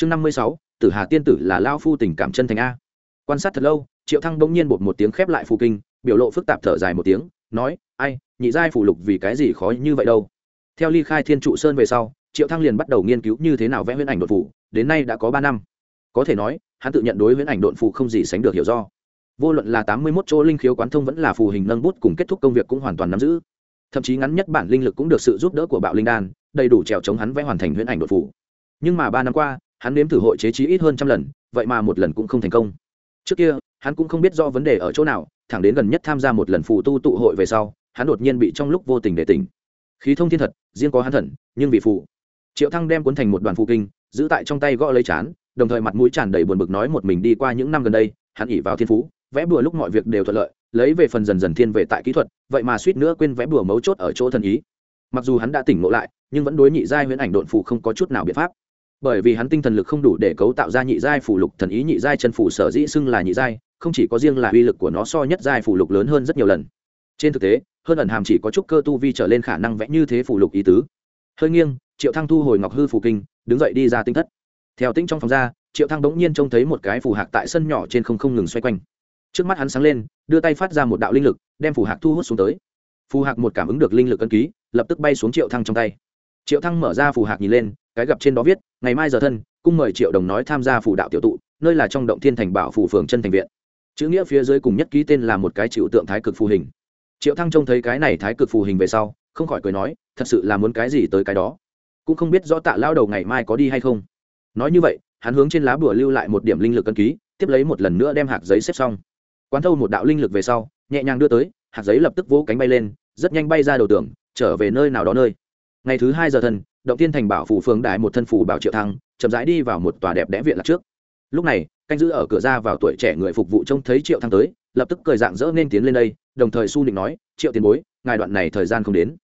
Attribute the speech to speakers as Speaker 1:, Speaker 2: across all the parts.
Speaker 1: chương năm mươi sáu, tử hà tiên tử là lao phu tình cảm chân thành a. Quan sát thật lâu, triệu thăng bỗng nhiên bột một tiếng khép lại phù kinh, biểu lộ phức tạp thở dài một tiếng, nói, ai, nhị giai phủ lục vì cái gì khó như vậy đâu? Theo ly khai thiên trụ sơn về sau, triệu thăng liền bắt đầu nghiên cứu như thế nào vẽ huyễn ảnh đột phủ đến nay đã có ba năm. Có thể nói, hắn tự nhận đối huyễn ảnh đột phủ không gì sánh được hiểu do. Vô luận là tám mươi một chỗ linh khiếu quán thông vẫn là phù hình nâng bút cùng kết thúc công việc cũng hoàn toàn nắm giữ. Thậm chí ngắn nhất bản linh lực cũng được sự giúp đỡ của bạo linh đan, đầy đủ trèo chống hắn vẽ hoàn thành huyễn ảnh đột phủ nhưng mà ba năm qua hắn nếm thử hội chế trí ít hơn trăm lần, vậy mà một lần cũng không thành công. Trước kia, hắn cũng không biết do vấn đề ở chỗ nào, thẳng đến gần nhất tham gia một lần phù tu tụ hội về sau, hắn đột nhiên bị trong lúc vô tình để tỉnh. Khí thông thiên thật, riêng có hắn thần, nhưng vì phụ triệu thăng đem cuốn thành một đoàn phụ kinh, giữ tại trong tay gõ lấy chán, đồng thời mặt mũi tràn đầy buồn bực nói một mình đi qua những năm gần đây, hắn ỉ vào thiên phú, vẽ bùa lúc mọi việc đều thuận lợi, lấy về phần dần dần thiên về tại kỹ thuật, vậy mà suýt nữa quên vẽ bùa mấu chốt ở chỗ thần ý. Mặc dù hắn đã tỉnh ngộ lại, nhưng vẫn đối nhị giai huyễn ảnh độn phụ không có chút nào biện pháp bởi vì hắn tinh thần lực không đủ để cấu tạo ra nhị giai phủ lục thần ý, nhị giai chân phủ sở dĩ xưng là nhị giai, không chỉ có riêng là uy lực của nó so nhất giai phủ lục lớn hơn rất nhiều lần. Trên thực tế, hơn ẩn hàm chỉ có chút cơ tu vi trở lên khả năng vẽ như thế phủ lục ý tứ. Hơi nghiêng, triệu thăng thu hồi ngọc hư phù kinh, đứng dậy đi ra tinh thất. Theo tĩnh trong phòng ra, triệu thăng bỗng nhiên trông thấy một cái phù hạc tại sân nhỏ trên không không ngừng xoay quanh. Trước mắt hắn sáng lên, đưa tay phát ra một đạo linh lực, đem phù hạc thu hút xuống tới. Phù hạc một cảm ứng được linh lực cân ký, lập tức bay xuống triệu thăng trong tay triệu thăng mở ra phù hạc nhìn lên, cái gặp trên đó viết, ngày mai giờ thân, cung mời triệu đồng nói tham gia phù đạo tiểu tụ, nơi là trong động thiên thành bảo phù phường chân thành viện. Chữ nghĩa phía dưới cùng nhất ký tên là một cái triệu tượng thái cực phù hình. Triệu thăng trông thấy cái này thái cực phù hình về sau, không khỏi cười nói, thật sự là muốn cái gì tới cái đó? Cũng không biết rõ tạ lao đầu ngày mai có đi hay không. Nói như vậy, hắn hướng trên lá bùa lưu lại một điểm linh lực cân ký, tiếp lấy một lần nữa đem hạt giấy xếp xong. Quán thâu một đạo linh lực về sau, nhẹ nhàng đưa tới, hạt giấy lập tức vỗ cánh bay lên, rất nhanh bay ra đầu tường, trở về nơi nào đó nơi ngày thứ hai giờ thân, động tiên thành bảo phủ phường đại một thân phủ bảo triệu thăng, chậm rãi đi vào một tòa đẹp đẽ viện lạc trước. Lúc này, canh giữ ở cửa ra vào tuổi trẻ người phục vụ trông thấy triệu thăng tới, lập tức cười dạng dỡ nên tiến lên đây, đồng thời su định nói, triệu tiền bối, ngài đoạn này thời gian không đến.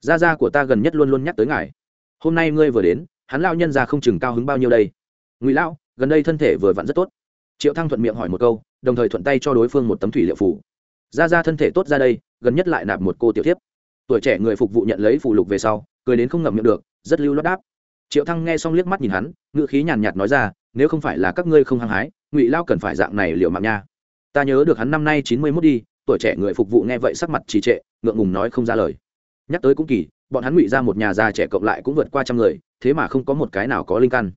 Speaker 1: Gia gia của ta gần nhất luôn luôn nhắc tới ngài. Hôm nay ngươi vừa đến, hắn lao nhân ra không chừng cao hứng bao nhiêu đây? Ngụy lão, gần đây thân thể vừa vặn rất tốt. Triệu thăng thuận miệng hỏi một câu, đồng thời thuận tay cho đối phương một tấm thủy liệu phủ gia gia thân thể tốt ra đây, gần nhất lại nạp một cô tiểu thiếp tuổi trẻ người phục vụ nhận lấy phù lục về sau, cười đến không ngậm miệng được, rất lưu lót đáp. Triệu thăng nghe xong liếc mắt nhìn hắn ngựa khí nhàn nhạt nói ra, nếu không phải là các ngươi không hăng hái, ngụy lao cần phải dạng này liệu mạng nha. Ta nhớ được hắn năm nay chín mươi mốt đi, tuổi trẻ người phục vụ nghe vậy sắc mặt trì trệ, ngượng ngùng nói không ra lời. Nhắc tới cũng kỳ, bọn hắn ngụy ra một nhà già trẻ cộng lại cũng vượt qua trăm người, thế mà không có một cái nào có linh căn.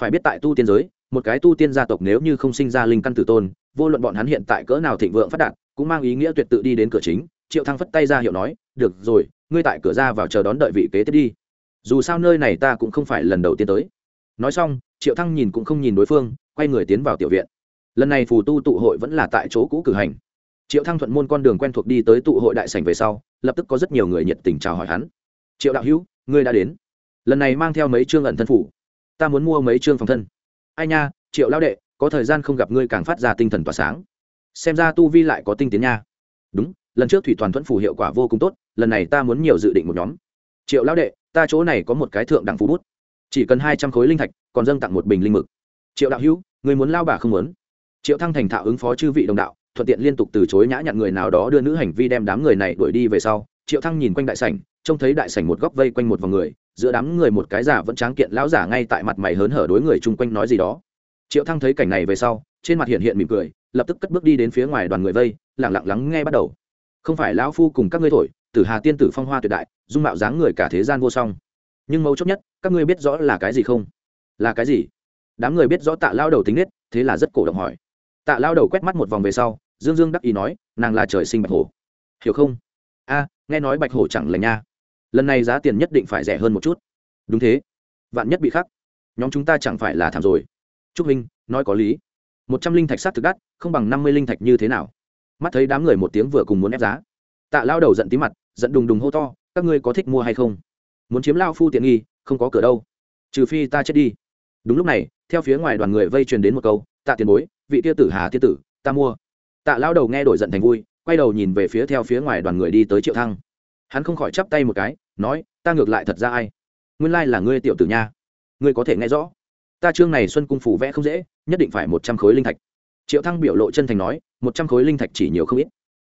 Speaker 1: Phải biết tại tu tiên giới, một cái tu tiên gia tộc nếu như không sinh ra linh căn tử tôn, vô luận bọn hắn hiện tại cỡ nào thịnh vượng phát đạt, cũng mang ý nghĩa tuyệt tự đi đến cửa chính triệu thăng phất tay ra hiệu nói, được rồi, ngươi tại cửa ra vào chờ đón đợi vị kế tiếp đi. Dù sao nơi này ta cũng không phải lần đầu tiên tới. Nói xong, triệu thăng nhìn cũng không nhìn đối phương, quay người tiến vào tiểu viện. Lần này phù tu tụ hội vẫn là tại chỗ cũ cử hành. Triệu thăng thuận môn con đường quen thuộc đi tới tụ hội đại sảnh về sau, lập tức có rất nhiều người nhiệt tình chào hỏi hắn. Triệu đạo hữu, ngươi đã đến. Lần này mang theo mấy chương ẩn thân phủ. Ta muốn mua mấy chương phòng thân. Ai nha, triệu lao đệ, có thời gian không gặp ngươi càng phát ra tinh thần tỏa sáng. Xem ra tu vi lại có tinh tiến nha. Đúng lần trước thủy toàn thuẫn phủ hiệu quả vô cùng tốt, lần này ta muốn nhiều dự định một nhóm. Triệu lão đệ, ta chỗ này có một cái thượng đẳng phú bút. Chỉ cần hai trăm khối linh thạch, còn dâng tặng một bình linh mực. Triệu đạo hữu, người muốn lao bà không muốn? Triệu thăng thành thạo ứng phó chư vị đồng đạo, thuận tiện liên tục từ chối nhã nhặn người nào đó đưa nữ hành vi đem đám người này đuổi đi về sau. Triệu thăng nhìn quanh đại sảnh, trông thấy đại sảnh một góc vây quanh một vòng người, giữa đám người một cái giả vẫn tráng kiện lão giả ngay tại mặt mày hớn hở đối người chung quanh nói gì đó. Triệu thăng thấy cảnh này về sau, trên mặt hiện hiện mỉm cười, lập tức cất bước đi đến phía ngoài đoàn người vây lẳng lặng lắng nghe bắt đầu không phải lão phu cùng các ngươi thổi, tử hà tiên tử phong hoa tuyệt đại, dung mạo dáng người cả thế gian vô song. Nhưng mấu chốt nhất, các ngươi biết rõ là cái gì không? Là cái gì? Đám người biết rõ tạ lao đầu tính nết, thế là rất cổ động hỏi. Tạ lao đầu quét mắt một vòng về sau, dương dương đắc ý nói, nàng là trời sinh bạch hổ. Hiểu không? A, nghe nói bạch hổ chẳng lành nha. Lần này giá tiền nhất định phải rẻ hơn một chút. Đúng thế. Vạn nhất bị khắc. Nhóm chúng ta chẳng phải là thảm rồi. Trúc minh nói có lý. Một trăm linh thạch sát thực đắt, không bằng năm mươi linh thạch như thế nào? Mắt thấy đám người một tiếng vừa cùng muốn ép giá. Tạ lao đầu giận tí mặt, giận đùng đùng hô to, các ngươi có thích mua hay không? Muốn chiếm lao phu tiện nghi, không có cửa đâu. Trừ phi ta chết đi. Đúng lúc này, theo phía ngoài đoàn người vây truyền đến một câu, tạ tiền bối, vị tia tử hà tia tử, ta mua. Tạ lao đầu nghe đổi giận thành vui, quay đầu nhìn về phía theo phía ngoài đoàn người đi tới triệu thăng. Hắn không khỏi chắp tay một cái, nói, ta ngược lại thật ra ai? Nguyên lai là ngươi tiểu tử nha. Ngươi có thể nghe rõ. Ta chương này xuân cung phủ vẽ không dễ, nhất định phải một trăm khối linh thạch triệu thăng biểu lộ chân thành nói, một trăm khối linh thạch chỉ nhiều không ít,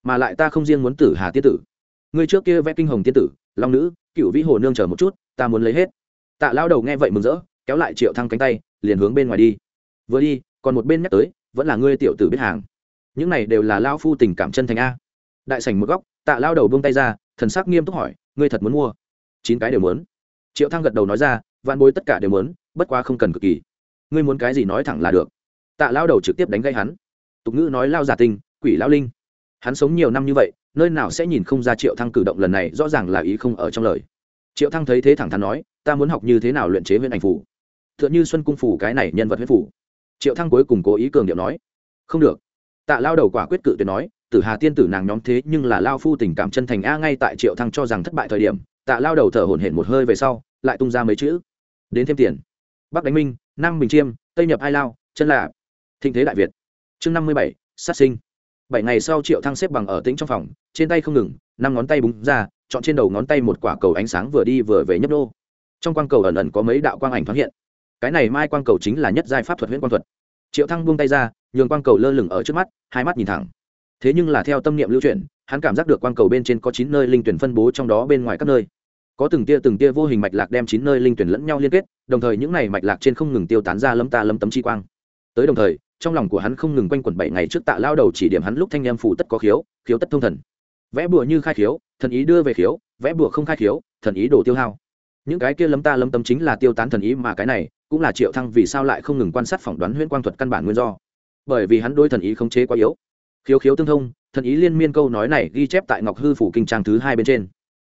Speaker 1: mà lại ta không riêng muốn tử hà tiên tử. Ngươi trước kia vẽ kinh hồng tiên tử, long nữ, cựu vĩ hồ nương chờ một chút, ta muốn lấy hết. Tạ lao đầu nghe vậy mừng rỡ, kéo lại triệu thăng cánh tay, liền hướng bên ngoài đi. Vừa đi, còn một bên nhắc tới, vẫn là ngươi tiểu tử biết hàng. Những này đều là lao phu tình cảm chân thành a. Đại sảnh một góc, tạ lao đầu buông tay ra, thần sắc nghiêm túc hỏi, ngươi thật muốn mua? Chín cái đều muốn. Triệu thăng gật đầu nói ra, vạn bối tất cả đều muốn, bất quá không cần cực kỳ. Ngươi muốn cái gì nói thẳng là được tạ lao đầu trực tiếp đánh gây hắn. Tục ngữ nói lao giả tinh quỷ lao linh. Hắn sống nhiều năm như vậy, nơi nào sẽ nhìn không ra triệu thăng cử động lần này rõ ràng là ý không ở trong lời. Triệu thăng thấy thế thẳng thắn nói, ta muốn học như thế nào luyện chế huyễn ảnh phủ? T h ư ợ n xuân cung phủ cái này nhân vật huyết phủ. Triệu thăng cuối cùng cố ý cường điệu nói, không được. Tạ lao đầu quả quyết cự tuyệt nói, tử hà tiên tử nàng nhóm thế nhưng là lao phu tình cảm chân thành a, ngay tại triệu thăng cho rằng thất bại thời điểm, tạ lao đầu thở hổn hển một hơi về sau, lại tung ra mấy chữ. Đến thêm tiền. Bắc đánh minh, nam bình chiêm, tây nhập ai lao, chân lạ thịnh thế đại việt. Chương năm mươi bảy, sát sinh. Bảy ngày sau triệu thăng xếp bằng ở tĩnh trong phòng, trên tay không ngừng, năm ngón tay búng ra, chọn trên đầu ngón tay một quả cầu ánh sáng vừa đi vừa về nhấp đô trong quang cầu ẩn ẩn có mấy đạo quang ảnh thoáng hiện. Cái này mai quang cầu chính là nhất giai pháp thuật huyễn quang thuật. Triệu thăng buông tay ra, nhường quang cầu lơ lửng ở trước mắt, hai mắt nhìn thẳng. Thế nhưng là theo tâm niệm lưu chuyển, hắn cảm giác được quang cầu bên trên có chín nơi linh tuyển phân bố trong đó bên ngoài các nơi. Có từng tia từng tia vô hình mạch lạc đem chín nơi linh tuyển lẫn nhau liên kết, đồng thời những này mạch lạc trên không ngừng tiêu tán ra lấm ta lấm tấm chi quang. Tới đồng thời trong lòng của hắn không ngừng quanh quẩn bảy ngày trước tạ lao đầu chỉ điểm hắn lúc thanh em phủ tất có khiếu khiếu tất thông thần. Vẽ bùa như khai khiếu, thần ý đưa về khiếu, vẽ bùa không khai khiếu, thần ý đổ tiêu hao. Những cái kia lấm ta lấm tấm chính là tiêu tán thần ý mà cái này, cũng là triệu thăng vì sao lại không ngừng quan sát phỏng đoán huyễn quang thuật căn bản nguyên do. Bởi vì hắn đôi thần ý không chế quá yếu. Khiếu khiếu tương thông, thần ý liên miên câu nói này ghi chép tại ngọc hư phủ kinh trang thứ hai bên trên.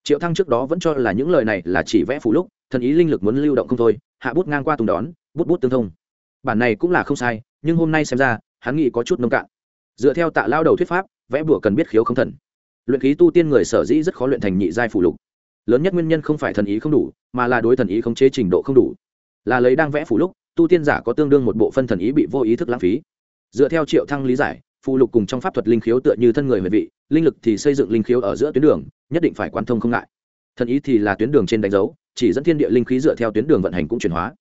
Speaker 1: Triệu thăng trước đó vẫn cho là những lời này là chỉ vẽ phủ lúc, thần ý linh lực muốn lưu động không thôi, hạ bút ngang qua tùng đón, bút bút tương thông. Bản này cũng là không sai nhưng hôm nay xem ra, hắn nghĩ có chút nông cạn. Dựa theo tạ lao đầu thuyết pháp, vẽ bùa cần biết khiếu không thần. Luyện khí tu tiên người sở dĩ rất khó luyện thành nhị giai phủ lục. Lớn nhất nguyên nhân không phải thần ý không đủ, mà là đối thần ý khống chế trình độ không đủ. Là lấy đang vẽ phủ lúc tu tiên giả có tương đương một bộ phân thần ý bị vô ý thức lãng phí. Dựa theo triệu thăng lý giải phụ lục cùng trong pháp thuật linh khiếu tựa như thân người huệ vị, linh lực thì xây dựng linh khiếu ở giữa tuyến đường, nhất định phải quán thông không ngại. Thần ý thì là tuyến đường trên đánh dấu, chỉ dẫn thiên địa linh khí dựa theo tuyến đường vận hành cũng chuyển hóa.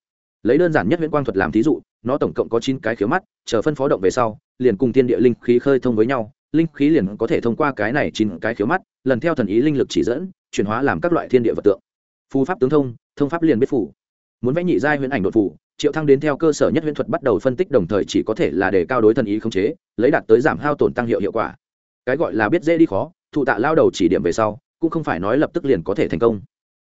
Speaker 1: Lấy đơn giản nhất huyễn quang thuật làm thí dụ nó tổng cộng có chín cái khiếu mắt, chờ phân phó động về sau, liền cùng thiên địa linh khí khơi thông với nhau, linh khí liền có thể thông qua cái này chín cái khiếu mắt, lần theo thần ý linh lực chỉ dẫn, chuyển hóa làm các loại thiên địa vật tượng. Phù pháp tướng thông thông pháp liền biết phủ muốn vẽ nhị giai huyễn ảnh đột phủ triệu thăng đến theo cơ sở nhất huyễn thuật bắt đầu phân tích đồng thời chỉ có thể là để cao đối thần ý khống chế, lấy đạt tới giảm hao tổn tăng hiệu hiệu quả. Cái gọi là biết dễ đi khó, thụ tạ lao đầu chỉ điểm về sau, cũng không phải nói lập tức liền có thể thành công.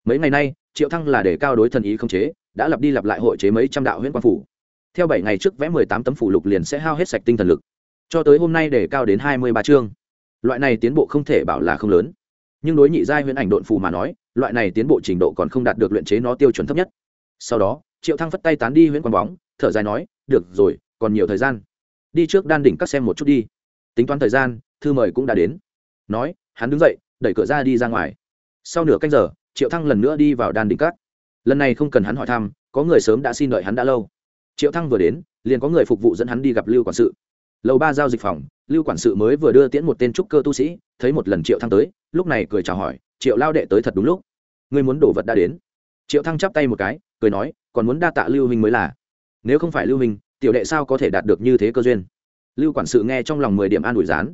Speaker 1: Mấy ngày nay, triệu thăng là để cao đối thần ý khống chế, đã lặp đi lặp lại hội chế mấy trăm đạo huyễn quan phủ theo bảy ngày trước vẽ mười tám tấm phủ lục liền sẽ hao hết sạch tinh thần lực. Cho tới hôm nay để cao đến hai mươi ba chương. Loại này tiến bộ không thể bảo là không lớn. Nhưng đối nhị giai huyễn ảnh độn phù mà nói, loại này tiến bộ trình độ còn không đạt được luyện chế nó tiêu chuẩn thấp nhất. Sau đó, triệu thăng phất tay tán đi huyễn quang bóng, thở dài nói, được rồi, còn nhiều thời gian. Đi trước đan đỉnh cắt xem một chút đi. Tính toán thời gian, thư mời cũng đã đến. Nói, hắn đứng dậy, đẩy cửa ra đi ra ngoài. Sau nửa canh giờ, triệu thăng lần nữa đi vào đan đỉnh cắt lần này không cần hắn hỏi thăm, có người sớm đã xin đợi hắn đã lâu triệu thăng vừa đến liền có người phục vụ dẫn hắn đi gặp lưu quản sự. Lầu ba giao dịch phòng lưu quản sự mới vừa đưa tiễn một tên trúc cơ tu sĩ thấy một lần triệu thăng tới lúc này cười chào hỏi triệu lao đệ tới thật đúng lúc. Ngươi muốn đổ vật đã đến. Triệu thăng chắp tay một cái cười nói còn muốn đa tạ lưu huynh mới là. Nếu không phải lưu huynh tiểu đệ sao có thể đạt được như thế cơ duyên? Lưu quản sự nghe trong lòng mười điểm an ủi dán,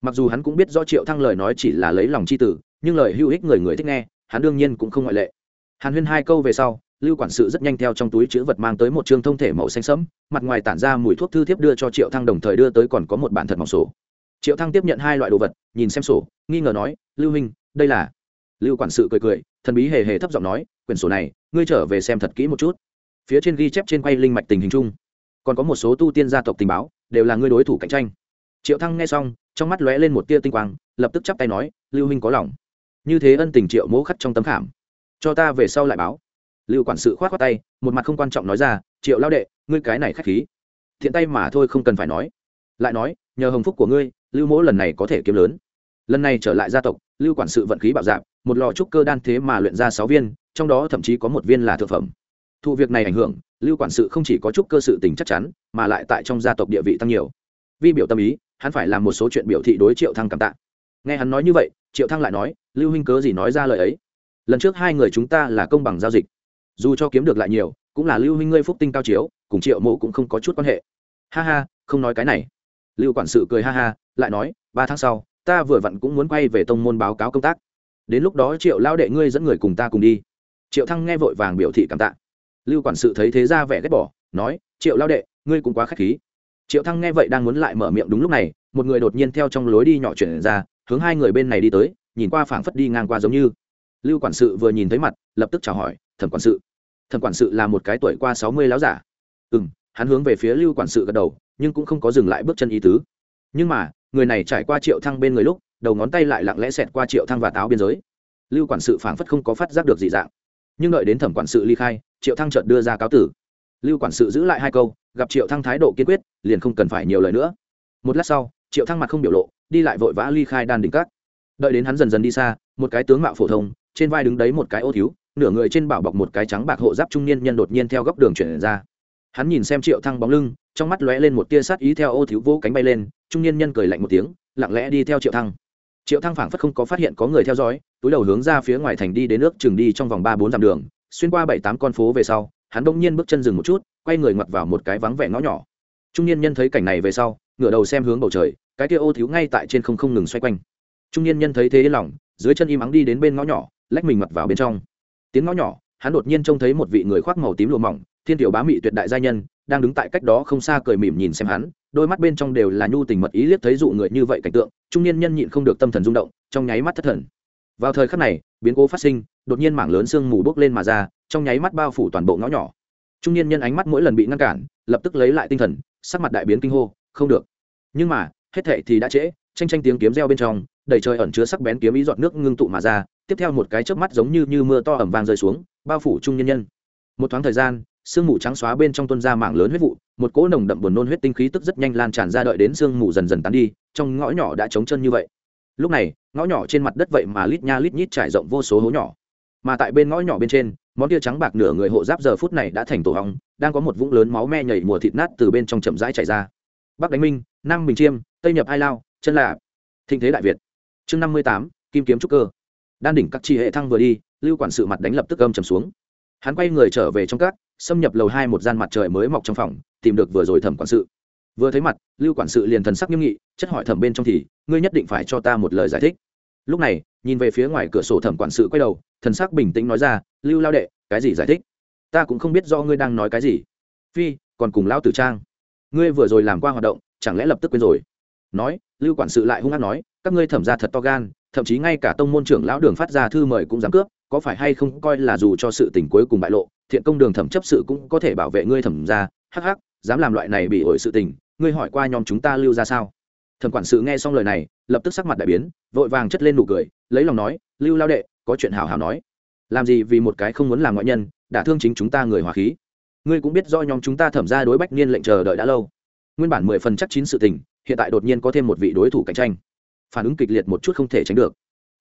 Speaker 1: mặc dù hắn cũng biết do triệu thăng lời nói chỉ là lấy lòng c h i tử nhưng lời hữu ích người người thích nghe hắn đương nhiên cũng không ngoại lệ. Hàn huyên hai câu về sau lưu quản sự rất nhanh theo trong túi chữ vật mang tới một chương thông thể màu xanh sẫm, mặt ngoài tản ra mùi thuốc thư thiếp đưa cho triệu thăng đồng thời đưa tới còn có một bản thật mỏng sổ. Triệu thăng tiếp nhận hai loại đồ vật, nhìn xem sổ, nghi ngờ nói, lưu huynh, đây là lưu quản sự cười cười, thần bí hề hề thấp giọng nói, quyển sổ này, ngươi trở về xem thật kỹ một chút. Phía trên ghi chép trên quay linh mạch tình hình chung. Còn có một số tu tiên gia tộc tình báo, đều là ngươi đối thủ cạnh tranh. Triệu thăng nghe xong, trong mắt lóe lên một tia tinh quang, lập tức chắp tay nói, lưu huynh có lòng. Như thế ân tình triệu mỗ khắc trong tấm khảm. Cho ta về sau lại báo lưu quản sự khoát khoát tay, một mặt không quan trọng nói ra, triệu lao đệ, ngươi cái này khách khí. Thiện tay mà thôi không cần phải nói. Lại nói, nhờ hồng phúc của ngươi, lưu mỗ lần này có thể kiếm lớn. Lần này trở lại gia tộc, lưu quản sự vận khí bạo dạp một lò trúc cơ đan thế mà luyện ra sáu viên, trong đó thậm chí có một viên là thực phẩm. Thụ việc này ảnh hưởng, lưu quản sự không chỉ có trúc cơ sự tình chắc chắn, mà lại tại trong gia tộc địa vị tăng nhiều. Vi biểu tâm ý, hắn phải làm một số chuyện biểu thị đối triệu thăng cảm tạ. Nghe hắn nói như vậy, triệu thăng lại nói, lưu huynh cớ gì nói ra lời ấy? Lần trước hai người chúng ta là công bằng giao dịch dù cho kiếm được lại nhiều, cũng là lưu huynh ngươi phúc tinh cao chiếu, cùng triệu mộ cũng không có chút quan hệ. Ha ha, không nói cái này. Lưu quản sự cười ha ha, lại nói, ba tháng sau, ta vừa vặn cũng muốn quay về tông môn báo cáo công tác. Đến lúc đó triệu lao đệ ngươi dẫn người cùng ta cùng đi. Triệu thăng nghe vội vàng biểu thị cảm tạ. Lưu quản sự thấy thế ra vẻ ghét bỏ, nói, triệu lao đệ, ngươi cũng quá k h á c h khí. Triệu thăng nghe vậy đang muốn lại mở miệng đúng lúc này, một người đột nhiên theo trong lối đi nhỏ chuyển ra, hướng hai người bên này đi tới, nhìn qua phảng phất đi ngang qua giống như. Lưu quản sự vừa nhìn thấy mặt, lập tức chào hỏi, thẩm quản sự thẩm quản sự là một cái tuổi qua sáu mươi láo giả. Ừ m hắn hướng về phía lưu quản sự gật đầu, nhưng cũng không có dừng lại bước chân ý tứ. Nhưng mà, người này trải qua triệu thăng bên người lúc, đầu ngón tay lại lặng lẽ xẹt qua triệu thăng và táo biên giới. Lưu quản sự phảng phất không có phát giác được dị dạng. Nhưng đợi đến thẩm quản sự ly khai, triệu thăng chợt đưa ra cáo tử. Lưu quản sự giữ lại hai câu, gặp triệu thăng thái độ kiên quyết, liền không cần phải nhiều lời nữa. Một lát sau, triệu thăng mặt không biểu lộ, đi lại vội vã ly khai đan đỉnh cát đợi đến hắn dần dần đi xa, một cái tướng mạo phổ thông, trên vai đứng đấy một cái ô thiếu nửa người trên bảo bọc một cái trắng bạc hộ giáp trung niên nhân đột nhiên theo góc đường chuyển ra. Hắn nhìn xem triệu thăng bóng lưng, trong mắt lóe lên một tia sát ý theo ô thiếu vỗ cánh bay lên, trung niên nhân cười lạnh một tiếng, lặng lẽ đi theo triệu thăng. Triệu thăng phảng phất không có phát hiện có người theo dõi, túi đầu hướng ra phía ngoài thành đi đến nước chừng đi trong vòng ba bốn dặm đường, xuyên qua bảy tám con phố về sau, hắn bỗng nhiên bước chân dừng một chút, quay người ngoặt vào một cái vắng vẻ ngõ nhỏ. Trung niên nhân thấy cảnh này về sau, ngửa đầu xem hướng bầu trời, cái kia ô thiếu ngay tại trên không không ngừng xoay quanh. Trung niên nhân thấy thế yên lòng, dưới chân im ắng đi đến bên ngõ nhỏ, lách mình ngoặt vào bên trong tiếng ngõ nhỏ, hắn đột nhiên trông thấy một vị người khoác màu tím lùa mỏng, thiên tiểu bá mị tuyệt đại gia nhân, đang đứng tại cách đó không xa cười mỉm nhìn xem hắn, đôi mắt bên trong đều là nhu tình mật ý liếc thấy dụ người như vậy cảnh tượng, trung niên nhân nhịn không được tâm thần rung động, trong nháy mắt thất thần. Vào thời khắc này, biến cố phát sinh, đột nhiên mảng lớn sương mù bốc lên mà ra, trong nháy mắt bao phủ toàn bộ ngõ nhỏ. Trung niên nhân ánh mắt mỗi lần bị ngăn cản, lập tức lấy lại tinh thần, sắc mặt đại biến kinh hô, không được. Nhưng mà, hết thệ thì đã trễ tranh tranh tiếng kiếm reo bên trong, đầy trời ẩn chứa sắc bén kiếm ý giọt nước ngưng tụ mà ra, tiếp theo một cái chớp mắt giống như như mưa to ẩm vang rơi xuống, bao phủ trung nhân nhân. Một thoáng thời gian, sương mù trắng xóa bên trong tuân ra mảng lớn huyết vụ, một cỗ nồng đậm buồn nôn huyết tinh khí tức rất nhanh lan tràn ra đợi đến sương mù dần dần tán đi, trong ngõ nhỏ đã trống chân như vậy. Lúc này, ngõ nhỏ trên mặt đất vậy mà lít nha lít nhít trải rộng vô số hố nhỏ. Mà tại bên ngõ nhỏ bên trên, món tia trắng bạc nửa người hộ giáp giờ phút này đã thành tổ hóng đang có một vũng lớn máu me nhảy mùa thịt nát từ bên trong chậm rãi chảy ra. Bắc đánh minh, nam bình chiêm, tây nhập hai lao chân lạ thịnh thế đại việt. Chương năm mươi tám, kim kiếm trúc cơ. Đan đỉnh các chi hệ thăng vừa đi, lưu quản sự mặt đánh lập tức âm trầm xuống. Hắn quay người trở về trong các, xâm nhập lầu hai một gian mặt trời mới mọc trong phòng, tìm được vừa rồi thẩm quản sự. Vừa thấy mặt, lưu quản sự liền thần sắc nghiêm nghị, chất hỏi thẩm bên trong thì, ngươi nhất định phải cho ta một lời giải thích. Lúc này, nhìn về phía ngoài cửa sổ thẩm quản sự quay đầu, thần sắc bình tĩnh nói ra, lưu lao đệ, cái gì giải thích? Ta cũng không biết do ngươi đang nói cái gì. Phi, còn cùng lao tử trang? Ngươi vừa rồi làm qua hoạt động, chẳng lẽ lập tức quên rồi? Nói lưu quản sự lại hung hăng nói, các ngươi thẩm ra thật to gan, thậm chí ngay cả tông môn trưởng lão đường phát ra thư mời cũng dám cướp, có phải hay không coi là dù cho sự tình cuối cùng bại lộ, thiện công đường thẩm chấp sự cũng có thể bảo vệ ngươi thẩm ra hắc hắc, dám làm loại này bị ổi sự tình, ngươi hỏi qua nhóm chúng ta lưu ra sao? Thẩm quản sự nghe xong lời này, lập tức sắc mặt đại biến, vội vàng chất lên nụ cười, lấy lòng nói, lưu lao đệ, có chuyện hào hào nói. Làm gì vì một cái không muốn làm ngoại nhân, đã thương chính chúng ta người hòa khí. Ngươi cũng biết do nhóm chúng ta thẩm ra đối bách niên lệnh chờ đợi đã lâu. Nguyên bản mười phần chắc chín sự tình hiện tại đột nhiên có thêm một vị đối thủ cạnh tranh. Phản ứng kịch liệt một chút không thể tránh được.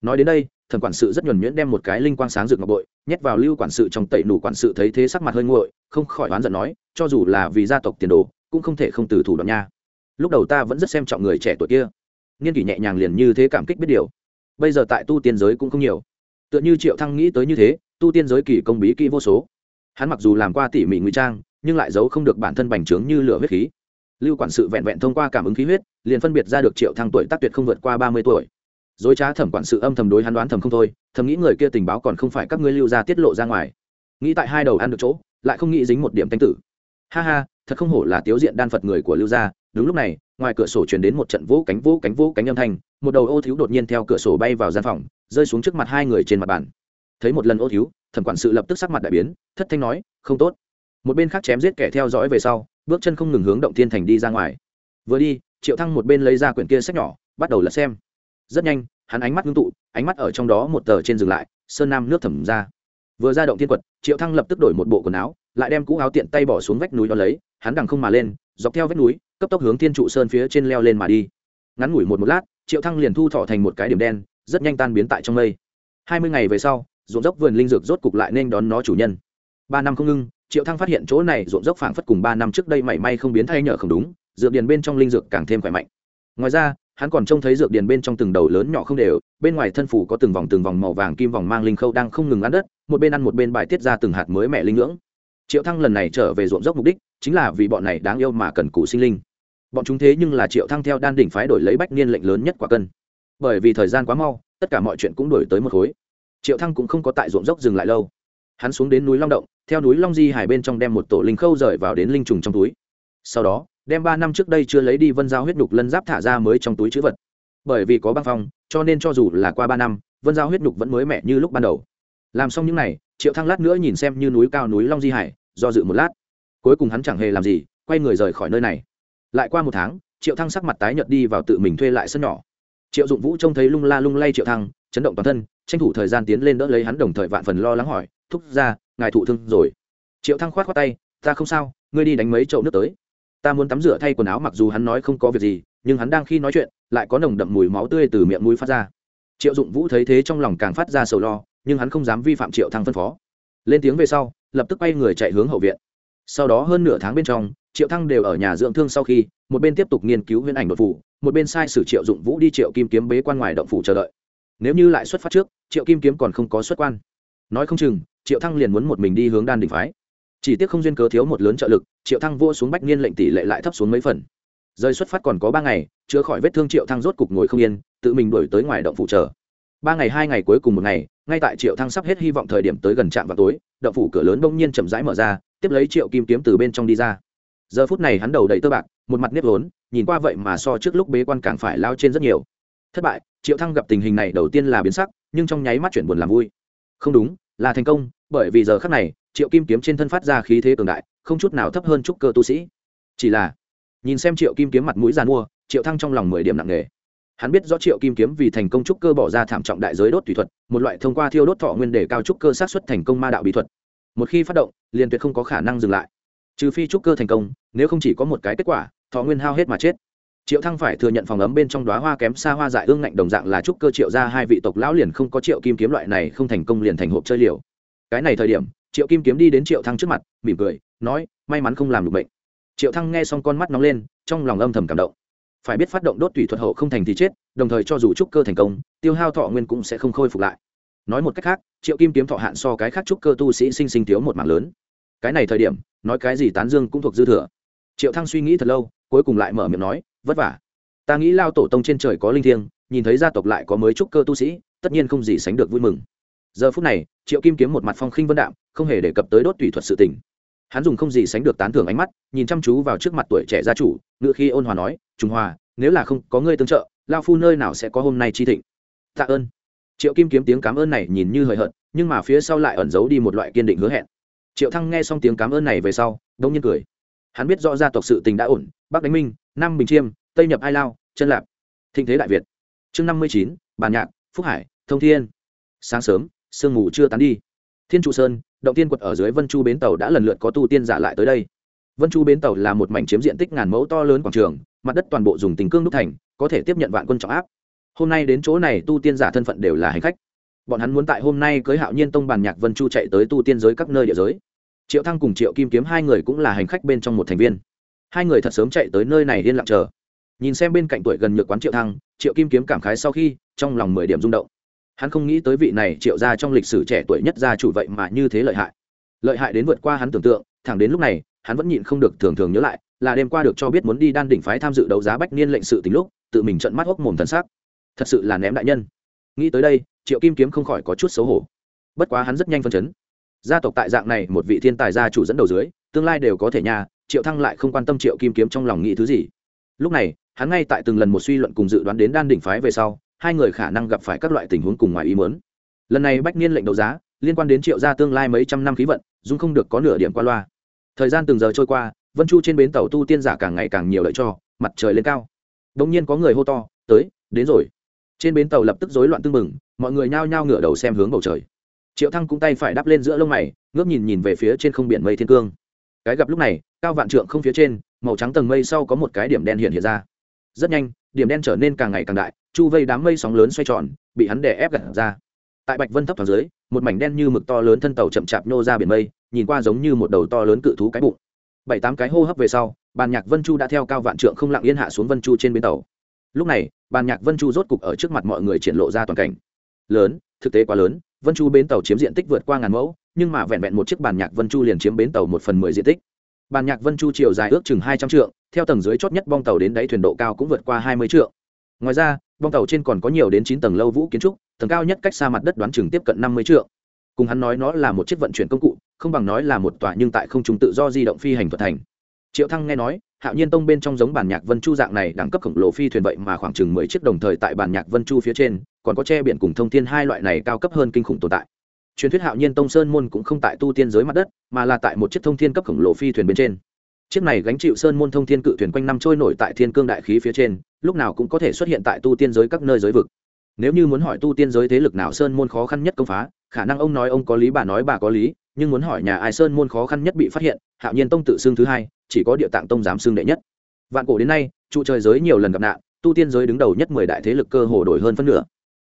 Speaker 1: Nói đến đây, thần quản sự rất nhuần nhuyễn đem một cái linh quang sáng rực ngọc bội, nhét vào lưu quản sự trong tẩy nủ quản sự thấy thế sắc mặt hơi nguội, không khỏi oán giận nói, cho dù là vì gia tộc tiền đồ, cũng không thể không từ thủ đoạn nha. Lúc đầu ta vẫn rất xem trọng người trẻ tuổi kia. Niên kỷ nhẹ nhàng liền như thế cảm kích biết điều. Bây giờ tại tu tiên giới cũng không nhiều. Tựa như triệu thăng nghĩ tới như thế, tu tiên giới kỳ công bí kỹ vô số. Hắn mặc dù làm qua tỉ mỉ ngụy trang, nhưng lại giấu không được bản thân bành trướng như lửa huyết khí lưu quản sự vẹn vẹn thông qua cảm ứng khí huyết, liền phân biệt ra được triệu thăng tuổi tác tuyệt không vượt qua ba mươi tuổi. Dối trá thẩm quản sự âm thầm đối hắn đoán thầm không thôi, thầm nghĩ người kia tình báo còn không phải các ngươi lưu ra tiết lộ ra ngoài. Nghĩ tại hai đầu ăn được chỗ, lại không nghĩ dính một điểm thanh tử. Ha ha, thật không hổ là tiếu diện đan phật người của lưu gia. Đúng lúc này, ngoài cửa sổ truyền đến một trận vỗ cánh vỗ cánh vỗ cánh âm thanh. Một đầu ô thiếu đột nhiên theo cửa sổ bay vào gian phòng, rơi xuống trước mặt hai người trên mặt bàn. Thấy một lần ô thiếu, thẩm quản sự lập tức sắc mặt đại biến, thất thanh nói, không tốt một bên khác chém giết kẻ theo dõi về sau, bước chân không ngừng hướng động thiên thành đi ra ngoài. Vừa đi, triệu thăng một bên lấy ra quyển kia sách nhỏ, bắt đầu lật xem. Rất nhanh, hắn ánh mắt ngưng tụ, ánh mắt ở trong đó một tờ trên dừng lại, sơn nam nước thẩm ra. Vừa ra động thiên quật, triệu thăng lập tức đổi một bộ quần áo, lại đem cũ áo tiện tay bỏ xuống vách núi đó lấy, hắn đằng không mà lên, dọc theo vách núi, cấp tốc hướng thiên trụ sơn phía trên leo lên mà đi. Ngắn ngủi một một lát, triệu thăng liền thu thọ thành một cái điểm đen, rất nhanh tan biến tại trong mây. Hai mươi ngày về sau, ruộng dốc vườn linh dược rốt cục lại nên đón nó chủ nhân. Ba năm không ngưng triệu thăng phát hiện chỗ này ruộng dốc phảng phất cùng ba năm trước đây mảy may không biến thay nhở không đúng, dược điền bên trong linh dược càng thêm khỏe mạnh. Ngoài ra, hắn còn trông thấy dược điền bên trong từng đầu lớn nhỏ không đều, bên ngoài thân phủ có từng vòng từng vòng màu vàng kim vòng mang linh khâu đang không ngừng ăn đất, một bên ăn một bên bài tiết ra từng hạt mới mẹ linh ngưỡng. Triệu thăng lần này trở về ruộng dốc mục đích chính là vì bọn này đáng yêu mà cần cù sinh linh. Bọn chúng thế nhưng là triệu thăng theo đan đỉnh phái đổi lấy bách niên lệnh lớn nhất quả cân. Bởi vì thời gian quá mau, tất cả mọi chuyện cũng đổi tới một khối. Triệu thăng cũng không có tại ruộng dốc dừng lại lâu hắn xuống đến núi long động, theo núi long di hải bên trong đem một tổ linh khâu rời vào đến linh trùng trong túi. Sau đó, đem ba năm trước đây chưa lấy đi vân giao huyết nhục lân giáp thả ra mới trong túi chữ vật. Bởi vì có băng phong, cho nên cho dù là qua ba năm, vân giao huyết nhục vẫn mới mẻ như lúc ban đầu. Làm xong những n à y triệu thăng lát nữa nhìn xem như núi cao núi long di hải, do dự một lát. Cuối cùng hắn chẳng hề làm gì, quay người rời khỏi nơi này. Lại qua một tháng, triệu thăng sắc mặt tái nhợt đi vào tự mình thuê lại sân nhỏ. Triệu dụng vũ trông thấy lung la lung lay triệu thăng, chấn động toàn thân, tranh thủ thời gian tiến lên đỡ lấy hắn đồng thời vạn phần lo lắng hỏi thúc ra, ngài thụ thương rồi. Triệu thăng khoát khoát tay, ta không sao, ngươi đi đánh mấy chậu nước tới. Ta muốn tắm rửa thay quần áo mặc dù hắn nói không có việc gì, nhưng hắn đang khi nói chuyện, lại có nồng đậm mùi máu tươi từ miệng mũi phát ra. Triệu dụng vũ thấy thế trong lòng càng phát ra sầu lo, nhưng hắn không dám vi phạm triệu thăng phân phó. Lên tiếng về sau, lập tức quay người chạy hướng hậu viện. Sau đó hơn nửa tháng bên trong, triệu thăng đều ở nhà dưỡng thương sau khi, một bên tiếp tục nghiên cứu huyễn ảnh đột phủ một bên sai sử triệu dụng vũ đi triệu kim kiếm bế quan ngoài động phủ chờ đợi. Nếu như lại xuất phát trước, triệu kim kiếm còn không có xuất quan. Nói không chừng triệu thăng liền muốn một mình đi hướng đan đỉnh phái. Chỉ tiếc không duyên cớ thiếu một lớn trợ lực, triệu thăng vua xuống bách niên lệnh tỷ lệ lại thấp xuống mấy phần. Rời xuất phát còn có ba ngày chữa khỏi vết thương triệu thăng rốt cục ngồi không yên, tự mình đuổi tới ngoài động phủ chờ. Ba ngày hai ngày cuối cùng một ngày, ngay tại triệu thăng sắp hết hy vọng thời điểm tới gần trạm vào tối, động phủ cửa lớn đông nhiên chậm rãi mở ra, tiếp lấy triệu kim kiếm từ bên trong đi ra. Giờ phút này hắn đầu đầy tơ bạc, một mặt nếp vốn, nhìn qua vậy mà so trước lúc bế quan càng phải lao trên rất nhiều. Thất bại, triệu thăng gặp tình hình này đầu tiên là biến sắc, nhưng trong nháy mắt chuyển buồn làm vui. Không đúng là thành công, bởi vì giờ khắc này, triệu kim kiếm trên thân phát ra khí thế cường đại, không chút nào thấp hơn trúc cơ tu sĩ. Chỉ là, nhìn xem triệu kim kiếm mặt mũi giàn mua, triệu thăng trong lòng mười điểm nặng nề. Hắn biết rõ triệu kim kiếm vì thành công trúc cơ bỏ ra thảm trọng đại giới đốt thủy thuật, một loại thông qua thiêu đốt thọ nguyên để cao trúc cơ sát xuất thành công ma đạo bí thuật. Một khi phát động, liền tuyệt không có khả năng dừng lại. Trừ phi trúc cơ thành công, nếu không chỉ có một cái kết quả, thọ nguyên hao hết mà chết triệu thăng phải thừa nhận phòng ấm bên trong đóa hoa kém xa hoa dại ương ngạnh đồng dạng là trúc cơ triệu ra hai vị tộc lão liền không có triệu kim kiếm loại này không thành công liền thành hộp chơi liều. Cái này thời điểm, triệu kim kiếm đi đến triệu thăng trước mặt, mỉm cười, nói, may mắn không làm được bệnh. Triệu thăng nghe xong con mắt nóng lên, trong lòng âm thầm cảm động. Phải biết phát động đốt tùy thuật hậu không thành thì chết, đồng thời cho dù trúc cơ thành công, tiêu hao thọ nguyên cũng sẽ không khôi phục lại. Nói một cách khác, triệu kim kiếm thọ hạn so cái khác trúc cơ tu sĩ sinh sinh thiếu một mạng lớn. Cái này thời điểm, nói cái gì tán dương cũng thuộc dư thừa. Triệu thăng suy nghĩ thật lâu, cuối cùng lại mở miệng nói vất vả. Ta nghĩ lao tổ tông trên trời có linh thiêng, nhìn thấy gia tộc lại có mới trúc cơ tu sĩ, tất nhiên không gì sánh được vui mừng. Giờ phút này, triệu kim kiếm một mặt phong khinh vân đạm, không hề đề cập tới đốt tùy thuật sự tình. Hắn dùng không gì sánh được tán thưởng ánh mắt, nhìn chăm chú vào trước mặt tuổi trẻ gia chủ ngựa khi ôn hòa nói trung hòa, nếu là không có ngươi tương trợ, lao phu nơi nào sẽ có hôm nay chi thịnh? Tạ ơn. Triệu kim kiếm tiếng cảm ơn này nhìn như hời hợt, nhưng mà phía sau lại ẩn giấu đi một loại kiên định hứa hẹn. Triệu thăng nghe xong tiếng cảm ơn này về sau, đông nhiên cười. Hắn biết rõ gia tộc sự tình đã ổn, bắc đánh minh, nam bình chiêm tây nhập ai lao, chân lạp. Thịnh thế đại việt. Chương năm mươi chín bàn nhạc, phúc hải, thông thiên. Sáng sớm, sương mù chưa tán đi. Thiên trụ sơn, động tiên quật ở dưới vân chu bến tàu đã lần lượt có tu tiên giả lại tới đây. Vân chu bến tàu là một mảnh chiếm diện tích ngàn mẫu to lớn quảng trường, mặt đất toàn bộ dùng tình cương đúc thành, có thể tiếp nhận vạn quân trọng áp. Hôm nay đến chỗ này tu tiên giả thân phận đều là hành khách. Bọn hắn muốn tại hôm nay cưới hạo nhiên tông bàn nhạc vân chu chạy tới tu tiên giới các nơi địa giới. Triệu thăng cùng triệu kim kiếm hai người cũng là hành khách bên trong một thành viên. Hai người thật sớm chạy tới nơi này liên lạc chờ nhìn xem bên cạnh tuổi gần nhược quán triệu thăng, triệu kim kiếm cảm khái sau khi, trong lòng mười điểm rung động. Hắn không nghĩ tới vị này triệu ra trong lịch sử trẻ tuổi nhất gia chủ vậy mà như thế lợi hại. Lợi hại đến vượt qua hắn tưởng tượng, thẳng đến lúc này, hắn vẫn nhịn không được thường thường nhớ lại, là đêm qua được cho biết muốn đi đan đỉnh phái tham dự đấu giá bách niên lệnh sự tình lúc, tự mình trận mắt hốc mồm thần sắc. Thật sự là ném đại nhân. Nghĩ tới đây, triệu kim kiếm không khỏi có chút xấu hổ. Bất quá hắn rất nhanh phân chấn. Gia tộc tại dạng này một vị thiên tài gia chủ dẫn đầu dưới, tương lai đều có thể nhà, triệu thăng lại không quan tâm triệu kim kiếm trong lòng nghĩ thứ gì. Lúc này hắn ngay tại từng lần một suy luận cùng dự đoán đến đan đỉnh phái về sau, hai người khả năng gặp phải các loại tình huống cùng ngoài ý muốn. Lần này bách niên lệnh đấu giá, liên quan đến triệu gia tương lai mấy trăm năm khí vận, dung không được có nửa điểm qua loa. Thời gian từng giờ trôi qua, vân chu trên bến tàu tu tiên giả càng ngày càng nhiều lợi cho, mặt trời lên cao. Đông nhiên có người hô to, tới, đến rồi. Trên bến tàu lập tức rối loạn tưng bừng, mọi người nhao nhao ngửa đầu xem hướng bầu trời. Triệu thăng cũng tay phải đắp lên giữa lông mày, ngước nhìn nhìn về phía trên không biển mây thiên cương. Cái gặp lúc này, cao vạn trượng không phía trên, màu trắng tầng mây sau có một cái điểm đen hiện hiện ra rất nhanh, điểm đen trở nên càng ngày càng đại, chu vây đám mây sóng lớn xoay tròn, bị hắn đè ép gặt ra. Tại bạch vân thấp thoáng dưới, một mảnh đen như mực to lớn thân tàu chậm chạp nhô ra biển mây, nhìn qua giống như một đầu to lớn cự thú cái bụng. Bảy tám cái hô hấp về sau, bàn nhạc vân chu đã theo cao vạn trượng không lặng yên hạ xuống vân chu trên bến tàu. Lúc này, bàn nhạc vân chu rốt cục ở trước mặt mọi người triển lộ ra toàn cảnh. Lớn, thực tế quá lớn, vân chu bến tàu chiếm diện tích vượt qua ngàn mẫu, nhưng mà vẹn vẹn một chiếc bàn nhạc vân chu liền chiếm bến tàu một phần mười diện tích bàn nhạc vân chu chiều dài ước chừng hai trăm trượng, theo tầng dưới chót nhất bong tàu đến đáy thuyền độ cao cũng vượt qua hai mươi trượng. Ngoài ra, bong tàu trên còn có nhiều đến chín tầng lâu vũ kiến trúc, tầng cao nhất cách xa mặt đất đoán chừng tiếp cận năm mươi trượng. Cùng hắn nói nó là một chiếc vận chuyển công cụ, không bằng nói là một tòa nhưng tại không trung tự do di động phi hành thuật thành. Triệu thăng nghe nói, hạo nhiên tông bên trong giống bản nhạc vân chu dạng này đẳng cấp khổng lồ phi thuyền vậy mà khoảng chừng mười chiếc đồng thời tại bản nhạc vân chu phía trên, còn có che biển cùng thông thiên hai loại này cao cấp hơn kinh khủng tồn tại truyền thuyết hạo nhiên tông sơn môn cũng không tại tu tiên giới mặt đất, mà là tại một chiếc thông thiên cấp khổng lồ phi thuyền bên trên. Chiếc này gánh chịu sơn môn thông thiên cự thuyền quanh năm trôi nổi tại thiên cương đại khí phía trên, lúc nào cũng có thể xuất hiện tại tu tiên giới các nơi giới vực. Nếu như muốn hỏi tu tiên giới thế lực nào sơn môn khó khăn nhất công phá, khả năng ông nói ông có lý, bà nói bà có lý, nhưng muốn hỏi nhà ai sơn môn khó khăn nhất bị phát hiện, hạo nhiên tông tự xưng thứ hai, chỉ có địa tạng tông dám xưng đệ nhất. Vạn cổ đến nay, trụ trời giới nhiều lần gặp nạn, tu tiên giới đứng đầu nhất mười đại thế lực cơ hồ đổi hơn phân nửa.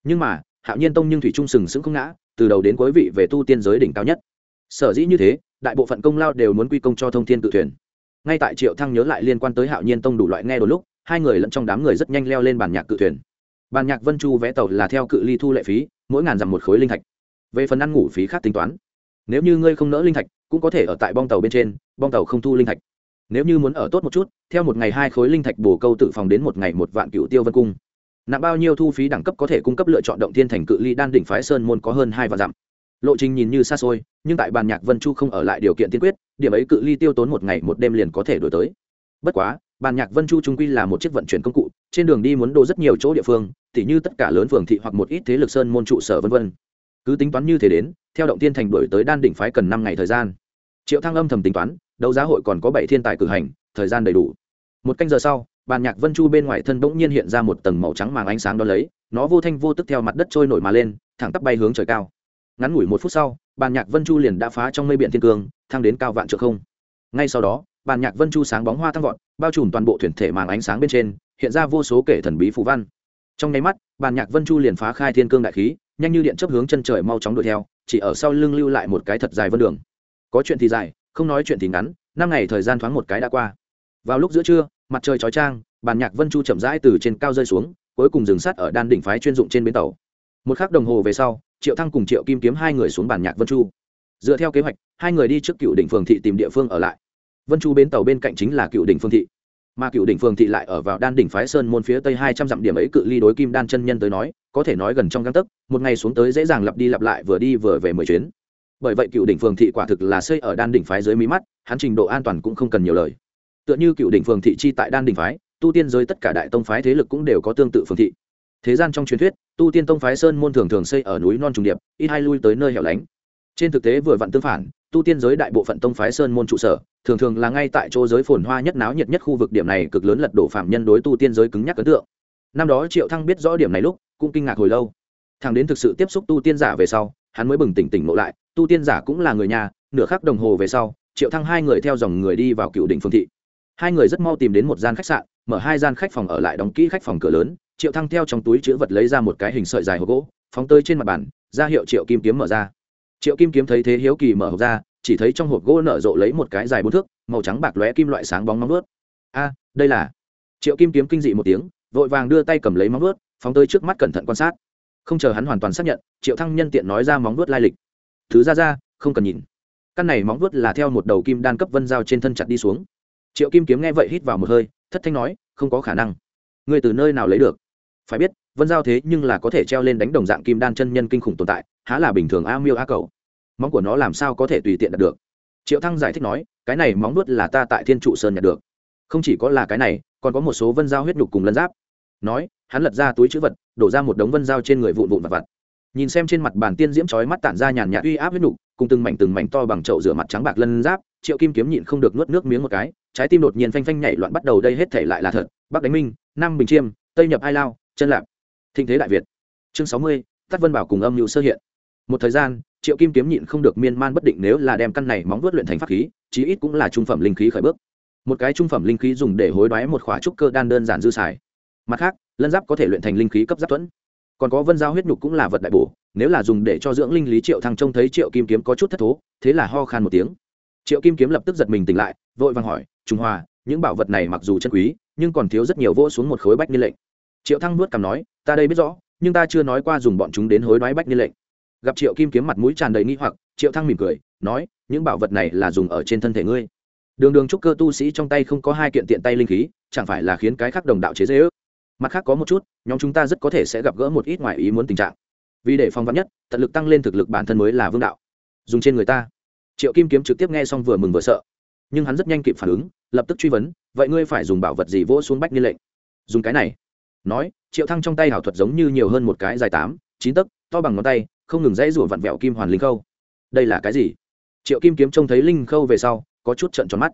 Speaker 1: Nhưng mà, hạo nhiên tông nhưng thủy trung sừng sững không ngã từ đầu đến cuối vị về tu tiên giới đỉnh cao nhất. Sở dĩ như thế, đại bộ phận công lao đều muốn quy công cho thông thiên tự thuyền. Ngay tại triệu thăng nhớ lại liên quan tới hạo nhiên tông đủ loại nghe đôi lúc, hai người lẫn trong đám người rất nhanh leo lên bàn nhạc cự thuyền. Bàn nhạc vân chu vẽ tàu là theo cự ly thu lệ phí, mỗi ngàn dặm một khối linh thạch. Về phần ăn ngủ phí khác tính toán, nếu như ngươi không nỡ linh thạch, cũng có thể ở tại bong tàu bên trên, bong tàu không thu linh thạch. Nếu như muốn ở tốt một chút, theo một ngày hai khối linh thạch bổ câu tự phòng đến một ngày một vạn cựu tiêu vân cung nặng bao nhiêu thu phí đẳng cấp có thể cung cấp lựa chọn động thiên thành cự ly đan đỉnh phái sơn môn có hơn hai vạn dặm. Lộ trình nhìn như xa xôi, nhưng tại bàn nhạc vân chu không ở lại điều kiện tiên quyết, điểm ấy cự ly tiêu tốn một ngày một đêm liền có thể đổi tới. Bất quá, bàn nhạc vân chu trung quy là một chiếc vận chuyển công cụ, trên đường đi muốn đổ rất nhiều chỗ địa phương, tỉ như tất cả lớn phường thị hoặc một ít thế lực sơn môn trụ sở vân vân. Cứ tính toán như thế đến, theo động tiên thành đổi tới đan đỉnh phái cần năm ngày thời gian. Triệu thăng âm thầm tính toán, đấu giá hội còn có bảy thiên tài cử hành, thời gian đầy đủ. Một canh giờ sau bàn nhạc vân chu bên ngoài thân bỗng nhiên hiện ra một tầng màu trắng màng ánh sáng đó lấy, nó vô thanh vô tức theo mặt đất trôi nổi mà lên, thẳng tắp bay hướng trời cao. Ngắn ngủi một phút sau, bàn nhạc vân chu liền đã phá trong mây biển thiên cương thang đến cao vạn trượng không. Ngay sau đó, bàn nhạc vân chu sáng bóng hoa tăng vọt, bao trùm toàn bộ thuyền thể màng ánh sáng bên trên, hiện ra vô số kể thần bí phù văn. Trong nháy mắt, bàn nhạc vân chu liền phá khai thiên cương đại khí, nhanh như điện chấp hướng chân trời mau chóng đuổi theo, chỉ ở sau lưng lưu lại một cái thật dài vân đường. Có chuyện thì dài, không nói chuyện thì ngắn, năm ngày thời gian thoáng một cái đã qua. Vào lúc giữa trưa mặt trời chói trang bàn nhạc vân chu chậm rãi từ trên cao rơi xuống, cuối cùng dừng sát ở đan đỉnh phái chuyên dụng trên bến tàu. Một khắc đồng hồ về sau, triệu thăng cùng triệu kim kiếm hai người xuống bàn nhạc vân chu. Dựa theo kế hoạch, hai người đi trước cựu đỉnh phường thị tìm địa phương ở lại. Vân chu bến tàu bên cạnh chính là cựu đỉnh phương thị. Mà cựu đỉnh phường thị lại ở vào đan đỉnh phái sơn môn phía tây hai trăm dặm điểm ấy cự ly đối kim đan chân nhân tới nói, có thể nói gần trong găng tấc, một ngày xuống tới dễ dàng lặp đi lặp lại vừa đi vừa về mười chuyến. Bởi vậy cựu đỉnh phường thị quả thực là xây ở đan đỉnh phái dưới mí mắt, hắn trình độ an toàn cũng không cần nhiều lời tựa như cựu đỉnh phường thị chi tại đan đỉnh phái, tu tiên giới tất cả đại tông phái thế lực cũng đều có tương tự phường thị. Thế gian trong truyền thuyết, tu tiên tông phái sơn môn thường thường xây ở núi non trùng điệp, ít hai lui tới nơi hẻo lánh. Trên thực tế vừa vặn tương phản, tu tiên giới đại bộ phận tông phái sơn môn trụ sở, thường thường là ngay tại chỗ giới phồn hoa nhất náo nhiệt nhất khu vực, điểm này cực lớn lật đổ phạm nhân đối tu tiên giới cứng nhắc ấn tượng. Năm đó triệu thăng biết rõ điểm này lúc, cũng kinh ngạc hồi lâu. Thằng đến thực sự tiếp xúc tu tiên giả về sau, hắn mới bừng tỉnh tỉnh ngộ lại, tu tiên giả cũng là người nhà, nửa khắc đồng hồ về sau, triệu thăng hai người theo dòng người đi vào cựu đỉnh phương thị hai người rất mau tìm đến một gian khách sạn, mở hai gian khách phòng ở lại đóng kỹ khách phòng cửa lớn, triệu thăng theo trong túi chữ vật lấy ra một cái hình sợi dài hộp gỗ, phóng tới trên mặt bàn, ra hiệu triệu kim kiếm mở ra. Triệu kim kiếm thấy thế hiếu kỳ mở hộp ra, chỉ thấy trong hộp gỗ nở rộ lấy một cái dài bốn thước, màu trắng bạc lóe kim loại sáng bóng móng ướt a, đây là triệu kim kiếm kinh dị một tiếng, vội vàng đưa tay cầm lấy móng ướt phóng tới trước mắt cẩn thận quan sát. Không chờ hắn hoàn toàn xác nhận, triệu thăng nhân tiện nói ra móng vuốt lai lịch. Thứ ra ra, không cần nhìn. Căn này móng vuốt là theo một đầu kim đan cấp vân dao trên thân chặt đi xuống triệu kim kiếm nghe vậy hít vào một hơi, thất thanh nói, không có khả năng. Người từ nơi nào lấy được? Phải biết, vân giao thế nhưng là có thể treo lên đánh đồng dạng kim đan chân nhân kinh khủng tồn tại, há là bình thường a miêu a cầu móng của nó làm sao có thể tùy tiện đạt được? Triệu thăng giải thích nói, cái này móng nuốt là ta tại thiên trụ sơn nhặt được. Không chỉ có là cái này, còn có một số vân giao huyết nhục cùng lân giáp. Nói, hắn lật ra túi chữ vật, đổ ra một đống vân dao trên người vụn vụn vặt vặt. Nhìn xem trên mặt bàn tiên diễm chói mắt tản ra nhàn nhạt uy áp huyết nhục, cùng từng mảnh từng mảnh to bằng chậu rửa mặt trắng bạc lân giáp triệu kim kiếm nhịn không được nuốt nước miếng một cái, trái tim đột nhiên phanh phanh nhảy loạn bắt đầu đây hết thể lại là thật. Bắc đánh minh, nam bình chiêm, tây nhập ai lao, chân lạp, thịnh thế đại việt. Chương sáu mươi tắt vân bảo cùng âm mưu sơ hiện. Một thời gian, triệu kim kiếm nhịn không được miên man bất định nếu là đem căn này móng vuốt luyện thành pháp khí, chí ít cũng là trung phẩm linh khí khởi bước. Một cái trung phẩm linh khí dùng để hối đoái một khỏa trúc cơ đan đơn giản dư xài. Mặt khác, lân giáp có thể luyện thành linh khí cấp giáp thuẫn còn có vân giao huyết nhục cũng là vật đại bổ, nếu là dùng để cho dưỡng linh lý triệu thăng trông thấy triệu kim kiếm có chút thất thố, thế là ho khan một tiếng triệu kim kiếm lập tức giật mình tỉnh lại, vội vàng hỏi trung hòa, những bảo vật này mặc dù chân quý, nhưng còn thiếu rất nhiều vỗ xuống một khối bách niên lệnh. Triệu thăng nuốt cằm nói, ta đây biết rõ, nhưng ta chưa nói qua dùng bọn chúng đến hối đoái bách niên lệnh. Gặp triệu kim kiếm mặt mũi tràn đầy nghi hoặc, triệu thăng mỉm cười, nói, những bảo vật này là dùng ở trên thân thể ngươi. Đường đường trúc cơ tu sĩ trong tay không có hai kiện tiện tay linh khí, chẳng phải là khiến cái khác đồng đạo chế dễ ước mặt khác có một chút, nhóm chúng ta rất có thể sẽ gặp gỡ một ít ngoài ý muốn tình trạng. Vì để phòng vắn nhất, tận lực tăng lên thực lực bản thân mới là vương đạo. Dùng trên người ta triệu kim kiếm trực tiếp nghe xong vừa mừng vừa sợ. Nhưng hắn rất nhanh kịp phản ứng, lập tức truy vấn, vậy ngươi phải dùng bảo vật gì vỗ xuống bách niên lệnh? Dùng cái này. Nói, triệu thăng trong tay hảo thuật giống như nhiều hơn một cái dài tám, chín tấc, to bằng ngón tay, không ngừng dãy rủa vặn vẹo kim hoàn linh khâu. Đây là cái gì? Triệu kim kiếm trông thấy linh khâu về sau, có chút trận tròn mắt.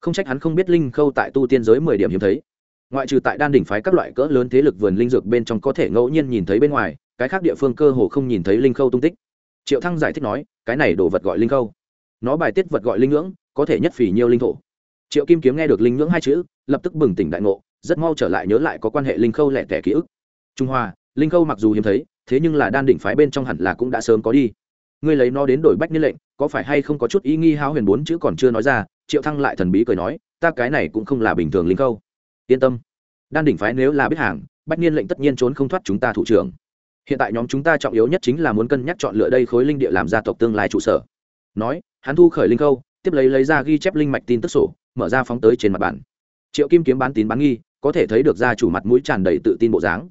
Speaker 1: Không trách hắn không biết linh khâu tại tu tiên giới mười điểm hiếm thấy. Ngoại trừ tại đan đỉnh phái các loại cỡ lớn thế lực vườn linh dược bên trong có thể ngẫu nhiên nhìn thấy bên ngoài, cái khác địa phương cơ hồ không nhìn thấy linh khâu tung tích. Triệu thăng giải thích nói, cái này đồ vật gọi linh khâu nó bài tiết vật gọi linh ngưỡng, có thể nhất phỉ nhiều linh thổ. Triệu kim kiếm nghe được linh ngưỡng hai chữ, lập tức bừng tỉnh đại ngộ, rất mau trở lại nhớ lại có quan hệ linh khâu lẻ tẻ ký ức. Trung hoa, linh khâu mặc dù hiếm thấy, thế nhưng là đan đỉnh phái bên trong hẳn là cũng đã sớm có đi. Ngươi lấy nó đến đổi bách niên lệnh, có phải hay không có chút ý nghi háo huyền bốn chữ còn chưa nói ra, triệu thăng lại thần bí cười nói, ta cái này cũng không là bình thường linh khâu. Yên tâm. Đan đỉnh phái nếu là biết hàng, bách niên lệnh tất nhiên trốn không thoát chúng ta thủ trưởng. Hiện tại nhóm chúng ta trọng yếu nhất chính là muốn cân nhắc chọn lựa đây khối linh địa làm gia tộc tương lai trụ sở nói, hắn thu khởi linh khâu tiếp lấy lấy ra ghi chép linh mạch tin tức sổ, mở ra phóng tới trên mặt bản triệu kim kiếm bán tín bán nghi, có thể thấy được gia chủ mặt mũi tràn đầy tự tin bộ dáng.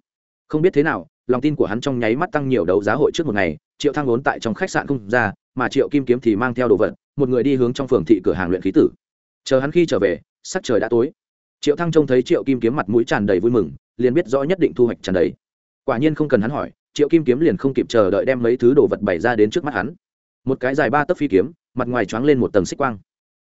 Speaker 1: Không biết thế nào, lòng tin của hắn trong nháy mắt tăng nhiều đấu giá hội trước một ngày, triệu thăng vốn tại trong khách sạn không ra, mà triệu kim kiếm thì mang theo đồ vật, một người đi hướng trong phường thị cửa hàng luyện khí tử. Chờ hắn khi trở về, sắc trời đã tối. Triệu thăng trông thấy triệu kim kiếm mặt mũi tràn đầy vui mừng, liền biết rõ nhất định thu hoạch tràn đầy. Quả nhiên không cần hắn hỏi, triệu kim kiếm liền không kịp chờ đợi đem mấy thứ đồ vật bày ra đến trước mắt hắn một cái dài ba tấc phi kiếm, mặt ngoài choáng lên một tầng xích quang.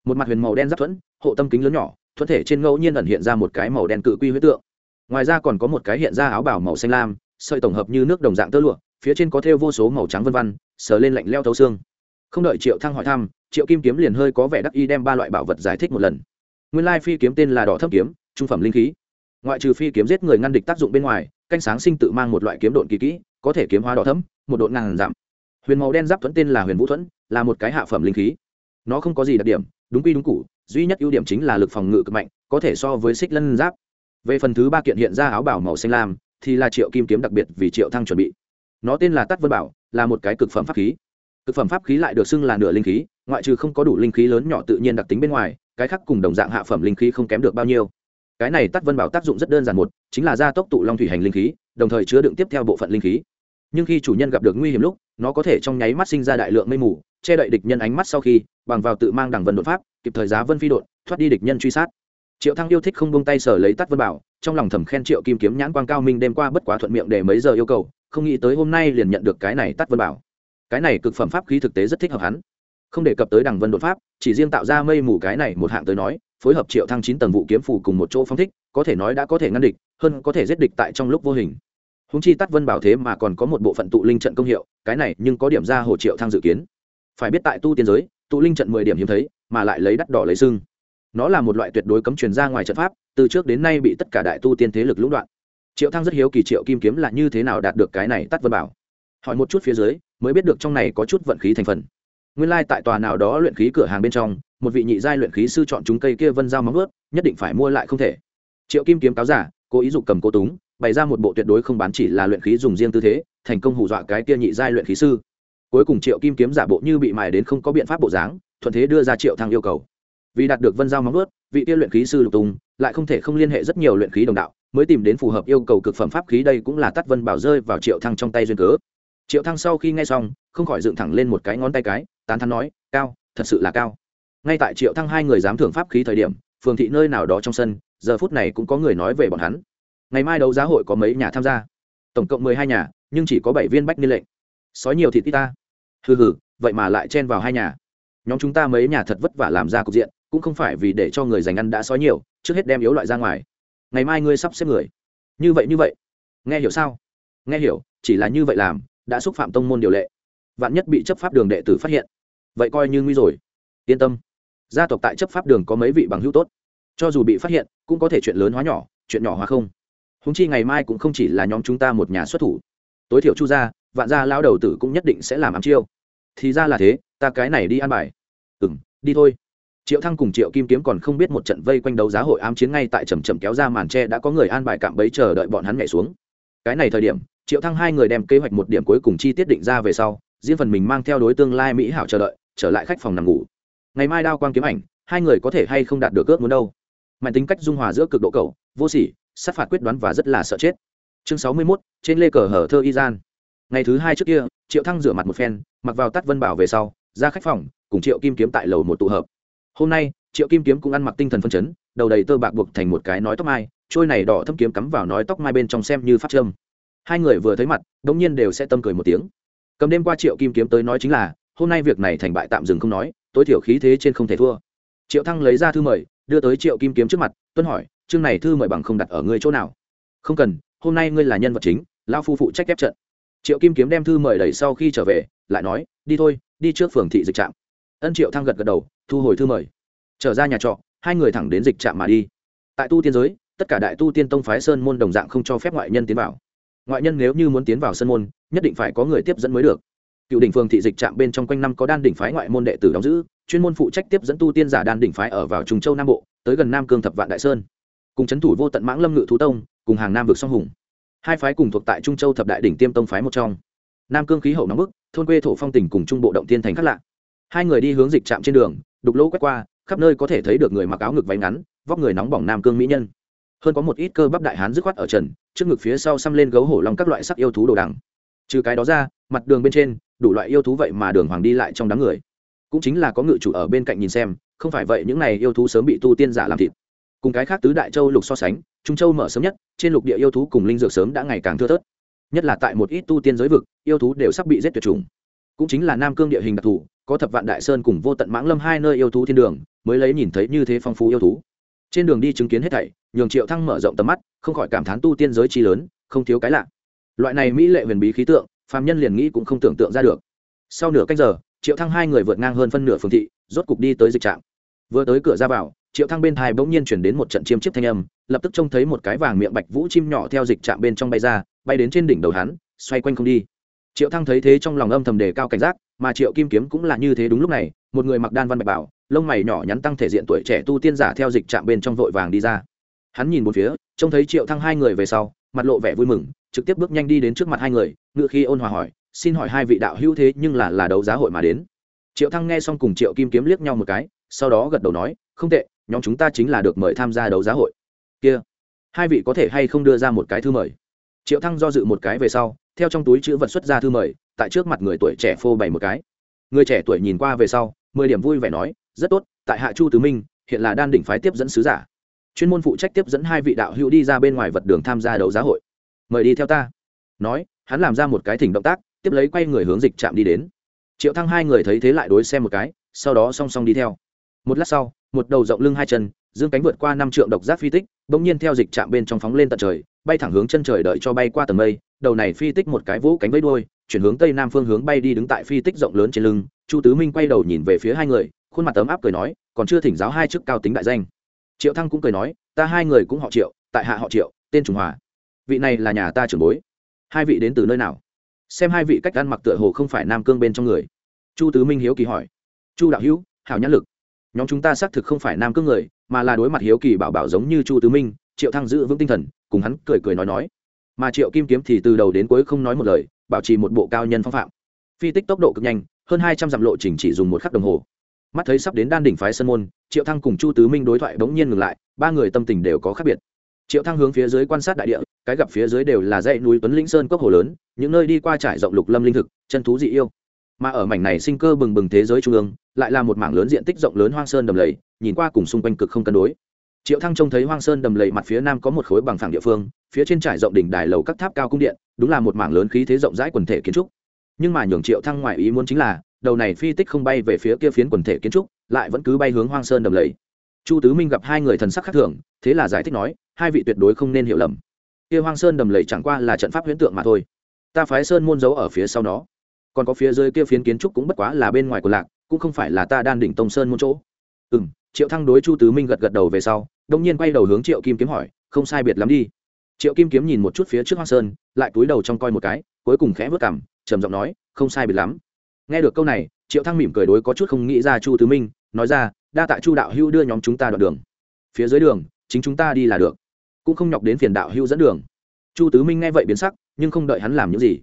Speaker 1: Một mặt huyền màu đen giáp thuẫn, hộ tâm kính lớn nhỏ, thuẫn thể trên ngẫu nhiên ẩn hiện ra một cái màu đen cự quy huyết tượng. Ngoài ra còn có một cái hiện ra áo bảo màu xanh lam, sợi tổng hợp như nước đồng dạng tơ lụa, phía trên có thêu vô số màu trắng vân văn sờ lên lạnh leo thấu xương. Không đợi triệu thăng hỏi thăm, triệu kim kiếm liền hơi có vẻ đắc y đem ba loại bảo vật giải thích một lần. Nguyên lai phi kiếm tên là đỏ thấp kiếm, trung phẩm linh khí. Ngoại trừ phi kiếm giết người ngăn địch tác dụng bên ngoài canh sáng sinh tự mang một loại kiếm độn kỳ kỹ, có thể kiếm hóa đỏ thấm một độn ngàn giảm huyền màu đen giáp thuẫn tên là huyền vũ thuẫn, là một cái hạ phẩm linh khí. Nó không có gì đặc điểm, đúng quy đúng cụ duy nhất ưu điểm chính là lực phòng ngự cực mạnh, có thể so với xích lân giáp. Về phần thứ ba kiện hiện ra áo bảo màu xanh lam, thì là triệu kim kiếm đặc biệt vì triệu thăng chuẩn bị. Nó tên là tắt vân bảo, là một cái cực phẩm pháp khí. Cực phẩm pháp khí lại được xưng là nửa linh khí, ngoại trừ không có đủ linh khí lớn nhỏ tự nhiên đặc tính bên ngoài, cái khác cùng đồng dạng hạ phẩm linh khí không kém được bao nhiêu. Cái này tắt vân bảo tác dụng rất đơn giản một, chính là gia tốc tụ long thủy hành linh khí, đồng thời chứa đựng tiếp theo bộ phận linh khí. Nhưng khi chủ nhân gặp được nguy hiểm lúc nó có thể trong nháy mắt sinh ra đại lượng mây mù, che đậy địch nhân ánh mắt sau khi, bằng vào tự mang đẳng vân đột pháp, kịp thời giá vân phi đột thoát đi địch nhân truy sát. Triệu thăng yêu thích không buông tay sở lấy tắt vân bảo, trong lòng thầm khen triệu kim kiếm nhãn quang cao minh đêm qua bất quá thuận miệng để mấy giờ yêu cầu, không nghĩ tới hôm nay liền nhận được cái này tắt vân bảo. Cái này cực phẩm pháp khí thực tế rất thích hợp hắn. Không đề cập tới đằng vân đột pháp, chỉ riêng tạo ra mây mù cái này một hạng tới nói, phối hợp triệu thăng chín tầng vụ kiếm phủ cùng một chỗ phong thích, có thể nói đã có thể ngăn địch, hơn có thể giết địch tại trong lúc vô hình húng chi tắt vân bảo thế mà còn có một bộ phận tụ linh trận công hiệu, cái này nhưng có điểm ra hồ triệu thăng dự kiến. Phải biết tại tu tiên giới, tụ linh trận mười điểm hiếm thấy, mà lại lấy đắt đỏ lấy sưng. Nó là một loại tuyệt đối cấm truyền ra ngoài trận pháp, từ trước đến nay bị tất cả đại tu tiên thế lực lũng đoạn. Triệu thăng rất hiếu kỳ triệu kim kiếm là như thế nào đạt được cái này tắt vân bảo. Hỏi một chút phía dưới, mới biết được trong này có chút vận khí thành phần. Nguyên lai tại tòa nào đó luyện khí cửa hàng bên trong, một vị nhị giai luyện khí sư chọn chúng cây kia vân giao móng ướt nhất định phải mua lại không thể. Triệu kim kiếm cáo giả, cố ý dục cầm cô túng bày ra một bộ tuyệt đối không bán chỉ là luyện khí dùng riêng tư thế, thành công hù dọa cái kia nhị giai luyện khí sư. Cuối cùng triệu kim kiếm giả bộ như bị mài đến không có biện pháp bộ dáng, thuận thế đưa ra triệu thăng yêu cầu. Vì đạt được vân giao móng ướt vị kia luyện khí sư lục tùng, lại không thể không liên hệ rất nhiều luyện khí đồng đạo, mới tìm đến phù hợp yêu cầu cực phẩm pháp khí đây cũng là tắt vân bảo rơi vào triệu thăng trong tay duyên cớ. Triệu thăng sau khi nghe xong, không khỏi dựng thẳng lên một cái ngón tay cái, tán thắn nói, cao, thật sự là cao. Ngay tại triệu thăng hai người dám thưởng pháp khí thời điểm, phường thị nơi nào đó trong sân, giờ phút này cũng có người nói về bọn hắn ngày mai đấu giá hội có mấy nhà tham gia? Tổng cộng mười hai nhà, nhưng chỉ có bảy viên bách niên lệnh. Sói nhiều thịt ta. Hừ hừ, vậy mà lại chen vào hai nhà. Nhóm chúng ta mấy nhà thật vất vả làm ra cục diện, cũng không phải vì để cho người dành ăn đã sói nhiều, trước hết đem yếu loại ra ngoài. Ngày mai ngươi sắp xếp người. Như vậy như vậy. Nghe hiểu sao? Nghe hiểu, chỉ là như vậy làm, đã xúc phạm tông môn điều lệ. Vạn nhất bị chấp pháp đường đệ tử phát hiện, vậy coi như nguy rồi. Yên tâm. Gia tộc tại chấp pháp đường có mấy vị bằng hữu tốt. Cho dù bị phát hiện, cũng có thể chuyện lớn hóa nhỏ, chuyện nhỏ hóa không húng chi ngày mai cũng không chỉ là nhóm chúng ta một nhà xuất thủ. Tối thiểu chu gia, vạn gia lao đầu tử cũng nhất định sẽ làm ám chiêu. Thì ra là thế, ta cái này đi ăn bài. Ừ m đi thôi. Triệu thăng cùng triệu kim kiếm còn không biết một trận vây quanh đấu giá hội ám chiến ngay tại trầm trầm kéo ra màn tre đã có người an bài cạm bấy chờ đợi bọn hắn nhảy xuống. Cái này thời điểm, triệu thăng hai người đem kế hoạch một điểm cuối cùng chi tiết định ra về sau, riêng phần mình mang theo đối tương lai mỹ hảo chờ đợi, trở lại khách phòng nằm ngủ. Ngày mai đao quang kiếm ảnh, hai người có thể hay không đạt được ước muốn đâu? Mạnh tính cách dung hòa giữa cực độ cầu vô sỉ sát phạt quyết đoán và rất là sợ chết. Chương sáu mươi 61, trên lê cờ hở thơ y gian ngày thứ hai trước kia triệu thăng rửa mặt một phen mặc vào tắt vân bảo về sau ra khách phòng cùng triệu kim kiếm tại lầu một tụ hợp. Hôm nay triệu kim kiếm cũng ăn mặc tinh thần phân chấn đầu đầy tơ bạc buộc thành một cái nói tóc mai trôi này đỏ thâm kiếm cắm vào nói tóc mai bên trong xem như phát trâm hai người vừa thấy mặt đống nhiên đều sẽ tâm cười một tiếng. Cầm đêm qua triệu kim kiếm tới nói chính là hôm nay việc này thành bại tạm dừng không nói tối thiểu khí thế trên không thể thua. Triệu thăng lấy ra thư mời đưa tới triệu kim kiếm trước mặt tuân hỏi chương này thư mời bằng không đặt ở ngươi chỗ nào? Không cần, hôm nay ngươi là nhân vật chính lao phu phụ trách ép trận. Triệu kim kiếm đem thư mời đẩy sau khi trở về, lại nói, đi thôi, đi trước phường thị dịch trạm. Ân triệu thăng gật gật đầu, thu hồi thư mời. Trở ra nhà trọ, hai người thẳng đến dịch trạm mà đi. Tại tu tiên giới, tất cả đại tu tiên tông phái sơn môn đồng dạng không cho phép ngoại nhân tiến vào. Ngoại nhân nếu như muốn tiến vào sơn môn, nhất định phải có người tiếp dẫn mới được. Cựu đỉnh phường thị dịch trạm bên trong quanh năm có đan đỉnh phái ngoại môn đệ tử đóng giữ, chuyên môn phụ trách tiếp dẫn tu tiên giả đan đỉnh phái ở vào trùng châu nam bộ, tới gần nam cương thập vạn đại sơn cùng c h ấ n thủ vô tận mãng lâm ngự thú tông, cùng hàng nam vực song hùng. Hai phái cùng thuộc tại trung châu thập đại đỉnh tiêm tông phái một trong. Nam cương khí hậu nóng bức, thôn quê thổ phong tỉnh cùng trung bộ động tiên thành khác lạ. Hai người đi hướng dịch trạm trên đường, đục lỗ quét qua, khắp nơi có thể thấy được người mặc áo ngực váy ngắn, vóc người nóng bỏng nam cương mỹ nhân. Hơn có một ít cơ bắp đại hán dứt khoát ở trần, trước ngực phía sau xăm lên gấu hổ long các loại sắc yêu thú đồ đằng. Trừ cái đó ra, mặt đường bên trên, đủ loại yêu thú vậy mà đường hoàng đi lại trong đám người. Cũng chính là có ngự chủ ở bên cạnh nhìn xem, không phải vậy những này yêu thú sớm bị tu tiên giả làm thịt cùng cái khác tứ đại châu lục so sánh, trung châu mở sớm nhất, trên lục địa yêu thú cùng linh dược sớm đã ngày càng thưa thớt. Nhất là tại một ít tu tiên giới vực, yêu thú đều sắp bị giết tuyệt chủng. Cũng chính là nam cương địa hình đặc thù, có thập vạn đại sơn cùng vô tận mãng lâm hai nơi yêu thú thiên đường, mới lấy nhìn thấy như thế phong phú yêu thú. Trên đường đi chứng kiến hết thảy, nhường triệu thăng mở rộng tầm mắt, không khỏi cảm thán tu tiên giới chi lớn, không thiếu cái lạ. Loại này mỹ lệ huyền bí khí tượng, phàm nhân liền nghĩ cũng không tưởng tượng ra được. Sau nửa cách giờ, triệu thăng hai người vượt ngang hơn phân nửa phương thị, rốt cục đi tới dịch trạm. Vừa tới cửa ra vào triệu thăng bên thai bỗng nhiên chuyển đến một trận chiêm chiếp thanh âm, lập tức trông thấy một cái vàng miệng bạch vũ chim nhỏ theo dịch chạm bên trong bay ra, bay đến trên đỉnh đầu hắn, xoay quanh không đi. Triệu thăng thấy thế trong lòng âm thầm đề cao cảnh giác, mà triệu kim kiếm cũng là như thế đúng lúc này, một người mặc đan văn bạch bảo, lông mày nhỏ nhắn tăng thể diện tuổi trẻ tu tiên giả theo dịch chạm bên trong vội vàng đi ra. Hắn nhìn một phía, trông thấy triệu thăng hai người về sau, mặt lộ vẻ vui mừng, trực tiếp bước nhanh đi đến trước mặt hai người, ngựa khi ôn hòa hỏi, xin hỏi hai vị đạo hữu thế nhưng là là đấu giá hội mà đến? Triệu thăng nghe xong cùng triệu kim kiếm liếc nhau một cái, sau đó gật đầu nói, không tệ nhóm chúng ta chính là được mời tham gia đấu giá hội. Kia, hai vị có thể hay không đưa ra một cái thư mời? Triệu thăng do dự một cái về sau, theo trong túi chữ vật xuất ra thư mời, tại trước mặt người tuổi trẻ phô bày một cái. Người trẻ tuổi nhìn qua về sau, mười điểm vui vẻ nói, rất tốt, tại hạ chu tứ minh, hiện là đan đỉnh phái tiếp dẫn sứ giả. Chuyên môn phụ trách tiếp dẫn hai vị đạo hữu đi ra bên ngoài vật đường tham gia đấu giá hội. Mời đi theo ta. Nói, hắn làm ra một cái thỉnh động tác, tiếp lấy quay người hướng dịch chạm đi đến. Triệu thăng hai người thấy thế lại đối xem một cái, sau đó song song đi theo. Một lát sau một đầu rộng lưng hai chân, dương cánh vượt qua năm trượng độc giác phi tích, bỗng nhiên theo dịch chạm bên trong phóng lên tận trời, bay thẳng hướng chân trời đợi cho bay qua tầng mây, đầu này phi tích một cái vũ cánh với đuôi, chuyển hướng tây nam phương hướng bay đi đứng tại phi tích rộng lớn trên lưng, chu tứ minh quay đầu nhìn về phía hai người, khuôn mặt tấm áp cười nói, còn chưa thỉnh giáo hai chức cao tính đại danh. Triệu thăng cũng cười nói, ta hai người cũng họ triệu, tại hạ họ triệu, tên trùng hòa. Vị này là nhà ta trưởng bối. Hai vị đến từ nơi nào? Xem hai vị cách ăn mặc tựa hồ không phải nam cương bên trong người. Chu tứ minh hiếu kỳ hỏi. Chu đạo hữu, hảo nhãn lực nhóm chúng ta xác thực không phải nam cương người, mà là đối mặt hiếu kỳ bảo bảo giống như chu tứ minh, triệu thăng giữ vững tinh thần, cùng hắn cười cười nói nói. Mà triệu kim kiếm thì từ đầu đến cuối không nói một lời, bảo trì một bộ cao nhân phong phạm. Phi tích tốc độ cực nhanh, hơn hai trăm dặm lộ trình chỉ dùng một khắc đồng hồ. Mắt thấy sắp đến đan đỉnh phái sân môn, triệu thăng cùng chu tứ minh đối thoại bỗng nhiên ngừng lại, ba người tâm tình đều có khác biệt. Triệu thăng hướng phía dưới quan sát đại địa, cái gặp phía dưới đều là dãy núi tuấn lĩnh sơn cốc hồ lớn, những nơi đi qua trải rộng lục lâm linh thực, chân thú dị yêu mà ở mảnh này sinh cơ bừng bừng thế giới trung ương, lại là một mảng lớn diện tích rộng lớn hoang sơn đầm lầy, nhìn qua cùng xung quanh cực không cân đối. Triệu thăng trông thấy hoang sơn đầm lầy mặt phía nam có một khối bằng phẳng địa phương, phía trên trải rộng đỉnh đài lầu các tháp cao cung điện, đúng là một mảng lớn khí thế rộng rãi quần thể kiến trúc. Nhưng mà nhường triệu thăng ngoại ý muốn chính là, đầu này phi tích không bay về phía kia phiến quần thể kiến trúc, lại vẫn cứ bay hướng hoang sơn đầm lầy. Chu tứ minh gặp hai người thần sắc khác thường, thế là giải thích nói, hai vị tuyệt đối không nên hiểu lầm. Kia hoang sơn đầm lầy chẳng qua là trận pháp huyễn tượng mà thôi. Ta phái sơn môn giấu ở phía sau nó còn có phía dưới kia phiến kiến trúc cũng bất quá là bên ngoài của lạc, cũng không phải là ta đan đỉnh tông sơn môn chỗ. Ừ m triệu thăng đối chu tứ minh gật gật đầu về sau, đông nhiên quay đầu hướng triệu kim kiếm hỏi, không sai biệt lắm đi. Triệu kim kiếm nhìn một chút phía trước hoa sơn, lại cúi đầu trong coi một cái, cuối cùng khẽ vớt cảm trầm giọng nói, không sai biệt lắm. Nghe được câu này, triệu thăng mỉm cười đối có chút không nghĩ ra chu tứ minh, nói ra, đa tạ chu đạo hưu đưa nhóm chúng ta đoạn đường. Phía dưới đường, chính chúng ta đi là được. Cũng không nhọc đến phiền đạo hưu dẫn đường. Chu tứ minh nghe vậy biến sắc, nhưng không đợi hắn làm những gì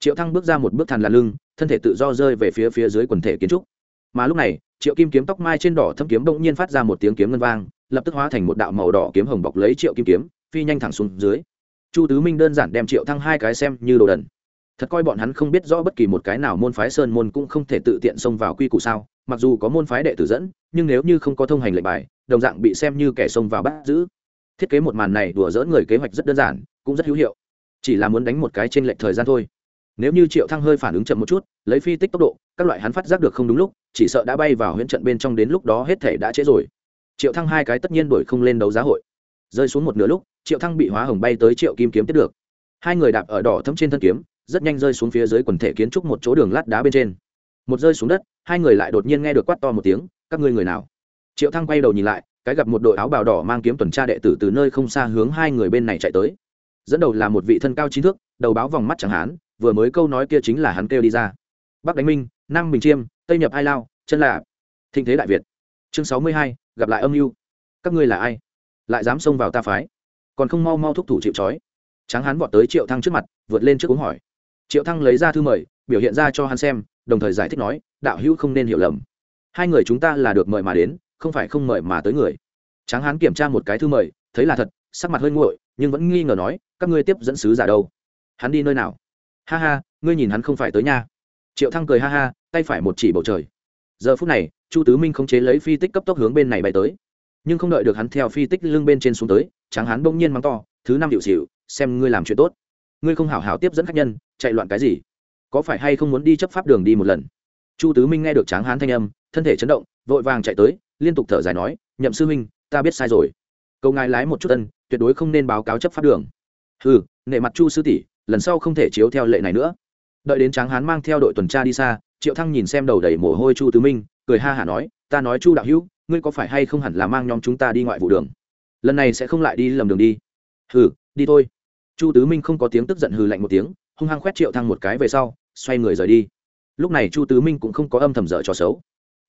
Speaker 1: triệu thăng bước ra một bước thàn là lưng, thân thể tự do rơi về phía phía dưới quần thể kiến trúc. Mà lúc này, triệu kim kiếm tóc mai trên đỏ thâm kiếm bỗng nhiên phát ra một tiếng kiếm ngân vang, lập tức hóa thành một đạo màu đỏ kiếm hồng bọc lấy triệu kim kiếm, phi nhanh thẳng xuống dưới. Chu tứ minh đơn giản đem triệu thăng hai cái xem như đồ đần. Thật coi bọn hắn không biết rõ bất kỳ một cái nào môn phái sơn môn cũng không thể tự tiện xông vào quy củ sao, mặc dù có môn phái đệ tử dẫn, nhưng nếu như không có thông hành lệnh bài, đồng dạng bị xem như kẻ xông vào bắt giữ. Thiết kế một màn này đùa dỡ người kế hoạch rất đơn giản, cũng rất hữu hiệu. Chỉ là muốn đánh một cái trên lệch thời gian thôi nếu như triệu thăng hơi phản ứng chậm một chút, lấy phi tích tốc độ, các loại hắn phát giác được không đúng lúc, chỉ sợ đã bay vào huyễn trận bên trong đến lúc đó hết thể đã trễ rồi. Triệu thăng hai cái tất nhiên đuổi không lên đấu giá hội. Rơi xuống một nửa lúc, triệu thăng bị hóa hồng bay tới triệu kim kiếm tiếp được. Hai người đạp ở đỏ thấm trên thân kiếm, rất nhanh rơi xuống phía dưới quần thể kiến trúc một chỗ đường lát đá bên trên. Một rơi xuống đất, hai người lại đột nhiên nghe được quát to một tiếng, các ngươi người nào? Triệu thăng quay đầu nhìn lại, cái gặp một đội áo bào đỏ mang kiếm tuần tra đệ tử từ nơi không xa hướng hai người bên này chạy tới dẫn đầu là một vị thân cao trí thước, đầu báo vòng mắt chẳng hán, vừa mới câu nói kia chính là hắn kêu đi ra. Bắc đánh minh, nam bình chiêm, tây nhập ai lao, chân là thịnh thế đại việt. Chương sáu mươi hai, gặp lại âm mưu. Các ngươi là ai? Lại dám xông vào ta phái? Còn không mau mau thúc thủ chịu trói. Tráng hán vọt tới triệu thăng trước mặt, vượt lên trước uống hỏi. Triệu thăng lấy ra thư mời, biểu hiện ra cho hắn xem, đồng thời giải thích nói, đạo hữu không nên hiểu lầm. Hai người chúng ta là được mời mà đến, không phải không mời mà tới người. Tráng hán kiểm tra một cái thư mời, thấy là thật, sắc mặt hơi nguội, nhưng vẫn nghi ngờ nói các ngươi tiếp dẫn sứ giả đâu? Hắn đi nơi nào? Ha ha, ngươi nhìn hắn không phải tới nha. Triệu thăng cười ha ha, tay phải một chỉ bầu trời. Giờ phút này, chu tứ minh không chế lấy phi tích cấp tốc hướng bên này bay tới. Nhưng không đợi được hắn theo phi tích lưng bên trên xuống tới, tráng hắn bỗng nhiên mắng to, thứ năm hiệu xịu xem ngươi làm chuyện tốt. Ngươi không hảo hảo tiếp dẫn khách nhân, chạy loạn cái gì? Có phải hay không muốn đi chấp pháp đường đi một lần? Chu tứ minh nghe được tráng hán thanh âm, thân thể chấn động, vội vàng chạy tới, liên tục thở dài nói, nhậm sư minh ta biết sai rồi. Câu ngài lái một chút ân, tuyệt đối không nên báo cáo chấp pháp đường ừ nệ mặt chu sư tỷ, lần sau không thể chiếu theo lệ này nữa. Đợi đến tráng hán mang theo đội tuần tra đi xa, triệu thăng nhìn xem đầu đầy mồ hôi chu tứ minh, cười ha hả nói, ta nói chu đạo hữu, ngươi có phải hay không hẳn là mang nhóm chúng ta đi ngoại vụ đường? Lần này sẽ không lại đi lầm đường đi. Hừ, đi thôi. Chu tứ minh không có tiếng tức giận hừ lạnh một tiếng, hung hăng khoét triệu thăng một cái về sau, xoay người rời đi. Lúc này chu tứ minh cũng không có âm thầm dở trò xấu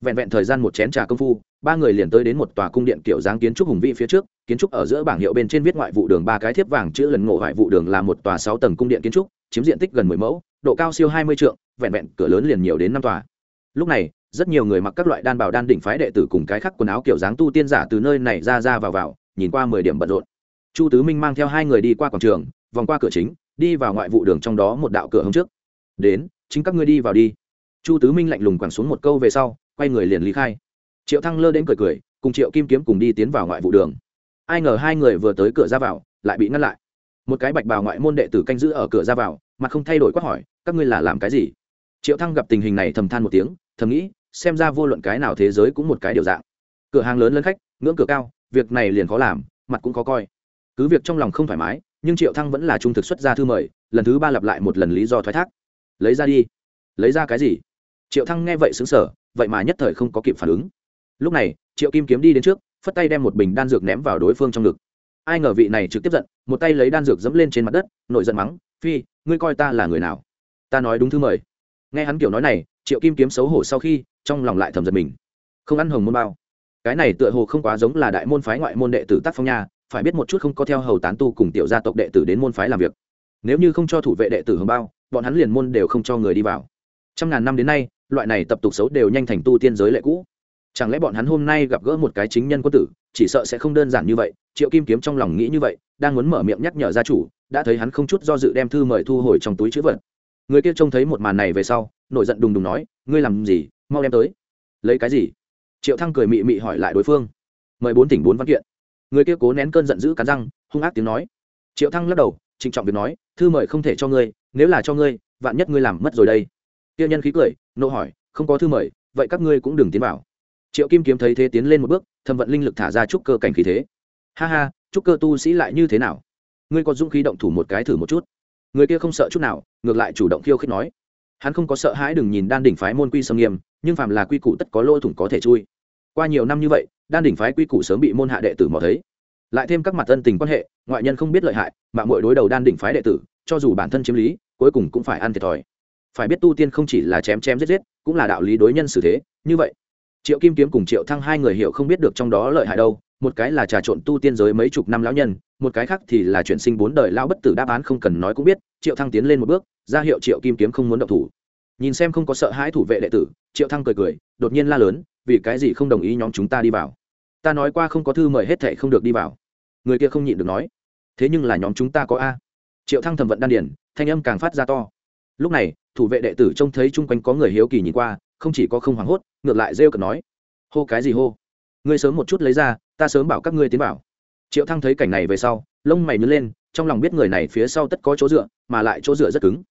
Speaker 1: vẹn vẹn thời gian một chén trà công phu, ba người liền tới đến một tòa cung điện kiểu dáng kiến trúc hùng vĩ phía trước, kiến trúc ở giữa bảng hiệu bên trên viết ngoại vụ đường ba cái thiếp vàng chữ lần ngộ ngoại vụ đường là một tòa sáu tầng cung điện kiến trúc, chiếm diện tích gần mười mẫu, độ cao siêu hai mươi trượng, vẹn vẹn cửa lớn liền nhiều đến năm tòa. Lúc này, rất nhiều người mặc các loại đan bảo đan đỉnh phái đệ tử cùng cái khắc quần áo kiểu dáng tu tiên giả từ nơi này ra ra vào vào, nhìn qua mười điểm bận rộn. Chu tứ minh mang theo hai người đi qua quảng trường, vòng qua cửa chính, đi vào ngoại vụ đường trong đó một đạo cửa hôm trước. Đến, chính các ngươi đi vào đi chu tứ minh lạnh lùng quẳng xuống một câu về sau, quay người liền lý khai. Triệu thăng lơ đến cười cười, cùng triệu kim kiếm cùng đi tiến vào ngoại vụ đường. Ai ngờ hai người vừa tới cửa ra vào, lại bị ngăn lại. Một cái bạch bào ngoại môn đệ tử canh giữ ở cửa ra vào mà không thay đổi quát hỏi, các ngươi là làm cái gì? Triệu thăng gặp tình hình này thầm than một tiếng, thầm nghĩ, xem ra vô luận cái nào thế giới cũng một cái điều dạng. Cửa hàng lớn lớn khách, ngưỡng cửa cao, việc này liền khó làm, mặt cũng khó coi. Cứ việc trong lòng không thoải mái, nhưng triệu thăng vẫn là trung thực xuất ra thư mời, lần thứ ba lặp lại một lần lý do thoái thác. Lấy ra đi. Lấy ra cái gì? Triệu thăng nghe vậy xứng sở vậy mà nhất thời không có kịp phản ứng. Lúc này, triệu kim kiếm đi đến trước, phất tay đem một bình đan dược ném vào đối phương trong ngực. Ai ngờ vị này trực tiếp giận, một tay lấy đan dược dẫm lên trên mặt đất nội giận mắng, phi, ngươi coi ta là người nào? Ta nói đúng thư mời. Nghe hắn kiểu nói này, triệu kim kiếm xấu hổ sau khi, trong lòng lại thầm giật mình. Không ăn hồng môn bao. Cái này tựa hồ không quá giống là đại môn phái ngoại môn đệ tử tác phong nha, phải biết một chút không có theo hầu tán tu cùng tiểu gia tộc đệ tử đến môn phái làm việc. Nếu như không cho thủ vệ đệ tử hồng bao, bọn hắn liền môn đều không cho người đi vào. Trăm ngàn năm đến nay loại này tập tục xấu đều nhanh thành tu tiên giới lệ cũ. Chẳng lẽ bọn hắn hôm nay gặp gỡ một cái chính nhân quân tử, chỉ sợ sẽ không đơn giản như vậy, triệu kim kiếm trong lòng nghĩ như vậy, đang muốn mở miệng nhắc nhở gia chủ, đã thấy hắn không chút do dự đem thư mời thu hồi trong túi chữ vật. Người kia trông thấy một màn này về sau, nổi giận đùng đùng nói, ngươi làm gì? Mau đem tới. Lấy cái gì? Triệu thăng cười mị mị hỏi lại đối phương. Mời bốn tỉnh bốn văn kiện. Người kia cố nén cơn giận dữ cắn răng, hung ác tiếng nói. Triệu thăng lắc đầu, trịnh trọng việc nói, thư mời không thể cho ngươi, nếu là cho ngươi, vạn nhất ngươi làm mất rồi đây kia nhân khí cười, nộ hỏi, không có thư mời, vậy các ngươi cũng đừng tiến vào. Triệu kim kiếm thấy thế tiến lên một bước thâm vận linh lực thả ra trúc cơ cảnh khí thế. Ha ha, trúc cơ tu sĩ lại như thế nào? Ngươi có dũng khí động thủ một cái thử một chút. Người kia không sợ chút nào, ngược lại chủ động khiêu khích nói. Hắn không có sợ hãi đừng nhìn đan đỉnh phái môn quy sâm nghiêm, nhưng phàm là quy củ tất có lỗ thủng có thể chui. Qua nhiều năm như vậy, đan đỉnh phái quy củ sớm bị môn hạ đệ tử mò thấy. Lại thêm các mặt ân tình quan hệ, ngoại nhân không biết lợi hại mà mỗi đối đầu đan đỉnh phái đệ tử, cho dù bản thân chiếm lý, cuối cùng cũng phải ăn thiệt thòi phải biết tu tiên không chỉ là chém chém giết giết, cũng là đạo lý đối nhân xử thế, như vậy, triệu kim kiếm cùng triệu thăng hai người hiểu không biết được trong đó lợi hại đâu, một cái là trà trộn tu tiên giới mấy chục năm lão nhân, một cái khác thì là chuyển sinh bốn đời lão bất tử đáp án không cần nói cũng biết, triệu thăng tiến lên một bước, ra hiệu triệu kim kiếm không muốn động thủ. Nhìn xem không có sợ hãi thủ vệ đệ tử, triệu thăng cười cười, đột nhiên la lớn, vì cái gì không đồng ý nhóm chúng ta đi vào? Ta nói qua không có thư mời hết thệ không được đi vào. Người kia không nhịn được nói, thế nhưng là nhóm chúng ta có a. Triệu thăng thầm vận đan điển thanh âm càng phát ra to lúc này, thủ vệ đệ tử trông thấy chung quanh có người hiếu kỳ nhìn qua, không chỉ có không hoảng hốt, ngược lại rêu cợt nói. Hô cái gì hô? Ngươi sớm một chút lấy ra, ta sớm bảo các ngươi tiến bảo triệu thăng thấy cảnh này về sau, lông mày nhướng lên, trong lòng biết người này phía sau tất có chỗ dựa, mà lại chỗ dựa rất cứng.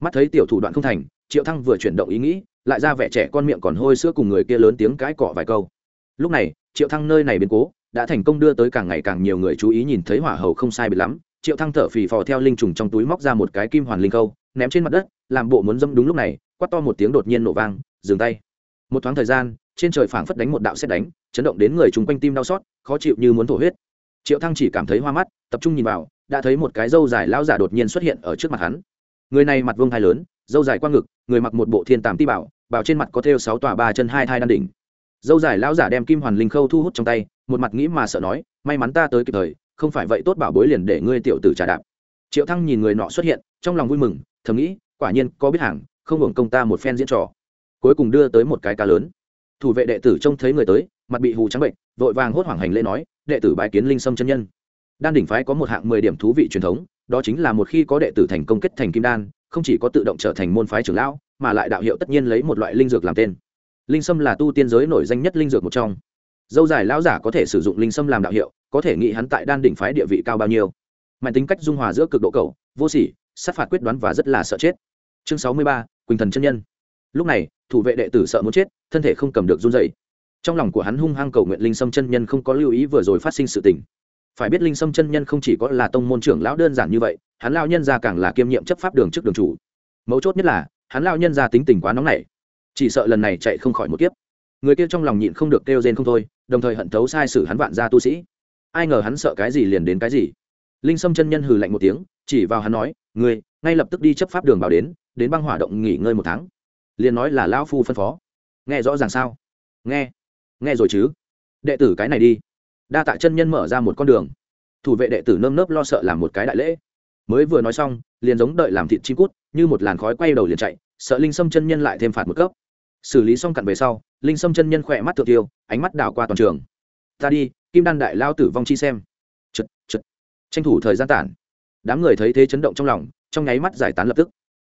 Speaker 1: Mắt thấy tiểu thủ đoạn không thành, triệu thăng vừa chuyển động ý nghĩ, lại ra vẻ trẻ con miệng còn hôi sữa cùng người kia lớn tiếng cãi cọ vài câu. Lúc này, triệu thăng nơi này biến cố, đã thành công đưa tới càng ngày càng nhiều người chú ý nhìn thấy hỏa hầu không sai biệt lắm. Triệu thăng thở phì phò theo linh trùng trong túi móc ra một cái kim hoàn linh câu ném trên mặt đất, làm bộ muốn dâm đúng lúc này, quát to một tiếng đột nhiên nổ vang, dừng tay. Một thoáng thời gian, trên trời phảng phất đánh một đạo xét đánh, chấn động đến người chung quanh tim đau xót, khó chịu như muốn thổ huyết. Triệu thăng chỉ cảm thấy hoa mắt, tập trung nhìn vào, đã thấy một cái râu dài lão giả đột nhiên xuất hiện ở trước mặt hắn. Người này mặt vương thai lớn râu dài qua ngực, người mặc một bộ thiên tàm ti bảo bảo trên mặt có thêu sáu tòa ba chân hai thai đan đỉnh. Dâu dài lão giả đem kim hoàn linh khâu thu hút trong tay, một mặt nghĩ mà sợ nói, may mắn ta tới kịp thời, không phải vậy tốt bảo bối liền để ngươi tiểu tử trả đạp. Triệu thăng nhìn người nọ xuất hiện trong lòng vui mừng, thầm nghĩ, quả nhiên, có biết hàng, không hưởng công ta một phen diễn trò. Cuối cùng đưa tới một cái cá lớn. Thủ vệ đệ tử trông thấy người tới, mặt bị hù trắng bệnh, vội vàng hốt hoảng hành lễ nói, đệ tử bái kiến linh sâm chân nhân. Đan đỉnh phái có một hạng mười điểm thú vị truyền thống, đó chính là một khi có đệ tử thành công kết thành kim đan, không chỉ có tự động trở thành môn phái trưởng lão, mà lại đạo hiệu tất nhiên lấy một loại linh dược làm tên. Linh sâm là tu tiên giới nổi danh nhất linh dược một trong. Dâu dài lão giả có thể sử dụng linh sâm làm đạo hiệu, có thể nghĩ hắn tại đan đỉnh phái địa vị cao bao nhiêu mạnh tính cách dung hòa giữa cực độ cầu vô sỉ, sát phạt quyết đoán và rất là sợ chết. Chương sáu mươi ba, quỳnh thần chân nhân. Lúc này, thủ vệ đệ tử sợ muốn chết, thân thể không cầm được run dậy trong lòng của hắn hung hăng cầu nguyện linh sâm chân nhân không có lưu ý vừa rồi phát sinh sự tình. Phải biết linh sâm chân nhân không chỉ có là tông môn trưởng lão đơn giản như vậy, hắn lao nhân ra càng là kiêm nhiệm chấp pháp đường trước đường chủ. Mấu chốt nhất là, hắn lao nhân ra tính tình quá nóng nảy. Chỉ sợ lần này chạy không khỏi một kiếp. Người kia trong lòng nhịn không được kêu rên không thôi, đồng thời hận thấu sai sử hắn vạn gia tu sĩ. Ai ngờ hắn sợ cái gì liền đến cái gì linh sâm chân nhân hừ lạnh một tiếng, chỉ vào hắn nói, ngươi, ngay lập tức đi chấp pháp đường bảo đến đến băng hỏa động nghỉ ngơi một tháng. Liền nói là lão phu phân phó. Nghe rõ ràng sao? Nghe nghe rồi chứ. Đệ tử cái này đi. Đa tạ chân nhân mở ra một con đường. Thủ vệ đệ tử nơm nớp lo sợ làm một cái đại lễ. Mới vừa nói xong, liền giống đợi làm thịt chim cút, như một làn khói quay đầu liền chạy, sợ linh sâm chân nhân lại thêm phạt một cấp. Xử lý xong cặn về sau, linh sâm chân nhân khỏe mắt thượng tiêu, ánh mắt đảo qua toàn trường. Ta đi, kim đan đại lao tử vong chi xem. Chật chật tranh thủ thời gian tản. Đám người thấy thế chấn động trong lòng, trong nháy mắt giải tán lập tức.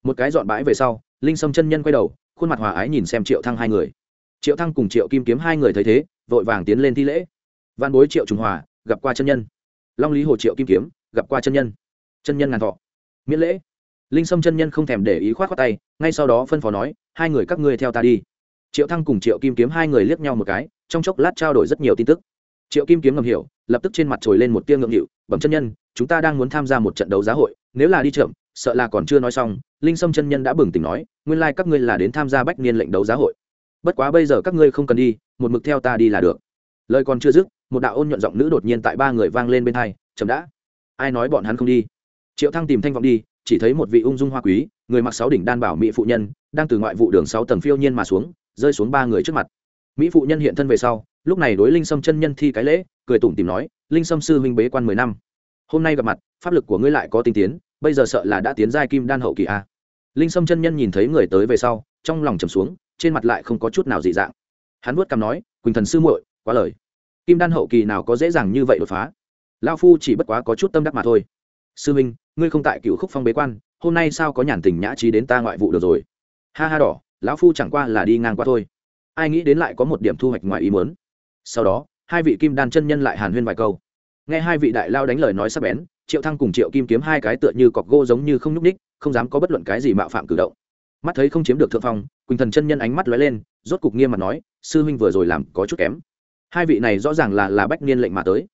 Speaker 1: Một cái dọn bãi về sau, linh sâm chân nhân quay đầu, khuôn mặt hòa ái nhìn xem triệu thăng hai người. Triệu thăng cùng triệu kim kiếm hai người thấy thế, vội vàng tiến lên thi lễ. Văn bối triệu trùng hòa, gặp qua chân nhân. Long lý hồ triệu kim kiếm, gặp qua chân nhân. Chân nhân ngàn thọ. Miễn lễ. Linh sâm chân nhân không thèm để ý khoát qua tay, ngay sau đó phân phó nói, hai người các ngươi theo ta đi. Triệu thăng cùng triệu kim kiếm hai người liếc nhau một cái, trong chốc lát trao đổi rất nhiều tin tức. Triệu kim kiếm ngầm hiểu lập tức trên mặt trồi lên một tia ngượng nghịu, bẩm chân nhân, chúng ta đang muốn tham gia một trận đấu giá hội, nếu là đi chậm, sợ là còn chưa nói xong. Linh sâm chân nhân đã bừng tỉnh nói, nguyên lai、like、các ngươi là đến tham gia bách niên lệnh đấu giá hội. Bất quá bây giờ các ngươi không cần đi, một mực theo ta đi là được. Lời còn chưa dứt, một đạo ôn nhuận giọng nữ đột nhiên tại ba người vang lên bên hai, chậm đã. Ai nói bọn hắn không đi? Triệu thăng tìm thanh vọng đi, chỉ thấy một vị ung dung hoa quý, người mặc sáu đỉnh đan bảo mỹ phụ nhân, đang từ ngoại vụ đường sáu tầng phiêu nhiên mà xuống, rơi xuống ba người trước mặt. Mỹ phụ nhân hiện thân về sau lúc này đối linh sâm chân nhân thi cái lễ, cười tủm tìm nói, linh sâm sư huynh bế quan mười năm. Hôm nay gặp mặt, pháp lực của ngươi lại có tinh tiến, bây giờ sợ là đã tiến giai kim đan hậu kỳ a. Linh sâm chân nhân nhìn thấy người tới về sau, trong lòng trầm xuống, trên mặt lại không có chút nào dị dạng. Hắn vuốt cằm nói, quỳnh thần sư muội, quá lời. Kim đan hậu kỳ nào có dễ dàng như vậy đột phá? Lao phu chỉ bất quá có chút tâm đắc mà thôi. Sư minh ngươi không tại cựu khúc phong bế quan, hôm nay sao có nhàn tình nhã trí đến ta ngoại vụ được rồi? Ha ha đỏ, lão phu chẳng qua là đi ngang qua thôi. Ai nghĩ đến lại có một điểm thu hoạch ngoài ý muốn sau đó, hai vị kim đan chân nhân lại hàn huyên vài câu. Nghe hai vị đại lao đánh lời nói sắp bén, triệu thăng cùng triệu kim kiếm hai cái tựa như cọc gỗ giống như không nhúc ních không dám có bất luận cái gì mạo phạm cử động. Mắt thấy không chiếm được thượng phong, quỳnh thần chân nhân ánh mắt lóe lên, rốt cục nghiêm mặt nói, sư huynh vừa rồi làm có chút kém. Hai vị này rõ ràng là là bách niên lệnh mà tới.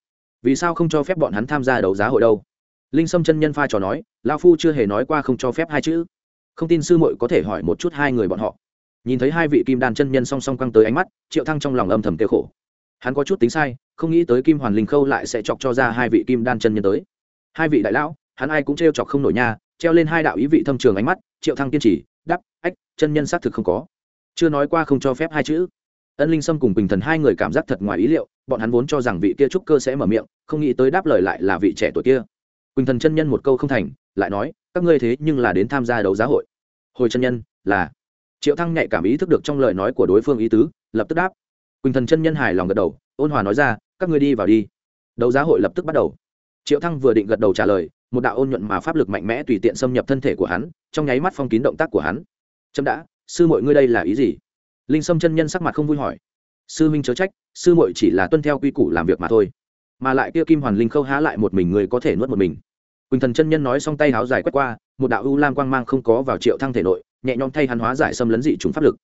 Speaker 1: Vì sao không cho phép bọn hắn tham gia đấu giá hội đâu? Linh sâm chân nhân pha trò nói lao phu chưa hề nói qua không cho phép hai chữ. Không tin sư muội có thể hỏi một chút hai người bọn họ. Nhìn thấy hai vị kim đan chân nhân song song căng tới ánh mắt, triệu thăng trong lòng âm thầm tiêu khổ hắn có chút tính sai, không nghĩ tới kim hoàn linh khâu lại sẽ chọc cho ra hai vị kim đan chân nhân tới. Hai vị đại lão, hắn ai cũng trêu chọc không nổi nha, treo lên hai đạo ý vị thâm trường ánh mắt, triệu thăng kiên trì đắp ách, chân nhân xác thực không có. Chưa nói qua không cho phép hai chữ. Ân linh sâm cùng bình thần hai người cảm giác thật ngoài ý liệu, bọn hắn vốn cho rằng vị kia trúc cơ sẽ mở miệng, không nghĩ tới đáp lời lại là vị trẻ tuổi kia. Quỳnh thần chân nhân một câu không thành, lại nói, các ngươi thế nhưng là đến tham gia đấu giá hội. Hồi chân nhân, là. Triệu thăng nhạy cảm ý thức được trong lời nói của đối phương ý tứ, lập tức đáp quỳnh thần chân nhân hài lòng gật đầu, ôn hòa nói ra, các ngươi đi vào đi. Đấu giá hội lập tức bắt đầu. Triệu thăng vừa định gật đầu trả lời, một đạo ôn nhuận mà pháp lực mạnh mẽ tùy tiện xâm nhập thân thể của hắn, trong nháy mắt phong kín động tác của hắn. Chấm đã, sư muội ngươi đây là ý gì? Linh sâm chân nhân sắc mặt không vui hỏi. Sư minh chớ trách, sư muội chỉ là tuân theo quy củ làm việc mà thôi, mà lại kia kim hoàn linh khâu há lại một mình người có thể nuốt một mình. Quỳnh thần chân nhân nói xong tay háo dài quét qua, một đạo u lam quang mang không có vào triệu thăng thể nội, nhẹ nhõm thay hắn hóa giải xâm lấn dị chúng pháp lực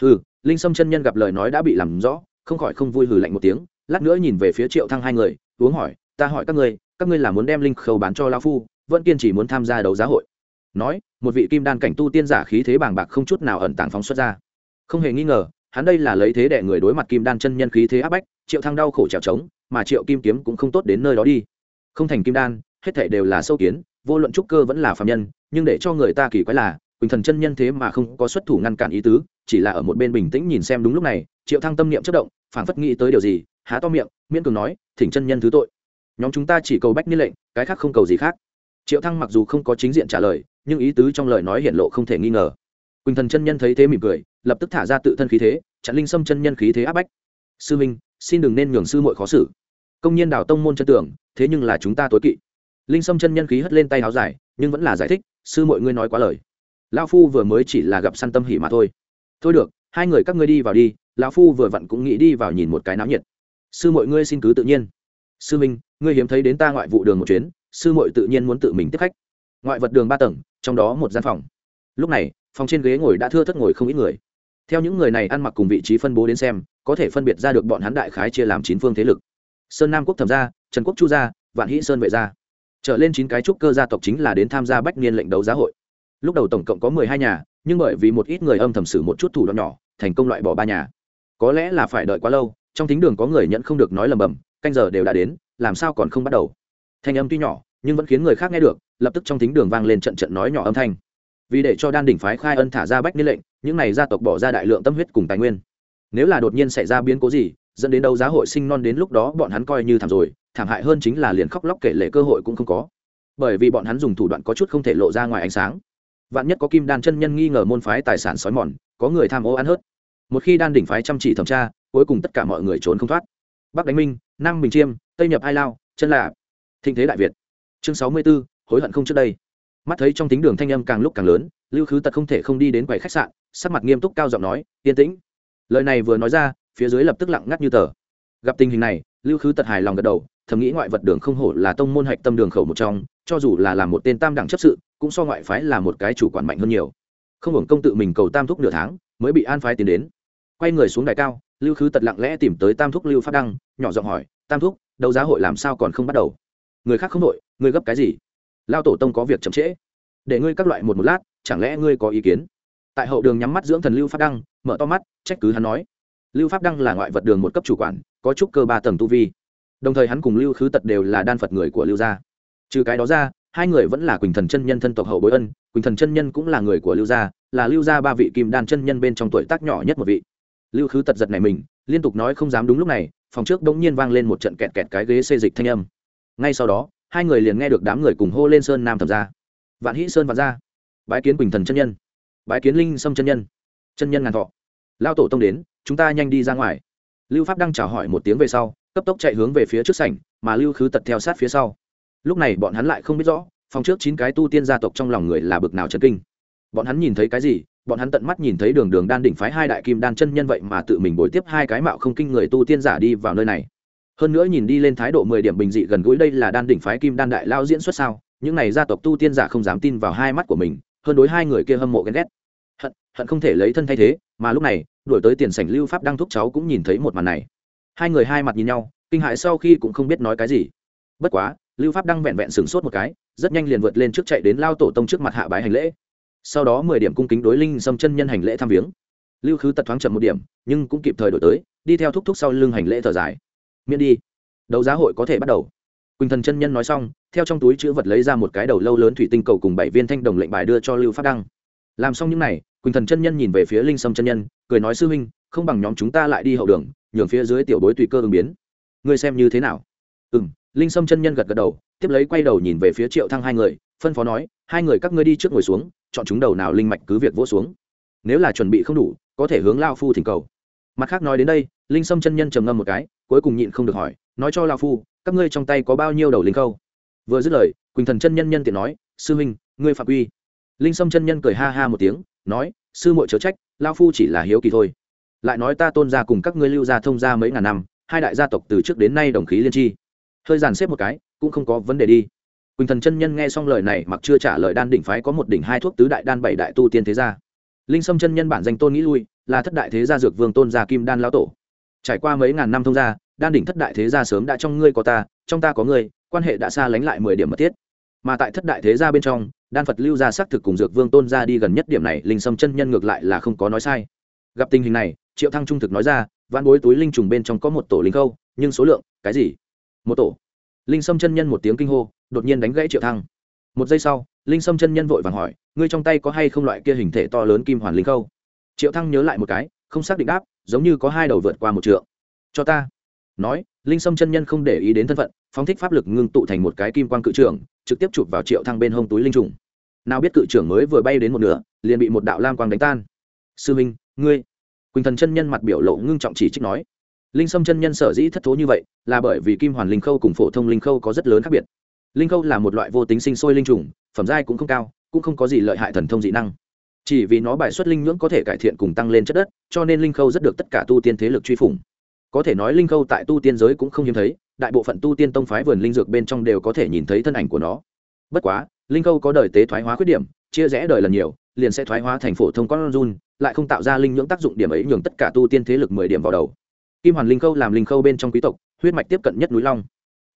Speaker 1: hừ, linh sâm chân nhân gặp lời nói đã bị làm rõ, không khỏi không vui hừ lạnh một tiếng, lát nữa nhìn về phía triệu thăng hai người, uống hỏi, ta hỏi các ngươi các ngươi là muốn đem linh khâu bán cho lao phu, vẫn kiên trì muốn tham gia đấu giá hội? Nói, một vị kim đan cảnh tu tiên giả khí thế bàng bạc không chút nào ẩn tàng phóng xuất ra. Không hề nghi ngờ, hắn đây là lấy thế để người đối mặt kim đan chân nhân khí thế áp bách, triệu thăng đau khổ trèo trống, mà triệu kim kiếm cũng không tốt đến nơi đó đi. Không thành kim đan, hết thảy đều là sâu kiến, vô luận trúc cơ vẫn là phạm nhân, nhưng để cho người ta kỳ quái là quỳnh thần chân nhân thế mà không có xuất thủ ngăn cản ý tứ, chỉ là ở một bên bình tĩnh nhìn xem đúng lúc này, triệu thăng tâm niệm chất động, phảng phất nghĩ tới điều gì, há to miệng, miễn cường nói, thỉnh chân nhân thứ tội. Nhóm chúng ta chỉ cầu bách niên lệnh, cái khác không cầu gì khác. Triệu thăng mặc dù không có chính diện trả lời, nhưng ý tứ trong lời nói hiện lộ không thể nghi ngờ. Quỳnh thần chân nhân thấy thế mỉm cười, lập tức thả ra tự thân khí thế, chặn linh sâm chân nhân khí thế áp bách. Sư minh, xin đừng nên nhường sư muội khó xử. Công nhiên đào tông môn chân tưởng, thế nhưng là chúng ta tối kỵ. Linh sâm chân nhân khí hất lên tay áo dài, nhưng vẫn là giải thích, sư muội ngươi nói quá lời lao phu vừa mới chỉ là gặp săn tâm hỉ mà thôi. Thôi được, hai người các ngươi đi vào đi, lão phu vừa vặn cũng nghĩ đi vào nhìn một cái náo nhiệt. Sư muội ngươi xin cứ tự nhiên. Sư minh, ngươi hiếm thấy đến ta ngoại vụ đường một chuyến, sư muội tự nhiên muốn tự mình tiếp khách. Ngoại vật đường ba tầng, trong đó một gian phòng. Lúc này, phòng trên ghế ngồi đã thưa thất ngồi không ít người. Theo những người này ăn mặc cùng vị trí phân bố đến xem, có thể phân biệt ra được bọn hắn đại khái chia làm chín phương thế lực. Sơn nam quốc thẩm gia, trần quốc chu gia, vạn hỷ sơn vệ gia. Trở lên chín cái trúc cơ gia tộc chính là đến tham gia bách niên lệnh đấu giá hội lúc đầu tổng cộng có mười hai nhà, nhưng bởi vì một ít người âm thầm xử một chút thủ đoạn nhỏ, thành công loại bỏ ba nhà. Có lẽ là phải đợi quá lâu, trong thính đường có người nhận không được nói lầm bầm, canh giờ đều đã đến, làm sao còn không bắt đầu? Thanh âm tuy nhỏ, nhưng vẫn khiến người khác nghe được, lập tức trong thính đường vang lên trận trận nói nhỏ âm thanh. Vì để cho đan đỉnh phái khai ân thả ra bách niên lệnh, những này gia tộc bỏ ra đại lượng tâm huyết cùng tài nguyên. Nếu là đột nhiên xảy ra biến cố gì, dẫn đến đâu giá hội sinh non đến lúc đó bọn hắn coi như thảm rồi, thảm hại hơn chính là liền khóc lóc kể lệ cơ hội cũng không có. Bởi vì bọn hắn dùng thủ đoạn có chút không thể lộ ra ngoài ánh sáng vạn nhất có kim đan chân nhân nghi ngờ môn phái tài sản sói mòn, có người tham ô ăn hớt. Một khi đan đỉnh phái chăm chỉ thẩm tra, cuối cùng tất cả mọi người trốn không thoát. Bắc đánh minh, nam bình chiêm, tây nhập hai lao, chân là thịnh thế đại việt. Chương sáu mươi b ố hối hận không trước đây. Mắt thấy trong tính đường thanh âm càng lúc càng lớn, lưu khứ tật không thể không đi đến quầy khách sạn, sắc mặt nghiêm túc cao giọng nói, yên tĩnh. Lời này vừa nói ra, phía dưới lập tức lặng ngắt như tờ. Gặp tình hình này, lưu khứ tật hài lòng gật đầu, thầm nghĩ ngoại vật đường không hổ là tông môn hạch tâm đường khẩu một trong, cho dù là làm một tên tam đẳng chấp sự cũng so ngoại phái là một cái chủ quản mạnh hơn nhiều. Không hưởng công tự mình cầu tam thúc nửa tháng, mới bị an phái tiến đến. Quay người xuống đài cao, lưu khứ tật lặng lẽ tìm tới tam thúc lưu phát đăng, nhỏ giọng hỏi, tam thúc, đấu giá hội làm sao còn không bắt đầu? Người khác không đội ngươi gấp cái gì? Lao tổ tông có việc chậm trễ. Để ngươi các loại một một lát, chẳng lẽ ngươi có ý kiến? Tại hậu đường nhắm mắt dưỡng thần lưu pháp đăng, mở to mắt, trách cứ hắn nói, lưu pháp đăng là ngoại vật đường một cấp chủ quản, có trúc cơ ba tầng tu vi. Đồng thời hắn cùng lưu khứ tật đều là đan phật người của lưu gia. Trừ cái đó ra hai người vẫn là quỳnh thần chân nhân thân tộc hậu bối ân quỳnh thần chân nhân cũng là người của lưu gia là lưu gia ba vị kim đan chân nhân bên trong tuổi tác nhỏ nhất một vị lưu khứ tật giật này mình liên tục nói không dám đúng lúc này phòng trước đống nhiên vang lên một trận kẹt kẹt cái ghế xê dịch thanh âm ngay sau đó hai người liền nghe được đám người cùng hô lên sơn nam thẩm ra vạn hĩ sơn vạn ra bái kiến quỳnh thần chân nhân bái kiến linh sâm chân nhân chân nhân ngàn thọ lao tổ tông đến chúng ta nhanh đi ra ngoài lưu pháp đang chào hỏi một tiếng về sau cấp tốc chạy hướng về phía trước sảnh mà lưu khứ tật theo sát phía sau lúc này bọn hắn lại không biết rõ, phòng trước chín cái tu tiên gia tộc trong lòng người là bực nào trấn kinh. Bọn hắn nhìn thấy cái gì? Bọn hắn tận mắt nhìn thấy đường đường đan đỉnh phái hai đại kim đan chân nhân vậy mà tự mình bồi tiếp hai cái mạo không kinh người tu tiên giả đi vào nơi này. Hơn nữa nhìn đi lên thái độ mười điểm bình dị gần gũi đây là đan đỉnh phái kim đan đại lao diễn xuất sao? Những này gia tộc tu tiên giả không dám tin vào hai mắt của mình, hơn đối hai người kia hâm mộ ghen ghét. Hận hận không thể lấy thân thay thế, mà lúc này đổi tới tiền sảnh lưu pháp đang thúc cháu cũng nhìn thấy một màn này. Hai người hai mặt nhìn nhau, kinh hại sau khi cũng không biết nói cái gì. Bất quá lưu pháp đang vẹn vẹn sửng sốt một cái, rất nhanh liền vượt lên trước chạy đến lao tổ tông trước mặt hạ bái hành lễ. Sau đó mười điểm cung kính đối linh xâm chân nhân hành lễ thăm viếng. Lưu khứ tật thoáng chậm một điểm, nhưng cũng kịp thời đổi tới, đi theo thúc thúc sau lưng hành lễ thở dài. Miễn đi. Đấu giá hội có thể bắt đầu. Quỳnh thần chân nhân nói xong, theo trong túi chữ vật lấy ra một cái đầu lâu lớn thủy tinh cầu cùng bảy viên thanh đồng lệnh bài đưa cho lưu Pháp đăng. Làm xong những n à y quỳnh thần chân nhân nhìn về phía linh sâm chân nhân, cười nói sư huynh, không bằng nhóm chúng ta lại đi hậu đường, nhường phía dưới tiểu bối tùy cơ ứng biến. Ngươi xem như thế nào? Ừ m linh sâm chân nhân gật gật đầu, tiếp lấy quay đầu nhìn về phía triệu thăng hai người, phân phó nói, hai người các ngươi đi trước ngồi xuống, chọn chúng đầu nào linh mạch cứ việc vỗ xuống. Nếu là chuẩn bị không đủ, có thể hướng lao phu thỉnh cầu. Mặt khác nói đến đây, linh sâm chân nhân trầm ngâm một cái, cuối cùng nhịn không được hỏi, nói cho lao phu, các ngươi trong tay có bao nhiêu đầu linh câu vừa dứt lời, quỳnh thần chân nhân nhân tiện nói, sư huynh ngươi phạm uy linh sâm chân nhân cười ha ha một tiếng, nói, sư muội chớ trách, lao phu chỉ là hiếu kỳ thôi. Lại nói ta tôn gia cùng các ngươi lưu gia thông gia mấy ngàn năm, hai đại gia tộc từ trước đến nay đồng khí liên tri hơi dàn xếp một cái, cũng không có vấn đề đi. Quỳnh thần chân nhân nghe xong lời này mặc chưa trả lời đan đỉnh phái có một đỉnh hai thuốc tứ đại đan bảy đại tu tiên thế gia. Linh sâm chân nhân bản danh tôn nghĩ lui, là thất đại thế gia dược vương tôn gia kim đan lão tổ. Trải qua mấy ngàn năm thông gia, đan đỉnh thất đại thế gia sớm đã trong ngươi có ta, trong ta có ngươi, quan hệ đã xa lánh lại mười điểm mật thiết. Mà tại thất đại thế gia bên trong, đan phật lưu gia xác thực cùng dược vương tôn gia đi gần nhất điểm này, linh sâm chân nhân ngược lại là không có nói sai. Gặp tình hình này, triệu thăng trung thực nói ra văn bối túi linh trùng bên trong có một tổ linh khâu, nhưng số lượng, cái gì? Một tổ. Linh sâm chân nhân một tiếng kinh hô, đột nhiên đánh gãy triệu thăng. Một giây sau, linh sâm chân nhân vội vàng hỏi, ngươi trong tay có hay không loại kia hình thể to lớn kim hoàn linh khâu? Triệu thăng nhớ lại một cái, không xác định đáp, giống như có hai đầu vượt qua một trượng. Cho ta. Nói, linh sâm chân nhân không để ý đến thân phận, phóng thích pháp lực ngưng tụ thành một cái kim quan cự trưởng trực tiếp chụp vào triệu thăng bên hông túi linh trùng. Nào biết cự trưởng mới vừa bay đến một nửa, liền bị một đạo lam quang đánh tan. Sư minh, ngươi. Quỳnh thần chân nhân mặt biểu lộ ngưng trọng chỉ trích nói linh sâm chân nhân sở dĩ thất thố như vậy là bởi vì kim hoàn linh khâu cùng phổ thông linh khâu có rất lớn khác biệt. Linh khâu là một loại vô tính sinh sôi linh trùng, phẩm giai cũng không cao, cũng không có gì lợi hại thần thông dị năng. Chỉ vì nó bài xuất linh nhưỡng có thể cải thiện cùng tăng lên chất đất, cho nên linh khâu rất được tất cả tu tiên thế lực truy phủng. Có thể nói linh khâu tại tu tiên giới cũng không hiếm thấy, đại bộ phận tu tiên tông phái vườn linh dược bên trong đều có thể nhìn thấy thân ảnh của nó. Bất quá, linh khâu có đời tế thoái hóa khuyết điểm, chia rẽ đời lần nhiều, liền sẽ thoái hóa thành phổ thông con run, lại không tạo ra linh nhưỡng tác dụng điểm ấy nhường tất cả tu tiên thế lực mười điểm vào đầu kim hoàn linh khâu làm linh khâu bên trong quý tộc, huyết mạch tiếp cận nhất núi long.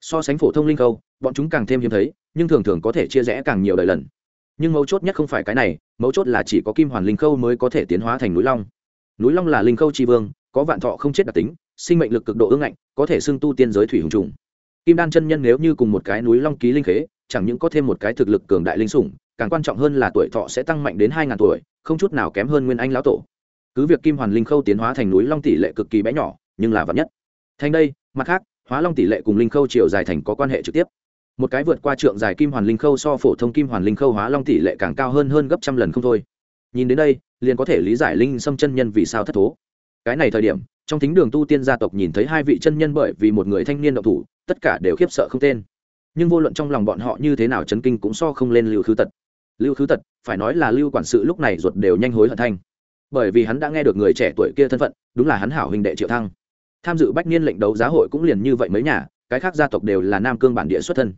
Speaker 1: So sánh phổ thông linh khâu, bọn chúng càng thêm hiếm thấy, nhưng thường thường có thể chia rẽ càng nhiều đời lần. Nhưng mấu chốt nhất không phải cái này, mấu chốt là chỉ có kim hoàn linh khâu mới có thể tiến hóa thành núi long. Núi long là linh khâu tri vương, có vạn thọ không chết đặc tính, sinh mệnh lực cực độ ương ngạnh, có thể xưng tu tiên giới thủy hùng trùng. Kim đan chân nhân nếu như cùng một cái núi long ký linh khế, chẳng những có thêm một cái thực lực cường đại linh sủng, càng quan trọng hơn là tuổi thọ sẽ tăng mạnh đến hai ngàn tuổi, không chút nào kém hơn nguyên anh lão tổ. Cứ việc kim hoàn linh khâu tiến hóa thành núi long tỷ lệ cực kỳ bé nhỏ nhưng là vạn nhất. Thành đây, mặt khác, hóa long tỷ lệ cùng linh khâu chiều dài thành có quan hệ trực tiếp. Một cái vượt qua trượng dài kim hoàn linh khâu so phổ thông kim hoàn linh khâu hóa long tỷ lệ càng cao hơn hơn gấp trăm lần không thôi. Nhìn đến đây, liền có thể lý giải linh xâm chân nhân vì sao thất thố. Cái này thời điểm, trong thính đường tu tiên gia tộc nhìn thấy hai vị chân nhân bởi vì một người thanh niên độc thủ, tất cả đều khiếp sợ không tên. Nhưng vô luận trong lòng bọn họ như thế nào chấn kinh cũng so không lên lưu khứ tật. Lưu khứ tật, phải nói là lưu quản sự lúc này ruột đều nhanh hối hận thanh. Bởi vì hắn đã nghe được người trẻ tuổi kia thân phận, đúng là hắn hảo huynh đệ triệu thăng tham dự bách niên lệnh đấu giá hội cũng liền như vậy mấy nhà, cái khác gia tộc đều là nam cương bản địa xuất thân.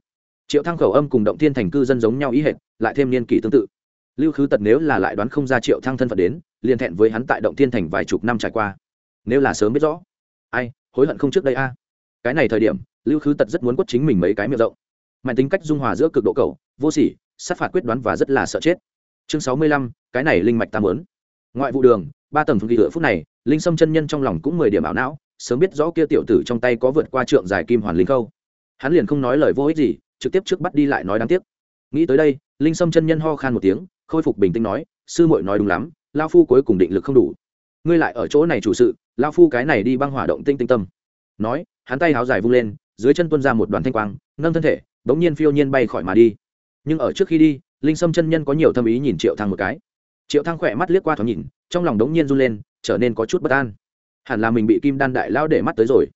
Speaker 1: Triệu thăng khẩu âm cùng động thiên thành cư dân giống nhau ý hệt, lại thêm niên kỷ tương tự. Lưu khứ tật nếu là lại đoán không ra triệu thăng thân phận đến, liền thẹn với hắn tại động thiên thành vài chục năm trải qua. Nếu là sớm biết rõ. Ai, hối hận không trước đây a. Cái này thời điểm, lưu khứ tật rất muốn quất chính mình mấy cái miệng rộng. Mạnh tính cách dung hòa giữa cực độ cầu vô sỉ, sát phạt quyết đoán và rất là sợ chết. Chương sáu mươi lăm, cái này linh mạch tam lớn ngoại vụ đường, ba tầng phương kỳ lửa phút này, linh sâm chân nhân trong lòng cũng mười điểm ảo não sớm biết rõ kia tiểu tử trong tay có vượt qua trượng dài kim hoàn linh khâu. Hắn liền không nói lời vô ích gì, trực tiếp trước bắt đi lại nói đáng tiếc. Nghĩ tới đây, linh sâm chân nhân ho khan một tiếng, khôi phục bình tĩnh nói, sư muội nói đúng lắm lao phu cuối cùng định lực không đủ. Ngươi lại ở chỗ này chủ sự lao phu cái này đi băng hỏa động tinh tinh tâm. Nói, hắn tay háo dài vung lên, dưới chân tuôn ra một đoàn thanh quang nâng thân thể, bỗng nhiên phiêu nhiên bay khỏi mà đi. Nhưng ở trước khi đi, linh sâm chân nhân có nhiều tâm ý nhìn triệu thăng một cái. Triệu thăng khỏe mắt liếc qua thoáng nhìn, trong lòng đống nhiên run lên, trở nên có chút bất an hẳn là mình bị kim đan đại lao để mắt tới rồi.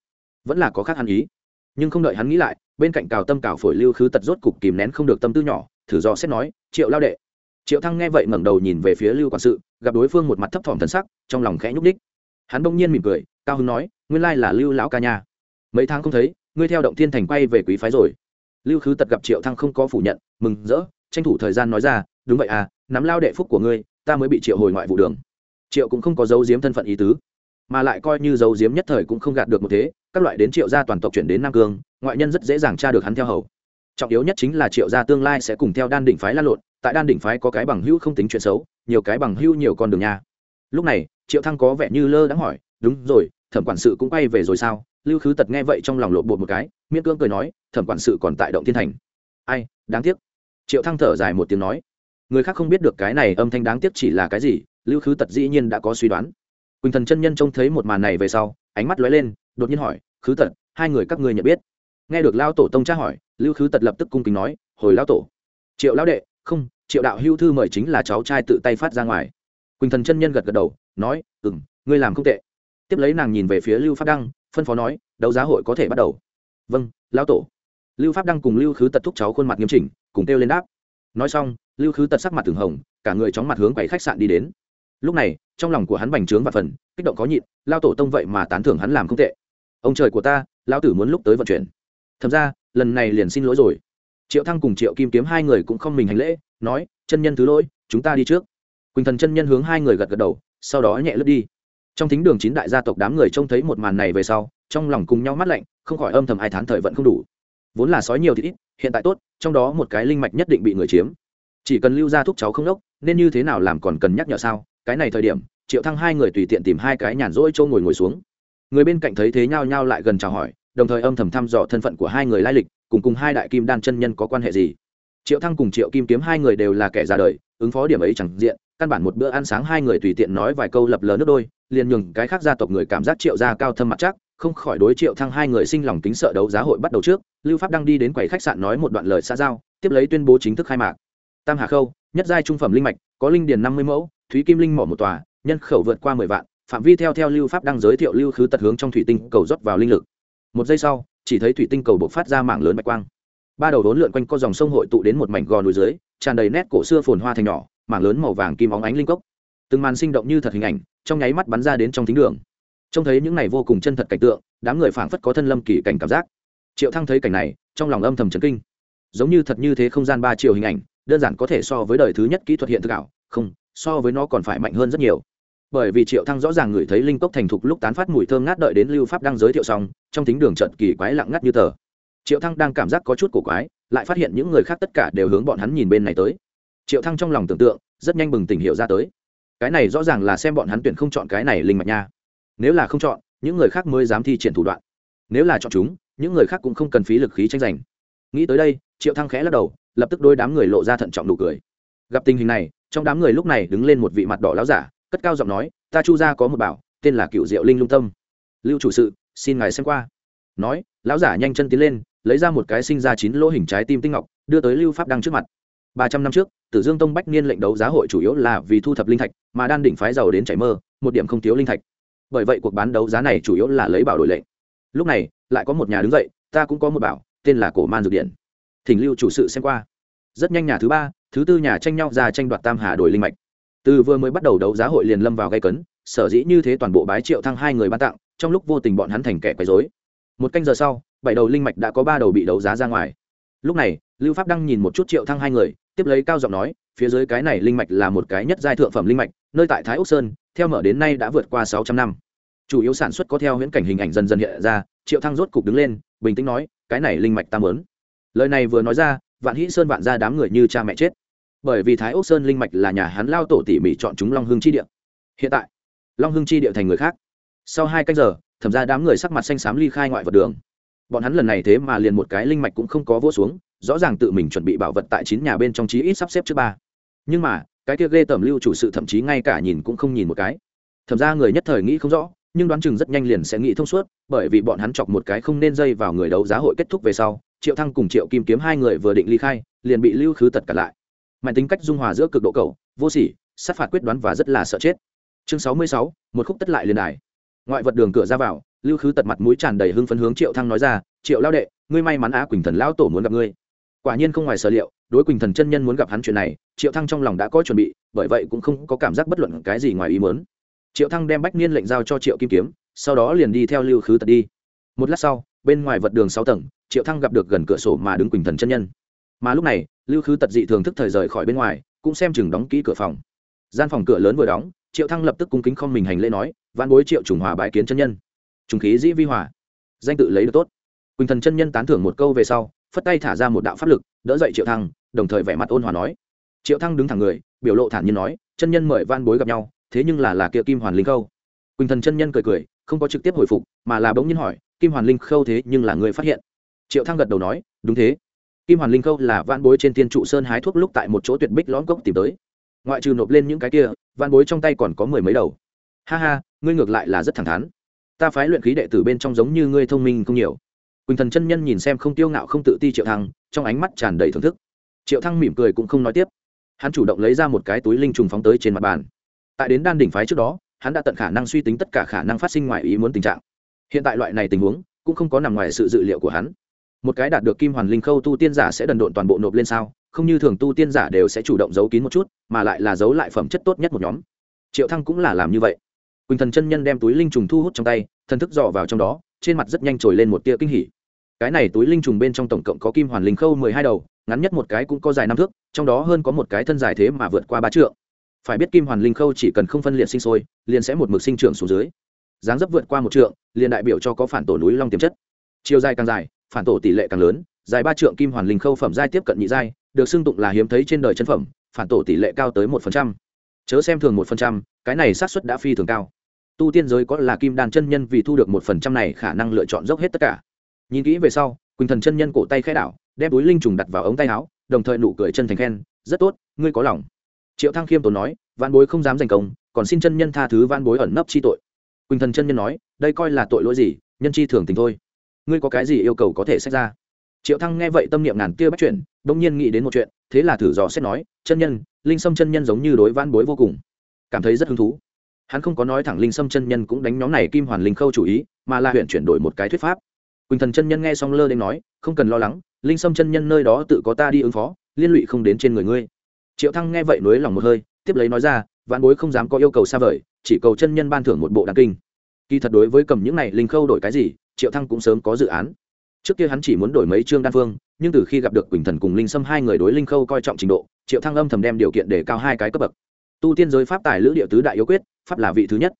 Speaker 1: Vẫn là có khác hắn ý. Nhưng không đợi hắn nghĩ lại bên cạnh cào tâm cào phổi lưu khứ tật rốt cục kìm nén không được tâm tư nhỏ thử do xét nói triệu lao đệ. Triệu thăng nghe vậy ngẩng đầu nhìn về phía lưu quản sự gặp đối phương một mặt thấp thỏm thần sắc trong lòng khẽ nhúc đích hắn bỗng nhiên mỉm cười cao hưng nói nguyên lai là lưu lão ca nhà, mấy tháng không thấy ngươi theo động thiên thành quay về quý phái rồi. Lưu khứ tật gặp triệu thăng không có phủ nhận mừng rỡ tranh thủ thời gian nói ra đúng vậy à nắm lao đệ phúc của ngươi ta mới bị triệu hồi ngoại vụ đường. Triệu cũng không có giấu giếm thân phận ý tứ mà lại coi như dấu diếm nhất thời cũng không gạt được một thế, các loại đến triệu gia toàn tộc chuyển đến nam cương, ngoại nhân rất dễ dàng tra được hắn theo hầu. Trọng yếu nhất chính là triệu gia tương lai sẽ cùng theo đan đỉnh phái lan lộn, tại đan đỉnh phái có cái bằng hữu không tính chuyện xấu, nhiều cái bằng hữu nhiều con đường nha. Lúc này, triệu thăng có vẻ như lơ đãng hỏi, đúng rồi, thẩm quản sự cũng quay về rồi sao? Lưu khứ tật nghe vậy trong lòng lộn bột một cái, miễn cưỡng cười nói, thẩm quản sự còn tại động thiên thành. Ai, đáng tiếc. Triệu thăng thở dài một tiếng nói. Người khác không biết được cái này âm thanh đáng tiếc chỉ là cái gì, lưu khứ tật dĩ nhiên đã có suy đoán quỳnh thần chân nhân trông thấy một màn này về sau, ánh mắt lóe lên, đột nhiên hỏi, khứ tật, hai người các ngươi nhận biết? Nghe được lao tổ tông tra hỏi, lưu khứ tật lập tức cung kính nói, hồi lao tổ. Triệu lão đệ, không, triệu đạo hưu thư mời chính là cháu trai tự tay phát ra ngoài. Quỳnh thần chân nhân gật gật đầu, nói ừ m ngươi làm không tệ. Tiếp lấy nàng nhìn về phía lưu Pháp đăng, phân phó nói, đấu giá hội có thể bắt đầu. Vâng lão tổ. Lưu pháp đăng cùng lưu khứ tật thúc cháu khuôn mặt nghiêm chỉnh, cùng kêu lên đáp. Nói xong, lưu khứ tật sắc mặt từng hồng, cả người chóng mặt hướng quầy khách sạn đi đến lúc này, trong lòng của hắn bành trướng và phần, kích động có nhịn, lao tổ tông vậy mà tán thưởng hắn làm không tệ. Ông trời của ta lao tử muốn lúc tới vận chuyển. Thật ra, lần này liền xin lỗi rồi. Triệu thăng cùng triệu kim kiếm hai người cũng không mình hành lễ, nói, chân nhân thứ lỗi, chúng ta đi trước. Quỳnh thần chân nhân hướng hai người gật gật đầu, sau đó nhẹ lướt đi. Trong thính đường chín đại gia tộc đám người trông thấy một màn này về sau, trong lòng cùng nhau mắt lạnh, không khỏi âm thầm ai thán thời vận không đủ. Vốn là sói nhiều thì ít, hiện tại tốt, trong đó một cái linh mạch nhất định bị người chiếm. Chỉ cần lưu ra thúc cháu không đốc, nên như thế nào làm còn cần nhắc nhở sao? Cái này thời điểm, triệu thăng hai người tùy tiện tìm hai cái nhàn rỗi trâu ngồi ngồi xuống. Người bên cạnh thấy thế nhao nhao lại gần chào hỏi, đồng thời âm thầm thăm dò thân phận của hai người lai lịch, cùng cùng hai đại kim đan chân nhân có quan hệ gì. Triệu thăng cùng triệu kim kiếm hai người đều là kẻ ra đời, ứng phó điểm ấy chẳng diện, căn bản một bữa ăn sáng hai người tùy tiện nói vài câu lập lờ nước đôi, liền nhường cái khác gia tộc người cảm giác triệu gia cao thâm mặt chắc, không khỏi đối triệu thăng hai người sinh lòng kính sợ đấu giá hội bắt đầu trước, lưu pháp đang đi đến quầy khách sạn nói một đoạn lời xã giao, tiếp lấy tuyên bố chính thức khai mạc. Tam hà khâu nhất giai trung phẩm linh mạch, có linh điền năm mươi mẫu, thúy kim linh mỏ một tòa, nhân khẩu vượt qua mười vạn, phạm vi theo theo lưu pháp đang giới thiệu lưu khứ tật hướng trong thủy tinh cầu rót vào linh lực. Một giây sau, chỉ thấy thủy tinh cầu bộc phát ra mảng lớn bạch quang. Ba đầu đốn lượn quanh co dòng sông hội tụ đến một mảnh gò núi dưới, tràn đầy nét cổ xưa phồn hoa thành nhỏ, mảng lớn màu vàng kim óng ánh linh cốc. Từng màn sinh động như thật hình ảnh, trong nháy mắt bắn ra đến trong thính đường. Trông thấy những này vô cùng chân thật cảnh tượng, đám người phảng phất có thân lâm kỳ cảnh cảm giác. Triệu thăng thấy cảnh này, trong lòng âm thầm chấn kinh. Giống như thật như thế không gian ba chiều hình ảnh đơn giản có thể so với đời thứ nhất kỹ thuật hiện thực ảo, không, so với nó còn phải mạnh hơn rất nhiều. Bởi vì triệu thăng rõ ràng ngửi thấy linh cốc thành thục lúc tán phát mùi thơm ngát đợi đến lưu pháp đang giới thiệu xong, trong thính đường trận kỳ quái lặng ngắt như tờ. Triệu thăng đang cảm giác có chút cổ quái, lại phát hiện những người khác tất cả đều hướng bọn hắn nhìn bên này tới. Triệu thăng trong lòng tưởng tượng, rất nhanh bừng tỉnh hiểu ra tới. Cái này rõ ràng là xem bọn hắn tuyển không chọn cái này linh mạch nha. Nếu là không chọn, những người khác mới dám thi triển thủ đoạn. Nếu là chọn chúng, những người khác cũng không cần phí lực khí tranh giành. Nghĩ tới đây, triệu thăng khẽ lắc đầu lập tức đôi đám người lộ ra thận trọng nụ cười. Gặp tình hình này, trong đám người lúc này đứng lên một vị mặt đỏ láo giả, cất cao giọng nói, ta chu ra có một bảo, tên là cựu diệu linh lung tâm. Lưu chủ sự, xin ngài xem qua. Nói lão giả nhanh chân tiến lên, lấy ra một cái sinh ra chín lỗ hình trái tim tinh ngọc, đưa tới lưu pháp đăng trước mặt. Ba trăm năm trước, tử dương tông bách niên lệnh đấu giá hội chủ yếu là vì thu thập linh thạch, mà đan đỉnh phái giàu đến chảy mơ, một điểm không thiếu linh thạch. Bởi vậy cuộc bán đấu giá này chủ yếu là lấy bảo đổi lệnh. Lúc này, lại có một nhà đứng dậy, ta cũng có một bảo, tên là cổ man dược điện thỉnh lưu chủ sự xem qua. Rất nhanh nhà thứ ba, thứ tư nhà tranh nhau ra tranh đoạt tam hà đổi linh mạch. Từ vừa mới bắt đầu đấu giá hội liền lâm vào gây cấn, sở dĩ như thế toàn bộ bái triệu thăng hai người ban tặng, trong lúc vô tình bọn hắn thành kẻ quấy dối một canh giờ sau, bảy đầu linh mạch đã có ba đầu bị đấu giá ra ngoài. Lúc này, lưu pháp đăng nhìn một chút triệu thăng hai người, tiếp lấy cao giọng nói, phía dưới cái này linh mạch là một cái nhất giai thượng phẩm linh mạch, nơi tại thái úc sơn, theo mở đến nay đã vượt qua sáu trăm năm. Chủ yếu sản xuất có theo huyễn cảnh hình ảnh dần dần hiện ra, triệu thăng rốt cục đứng lên, bình tĩnh nói, cái này linh mạch ta mớn lời này vừa nói ra, vạn hĩ sơn vạn ra đám người như cha mẹ chết. Bởi vì thái ốc sơn linh mạch là nhà hắn lao tổ tỉ mỉ chọn chúng long hưng chi địa. Hiện tại, long hưng chi địa thành người khác. Sau hai canh giờ, thẩm ra đám người sắc mặt xanh xám ly khai ngoại vật đường. Bọn hắn lần này thế mà liền một cái linh mạch cũng không có vỗ xuống, rõ ràng tự mình chuẩn bị bảo vật tại chín nhà bên trong chí ít sắp xếp trước ba. Nhưng mà, cái kia ghê tẩm lưu chủ sự thậm chí ngay cả nhìn cũng không nhìn một cái. Thẩm ra người nhất thời nghĩ không rõ, nhưng đoán chừng rất nhanh liền sẽ nghĩ thông suốt, bởi vì bọn hắn chọc một cái không nên dây vào người đấu giá hội kết thúc về sau triệu thăng cùng triệu kim kiếm hai người vừa định ly khai, liền bị lưu khứ tật cả lại. Mạnh tính cách dung hòa giữa cực độ cầu, vô sỉ, sát phạt quyết đoán và rất là sợ chết. Chương sáu mươi sáu, một khúc tất lại liền đài. Ngoại vật đường cửa ra vào, lưu khứ tật mặt mũi tràn đầy hưng phấn hướng triệu thăng nói ra, triệu lao đệ, ngươi may mắn á, quỳnh thần lão tổ muốn gặp ngươi. Quả nhiên không ngoài sở liệu, đối quỳnh thần chân nhân muốn gặp hắn chuyện này, triệu thăng trong lòng đã có chuẩn bị, bởi vậy cũng không có cảm giác bất luận cái gì ngoài ý muốn. triệu thăng đem bách niên lệnh giao cho triệu kim kiếm, sau đó liền đi theo lưu khứ tật đi. Một lát sau bên ngoài vật đường sáu tầng, triệu thăng gặp được gần cửa sổ mà đứng quỳnh thần chân nhân. Mà lúc này, lưu khứ tật dị thường thức thời rời khỏi bên ngoài, cũng xem chừng đóng kỹ cửa phòng. Gian phòng cửa lớn vừa đóng, triệu thăng lập tức cung kính không mình hành lễ nói văn bối triệu trùng hòa bái kiến chân nhân. Trùng khí dĩ vi hòa. Danh tự lấy được tốt. Quỳnh thần chân nhân tán thưởng một câu về sau, phất tay thả ra một đạo pháp lực, đỡ dậy triệu thăng, đồng thời vẻ mặt ôn hòa nói. Triệu thăng đứng thẳng người, biểu lộ thản nhiên nói, chân nhân mời văn bối gặp nhau, thế nhưng là là kia kim hoàn linh câu quỳnh thần chân nhân cười cười, không có trực tiếp hồi phục, mà là bỗng nhiên hỏi kim hoàn linh khâu thế nhưng là người phát hiện. Triệu thăng gật đầu nói, đúng thế. Kim hoàn linh khâu là van bối trên tiên trụ sơn hái thuốc lúc tại một chỗ tuyệt bích lõm cốc tìm tới. Ngoại trừ nộp lên những cái kia van bối trong tay còn có mười mấy đầu. Ha ha, ngươi ngược lại là rất thẳng thắn. Ta phái luyện khí đệ tử bên trong giống như ngươi thông minh không nhiều. Quỳnh thần chân nhân nhìn xem không tiêu ngạo không tự ti triệu thăng, trong ánh mắt tràn đầy thưởng thức. Triệu thăng mỉm cười cũng không nói tiếp. Hắn chủ động lấy ra một cái túi linh trùng phóng tới trên mặt bàn. Tại đến đan đỉnh phái trước đó, hắn đã tận khả năng suy tính tất cả khả năng phát sinh ngoài ý muốn tình trạng hiện tại loại này tình huống cũng không có nằm ngoài sự dự liệu của hắn. Một cái đạt được kim hoàn linh khâu tu tiên giả sẽ đần độn toàn bộ nộp lên sao? Không như thường tu tiên giả đều sẽ chủ động giấu kín một chút, mà lại là giấu lại phẩm chất tốt nhất một nhóm. Triệu thăng cũng là làm như vậy. Quỳnh thần chân nhân đem túi linh trùng thu hút trong tay, thần thức dò vào trong đó, trên mặt rất nhanh trồi lên một tia kinh hỉ. Cái này túi linh trùng bên trong tổng cộng có kim hoàn linh khâu mười hai đầu, ngắn nhất một cái cũng có dài năm thước, trong đó hơn có một cái thân dài thế mà vượt qua ba trượng. Phải biết kim hoàn linh khâu chỉ cần không phân liệt sinh sôi, liền sẽ một mực sinh trưởng xuống dưới dáng dấp vượt qua một trượng, liền đại biểu cho có phản tổ núi long tiềm chất. Chiều dài càng dài, phản tổ tỷ lệ càng lớn, dài ba trượng kim hoàn linh khâu phẩm giai tiếp cận nhị giai, được xưng tụng là hiếm thấy trên đời chân phẩm, phản tổ tỷ lệ cao tới một phần trăm. Chớ xem thường một phần trăm, cái này xác suất đã phi thường cao. Tu tiên giới có là kim đàn chân nhân vì thu được một phần trăm này khả năng lựa chọn dốc hết tất cả. Nhìn kỹ về sau, quỳnh thần chân nhân cổ tay khẽ đảo, đem túi linh trùng đặt vào ống tay áo, đồng thời nụ cười chân thành khen, rất tốt, ngươi có lòng. Triệu thăng khiêm tốn nói văn bối không dám giành công, còn xin chân nhân tha thứ văn bối ẩn nấp chi tội quỳnh thần chân nhân nói đây coi là tội lỗi gì? Nhân chi thường tình thôi. Ngươi có cái gì yêu cầu có thể xét ra? Triệu thăng nghe vậy tâm niệm ngàn tia bắt chuyển, đông nhiên nghĩ đến một chuyện thế là thử dò xét nói chân nhân linh sâm chân nhân giống như đối van bối vô cùng. Cảm thấy rất hứng thú. Hắn không có nói thẳng linh sâm chân nhân cũng đánh nhóm này kim hoàn linh khâu chủ ý mà là huyện chuyển đổi một cái thuyết pháp. Quỳnh thần chân nhân nghe xong lơ đến nói không cần lo lắng linh sâm chân nhân nơi đó tự có ta đi ứng phó liên lụy không đến trên người ngươi. Triệu thăng nghe vậy nối lòng một hơi tiếp lấy nói ra vạn bối không dám có yêu cầu xa vời chỉ cầu chân nhân ban thưởng một bộ đàn kinh. Kỳ thật đối với cầm những này linh khâu đổi cái gì, triệu thăng cũng sớm có dự án. Trước kia hắn chỉ muốn đổi mấy chương đan phương, nhưng từ khi gặp được quỳnh thần cùng linh sâm hai người đối linh khâu coi trọng trình độ, triệu thăng âm thầm đem điều kiện để cao hai cái cấp bậc. Tu tiên giới pháp tài lữ địa tứ đại yếu quyết, pháp là vị thứ nhất.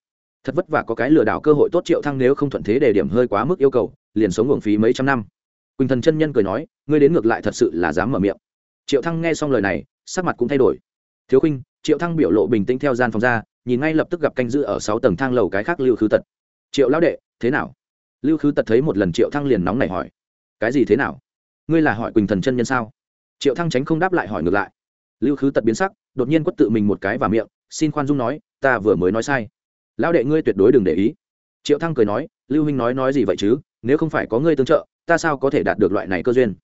Speaker 1: Thật vất vả có cái lừa đảo cơ hội tốt triệu thăng nếu không thuận thế để điểm hơi quá mức yêu cầu, liền sống uổng phí mấy trăm năm. Quỳnh thần chân nhân cười nói, ngươi đến ngược lại thật sự là dám mở miệng. Triệu thăng nghe xong lời này, sắc mặt cũng thay đổi. Thiếu khinh triệu thăng biểu lộ bình tĩnh theo gian phòng ra nhìn ngay lập tức gặp canh giữ ở sáu tầng thang lầu cái khác lưu khứ tật. Triệu lão đệ, thế nào? Lưu khứ tật thấy một lần triệu thăng liền nóng nảy hỏi. Cái gì thế nào? Ngươi là hỏi quỳnh thần chân nhân sao? Triệu thăng tránh không đáp lại hỏi ngược lại. Lưu khứ tật biến sắc, đột nhiên quất tự mình một cái vào miệng, xin khoan dung nói, ta vừa mới nói sai. Lão đệ ngươi tuyệt đối đừng để ý. Triệu thăng cười nói, lưu huynh nói nói gì vậy chứ? Nếu không phải có ngươi tương trợ, ta sao có thể đạt được loại này cơ duyên?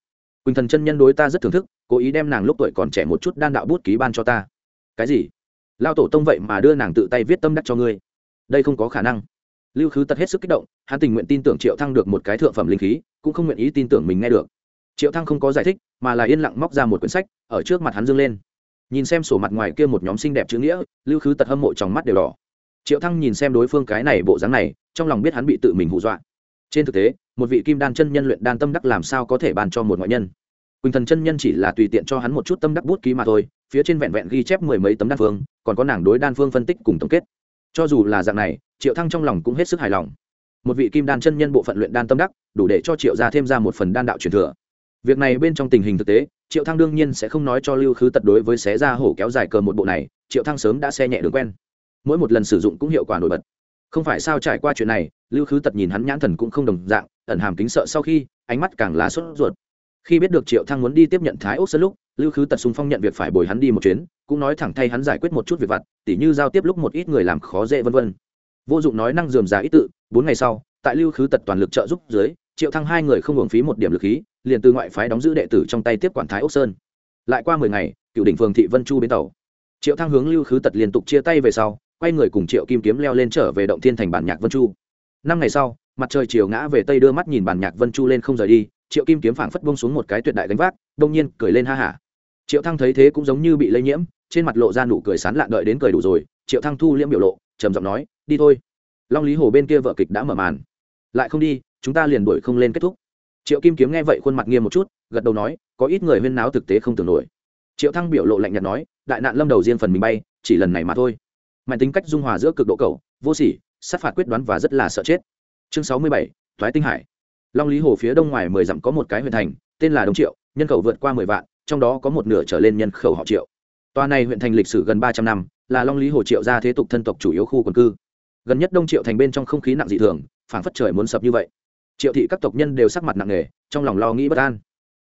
Speaker 1: Quỳnh thần chân nhân đối ta rất thưởng thức, cố ý đem nàng lúc tuổi còn trẻ một chút đan đạo bút ký ban cho ta. Cái gì? Lao tổ tông vậy mà đưa nàng tự tay viết tâm đắc cho ngươi. Đây không có khả năng. Lưu khứ tật hết sức kích động, hắn tình nguyện tin tưởng triệu thăng được một cái thượng phẩm linh khí, cũng không nguyện ý tin tưởng mình nghe được. Triệu thăng không có giải thích, mà là yên lặng móc ra một quyển sách, ở trước mặt hắn dâng lên. Nhìn xem sổ mặt ngoài kia một nhóm xinh đẹp chữ nghĩa, lưu khứ tật hâm mộ trong mắt đều đỏ. Triệu thăng nhìn xem đối phương cái này bộ dáng này, trong lòng biết hắn bị tự mình hù dọa. Trên thực tế, một vị kim đan chân nhân luyện đan tâm đắc làm sao có thể bàn cho một ngoại nhân? Quỳnh thần chân nhân chỉ là tùy tiện cho hắn một chút tâm đắc bút ký mà thôi, phía trên vẹn vẹn ghi chép mười mấy tấm đan phương, còn có nàng đối đan phương phân tích cùng tổng kết. Cho dù là dạng này, triệu thăng trong lòng cũng hết sức hài lòng. Một vị kim đan chân nhân bộ phận luyện đan tâm đắc, đủ để cho triệu gia thêm ra một phần đan đạo truyền thừa. Việc này bên trong tình hình thực tế, triệu thăng đương nhiên sẽ không nói cho lưu khứ tật đối với xé ra hổ kéo dài cờ một bộ này, triệu thăng sớm đã xe nhẹ đường quen. Mỗi một lần sử dụng cũng hiệu quả nổi bật. Không phải sao trải qua chuyện này, lưu khứ tật nhìn hắn nhãn thần cũng không đồng dạng, ẩn hàm kính sợ sau khi, ánh mắt càng lá sốt ruột khi biết được triệu thăng muốn đi tiếp nhận thái ốc Sơn lúc, lưu khứ tật sung phong nhận việc phải bồi hắn đi một chuyến, cũng nói thẳng thay hắn giải quyết một chút việc vặt, tỉ như giao tiếp lúc một ít người làm khó dễ vân vân. Vô dụng nói năng dườm già ít tự, bốn ngày sau, tại lưu khứ tật toàn lực trợ giúp dưới, triệu thăng hai người không hưởng phí một điểm lực khí, liền từ ngoại phái đóng giữ đệ tử trong tay tiếp quản thái ốc sơn. Lại qua mười ngày, cựu đỉnh phường thị vân chu bến tàu. Triệu thăng hướng lưu khứ tật liên tục chia tay về sau, quay người cùng triệu kim kiếm leo lên trở về động thiên thành bản nhạc vân chu. Năm ngày sau, mặt trời chiều ngã về tây đưa mắt nhìn bản nhạc vân chu lên không rời đi triệu kim kiếm phảng phất bông xuống một cái tuyệt đại gánh vác, đông nhiên cười lên ha hả. Triệu thăng thấy thế cũng giống như bị lây nhiễm, trên mặt lộ ra nụ cười sán lạn đợi đến cười đủ rồi, triệu thăng thu liễm biểu lộ, trầm giọng nói, đi thôi. Long lý hồ bên kia vợ kịch đã mở màn. Lại không đi, chúng ta liền đuổi không lên kết thúc. Triệu kim kiếm nghe vậy khuôn mặt nghiêm một chút, gật đầu nói, có ít người huyên náo thực tế không tưởng nổi. Triệu thăng biểu lộ lạnh nhạt nói, đại nạn lâm đầu riêng phần mình bay, chỉ lần này mà thôi. Mạnh tính cách dung hòa giữa cực độ cầu vô sỉ, sát phạt quyết đoán và rất là sợ chết. Chương sáu mươi bảy thoái tinh hải long lý hồ phía đông ngoài mười dặm có một cái huyện thành, tên là đông triệu, nhân khẩu vượt qua mười vạn, trong đó có một nửa trở lên nhân khẩu họ triệu. Tòa này huyện thành lịch sử gần ba trăm năm, là long lý hồ triệu gia thế tục thân tộc chủ yếu khu quần cư. Gần nhất đông triệu thành bên trong không khí nặng dị thường, phảng phất trời muốn sập như vậy. Triệu thị các tộc nhân đều sắc mặt nặng nề, trong lòng lo nghĩ bất an.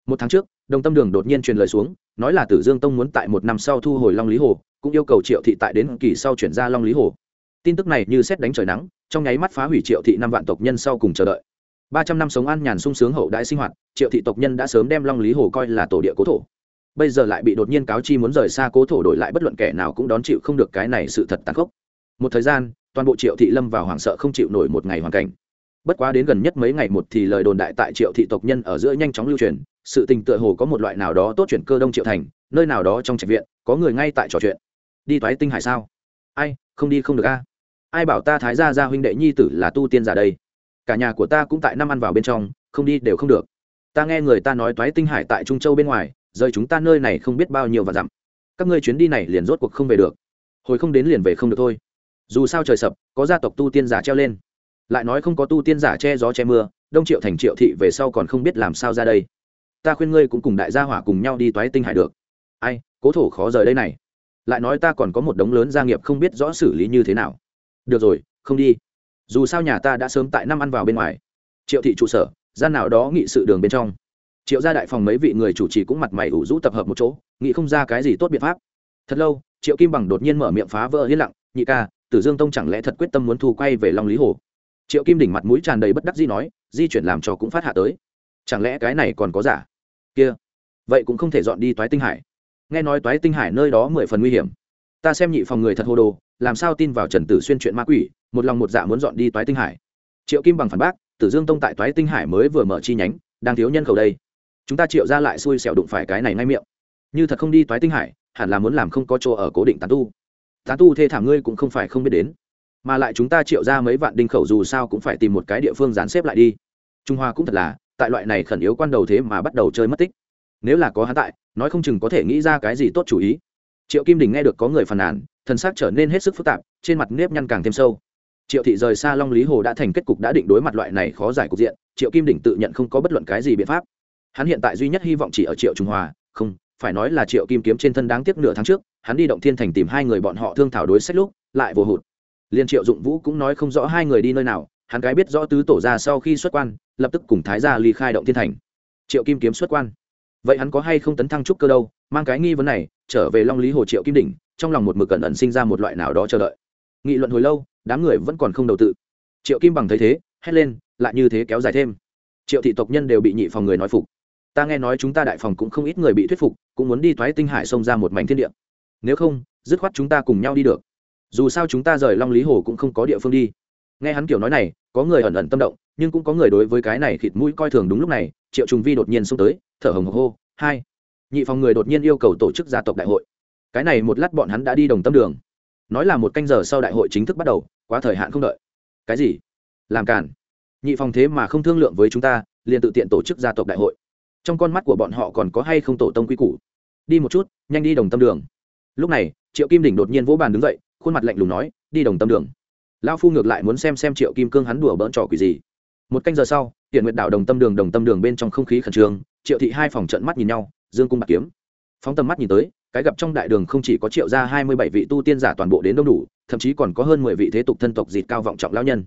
Speaker 1: Một tháng trước đồng tâm đường đột nhiên truyền lời xuống, nói là tử dương tông muốn tại một năm sau thu hồi long lý hồ, cũng yêu cầu triệu thị tại đến kỳ sau chuyển ra long lý hồ. Tin tức này như xét đánh trời nắng, trong nháy mắt phá hủy triệu thị năm vạn tộc nhân sau cùng chờ đợi ba trăm năm sống an nhàn sung sướng hậu đại sinh hoạt, triệu thị tộc nhân đã sớm đem long lý hồ coi là tổ địa cố thổ. Bây giờ lại bị đột nhiên cáo chi muốn rời xa cố thổ đổi lại bất luận kẻ nào cũng đón chịu không được cái này sự thật tàn khốc. Một thời gian, toàn bộ triệu thị lâm vào hoảng sợ không chịu nổi một ngày hoàn cảnh. Bất quá đến gần nhất mấy ngày một thì lời đồn đại tại triệu thị tộc nhân ở giữa nhanh chóng lưu truyền, sự tình tựa hồ có một loại nào đó tốt chuyển cơ đông triệu thành, nơi nào đó trong trạch viện, có người ngay tại trò chuyện. Đi toái tinh hải sao? Ai, không đi không được a. Ai bảo ta thái gia gia huynh đệ nhi tử là tu tiên giả đây? Cả nhà của ta cũng tại năm ăn vào bên trong, không đi đều không được. Ta nghe người ta nói toái tinh hải tại trung châu bên ngoài, rời chúng ta nơi này không biết bao nhiêu và dặm. Các ngươi chuyến đi này liền rốt cuộc không về được. Hồi không đến liền về không được thôi. Dù sao trời sập, có gia tộc tu tiên giả treo lên. Lại nói không có tu tiên giả che gió che mưa, đông triệu thành triệu thị về sau còn không biết làm sao ra đây. Ta khuyên ngươi cũng cùng đại gia hỏa cùng nhau đi toái tinh hải được. Ai, cố thổ khó rời đây này. Lại nói ta còn có một đống lớn gia nghiệp không biết rõ xử lý như thế nào. Được rồi, không đi dù sao nhà ta đã sớm tại năm ăn vào bên ngoài. Triệu thị trụ sở, gian nào đó nghị sự đường bên trong. Triệu gia đại phòng mấy vị người chủ trì cũng mặt mày ủ rũ tập hợp một chỗ, nghĩ không ra cái gì tốt biện pháp. Thật lâu, triệu kim bằng đột nhiên mở miệng phá vỡ yên lặng, nhị ca, tử dương tông chẳng lẽ thật quyết tâm muốn thu quay về long lý hồ? Triệu kim đỉnh mặt mũi tràn đầy bất đắc dĩ nói, di chuyển làm cho cũng phát hạ tới. Chẳng lẽ cái này còn có giả? Kia, vậy cũng không thể dọn đi toái tinh hải. Nghe nói toái tinh hải nơi đó mười phần nguy hiểm. Ta xem nhị phòng người thật hô đồ, làm sao tin vào trần tử xuyên chuyện ma quỷ một lòng một dạ muốn dọn đi toái tinh hải. Triệu kim bằng phản bác, tử dương tông tại toái tinh hải mới vừa mở chi nhánh, đang thiếu nhân khẩu đây. Chúng ta triệu ra lại xui xẻo đụng phải cái này ngay miệng. Như thật không đi toái tinh hải, hẳn là muốn làm không có chỗ ở cố định tán tu. Tán tu thê thảm ngươi cũng không phải không biết đến. Mà lại chúng ta triệu ra mấy vạn đinh khẩu dù sao cũng phải tìm một cái địa phương dán xếp lại đi. Trung hoa cũng thật là, tại loại này khẩn yếu quan đầu thế mà bắt đầu chơi mất tích. Nếu là có hắn tại, nói không chừng có thể nghĩ ra cái gì tốt chủ ý. Triệu kim đình nghe được có người phàn nàn, thần xác trở nên hết sức phức tạp, trên mặt nếp nhăn càng thêm sâu triệu thị rời xa long lý hồ đã thành kết cục đã định đối mặt loại này khó giải cục diện, triệu kim đỉnh tự nhận không có bất luận cái gì biện pháp. Hắn hiện tại duy nhất hy vọng chỉ ở triệu trung hòa, không, phải nói là triệu kim kiếm trên thân đáng tiếc nửa tháng trước, hắn đi động thiên thành tìm hai người bọn họ thương thảo đối sách lúc, lại vô hụt. Liên triệu dụng vũ cũng nói không rõ hai người đi nơi nào, hắn cái biết rõ tứ tổ ra sau khi xuất quan, lập tức cùng thái gia ly khai động thiên thành. Triệu kim kiếm xuất quan. Vậy hắn có hay không tấn thăng trúc cơ đâu? Mang cái nghi vấn này, trở về long lý hồ triệu kim đỉnh, trong lòng một mực cẩn ẩn sinh ra một loại nào đó chờ đợi. Nghị luận hồi lâu đám người vẫn còn không đầu tự. Triệu kim bằng thấy thế, hét lên, lại như thế kéo dài thêm. Triệu thị tộc nhân đều bị nhị phòng người nói phục. Ta nghe nói chúng ta đại phòng cũng không ít người bị thuyết phục, cũng muốn đi thoái tinh hải xông ra một mảnh thiên địa. Nếu không, dứt khoát chúng ta cùng nhau đi được. Dù sao chúng ta rời long lý hồ cũng không có địa phương đi. Nghe hắn kiểu nói này, có người ẩn ẩn tâm động, nhưng cũng có người đối với cái này khịt mũi coi thường đúng lúc này, triệu trùng vi đột nhiên xông tới, thở hồng hộc hô, hai! Nhị phòng người đột nhiên yêu cầu tổ chức gia tộc đại hội. Cái này một lát bọn hắn đã đi đồng tâm đường nói là một canh giờ sau đại hội chính thức bắt đầu, quá thời hạn không đợi. Cái gì? Làm cản nhị phòng thế mà không thương lượng với chúng ta, liền tự tiện tổ chức gia tộc đại hội. Trong con mắt của bọn họ còn có hay không tổ tông quy củ? Đi một chút, nhanh đi đồng tâm đường. Lúc này, triệu kim đỉnh đột nhiên vỗ bàn đứng dậy, khuôn mặt lạnh lùng nói, đi đồng tâm đường. Lao phu ngược lại muốn xem xem triệu kim cương hắn đùa bỡn trò quỷ gì. Một canh giờ sau hiện nguyệt đảo đồng tâm đường đồng tâm đường bên trong không khí khẩn trương, triệu thị hai phòng trận mắt nhìn nhau, dương cung bạc kiếm. Phóng tầm mắt nhìn tới cái gặp trong đại đường không chỉ có triệu ra hai mươi bảy vị tu tiên giả toàn bộ đến đông đủ, thậm chí còn có hơn mười vị thế tục thân tộc dịt cao vọng trọng lao nhân.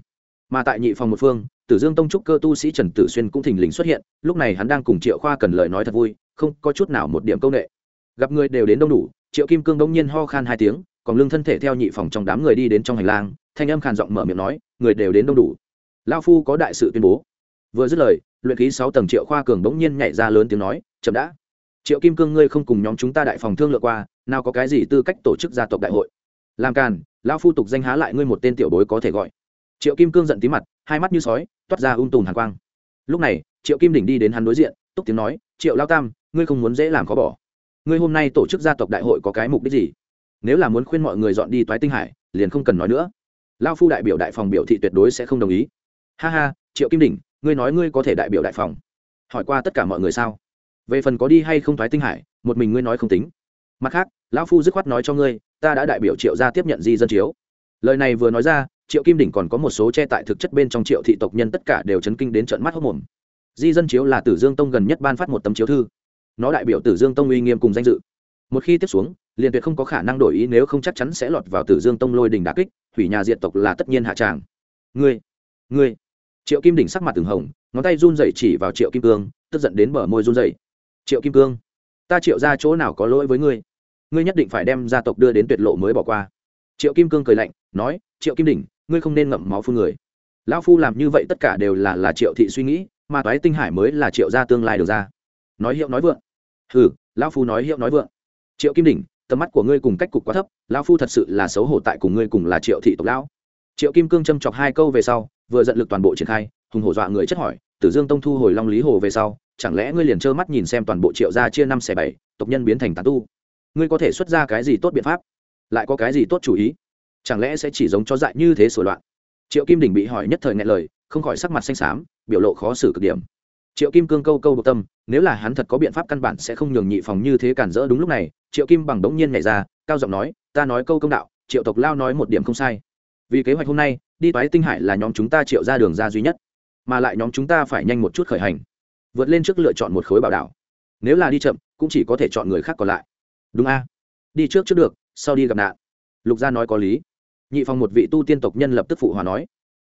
Speaker 1: Mà tại nhị phòng một phương, tử dương tông trúc cơ tu sĩ trần tử xuyên cũng thình lình xuất hiện, lúc này hắn đang cùng triệu khoa cần lời nói thật vui, không có chút nào một điểm công nghệ gặp người đều đến đông đủ, triệu kim cương đông nhiên ho khan hai tiếng, còn lưng thân thể theo nhị phòng trong đám người đi đến trong hành lang, thanh âm khàn giọng mở miệng nói, người đều đến đông đủ. Lao phu có đại sự tuyên bố. Vừa dứt lời, luyện khí sáu tầng triệu khoa cường bỗng nhiên nhảy ra lớn tiếng nói, chậm đã triệu kim cương ngươi không cùng nhóm chúng ta đại phòng thương lượng qua, nào có cái gì tư cách tổ chức gia tộc đại hội? Làm càn lao phu tục danh há lại ngươi một tên tiểu bối có thể gọi. Triệu kim cương giận tí mặt, hai mắt như sói, toát ra ung tùm hàn quang. Lúc này, triệu kim đỉnh đi đến hắn đối diện, túc tiếng nói, triệu lao tam, ngươi không muốn dễ làm khó bỏ. Ngươi hôm nay tổ chức gia tộc đại hội có cái mục đích gì? Nếu là muốn khuyên mọi người dọn đi toái tinh hải, liền không cần nói nữa. Lao phu đại biểu đại phòng biểu thị tuyệt đối sẽ không đồng ý. Ha ha, triệu kim đỉnh, ngươi nói ngươi có thể đại biểu đại phòng. Hỏi qua tất cả mọi người sao? Về phần có đi hay không thoái tinh hải, một mình ngươi nói không tính. Mặt khác, lão phu dứt khoát nói cho ngươi, ta đã đại biểu triệu ra tiếp nhận di dân chiếu. Lời này vừa nói ra, triệu kim đỉnh còn có một số che tại thực chất bên trong triệu thị tộc nhân tất cả đều chấn kinh đến trận mắt hốc mồm. Di dân chiếu là tử dương tông gần nhất ban phát một tấm chiếu thư. Nó đại biểu tử dương tông uy nghiêm cùng danh dự. Một khi tiếp xuống, liền tuyệt không có khả năng đổi ý nếu không chắc chắn sẽ lọt vào tử dương tông lôi đình đà kích, hủy nhà diện tộc là tất nhiên hạ tràng. Ngươi ngươi. Triệu kim đỉnh sắc mặt từng hồng, ngón tay run rẩy chỉ vào triệu kim cương, tức giận đến bờ môi run rẩy triệu kim cương, ta triệu ra chỗ nào có lỗi với ngươi? Ngươi nhất định phải đem gia tộc đưa đến tuyệt lộ mới bỏ qua. Triệu kim cương cười lạnh, nói, triệu kim đỉnh, ngươi không nên ngậm máu phương người. Lão phu làm như vậy tất cả đều là là triệu thị suy nghĩ, mà toái tinh hải mới là triệu gia tương lai được ra. Nói hiệu nói vượng. Hừ, lão phu nói hiệu nói vượng. Triệu kim đỉnh, tầm mắt của ngươi cùng cách cục quá thấp, lão phu thật sự là xấu hổ tại cùng ngươi cùng là triệu thị tộc lão. Triệu kim cương châm chọc hai câu về sau, vừa giận lực toàn bộ triển khai, hùng hổ dọa người chất hỏi tử dương tông thu hồi long lý hồ về sau, chẳng lẽ ngươi liền trơ mắt nhìn xem toàn bộ triệu gia chia năm xẻ bảy, tộc nhân biến thành tán tu? Ngươi có thể xuất ra cái gì tốt biện pháp? Lại có cái gì tốt chủ ý? Chẳng lẽ sẽ chỉ giống cho dại như thế sửa loạn? Triệu kim đỉnh bị hỏi nhất thời nghẹn lời, không khỏi sắc mặt xanh xám, biểu lộ khó xử cực điểm. Triệu kim cương câu câu độc tâm, nếu là hắn thật có biện pháp căn bản sẽ không nhường nhị phòng như thế cản rỡ đúng lúc này, triệu kim bằng đống nhiên nhảy ra, cao giọng nói, ta nói câu công đạo, triệu tộc lao nói một điểm không sai. Vì kế hoạch hôm nay, đi toái tinh hải là nhóm chúng ta triệu ra đường ra duy nhất mà lại nhóm chúng ta phải nhanh một chút khởi hành. Vượt lên trước lựa chọn một khối bảo đảo. Nếu là đi chậm, cũng chỉ có thể chọn người khác còn lại. Đúng a. Đi trước trước được, sau đi gặp nạn. Lục gia nói có lý. Nhị phòng một vị tu tiên tộc nhân lập tức phụ hòa nói.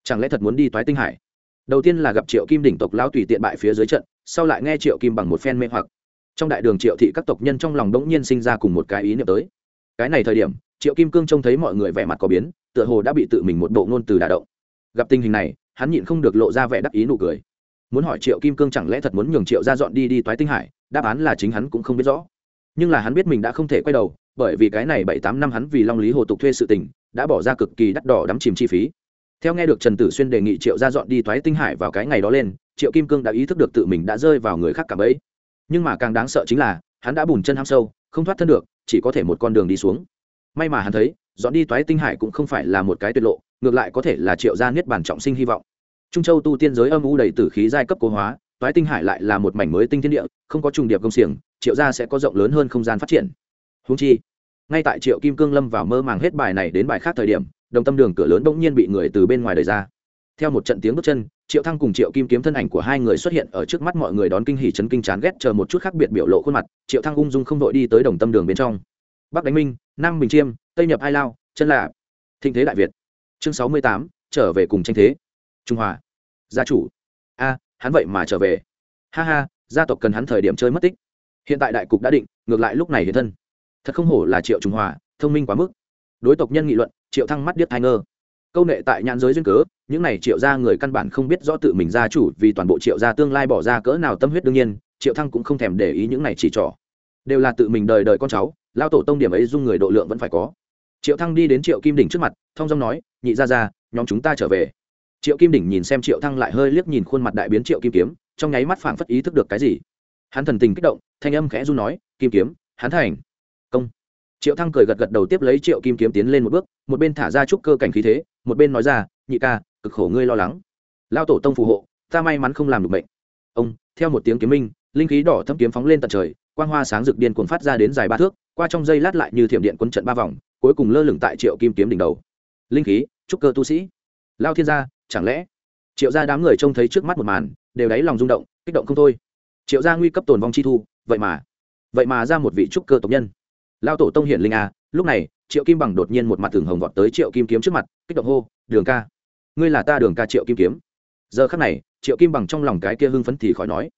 Speaker 1: Chẳng lẽ thật muốn đi toái tinh hải? Đầu tiên là gặp triệu kim đỉnh tộc lao tùy tiện bại phía dưới trận, sau lại nghe triệu kim bằng một phen mê hoặc. Trong đại đường triệu thị các tộc nhân trong lòng đống nhiên sinh ra cùng một cái ý niệm tới. Cái này thời điểm, triệu kim cương trông thấy mọi người vẻ mặt có biến, tựa hồ đã bị tự mình một bộ ngôn từ đả động. Gặp tình hình này hắn nhịn không được lộ ra vẻ đắc ý nụ cười. Muốn hỏi triệu kim cương chẳng lẽ thật muốn nhường triệu ra dọn đi đi toái tinh hải, đáp án là chính hắn cũng không biết rõ. Nhưng là hắn biết mình đã không thể quay đầu, bởi vì cái này bảy tám năm hắn vì long lý hồ tục thuê sự tình, đã bỏ ra cực kỳ đắt đỏ đắm chìm chi phí. Theo nghe được trần tử xuyên đề nghị triệu ra dọn đi toái tinh hải vào cái ngày đó lên, triệu kim cương đã ý thức được tự mình đã rơi vào người khác cả bấy nhưng mà càng đáng sợ chính là, hắn đã bùn chân ham sâu, không thoát thân được, chỉ có thể một con đường đi xuống. May mà hắn thấy, dọn đi toái tinh hải cũng không phải là một cái tuyệt lộ, ngược lại có thể là triệu gia niết bản trọng sinh hy vọng trung châu tu tiên giới âm u đầy tử khí giai cấp cố hóa, toái tinh hải lại là một mảnh mới tinh thiên địa, không có trùng điệp công xiềng, triệu gia sẽ có rộng lớn hơn không gian phát triển. Húng chi, ngay tại triệu kim cương lâm vào mơ màng hết bài này đến bài khác thời điểm, đồng tâm đường cửa lớn bỗng nhiên bị người từ bên ngoài đẩy ra. Theo một trận tiếng bước chân, triệu thăng cùng triệu kim kiếm thân ảnh của hai người xuất hiện ở trước mắt mọi người đón kinh hỉ chấn kinh chán ghét chờ một chút khác biệt biểu lộ khuôn mặt, triệu thăng ung dung không đội đi tới đồng tâm đường bên trong. Bắc đánh minh, nam bình chiêm, tây nhập ai lao, chân lạ thịnh thế đại việt. Chương sáu mươi tám, trở về cùng tranh thế trung hòa. Gia chủ. A hắn vậy mà trở về. Ha ha gia tộc cần hắn thời điểm chơi mất tích. Hiện tại đại cục đã định ngược lại lúc này hiện thân. Thật không hổ là triệu trung hòa thông minh quá mức. Đối tộc nhân nghị luận triệu thăng mắt điếc hai ngơ. Câu nệ tại nhãn giới duyên cớ những này triệu gia người căn bản không biết rõ tự mình gia chủ vì toàn bộ triệu gia tương lai bỏ ra cỡ nào tâm huyết đương nhiên triệu thăng cũng không thèm để ý những này chỉ trỏ. Đều là tự mình đời đời con cháu lao tổ tông điểm ấy dung người độ lượng vẫn phải có. Triệu thăng đi đến triệu kim đỉnh trước mặt thông dong nói nhị gia gia, nhóm chúng ta trở về triệu kim đỉnh nhìn xem triệu thăng lại hơi liếc nhìn khuôn mặt đại biến triệu kim kiếm, trong nháy mắt phảng phất ý thức được cái gì. Hắn thần tình kích động, thanh âm khẽ run nói, kim kiếm, hắn thành. Công. Triệu thăng cười gật gật đầu tiếp lấy triệu kim kiếm tiến lên một bước, một bên thả ra chút cơ cảnh khí thế, một bên nói ra, nhị ca, cực khổ ngươi lo lắng. Lao tổ tông phù hộ, ta may mắn không làm được bệnh ông, theo một tiếng kiếm minh, linh khí đỏ thâm kiếm phóng lên tận trời, quang hoa sáng rực điên cuồng phát ra đến dài ba thước, qua trong dây lát lại như thiểm điện quân trận ba vòng, cuối cùng lơ lửng tại triệu kim kiếm đỉnh đầu. Linh khí trúc cơ tu sĩ. Lao thiên gia chẳng lẽ triệu gia đám người trông thấy trước mắt một màn đều đáy lòng rung động, kích động không thôi. Triệu gia nguy cấp tồn vong chi thu, vậy mà vậy mà ra một vị trúc cơ tộc nhân. Lao tổ tông hiển linh a lúc này, triệu kim bằng đột nhiên một mặt thường hồng vọt tới triệu kim kiếm trước mặt, kích động hô, đường ca, ngươi là ta đường ca triệu kim kiếm. Giờ khắc này, triệu kim bằng trong lòng cái kia hưng phấn thì khỏi nói,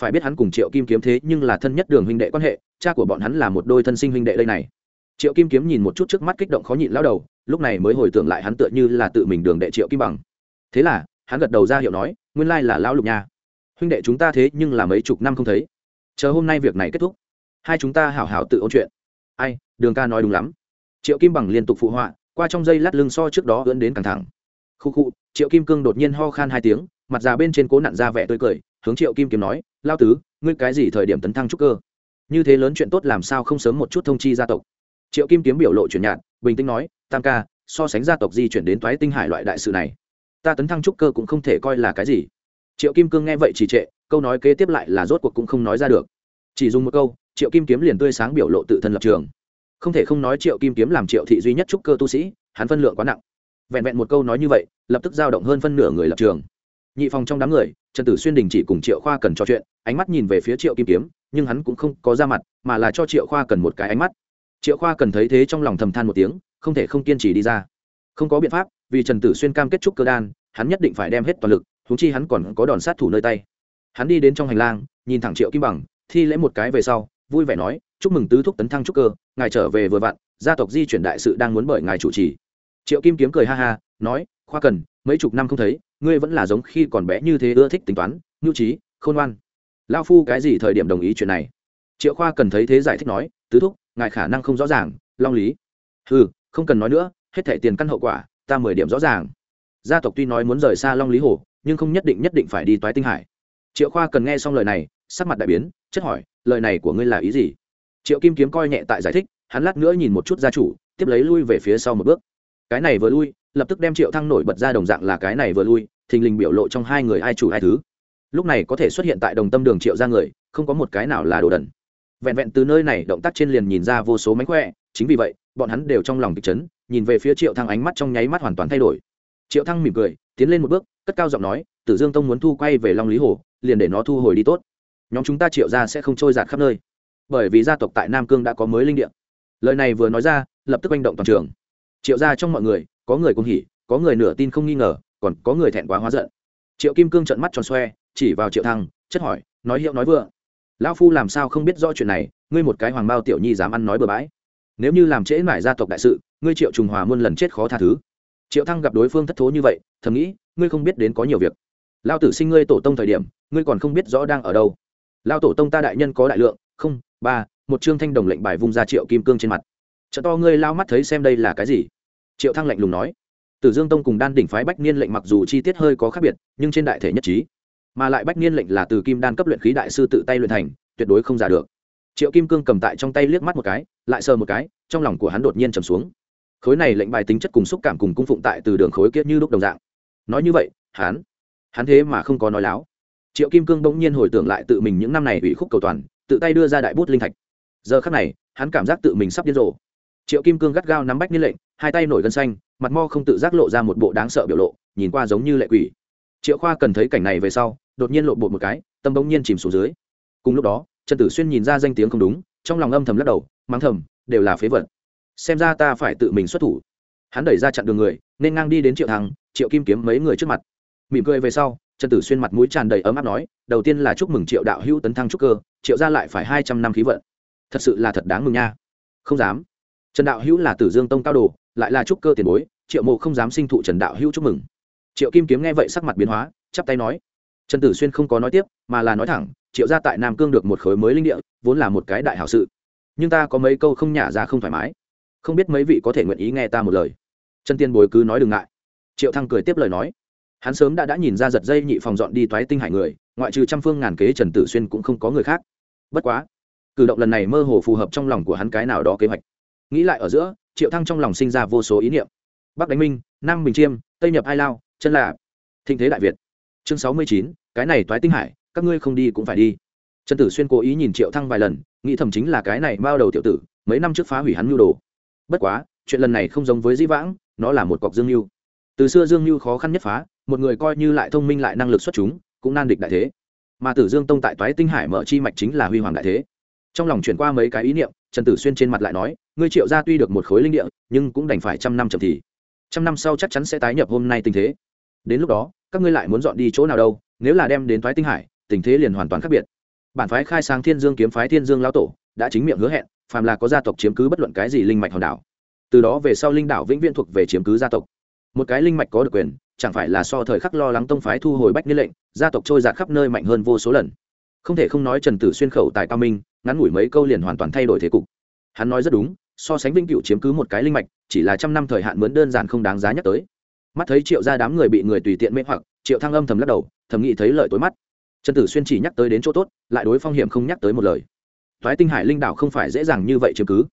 Speaker 1: phải biết hắn cùng triệu kim kiếm thế nhưng là thân nhất đường huynh đệ quan hệ, cha của bọn hắn là một đôi thân sinh huynh đệ đây này. Triệu kim kiếm nhìn một chút trước mắt kích động khó nhịn lao đầu, lúc này mới hồi tưởng lại hắn tựa như là tự mình đường đệ triệu kim bằng thế là, hắn gật đầu ra hiệu nói, nguyên lai là lao lục nha. Huynh đệ chúng ta thế nhưng là mấy chục năm không thấy. Chờ hôm nay việc này kết thúc, hai chúng ta hảo hảo tự ôn chuyện. Ai, đường ca nói đúng lắm. Triệu kim bằng liên tục phụ họa, qua trong dây lát lưng so trước đó ưỡn đến căng thẳng. Khu khu, triệu kim cương đột nhiên ho khan hai tiếng, mặt già bên trên cố nặn ra vẻ tươi cười, hướng triệu kim kiếm nói lao tứ, ngươi cái gì thời điểm tấn thăng trúc cơ? Như thế lớn chuyện tốt làm sao không sớm một chút thông chi gia tộc? Triệu kim kiếm biểu lộ chuyển nhạt, bình tĩnh nói, tam ca, so sánh gia tộc di chuyển đến toái tinh hải loại đại sự này ta tấn thăng trúc cơ cũng không thể coi là cái gì. Triệu kim cương nghe vậy chỉ trệ, câu nói kế tiếp lại là rốt cuộc cũng không nói ra được. Chỉ dùng một câu, triệu kim kiếm liền tươi sáng biểu lộ tự thân lập trường. Không thể không nói triệu kim kiếm làm triệu thị duy nhất trúc cơ tu sĩ, hắn phân lượng quá nặng. Vẹn vẹn một câu nói như vậy, lập tức dao động hơn phân nửa người lập trường. Nhị phòng trong đám người, trần tử xuyên đình chỉ cùng triệu khoa cần trò chuyện, ánh mắt nhìn về phía triệu kim kiếm, nhưng hắn cũng không có ra mặt, mà là cho triệu khoa cần một cái ánh mắt. Triệu khoa cần thấy thế trong lòng thầm than một tiếng, không thể không kiên trì đi ra không có biện pháp, vì trần tử xuyên cam kết trúc cơ đan, hắn nhất định phải đem hết toàn lực thú chi hắn còn có đòn sát thủ nơi tay. Hắn đi đến trong hành lang, nhìn thẳng triệu kim bằng, thi lễ một cái về sau, vui vẻ nói, chúc mừng tứ thúc tấn thăng trúc cơ, ngài trở về vừa vặn, gia tộc di chuyển đại sự đang muốn bởi ngài chủ trì. Triệu kim kiếm cười ha ha, nói, khoa cần, mấy chục năm không thấy, ngươi vẫn là giống khi còn bé như thế ưa thích tính toán, nhu trí, khôn ngoan. Lao phu cái gì thời điểm đồng ý chuyện này? Triệu khoa cần thấy thế giải thích nói, tứ thúc, ngài khả năng không rõ ràng, long lý. Ừ không cần nói nữa hết thẻ tiền căn hậu quả, ta mười điểm rõ ràng. Gia tộc tuy nói muốn rời xa long lý hồ, nhưng không nhất định nhất định phải đi toái tinh hải. Triệu khoa cần nghe xong lời này, sắc mặt đại biến, chất hỏi, lời này của ngươi là ý gì? Triệu kim kiếm coi nhẹ tại giải thích, hắn lát nữa nhìn một chút gia chủ, tiếp lấy lui về phía sau một bước. Cái này vừa lui, lập tức đem triệu thăng nổi bật ra đồng dạng là cái này vừa lui, thình lình biểu lộ trong hai người ai chủ ai thứ. Lúc này có thể xuất hiện tại đồng tâm đường triệu ra người, không có một cái nào là đồ đần. Vẹn vẹn từ nơi này động tác trên liền nhìn ra vô số mánh khỏe, chính vì vậy, bọn hắn đều trong lòng kịch chấn nhìn về phía triệu thăng ánh mắt trong nháy mắt hoàn toàn thay đổi. Triệu thăng mỉm cười, tiến lên một bước, cất cao giọng nói, tử dương tông muốn thu quay về long lý hồ, liền để nó thu hồi đi tốt. Nhóm chúng ta triệu ra sẽ không trôi giạt khắp nơi. Bởi vì gia tộc tại nam cương đã có mới linh điện lời này vừa nói ra, lập tức manh động toàn trường. Triệu ra trong mọi người, có người cùng hỉ, có người nửa tin không nghi ngờ, còn có người thẹn quá hóa giận. Triệu kim cương trợn mắt tròn xoe, chỉ vào triệu thăng, chất hỏi, nói hiệu nói vừa lão phu làm sao không biết rõ chuyện này? Ngươi một cái hoàng bao tiểu nhi dám ăn nói bừa bãi nếu như làm trễ mải gia tộc đại sự, ngươi triệu trùng hòa muôn lần chết khó tha thứ. Triệu thăng gặp đối phương thất thố như vậy, thầm nghĩ, ngươi không biết đến có nhiều việc. Lao tử sinh ngươi tổ tông thời điểm, ngươi còn không biết rõ đang ở đâu. Lao tổ tông ta đại nhân có đại lượng, không, ba, một trương thanh đồng lệnh bài vung ra triệu kim cương trên mặt. Chợ to ngươi lao mắt thấy xem đây là cái gì? Triệu thăng lạnh lùng nói. Tử dương tông cùng đan đỉnh phái bách niên lệnh mặc dù chi tiết hơi có khác biệt, nhưng trên đại thể nhất trí. Mà lại bách niên lệnh là từ kim đan cấp luyện khí đại sư tự tay luyện thành, tuyệt đối không giả được triệu kim cương cầm tại trong tay liếc mắt một cái, lại sờ một cái, trong lòng của hắn đột nhiên trầm xuống. Khối này lệnh bài tính chất cùng xúc cảm cùng cung phụng tại từ đường khối kiết như lúc đồng dạng. Nói như vậy, hắn hắn thế mà không có nói láo. Triệu kim cương bỗng nhiên hồi tưởng lại tự mình những năm này ủy khúc cầu toàn, tự tay đưa ra đại bút linh thạch. Giờ khắc này, hắn cảm giác tự mình sắp điên rồ. Triệu kim cương gắt gao nắm bách niên lệnh, hai tay nổi gân xanh, mặt mo không tự giác lộ ra một bộ đáng sợ biểu lộ, nhìn qua giống như lệ quỷ. Triệu khoa cần thấy cảnh này về sau, đột nhiên lộ bột một cái, tâm bỗng nhiên chìm xuống dưới. Cùng lúc đó trần tử xuyên nhìn ra danh tiếng không đúng, trong lòng âm thầm lắc đầu, mắng thầm, đều là phế vật. Xem ra ta phải tự mình xuất thủ. Hắn đẩy ra chặn đường người, nên ngang đi đến triệu thắng, triệu kim kiếm mấy người trước mặt. Mỉm cười về sau, trần tử xuyên mặt mũi tràn đầy ấm áp nói, đầu tiên là chúc mừng triệu đạo hữu tấn thăng trúc cơ, triệu ra lại phải hai trăm năm khí vận. Thật sự là thật đáng mừng nha. Không dám. Trần đạo hữu là tử dương tông cao đồ, lại là trúc cơ tiền bối, triệu mộ không dám sinh thụ trần đạo hữu chúc mừng. Triệu kim kiếm nghe vậy sắc mặt biến hóa, chắp tay nói. Trần tử xuyên không có nói tiếp, mà là nói thẳng triệu ra tại nam cương được một khối mới linh địa, vốn là một cái đại hảo sự. Nhưng ta có mấy câu không nhả ra không thoải mái. Không biết mấy vị có thể nguyện ý nghe ta một lời. Chân tiên bối cứ nói đừng ngại. Triệu thăng cười tiếp lời nói. Hắn sớm đã đã nhìn ra giật dây nhị phòng dọn đi toái tinh hải người, ngoại trừ trăm phương ngàn kế trần tử xuyên cũng không có người khác. Bất quá, cử động lần này mơ hồ phù hợp trong lòng của hắn cái nào đó kế hoạch. Nghĩ lại ở giữa, triệu thăng trong lòng sinh ra vô số ý niệm. Bắc đánh minh, nam bình chiêm, tây nhập Ai lao, chân là thịnh thế đại việt. Chương sáu mươi chín, cái này toái tinh hải các ngươi không đi cũng phải đi. Trần tử xuyên cố ý nhìn triệu thăng vài lần, nghĩ thầm chính là cái này bao đầu tiểu tử, mấy năm trước phá hủy hắn nhu đồ. Bất quá, chuyện lần này không giống với dĩ vãng, nó là một cọc dương mưu từ xưa dương mưu khó khăn nhất phá, một người coi như lại thông minh lại năng lực xuất chúng, cũng nan địch đại thế. Mà tử dương tông tại toái tinh hải mở chi mạch chính là huy hoàng đại thế. Trong lòng chuyển qua mấy cái ý niệm, trần tử xuyên trên mặt lại nói, ngươi triệu ra tuy được một khối linh địa, nhưng cũng đành phải trăm năm chậm thì. Trăm năm sau chắc chắn sẽ tái nhập hôm nay tình thế. Đến lúc đó, các ngươi lại muốn dọn đi chỗ nào đâu, nếu là đem đến Toái tinh hải tình thế liền hoàn toàn khác biệt. Bản phái khai sáng thiên dương kiếm phái thiên dương lão tổ, đã chính miệng hứa hẹn, phàm là có gia tộc chiếm cứ bất luận cái gì linh mạch hòn đảo. Từ đó về sau linh đảo vĩnh viễn thuộc về chiếm cứ gia tộc. Một cái linh mạch có được quyền, chẳng phải là so thời khắc lo lắng tông phái thu hồi bách niên lệnh, gia tộc trôi giạt khắp nơi mạnh hơn vô số lần. Không thể không nói trần tử xuyên khẩu tại cao minh, ngắn ngủi mấy câu liền hoàn toàn thay đổi thế cục. Hắn nói rất đúng, so sánh vĩnh cửu chiếm cứ một cái linh mạch, chỉ là trăm năm thời hạn mướn đơn giản không đáng giá nhắc tới. Mắt thấy triệu ra đám người bị người tùy tiện mê hoặc, triệu thăng âm thầm lắc đầu, thầm nghĩ thấy lợi tối mắt trần tử xuyên chỉ nhắc tới đến chỗ tốt, lại đối phong hiểm không nhắc tới một lời. Thoái tinh hải linh đảo không phải dễ dàng như vậy chiếm cứ.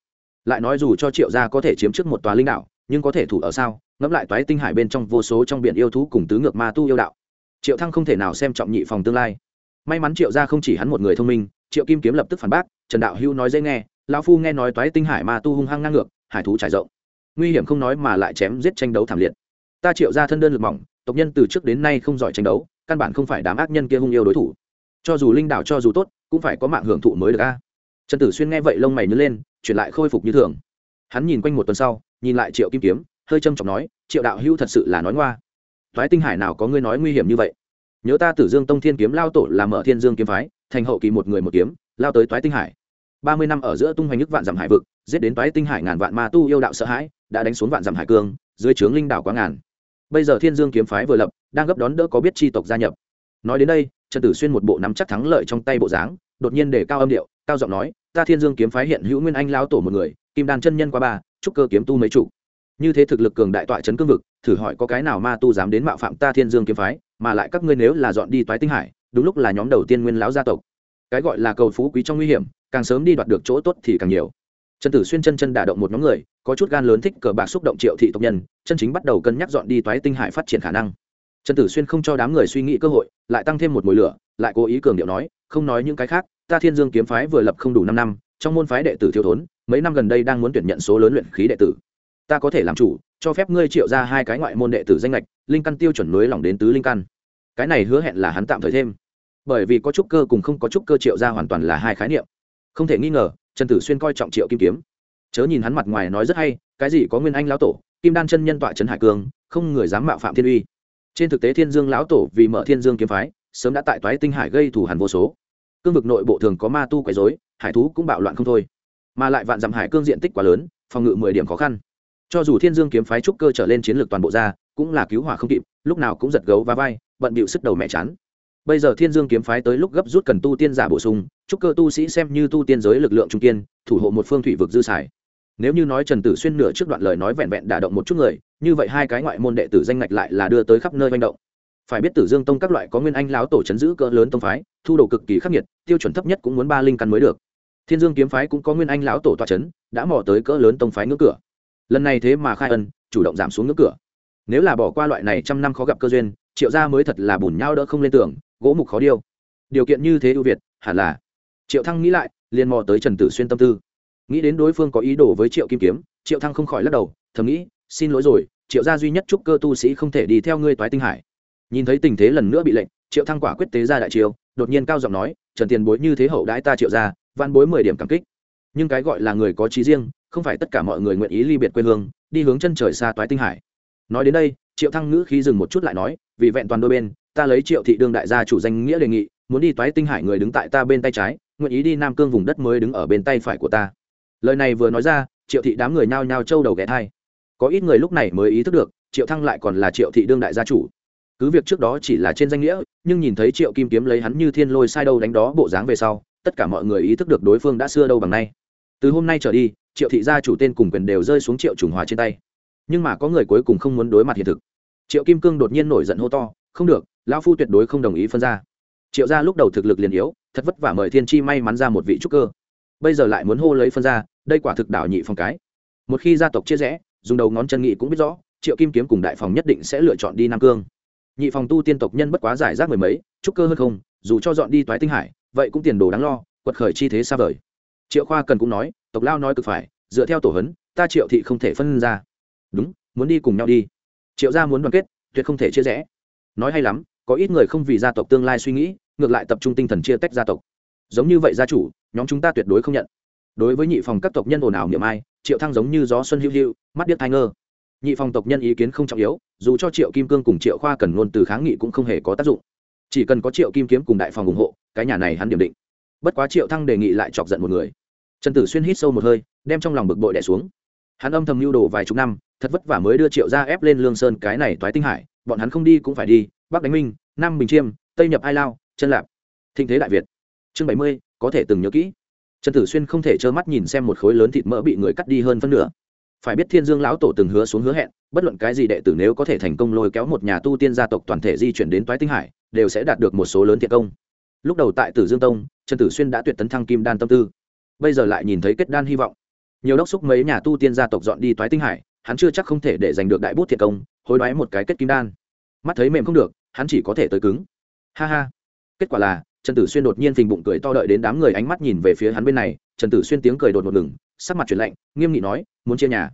Speaker 1: Lại nói dù cho triệu gia có thể chiếm trước một tòa linh đảo, nhưng có thể thủ ở sao? Ngẫm lại toái tinh hải bên trong vô số trong biển yêu thú cùng tứ ngược ma tu yêu đạo. Triệu thăng không thể nào xem trọng nhị phòng tương lai. May mắn triệu gia không chỉ hắn một người thông minh, triệu kim kiếm lập tức phản bác, trần đạo Hưu nói dễ nghe, lão phu nghe nói toái tinh hải ma tu hung hăng ngang ngược, hải thú trải rộng. Nguy hiểm không nói mà lại chém giết tranh đấu thảm liệt. Ta triệu gia thân đơn lực mỏng, tộc nhân từ trước đến nay không giỏi tranh đấu căn bản không phải đám ác nhân kia hung yêu đối thủ. Cho dù linh đảo cho dù tốt, cũng phải có mạng hưởng thụ mới được a. Trần tử xuyên nghe vậy lông mày nhớ lên, chuyển lại khôi phục như thường. Hắn nhìn quanh một tuần sau, nhìn lại triệu kim kiếm, hơi trâm trọng nói, triệu đạo hữu thật sự là nói ngoa. Thoái tinh hải nào có ngươi nói nguy hiểm như vậy? Nhớ ta tử dương tông thiên kiếm lao tổ làm mở thiên dương kiếm phái, thành hậu kỳ một người một kiếm, lao tới toái tinh hải. Ba mươi năm ở giữa tung hoành nước vạn dặm hải vực, giết đến toái tinh hải ngàn vạn ma tu yêu đạo sợ hãi, đã đánh xuống vạn dặm hải cương, dưới trướng linh đảo quá ngàn bây giờ thiên dương kiếm phái vừa lập, đang gấp đón đỡ có biết tri tộc gia nhập. Nói đến đây, trần tử xuyên một bộ nắm chắc thắng lợi trong tay bộ dáng, đột nhiên để cao âm điệu, cao giọng nói, ta thiên dương kiếm phái hiện hữu nguyên anh lao tổ một người, kim đàn chân nhân qua ba, trúc cơ kiếm tu mấy chủ như thế thực lực cường đại tọa trấn cương vực, thử hỏi có cái nào ma tu dám đến mạo phạm ta thiên dương kiếm phái, mà lại các ngươi nếu là dọn đi toái tinh hải, đúng lúc là nhóm đầu tiên nguyên lão gia tộc. Cái gọi là cầu phú quý trong nguy hiểm, càng sớm đi đoạt được chỗ tốt thì càng nhiều. Trần tử xuyên chân chân đả động một nhóm người có chút gan lớn thích cờ bạc xúc động triệu thị tộc nhân, chân chính bắt đầu cân nhắc dọn đi toái tinh hải phát triển khả năng. Trần tử xuyên không cho đám người suy nghĩ cơ hội, lại tăng thêm một mùi lửa, lại cố ý cường điệu nói, không nói những cái khác, ta thiên dương kiếm phái vừa lập không đủ năm năm, trong môn phái đệ tử thiếu thốn, mấy năm gần đây đang muốn tuyển nhận số lớn luyện khí đệ tử. Ta có thể làm chủ, cho phép ngươi triệu ra hai cái ngoại môn đệ tử danh lệch linh căn tiêu chuẩn nối lỏng đến tứ linh căn. Cái này hứa hẹn là hắn tạm thời thêm. Bởi vì có trúc cơ cùng không có trúc cơ triệu ra hoàn toàn là hai khái niệm. Không thể nghi ngờ, trần tử xuyên coi trọng triệu kim kiếm chớ nhìn hắn mặt ngoài nói rất hay, cái gì có nguyên anh lão tổ, kim đan chân nhân tọa trấn hải cương, không người dám mạo phạm thiên uy. Trên thực tế thiên dương lão tổ vì mở thiên dương kiếm phái, sớm đã tại toái tinh hải gây thù hẳn vô số. Cương vực nội bộ thường có ma tu quấy dối hải thú cũng bạo loạn không thôi. Mà lại vạn dặm hải cương diện tích quá lớn, phòng ngự mười điểm khó khăn. Cho dù thiên dương kiếm phái trúc cơ trở lên chiến lược toàn bộ ra, cũng là cứu hỏa không kịp, lúc nào cũng giật gấu và vai, bận bịu sức đầu mẹ chán. Bây giờ thiên dương kiếm phái tới lúc gấp rút cần tu tiên giả bổ sung, trúc cơ tu sĩ xem như tu tiên giới lực lượng trung kiên, thủ hộ một phương thủy vực dư xài nếu như nói trần tử xuyên nửa trước đoạn lời nói vẹn vẹn đả động một chút người, như vậy hai cái ngoại môn đệ tử danh ngạch lại là đưa tới khắp nơi manh động. Phải biết tử dương tông các loại có nguyên anh láo tổ chấn giữ cỡ lớn tông phái, thu đồ cực kỳ khắc nghiệt, tiêu chuẩn thấp nhất cũng muốn ba linh căn mới được. Thiên dương kiếm phái cũng có nguyên anh láo tổ toa chấn, đã mò tới cỡ lớn tông phái ngưỡng cửa. Lần này thế mà khai ân, chủ động giảm xuống ngưỡng cửa. Nếu là bỏ qua loại này trăm năm khó gặp cơ duyên, triệu gia mới thật là bùn nhau đỡ không lên tường, gỗ mục khó điêu. Điều kiện như thế ưu việt, hẳn là. Triệu thăng nghĩ lại, liền mò tới trần tử xuyên tâm tư nghĩ đến đối phương có ý đồ với triệu kim kiếm, triệu thăng không khỏi lắc đầu, thầm nghĩ, xin lỗi rồi, triệu gia duy nhất trúc cơ tu sĩ không thể đi theo ngươi toái tinh hải. Nhìn thấy tình thế lần nữa bị lệnh, triệu thăng quả quyết tế ra đại triều đột nhiên cao giọng nói, trần tiền bối như thế hậu đãi ta triệu gia văn bối mười điểm cảm kích. Nhưng cái gọi là người có trí riêng, không phải tất cả mọi người nguyện ý ly biệt quê hương, đi hướng chân trời xa toái tinh hải. Nói đến đây, triệu thăng ngữ khí dừng một chút lại nói, vì vẹn toàn đôi bên, ta lấy triệu thị đương đại gia chủ danh nghĩa đề nghị, muốn đi toái tinh hải người đứng tại ta bên tay trái, nguyện ý đi nam cương vùng đất mới đứng ở bên tay phải của ta lời này vừa nói ra, triệu thị đám người nhao nhao trâu đầu ghé thai. Có ít người lúc này mới ý thức được, triệu thăng lại còn là triệu thị đương đại gia chủ. Cứ việc trước đó chỉ là trên danh nghĩa, nhưng nhìn thấy triệu kim kiếm lấy hắn như thiên lôi sai đâu đánh đó bộ dáng về sau, tất cả mọi người ý thức được đối phương đã xưa đâu bằng nay. Từ hôm nay trở đi, triệu thị gia chủ tên cùng quyền đều rơi xuống triệu trùng hòa trên tay. Nhưng mà có người cuối cùng không muốn đối mặt hiện thực. Triệu kim cương đột nhiên nổi giận hô to, không được, lão phu tuyệt đối không đồng ý phân ra. Triệu gia lúc đầu thực lực liền yếu, thật vất vả mời thiên chi may mắn ra một vị trúc cơ bây giờ lại muốn hô lấy phân ra, đây quả thực đảo nhị phòng cái. Một khi gia tộc chia rẽ, dùng đầu ngón chân nghị cũng biết rõ, triệu kim kiếm cùng đại phòng nhất định sẽ lựa chọn đi nam cương. Nhị phòng tu tiên tộc nhân bất quá giải rác mười mấy, trúc cơ hơn không, dù cho dọn đi toái tinh hải, vậy cũng tiền đồ đáng lo, quật khởi chi thế xa vời. Triệu khoa cần cũng nói, tộc lao nói cực phải, dựa theo tổ hấn ta triệu thị không thể phân ra. Đúng, muốn đi cùng nhau đi. Triệu gia muốn đoàn kết, tuyệt không thể chia rẽ. Nói hay lắm, có ít người không vì gia tộc tương lai suy nghĩ, ngược lại tập trung tinh thần chia tách gia tộc. Giống như vậy gia chủ nhóm chúng ta tuyệt đối không nhận. Đối với nhị phòng các tộc nhân ồn ào niệm ai, triệu thăng giống như gió xuân hữu hữu mắt điếc thai ngơ. Nhị phòng tộc nhân ý kiến không trọng yếu, dù cho triệu kim cương cùng triệu khoa cần ngôn từ kháng nghị cũng không hề có tác dụng. Chỉ cần có triệu kim kiếm cùng đại phòng ủng hộ, cái nhà này hắn điểm định. Bất quá triệu thăng đề nghị lại chọc giận một người. Trần tử xuyên hít sâu một hơi, đem trong lòng bực bội đẻ xuống. Hắn âm thầm lưu đồ vài chục năm, thật vất vả mới đưa triệu ra ép lên lương sơn cái này toái tinh hải, bọn hắn không đi cũng phải đi, bắc đánh minh, nam bình chiêm, tây nhập ai lao, chân lạp, thịnh thế đại việt. Chương bảy mươi có thể từng nhớ kỹ. Trần tử xuyên không thể trơ mắt nhìn xem một khối lớn thịt mỡ bị người cắt đi hơn phân nửa. Phải biết thiên dương lão tổ từng hứa xuống hứa hẹn, bất luận cái gì đệ tử nếu có thể thành công lôi kéo một nhà tu tiên gia tộc toàn thể di chuyển đến toái tinh hải, đều sẽ đạt được một số lớn thiện công. Lúc đầu tại tử dương tông, trần tử xuyên đã tuyệt tấn thăng kim đan tâm tư. Bây giờ lại nhìn thấy kết đan hy vọng. Nhiều đốc xúc mấy nhà tu tiên gia tộc dọn đi toái tinh hải, hắn chưa chắc không thể để giành được đại bút thiện công, hối đoái một cái kết kim đan. Mắt thấy mềm không được, hắn chỉ có thể tới cứng. Ha ha. Kết quả là trần tử xuyên đột nhiên phình bụng cười to đợi đến đám người ánh mắt nhìn về phía hắn bên này, trần tử xuyên tiếng cười đột ngột ngừng, sắc mặt chuyển lạnh, nghiêm nghị nói, muốn chia nhà?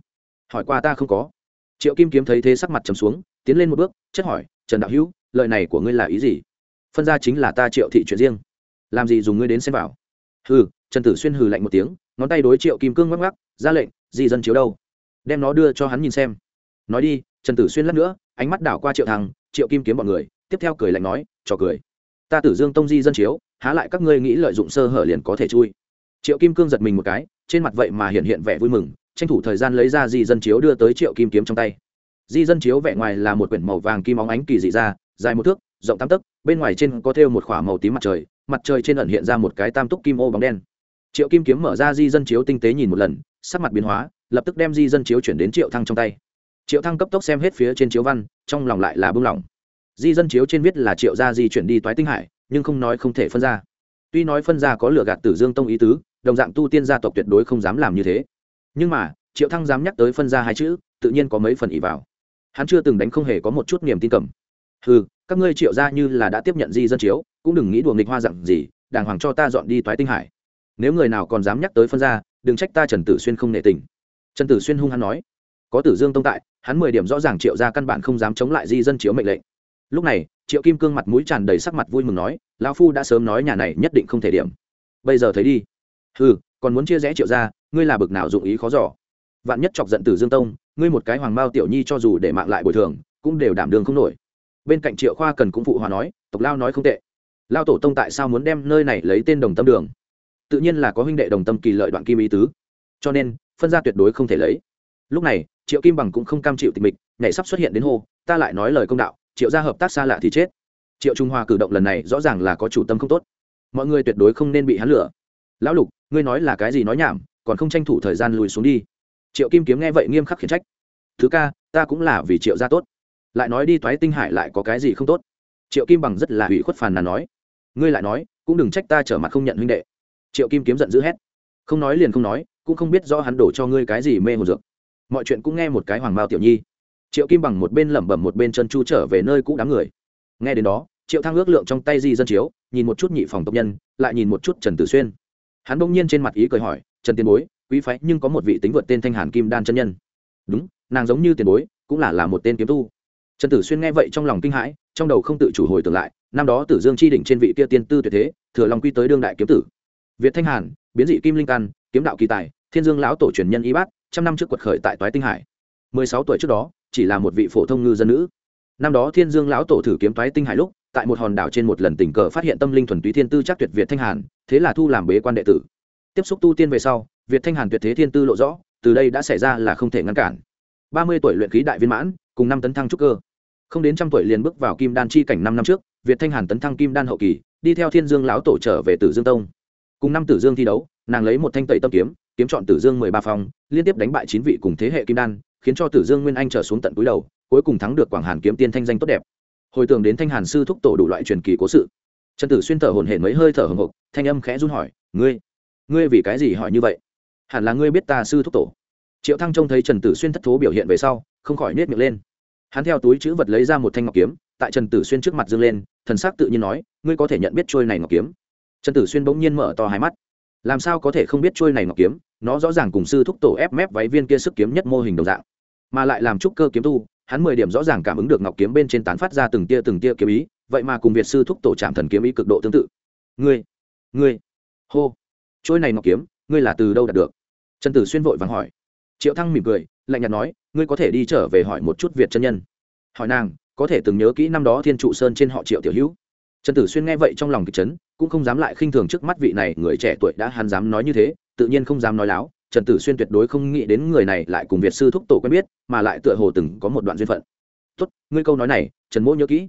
Speaker 1: Hỏi qua ta không có. Triệu kim kiếm thấy thế sắc mặt trầm xuống, tiến lên một bước, chất hỏi, trần đạo hữu, lời này của ngươi là ý gì? Phân ra chính là ta triệu thị chuyện riêng. Làm gì dùng ngươi đến xem vào? Hừ, trần tử xuyên hừ lạnh một tiếng, ngón tay đối triệu kim cương ngắc ngắc ra lệnh, di dân chiếu đâu? Đem nó đưa cho hắn nhìn xem. Nói đi, trần tử xuyên lắc nữa, ánh mắt đảo qua triệu thằng, triệu kim kiếm bọn người, tiếp theo cười lạnh nói, trò cười ta tử dương tông di dân chiếu, há lại các ngươi nghĩ lợi dụng sơ hở liền có thể chui. Triệu kim cương giật mình một cái, trên mặt vậy mà hiện hiện vẻ vui mừng, tranh thủ thời gian lấy ra di dân chiếu đưa tới triệu kim kiếm trong tay. Di dân chiếu vẻ ngoài là một quyển màu vàng kim óng ánh kỳ dị ra, dài một thước, rộng tám tấc, bên ngoài trên có thêu một k h ỏ a màu tím mặt trời mặt trời trên ẩn hiện ra một cái tam túc kim ô bóng đen. Triệu kim kiếm mở ra di dân chiếu tinh tế nhìn một lần, sắc mặt biến hóa, lập tức đem di dân chiếu chuyển đến triệu thăng trong tay. Triệu thăng cấp tốc xem hết phía trên chiếu văn, trong lòng lại là bưng lỏng di dân chiếu trên viết là triệu gia di chuyển đi toái tinh hải, nhưng không nói không thể phân ra. Tuy nói phân ra có lựa gạt tử dương tông ý tứ, đồng dạng tu tiên gia tộc tuyệt đối không dám làm như thế. Nhưng mà, triệu thăng dám nhắc tới phân ra hai chữ, tự nhiên có mấy phần ý vào. Hắn chưa từng đánh không hề có một chút niềm tin cầm. Ừ các ngươi triệu gia như là đã tiếp nhận di dân chiếu, cũng đừng nghĩ đùa nghịch hoa dặn gì, đàng hoàng cho ta dọn đi toái tinh hải. Nếu người nào còn dám nhắc tới phân ra, đừng trách ta trần tử xuyên không nệ tình. Trần tử xuyên hung hắn nói, có tử dương tông tại, hắn mười điểm rõ ràng triệu ra căn bản không dám chống lại di dân chiếu mệnh lệnh lúc này, triệu kim cương mặt mũi tràn đầy sắc mặt vui mừng nói, lão phu đã sớm nói nhà này nhất định không thể điểm. Bây giờ thấy đi. Ừ còn muốn chia rẽ triệu ra ngươi là bực nào dụng ý khó giỏ vạn nhất chọc giận tử dương tông, ngươi một cái hoàng bao tiểu nhi cho dù để mạng lại bồi thường, cũng đều đảm đường không nổi. Bên cạnh triệu khoa cần cũng phụ hòa nói, tộc lao nói không tệ. Lao tổ tông tại sao muốn đem nơi này lấy tên đồng tâm đường? Tự nhiên là có huynh đệ đồng tâm kỳ lợi đoạn kim ý tứ. Cho nên, phân ra tuyệt đối không thể lấy. Lúc này, triệu kim bằng cũng không cam chịu tịch mịch, nhảy sắp xuất hiện đến hô, ta lại nói lời công đạo triệu gia hợp tác xa lạ thì chết. Triệu trung hoa cử động lần này rõ ràng là có chủ tâm không tốt. Mọi người tuyệt đối không nên bị hắn lửa lão lục, ngươi nói là cái gì nói nhảm, còn không tranh thủ thời gian lùi xuống đi. Triệu kim kiếm nghe vậy nghiêm khắc khiển trách. Thứ ca, ta cũng là vì triệu gia tốt. Lại nói đi thoái tinh hải lại có cái gì không tốt? Triệu kim bằng rất là hủy khuất phàn nàn nói. Ngươi lại nói, cũng đừng trách ta trở mặt không nhận huynh đệ. Triệu kim kiếm giận dữ hét. Không nói liền không nói, cũng không biết do hắn đổ cho ngươi cái gì mê hồn dược. Mọi chuyện cũng nghe một cái hoàng Mao tiểu nhi triệu kim bằng một bên lẩm bẩm một bên chân chu trở về nơi cũ đám người. Nghe đến đó, triệu thang ước lượng trong tay di dân chiếu, nhìn một chút nhị phòng tộc nhân, lại nhìn một chút trần tử xuyên. Hắn bỗng nhiên trên mặt ý cười hỏi, trần tiền bối, quý phái nhưng có một vị tính vượt tên thanh hàn kim đan chân nhân. Đúng, nàng giống như tiền bối, cũng là là một tên kiếm tu. Trần tử xuyên nghe vậy trong lòng kinh hãi, trong đầu không tự chủ hồi tưởng lại, năm đó tử dương chi đỉnh trên vị kia tiên tư tuyệt thế, thừa lòng quy tới đương đại kiếm tử. Việt thanh hàn, biến dị kim linh căn, kiếm đạo kỳ tài, thiên dương lão tổ truyền nhân y bát, trăm năm trước quật khởi tại toái tinh hải. Mười sáu tuổi trước đó chỉ là một vị phổ thông ngư dân nữ. Năm đó thiên dương lão tổ thử kiếm toái tinh hải lúc, tại một hòn đảo trên một lần tình cờ phát hiện tâm linh thuần túy thiên tư chắc tuyệt việt thanh hàn, thế là thu làm bế quan đệ tử. Tiếp xúc tu tiên về sau, việt thanh hàn tuyệt thế thiên tư lộ rõ, từ đây đã xảy ra là không thể ngăn cản. Ba mươi tuổi luyện khí đại viên mãn, cùng năm tấn thăng trúc cơ. Không đến trăm tuổi liền bước vào kim đan chi cảnh năm năm trước, việt thanh hàn tấn thăng kim đan hậu kỳ, đi theo thiên dương lão tổ trở về tử dương tông. Cùng năm tử dương thi đấu, nàng lấy một thanh tẩy tâm kiếm kiếm chọn tử dương mười ba phòng liên tiếp đánh bại chín vị cùng thế hệ kim đan khiến cho tử dương nguyên anh trở xuống tận túi đầu, cuối cùng thắng được quảng hàn kiếm tiên thanh danh tốt đẹp. Hồi tưởng đến thanh hàn sư thúc tổ đủ loại truyền kỳ cố sự, trần tử xuyên thở hổn hển mấy hơi thở hồng hộc thanh âm khẽ run hỏi, ngươi ngươi vì cái gì hỏi như vậy? Hẳn là ngươi biết ta sư thúc tổ. Triệu thăng trông thấy trần tử xuyên thất thố biểu hiện về sau, không khỏi nết miệng lên. Hắn theo túi chữ vật lấy ra một thanh ngọc kiếm, tại trần tử xuyên trước mặt dương lên, thần s ắ c tự nhiên nói, ngươi có thể nhận biết trôi này ngọc kiếm? Trần tử xuyên bỗng nhiên mở to hai mắt. Làm sao có thể không biết trôi này ngọc kiếm? Nó rõ ràng cùng sư thúc tổ ép mép váy viên kia sức kiếm nhất mô hình đồng dạng mà lại làm trúc cơ kiếm tu, hắn mười điểm rõ ràng cảm ứng được ngọc kiếm bên trên tán phát ra từng tia từng tia kiếm ý, vậy mà cùng việt sư thúc tổ trạm thần kiếm ý cực độ tương tự. Ngươi ngươi, hô, trôi này ngọc kiếm, ngươi là từ đâu đạt được? Trần tử xuyên vội vàng hỏi. Triệu thăng mỉm cười, lạnh nhạt nói, ngươi có thể đi trở về hỏi một chút việt chân nhân. Hỏi nàng, có thể từng nhớ kỹ năm đó thiên trụ sơn trên họ triệu tiểu hữu? Trần tử xuyên nghe vậy trong lòng kịch chấn, cũng không dám lại khinh thường trước mắt vị này, người trẻ tuổi đã hắn dám nói như thế, tự nhiên không dám nói láo trần tử xuyên tuyệt đối không nghĩ đến người này lại cùng việt sư thúc tổ quen biết, mà lại tựa hồ từng có một đoạn duyên phận. Tốt, ngươi câu nói này, trần mỗ nhớ kỹ.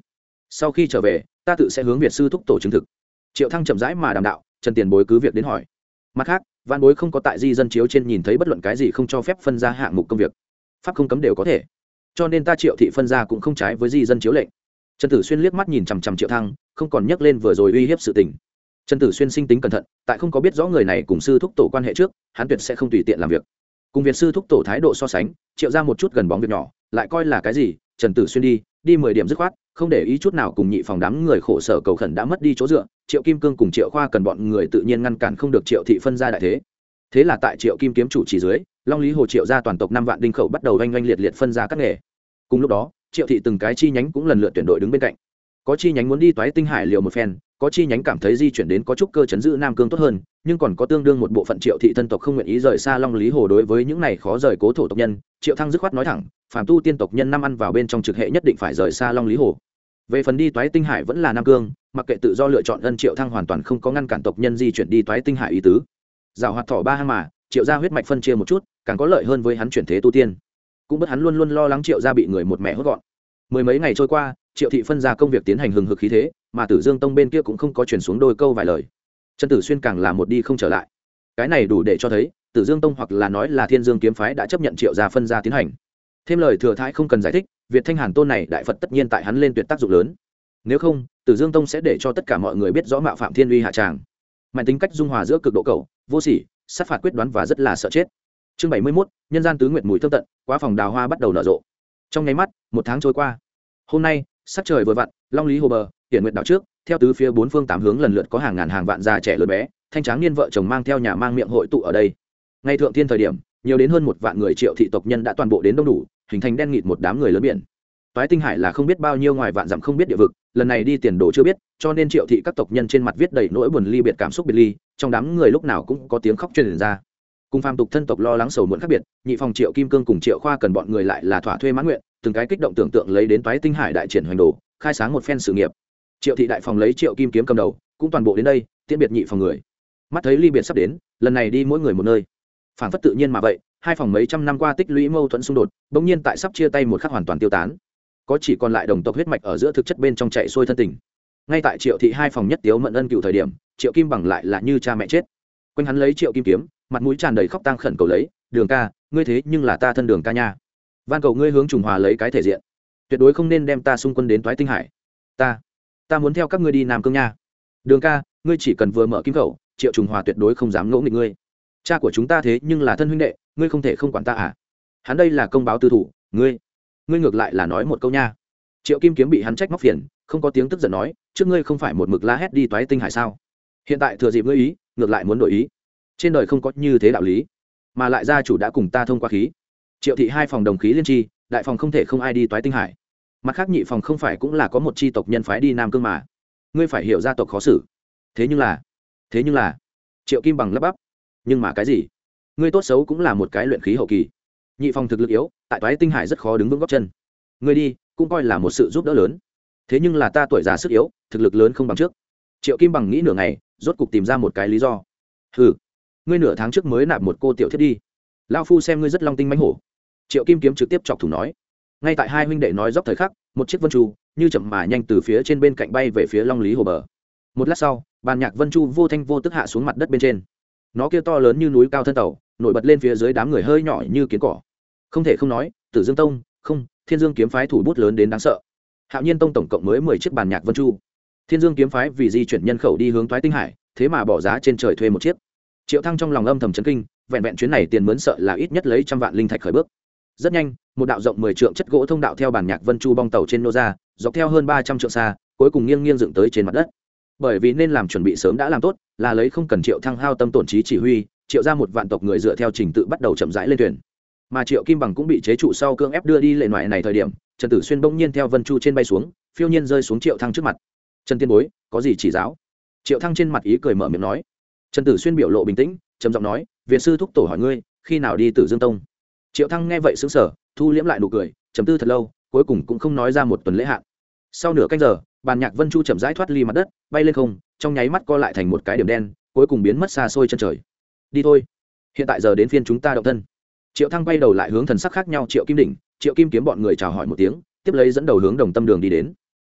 Speaker 1: Sau khi trở về, ta tự sẽ hướng việt sư thúc tổ chứng thực. Triệu thăng chậm rãi mà đàm đạo, trần tiền bối cứ việc đến hỏi. Mặt khác, văn bối không có tại di dân chiếu trên nhìn thấy bất luận cái gì không cho phép phân ra hạng mục công việc. Pháp không cấm đều có thể. Cho nên ta triệu thị phân ra cũng không trái với di dân chiếu lệnh. Trần tử xuyên liếc mắt nhìn chằm chằm triệu thăng, không còn nhắc lên vừa rồi uy hiếp sự tình trần tử xuyên sinh tính cẩn thận, tại không có biết rõ người này cùng sư thúc tổ quan hệ trước, hắn tuyệt sẽ không tùy tiện làm việc. Cùng Việt sư thúc tổ thái độ so sánh, triệu ra một chút gần bóng việc nhỏ, lại coi là cái gì, trần tử xuyên đi đi mười điểm dứt khoát, không để ý chút nào cùng nhị phòng đám người khổ sở cầu khẩn đã mất đi chỗ dựa, triệu kim cương cùng triệu khoa cần bọn người tự nhiên ngăn cản không được triệu thị phân ra đại thế. Thế là tại triệu kim kiếm chủ chỉ dưới, long lý hồ triệu ra toàn tộc năm vạn đinh khẩu bắt đầu oanh oanh liệt liệt phân ra các nghề. Cùng lúc đó, triệu thị từng cái chi nhánh cũng lần lượt tuyển đội đứng bên cạnh. Có chi nhánh muốn đi toái tinh hải liều một phen có chi nhánh cảm thấy di chuyển đến có chút cơ chấn giữ nam cương tốt hơn, nhưng còn có tương đương một bộ phận triệu thị thân tộc không nguyện ý rời xa long lý hồ đối với những này khó rời cố thổ tộc nhân, triệu thăng dứt khoát nói thẳng, phàm tu tiên tộc nhân năm ăn vào bên trong trực hệ nhất định phải rời xa long lý hồ. Về phần đi toái tinh hải vẫn là nam cương, mặc kệ tự do lựa chọn ân triệu thăng hoàn toàn không có ngăn cản tộc nhân di chuyển đi toái tinh hải ý tứ. Giảo hoạt thỏ ba hang mà, triệu gia huyết mạch phân chia một chút, càng có lợi hơn với hắn chuyển thế tu tiên. Cũng bất hắn luôn luôn lo lắng triệu gia bị người một mẹ hốt gọn. Mười mấy ngày trôi qua, triệu thị phân ra công việc tiến hành hừng hực khí thế mà tử dương tông bên kia cũng không có chuyển xuống đôi câu vài lời. Trần tử xuyên càng là một đi không trở lại. Cái này đủ để cho thấy, tử dương tông hoặc là nói là thiên dương kiếm phái đã chấp nhận triệu gia phân ra tiến hành. Thêm lời thừa thái không cần giải thích, việt thanh hàn tôn này đại phật tất nhiên tại hắn lên tuyệt tác dụng lớn. Nếu không, tử dương tông sẽ để cho tất cả mọi người biết rõ mạo phạm thiên uy hạ tràng. Mạnh tính cách dung hòa giữa cực độ cầu, vô sỉ, sát phạt quyết đoán và rất là sợ chết. Chương bảy mươi mốt, nhân gian tứ nguyện mùi thơm tận, quá phòng đào hoa bắt đầu nở rộ. Trong nháy mắt, một tháng trôi qua. Hôm nay, sắc trời vừa vặn, long lý hồ bờ hiển nguyệt đảo trước, theo tứ phía bốn phương tám hướng lần lượt có hàng ngàn hàng vạn già trẻ lớn bé, thanh tráng niên vợ chồng mang theo nhà mang miệng hội tụ ở đây. Ngay thượng thiên thời điểm, nhiều đến hơn một vạn người triệu thị tộc nhân đã toàn bộ đến đông đủ, hình thành đen nghịt một đám người lớn biển. Toái tinh hải là không biết bao nhiêu ngoài vạn dặm không biết địa vực, lần này đi tiền đồ chưa biết, cho nên triệu thị các tộc nhân trên mặt viết đầy nỗi buồn ly biệt cảm xúc biệt ly, trong đám người lúc nào cũng có tiếng khóc truyền ra. Cùng phàm tục thân tộc lo lắng sầu muộn khác biệt, nhị phòng triệu kim cương cùng triệu khoa cần bọn người lại là thỏa thuê mãn nguyện, từng cái kích động tưởng tượng lấy đến toái tinh hải đại triển hoành đồ, khai sáng một phen sự nghiệp triệu thị đại phòng lấy triệu kim kiếm cầm đầu, cũng toàn bộ đến đây, tiễn biệt nhị phòng người. Mắt thấy ly biệt sắp đến, lần này đi mỗi người một nơi. Phản phất tự nhiên mà vậy, hai phòng mấy trăm năm qua tích lũy mâu thuẫn xung đột, bỗng nhiên tại sắp chia tay một khắc hoàn toàn tiêu tán. Có chỉ còn lại đồng tộc huyết mạch ở giữa thực chất bên trong chạy xuôi thân tình. Ngay tại triệu thị hai phòng nhất tiếu mận ân cựu thời điểm, triệu kim bằng lại là như cha mẹ chết. Quanh hắn lấy triệu kim kiếm, mặt mũi tràn đầy khóc tang khẩn cầu lấy, đường ca, ngươi thế nhưng là ta thân đường ca nha. Van cầu ngươi hướng trùng hòa lấy cái thể diện. Tuyệt đối không nên đem ta xung quân đến toái tinh hải. Ta ta muốn theo các ngươi đi nam cương nha. Đường ca, ngươi chỉ cần vừa mở kim khẩu, triệu trùng hòa tuyệt đối không dám ngỗ nghịch ngươi. Cha của chúng ta thế nhưng là thân huynh đệ, ngươi không thể không quản ta à? Hắn đây là công báo tư thủ, ngươi ngươi ngược lại là nói một câu nha. Triệu kim kiếm bị hắn trách móc phiền, không có tiếng tức giận nói, trước ngươi không phải một mực la hét đi toái tinh hải sao? Hiện tại thừa dịp ngươi ý, ngược lại muốn đổi ý. Trên đời không có như thế đạo lý, mà lại gia chủ đã cùng ta thông qua khí. Triệu thị hai phòng đồng khí liên tri, đại phòng không thể không ai đi toái tinh hải mặt khác nhị phòng không phải cũng là có một tri tộc nhân phái đi nam cương mà. Ngươi phải hiểu gia tộc khó xử. Thế nhưng là, thế nhưng là, triệu kim bằng lắp bắp. Nhưng mà cái gì? Ngươi tốt xấu cũng là một cái luyện khí hậu kỳ. Nhị phòng thực lực yếu, tại toái tinh hải rất khó đứng vững góc chân. Ngươi đi, cũng coi là một sự giúp đỡ lớn. Thế nhưng là ta tuổi già sức yếu, thực lực lớn không bằng trước. Triệu kim bằng nghĩ nửa ngày, rốt cục tìm ra một cái lý do. Ừ ngươi nửa tháng trước mới nạp một cô tiểu thiết đi. Lao phu xem ngươi rất long tinh mánh hổ. Triệu kim kiếm trực tiếp chọc thủ nói ngay tại hai huynh đệ nói dốc thời khắc, một chiếc vân chu như chậm mà nhanh từ phía trên bên cạnh bay về phía long lý hồ bờ. Một lát sau, bàn nhạc vân chu vô thanh vô tức hạ xuống mặt đất bên trên. Nó kia to lớn như núi cao thân tàu, nổi bật lên phía dưới đám người hơi nhỏ như kiến cỏ. Không thể không nói, tử dương tông, không, thiên dương kiếm phái thủ bút lớn đến đáng sợ. Hạo nhiên tông tổng cộng mới mười chiếc bàn nhạc vân chu. Thiên dương kiếm phái vì di chuyển nhân khẩu đi hướng thoái tinh hải, thế mà bỏ giá trên trời thuê một chiếc. Triệu thăng trong lòng âm thầm chấn kinh, vẹn vẹn chuyến này tiền mướn sợ là ít nhất lấy trăm vạn linh thạch khởi bước rất nhanh, một đạo rộng mười trượng chất gỗ thông đạo theo bản nhạc vân chu bong tàu trên nô ra, dọc theo hơn ba trăm trượng xa, cuối cùng nghiêng nghiêng dựng tới trên mặt đất. Bởi vì nên làm chuẩn bị sớm đã làm tốt, là lấy không cần triệu thăng hao tâm tổn trí chỉ huy, triệu ra một vạn tộc người dựa theo trình tự bắt đầu chậm rãi lên thuyền. Mà triệu kim bằng cũng bị chế trụ sau cương ép đưa đi lệ ngoại này thời điểm, trần tử xuyên bỗng nhiên theo vân chu trên bay xuống, phiêu nhiên rơi xuống triệu thăng trước mặt. Trần tiên bối, có gì chỉ giáo? Triệu thăng trên mặt ý cười mở miệng nói. Trần tử xuyên biểu lộ bình tĩnh, trầm giọng nói, việt sư thúc tổ hỏi ngươi, khi nào đi tử dương tông? Triệu thăng nghe vậy sững sờ, thu liễm lại nụ cười trầm tư thật lâu cuối cùng cũng không nói ra một tuần lễ hạn. Sau nửa canh giờ bàn nhạc vân chu chậm rãi thoát ly mặt đất bay lên không trong nháy mắt co lại thành một cái điểm đen cuối cùng biến mất xa xôi chân trời. Đi thôi. Hiện tại giờ đến phiên chúng ta động thân. Triệu thăng bay đầu lại hướng thần sắc khác nhau triệu kim đỉnh triệu kim kiếm bọn người chào hỏi một tiếng tiếp lấy dẫn đầu hướng đồng tâm đường đi đến.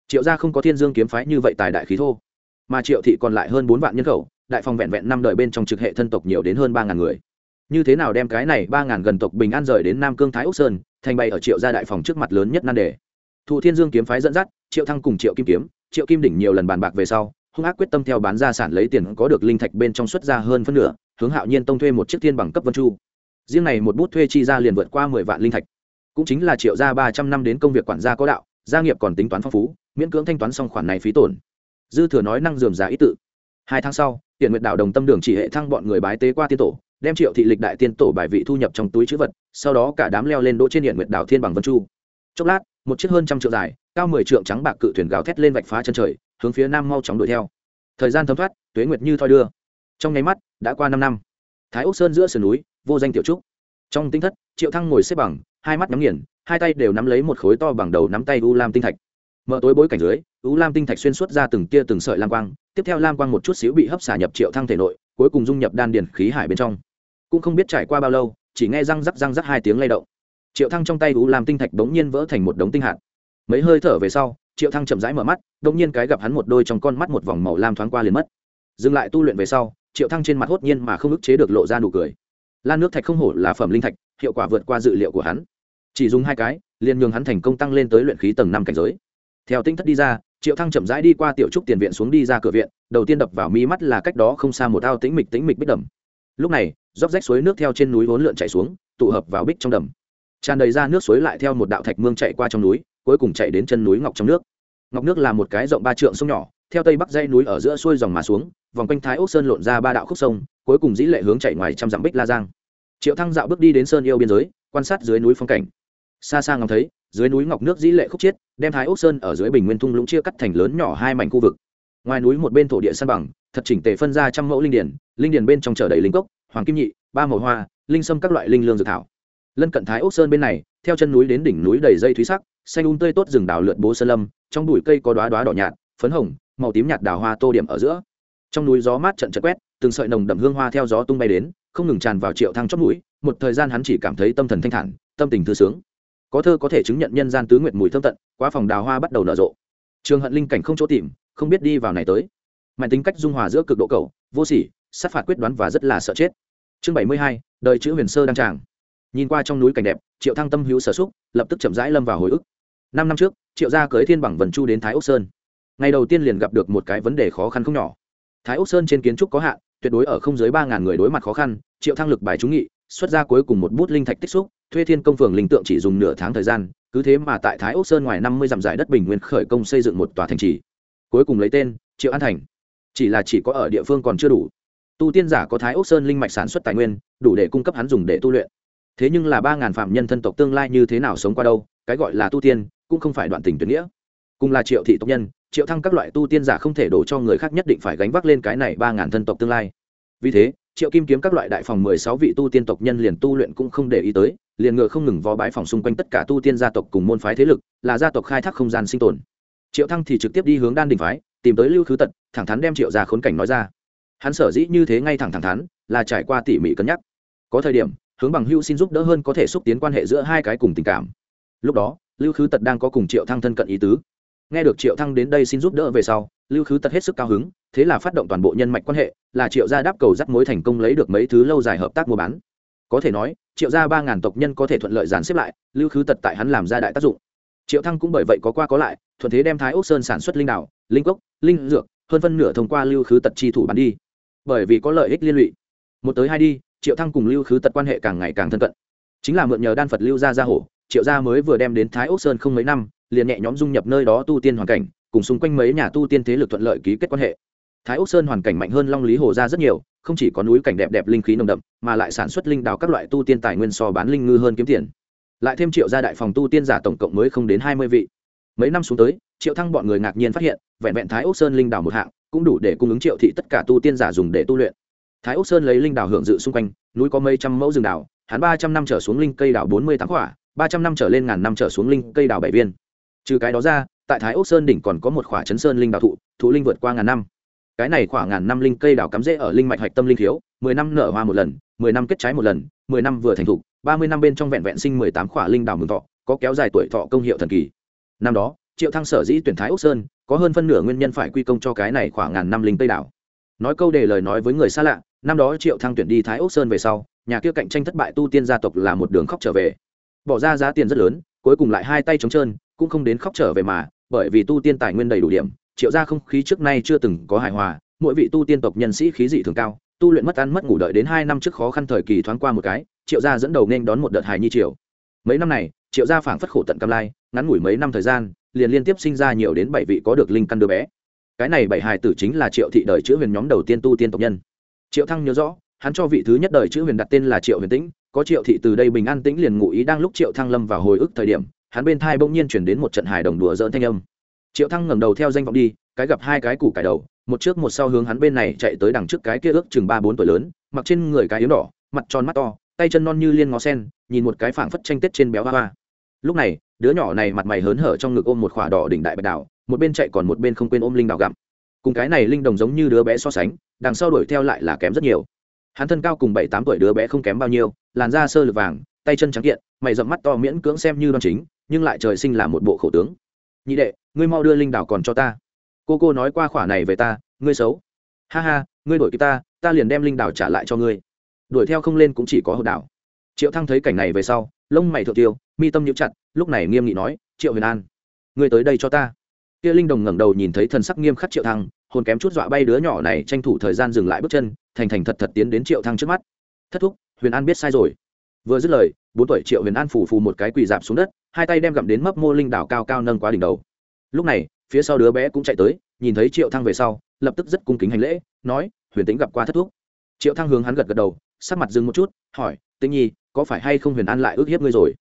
Speaker 1: Triệu gia không có thiên dương kiếm phái như vậy tài đại khí thô mà triệu thị còn lại hơn bốn vạn nhân khẩu đại phòng vẹn vẹn năm đời bên trong trực hệ thân tộc nhiều đến hơn ba ngàn người như thế nào đem cái này ba ngàn gần tộc bình an rời đến nam cương thái úc sơn, thành bày ở triệu gia đại phòng trước mặt lớn nhất nan đề. Thụ thiên dương kiếm phái dẫn dắt, triệu thăng cùng triệu kim kiếm, triệu kim đỉnh nhiều lần bàn bạc về sau, hung ác quyết tâm theo bán gia sản lấy tiền có được linh thạch bên trong xuất ra hơn phân nửa, hướng hạo nhiên tông thuê một chiếc thiên bằng cấp vân chu. Riêng này một bút thuê chi ra liền vượt qua mười vạn linh thạch. Cũng chính là triệu gia ba trăm năm đến công việc quản gia có đạo, gia nghiệp còn tính toán phong phú, miễn cưỡng thanh toán xong khoản này phí tổn. Dư thừa nói năng dườm giá ý tự. Hai tháng sau hiện nguyệt đạo đồng tâm đường chỉ hệ thăng bọn người bái tế qua tiên tổ đem triệu thị lịch đại tiên tổ bài vị thu nhập trong túi chữ vật, sau đó cả đám leo lên đỗ trên điện nguyệt đảo thiên bằng vân chu. Chốc lát, một chiếc hơn trăm trượng dài, cao mười trượng trắng bạc cự thuyền gào thét lên vạch phá chân trời, hướng phía nam mau chóng đuổi theo. Thời gian thấm thoát, tuế nguyệt như thoi đưa. Trong nháy mắt, đã qua năm năm. Thái ốc sơn giữa sườn núi, vô danh tiểu trúc. Trong tinh thất, triệu thăng ngồi xếp bằng, hai mắt nhắm nghiền, hai tay đều nắm lấy một khối to bằng đầu nắm tay u lam tinh thạch. Mở tối bối cảnh dưới, u lam tinh thạch xuyên suốt ra từng tia từng sợi lam quang, tiếp theo lam quang một chút xíu bị hấp xả nhập triệu thăng thể nội, cuối cùng dung nhập đan điền khí hải bên trong cũng không biết trải qua bao lâu, chỉ nghe răng rắc răng rắc hai tiếng lay động. Triệu thăng trong tay u lam tinh thạch bỗng nhiên vỡ thành một đống tinh hạt. Mấy hơi thở về sau, triệu thăng chậm rãi mở mắt bỗng nhiên cái gặp hắn một đôi trong con mắt một vòng màu lam thoáng qua liền mất. Dừng lại tu luyện về sau, triệu thăng trên mặt hốt nhiên mà không ức chế được lộ ra nụ cười. Lan nước thạch không hổ là phẩm linh thạch, hiệu quả vượt qua dự liệu của hắn. Chỉ dùng hai cái, liền nhường hắn thành công tăng lên tới luyện khí tầng năm cảnh giới. Theo tinh thất đi ra, triệu thăng chậm rãi đi qua tiểu trúc tiền viện xuống đi ra cửa viện, đầu tiên đập vào mi mắt là cách đó không xa một ao tĩnh mịch tĩnh mịch bích đầm lúc này róc rách suối nước theo trên núi vốn lượn chảy xuống, tụ hợp vào bích trong đầm. Tràn đầy ra nước suối lại theo một đạo thạch mương chạy qua trong núi, cuối cùng chạy đến chân núi ngọc trong nước. Ngọc nước là một cái rộng ba trượng sông nhỏ, theo tây bắc dãy núi ở giữa xuôi dòng mà xuống, vòng quanh thái ốc sơn lộn ra ba đạo khúc sông, cuối cùng dĩ lệ hướng chạy ngoài trăm dặm bích la giang. Triệu thăng dạo bước đi đến sơn yêu biên giới, quan sát dưới núi phong cảnh. Xa xa ngắm thấy, dưới núi ngọc nước dĩ lệ khúc chiết, đem thái ốc sơn ở dưới bình nguyên thung lũng chia cắt thành lớn nhỏ hai mảnh khu vực ngoài núi một bên thổ địa san bằng, thật chỉnh tề phân ra trăm mẫu linh điển linh điển bên trong chở đầy linh cốc, hoàng kim nhị, ba màu hoa, linh sâm các loại linh lương dược thảo. Lân cận thái ốc sơn bên này, theo chân núi đến đỉnh núi đầy dây thúy sắc, xanh un um tươi tốt rừng đào lượn bố sơn lâm, trong bụi cây có đoá đoá đỏ nhạt, phấn hồng, màu tím nhạt đào hoa tô điểm ở giữa. Trong núi gió mát trận trận quét, từng sợi nồng đậm hương hoa theo gió tung bay đến, không ngừng tràn vào triệu thăng chót mũi, một thời gian hắn chỉ cảm thấy tâm thần thanh thản, tâm tình thư sướng. Có thơ có thể chứng nhận nhân gian tứ nguyện mùi thơm tận qua phòng đào hoa bắt đầu nở rộ. Trường hận linh cảnh không chỗ tìm không biết đi vào này tới. Mạnh tính cách dung hòa giữa cực độ cầu vô sỉ, sát phạt quyết đoán và rất là sợ chết. Chương bảy mươi hai, đời chữ huyền sơ đăng tràng. Nhìn qua trong núi cảnh đẹp, triệu thăng tâm hữu sở xúc, lập tức chậm rãi lâm vào hồi ức. Năm năm trước, triệu gia cưới thiên bằng vần chu đến thái ốc sơn. Ngày đầu tiên liền gặp được một cái vấn đề khó khăn không nhỏ. Thái ốc sơn trên kiến trúc có hạn, tuyệt đối ở không dưới ba ngàn người đối mặt khó khăn, triệu thăng lực bài trúng nghị, xuất ra cuối cùng một bút linh thạch tích xúc, thuê thiên công phường linh tượng chỉ dùng nửa tháng thời gian, cứ thế mà tại thái ốc sơn ngoài năm mươi dặm giải đất bình nguyên khởi công xây dựng một tòa thành trì cuối cùng lấy tên, triệu an thành. Chỉ là chỉ có ở địa phương còn chưa đủ. Tu tiên giả có thái ốc sơn linh mạch sản xuất tài nguyên, đủ để cung cấp hắn dùng để tu luyện. Thế nhưng là ba ngàn phạm nhân thân tộc tương lai như thế nào sống qua đâu, cái gọi là tu tiên, cũng không phải đoạn tình tuyệt nghĩa. Cùng là triệu thị tộc nhân, triệu thăng các loại tu tiên giả không thể đổ cho người khác nhất định phải gánh vác lên cái này ba ngàn thân tộc tương lai. Vì thế, triệu kim kiếm các loại đại phòng mười sáu vị tu tiên tộc nhân liền tu luyện cũng không để ý tới, liền ngựa không ngừng vó bãi phòng xung quanh tất cả tu tiên gia tộc cùng môn phái thế lực, là gia tộc khai thác không gian sinh tồn triệu thăng thì trực tiếp đi hướng đan đình phái, tìm tới lưu khứ tật, thẳng thắn đem triệu ra khốn cảnh nói ra. Hắn sở dĩ như thế ngay thẳng thẳng thắn, là trải qua tỉ mỉ cân nhắc. Có thời điểm, hướng bằng hưu xin giúp đỡ hơn có thể xúc tiến quan hệ giữa hai cái cùng tình cảm. Lúc đó, lưu khứ tật đang có cùng triệu thăng thân cận ý tứ. Nghe được triệu thăng đến đây xin giúp đỡ về sau, lưu khứ tật hết sức cao hứng, thế là phát động toàn bộ nhân mạch quan hệ, là triệu gia đáp cầu dắt mối thành công lấy được mấy thứ lâu dài hợp tác mua bán. Có thể nói, triệu gia ba ngàn tộc nhân có thể thuận lợi dàn xếp lại, lưu khứ tật tại hắn làm ra đại tác dụng. Triệu thăng cũng bởi vậy có qua có lại thuận thế đem thái ốc sơn sản xuất linh đạo linh cốc, linh dược, hơn phân nửa thông qua lưu khứ tật chi thủ bán đi. Bởi vì có lợi ích liên lụy. Một tới hai đi, triệu thăng cùng lưu khứ tật quan hệ càng ngày càng thân cận. Chính là mượn nhờ đan phật lưu gia gia hổ triệu gia mới vừa đem đến thái ốc sơn không mấy năm, liền nhẹ nhõm dung nhập nơi đó tu tiên hoàn cảnh, cùng xung quanh mấy nhà tu tiên thế lực thuận lợi ký kết quan hệ. Thái ốc sơn hoàn cảnh mạnh hơn long lý hồ gia rất nhiều, không chỉ có núi cảnh đẹp đẹp, linh khí nồng đậm, mà lại sản xuất linh đào các loại tu tiên tài nguyên so bán linh ngư hơn kiếm tiền. Lại thêm triệu gia đại phòng tu tiên giả tổng cộng mới không đến hai mươi vị mấy năm xuống tới, triệu thăng bọn người ngạc nhiên phát hiện, vẹn vẹn thái ốc sơn linh đào một hạng, cũng đủ để cung ứng triệu thị tất cả tu tiên giả dùng để tu luyện. Thái ốc sơn lấy linh đào hưởng dự xung quanh, núi có mấy trăm mẫu rừng đào hắn ba trăm năm trở xuống linh cây đào bốn mươi tám quả, ba trăm năm trở lên ngàn năm trở xuống linh cây đào bảy viên. Trừ cái đó ra, tại thái ốc sơn đỉnh còn có một khỏa chấn sơn linh đào thụ thụ linh vượt qua ngàn năm. Cái này khoảng ngàn năm linh cây đào cắm rễ ở linh mạch hạch tâm linh thiếu, mười năm nở hoa một lần, mười năm kết trái một lần, mười năm vừa thành thục, ba mươi năm bên trong vẹn vẹn sinh mười tám khỏa linh đào mừng thọ, có kéo dài tuổi thọ công hiệu thần kỳ năm đó, triệu thăng sở dĩ tuyển thái ốc sơn, có hơn phân nửa nguyên nhân phải quy công cho cái này khoảng ngàn năm linh tây đảo. nói câu đề lời nói với người xa lạ, năm đó triệu thăng tuyển đi thái ốc sơn về sau, nhà kia cạnh tranh thất bại tu tiên gia tộc là một đường khóc trở về bỏ ra giá tiền rất lớn, cuối cùng lại hai tay trống trơn, cũng không đến khóc trở về mà, bởi vì tu tiên tài nguyên đầy đủ điểm, triệu ra không khí trước nay chưa từng có hài hòa, mỗi vị tu tiên tộc nhân sĩ khí dị thường cao, tu luyện mất ăn mất ngủ đợi đến hai năm trước khó khăn thời kỳ thoáng qua một cái, triệu gia dẫn đầu nên đón một đợt hài nhi triều mấy năm này, triệu gia phảng phất khổ tận cam lai ngắn ngủi mấy năm thời gian, liền liên tiếp sinh ra nhiều đến bảy vị có được linh căn đứa bé. Cái này bảy hài tử chính là triệu thị đời chữ huyền nhóm đầu tiên tu tiên tộc nhân. Triệu thăng nhớ rõ, hắn cho vị thứ nhất đời chữ huyền đặt tên là triệu huyền tĩnh, có triệu thị từ đây bình an tĩnh liền ngụ ý đang lúc triệu thăng lâm vào hồi ức thời điểm, hắn bên thai bỗng nhiên chuyển đến một trận hài đồng đùa dỡn thanh âm. Triệu thăng ngẩng đầu theo danh vọng đi, cái gặp hai cái củ cải đầu, một trước một sau hướng hắn bên này chạy tới đằng trước cái kia ước chừng ba bốn tuổi lớn, mặc trên người cái yếm đỏ, mặt tròn mắt to, tay chân non như liên ngó sen, nhìn một cái phảng phất tranh tết trên béo hoa hoa. Lúc này đứa nhỏ này mặt mày hớn hở trong ngực ôm một khỏa đỏ đỉnh đại bạch đảo một bên chạy còn một bên không quên ôm linh đào gặm. Cùng cái này linh đồng giống như đứa bé so sánh, đằng sau đuổi theo lại là kém rất nhiều. Hắn thân cao cùng bảy tám tuổi đứa bé không kém bao nhiêu, làn da sơ lược vàng, tay chân trắng kiện, mày rậm mắt to miễn cưỡng xem như đoan chính, nhưng lại trời sinh là một bộ khẩu tướng. Nhị đệ, ngươi mau đưa linh đảo còn cho ta. Cô cô nói qua khỏa này về ta, ngươi xấu. Ha ha, ngươi đuổi kịp ta ta liền đem linh đảo trả lại cho ngươi. Đuổi theo không lên cũng chỉ có hậu đảo. Triệu thăng thấy cảnh này về sau, lông mày thượng tiêu, mi tâm nhíu chặt lúc này nghiêm nghị nói, triệu huyền an, ngươi tới đây cho ta. Kia linh đồng ngẩng đầu nhìn thấy thần sắc nghiêm khắc triệu thăng, hồn kém chút dọa bay đứa nhỏ này tranh thủ thời gian dừng lại bước chân, thành thành thật thật tiến đến triệu thăng trước mắt. Thất thúc, huyền an biết sai rồi. Vừa dứt lời, bốn tuổi triệu huyền an phủ phù một cái quỳ dạp xuống đất, hai tay đem gặm đến mấp mô linh đảo cao cao nâng quá đỉnh đầu. Lúc này, phía sau đứa bé cũng chạy tới, nhìn thấy triệu thăng về sau, lập tức rất cung kính hành lễ, nói, huyền tính gặp qua thất thúc. Triệu thăng hướng hắn gật gật đầu, sắc mặt dừng một chút, hỏi, tĩnh nhi, có phải hay không huyền an lại ước hiếp ngươi rồi?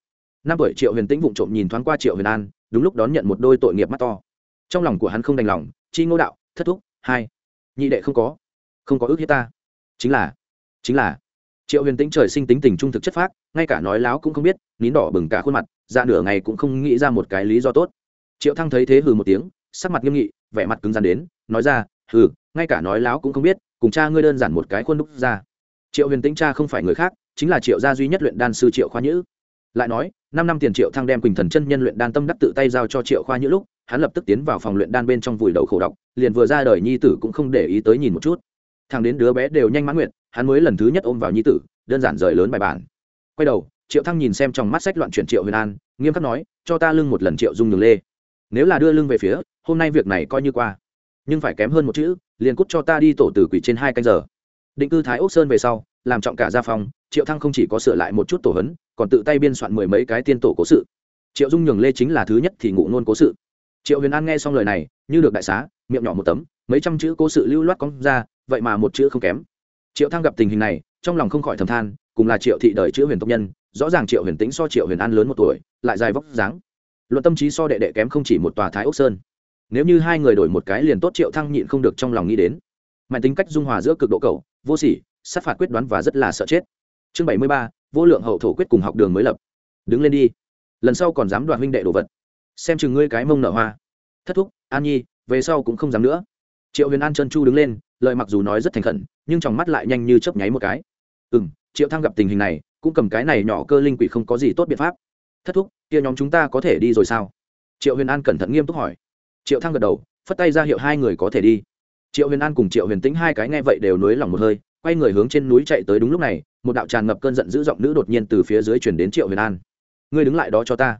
Speaker 1: Năm tuổi triệu huyền tĩnh vụng trộm nhìn thoáng qua triệu huyền an, đúng lúc đón nhận một đôi tội nghiệp mắt to. Trong lòng của hắn không đành lòng, chi ngô đạo, thất thúc, hai. Nhị đệ không có không có ước hiếp ta. Chính là chính là. Triệu huyền tĩnh trời sinh tính tình trung thực chất phác, ngay cả nói láo cũng không biết, nín đỏ bừng cả khuôn mặt ra nửa ngày cũng không nghĩ ra một cái lý do tốt. Triệu thăng thấy thế hừ một tiếng, sắc mặt nghiêm nghị, vẻ mặt cứng rắn đến, nói ra, hừ, ngay cả nói láo cũng không biết, cùng cha ngươi đơn giản một cái khuôn đúc ra. Triệu huyền tĩnh cha không phải người khác, chính là triệu gia duy nhất luyện đan sư triệu khoa nhữ lại nói, năm năm tiền triệu thăng đem quỳnh thần chân nhân luyện đan tâm đắc tự tay giao cho triệu khoa nhữ lúc, hắn lập tức tiến vào phòng luyện đan bên trong vùi đầu khổ đọc, liền vừa ra đời nhi tử cũng không để ý tới nhìn một chút. Thằng đến đứa bé đều nhanh mãn nguyện hắn mới lần thứ nhất ôm vào nhi tử, đơn giản rời lớn bài bản. Quay đầu, triệu thăng nhìn xem trong mắt sách loạn chuyển triệu huyền an, nghiêm khắc nói, cho ta lưng một lần triệu dung đường lê. Nếu là đưa lưng về phía, hôm nay việc này coi như qua. Nhưng phải kém hơn một chữ, liền cút cho ta đi tổ tử quỷ trên hai canh giờ. Định cư thái ốc sơn về sau, làm trọng cả gia phong triệu thăng không chỉ có sửa lại một chút tổ hấn còn tự tay biên soạn mười mấy cái tiên tổ cố sự. Triệu dung nhường lê chính là thứ nhất thì ngụ ngôn cố sự. Triệu huyền an nghe xong lời này, như được đại xá, miệng nhỏ một tấm, mấy trăm chữ cố sự lưu loát cong ra, vậy mà một chữ không kém. Triệu thăng gặp tình hình này, trong lòng không khỏi thầm than, cùng là triệu thị đời chữ huyền tộc nhân, rõ ràng triệu huyền tĩnh so triệu huyền an lớn một tuổi, lại dài vóc dáng. Luận tâm trí so đệ đệ kém không chỉ một tòa thái ốc sơn. Nếu như hai người đổi một cái liền tốt, triệu thăng nhịn không được trong lòng nghĩ đến. Mạnh tính cách dung hòa giữa cực độ cầu vô sỉ, sát phạt quyết đoán và rất là sợ chết. Chương bảy mươi ba vô lượng hậu thổ quyết cùng học đường mới lập. Đứng lên đi. Lần sau còn dám đoạt huynh đệ đồ vật. Xem chừng ngươi cái mông nở hoa. Thất thúc, an nhi, về sau cũng không dám nữa. Triệu huyền an chân chu đứng lên lợi mặc dù nói rất thành khẩn, nhưng trong mắt lại nhanh như chớp nháy một cái. Ừ m triệu thăng gặp tình hình này, cũng cầm cái này nhỏ cơ linh quỷ không có gì tốt biện pháp. Thất thúc, kia nhóm chúng ta có thể đi rồi sao? Triệu huyền an cẩn thận nghiêm túc hỏi. Triệu thăng gật đầu, phất tay ra hiệu hai người có thể đi. Triệu huyền an cùng triệu huyền tĩnh hai cái nghe vậy đều nối lòng một hơi, quay người hướng trên núi chạy tới đúng lúc này một đạo tràn ngập cơn giận dữ giọng nữ đột nhiên từ phía dưới chuyển đến triệu huyền an ngươi đứng lại đó cho ta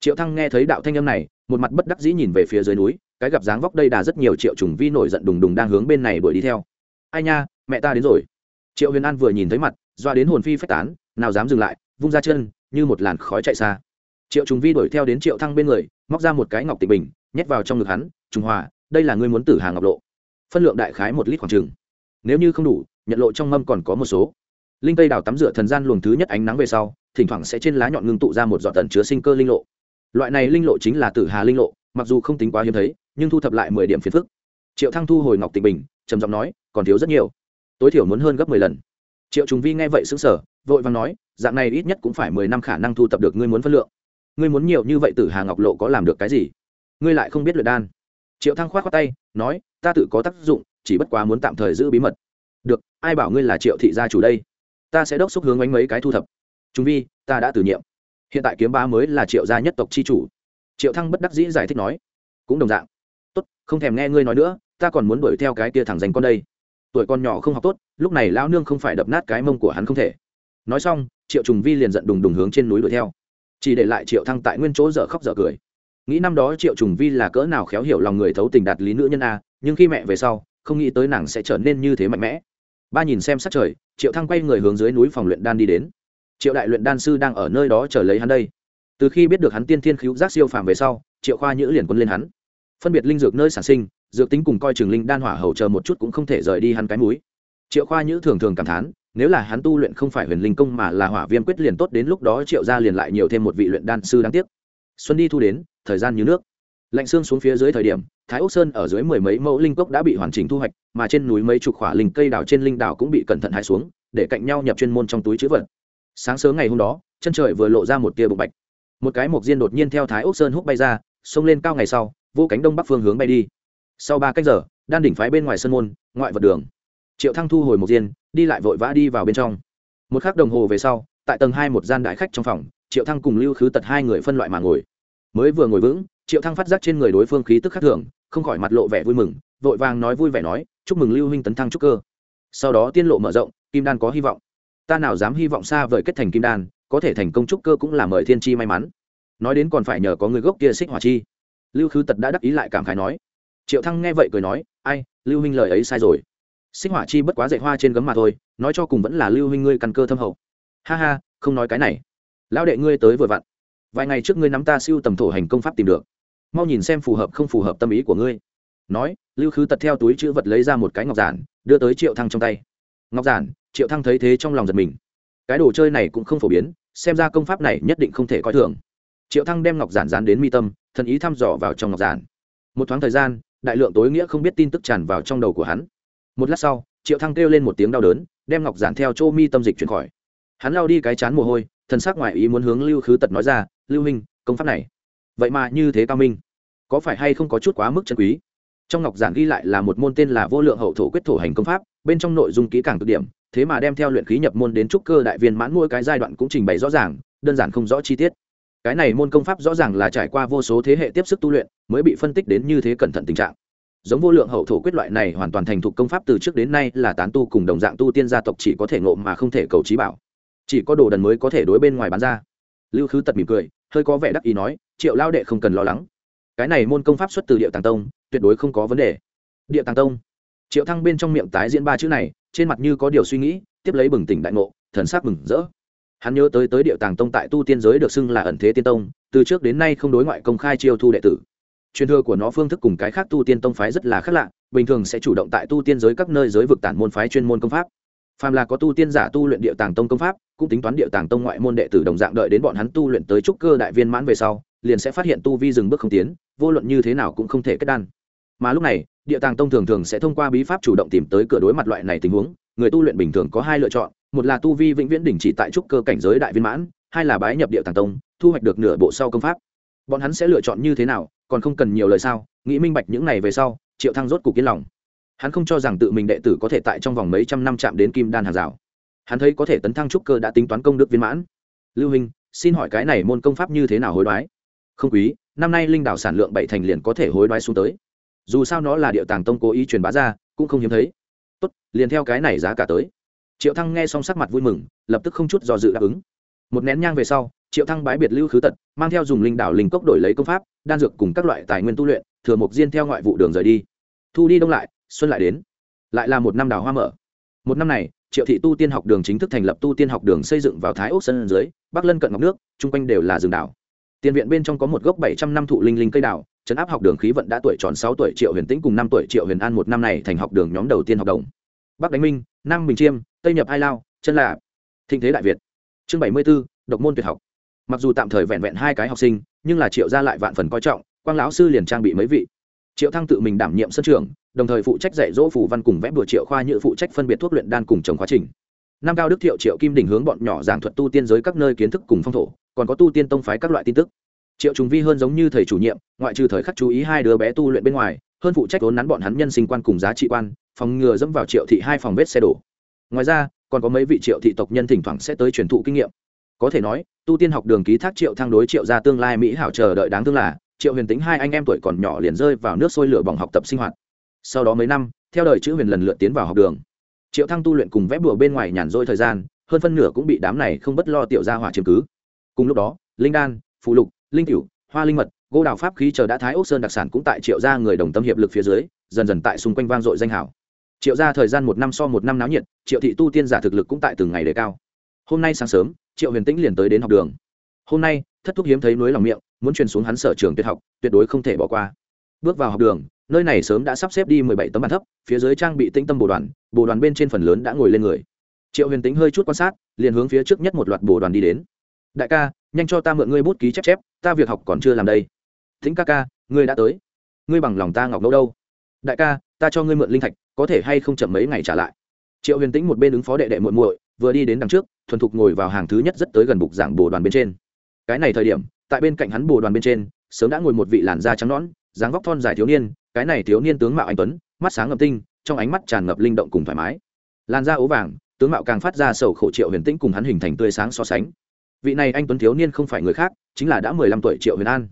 Speaker 1: triệu thăng nghe thấy đạo thanh âm này một mặt bất đắc dĩ nhìn về phía dưới núi cái gặp dáng vóc đây đà rất nhiều triệu trùng vi nổi giận đùng đùng đang hướng bên này đuổi đi theo ai nha mẹ ta đến rồi triệu huyền an vừa nhìn thấy mặt doa đến hồn phi phách tán nào dám dừng lại vung ra chân như một làn khói chạy xa triệu trùng vi đuổi theo đến triệu thăng bên người móc ra một cái ngọc tịch bình nhét vào trong ngực hắn trùng hòa đây là ngươi muốn tử hàng ngọc lộ phân lượng đại khái một lít khoảng chừng nếu như không đủ nhận lộ trong mâm còn có một số linh tây đào tắm rửa thần gian luồng thứ nhất ánh nắng về sau, thỉnh thoảng sẽ trên lá nhọn ngưng tụ ra một giọt tần chứa sinh cơ linh lộ. Loại này linh lộ chính là tử hà linh lộ, mặc dù không tính quá hiếm thấy, nhưng thu thập lại mười điểm phiền phức. Triệu thăng thu hồi ngọc tịnh bình, trầm giọng nói, còn thiếu rất nhiều. Tối thiểu muốn hơn gấp mười lần. Triệu trùng vi nghe vậy xứng sở vội vàng nói, dạng này ít nhất cũng phải mười năm khả năng thu thập được ngươi muốn phân lượng. Ngươi muốn nhiều như vậy tử hà ngọc lộ có làm được cái gì? Ngươi lại không biết luyện đan. Triệu thăng khoát khoát tay, nói, ta tự có tác dụng, chỉ bất quá muốn tạm thời giữ bí mật. Được, ai bảo ngươi là triệu thị gia chủ đây? Ta sẽ đốc xúc hướng ánh mấy cái thu thập. Chúng vi, ta đã từ nhiệm. Hiện tại kiếm ba mới là triệu gia nhất tộc c h i chủ. Triệu thăng bất đắc dĩ giải thích nói. Cũng đồng dạng. Tốt, không thèm nghe ngươi nói nữa, ta còn muốn đuổi theo cái kia thẳng dành con đây. Tuổi con nhỏ không học tốt, lúc này lão nương không phải đập nát cái mông của hắn không thể. Nói xong, triệu trùng vi liền giận đùng đùng hướng trên núi đuổi theo. Chỉ để lại triệu thăng tại nguyên chỗ dở khóc dở cười. Nghĩ năm đó triệu trùng vi là cỡ nào khéo hiểu lòng người thấu tình đạt lý nữ nhân a, nhưng khi mẹ về sau, không nghĩ tới nàng sẽ trở nên như thế mạnh mẽ ba nhìn xem sát trời, triệu thăng quay người hướng dưới núi phòng luyện đan đi đến. Triệu đại luyện đan sư đang ở nơi đó chờ lấy hắn đây. Từ khi biết được hắn tiên thiên cứu giác siêu phàm về sau, triệu khoa nhữ liền quân lên hắn. Phân biệt linh dược nơi sản sinh, dược tính cùng coi trường linh đan hỏa hầu chờ một chút cũng không thể rời đi hắn cái múi triệu khoa nhữ thường thường cảm thán, nếu là hắn tu luyện không phải huyền linh công mà là hỏa viêm quyết liền tốt đến lúc đó triệu ra liền lại nhiều thêm một vị luyện đan sư đáng tiếc. Xuân đi thu đến, thời gian như nước. Lạnh xương xuống phía dưới thời điểm thái ốc sơn ở dưới mười mấy mẫu linh cốc đã bị hoàn chỉnh thu hoạch, mà trên núi mấy chục khỏa linh cây đào trên linh đảo cũng bị cẩn thận hái xuống, để cạnh nhau nhập chuyên môn trong túi chữ vật. Sáng sớm ngày hôm đó, chân trời vừa lộ ra một tia bụng bạch. Một cái mộc diên đột nhiên theo thái ốc sơn hút bay ra, xông lên cao ngày sau, vô cánh đông bắc phương hướng bay đi. Sau ba cách giờ, đan đỉnh phái bên ngoài sân môn, ngoại vật đường. Triệu thăng thu hồi mộc diên, đi lại vội vã đi vào bên trong. Một khắc đồng hồ về sau, tại tầng hai một gian đại khách trong phòng, triệu thăng cùng lưu khứ tật hai người phân loại mà ngồi. Mới vừa ngồi vững, triệu thăng phát giác trên người đối phương khí tức khắc thường không khỏi mặt lộ vẻ vui mừng, vội vàng nói vui vẻ nói, chúc mừng lưu huynh tấn thăng trúc cơ. Sau đó tiên lộ mở rộng, kim đan có hy vọng. Ta nào dám hy vọng xa vời kết thành kim đan, có thể thành công trúc cơ cũng là mời thiên chi may mắn. Nói đến còn phải nhờ có người gốc kia xích hỏa chi. Lưu khứ tật đã đắc ý lại cảm khái nói. Triệu thăng nghe vậy cười nói, ai, lưu huynh lời ấy sai rồi. Xích hỏa chi bất quá dạy hoa trên gấm mà thôi, nói cho cùng vẫn là lưu huynh ngươi căn cơ thâm hậu. Ha ha, không nói cái này. Lão đệ ngươi tới vừa vặn. Vài ngày trước ngươi nắm ta siêu tầm thổ hành công pháp tìm được mau nhìn xem phù hợp không phù hợp tâm ý của ngươi. Nói, lưu khứ tật theo túi chữ vật lấy ra một cái ngọc giản, đưa tới triệu thăng trong tay. Ngọc giản, triệu thăng thấy thế trong lòng giật mình. Cái đồ chơi này cũng không phổ biến, xem ra công pháp này nhất định không thể coi thường. Triệu thăng đem ngọc giản dán đến mi tâm, thần ý thăm dò vào trong ngọc giản. Một thoáng thời gian, đại lượng tối nghĩa không biết tin tức tràn vào trong đầu của hắn. Một lát sau, triệu thăng kêu lên một tiếng đau đớn, đem ngọc giản theo chỗ mi tâm dịch chuyển khỏi. Hắn lao đi cái chán mồ hôi, thần sắc ngoại ý muốn hướng lưu khứ tật nói ra, lưu minh công pháp này vậy mà như thế cao minh. Có phải hay không có chút quá mức chân quý? Trong ngọc giản ghi lại là một môn tên là vô lượng hậu thổ quyết thổ hành công pháp, bên trong nội dung kỹ càng cực điểm, thế mà đem theo luyện khí nhập môn đến trúc cơ đại viên mãn mỗi cái giai đoạn cũng trình bày rõ ràng, đơn giản không rõ chi tiết. Cái này môn công pháp rõ ràng là trải qua vô số thế hệ tiếp sức tu luyện, mới bị phân tích đến như thế cẩn thận tình trạng. Giống vô lượng hậu thổ quyết loại này hoàn toàn thành thục công pháp từ trước đến nay là tán tu cùng đồng dạng tu tiên gia tộc chỉ có thể ngộ mà không thể cầu trí bảo. Chỉ có đồ đần mới có thể đối bên ngoài bán ra. Lưu khứ tật mỉm cười, hơi có vẻ đắc ý nói triệu lao đệ không cần lo lắng. Cái này môn công pháp xuất từ địa tàng tông, tuyệt đối không có vấn đề. Địa tàng tông. Triệu thăng bên trong miệng tái diễn ba chữ này, trên mặt như có điều suy nghĩ, tiếp lấy bừng tỉnh đại ngộ, thần sắc mừng rỡ. Hắn nhớ tới tới địa tàng tông tại tu tiên giới được xưng là ẩn thế tiên tông, từ trước đến nay không đối ngoại công khai chiêu thu đệ tử. Truyền thừa của nó phương thức cùng cái khác tu tiên tông phái rất là khác lạ, bình thường sẽ chủ động tại tu tiên giới các nơi giới vực tản môn phái chuyên môn công pháp. Phàm là có tu tiên giả tu luyện địa tàng tông công pháp, cũng tính toán địa tàng tông ngoại môn đệ tử đồng dạng đợi đến bọn hắn tu luyện tới trúc cơ đại viên mãn về sau liền sẽ phát hiện tu vi dừng bước không tiến, vô luận như thế nào cũng không thể kết đan. Mà lúc này, địa tàng tông thường thường sẽ thông qua bí pháp chủ động tìm tới cửa đối mặt loại này tình huống, người tu luyện bình thường có hai lựa chọn, một là tu vi vĩnh viễn đỉnh chỉ tại trúc cơ cảnh giới đại viên mãn, hai là bái nhập địa tàng tông, thu hoạch được nửa bộ sau công pháp. Bọn hắn sẽ lựa chọn như thế nào, còn không cần nhiều lời sao, nghĩ minh bạch những này về sau, triệu thăng rốt cục yên lòng. Hắn không cho rằng tự mình đệ tử có thể tại trong vòng mấy trăm năm chạm đến kim đan hàng rào. Hắn thấy có thể tấn thăng trúc cơ đã tính toán công đức viên mãn. Lưu hình, xin hỏi cái này môn công pháp như thế nào hối đoái? Không quý, năm nay linh đảo sản lượng bảy thành liền có thể hối đoái xuống tới. Dù sao nó là địa tàng tông cố ý truyền bá ra, cũng không hiếm thấy. Tốt, liền theo cái này giá cả tới. Triệu thăng nghe xong sắc mặt vui mừng, lập tức không chút do dự đáp ứng. Một nén nhang về sau, triệu thăng bái biệt lưu khứ tật, mang theo dùng linh đảo linh cốc đổi lấy công pháp, đan dược cùng các loại tài nguyên tu luyện, thừa một diên theo ngoại vụ đường rời đi. Thu đi đông lại, xuân lại đến. Lại là một năm đào hoa mở. Một năm này, triệu thị tu tiên học đường chính thức thành lập tu tiên học đường xây dựng vào thái ốc sân dưới, bắc lân cận ngọc nước, chung quanh đều là rừng đảo tiền viện bên trong có một gốc bảy trăm năm thụ linh linh cây đào, trấn áp học đường khí vận đã tuổi tròn sáu tuổi triệu huyền tĩnh cùng năm tuổi triệu huyền an một năm này thành học đường nhóm đầu tiên học đồng. Bắc đánh minh nam bình chiêm tây nhập ai lao chân là thịnh thế đại việt. Chương bảy mươi b ố độc môn tuyệt học. Mặc dù tạm thời vẹn vẹn hai cái học sinh nhưng là triệu gia lại vạn phần coi trọng quang lão sư liền trang bị mấy vị. Triệu thăng tự mình đảm nhiệm sân trường đồng thời phụ trách dạy dỗ phủ văn cùng vẽ bừa triệu khoa nhự phụ trách phân biệt thuốc luyện đan cùng trồng quá trình năm cao đức thiệu triệu kim đỉnh hướng bọn nhỏ giảng thuật tu tiên giới các nơi kiến thức cùng phong thổ, còn có tu tiên tông phái các loại tin tức. Triệu trùng vi hơn giống như thầy chủ nhiệm, ngoại trừ thời khắc chú ý hai đứa bé tu luyện bên ngoài, hơn phụ trách vốn nắn bọn hắn nhân sinh quan cùng giá trị quan, phòng ngừa dẫm vào triệu thị hai phòng vết xe đổ. Ngoài ra, còn có mấy vị triệu thị tộc nhân thỉnh thoảng sẽ tới truyền thụ kinh nghiệm. Có thể nói, tu tiên học đường ký thác triệu thang đối triệu ra tương lai mỹ hảo chờ đợi đáng thương là, triệu huyền tính hai anh em tuổi còn nhỏ liền rơi vào nước sôi lửa bỏng học tập sinh hoạt. Sau đó mấy năm, theo đời chữ huyền lần lượt tiến vào học đường triệu thăng tu luyện cùng vẽ bùa bên ngoài nhàn rỗi thời gian, hơn phân nửa cũng bị đám này không bất lo tiểu gia hỏa chiếm cứ. Cùng lúc đó, linh đan phụ lục, linh cửu, hoa linh mật gỗ đào pháp khí chờ đã thái ốc sơn đặc sản cũng tại triệu gia người đồng tâm hiệp lực phía dưới, dần dần tại xung quanh vang dội danh hảo triệu gia thời gian một năm so một năm náo nhiệt, triệu thị tu tiên giả thực lực cũng tại từng ngày đề cao. Hôm nay sáng sớm, triệu huyền tĩnh liền tới đến học đường. Hôm nay, thất thúc hiếm thấy núi lòng miệng, muốn truyền xuống hắn sở trường tuyệt học, tuyệt đối không thể bỏ qua bước vào học đường, nơi này sớm đã sắp xếp đi mười bảy tấm bàn thấp, phía dưới trang bị tĩnh tâm bồ đoàn bồ đoàn bên trên phần lớn đã ngồi lên người. Triệu huyền tính hơi chút quan sát, liền hướng phía trước nhất một loạt bồ đoàn đi đến. Đại ca, nhanh cho ta mượn ngươi bút ký chép chép, ta việc học còn chưa làm đây. Thính ca ca, ngươi đã tới. Ngươi bằng lòng ta ngọc đâu đâu? Đại ca, ta cho ngươi mượn linh thạch, có thể hay không chậm mấy ngày trả lại? Triệu huyền tĩnh một bên ứng phó đệ đệ muội muội, vừa đi đến đằng trước, thuần thục ngồi vào hàng thứ nhất rất tới gần bục giảng bồ đoàn bên trên. Cái này thời điểm, tại bên cạnh hắn bồ đoàn bên trên, sớm đã ngồi một vị làn da trắng nõn dáng vóc thon dài thiếu niên, cái này thiếu niên tướng mạo anh tuấn, mắt sáng ngập tinh, trong ánh mắt tràn ngập linh động cùng thoải mái. Làn da ố vàng, tướng mạo càng phát ra sầu khổ triệu huyền tĩnh cùng hắn hình thành tươi sáng so sánh. Vị này anh tuấn thiếu niên không phải người khác, chính là đã mười lăm tuổi triệu huyền an.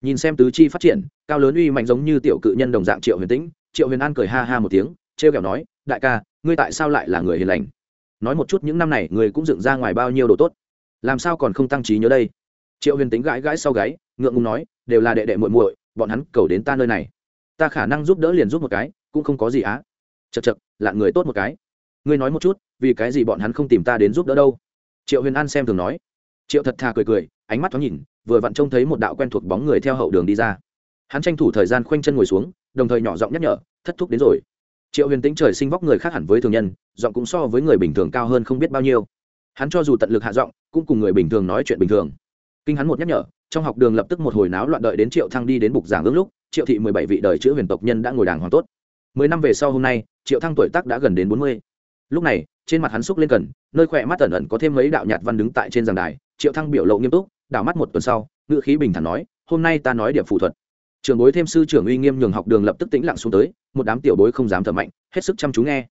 Speaker 1: Nhìn xem tứ chi phát triển, cao lớn uy mạnh giống như tiểu cự nhân đồng dạng triệu huyền tĩnh, triệu huyền an cười ha ha một tiếng t r e o kẹo nói, đại ca, ngươi tại sao lại là người hiền lành? Nói một chút những năm này người cũng dựng ra ngoài bao nhiêu đồ tốt? Làm sao còn không tăng trí nhớ đây? Triệu huyền tính gãi gãi sau gáy, ngượng ngùng nói, đều là đệ đệ muội muội bọn hắn cầu đến ta nơi này. Ta khả năng giúp đỡ liền giúp một cái, cũng không có gì á. Chật chật là người tốt một cái. Ngươi nói một chút, vì cái gì bọn hắn không tìm ta đến giúp đỡ đâu? Triệu huyền an xem thường nói. Triệu thật thà cười cười, ánh mắt thoáng nhìn, vừa vặn trông thấy một đạo quen thuộc bóng người theo hậu đường đi ra. Hắn tranh thủ thời gian khoanh chân ngồi xuống, đồng thời nhỏ giọng nhắc nhở, thất thúc đến rồi. Triệu huyền tính trời sinh vóc người khác hẳn với thường nhân, giọng cũng so với người bình thường cao hơn không biết bao nhiêu. Hắn cho dù tận lực hạ giọng, cũng cùng người bình thường nói chuyện bình thường kinh hắn một nhắc nhở, trong học đường lập tức một hồi náo loạn đợi đến triệu thăng đi đến bục giảng ước lúc, triệu thị mười bảy vị đời chữ huyền tộc nhân đã ngồi đàng hoàng tốt. Mười năm về sau hôm nay, triệu thăng tuổi tác đã gần đến bốn mươi. Lúc này, trên mặt hắn xúc lên cần nơi khỏe mắt ẩn ẩn có thêm mấy đạo nhạt văn đứng tại trên giảng đài, triệu thăng biểu lộ nghiêm túc, đảo mắt một tuần sau, ngữ khí bình thản nói, hôm nay ta nói điểm phụ thuật. Trường bối thêm sư trưởng uy nghiêm nhường học đường lập tức tĩnh lặng xuống tới, một đám tiểu bối không dám thở mạnh, hết sức chăm chú nghe.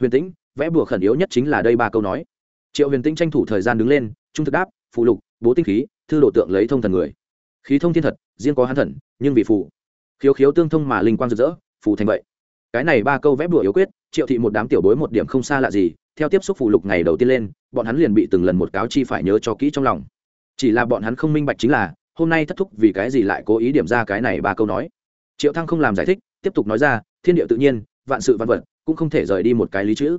Speaker 1: Huyền tĩnh, vẽ bùa khẩn yếu nhất chính là đây ba câu nói. Triệu huyền tĩnh tranh thủ thời gian đứng lên, trung thực đáp, phụ lục, bố tinh khí thư độ tượng lấy thông thần người. Khí thông thiên thật, riêng có hắn thần, nhưng vì phù. Khiếu khiếu tương thông mà linh quang rực rỡ, phù thành vậy. Cái này ba câu vẽ bùa yếu quyết, triệu thị một đám tiểu bối một điểm không xa lạ gì, theo tiếp xúc phù lục ngày đầu tiên lên, bọn hắn liền bị từng lần một cáo chi phải nhớ cho kỹ trong lòng. Chỉ là bọn hắn không minh bạch chính là, hôm nay thất thúc vì cái gì lại cố ý điểm ra cái này ba câu nói. Triệu thăng không làm giải thích, tiếp tục nói ra, thiên địa tự nhiên, vạn sự văn vật, cũng không thể rời đi một cái lý chữ.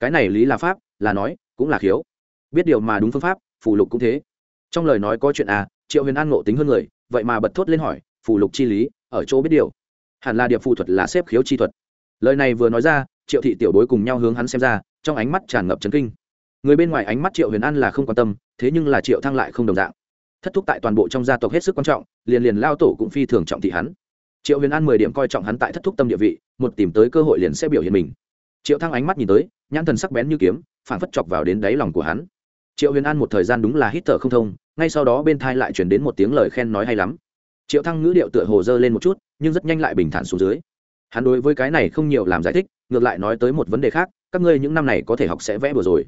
Speaker 1: Cái này lý là pháp, là nói, cũng là khiếu. Biết điều mà đúng phương pháp, phù lục cũng thế trong lời nói có chuyện à triệu huyền an ngộ tính hơn người, vậy mà bật thốt lên hỏi, phù lục chi lý, ở chỗ biết điều. Hẳn là điệp phù thuật là xếp khiếu chi thuật. Lời này vừa nói ra, triệu thị tiểu bối cùng nhau hướng hắn xem ra, trong ánh mắt tràn ngập trấn kinh. Người bên ngoài ánh mắt triệu huyền an là không quan tâm, thế nhưng là triệu thăng lại không đồng dạng. Thất thúc tại toàn bộ trong gia tộc hết sức quan trọng, liền liền lao tổ cũng phi thường trọng thị hắn. Triệu huyền an mười điểm coi trọng hắn tại thất thúc tâm địa vị, một tìm tới cơ hội liền sẽ biểu hiện mình. Triệu thăng ánh mắt nhìn tới, nhãn thần sắc bén như kiếm phản phất chọc vào đến đáy lòng của hắn triệu huyền an một thời gian đúng là hít thở không thông ngay sau đó bên thai lại chuyển đến một tiếng lời khen nói hay lắm. Triệu thăng ngữ điệu tựa hồ dơ lên một chút nhưng rất nhanh lại bình thản xuống dưới. Hắn đối với cái này không nhiều làm giải thích ngược lại nói tới một vấn đề khác các ngươi những năm này có thể học sẽ vẽ vừa rồi.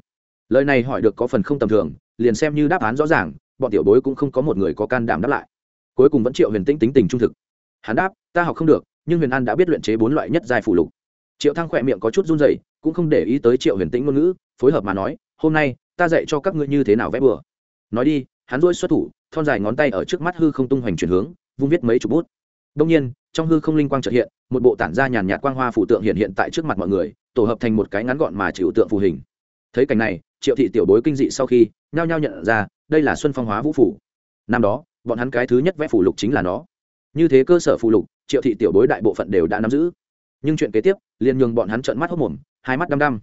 Speaker 1: Lời này hỏi được có phần không tầm thường liền xem như đáp án rõ ràng bọn tiểu bối cũng không có một người có can đảm đáp lại. Cuối cùng vẫn triệu huyền tĩnh tính tình trung thực. Hắn đáp ta học không được nhưng huyền an đã biết luyện chế bốn loại nhất giai phủ lục. Triệu thăng khỏe miệng có chút run rẩy, cũng không để ý tới triệu huyền tĩnh ngôn ngữ phối hợp mà nói hôm nay ta dạy cho các ngươi như thế nào vẽ bừa. Nói đi, hắn rỗi xuất thủ, thon dài ngón tay ở trước mắt hư không tung hoành chuyển hướng, vung viết mấy chục bút. Đông nhiên, trong hư không linh quang trợ hiện, một bộ tản ra nhàn nhạt quang hoa phủ tượng hiện hiện tại trước mặt mọi người, tổ hợp thành một cái ngắn gọn mà chịu tượng phù hình. Thấy cảnh này, triệu thị tiểu bối kinh dị sau khi, nhao nhao nhận ra, đây là xuân phong hóa vũ phủ. Năm đó, bọn hắn cái thứ nhất vẽ phủ lục chính là nó. Như thế cơ sở phù lục, triệu thị tiểu bối đại bộ phận đều đã nắm giữ. Nhưng chuyện kế tiếp, liền nhường bọn hắn trợn mắt hốc mồm, hai mắt đăm đăm.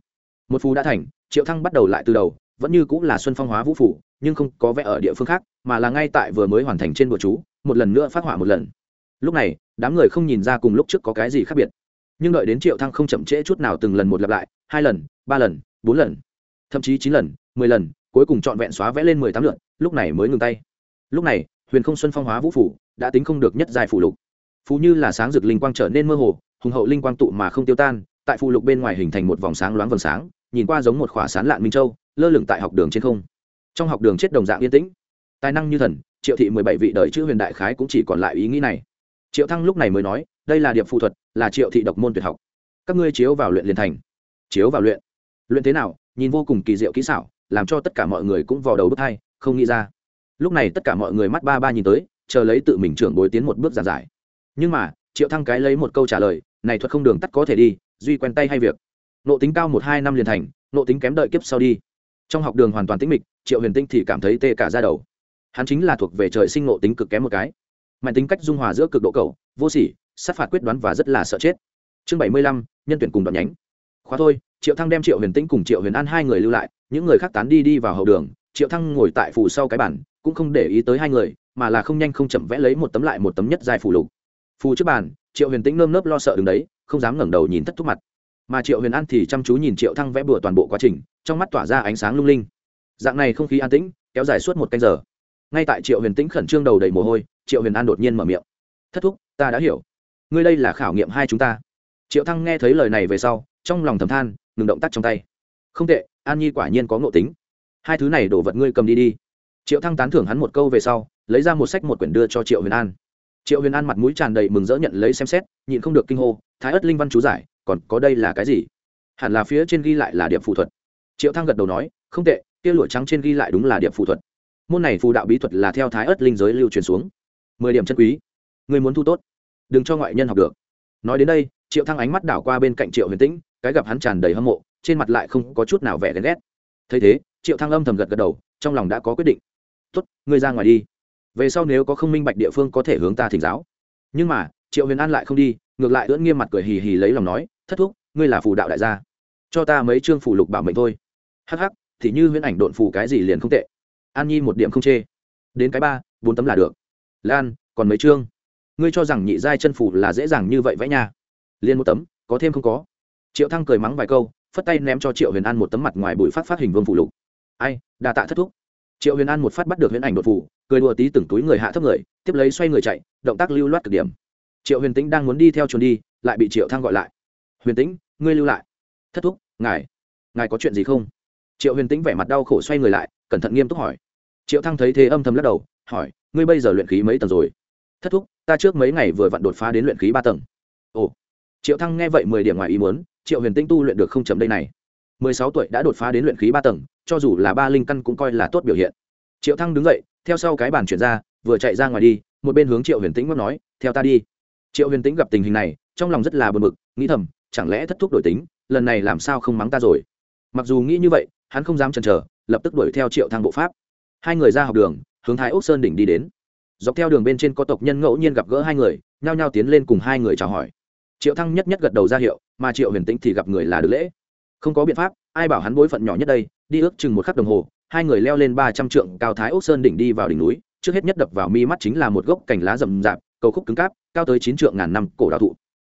Speaker 1: Một phù đã thành, triệu thăng bắt đầu lại từ đầu vẫn như cũng là xuân phong hóa vũ phủ, nhưng không có vẽ ở địa phương khác, mà là ngay tại vừa mới hoàn thành trên bùa chú, một lần nữa phát họa một lần. Lúc này, đám người không nhìn ra cùng lúc trước có cái gì khác biệt. Nhưng đợi đến triệu thăng không chậm trễ chút nào từng lần một lặp lại, hai lần, ba lần, bốn lần, thậm chí chín lần, mười lần, cuối cùng trọn vẹn xóa vẽ lên mười tám lượt, lúc này mới ngừng tay. Lúc này, huyền không xuân phong hóa vũ phủ đã tính không được nhất dài phủ lục. Phú như là sáng rực linh quang trở nên mơ hồ, hùng hậu linh quang tụ mà không tiêu tan, tại phụ lục bên ngoài hình thành một vòng sáng loáng vầng sáng nhìn qua giống một khỏa sán lạn minh châu, lơ lửng tại học đường trên không. Trong học đường chết đồng dạng yên tĩnh. Tài năng như thần, triệu thị mười bảy vị đời chữ huyền đại khái cũng chỉ còn lại ý nghĩ này. Triệu thăng lúc này mới nói, đây là điệp phụ thuật, là triệu thị độc môn tuyệt học. Các ngươi chiếu vào luyện liền thành. Chiếu vào luyện. Luyện thế nào, nhìn vô cùng kỳ diệu kỹ xảo, làm cho tất cả mọi người cũng vào đầu bước hai, không nghĩ ra. Lúc này tất cả mọi người mắt ba ba nhìn tới, chờ lấy tự mình trưởng bối tiến một bước giản giải. Nhưng mà, triệu thăng cái lấy một câu trả lời, này thuật không đường tắt có thể đi, duy quen tay hay việc nộ tính cao một hai năm liền thành, nộ tính kém đợi kiếp sau đi. Trong học đường hoàn toàn tĩnh mịch, triệu huyền tinh thì cảm thấy tê cả ra đầu. Hắn chính là thuộc về trời sinh nộ tính cực kém một cái. Mạnh tính cách dung hòa giữa cực độ cầu, vô sỉ, sát phạt quyết đoán và rất là sợ chết. Chương bảy mươi lăm, nhân tuyển cùng đoạn nhánh. Khóa thôi, triệu thăng đem triệu huyền tĩnh cùng triệu huyền an hai người lưu lại, những người khác tán đi đi vào hậu đường, triệu thăng ngồi tại phủ sau cái bản cũng không để ý tới hai người, mà là không nhanh không chậm vẽ lấy một tấm lại một tấm nhất dài phủ lục. Phù trước bàn, triệu huyền tĩnh nơm nớp lo sợ đứng đấy, không dám ngẩng đầu nhìn thất thúc mặt mà triệu huyền an thì chăm chú nhìn triệu thăng vẽ bừa toàn bộ quá trình, trong mắt tỏa ra ánh sáng lung linh. Dạng này không khí an tĩnh, kéo dài suốt một canh giờ. Ngay tại triệu huyền tĩnh khẩn trương đầu đầy mồ hôi, triệu huyền an đột nhiên mở miệng. Thất thúc, ta đã hiểu. Ngươi đây là khảo nghiệm hai chúng ta. Triệu thăng nghe thấy lời này về sau, trong lòng thầm than, ngừng động tác trong tay. Không tệ, an nhi quả nhiên có ngộ tính. Hai thứ này đổ vật ngươi cầm đi đi. Triệu thăng tán thưởng hắn một câu về sau, lấy ra một sách một quyển đưa cho triệu huyền an. Triệu huyền an mặt mũi tràn đầy mừng rỡ nhận lấy xem xét, nhịn không được kinh hô, thái ất linh văn chú giải còn có đây là cái gì? Hẳn là phía trên ghi lại là điệp phụ thuật. Triệu thăng gật đầu nói, không tệ, kia lụa trắng trên ghi lại đúng là điệp phụ thuật. Môn này phù đạo bí thuật là theo thái ất linh giới lưu truyền xuống. Mười điểm chân quý. Người muốn thu tốt. Đừng cho ngoại nhân học được. Nói đến đây, triệu thăng ánh mắt đảo qua bên cạnh triệu huyền tĩnh, cái gặp hắn tràn đầy hâm mộ, trên mặt lại không có chút nào vẻ ghen ghét. Thấy thế, triệu thăng âm thầm gật gật đầu, trong lòng đã có quyết định. Tốt, ngươi ra ngoài đi. Về sau nếu có không minh bạch địa phương có thể hướng ta thỉnh giáo. Nhưng mà, triệu huyền an lại không đi ngược lại ưỡn nghiêm mặt cười hì hì lấy lòng nói, thất thúc, ngươi là phù đạo đại gia. Cho ta mấy chương phù lục bảo mệnh thôi. Hắc hắc, thì như huyễn ảnh độn phù cái gì liền không tệ. An nhi một điểm không chê. Đến cái ba, bốn tấm là được. Lan, còn mấy chương? Ngươi cho rằng nhị giai chân phù là dễ dàng như vậy vẽ nha. Liền một tấm, có thêm không có. Triệu thăng cười mắng vài câu, phất tay ném cho triệu huyền an một tấm mặt ngoài bụi phát phát hình vương phủ lục. Ai, đa tạ thất thúc. Triệu huyền an một phát bắt được huyễn ảnh đột phù, cười đùa tí từng túi người hạ thấp người, tiếp lấy xoay người chạy, động tác lưu loát cực điểm triệu huyền tĩnh đang muốn đi theo chuồn đi, lại bị triệu thăng gọi lại. Huyền tĩnh, ngươi lưu lại. Thất thúc, ngài ngài có chuyện gì không? Triệu huyền tĩnh vẻ mặt đau khổ xoay người lại, cẩn thận nghiêm túc hỏi. Triệu thăng thấy thế âm thầm lắc đầu, hỏi, ngươi bây giờ luyện khí mấy tầng rồi? Thất thúc, ta trước mấy ngày vừa vặn đột phá đến luyện khí ba tầng. Ồ. Triệu thăng nghe vậy mười điểm ngoài ý muốn, triệu huyền tĩnh tu luyện được không chậm đây này. mười sáu tuổi đã đột phá đến luyện khí ba tầng, cho dù là ba linh căn cũng coi là tốt biểu hiện. Triệu thăng đứng dậy, theo sau cái bàn chuyển ra, vừa chạy ra ngoài đi, một bên hướng triệu huyền tĩnh ngước nói, theo ta đi triệu huyền tĩnh gặp tình hình này, trong lòng rất là bực bực, nghĩ thầm, chẳng lẽ thất thúc đổi tính, lần này làm sao không mắng ta rồi? Mặc dù nghĩ như vậy, hắn không dám chần chờ, lập tức đuổi theo triệu thăng bộ pháp. Hai người ra học đường, hướng thái ốc sơn đỉnh đi đến. Dọc theo đường bên trên có tộc nhân ngẫu nhiên gặp gỡ hai người, nhao nhao tiến lên cùng hai người chào hỏi. Triệu thăng nhất nhất gật đầu ra hiệu, mà triệu huyền tĩnh thì gặp người là được lễ. Không có biện pháp, ai bảo hắn bối phận nhỏ nhất đây, đi ước chừng một khắc đồng hồ, hai người leo lên ba trăm trượng cao thái ốc sơn đỉnh đi vào đỉnh núi, trước hết nhất đập vào mi mắt chính là một gốc cành lá rậm rạp cầu khúc cứng cáp, cao tới chín trượng ngàn năm cổ đào thụ.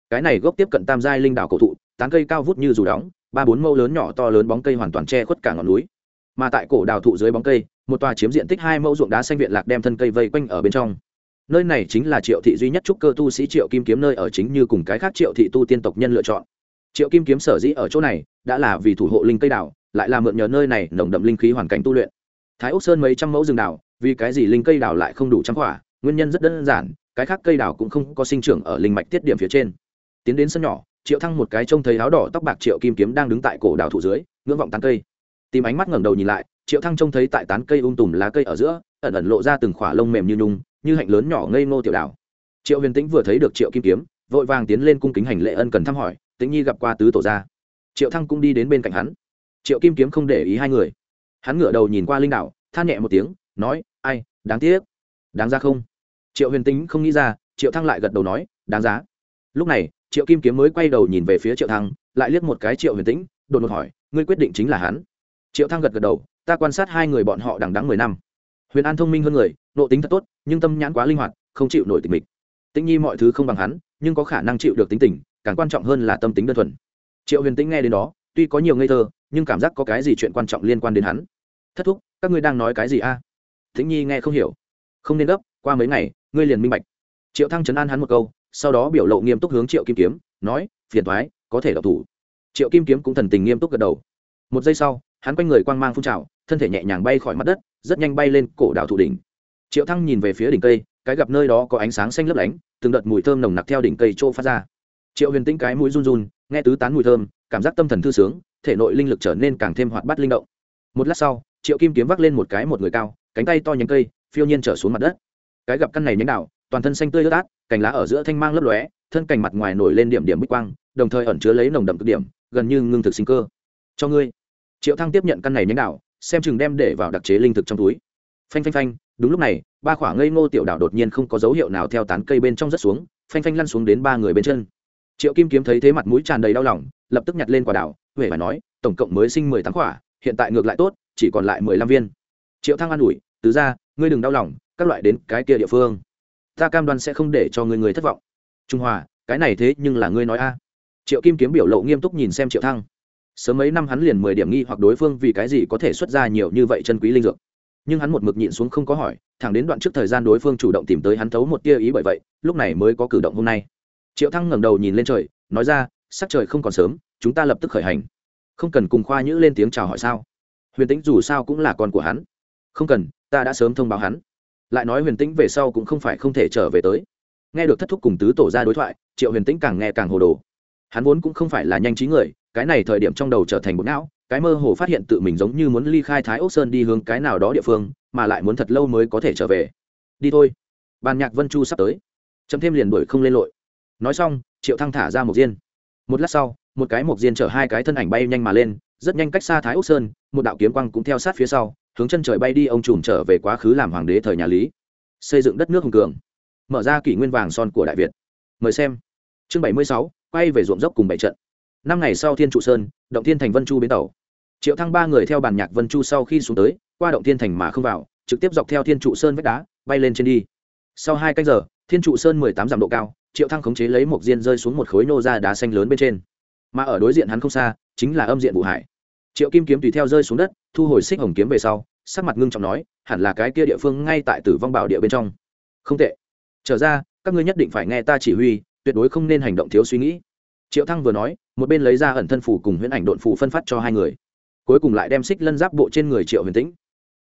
Speaker 1: Cái này gốc tiếp cận tam giai linh đảo cổ thụ, tán cây cao vút như dù đóng, ba bốn mẫu lớn nhỏ to lớn bóng cây hoàn toàn che khuất cả ngọn núi. Mà tại cổ đào thụ dưới bóng cây, một tòa chiếm diện tích hai mẫu ruộng đá xanh viện lạc đem thân cây vây quanh ở bên trong. Nơi này chính là triệu thị duy nhất trúc cơ tu sĩ triệu kim kiếm nơi ở chính như cùng cái khác triệu thị tu tiên tộc nhân lựa chọn. Triệu kim kiếm sở dĩ ở chỗ này, đã là vì thủ hộ linh cây đào lại là mượn nhờ nơi này nồng đậm linh khí hoàn cảnh tu luyện. Thái úc sơn mấy trăm mẫu rừng đào vì cái gì linh cây đào lại không đủ trăm quả nguyên nhân rất đơn giản cái khác cây đào cũng không có sinh trưởng ở linh mạch tiết điểm phía trên. Tiến đến sân nhỏ, triệu thăng một cái trông thấy áo đỏ tóc bạc triệu kim kiếm đang đứng tại cổ đào thụ dưới, ngưỡng vọng tán cây. Tìm ánh mắt ngẩng đầu nhìn lại, triệu thăng trông thấy tại tán cây um tùm lá cây ở giữa, ẩn ẩn lộ ra từng khỏa lông mềm như nhung, như hạnh lớn nhỏ ngây ngô tiểu đào. Triệu huyền tĩnh vừa thấy được triệu kim kiếm, vội vàng tiến lên cung kính hành lễ ân cần thăm hỏi, tĩnh nhi gặp qua tứ tổ gia. Triệu thăng cũng đi đến bên cạnh hắn. Triệu kim kiếm không để ý hai người. Hắn ngửa đầu nhìn qua linh đảo, than nhẹ một tiếng, nói, ai, đáng tiếc. Đáng ra không? Triệu huyền tính không nghĩ ra, triệu thăng lại gật đầu nói, đáng giá. Lúc này, triệu kim kiếm mới quay đầu nhìn về phía triệu thăng, lại liếc một cái triệu huyền tĩnh, đột ngột hỏi, ngươi quyết định chính là hắn? Triệu thăng gật gật đầu, ta quan sát hai người bọn họ đằng đắng mười năm. Huyền an thông minh hơn người nộ tính thật tốt, nhưng tâm nhãn quá linh hoạt, không chịu nổi tình mình tĩnh nhi mọi thứ không bằng hắn, nhưng có khả năng chịu được tính tình, càng quan trọng hơn là tâm tính đơn thuần. Triệu huyền tĩnh nghe đến đó, tuy có nhiều ngây thơ, nhưng cảm giác có cái gì chuyện quan trọng liên quan đến hắn. Thất thúc, các ngươi đang nói cái gì a? À? nhi nghe không hiểu. Không nên gấp, qua mấy ngày ngươi liền minh bạch. Triệu thăng chấn an hắn một câu, sau đó biểu lộ nghiêm túc hướng triệu kim kiếm, nói, phiền thoái có thể đọc thủ. Triệu kim kiếm cũng thần tình nghiêm túc gật đầu. Một giây sau, hắn quanh người quang mang phun trào, thân thể nhẹ nhàng bay khỏi mặt đất, rất nhanh bay lên cổ đảo thủ đỉnh. Triệu thăng nhìn về phía đỉnh cây, cái gặp nơi đó có ánh sáng xanh lấp lánh, từng đợt mùi thơm nồng nặc theo đỉnh cây chỗ phát ra. Triệu huyền tĩnh cái mũi run run, nghe tứ tán mùi thơm, cảm giác tâm thần thư sướng, thể nội linh lực trở nên càng thêm hoạt bát linh động. Một lát sau, triệu kim kiếm vác lên một cái một người cao, cánh tay to nhánh cây, phiêu nhiên trở xuống mặt đất cái gặp căn này nhánh đạo toàn thân xanh tươi ướt át, cành lá ở giữa thanh mang lấp lóe, thân cành mặt ngoài nổi lên điểm điểm bích quang, đồng thời ẩn chứa lấy nồng đậm cực điểm, gần như ngưng thực sinh cơ. Cho ngươi. Triệu thăng tiếp nhận căn này nhánh đạo xem chừng đem để vào đặc chế linh thực trong túi. Phanh phanh phanh, đúng lúc này, ba khoảng ngây ngô tiểu đảo đột nhiên không có dấu hiệu nào theo tán cây bên trong rất xuống, phanh phanh lăn xuống đến ba người bên chân. Triệu kim kiếm thấy thế mặt mũi tràn đầy đau lòng, lập tức nhặt lên quả đảo, huệ phải nói, tổng cộng mới sinh mười tám quả, hiện tại ngược lại tốt, chỉ còn lại mười lăm viên. Triệu thăng an ủi, tứ ra ngươi đừng đau lòng các loại đến cái kia địa phương. Ta cam đoan sẽ không để cho người người thất vọng. Trung hòa, cái này thế nhưng là ngươi nói a. Triệu kim kiếm biểu lộ nghiêm túc nhìn xem triệu thăng. Sớm mấy năm hắn liền mười điểm nghi hoặc đối phương vì cái gì có thể xuất ra nhiều như vậy chân quý linh dược. Nhưng hắn một mực nhịn xuống không có hỏi, thẳng đến đoạn trước thời gian đối phương chủ động tìm tới hắn thấu một tia ý bởi vậy, lúc này mới có cử động hôm nay. Triệu thăng ngẩng đầu nhìn lên trời, nói ra, sắc trời không còn sớm, chúng ta lập tức khởi hành. Không cần cùng khoa nhữ lên tiếng chào hỏi sao? Huyền tĩnh dù sao cũng là con của hắn. Không cần, ta đã sớm thông báo hắn lại nói huyền tĩnh về sau cũng không phải không thể trở về tới. Nghe được thất thúc cùng tứ tổ ra đối thoại, triệu huyền tĩnh càng nghe càng hồ đồ. Hắn vốn cũng không phải là nhanh trí người, cái này thời điểm trong đầu trở thành bột não, cái mơ hồ phát hiện tự mình giống như muốn ly khai thái ốc sơn đi hướng cái nào đó địa phương, mà lại muốn thật lâu mới có thể trở về. Đi thôi. Bàn nhạc vân chu sắp tới. Chấm thêm liền đuổi không lên lội. Nói xong, triệu thăng thả ra một diên. Một lát sau, một cái mộc diên chở hai cái thân ảnh bay nhanh mà lên, rất nhanh cách xa thái ốc sơn, một đạo kiếm quang cũng theo sát phía sau hướng chân trời bay đi, ông trùm trở về quá khứ làm hoàng đế thời nhà lý. Xây dựng đất nước hùng cường. Mở ra kỷ nguyên vàng son của đại việt. Mời xem. Chương bảy mươi sáu, quay về ruộng dốc cùng bảy trận. Năm ngày sau thiên trụ sơn, động thiên thành vân chu bến tàu. Triệu thăng ba người theo bàn nhạc vân chu sau khi xuống tới, qua động thiên thành mà không vào, trực tiếp dọc theo thiên trụ sơn vách đá, bay lên trên đi. Sau hai canh giờ, thiên trụ sơn mười tám dặm độ cao, triệu thăng khống chế lấy một diên rơi xuống một khối nô ra đá xanh lớn bên trên. Mà ở đối diện hắn không xa, chính là âm diện vụ hải triệu kim kiếm tùy theo rơi xuống đất, thu hồi xích hồng kiếm về sau, sắc mặt ngưng trọng nói, hẳn là cái kia địa phương ngay tại tử vong bảo địa bên trong. Không tệ. Trở ra, các ngươi nhất định phải nghe ta chỉ huy, tuyệt đối không nên hành động thiếu suy nghĩ. Triệu thăng vừa nói, một bên lấy ra ẩn thân phủ cùng huyễn ảnh độn phủ phân phát cho hai người. Cuối cùng lại đem xích lân giáp bộ trên người triệu huyền tĩnh.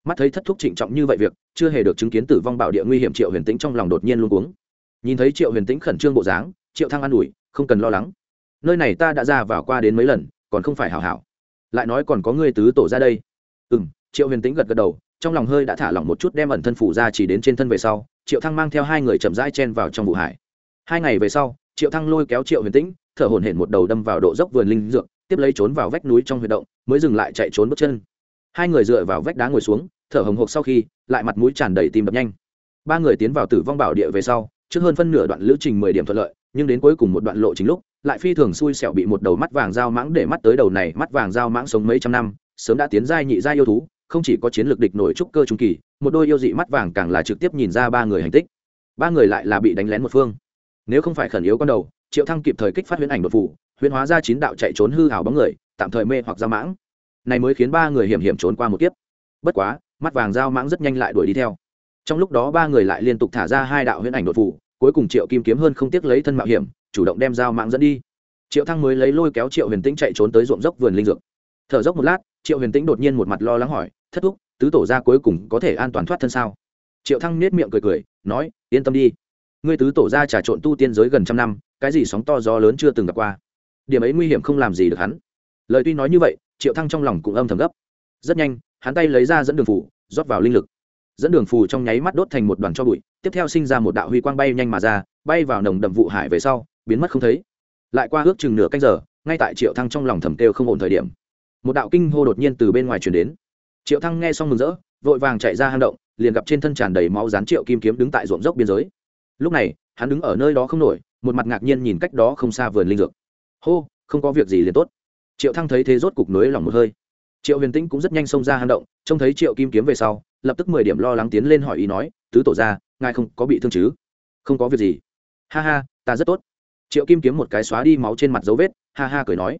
Speaker 1: Mắt thấy thất thúc trịnh trọng như vậy việc, chưa hề được chứng kiến tử vong bảo địa nguy hiểm triệu huyền tĩnh trong lòng đột nhiên luôn cuống. Nhìn thấy triệu huyền tĩnh khẩn trương bộ dáng, triệu thăng an ủi, không cần lo lắng. Nơi này ta đã ra vào qua đến mấy lần, còn không phải hảo hảo lại nói còn có ngươi tứ tổ ra đây. Ừ m triệu huyền tĩnh gật gật đầu, trong lòng hơi đã thả lỏng một chút đem ẩn thân phủ ra chỉ đến trên thân về sau, triệu thăng mang theo hai người chậm rãi chen vào trong vụ hải. Hai ngày về sau, triệu thăng lôi kéo triệu huyền tĩnh, thở hổn hển một đầu đâm vào độ dốc vườn linh dược, tiếp lấy trốn vào vách núi trong huy động, mới dừng lại chạy trốn bước chân. Hai người dựa vào vách đá ngồi xuống, thở hồng hộc sau khi, lại mặt mũi tràn đầy tim đập nhanh. Ba người tiến vào tử vong bảo địa về sau, trước hơn phân nửa đoạn lữ trình mười điểm thuận lợi, nhưng đến cuối cùng một đoạn lộ chính lúc lại phi thường xui xẻo bị một đầu mắt vàng dao mãng để mắt tới đầu này mắt vàng dao mãng sống mấy trăm năm, sớm đã tiến giai nhị giai yêu thú, không chỉ có chiến lược địch nổi trúc cơ trung kỳ, một đôi yêu dị mắt vàng càng là trực tiếp nhìn ra ba người hành tích. Ba người lại là bị đánh lén một phương. Nếu không phải khẩn yếu con đầu, triệu thăng kịp thời kích phát huyễn ảnh đột phủ huyễn hóa ra chín đạo chạy trốn hư hào bóng người, tạm thời mê hoặc ra mãng. Này mới khiến ba người hiểm hiểm trốn qua một kiếp. Bất quá, mắt vàng dao mãng rất nhanh lại đuổi đi theo. Trong lúc đó ba người lại liên tục thả ra hai đạo huyễn ảnh đột phủ cuối cùng triệu kim kiếm hơn không tiếc lấy thân mạo hiểm, chủ động đem dao mạng dẫn đi. Triệu thăng mới lấy lôi kéo triệu huyền tĩnh chạy trốn tới ruộng dốc vườn linh dược. Thở dốc một lát, triệu huyền tĩnh đột nhiên một mặt lo lắng hỏi, thất thúc, tứ tổ ra cuối cùng có thể an toàn thoát thân sao? Triệu thăng nết miệng cười cười, nói, yên tâm đi. Ngươi tứ tổ ra trà trộn tu tiên giới gần trăm năm, cái gì sóng to gió lớn chưa từng gặp qua. Điểm ấy nguy hiểm không làm gì được hắn. Lời tuy nói như vậy, triệu thăng trong lòng cũng âm thầm gấp. Rất nhanh, hắn tay lấy ra dẫn đường phủ, rót vào linh lực dẫn đường phù trong nháy mắt đốt thành một đoàn cho bụi, tiếp theo sinh ra một đạo huy quang bay nhanh mà ra, bay vào nồng đậm vụ hải về sau, biến mất không thấy. Lại qua ước chừng nửa canh giờ, ngay tại triệu thăng trong lòng thầm kêu không ổn thời điểm, một đạo kinh hô đột nhiên từ bên ngoài chuyển đến. Triệu thăng nghe xong mừng rỡ, vội vàng chạy ra hang động, liền gặp trên thân tràn đầy máu rán triệu kim kiếm đứng tại ruộng dốc biên giới. Lúc này, hắn đứng ở nơi đó không nổi, một mặt ngạc nhiên nhìn cách đó không xa vườn linh dược. Hô, không có việc gì liền tốt. Triệu thăng thấy thế rốt cục nới lòng một hơi. Triệu huyền tĩnh cũng rất nhanh xông ra hang động, trông thấy triệu kim kiếm về sau lập tức mười điểm lo lắng tiến lên hỏi ý nói, tứ tổ ra ngài không có bị thương chứ? Không có việc gì. Ha ha, ta rất tốt. Triệu kim kiếm một cái xóa đi máu trên mặt dấu vết, ha ha cười nói,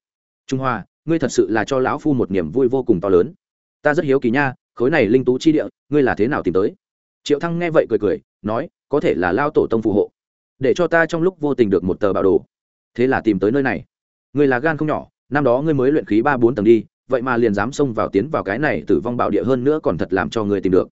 Speaker 1: trung hoa, ngươi thật sự là cho lão phu một niềm vui vô cùng to lớn. Ta rất hiếu kỳ nha, khối này linh tú chi địa, ngươi là thế nào tìm tới? Triệu thăng nghe vậy cười cười, nói, có thể là lao tổ tông phù hộ. Để cho ta trong lúc vô tình được một tờ bảo đồ. Thế là tìm tới nơi này. Ngươi là gan không nhỏ, năm đó ngươi mới luyện khí ba bốn tầng đi vậy mà liền dám xông vào tiến vào cái này tử vong bảo địa hơn nữa còn thật làm cho người tìm được.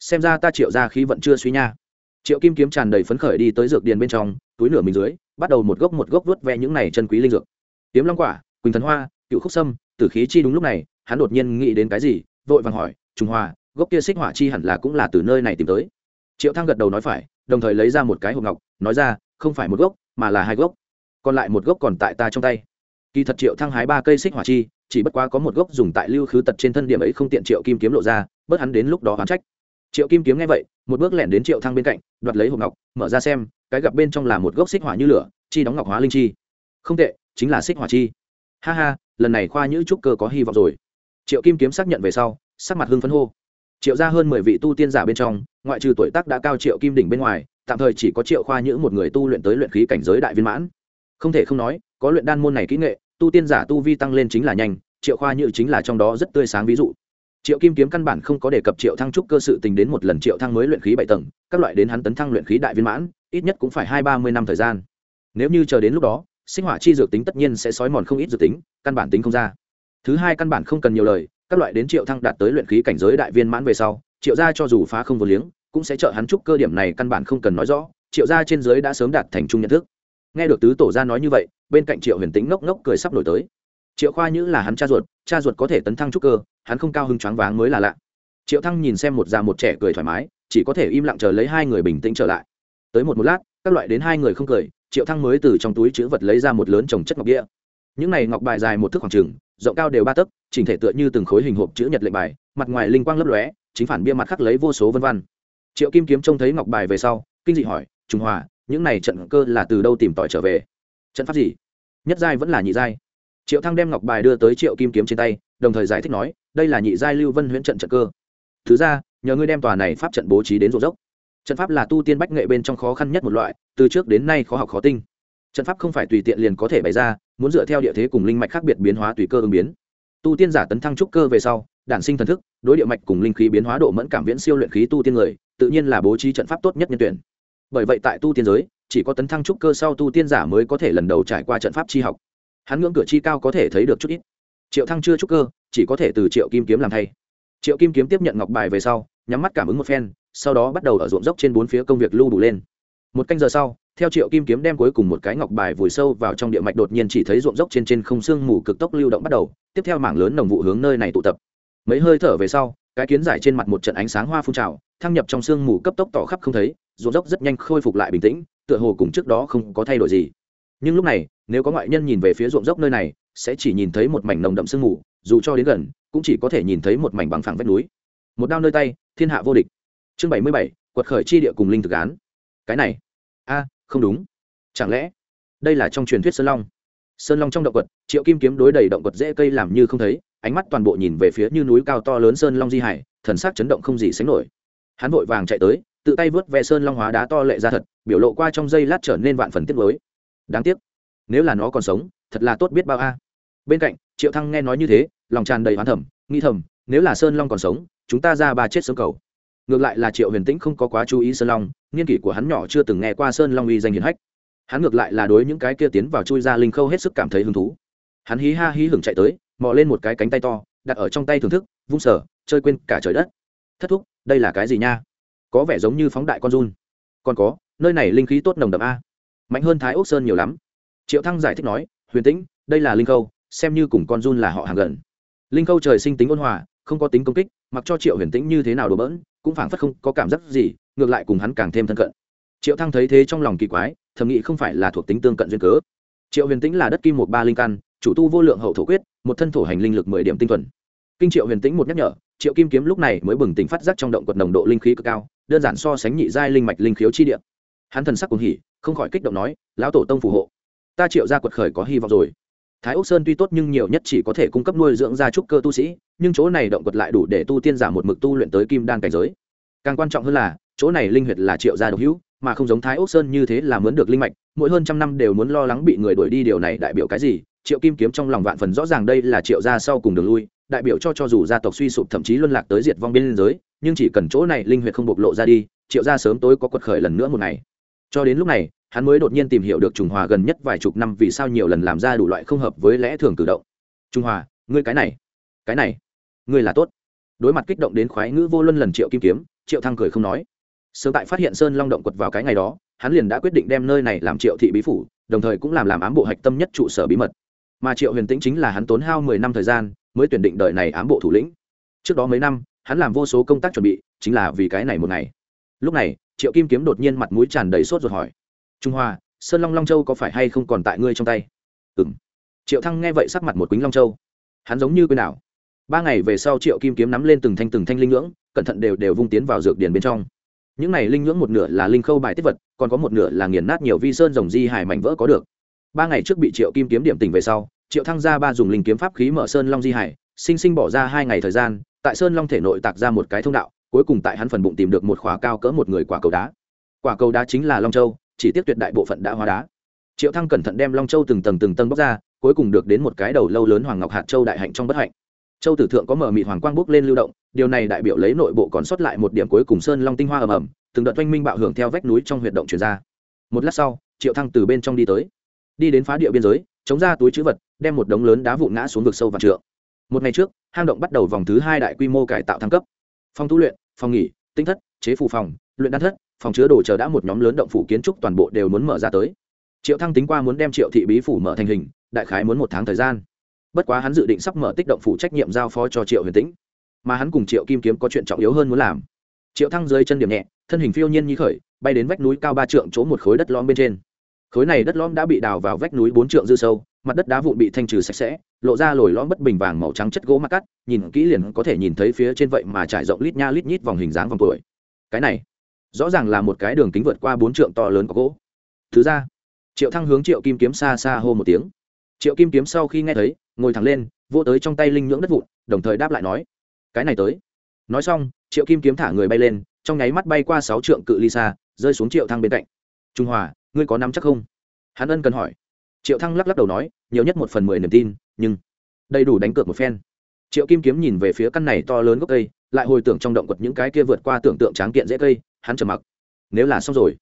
Speaker 1: Xem ra ta triệu ra khí vẫn chưa suy nha. Triệu kim kiếm tràn đầy phấn khởi đi tới dược điền bên trong, túi nửa mình dưới, bắt đầu một gốc một gốc vớt ve những này chân quý linh dược. Kiếm long quả, quỳnh thần hoa, cựu khúc sâm, tử khí chi đúng lúc này, hắn đột nhiên nghĩ đến cái gì, vội vàng hỏi trung hoa, gốc kia xích hỏa chi hẳn là cũng là từ nơi này tìm tới? Triệu thăng gật đầu nói phải, đồng thời lấy ra một cái hộp ngọc, nói ra, không phải một gốc, mà là hai gốc. Còn lại một gốc còn tại ta trong tay kỳ thật triệu thăng hái ba cây xích hỏa chi, chỉ bất quá có một gốc dùng tại lưu khứ tật trên thân điểm ấy không tiện triệu kim kiếm lộ ra, bớt hắn đến lúc đó hắn trách. Triệu kim kiếm nghe vậy, một bước lẻn đến triệu thăng bên cạnh, đoạt lấy hộp ngọc, mở ra xem, cái gặp bên trong là một gốc xích hỏa như lửa, chi đóng ngọc hóa linh chi. Không tệ, chính là xích hỏa chi. Ha ha, lần này khoa nhữ trúc cơ có hy vọng rồi. Triệu kim kiếm xác nhận về sau, sắc mặt hưng phấn hô. Triệu ra hơn mười vị tu tiên giả bên trong, ngoại trừ tuổi tác đã cao triệu kim đỉnh bên ngoài, tạm thời chỉ có triệu khoa nhữ một người tu luyện tới luyện khí cảnh giới đại viên mãn. Không thể không nói, có luyện đan môn này kỹ nghệ tu tiên giả tu vi tăng lên chính là nhanh, triệu khoa như chính là trong đó rất tươi sáng ví dụ. Triệu kim kiếm căn bản không có đề cập triệu thăng trúc cơ sự tình đến một lần triệu thăng mới luyện khí bảy tầng, các loại đến hắn tấn thăng luyện khí đại viên mãn, ít nhất cũng phải hai ba mươi năm thời gian. Nếu như chờ đến lúc đó, sinh hỏa chi dược tính tất nhiên sẽ sói mòn không ít dược tính, căn bản tính không ra. Thứ hai căn bản không cần nhiều lời, các loại đến triệu thăng đạt tới luyện khí cảnh giới đại viên mãn về sau, triệu gia cho dù phá không vô liếng, cũng sẽ trợ hắn trúc cơ điểm này căn bản không cần nói rõ, triệu gia trên giới đã sớm đạt thành trung nhận thức nghe được tứ tổ gia nói như vậy, bên cạnh triệu huyền tính ngốc ngốc cười sắp nổi tới. Triệu khoa nhữ là hắn cha ruột cha ruột có thể tấn thăng trúc cơ, hắn không cao hứng choáng váng mới là lạ. Triệu thăng nhìn xem một già một trẻ cười thoải mái, chỉ có thể im lặng chờ lấy hai người bình tĩnh trở lại. Tới một một lát, các loại đến hai người không cười, triệu thăng mới từ trong túi chữ vật lấy ra một lớn trồng chất ngọc đĩa những này ngọc bài dài một thước khoảng trừng rộng cao đều ba tấc, chỉnh thể tựa như từng khối hình hộp chữ nhật lệnh bài, mặt ngoài linh quang lấp lóe, chính phản bia mặt khắc lấy vô số vân văn triệu kim kiếm trông thấy ngọc bài về sau, kinh dị hỏi trung hòa những này trận cơ là từ đâu tìm tỏi trở về? Trận pháp gì? Nhất giai vẫn là nhị giai. Triệu thăng đem ngọc bài đưa tới triệu kim kiếm trên tay, đồng thời giải thích nói, đây là nhị giai lưu vân huyễn trận trận cơ. Thứ ra, nhờ ngươi đem tòa này pháp trận bố trí đến rộ dốc. Trận pháp là tu tiên bách nghệ bên trong khó khăn nhất một loại, từ trước đến nay khó học khó tinh. Trận pháp không phải tùy tiện liền có thể bày ra, muốn dựa theo địa thế cùng linh mạch khác biệt biến hóa tùy cơ ứng biến. Tu tiên giả tấn thăng trúc cơ về sau, đản sinh thần thức, đối địa mạch cùng linh khí biến hóa độ mẫn cảm viễn siêu luyện khí tu tiên người, tự nhiên là bố trí trận pháp tốt nhất nhân tuyển bởi vậy tại tu tiên giới, chỉ có tấn thăng trúc cơ sau tu tiên giả mới có thể lần đầu trải qua trận pháp chi học. Hắn ngưỡng cửa chi cao có thể thấy được chút ít. Triệu thăng chưa trúc cơ, chỉ có thể từ triệu kim kiếm làm thay. Triệu kim kiếm tiếp nhận ngọc bài về sau, nhắm mắt cảm ứng một phen, sau đó bắt đầu ở ruộng dốc trên bốn phía công việc lưu đủ lên. Một canh giờ sau, theo triệu kim kiếm đem cuối cùng một cái ngọc bài vùi sâu vào trong địa mạch đột nhiên chỉ thấy ruộng dốc trên trên không xương mù cực tốc lưu động bắt đầu, tiếp theo mảng lớn nồng vụ hướng nơi này tụ tập. Mấy hơi thở về sau, cái kiến giải trên mặt một trận ánh sáng hoa phun trào, thăng nhập trong sương mù cấp tốc tỏ khắp không thấy ruộng dốc rất nhanh khôi phục lại bình tĩnh, tựa hồ cùng trước đó không có thay đổi gì. Nhưng lúc này, nếu có ngoại nhân nhìn về phía ruộng dốc nơi này, sẽ chỉ nhìn thấy một mảnh nồng đậm sương mù, dù cho đến gần, cũng chỉ có thể nhìn thấy một mảnh bằng phẳng vách núi. Một đao nơi tay, thiên hạ vô địch. Chương bảy mươi bảy, quật khởi chi địa cùng linh thực án. Cái này. A, không đúng. Chẳng lẽ, đây là trong truyền thuyết sơn long? Sơn long trong động quật, triệu kim kiếm đối đầy động quật dễ cây làm như không thấy, ánh mắt toàn bộ nhìn về phía như núi cao to lớn sơn long di hải, thần sắc chấn động không gì sánh nổi. Hắn vội vàng chạy tới tự tay vớt ve sơn long hóa đá to lệ ra thật, biểu lộ qua trong giây lát trở nên vạn phần tiếc mới đáng tiếc, nếu là nó còn sống, thật là tốt biết bao a. Bên cạnh, triệu thăng nghe nói như thế, lòng tràn đầy hoán thầm nghi thầm, nếu là sơn long còn sống, chúng ta ra ba chết sớm cầu. Ngược lại là triệu huyền tĩnh không có quá chú ý sơn long, nghiên kỷ của hắn nhỏ chưa từng nghe qua sơn long uy danh hiền hách. Hắn ngược lại là đối những cái kia tiến vào chui ra linh khâu hết sức cảm thấy hứng thú. Hắn hí ha hí hửng chạy tới, mò lên một cái cánh tay to, đặt ở trong tay thưởng thức, vung sở chơi quên cả trời đất. Thất thúc, đây là cái gì nha? Có vẻ giống như phóng đại con run. Còn có, nơi này linh khí tốt nồng đậm a. Mạnh hơn thái ốc sơn nhiều lắm. Triệu thăng giải thích nói, huyền tĩnh, đây là linh khâu, xem như cùng con run là họ hàng gần. Linh khâu trời sinh tính ôn hòa, không có tính công kích, mặc cho triệu huyền tĩnh như thế nào đổ bỡn, cũng phảng phất không có cảm giác gì, ngược lại cùng hắn càng thêm thân cận. Triệu thăng thấy thế trong lòng kỳ quái, thầm nghĩ không phải là thuộc tính tương cận duyên cớ. Triệu huyền tĩnh là đất kim một ba linh căn, chủ tu vô lượng hậu thổ quyết, một thân thổ hành linh lực mười điểm tinh thuần. Kinh triệu huyền tĩnh một nhắc nhở, triệu kim kiếm lúc này mới bừng tỉnh phát giác trong động quật nồng độ linh khí cực cao đơn giản so sánh nhị giai linh mạch linh khiếu chi địa. Hắn thần sắc cuồng hỉ, không khỏi kích động nói, lão tổ tông phù hộ, ta triệu ra quật khởi có hy vọng rồi. Thái ốc sơn tuy tốt nhưng nhiều nhất chỉ có thể cung cấp nuôi dưỡng gia trúc cơ tu sĩ, nhưng chỗ này động quật lại đủ để tu tiên giả một mực tu luyện tới kim đan cảnh giới. Càng quan trọng hơn là, chỗ này linh huyệt là triệu gia độc hữu, mà không giống thái ốc sơn như thế là muốn được linh mạch, mỗi hơn trăm năm đều muốn lo lắng bị người đuổi đi điều này đại biểu cái gì? Triệu kim kiếm trong lòng vạn phần rõ ràng đây là triệu gia sau cùng đường lui đại biểu cho cho dù gia tộc suy sụp thậm chí luân lạc tới diệt vong biên giới, nhưng chỉ cần chỗ này linh huyệt không bộc lộ ra đi, triệu gia sớm tối có quật khởi lần nữa một ngày. Cho đến lúc này, hắn mới đột nhiên tìm hiểu được trùng hòa gần nhất vài chục năm vì sao nhiều lần làm ra đủ loại không hợp với lẽ thường cử động. Trung hòa, ngươi cái này cái này, ngươi là tốt. Đối mặt kích động đến khoái ngữ vô luân lần triệu kim kiếm, triệu thăng cười không nói. Sớm tại phát hiện sơn long động quật vào cái ngày đó, hắn liền đã quyết định đem nơi này làm triệu thị bí phủ, đồng thời cũng làm làm ám bộ hạch tâm nhất trụ sở bí mật. Mà triệu huyền tĩnh chính là hắn tốn hao mười năm thời gian mới tuyển định đời này ám bộ thủ lĩnh. Trước đó mấy năm, hắn làm vô số công tác chuẩn bị, chính là vì cái này một ngày. Lúc này, triệu kim kiếm đột nhiên mặt mũi tràn đầy sốt ruột hỏi, trung hoa, sơn long long châu có phải hay không còn tại ngươi trong tay? Ừ m triệu thăng nghe vậy sắc mặt một quýnh long châu. Hắn giống như quên nào ba ngày về sau triệu kim kiếm nắm lên từng thanh từng thanh linh ngưỡng, cẩn thận đều đều vung tiến vào dược điển bên trong. Những này linh ngưỡng một nửa là linh khâu bài tiết vật, còn có một nửa là nghiền nát nhiều vi sơn rồng di hải mảnh vỡ có được. Ba ngày trước bị triệu kim kiếm điểm tỉnh về sau triệu thăng ra ba dùng linh kiếm pháp khí mở sơn long di hải, sinh sinh bỏ ra hai ngày thời gian, tại sơn long thể nội tạc ra một cái thông đạo, cuối cùng tại hắn phần bụng tìm được một khỏa cao cỡ một người quả cầu đá. Quả cầu đá chính là long châu, chỉ tiếp tuyệt đại bộ phận đã hóa đá. Triệu thăng cẩn thận đem long châu từng tầng từng tầng bóc ra, cuối cùng được đến một cái đầu lâu lớn hoàng ngọc hạt châu đại hạnh trong bất hạnh. Châu tử thượng có mở mịt hoàng quang bốc lên lưu động, điều này đại biểu lấy nội bộ còn sót lại một điểm cuối cùng sơn long tinh hoa ầm ầm, từng đợt oanh minh bạo hưởng theo vách núi trong huyệt động chuyển ra. Một lát sau, triệu thăng từ bên trong đi tới. Đi đến phá địa biên giới, chống ra túi chữ vật đem một đống lớn đá vụn ngã xuống vực sâu và trượng. Một ngày trước, hang động bắt đầu vòng thứ hai đại quy mô cải tạo thăng cấp. Phòng tu luyện, phòng nghỉ, tinh thất, chế phù phòng, luyện đan thất, phòng chứa đồ chờ đã một nhóm lớn động phủ kiến trúc toàn bộ đều muốn mở ra tới. Triệu thăng tính qua muốn đem triệu thị bí phủ mở thành hình, đại khái muốn một tháng thời gian. Bất quá hắn dự định sắp mở tích động phủ trách nhiệm giao phó cho triệu huyền tĩnh, mà hắn cùng triệu kim kiếm có chuyện trọng yếu hơn muốn làm. Triệu thăng dưới chân điểm nhẹ, thân hình phiêu nhiên như khởi, bay đến vách núi cao ba trượng chỗ một khối đất lõm bên trên. Khối này đất lõm đã bị đào vào vách núi bốn trượng dư sâu mặt đất đá vụn bị thanh trừ sạch sẽ, lộ ra lồi lõm bất bình vàng màu trắng chất gỗ mặt cắt, nhìn kỹ liền có thể nhìn thấy phía trên vậy mà trải rộng lít nha lít nhít vòng hình dáng vòng tuổi. Cái này, rõ ràng là một cái đường kính vượt qua bốn trượng to lớn có gỗ. Thứ ra, triệu thăng hướng triệu kim kiếm xa xa hô một tiếng. Triệu kim kiếm sau khi nghe thấy, ngồi thẳng lên vô tới trong tay linh nhưỡng đất vụn, đồng thời đáp lại nói, cái này tới. Nói xong, triệu kim kiếm thả người bay lên, trong nháy mắt bay qua sáu trượng cự ly xa, rơi xuống triệu thăng bên cạnh. Trung hòa, ngươi có nắm chắc không? Hắn ân cần hỏi triệu thăng lắc lắc đầu nói, nhiều nhất một phần mười niềm tin, nhưng đầy đủ đánh cược một phen. Triệu kim kiếm nhìn về phía căn này to lớn gốc cây, lại hồi tưởng trong động quật những cái kia vượt qua tưởng tượng tráng kiện dễ cây, hắn trầm mặc. Nếu là xong rồi,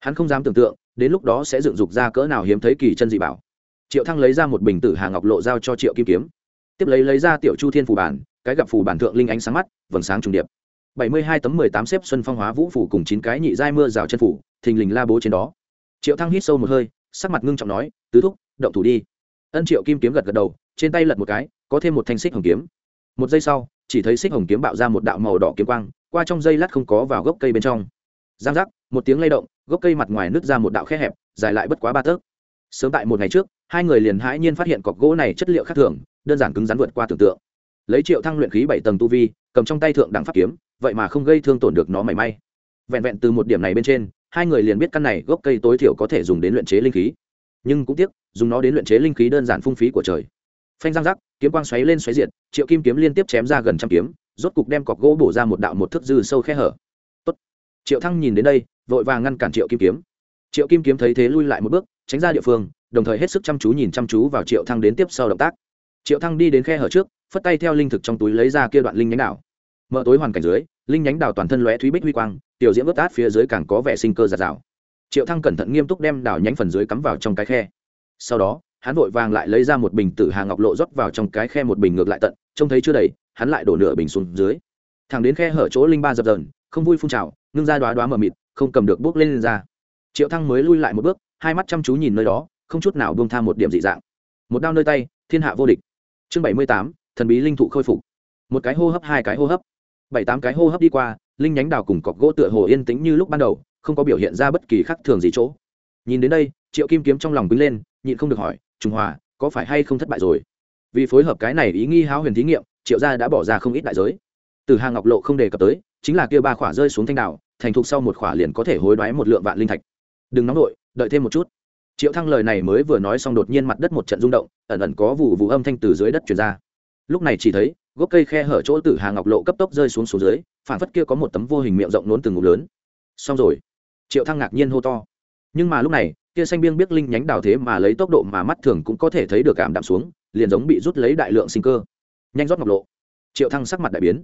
Speaker 1: hắn không dám tưởng tượng, đến lúc đó sẽ dựng dục ra cỡ nào hiếm thấy kỳ chân dị bảo. Triệu thăng lấy ra một bình tử hà ngọc lộ giao cho triệu kim kiếm. Tiếp lấy lấy ra tiểu chu thiên phù bản, cái gặp phù bản thượng linh ánh sáng mắt, vầng sáng trùng điệp. Bảy mươi hai tấm mười tám xếp xuân phong hóa vũ phủ cùng chín cái nhị giai mưa rào chân phủ thình lình la bố trên đó. Triệu thăng hít sâu một hơi sắc mặt ngưng trọng nói, tứ thúc, động thủ đi. Ân triệu kim kiếm gật gật đầu, trên tay lật một cái, có thêm một thanh xích hồng kiếm. Một giây sau, chỉ thấy xích hồng kiếm bạo ra một đạo màu đỏ kiếm quang, qua trong dây lát không có vào gốc cây bên trong. Giang giác, một tiếng lay động, gốc cây mặt ngoài nứt ra một đạo khe hẹp, dài lại bất quá ba tấc sớm tại một ngày trước, hai người liền hãi nhiên phát hiện cọc gỗ này chất liệu khác thường, đơn giản cứng rắn vượt qua tưởng tượng. Lấy triệu thăng luyện khí bảy tầng tu vi, cầm trong tay thượng đẳng pháp kiếm, vậy mà không gây thương tổn được nó mảy may. Vẹn vẹn từ một điểm này bên trên hai người liền biết căn này gốc cây tối thiểu có thể dùng đến luyện chế linh khí. Nhưng cũng tiếc, dùng nó đến luyện chế linh khí đơn giản phung phí của trời. Phanh răng rắc, kiếm quang xoáy lên xoáy diệt, triệu kim kiếm liên tiếp chém ra gần trăm kiếm, rốt cục đem cọc gỗ bổ ra một đạo một thước dư sâu khe hở. Tốt. triệu thăng nhìn đến đây, vội vàng ngăn cản triệu kim kiếm. Triệu kim kiếm thấy thế lui lại một bước, tránh ra địa phương, đồng thời hết sức chăm chú nhìn chăm chú vào triệu thăng đến tiếp sau động tác. Triệu thăng đi đến khe hở trước, phất tay theo linh thực trong túi lấy ra kia đoạn linh nhánh đảo. Mở tối hoàn cảnh dưới linh nhánh đào toàn thân lóe thúy bích huy quang tiểu diễm ướt át phía dưới càng có vẻ sinh cơ giạt rào. Triệu thăng cẩn thận nghiêm túc đem đào nhánh phần dưới cắm vào trong cái khe. Sau đó hắn vội vàng lại lấy ra một bình tử hà ngọc lộ rót vào trong cái khe một bình ngược lại tận trông thấy chưa đầy hắn lại đổ nửa bình xuống dưới. Thẳng đến khe hở chỗ linh ba dập dờn không vui phun trào ngưng ra đoá đoá mờ mịt không cầm được bước lên, lên ra. Triệu thăng mới lui lại một bước hai mắt chăm chú nhìn nơi đó không chút nào buông tha một điểm dị dạng. Một đao nơi tay thiên hạ vô địch. Chương bảy mươi tám thần bí linh thụ khôi phục. Một cái hô hấp hai cái hô hấp bảy tám cái hô hấp đi qua, linh nhánh đào cùng cọc gỗ tựa hồ yên tĩnh như lúc ban đầu, không có biểu hiện ra bất kỳ khác thường gì chỗ. Nhìn đến đây, triệu kim kiếm trong lòng quýnh lên, nhịn không được hỏi trung hòa, có phải hay không thất bại rồi? Vì phối hợp cái này ý nghi háo huyền thí nghiệm, triệu gia đã bỏ ra không ít đại giới. Từ hàng ngọc lộ không đề cập tới, chính là kia ba khỏa rơi xuống thanh đảo, thành thục sau một khỏa liền có thể hối đoái một lượng vạn linh thạch. Đừng nóng nổi đợi thêm một chút. Triệu thăng lời này mới vừa nói xong đột nhiên mặt đất một trận rung động, ẩn ẩn có vụ vụ âm thanh từ dưới đất truyền ra. Lúc này chỉ thấy gốc cây khe hở chỗ tử hàng ngọc lộ cấp tốc rơi xuống xuống dưới phản phất kia có một tấm vô hình miệng rộng nốn từng ngục lớn. Xong rồi. Triệu thăng ngạc nhiên hô to. Nhưng mà lúc này, kia xanh biêng biết linh nhánh đào thế mà lấy tốc độ mà mắt thường cũng có thể thấy được cảm đạm xuống, liền giống bị rút lấy đại lượng sinh cơ. Nhanh rót ngọc lộ. Triệu thăng sắc mặt đại biến.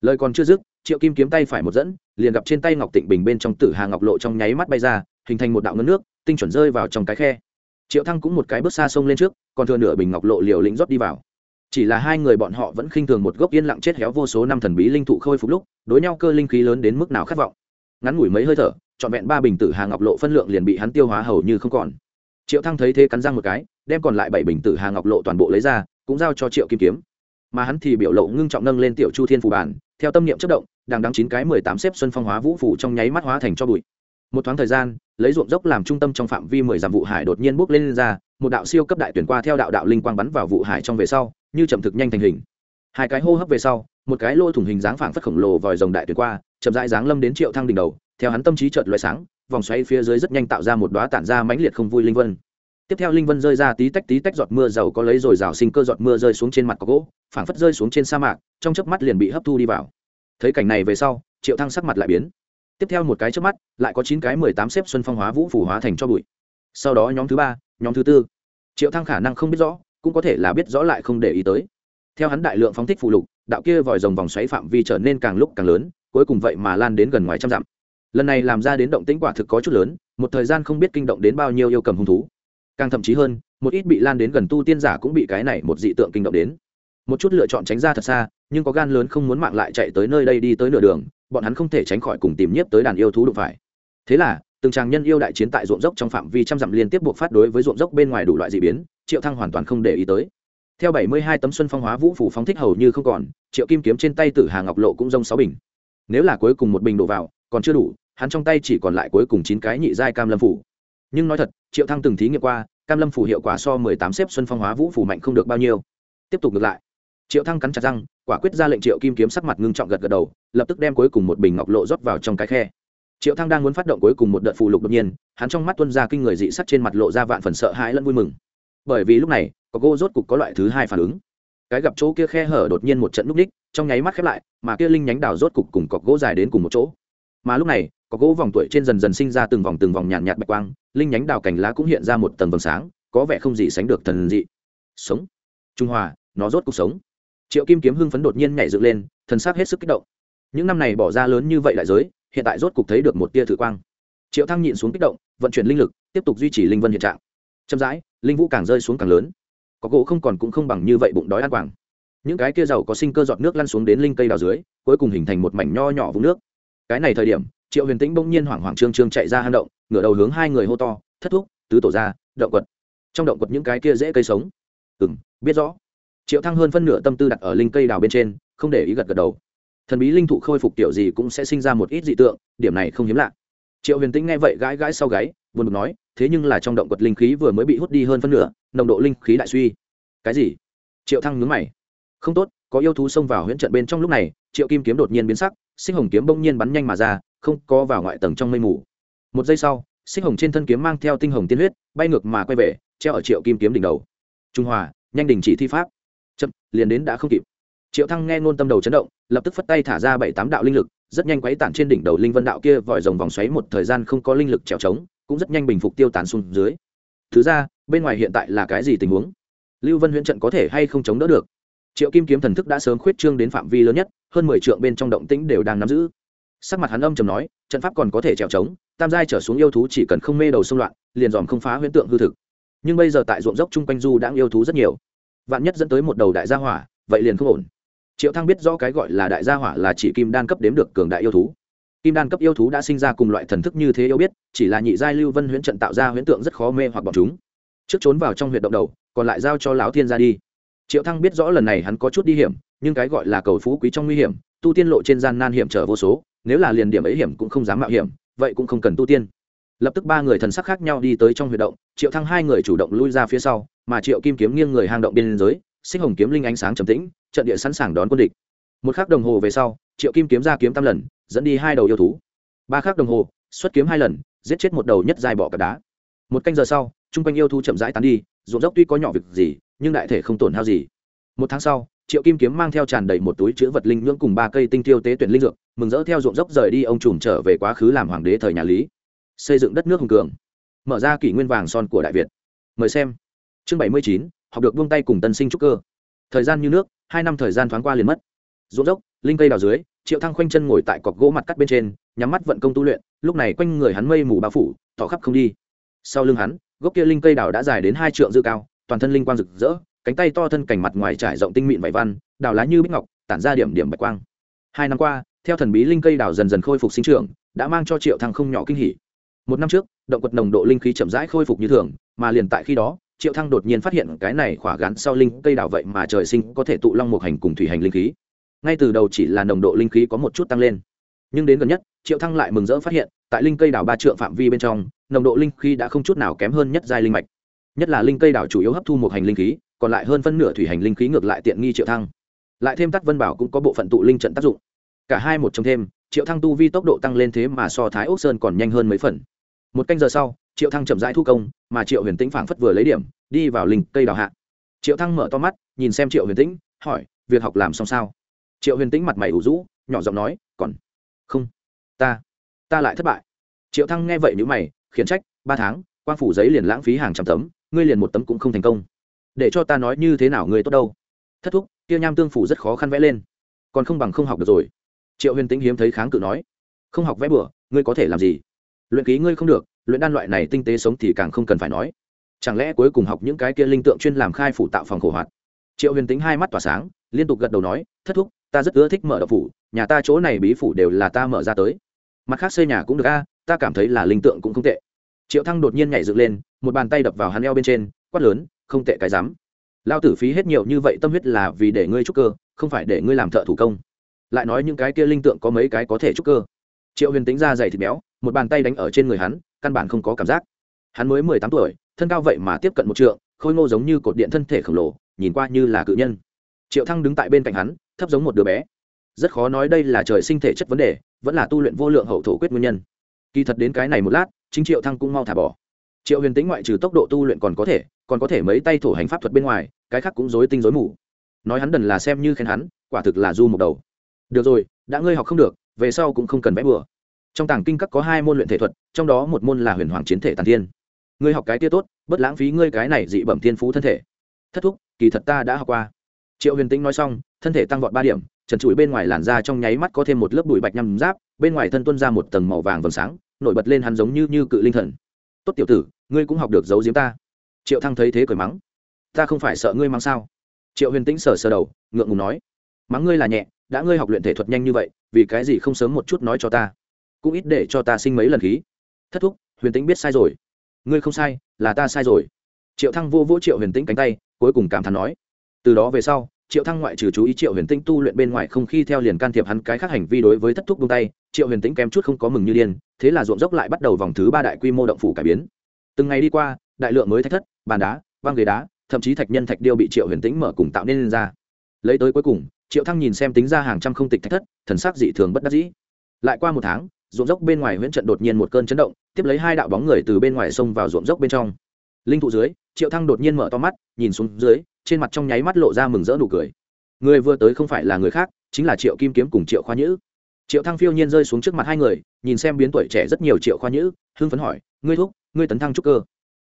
Speaker 1: Lời còn chưa dứt, triệu kim kiếm tay phải một dẫn, liền gặp trên tay ngọc tịnh bình bên trong tử hà ngọc lộ trong nháy mắt bay ra, hình thành một đạo ngân nước, tinh chuẩn rơi vào trong cái khe. Triệu thăng cũng một cái bước xa sông lên trước, còn thừa nửa bình ngọc lộ liều lĩnh rót đi vào chỉ là hai người bọn họ vẫn khinh thường một gốc yên lặng chết héo vô số năm thần bí linh thụ khôi phục lúc đối nhau cơ linh khí lớn đến mức nào khát vọng. Ngắn ngủi mấy hơi thở trọn vẹn ba bình tử hà ngọc lộ phân lượng liền bị hắn tiêu hóa hầu như không còn. Triệu thăng thấy thế cắn răng một cái đem còn lại bảy bình tử hà ngọc lộ toàn bộ lấy ra cũng giao cho triệu kim kiếm. Mà hắn thì biểu lộ ngưng trọng nâng lên tiểu chu thiên phù bản theo tâm niệm chất động đang đăng chín cái mười tám xếp xuân phong hóa vũ phủ trong nháy mắt hóa thành cho bụi. Một thoáng thời gian lấy ruộng dốc làm trung tâm trong phạm vi mười dặm vụ hải đột nhiên bốc lên, lên ra một đạo siêu cấp đại tuyển qua theo đạo đạo linh quang bắn vào vụ hải trong về sau, như chậm thực nhanh thành hình. Hai cái hô hấp về sau, một cái lô thủng hình dáng phảng phất khổng lồ vòi rồng đại tuyển qua, chậm rãi dáng lâm đến triệu thăng đỉnh đầu, theo hắn tâm trí chợt loại sáng, vòng xoay phía dưới rất nhanh tạo ra một đóa tản ra mãnh liệt không vui linh vân. Tiếp theo linh vân rơi ra tí tách tí tách giọt mưa giàu có lấy rồi rào sinh cơ giọt mưa rơi xuống trên mặt có gỗ, phảng phất rơi xuống trên sa mạc, trong chớp mắt liền bị hấp thu đi vào. Thấy cảnh này về sau, triệu thăng sắc mặt lại biến. Tiếp theo một cái chớp mắt, lại có chín cái mười tám xếp xuân phong hóa vũ phủ hóa thành cho bụi. Sau đó nhóm thứ ba nhóm thứ tư. Triệu thăng khả năng không biết rõ, cũng có thể là biết rõ lại không để ý tới. Theo hắn đại lượng phóng thích phụ lục, đạo kia vòi rồng vòng xoáy phạm vi trở nên càng lúc càng lớn, cuối cùng vậy mà lan đến gần ngoài trăm dặm. Lần này làm ra đến động tĩnh quả thực có chút lớn, một thời gian không biết kinh động đến bao nhiêu yêu cầm hung thú. Càng thậm chí hơn, một ít bị lan đến gần tu tiên giả cũng bị cái này một dị tượng kinh động đến. Một chút lựa chọn tránh ra thật xa, nhưng có gan lớn không muốn mạng lại chạy tới nơi đây đi tới nửa đường, bọn hắn không thể tránh khỏi cùng tìm nhiếp tới đàn yêu thú đụng phải. Thế là từng tràng nhân yêu đại chiến tại ruộng dốc trong phạm vi trăm dặm liên tiếp buộc phát đối với ruộng dốc bên ngoài đủ loại dị biến, triệu thăng hoàn toàn không để ý tới. Theo bảy mươi hai tấm xuân phong hóa vũ phủ phóng thích hầu như không còn, triệu kim kiếm trên tay tử hà ngọc lộ cũng rông sáu bình. Nếu là cuối cùng một bình đổ vào, còn chưa đủ, hắn trong tay chỉ còn lại cuối cùng chín cái nhị giai cam lâm phủ. Nhưng nói thật, triệu thăng từng thí nghiệm qua, cam lâm phủ hiệu quả so mười tám xếp xuân phong hóa vũ phủ mạnh không được bao nhiêu. Tiếp tục ngược lại. Triệu thăng cắn chặt răng, quả quyết ra lệnh triệu kim kiếm sắc mặt ngưng trọng gật gật đầu, lập tức đem cuối cùng một bình ngọc lộ rót vào trong cái khe triệu thăng đang muốn phát động cuối cùng một đợt phù lục đột nhiên hắn trong mắt tuân ra kinh người dị sắc trên mặt lộ ra vạn phần sợ hãi lẫn vui mừng. Bởi vì lúc này có gỗ rốt cục có loại thứ hai phản ứng. Cái gặp chỗ kia khe hở đột nhiên một trận núp đích trong nháy mắt khép lại mà kia linh nhánh đào rốt cục cùng cọc gỗ dài đến cùng một chỗ. Mà lúc này có gỗ vòng tuổi trên dần dần sinh ra từng vòng từng vòng nhàn nhạt, nhạt bạch quang linh nhánh đào cành lá cũng hiện ra một tầng vầng sáng có vẻ không gì sánh được thần dị. Sống. Trung hòa nó rốt cục sống. Triệu kim kiếm hưng phấn đột nhiên nhảy dựng lên thần sắc hết sức kích động. Những năm này bỏ ra lớn như vậy đại giới hiện tại rốt cục thấy được một tia thử quang. Triệu thăng nhịn xuống kích động, vận chuyển linh lực, tiếp tục duy trì linh vân hiện trạng. Chậm rãi, linh vũ càng rơi xuống càng lớn. Có gỗ không còn cũng không bằng như vậy bụng đói ăn quàng những cái kia giàu có sinh cơ giọt nước lăn xuống đến linh cây đào dưới, cuối cùng hình thành một mảnh nho nhỏ vũng nước. Cái này thời điểm, triệu huyền tĩnh bỗng nhiên hoảng hoảng trương trương chạy ra hang động, ngửa đầu hướng hai người hô to, thất thúc, tứ tổ ra, động quật. Trong động quật những cái kia dễ cây sống. Ừ m biết rõ. Triệu thăng hơn phân nửa tâm tư đặt ở linh cây đào bên trên, không để ý gật gật đầu thần bí linh thụ khôi phục kiểu gì cũng sẽ sinh ra một ít dị tượng, điểm này không hiếm lạ. Triệu huyền tĩnh nghe vậy gãi gãi sau gáy, buồn bực nói, thế nhưng là trong động vật linh khí vừa mới bị hút đi hơn phân nửa, nồng độ linh khí đại suy. Cái gì? Triệu thăng nhướng mày. Không tốt, có yêu thú xông vào huyễn trận bên trong lúc này, triệu kim kiếm đột nhiên biến sắc sinh hồng kiếm bỗng nhiên bắn nhanh mà ra, không có vào ngoại tầng trong mây mù. Một giây sau sinh hồng trên thân kiếm mang theo tinh hồng tiên huyết, bay ngược mà quay về, treo ở triệu kim kiếm đỉnh đầu. Trung hòa, nhanh đình chỉ thi pháp. Chậm, liền đến đã không kịp triệu thăng nghe ngôn tâm đầu chấn động, lập tức phất tay thả ra bảy tám đạo linh lực, rất nhanh quấy tản trên đỉnh đầu linh vân đạo kia vòi rồng vòng xoáy một thời gian không có linh lực trèo trống, cũng rất nhanh bình phục tiêu tán xuống dưới. Thứ ra, bên ngoài hiện tại là cái gì tình huống? Lưu vân huyễn trận có thể hay không chống đỡ được? Triệu kim kiếm thần thức đã sớm khuyết trương đến phạm vi lớn nhất, hơn mười trượng bên trong động tĩnh đều đang nắm giữ. Sắc mặt hắn âm trầm nói, trận pháp còn có thể trèo trống, tam giai trở xuống yêu thú chỉ cần không mê đầu xung loạn, liền dòm không phá huyễn tượng hư thực. Nhưng bây giờ tại ruộng dốc chung quanh du đang yêu thú rất nhiều. Vạn nhất dẫn tới một đầu đại gia hỏa, vậy liền không ổn triệu thăng biết rõ cái gọi là đại gia hỏa là chỉ kim đan cấp đếm được cường đại yêu thú. Kim đan cấp yêu thú đã sinh ra cùng loại thần thức như thế yêu biết, chỉ là nhị giai lưu vân huyễn trận tạo ra huyễn tượng rất khó mê hoặc bọn chúng. Trước trốn vào trong huyệt động đầu, còn lại giao cho lão thiên ra đi. Triệu thăng biết rõ lần này hắn có chút đi hiểm, nhưng cái gọi là cầu phú quý trong nguy hiểm, tu tiên lộ trên gian nan hiểm trở vô số, nếu là liền điểm ấy hiểm cũng không dám mạo hiểm, vậy cũng không cần tu tiên. Lập tức ba người thần sắc khác nhau đi tới trong huyệt động, triệu thăng hai người chủ động lui ra phía sau, mà triệu kim kiếm nghiêng người hang động bên dưới xích hồng kiếm linh ánh sáng trầm tĩnh trận địa sẵn sàng đón quân địch. Một khắc đồng hồ về sau, triệu kim kiếm ra kiếm tam lần, dẫn đi hai đầu yêu thú. Ba khắc đồng hồ, xuất kiếm hai lần, giết chết một đầu nhất dài bỏ cả đá. Một canh giờ sau, chung quanh yêu thú chậm rãi tán đi, ruộng dốc tuy có nhỏ việc gì, nhưng đại thể không tổn hao gì. Một tháng sau, triệu kim kiếm mang theo tràn đầy một túi chữ vật linh nhưỡng cùng ba cây tinh tiêu tế tuyển linh dược, mừng rỡ theo ruộng dốc rời đi ông trùm trở về quá khứ làm hoàng đế thời nhà lý. Xây dựng đất nước hùng cường. Mở ra kỷ nguyên vàng son của đại việt. Mời xem. Chương bảy mươi chín, học được buông tay cùng tân sinh trúc cơ thời gian như nước, hai năm thời gian thoáng qua liền mất. Ruộng dốc, linh cây đào dưới, triệu thăng khoanh chân ngồi tại cọc gỗ mặt cắt bên trên, nhắm mắt vận công tu luyện, lúc này quanh người hắn mây mù bao phủ tỏ khắp không đi. Sau lưng hắn, gốc kia linh cây đào đã dài đến hai trượng dư cao, toàn thân linh quang rực rỡ, cánh tay to thân cảnh mặt ngoài trải rộng tinh mịn vải văn, đào lá như bích ngọc, tản ra điểm điểm bạch quang. Hai năm qua, theo thần bí linh cây đào dần dần khôi phục sinh trưởng, đã mang cho triệu thăng không nhỏ kinh hỉ. Một năm trước, động quật nồng độ linh khí chậm rãi khôi phục như thường, mà liền tại khi đó triệu thăng đột nhiên phát hiện cái này khỏa gắn sau linh cây đào vậy mà trời sinh có thể tụ long một hành cùng thủy hành linh khí. Ngay từ đầu chỉ là nồng độ linh khí có một chút tăng lên. Nhưng đến gần nhất, triệu thăng lại mừng rỡ phát hiện, tại linh cây đào ba trượng phạm vi bên trong, nồng độ linh khí đã không chút nào kém hơn nhất giai linh mạch. Nhất là linh cây đào chủ yếu hấp thu một hành linh khí, còn lại hơn phân nửa thủy hành linh khí ngược lại tiện nghi triệu thăng. Lại thêm tắc vân bảo cũng có bộ phận tụ linh trận tác dụng. Cả hai một trong thêm, triệu thăng tu vi tốc độ tăng lên thế mà so thái ốc sơn còn nhanh hơn mấy phần. Một canh giờ sau triệu thăng chậm rãi thu công, mà triệu huyền tĩnh phảng phất vừa lấy điểm, đi vào linh cây đào hạ. Triệu thăng mở to mắt, nhìn xem triệu huyền tĩnh, hỏi, việc học làm xong sao? Triệu huyền tĩnh mặt mày ủ rũ, nhỏ giọng nói, còn không. Ta ta lại thất bại. Triệu thăng nghe vậy nhíu mày, khiển trách, ba tháng quan phủ giấy liền lãng phí hàng trăm tấm, ngươi liền một tấm cũng không thành công. Để cho ta nói như thế nào ngươi tốt đâu. Thất thúc, kia nham tương phủ rất khó khăn vẽ lên. Còn không bằng không học được rồi. Triệu huyền tĩnh hiếm thấy kháng cự nói, không học vẽ bừa, ngươi có thể làm gì? Luyện ký ngươi không được luyện đan loại này tinh tế sống thì càng không cần phải nói. Chẳng lẽ cuối cùng học những cái kia linh tượng chuyên làm khai phủ tạo phòng khổ hoạt? Triệu huyền tính hai mắt tỏa sáng, liên tục gật đầu nói, thất thúc, ta rất ưa thích mở đậu phủ, nhà ta chỗ này bí phủ đều là ta mở ra tới. Mặt khác xây nhà cũng được a, ta cảm thấy là linh tượng cũng không tệ. Triệu thăng đột nhiên nhảy dựng lên, một bàn tay đập vào hắn eo bên trên, quát lớn, không tệ cái dám lao tử phí hết nhiều như vậy tâm huyết là vì để ngươi trúc cơ, không phải để ngươi làm thợ thủ công. Lại nói những cái kia linh tượng có mấy cái có thể trúc cơ triệu huyền tính ra dày thịt béo, một bàn tay đánh ở trên người hắn, căn bản không có cảm giác. Hắn mới mười tám tuổi, thân cao vậy mà tiếp cận một trượng, khôi ngô giống như cột điện thân thể khổng lồ, nhìn qua như là cự nhân. Triệu thăng đứng tại bên cạnh hắn, thấp giống một đứa bé. Rất khó nói đây là trời sinh thể chất vấn đề, vẫn là tu luyện vô lượng hậu thổ quyết nguyên nhân. Kỳ thật đến cái này một lát, chính triệu thăng cũng mau thả bỏ. Triệu huyền tính ngoại trừ tốc độ tu luyện còn có thể, còn có thể mấy tay thổ hành pháp thuật bên ngoài, cái khác cũng dối tinh dối mù. Nói hắn đần là xem như khen hắn, quả thực là du một đầu. Được rồi, đã ngươi học không được về sau cũng không cần vẽ bừa. Trong tàng kinh các có hai môn luyện thể thuật, trong đó một môn là huyền hoàng chiến thể tàn thiên. Ngươi học cái tia tốt, bất lãng phí ngươi cái này dị bẩm thiên phú thân thể. Thất thúc, kỳ thật ta đã học qua. Triệu huyền tĩnh nói xong, thân thể tăng vọt ba điểm, trần trụi bên ngoài làn da trong nháy mắt có thêm một lớp bụi bạch nhằm giáp, bên ngoài thân tuân ra một tầng màu vàng vầng sáng, nổi bật lên hắn giống như như cự linh thần. Tốt tiểu tử, ngươi cũng học được giấu giếm ta. Triệu thăng thấy thế cười mắng. Ta không phải sợ ngươi mắng sao? Triệu huyền tĩnh sờ sờ đầu, ngượng ngùng nói. Mắng ngươi là nhẹ đã ngươi học luyện thể thuật nhanh như vậy, vì cái gì không sớm một chút nói cho ta? Cũng ít để cho ta sinh mấy lần khí. Thất thúc, huyền tĩnh biết sai rồi. Ngươi không sai, là ta sai rồi. Triệu thăng vô vỗ triệu huyền tĩnh cánh tay, cuối cùng cảm thán nói. Từ đó về sau, triệu thăng ngoại trừ chú ý triệu huyền tĩnh tu luyện bên ngoài không khi theo liền can thiệp hắn cái khác hành vi đối với thất thúc buông tay, triệu huyền tĩnh kém chút không có mừng như điên, thế là ruộng dốc lại bắt đầu vòng thứ ba đại quy mô động phủ cải biến. Từng ngày đi qua, đại lượng mới thách thất, bàn đá văng ghế đá, thậm chí thạch nhân thạch điêu bị triệu huyền tĩnh mở cùng tạo nên lên ra. Lấy tới cuối cùng triệu thăng nhìn xem tính ra hàng trăm không tịch thách thất, thần sắc dị thường bất đắc dĩ. Lại qua một tháng, ruộng dốc bên ngoài huyễn trận đột nhiên một cơn chấn động, tiếp lấy hai đạo bóng người từ bên ngoài xông vào ruộng dốc bên trong. Linh thụ dưới, triệu thăng đột nhiên mở to mắt, nhìn xuống dưới, trên mặt trong nháy mắt lộ ra mừng rỡ nụ cười. Người vừa tới không phải là người khác, chính là triệu kim kiếm cùng triệu khoa nhữ. Triệu thăng phiêu nhiên rơi xuống trước mặt hai người, nhìn xem biến tuổi trẻ rất nhiều triệu khoa nhữ, hưng phấn hỏi, ngươi thúc, ngươi tấn thăng trúc cơ?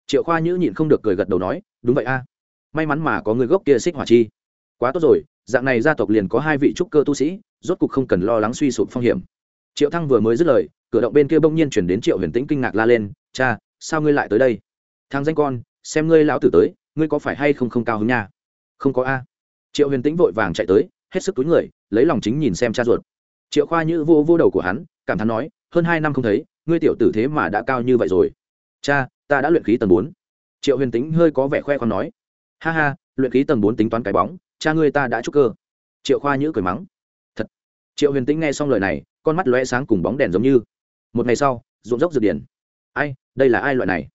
Speaker 1: Triệu khoa nhữ nhịn không được cười gật đầu nói, đúng vậy a. May mắn mà có người gốc kia xích hỏa chi. Quá tốt rồi dạng này gia tộc liền có hai vị trúc cơ tu sĩ, rốt cục không cần lo lắng suy sụp phong hiểm. Triệu thăng vừa mới dứt lời, cửa động bên kia bỗng nhiên chuyển đến triệu huyền tĩnh kinh ngạc la lên, cha, sao ngươi lại tới đây? Thang danh con, xem ngươi lão tử tới, ngươi có phải hay không không cao hứng nha? Không có a. Triệu huyền tĩnh vội vàng chạy tới, hết sức túi người, lấy lòng chính nhìn xem cha ruột. Triệu khoa như vô vô đầu của hắn, cảm thán nói, hơn hai năm không thấy, ngươi tiểu tử thế mà đã cao như vậy rồi. Cha, ta đã luyện khí tầng bốn. Triệu huyền tĩnh hơi có vẻ khoe con nói, ha ha, luyện khí tầng bốn tính toán cái bóng cha ngươi ta đã trúc cơ. Triệu khoa nhữ cười mắng. Thật. Triệu huyền tĩnh nghe xong lời này, con mắt lóe sáng cùng bóng đèn giống như. Một ngày sau, ruộng dốc dược điển. Ai, đây là ai loại này?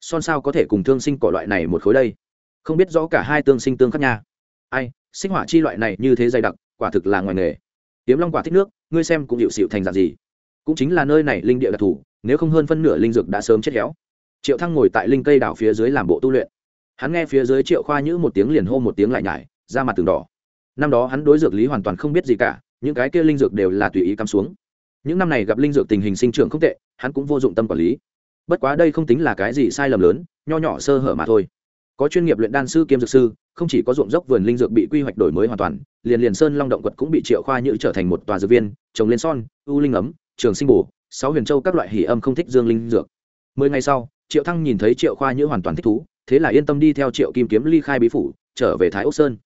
Speaker 1: Son sao có thể cùng thương sinh cỏ loại này một khối đây? Không biết rõ cả hai tương sinh tương khác nha. Ai, sinh hỏa chi loại này như thế dày đặc, quả thực là ngoài nghề. Tiếm long quả thích nước, ngươi xem cũng hiệu xịu thành dạng gì. Cũng chính là nơi này linh địa đặc thù, nếu không hơn phân nửa linh dược đã sớm chết héo. Triệu thăng ngồi tại linh cây đảo phía dưới làm bộ tu luyện. Hắn nghe phía dưới triệu khoa nhữ một tiếng liền hô một tiếng lại nhải ra mặt từng đỏ. Năm đó hắn đối dược lý hoàn toàn không biết gì cả, những cái kia linh dược đều là tùy ý cắm xuống. Những năm này gặp linh dược tình hình sinh trưởng không tệ, hắn cũng vô dụng tâm quản lý. Bất quá đây không tính là cái gì sai lầm lớn, nho nhỏ sơ hở mà thôi. Có chuyên nghiệp luyện đan sư kiêm dược sư, không chỉ có ruộng dốc vườn linh dược bị quy hoạch đổi mới hoàn toàn, liền liền sơn long động quật cũng bị triệu khoa nhữ trở thành một tòa dược viên, trồng lên son u linh ấm, trường sinh bù sáu huyền châu các loại hỉ âm không thích dương linh dược. Mười ngày sau, triệu thăng nhìn thấy triệu khoa nhữ hoàn toàn thích thú, thế là yên tâm đi theo triệu kim kiếm ly khai bí phủ, trở về thái ốc sơn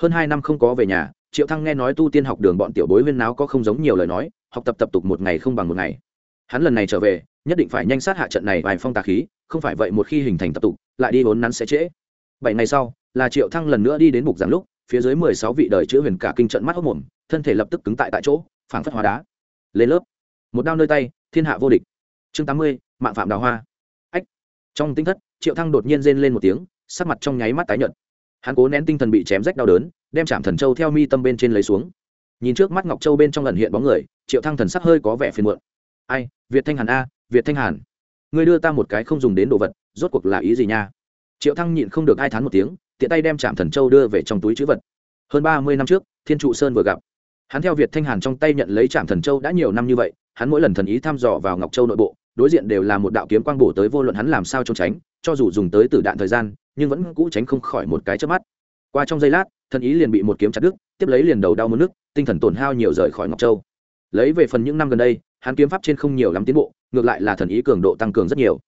Speaker 1: hơn hai năm không có về nhà, triệu thăng nghe nói tu tiên học đường bọn tiểu bối huyên náo có không giống nhiều lời nói, học tập tập tục một ngày không bằng một ngày. Hắn lần này trở về, nhất định phải nhanh sát hạ trận này vài phong tà khí, không phải vậy một khi hình thành tập tục, lại đi vốn nắn sẽ trễ. Bảy ngày sau, là triệu thăng lần nữa đi đến mục giảng lúc, phía dưới mười sáu vị đời chữ huyền cả kinh trận mắt hốc mồm, thân thể lập tức cứng tại tại chỗ, phảng phất hóa đá. Lên lớp. Một đao nơi tay, thiên hạ vô địch. Chương tám mươi, mạng phạm đào hoa. Ách. Trong tinh thất, triệu thăng đột nhiên rên lên một tiếng, sắc mặt trong nháy mắt tái nhợt hắn cố nén tinh thần bị chém rách đau đớn, đem chạm thần châu theo mi tâm bên trên lấy xuống. Nhìn trước mắt ngọc châu bên trong lần hiện bóng người, triệu thăng thần sắc hơi có vẻ phiền muộn. Ai, việt thanh hàn a, việt thanh hàn, ngươi đưa ta một cái không dùng đến đồ vật, rốt cuộc là ý gì nha? Triệu thăng nhịn không được ai thán một tiếng, tiện tay đem chạm thần châu đưa về trong túi chữ vật. Hơn ba mươi năm trước, thiên trụ sơn vừa gặp. Hắn theo việt thanh hàn trong tay nhận lấy trạm thần châu đã nhiều năm như vậy, hắn mỗi lần thần ý thăm dò vào ngọc châu nội bộ, đối diện đều là một đạo kiếm quang bổ tới vô luận hắn làm sao trốn tránh, cho dù dùng tới tử đạn thời gian nhưng vẫn cũ tránh không khỏi một cái chớp mắt. Qua trong giây lát thần ý liền bị một kiếm chặt đứt, tiếp lấy liền đầu đau mất nước, tinh thần tổn hao nhiều rời khỏi ngọc châu. Lấy về phần những năm gần đây, hắn kiếm pháp trên không nhiều lắm tiến bộ, ngược lại là thần ý cường độ tăng cường rất nhiều.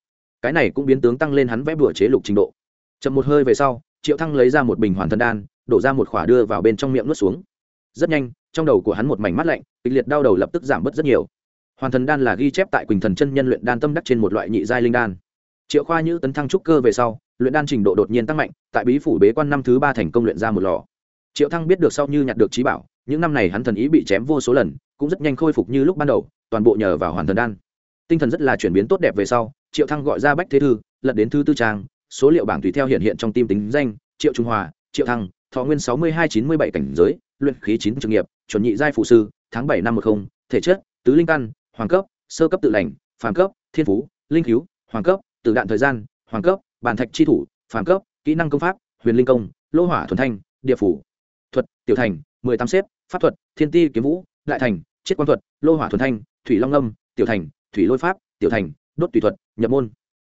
Speaker 1: Cái này cũng biến tướng tăng lên hắn vẽ bửa chế lục trình độ. Chậm một hơi về sau, triệu thăng lấy ra một bình hoàn thần đan, đổ ra một khỏa đưa vào bên trong miệng nuốt xuống. Rất nhanh, trong đầu của hắn một mảnh mắt lạnh, kịch liệt đau đầu lập tức giảm bớt rất nhiều. Hoàn thần đan là ghi chép tại quỳnh thần chân nhân luyện đan tâm đắc trên một loại nhị giai linh đan. Triệu khoa như tấn thăng trúc cơ về sau luyện đan trình độ đột nhiên tăng mạnh, tại bí phủ bế quan năm thứ ba thành công luyện ra một lò. Triệu thăng biết được sau như nhặt được trí bảo, những năm này hắn thần ý bị chém vô số lần, cũng rất nhanh khôi phục như lúc ban đầu, toàn bộ nhờ vào hoàn thần đan. Tinh thần rất là chuyển biến tốt đẹp về sau, triệu thăng gọi ra bách thế thư, lật đến thư tư trang, số liệu bảng tùy theo hiện hiện trong tim tính danh, triệu trung hòa, triệu thăng, thọ nguyên sáu mươi hai chín mươi bảy cảnh giới, luyện khí chín trường nghiệp, chuẩn nhị giai phụ sư, tháng bảy năm một không, thể chất, tứ linh căn, hoàng cấp, sơ cấp tự lành, phàm cấp, thiên phú, linh cứu, hoàng cấp, tử đạn thời gian, hoàng cấp bản thạch chi thủ, phàm cấp, kỹ năng công pháp, huyền linh công, lô hỏa thuần thanh, địa phủ, thuật, tiểu thành, mười tám xếp, pháp thuật, thiên ti kiếm vũ, đại thành, chiết quan thuật, lô hỏa thuần thanh, thủy long âm, tiểu thành, thủy lôi pháp, tiểu thành, đốt tùy thuật, nhập môn,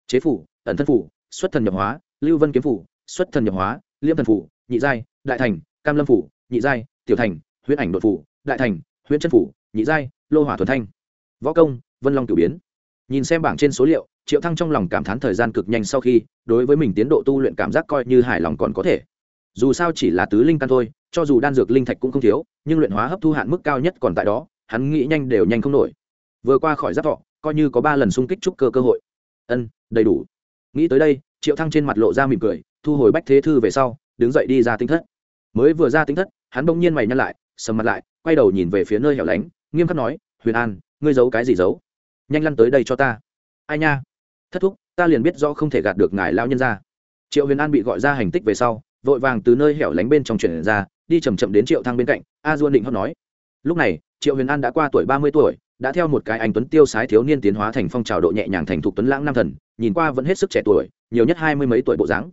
Speaker 1: chế phủ, ẩn thân phủ, xuất thần nhập hóa, lưu vân kiếm phủ, xuất thần nhập hóa, liêm thần phủ, nhị giai, đại thành, cam lâm phủ, nhị giai, tiểu thành, huyễn ảnh đột phủ, đại thành, huyễn chân phủ, nhị giai, lô hỏa thuần thanh, võ công, vân long cửu biến. Nhìn xem bảng trên số liệu triệu thăng trong lòng cảm thán thời gian cực nhanh sau khi, đối với mình tiến độ tu luyện cảm giác coi như hài lòng còn có thể. Dù sao chỉ là tứ linh căn thôi, cho dù đan dược linh thạch cũng không thiếu, nhưng luyện hóa hấp thu hạn mức cao nhất còn tại đó, hắn nghĩ nhanh đều nhanh không nổi. Vừa qua khỏi giáp thọ, coi như có ba lần xung kích trúc cơ cơ hội. Ân, đầy đủ. Nghĩ tới đây, triệu thăng trên mặt lộ ra mỉm cười, thu hồi bách thế thư về sau, đứng dậy đi ra tinh thất. Mới vừa ra tinh thất, hắn bỗng nhiên mày nhăn lại, sầm mặt lại, quay đầu nhìn về phía nơi hẻo lánh, nghiêm khắc nói, huyền an, ngươi giấu cái gì giấu? Nhanh lăn tới đây cho ta. Ai nha? Thất thúc, ta liền biết rõ không thể gạt được ngài lao nhân ra triệu huyền an bị gọi ra hành tích về sau, vội vàng từ nơi hẻo lánh bên trong chuyển ra, đi chầm chậm đến triệu thăng bên cạnh, a duôn định hót nói. Lúc này, triệu huyền an đã qua tuổi ba mươi tuổi, đã theo một cái anh tuấn tiêu sái thiếu niên tiến hóa thành phong trào độ nhẹ nhàng thành thục tuấn lãng nam thần, nhìn qua vẫn hết sức trẻ tuổi, nhiều nhất hai mươi mấy tuổi bộ dáng.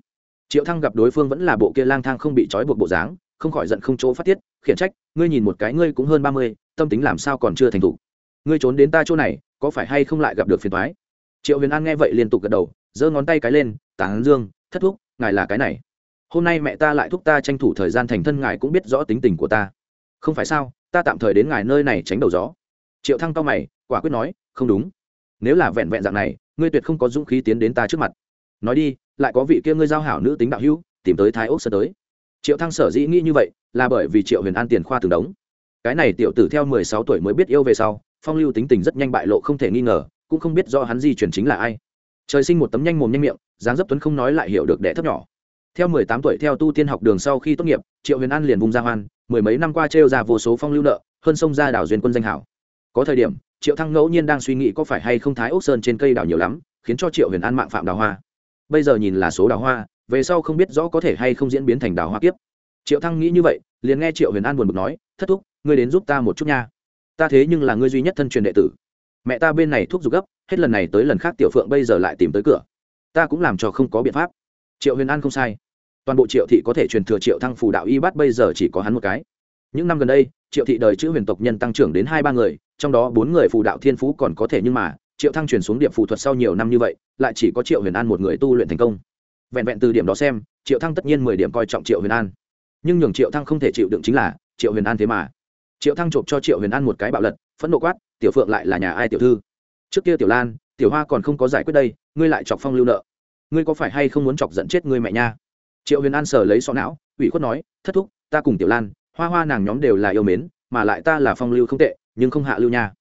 Speaker 1: Triệu thăng gặp đối phương vẫn là bộ kia lang thang không bị trói buộc bộ dáng, không khỏi giận không chỗ phát tiết, khiển trách, ngươi nhìn một cái ngươi cũng hơn ba mươi, tâm tính làm sao còn chưa thành thục? Ngươi trốn đến ta chỗ này, có phải hay không lại gặp được phiền thoái triệu huyền an nghe vậy liên tục gật đầu, giơ ngón tay cái lên tán dương, thất thúc, ngài là cái này. Hôm nay mẹ ta lại thúc ta tranh thủ thời gian thành thân, ngài cũng biết rõ tính tình của ta. Không phải sao, ta tạm thời đến ngài nơi này tránh đầu gió. Triệu thăng cao mày, quả quyết nói, không đúng. Nếu là vẹn vẹn dạng này, ngươi tuyệt không có dũng khí tiến đến ta trước mặt. Nói đi, lại có vị kia ngươi giao hảo nữ tính đạo hữu, tìm tới thái ốc sơ tới. Triệu thăng sở dĩ nghĩ như vậy, là bởi vì triệu huyền an tiền khoa từng đống. Cái này tiểu tử theo mười sáu tuổi mới biết yêu về sau, phong lưu tính tình rất nhanh bại lộ không thể nghi ngờ cũng không biết do hắn di chuyển chính là ai. Trời sinh một tấm nhanh mồm nhanh miệng, dáng dấp tuấn không nói lại hiểu được đẻ thấp nhỏ. Theo mười tám tuổi theo tu tiên học đường sau khi tốt nghiệp, triệu huyền an liền vùng ra hoan, mười mấy năm qua trêu ra vô số phong lưu nợ, hơn sông ra đảo duyên quân danh hảo. Có thời điểm, triệu thăng ngẫu nhiên đang suy nghĩ có phải hay không thái ốc sơn trên cây đảo nhiều lắm, khiến cho triệu huyền an mạng phạm đào hoa. Bây giờ nhìn là số đào hoa, về sau không biết rõ có thể hay không diễn biến thành đào hoa kiếp. Triệu thăng nghĩ như vậy, liền nghe triệu huyền an buồn bực nói, thất thúc, ngươi đến giúp ta một chút nha. Ta thế nhưng là ngươi duy nhất thân truyền đệ tử mẹ ta bên này thuốc giục gấp, hết lần này tới lần khác tiểu phượng bây giờ lại tìm tới cửa. Ta cũng làm cho không có biện pháp. Triệu huyền an không sai. Toàn bộ triệu thị có thể truyền thừa triệu thăng phù đạo y bát bây giờ chỉ có hắn một cái. Những năm gần đây, triệu thị đời chữ huyền tộc nhân tăng trưởng đến hai ba người, trong đó bốn người phù đạo thiên phú còn có thể nhưng mà, triệu thăng chuyển xuống điểm phù thuật sau nhiều năm như vậy, lại chỉ có triệu huyền an một người tu luyện thành công. Vẹn vẹn từ điểm đó xem, triệu thăng tất nhiên mười điểm coi trọng triệu huyền an. Nhưng nhường triệu thăng không thể chịu đựng chính là, triệu huyền an thế mà. Triệu thăng chộp cho triệu huyền an một cái bạo lật, phẫn nộ quát tiểu phượng lại là nhà ai tiểu thư? Trước kia tiểu lan, tiểu hoa còn không có giải quyết đây, ngươi lại chọc phong lưu nợ. Ngươi có phải hay không muốn chọc giận chết ngươi mẹ nha? Triệu huyền an sờ lấy sọ não, ủy khuất nói, thất thúc, ta cùng tiểu lan, hoa hoa nàng nhóm đều là yêu mến, mà lại ta là phong lưu không tệ, nhưng không hạ lưu nha.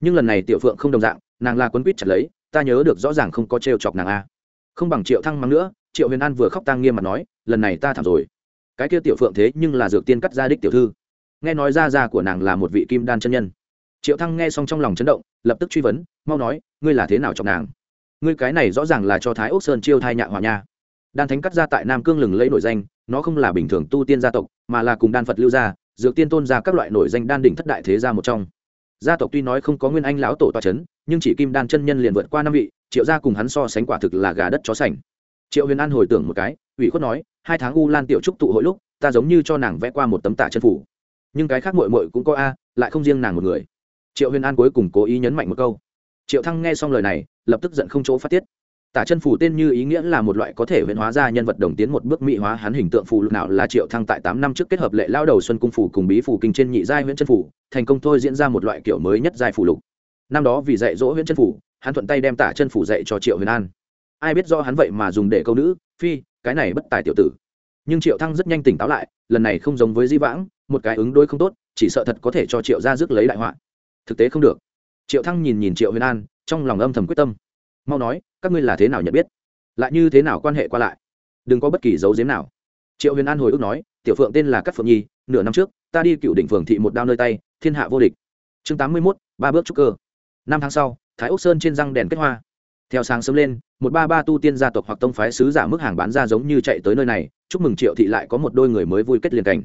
Speaker 1: Nhưng lần này tiểu phượng không đồng dạng, nàng là quấn quýt chặt lấy, ta nhớ được rõ ràng không có trêu chọc nàng a. Không bằng triệu thăng mắng nữa, triệu huyền an vừa khóc tang nghiêm mặt nói, lần này ta thảm rồi. Cái kia tiểu phượng thế nhưng là dược tiên cắt ra đích tiểu thư. Nghe nói ra ra của nàng là một vị kim đan chân nhân triệu thăng nghe xong trong lòng chấn động, lập tức truy vấn, mau nói, ngươi là thế nào chọc nàng? Ngươi cái này rõ ràng là cho thái ốc sơn chiêu thai nhạ hòa nha. Đan thánh cắt ra tại nam cương lừng lấy nổi danh, nó không là bình thường tu tiên gia tộc, mà là cùng đan phật lưu gia, dược tiên tôn ra các loại nổi danh đan đỉnh thất đại thế gia một trong. Gia tộc tuy nói không có nguyên anh lão tổ toa c h ấ n nhưng chỉ kim đan chân nhân liền vượt qua năm vị, triệu gia cùng hắn so sánh quả thực là gà đất chó sành. Triệu huyền an hồi tưởng một cái, ủy khuất nói, hai tháng u lan tiểu trúc tụ hội lúc, ta giống như cho nàng vẽ qua một tấm tả chân phủ. Nhưng cái khác mội mội cũng có a, lại không riêng nàng một người triệu huyền an cuối cùng cố ý nhấn mạnh một câu. Triệu thăng nghe xong lời này, lập tức giận không chỗ phát tiết. Tả chân phủ tên như ý nghĩa là một loại có thể huyền hóa ra nhân vật đồng tiến một bước mỹ hóa hắn hình tượng phù lục nào là triệu thăng tại tám năm trước kết hợp lệ lao đầu xuân cung phủ cùng bí phủ kinh trên nhị giai huyễn chân phủ thành công thôi diễn ra một loại kiểu mới nhất giai phù lục. Năm đó vì dạy dỗ huyễn chân phủ hắn thuận tay đem tả chân phủ dạy cho triệu huyền an. Ai biết do hắn vậy mà dùng để câu nữ, phi, cái này bất tài tiểu tử. Nhưng triệu thăng rất nhanh tỉnh táo lại, lần này không giống với di vãng, một cái ứng đối không tốt, chỉ sợ thật có thể cho triệu gia rước lấy đại họa thực tế không được. Triệu thăng nhìn nhìn triệu huyền an, trong lòng âm thầm quyết tâm. Mau nói, các ngươi là thế nào nhận biết? Lại như thế nào quan hệ qua lại? Đừng có bất kỳ dấu diếm nào. Triệu huyền an hồi ức nói, tiểu phượng tên là cát phượng nhi, nửa năm trước, ta đi cựu đỉnh phường thị một đao nơi tay, thiên hạ vô địch. Chương tám mươi mốt, ba bước trúc cơ. Năm tháng sau, thái ốc sơn trên răng đèn kết hoa. Theo sáng sớm lên, một ba ba tu tiên gia tộc hoặc tông phái sứ giả mức hàng bán ra giống như chạy tới nơi này, chúc mừng triệu thị lại có một đôi người mới vui kết liền cảnh.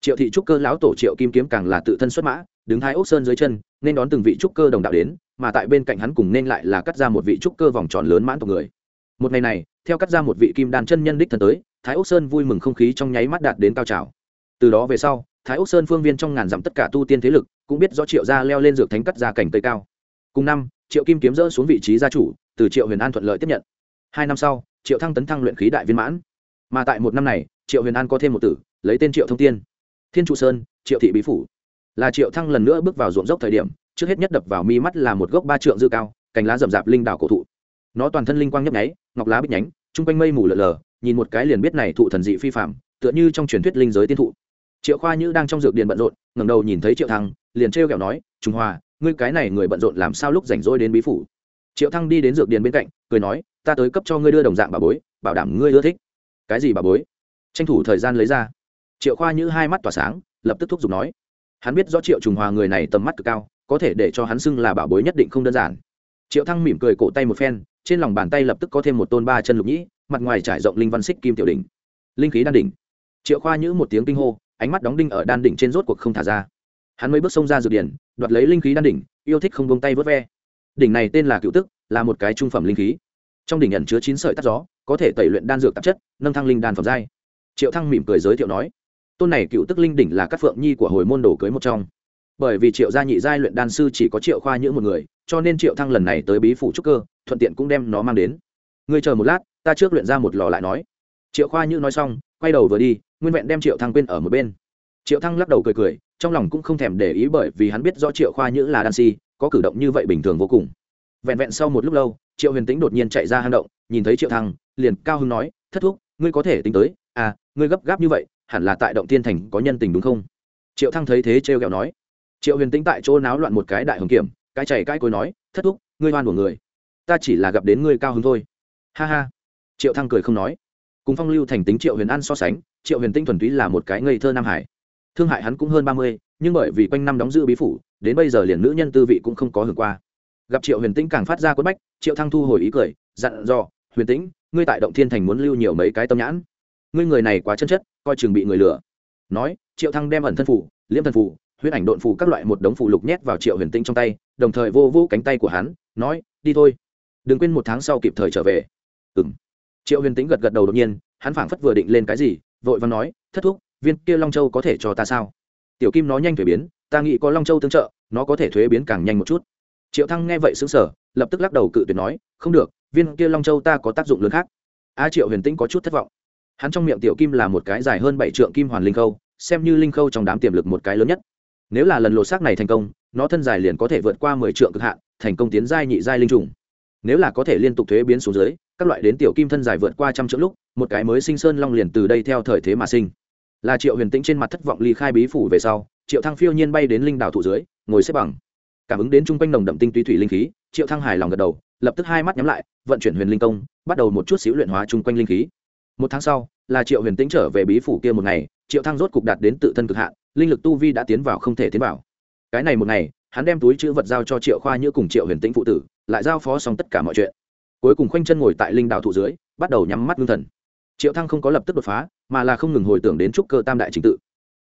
Speaker 1: Triệu thị trúc cơ lão tổ triệu kim kiếm càng là tự thân xuất mã, đứng Thái ốc sơn dưới chân nên đón từng vị trúc cơ đồng đạo đến, mà tại bên cạnh hắn cùng nên lại là cắt ra một vị trúc cơ vòng tròn lớn mãn tộc người. Một ngày này, theo cắt ra một vị kim đan chân nhân đích thân tới, thái ốc sơn vui mừng không khí trong nháy mắt đạt đến cao trào. Từ đó về sau, thái ốc sơn phương viên trong ngàn dặm tất cả tu tiên thế lực cũng biết do triệu gia leo lên dược thánh cắt ra cảnh cây cao. Cùng năm, triệu kim kiếm rỡ xuống vị trí gia chủ, từ triệu huyền an thuận lợi tiếp nhận. Hai năm sau, triệu thăng tấn thăng luyện khí đại viên mãn. Mà tại một năm này, triệu huyền an có thêm một tử, lấy tên triệu thông tiên. Thiên trụ sơn, triệu thị bí phủ là triệu thăng lần nữa bước vào ruộng dốc thời điểm, trước hết nhất đập vào mi mắt là một gốc ba trượng dư cao, cành lá rậm rạp linh đảo cổ thụ. Nó toàn thân linh quang nhấp nháy, ngọc lá bích nhánh, chung quanh mây mù lờ lờ, nhìn một cái liền biết này thụ thần dị phi phạm tựa như trong truyền thuyết linh giới tiên thụ. Triệu khoa như đang trong dược điện bận rộn, ngẩng đầu nhìn thấy triệu thăng, liền trêu kẹo nói trung hoa ngươi cái này người bận rộn làm sao lúc rảnh rỗi đến bí phủ? Triệu thăng đi đến dược điện bên cạnh, cười nói, ta tới cấp cho ngươi đưa đồng dạng bà bối, bảo đảm ngươi ưa thích. Cái gì bà bối? Tranh thủ thời gian lấy ra. Triệu khoa như hai mắt tỏa sáng, lập tức thúc giục nói hắn biết rõ triệu trùng hòa người này tầm mắt cực cao, có thể để cho hắn xưng là bảo bối nhất định không đơn giản. Triệu thăng mỉm cười cổ tay một phen, trên lòng bàn tay lập tức có thêm một tôn ba chân lục nhĩ, mặt ngoài trải rộng linh văn xích kim tiểu đỉnh. Linh khí đan đỉnh. Triệu khoa nhữ một tiếng kinh hô, ánh mắt đóng đinh ở đan đỉnh trên rốt cuộc không thả ra. Hắn mới bước xông ra dược điển, đoạt lấy linh khí đan đỉnh, yêu thích không bông tay vớt ve. Đỉnh này tên là cựu tức, là một cái trung phẩm linh khí. Trong đỉnh ẩn chứa chín sợi tắt gió, có thể tẩy luyện đan dược tạp chất, nâng thăng linh đan phẩm giai. Triệu thăng mỉm cười giới thiệu nói tôn này cựu tức linh đỉnh là các phượng nhi của hồi môn đồ cưới một trong. Bởi vì triệu gia nhị giai luyện đan sư chỉ có triệu khoa nhữ một người, cho nên triệu thăng lần này tới bí phủ trúc cơ, thuận tiện cũng đem nó mang đến. Ngươi chờ một lát, ta trước luyện ra một lò lại nói. Triệu khoa nhữ nói xong, quay đầu vừa đi, nguyên vẹn đem triệu thăng quên ở một bên. Triệu thăng lắc đầu cười cười, trong lòng cũng không thèm để ý bởi vì hắn biết rõ triệu khoa nhữ là đan si, có cử động như vậy bình thường vô cùng. Vẹn vẹn sau một lúc lâu, triệu huyền tĩnh đột nhiên chạy ra hang động, nhìn thấy triệu thăng, liền cao hưng nói, thất thúc, ngươi có thể tính tới. À ngươi gấp gáp như vậy hẳn là tại động tiên thành có nhân tình đúng không? Triệu thăng thấy thế trêu ghẹo nói. Triệu huyền tĩnh tại chỗ náo loạn một cái đại hồng kiểm, cái chảy cái cối nói, thất thúc, ngươi hoan của người. Ta chỉ là gặp đến ngươi cao hứng thôi. Ha ha. Triệu thăng cười không nói. Cùng phong lưu thành tính triệu huyền an so sánh, triệu huyền Tĩnh thuần túy là một cái ngây thơ nam hải. Thương hại hắn cũng hơn ba mươi, nhưng bởi vì quanh năm đóng giữ bí phủ, đến bây giờ liền nữ nhân tư vị cũng không có hưởng qua. Gặp triệu huyền tĩnh càng phát ra quất bách, triệu thăng thu hồi ý cười, dặn dò, huyền tĩnh, ngươi tại động thiên thành muốn lưu nhiều mấy cái tâm nhãn? Ngươi người này quá chân chất coi chừng bị người lừa. Nói, triệu thăng đem ẩn thân phủ liêm thân phủ huyết ảnh độn phủ các loại một đống phủ lục nhét vào triệu huyền tĩnh trong tay, đồng thời vô vô cánh tay của hắn, nói, đi thôi. Đừng quên một tháng sau kịp thời trở về. Ừ triệu huyền tĩnh gật gật đầu đột nhiên, hắn phảng phất vừa định lên cái gì, vội vàng nói, thất thúc, viên kia long châu có thể cho ta sao? Tiểu kim nó nhanh thuế biến, ta nghĩ có long châu tương trợ, nó có thể thuế biến càng nhanh một chút. Triệu thăng nghe vậy xứng sở lập tức lắc đầu cự tuyệt nói, không được, viên kia long châu ta có tác dụng lớn khác. A triệu huyền tĩnh có chút thất vọng hắn trong miệng tiểu kim là một cái dài hơn bảy trượng kim hoàn linh khâu, xem như linh khâu trong đám tiềm lực một cái lớn nhất. Nếu là lần lột xác này thành công, nó thân dài liền có thể vượt qua mười trượng cực hạn, thành công tiến giai nhị giai linh trùng. Nếu là có thể liên tục thuế biến xuống dưới, các loại đến tiểu kim thân dài vượt qua trăm trượng lúc, một cái mới sinh sơn long liền từ đây theo thời thế mà sinh. Là triệu huyền tĩnh trên mặt thất vọng ly khai bí phủ về sau, triệu thăng phiêu nhiên bay đến linh đảo thụ dưới, ngồi xếp bằng. Cảm ứng đến chung quanh nồng đậm tinh túy thủy linh khí, triệu thăng hài lòng gật đầu, lập tức hai mắt nhắm lại, vận chuyển huyền linh công, bắt đầu một chút xíu luyện hóa chung quanh linh khí một tháng sau, là triệu huyền tĩnh trở về bí phủ kia một ngày, triệu thăng rốt cục đạt đến tự thân cực hạn, linh lực tu vi đã tiến vào không thể tiến vào. Cái này một ngày, hắn đem túi chữ vật giao cho triệu khoa như cùng triệu huyền tĩnh phụ tử, lại giao phó xong tất cả mọi chuyện. Cuối cùng khoanh chân ngồi tại linh đảo thụ dưới, bắt đầu nhắm mắt ngưng thần. Triệu thăng không có lập tức đột phá, mà là không ngừng hồi tưởng đến trúc cơ tam đại trình tự.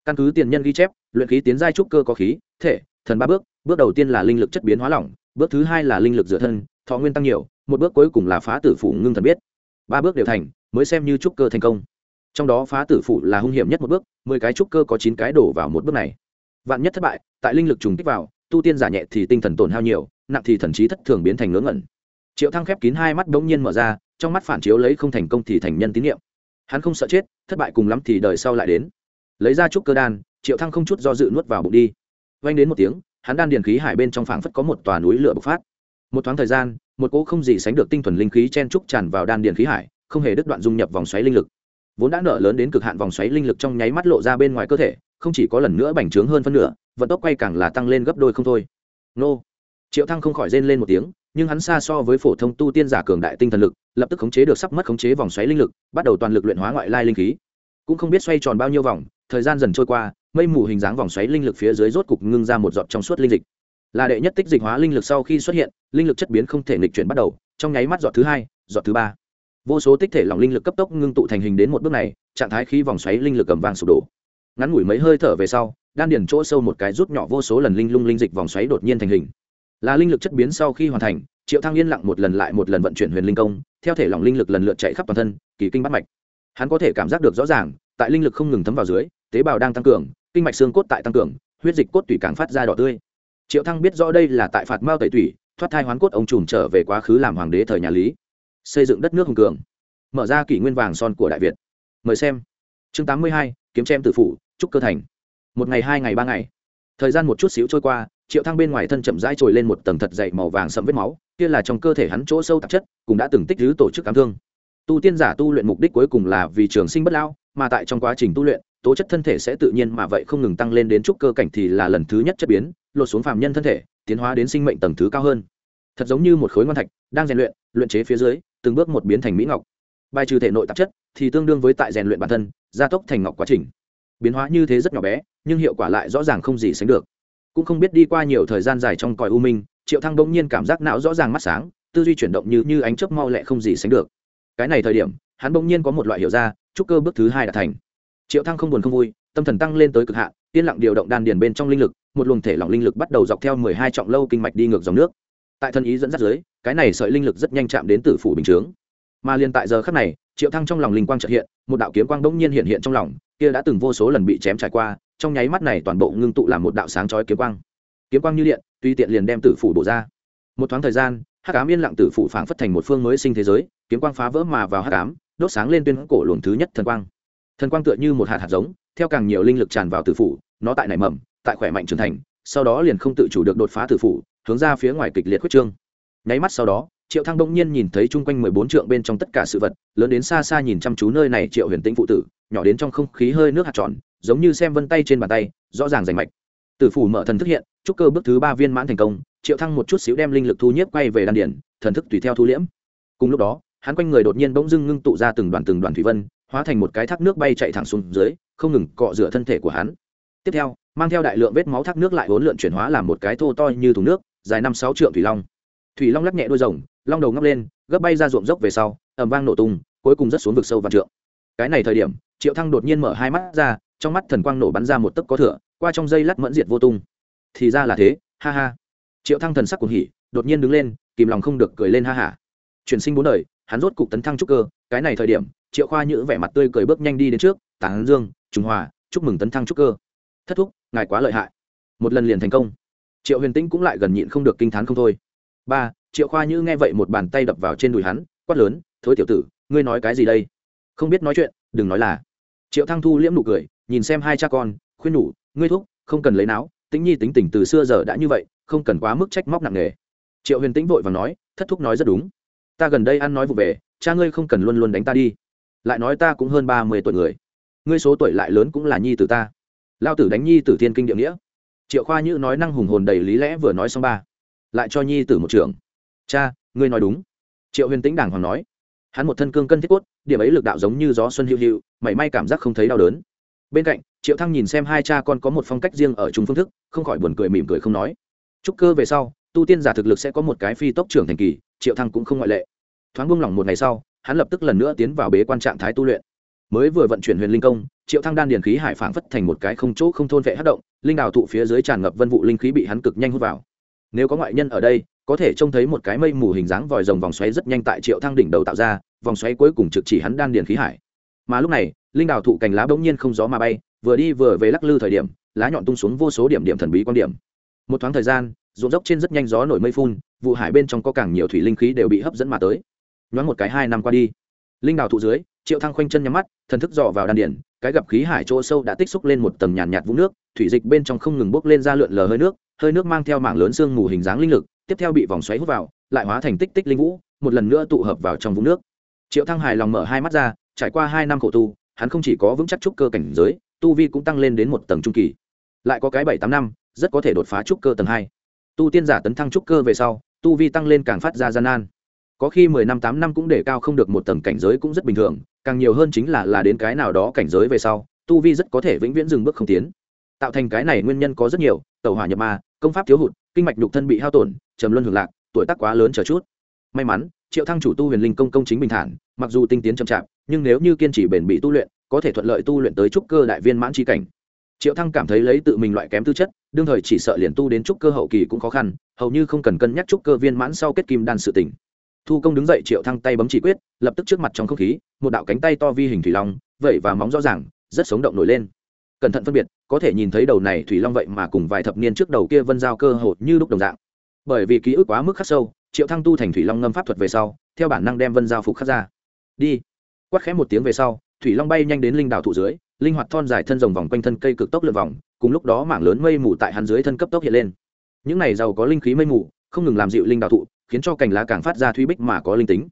Speaker 1: Căn cứ tiền nhân ghi chép, luyện khí tiến giai trúc cơ có khí, thể, thần ba bước bước đầu tiên là linh lực chất biến hóa lỏng, bước thứ hai là linh lực dựa thân, thọ nguyên tăng nhiều, một bước cuối cùng là phá tử phủ ngưng thần biết. Ba bước đều thành mới xem như trúc cơ thành công. Trong đó phá tử phụ là hung hiểm nhất một bước, mười cái trúc cơ có chín cái đổ vào một bước này. Vạn nhất thất bại, tại linh lực trùng kích vào, tu tiên giả nhẹ thì tinh thần tổn hao nhiều, nặng thì thần trí thất thường biến thành ngớ ngẩn. Triệu thăng khép kín hai mắt đ n g nhiên mở ra, trong mắt phản chiếu lấy không thành công thì thành nhân tín nhiệm hắn không sợ chết, thất bại cùng lắm thì đời sau lại đến. Lấy ra trúc cơ đan, triệu thăng không chút do dự nuốt vào bụng đi. Vanh đến một tiếng, hắn đan điền khí hải bên trong phảng phất có một tòa núi lửa bộc phát. Một thoáng thời gian, một cỗ không gì sánh được tinh thuần linh khí chen trúc tràn vào đan điền khí hải không hề đứt đoạn dung nhập vòng xoáy linh lực. Vốn đã nở lớn đến cực hạn vòng xoáy linh lực trong nháy mắt lộ ra bên ngoài cơ thể, không chỉ có lần nữa bành trướng hơn phân nửa, vận tốc quay càng là tăng lên gấp đôi không thôi. Nô. Triệu thăng không khỏi rên lên một tiếng, nhưng hắn xa so với phổ thông tu tiên giả cường đại tinh thần lực, lập tức khống chế được sắp mất khống chế vòng xoáy linh lực, bắt đầu toàn lực luyện hóa ngoại lai linh khí. Cũng không biết xoay tròn bao nhiêu vòng, thời gian dần trôi qua, mây mù hình dáng vòng xoáy linh lực phía dưới rốt cục ngưng ra một giọt trong suốt linh dịch. Là đệ nhất tích dịch hóa linh lực sau khi xuất hiện, linh lực chất biến không thể nghịch chuyển bắt đầu, trong nháy mắt giọt thứ hai, giọt thứ ba vô số tích thể lỏng linh lực cấp tốc ngưng tụ thành hình đến một bước này, trạng thái khí vòng xoáy linh lực cầm vàng sụp đổ. Ngắn ngủi mấy hơi thở về sau, đan điền chỗ sâu một cái rút nhỏ vô số lần linh lung linh dịch vòng xoáy đột nhiên thành hình. Là linh lực chất biến sau khi hoàn thành, triệu thăng yên lặng một lần lại một lần vận chuyển huyền linh công, theo thể lỏng linh lực lần lượt chạy khắp toàn thân, kỳ kinh bắt mạch. Hắn có thể cảm giác được rõ ràng, tại linh lực không ngừng thấm vào dưới, tế bào đang tăng cường, kinh mạch xương cốt tại tăng cường, huyết dịch cốt tủy càng phát ra đỏ tươi. Triệu thăng biết rõ đây là tại phạt mao tẩy tủy, thoát thai hoán cốt ông trùm trở về quá khứ làm hoàng đế thời nhà lý xây dựng đất nước hùng cường. Mở ra kỷ nguyên vàng son của đại việt. Mời xem. Chương tám mươi hai, kiếm chém tự phụ trúc cơ thành. Một ngày, hai ngày, ba ngày. Thời gian một chút xíu trôi qua, triệu thăng bên ngoài thân chậm rãi trồi lên một tầng thật dày màu vàng sẫm vết máu, kia là trong cơ thể hắn chỗ sâu tạp chất, cũng đã từng tích lũy tổ chức cám thương. Tu tiên giả tu luyện mục đích cuối cùng là vì trường sinh bất lão mà tại trong quá trình tu luyện, tố chất thân thể sẽ tự nhiên mà vậy không ngừng tăng lên đến trúc cơ cảnh thì là lần thứ nhất chất biến, lột xuống phàm nhân thân thể, tiến hóa đến sinh mệnh tầng thứ cao hơn. Thật giống như một khối ngon thạch, đang rèn luyện luyện chế phía dưới từng bước một biến thành mỹ ngọc. Bài trừ thể nội tạp chất thì tương đương với tại rèn luyện bản thân, gia tốc thành ngọc quá trình. Biến hóa như thế rất nhỏ bé, nhưng hiệu quả lại rõ ràng không gì sánh được. Cũng không biết đi qua nhiều thời gian dài trong còi u minh, triệu thăng bỗng nhiên cảm giác não rõ ràng mắt sáng, tư duy chuyển động như như ánh chớp mau lẹ không gì sánh được. Cái này thời điểm, hắn bỗng nhiên có một loại hiểu ra trúc cơ bước thứ hai đã thành. Triệu thăng không buồn không vui, tâm thần tăng lên tới cực hạn, yên lặng điều động đan điền bên trong linh lực, một luồng thể lỏng linh lực bắt đầu dọc theo mười hai trọng lâu kinh mạch đi ngược dòng nước tại thân ý dẫn dắt dưới cái này sợi linh lực rất nhanh chạm đến tử phủ bình chướng. Mà liền tại giờ khắc này, triệu thăng trong lòng linh quang trợ hiện, một đạo kiếm quang bỗng nhiên hiện hiện trong lòng, kia đã từng vô số lần bị chém trải qua, trong nháy mắt này toàn bộ ngưng tụ làm một đạo sáng chói kiếm quang. Kiếm quang như điện, tuy tiện liền đem tử phủ bổ ra. Một thoáng thời gian, hắc ám yên lặng tử phủ phảng phất thành một phương mới sinh thế giới, kiếm quang phá vỡ mà vào hắc ám, đốt sáng lên tuyên cổ luồng thứ nhất thần quang. Thần quang tựa như một hạt hạt giống, theo càng nhiều linh lực tràn vào tử phủ, nó tại nảy mầm, tại khỏe mạnh trưởng thành, sau đó liền không tự chủ được đột phá tử phủ hướng ra phía ngoài kịch liệt khuyết trương. Nháy mắt sau đó, triệu thăng đông nhiên nhìn thấy chung quanh mười bốn trượng bên trong tất cả sự vật, lớn đến xa xa nhìn chăm chú nơi này triệu huyền tĩnh phụ tử, nhỏ đến trong không khí hơi nước hạt tròn, giống như xem vân tay trên bàn tay, rõ ràng rành mạch. Tử phủ mở thần thức hiện, trúc cơ bước thứ ba viên mãn thành công, triệu thăng một chút xíu đem linh lực thu nhiếp quay về đan điển thần thức tùy theo thu liễm. Cùng lúc đó, hắn quanh người đột nhiên bỗng dưng ngưng tụ ra từng đoàn từng đoàn thủy vân, hóa thành một cái thác nước bay chạy thẳng xuống dưới, không ngừng cọ rửa thân thể của hắn. Tiếp theo, mang theo đại lượng vết máu thác nước lại hỗn lượn chuyển hóa làm một cái thô to như thùng nước dài năm sáu trượng thủy long. Thủy long lắc nhẹ đôi rồng, long đầu ngóc lên, gấp bay ra ruộng dốc về sau ẩm vang nổ tung, cuối cùng rất xuống vực sâu và trượng. Cái này thời điểm, triệu thăng đột nhiên mở hai mắt ra, trong mắt thần quang nổ bắn ra một tấc có thửa qua trong dây lát mẫn diệt vô tung. Thì ra là thế, ha ha. Triệu thăng thần sắc cuồng hỉ, đột nhiên đứng lên, kìm lòng không được cười lên ha hả chuyển sinh bốn đời, hắn rốt cục tấn thăng trúc cơ, cái này thời điểm, triệu khoa nhữ vẻ mặt tươi cười bước nhanh đi đến trước, tán dương, trung hòa, chúc mừng tấn thăng trúc cơ. Thất thúc, ngài quá lợi hại. Một lần liền thành công triệu huyền tĩnh cũng lại gần nhịn không được kinh t h á n không thôi. Ba, triệu khoa như nghe vậy một bàn tay đập vào trên đùi hắn, quát lớn, thối tiểu tử, ngươi nói cái gì đây? Không biết nói chuyện, đừng nói là. Triệu thăng thu liễm nụ cười, nhìn xem hai cha con, khuyên nhủ, ngươi thúc, không cần lấy não, tĩnh nhi tính tình từ xưa giờ đã như vậy, không cần quá mức trách móc nặng nề. Triệu huyền tĩnh vội và nói, thất thúc nói rất đúng. Ta gần đây ăn nói vụ về, cha ngươi không cần luôn luôn đánh ta đi. Lại nói ta cũng hơn ba mươi tuổi người. Ngươi số tuổi lại lớn cũng là nhi tử ta. Lao tử đánh nhi tử thiên kinh địa nghĩa triệu khoa Như nói năng hùng hồn đầy lý lẽ vừa nói xong ba. Lại cho nhi tử một trường. Cha, ngươi nói đúng. Triệu huyền tĩnh đàng hoàng nói. Hắn một thân cương cân thiết cốt, điểm ấy lực đạo giống như gió xuân hữu hữu mảy may cảm giác không thấy đau đớn. Bên cạnh, triệu thăng nhìn xem hai cha con có một phong cách riêng ở chung phương thức, không khỏi buồn cười mỉm cười không nói. Chúc cơ về sau, tu tiên giả thực lực sẽ có một cái phi tốc trưởng thành kỳ, triệu thăng cũng không ngoại lệ. Thoáng buông lỏng một ngày sau, hắn lập tức lần nữa tiến vào bế quan trạng thái tu luyện mới vừa vận chuyển huyền linh công, triệu thăng đan điền khí hải phảng phất thành một cái không chỗ không thôn vệ hất động, linh đào thụ phía dưới tràn ngập vân vụ linh khí bị hắn cực nhanh hút vào. Nếu có ngoại nhân ở đây, có thể trông thấy một cái mây mù hình dáng vòi rồng vòng xoáy rất nhanh tại triệu thăng đỉnh đầu tạo ra, vòng xoáy cuối cùng trực chỉ hắn đan điền khí hải. Mà lúc này, linh đào thụ cành lá bỗng nhiên không gió mà bay, vừa đi vừa về lắc lư thời điểm, lá nhọn tung xuống vô số điểm điểm thần bí quan điểm. Một thoáng thời gian, ruộng dốc trên rất nhanh gió nổi mây phun, vụ hải bên trong có càng nhiều thủy linh khí đều bị hấp dẫn mà tới. Nhoáng một cái hai năm qua đi, linh đào thụ dưới triệu thăng khoanh chân nhắm mắt thần thức dò vào đan điển cái gặp khí hải chỗ sâu đã tích xúc lên một tầng nhàn nhạt, nhạt vũng nước thủy dịch bên trong không ngừng bốc lên ra lượn lờ hơi nước hơi nước mang theo mảng lớn xương mù hình dáng linh lực tiếp theo bị vòng xoáy hút vào lại hóa thành tích tích linh vũ một lần nữa tụ hợp vào trong vũng nước. Triệu thăng hài lòng mở hai mắt ra trải qua hai năm khổ tu hắn không chỉ có vững chắc trúc cơ cảnh giới tu vi cũng tăng lên đến một tầng trung kỳ. Lại có cái bảy tám năm rất có thể đột phá trúc cơ tầng hai. Tu tiên giả tấn thăng trúc cơ về sau tu vi tăng lên càng phát ra gian nan. Có khi mười năm tám năm cũng để cao không được một tầng cảnh giới cũng rất bình thường càng nhiều hơn chính là là đến cái nào đó cảnh giới về sau, tu vi rất có thể vĩnh viễn dừng bước không tiến. Tạo thành cái này nguyên nhân có rất nhiều tàu hỏa nhập ma, công pháp thiếu hụt, kinh mạch nhục thân bị hao tổn, trầm luân hưởng lạc, tuổi tác quá lớn chờ chút. May mắn, triệu thăng chủ tu huyền linh công công chính bình thản, mặc dù tinh tiến chậm chạp, nhưng nếu như kiên trì bền bỉ tu luyện, có thể thuận lợi tu luyện tới trúc cơ đại viên mãn chi cảnh. Triệu thăng cảm thấy lấy tự mình loại kém tư chất, đương thời chỉ sợ liền tu đến trúc cơ hậu kỳ cũng khó khăn, hầu như không cần cân nhắc trúc cơ viên mãn sau kết kim đan sự tỉnh thu công đứng dậy triệu thăng tay bấm chỉ quyết, lập tức trước mặt trong không khí, một đạo cánh tay to vi hình thủy long, vậy và móng rõ ràng, rất sống động nổi lên. Cẩn thận phân biệt, có thể nhìn thấy đầu này thủy long vậy mà cùng vài thập niên trước đầu kia vân giao cơ hồ như lúc đồng dạng. Bởi vì ký ức quá mức khắc sâu, triệu thăng tu thành thủy long ngâm pháp thuật về sau, theo bản năng đem vân giao phục khắc ra. Đi. Quát khẽ một tiếng về sau, thủy long bay nhanh đến linh đảo thụ dưới, linh hoạt thon dài thân rồng vòng quanh thân cây cực tốc lượt vòng, cùng lúc đó mảng lớn mây mù tại hắn dưới thân cấp tốc hiện lên. Những này giàu có linh khí mây mù, không ngừng làm dịu linh đảo thụ khiến cho cành lá càng phát ra thúy bích mà có linh tính.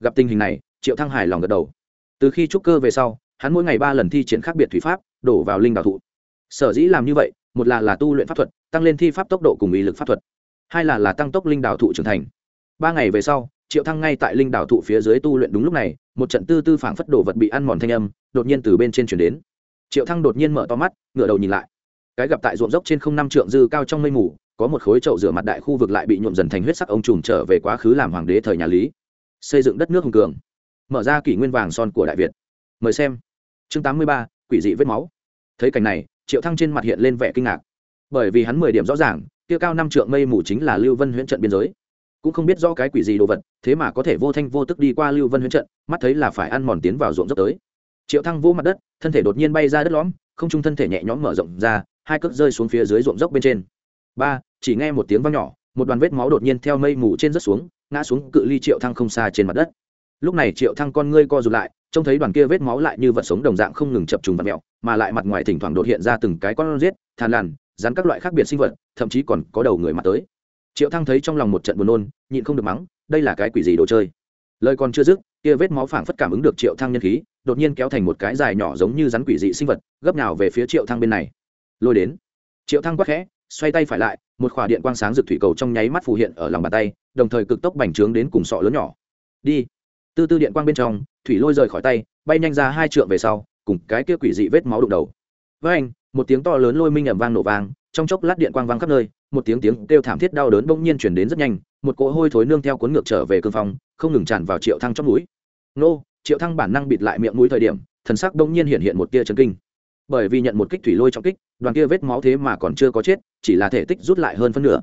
Speaker 1: Gặp tình hình này, triệu thăng hài lòng gật đầu. Từ khi trúc cơ về sau, hắn mỗi ngày ba lần thi triển khác biệt thủy pháp, đổ vào linh đảo thụ. Sở dĩ làm như vậy, một là là tu luyện pháp thuật, tăng lên thi pháp tốc độ cùng ý lực pháp thuật. Hai là là tăng tốc linh đảo thụ trưởng thành. Ba ngày về sau, triệu thăng ngay tại linh đảo thụ phía dưới tu luyện đúng lúc này, một trận tư tư phảng phất đồ vật bị ăn mòn thanh âm, đột nhiên từ bên trên truyền đến. Triệu thăng đột nhiên mở to mắt, ngửa đầu nhìn lại. Cái gặp tại ruộng dốc trên không năm trượng dư cao trong mây mù có một khối chậu rửa mặt đại khu vực lại bị nhuộm dần thành huyết sắc ông trùm trở về quá khứ làm hoàng đế thời nhà lý. Xây dựng đất nước hùng cường. Mở ra kỷ nguyên vàng son của đại việt. Mời xem. Chương tám mươi ba, quỷ dị vết máu. Thấy cảnh này, triệu thăng trên mặt hiện lên vẻ kinh ngạc. Bởi vì hắn mười điểm rõ ràng tiêu cao năm trượng mây mù chính là lưu vân huyễn trận biên giới. Cũng không biết do cái quỷ gì đồ vật, thế mà có thể vô thanh vô tức đi qua lưu vân huyễn trận, mắt thấy là phải ăn mòn tiến vào ruộng dốc tới. Triệu thăng vô mặt đất, thân thể đột nhiên bay ra đất lõm, không trung thân thể nhẹ nhõm mở rộng ra, hai cước rơi xuống phía dưới ruộng dốc bên trên ba, chỉ nghe một tiếng vang nhỏ, một đoàn vết máu đột nhiên theo mây mù trên rớt xuống, ngã xuống cự ly triệu thăng không xa trên mặt đất. Lúc này triệu thăng con ngươi co rụt lại, trông thấy đoàn kia vết máu lại như vật sống đồng dạng không ngừng chập trùng vật mẹo mà lại mặt ngoài thỉnh thoảng đột hiện ra từng cái con rết thàn lằn, rắn các loại khác biệt sinh vật, thậm chí còn có đầu người mặt tới. Triệu thăng thấy trong lòng một trận buồn nôn, nhịn không được mắng, đây là cái quỷ gì đồ chơi? Lời còn chưa dứt, kia vết máu phảng phất cảm ứng được triệu thăng nhân khí, đột nhiên kéo thành một cái dài nhỏ giống như rắn quỷ dị sinh vật, gấp nào về phía triệu thăng bên này. Lôi đến. Triệu thăng quắc khẽ xoay tay phải lại, một khỏa điện quang sáng rực thủy cầu trong nháy mắt phù hiện ở lòng bàn tay, đồng thời cực tốc bành trướng đến cùng sọ lớn nhỏ. Đi. Tư tư điện quang bên trong, thủy lôi rời khỏi tay, bay nhanh ra hai trượng về sau, cùng cái kia quỷ dị vết máu đụng đầu. Với anh, một tiếng to lớn lôi minh ẩm vang nổ vang, trong chốc lát điện quang vang khắp nơi, một tiếng tiếng kêu thảm thiết đau đớn bỗng nhiên chuyển đến rất nhanh, một cỗ hôi thối nương theo cuốn ngược trở về cương phong không ngừng tràn vào triệu thăng trong núi nô, triệu thăng bản năng bịt lại miệng mũi thời điểm, thần sắc bỗng nhiên hiện hiện một tia chấn kinh bởi vì nhận một kích thủy lôi trong kích, đoàn kia vết máu thế mà còn chưa có chết, chỉ là thể tích rút lại hơn phân nửa.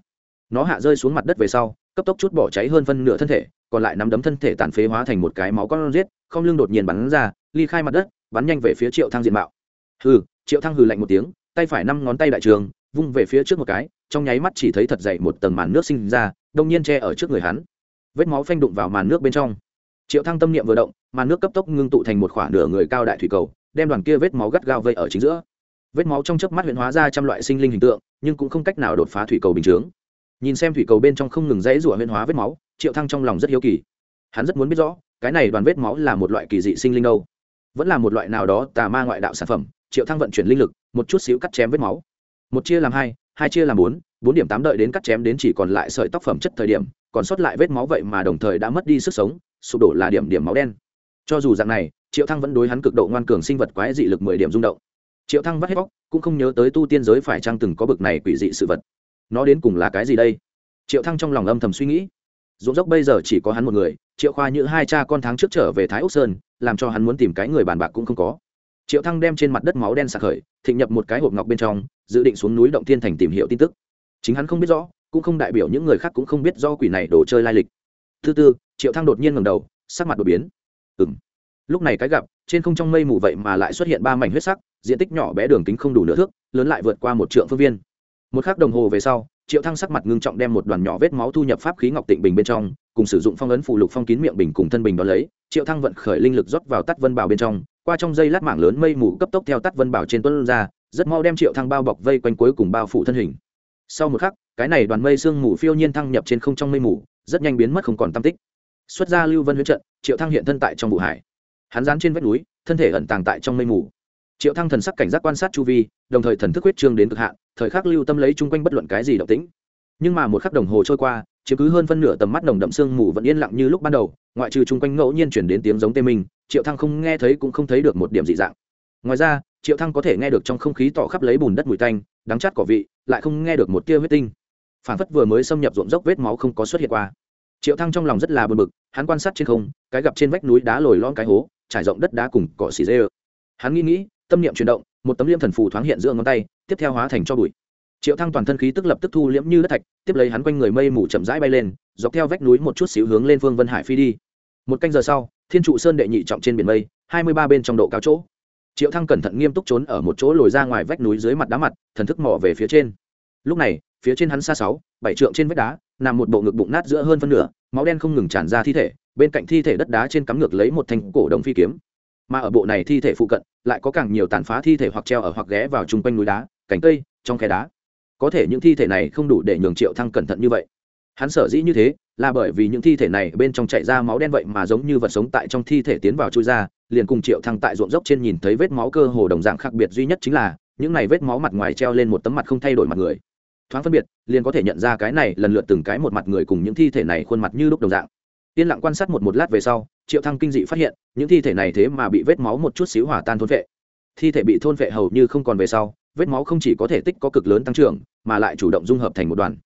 Speaker 1: Nó hạ rơi xuống mặt đất về sau, cấp tốc chút bỏ cháy hơn phân nửa thân thể, còn lại nắm đấm thân thể tàn phế hóa thành một cái máu con giết, không lưng đột nhiên bắn ra, ly khai mặt đất, bắn nhanh về phía triệu thăng diện mạo. Hừ, triệu thăng hừ lạnh một tiếng, tay phải năm ngón tay đại trường, vung về phía trước một cái, trong nháy mắt chỉ thấy thật dậy một tầng màn nước sinh ra, đông nhiên che ở trước người hắn. Vết máu phanh đụng vào màn nước bên trong. Triệu thăng tâm niệm vừa động, màn nước cấp tốc ngưng tụ thành một khoảng nửa người cao đại thủy cầu đem đoàn kia vết máu gắt gao vây ở chính giữa. Vết máu trong chớp mắt huyện hóa ra trăm loại sinh linh hình tượng, nhưng cũng không cách nào đột phá thủy cầu bình chướng. Nhìn xem thủy cầu bên trong không ngừng rẽ rủa huyện hóa vết máu, triệu thăng trong lòng rất hiếu kỳ. Hắn rất muốn biết rõ, cái này đoàn vết máu là một loại kỳ dị sinh linh đâu? Vẫn là một loại nào đó tà ma ngoại đạo sản phẩm, triệu thăng vận chuyển linh lực, một chút xíu cắt chém vết máu. Một chia làm hai hai chia làm bốn bốn điểm tám đợi đến cắt chém đến chỉ còn lại sợi tóc phẩm chất thời điểm, còn sót lại vết máu vậy mà đồng thời đã mất đi sức sống, sụp đổ là điểm điểm máu đen. Cho dù dạng này triệu thăng vẫn đối hắn cực độ ngoan cường sinh vật quái dị lực mười điểm rung động. Triệu thăng vắt hết bóc cũng không nhớ tới tu tiên giới phải chăng từng có bực này quỷ dị sự vật. Nó đến cùng là cái gì đây? Triệu thăng trong lòng âm thầm suy nghĩ. Dũng dốc bây giờ chỉ có hắn một người, triệu khoa như hai cha con tháng trước trở về thái úc sơn, làm cho hắn muốn tìm cái người bàn bạc cũng không có. Triệu thăng đem trên mặt đất máu đen sạc khởi, thịnh nhập một cái hộp ngọc bên trong, dự định xuống núi động thiên thành tìm hiểu tin tức. Chính hắn không biết rõ, cũng không đại biểu những người khác cũng không biết do quỷ này đổ chơi lai lịch. Thứ tư, triệu thăng đột nhiên ngẩng đầu, sắc mặt đột biến. Ừm lúc này cái gặp, trên không trong mây mù vậy mà lại xuất hiện ba mảnh huyết sắc, diện tích nhỏ bé đường kính không đủ nửa thước, lớn lại vượt qua một trượng phương viên. Một khắc đồng hồ về sau, triệu thăng sắc mặt ngưng trọng đem một đoàn nhỏ vết máu thu nhập pháp khí ngọc tịnh bình bên trong, cùng sử dụng phong ấn phụ lục phong kín miệng bình cùng thân bình đó lấy, triệu thăng vận khởi linh lực rót vào tắt vân bảo bên trong, qua trong dây lát mảng lớn mây mù cấp tốc theo tắt vân bảo trên tuấn ra, rất mau đem triệu thăng bao bọc vây quanh cuối cùng bao phủ thân hình. Sau một khắc, cái này đoàn mây sương mù phiêu nhiên thăng nhập trên không trong mây mù, rất nhanh biến mất không còn tam tích. Xuất ra lưu vân huyết trận, triệu thăng hiện thân tại trong vụ hải hắn dán trên vách núi, thân thể ẩn tàng tại trong mây mù. Triệu thăng thần sắc cảnh giác quan sát chu vi, đồng thời thần thức huyết trương đến cực hạn, thời khắc lưu tâm lấy chung quanh bất luận cái gì động tĩnh. Nhưng mà một khắc đồng hồ trôi qua, chiếm cứ hơn phân nửa tầm mắt nồng đậm sương mù vẫn yên lặng như lúc ban đầu, ngoại trừ chung quanh ngẫu nhiên chuyển đến tiếng giống tê minh, triệu thăng không nghe thấy cũng không thấy được một điểm dị dạng. Ngoài ra, triệu thăng có thể nghe được trong không khí tỏ khắp lấy bùn đất mùi tanh, đắng chát cỏ vị, lại không nghe được một tia huyết tinh. Phản phất vừa mới xâm nhập ruộng dốc vết máu không có xuất hiện qua. Triệu thăng trong lòng rất là bực bực, hắn quan sát trên không, cái gặp trên vách núi đá lồi lõm cái hố trải rộng đất đá cùng cỏ xì dê hắn nghĩ nghĩ, tâm niệm chuyển động, một tấm liêm thần phù thoáng hiện giữa ngón tay, tiếp theo hóa thành cho bụi. Triệu thăng toàn thân khí tức lập tức thu liễm như đất thạch, tiếp lấy hắn quanh người mây mù chậm rãi bay lên, dọc theo vách núi một chút xíu hướng lên phương vân hải phi đi. Một canh giờ sau, thiên trụ sơn đệ nhị trọng trên biển mây, hai mươi ba bên trong độ cao chỗ. Triệu thăng cẩn thận nghiêm túc trốn ở một chỗ lồi ra ngoài vách núi dưới mặt đá mặt, thần thức mò về phía trên. Lúc này, phía trên hắn xa sáu, bảy trượng trên vách đá, nằm một bộ ngực bụng nát giữa hơn phân nửa, máu đen không ngừng tràn ra thi thể bên cạnh thi thể đất đá trên cắm ngược lấy một thanh cổ đồng phi kiếm. Mà ở bộ này thi thể phụ cận, lại có càng nhiều tàn phá thi thể hoặc treo ở hoặc ghé vào chung quanh núi đá, cành cây, trong khe đá. Có thể những thi thể này không đủ để nhường triệu thăng cẩn thận như vậy. Hắn sở dĩ như thế, là bởi vì những thi thể này bên trong chạy ra máu đen vậy mà giống như vật sống tại trong thi thể tiến vào chui ra, liền cùng triệu thăng tại ruộng dốc trên nhìn thấy vết máu cơ hồ đồng dạng khác biệt duy nhất chính là, những này vết máu mặt ngoài treo lên một tấm mặt không thay đổi mặt người. Thoáng phân biệt, liền có thể nhận ra cái này lần lượt từng cái một mặt người cùng những thi thể này khuôn mặt như lúc đồng dạng yên lặng quan sát một một lát về sau, triệu thăng kinh dị phát hiện, những thi thể này thế mà bị vết máu một chút xíu hỏa tan thôn vệ. Thi thể bị thôn vệ hầu như không còn về sau, vết máu không chỉ có thể tích có cực lớn tăng trưởng, mà lại chủ động dung hợp thành một đoàn.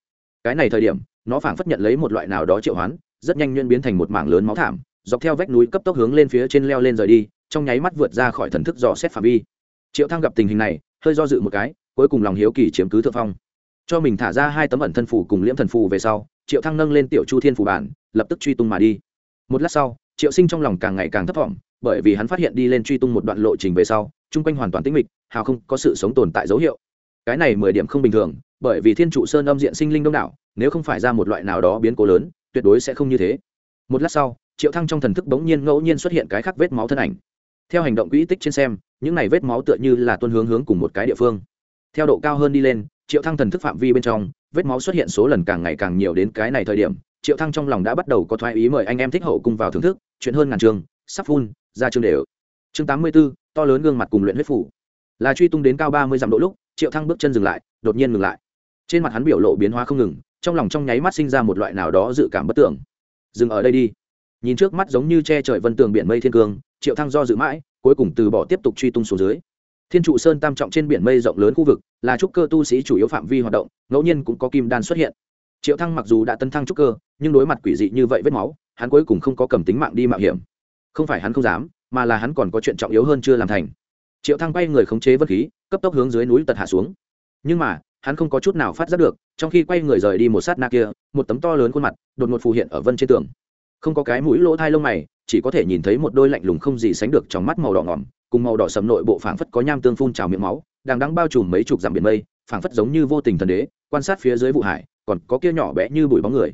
Speaker 1: Cái này thời điểm, nó phảng phất nhận lấy một loại nào đó triệu hoán, rất nhanh nhuyễn biến thành một mảng lớn máu thảm, dọc theo vách núi cấp tốc hướng lên phía trên leo lên rời đi, trong nháy mắt vượt ra khỏi thần thức dò xét phạm vi. Triệu thăng gặp tình hình này, hơi do dự một cái, cuối cùng lòng hiếu kỳ chiếm cứ thượng phong. Cho mình thả ra hai tấm ẩn thân phù cùng liễm thần phù về sau, triệu thăng nâng lên tiểu chu thiên phù bản lập tức truy tung mà đi. Một lát sau triệu sinh trong lòng càng ngày càng thấp vọng, bởi vì hắn phát hiện đi lên truy tung một đoạn lộ trình về sau chung quanh hoàn toàn tĩnh mịch hào không có sự sống tồn tại dấu hiệu. Cái này mười điểm không bình thường bởi vì thiên trụ sơn âm diện sinh linh đông đảo nếu không phải ra một loại nào đó biến cố lớn tuyệt đối sẽ không như thế. Một lát sau triệu thăng trong thần thức bỗng nhiên ngẫu nhiên xuất hiện cái khắc vết máu thân ảnh. Theo hành động quỹ tích trên xem những này vết máu tựa như là tuân hướng hướng cùng một cái địa phương. Theo độ cao hơn đi lên triệu thăng thần thức phạm vi bên trong vết máu xuất hiện số lần càng ngày càng nhiều đến cái này thời điểm triệu thăng trong lòng đã bắt đầu có thoái ý mời anh em thích hậu cùng vào thưởng thức, chuyện hơn ngàn trường, sắp phun ra chương đều. Chương tám mươi b ố to lớn gương mặt cùng luyện huyết phủ. Là truy tung đến cao ba mươi dặm độ lúc, triệu thăng bước chân dừng lại, đột nhiên ngừng lại. Trên mặt hắn biểu lộ biến hóa không ngừng, trong lòng trong nháy mắt sinh ra một loại nào đó dự cảm bất tưởng. Dừng ở đây đi. Nhìn trước mắt giống như che trời vân tường biển mây thiên cương, triệu thăng do dự mãi, cuối cùng từ bỏ tiếp tục truy tung xuống dưới. Thiên trụ sơn tam trọng trên biển mây rộng lớn khu vực, là trúc cơ tu sĩ chủ yếu phạm vi hoạt động, ngẫu nhiên cũng có kim đan xuất hiện triệu thăng mặc dù đã tân thăng trúc cơ, nhưng đối mặt quỷ dị như vậy vết máu, hắn cuối cùng không có cầm tính mạng đi mạo hiểm. Không phải hắn không dám, mà là hắn còn có chuyện trọng yếu hơn chưa làm thành. Triệu thăng quay người khống chế vật khí, cấp tốc hướng dưới núi tật hạ xuống. Nhưng mà, hắn không có chút nào phát giác được, trong khi quay người rời đi một sát na kia, một tấm to lớn khuôn mặt, đột ngột phù hiện ở vân trên tường. Không có cái mũi lỗ thai lông mày, chỉ có thể nhìn thấy một đôi lạnh lùng không gì sánh được trong mắt màu đỏ ngỏm, cùng màu đỏ sầm nội bộ phảng phất có nham tương phun trào miệng máu, đang đắng bao trùm mấy chục dặm biển mây, phảng phất giống như vô tình thần đế, quan sát phía dưới vụ hải còn có kia nhỏ bé như bụi bóng người.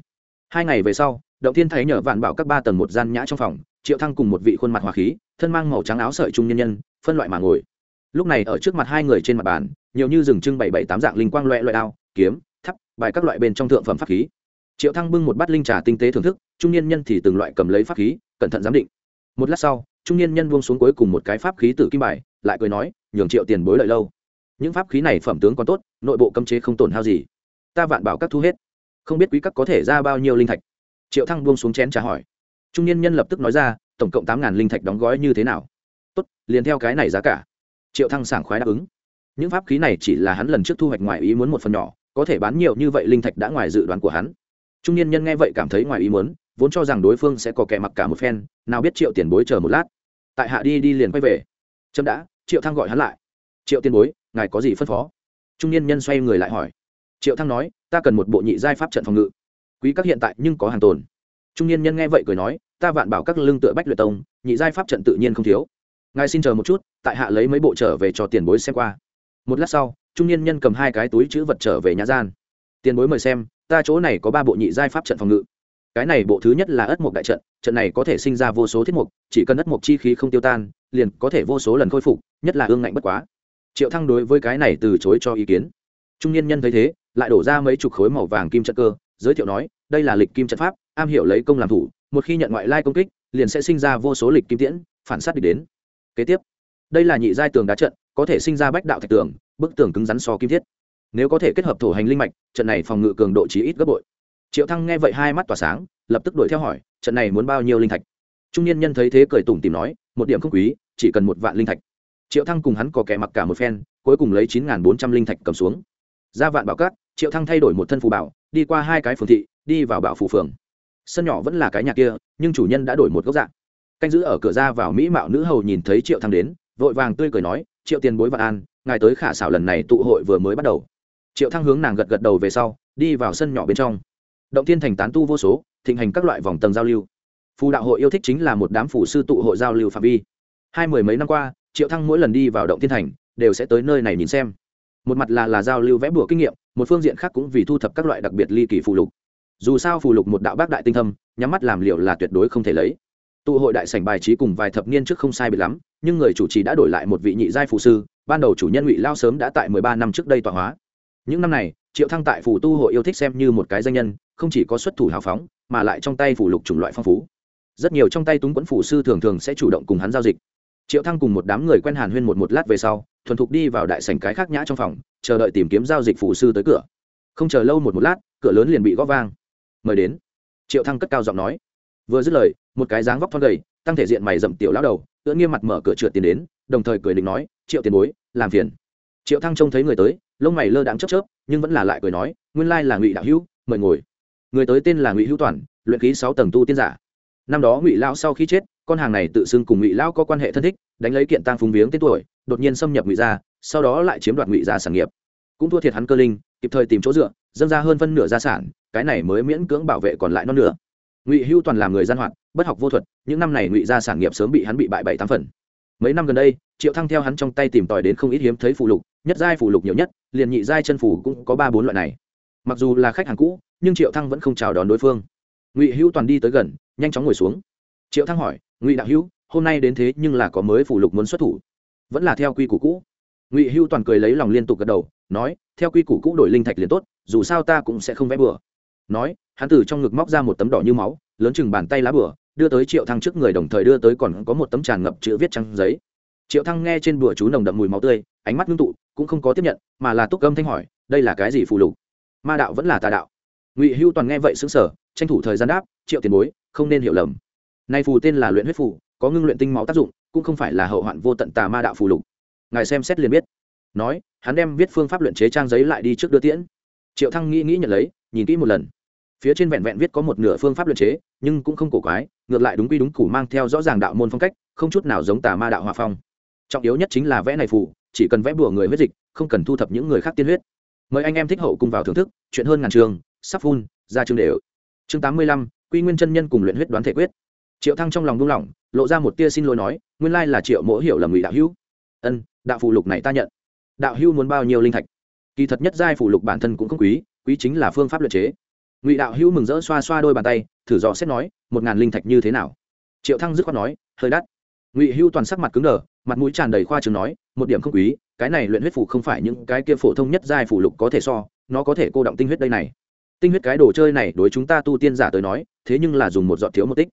Speaker 1: Hai ngày về sau, động thiên thấy nhờ vạn bảo các ba tầng một gian nhã trong phòng, triệu thăng cùng một vị khuôn mặt hòa khí, thân mang màu trắng áo sợi trung nhân nhân, phân loại mà ngồi. Lúc này ở trước mặt hai người trên mặt bàn, nhiều như rừng trưng bảy bảy tám dạng linh quang loại loại đao, kiếm thắp bài các loại bên trong thượng phẩm pháp khí. Triệu thăng bưng một bát linh trà tinh tế thưởng thức, trung niên nhân thì từng loại cầm lấy pháp khí, cẩn thận giám định. Một lát sau, trung niên nhân buông xuống cuối cùng một cái pháp khí tử kim bài, lại cười nói, nhường triệu tiền bối lợi lâu. Những pháp khí này phẩm tướng còn tốt, nội bộ cấm chế không tổn hao gì ta vạn bảo các thu hết. Không biết quý các có thể ra bao nhiêu linh thạch? Triệu thăng buông xuống chén trả hỏi. Trung niên nhân lập tức nói ra, tổng cộng tám ngàn linh thạch đóng gói như thế nào? Tốt, liền theo cái này giá cả. Triệu thăng sảng khoái đáp ứng. Những pháp khí này chỉ là hắn lần trước thu hoạch ngoài ý muốn một phần nhỏ, có thể bán nhiều như vậy linh thạch đã ngoài dự đoán của hắn. Trung niên nhân nghe vậy cảm thấy ngoài ý muốn, vốn cho rằng đối phương sẽ có kẻ mặc cả một phen, nào biết triệu tiền bối chờ một lát. Tại hạ đi đi liền quay về. Trâm đã, triệu thăng gọi hắn lại. Triệu tiền bối, ngài có gì phân phó? Trung niên nhân xoay người lại hỏi triệu thăng nói, ta cần một bộ nhị giai pháp trận phòng ngự. Quý các hiện tại nhưng có hàng tồn. Trung niên nhân nghe vậy cười nói, ta vạn bảo các lưng tựa bách luyện tông, nhị giai pháp trận tự nhiên không thiếu. Ngài xin chờ một chút, tại hạ lấy mấy bộ trở về cho tiền bối xem qua. Một lát sau, trung niên nhân cầm hai cái túi chữ vật trở về nhà gian. Tiền bối mời xem, ta chỗ này có ba bộ nhị giai pháp trận phòng ngự. Cái này bộ thứ nhất là ất mục đại trận trận này có thể sinh ra vô số thiết mục, chỉ cần ất mục chi khí không tiêu tan, liền có thể vô số lần khôi phục, nhất là ương ngạnh bất quá. Triệu thăng đối với cái này từ chối cho ý kiến. Trung niên nhân thấy thế lại đổ ra mấy chục khối màu vàng kim trận cơ, giới thiệu nói, đây là lịch kim trận pháp, am hiểu lấy công làm thủ, một khi nhận ngoại lai công kích, liền sẽ sinh ra vô số lịch kim tiễn, phản sát địch đến. Kế tiếp, đây là nhị giai tường đá trận, có thể sinh ra bách đạo thạch tường, bức tường cứng rắn so kim thiết. Nếu có thể kết hợp thổ hành linh mạch, trận này phòng ngự cường độ chí ít gấp bội. Triệu thăng nghe vậy hai mắt tỏa sáng, lập tức đuổi theo hỏi, trận này muốn bao nhiêu linh thạch? Trung niên nhân thấy thế cười tủm tìm nói, một điểm không quý, chỉ cần một vạn linh thạch. Triệu thăng cùng hắn có kẻ mặc cả một phen, cuối cùng lấy chín bốn trăm linh thạch cầm xuống. Ra vạn bảo cát triệu thăng thay đổi một thân phù bảo, đi qua hai cái phường thị, đi vào bảo phủ phường. Sân nhỏ vẫn là cái nhà kia, nhưng chủ nhân đã đổi một góc dạng. Canh giữ ở cửa ra vào mỹ mạo nữ hầu nhìn thấy triệu thăng đến, vội vàng tươi cười nói, triệu tiền bối vạn an, ngài tới khả xảo lần này tụ hội vừa mới bắt đầu. Triệu thăng hướng nàng gật gật đầu về sau, đi vào sân nhỏ bên trong. Động thiên thành tán tu vô số, thịnh hành các loại vòng tầng giao lưu. Phù đạo hội yêu thích chính là một đám phủ sư tụ hội giao lưu phạm vi. Hai mười mấy năm qua, triệu thăng mỗi lần đi vào động thiên thành, đều sẽ tới nơi này nhìn xem một mặt là là giao lưu vẽ bùa kinh nghiệm, một phương diện khác cũng vì thu thập các loại đặc biệt ly kỳ phù lục. Dù sao phù lục một đạo bác đại tinh thâm, nhắm mắt làm liệu là tuyệt đối không thể lấy. Tụ hội đại sảnh bài trí cùng vài thập niên trước không sai biệt lắm, nhưng người chủ trì đã đổi lại một vị nhị giai phù sư, ban đầu chủ nhân ngụy lao sớm đã tại mười ba năm trước đây tọa hóa. Những năm này, triệu thăng tại phù tu hội yêu thích xem như một cái danh nhân, không chỉ có xuất thủ hào phóng, mà lại trong tay phù lục chủng loại phong phú. Rất nhiều trong tay túng quẫn phù sư thường thường sẽ chủ động cùng hắn giao dịch triệu thăng cùng một đám người quen hàn huyên một một lát về sau, thuần thục đi vào đại sảnh cái khác nhã trong phòng, chờ đợi tìm kiếm giao dịch phụ sư tới cửa. Không chờ lâu một một lát, cửa lớn liền bị gõ vang. Mời đến. Triệu thăng cất cao giọng nói. Vừa dứt lời, một cái dáng vóc thon gầy, tăng thể diện mày rậm tiểu lão đầu, ưỡn nghiêm mặt mở cửa trượt tiền đến, đồng thời cười định nói, triệu tiền bối, làm phiền. Triệu thăng trông thấy người tới, lông mày lơ đãng chớp chớp, nhưng vẫn là lại cười nói, nguyên lai là ngụy đạo hữu, mời ngồi. Người tới tên là ngụy hữu toàn, luyện khí sáu tầng tu tiên giả. Năm đó ngụy lão sau khi chết con hàng này tự xưng cùng ngụy lão có quan hệ thân thích, đánh lấy kiện tăng phúng viếng tên tuổi, đột nhiên xâm nhập ngụy gia, sau đó lại chiếm đoạt ngụy gia sản nghiệp. Cũng thua thiệt hắn cơ linh, kịp thời tìm chỗ dựa, dâng ra hơn phân nửa gia sản, cái này mới miễn cưỡng bảo vệ còn lại non nửa. Ngụy hưu toàn làm người gian hoạt, bất học vô thuật, những năm này ngụy gia sản nghiệp sớm bị hắn bị bại bảy tám phần. Mấy năm gần đây, triệu thăng theo hắn trong tay tìm tòi đến không ít hiếm thấy phụ lục, nhất giai phụ lục nhiều nhất, liền nhị giai chân phủ cũng có ba bốn loại này. Mặc dù là khách hàng cũ, nhưng triệu thăng vẫn không chào đón đối phương. Ngụy hữu toàn đi tới gần, nhanh chóng ngồi xuống triệu thăng hỏi, ngụy đạo hữu, hôm nay đến thế nhưng là có mới phụ lục muốn xuất thủ. Vẫn là theo quy củ cũ. Ngụy hữu toàn cười lấy lòng liên tục gật đầu, nói, theo quy củ cũ đổi linh thạch liền tốt, dù sao ta cũng sẽ không vẽ bừa. Nói, hắn từ trong ngực móc ra một tấm đỏ như máu, lớn chừng bàn tay lá bừa, đưa tới triệu thăng trước người đồng thời đưa tới còn có một tấm tràn ngập chữ viết trang giấy. Triệu thăng nghe trên bùa chú nồng đậm mùi máu tươi, ánh mắt ngưng tụ, cũng không có tiếp nhận, mà là túc âm thanh hỏi, đây là cái gì phù lục? Ma đạo vẫn là tà đạo. Ngụy hưu toàn nghe vậy xứng sở tranh thủ thời gian đáp, triệu tiền bối, không nên hiểu lầm nay phù tên là luyện huyết phù, có ngưng luyện tinh máu tác dụng, cũng không phải là hậu hoạn vô tận tà ma đạo phù lục. Ngài xem xét liền biết. Nói, hắn đem viết phương pháp luyện chế trang giấy lại đi trước đưa tiễn. Triệu thăng nghĩ nghĩ nhận lấy, nhìn kỹ một lần. Phía trên vẹn vẹn viết có một nửa phương pháp luyện chế, nhưng cũng không cổ quái, ngược lại đúng quy đúng củ mang theo rõ ràng đạo môn phong cách, không chút nào giống tà ma đạo hòa phong. Trọng yếu nhất chính là vẽ này phù, chỉ cần vẽ bùa người huyết dịch, không cần thu thập những người khác tiên huyết. Mời anh em thích hậu cùng vào thưởng thức, chuyện hơn ngàn trường, sắp phun ra chương đều. Chương tám mươi lăm, quy nguyên chân nhân cùng luyện huyết đoán thể quyết triệu thăng trong lòng buông lỏng, lộ ra một tia xin lỗi nói, nguyên lai là triệu mỗ hiểu là ngụy đạo hữu. Ân, đạo phụ lục này ta nhận. Đạo hữu muốn bao nhiêu linh thạch? Kỳ thật nhất giai phụ lục bản thân cũng không quý quý chính là phương pháp luyện chế. Ngụy đạo hữu mừng rỡ xoa xoa đôi bàn tay, thử dò xét nói, một ngàn linh thạch như thế nào? Triệu thăng dứt khoát nói, hơi đắt. Ngụy hữu toàn sắc mặt cứng đờ, mặt mũi tràn đầy khoa trường nói, một điểm không quý, cái này luyện huyết phủ không phải những cái kia phổ thông nhất giai phủ lục có thể so, nó có thể cô động tinh huyết đây này. Tinh huyết cái đồ chơi này đối chúng ta tu tiên giả tới nói, thế nhưng là dùng một giọt thiếu một tích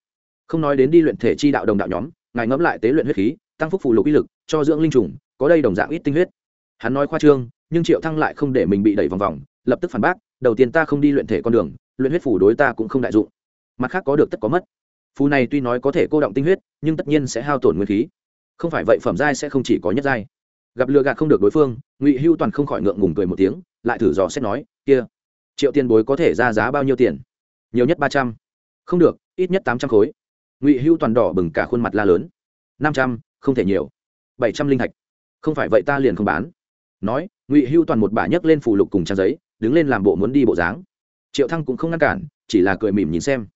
Speaker 1: không nói đến đi luyện thể chi đạo đồng đạo nhóm, ngài ngẫm lại tế luyện huyết khí, tăng phúc phủ lục uy lực, cho dưỡng linh trùng, có đây đồng dạng ít tinh huyết. Hắn nói khoa trương, nhưng triệu thăng lại không để mình bị đẩy vòng vòng, lập tức phản bác, đầu tiên ta không đi luyện thể con đường, luyện huyết phủ đối ta cũng không đại dụng. Mặt khác có được tất có mất. Phù này tuy nói có thể cô động tinh huyết, nhưng tất nhiên sẽ hao tổn nguyên khí. Không phải vậy phẩm giai sẽ không chỉ có nhất giai. Gặp lừa gạt không được đối phương, ngụy hưu toàn không khỏi ngượng ngùng cười một tiếng, lại thử dò xét nói, kia, triệu tiền bối có thể ra giá bao nhiêu tiền? Nhiều nhất ba trăm. Không được, ít nhất tám trăm khối ngụy hưu toàn đỏ bừng cả khuôn mặt la lớn năm trăm, không thể nhiều. Bảy trăm linh thạch không phải vậy ta liền không bán. Nói, ngụy hưu toàn một bả nhấc lên phủ lục cùng trang giấy, đứng lên làm bộ muốn đi bộ dáng. Triệu thăng cũng không ngăn cản, chỉ là cười mỉm nhìn xem.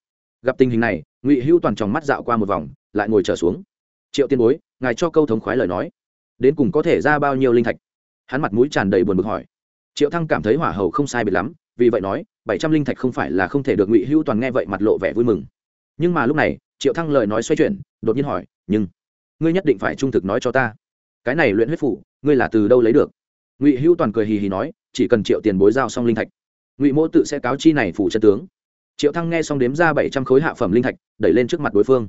Speaker 1: Gặp tình hình này, ngụy hưu toàn tròng mắt dạo qua một vòng, lại ngồi trở xuống. Triệu tiên bối, ngài cho câu thống khoái lời nói. Đến cùng có thể ra bao nhiêu linh thạch? Hắn mặt mũi tràn đầy buồn bực hỏi. Triệu thăng cảm thấy hỏa hầu không sai biệt lắm, vì vậy nói, bảy trăm linh thạch không phải là không thể được ngụy hưu toàn nghe vậy mặt lộ vẻ vui mừng. Nhưng mà lúc này triệu thăng lời nói xoay chuyển, đột nhiên hỏi, nhưng ngươi nhất định phải trung thực nói cho ta. Cái này luyện huyết phủ, ngươi là từ đâu lấy được? Ngụy hưu toàn cười hì hì nói, chỉ cần triệu tiền bối giao xong linh thạch, ngụy mỗ tự sẽ cáo chi này phủ chân tướng. Triệu thăng nghe xong đếm ra bảy trăm khối hạ phẩm linh thạch, đẩy lên trước mặt đối phương.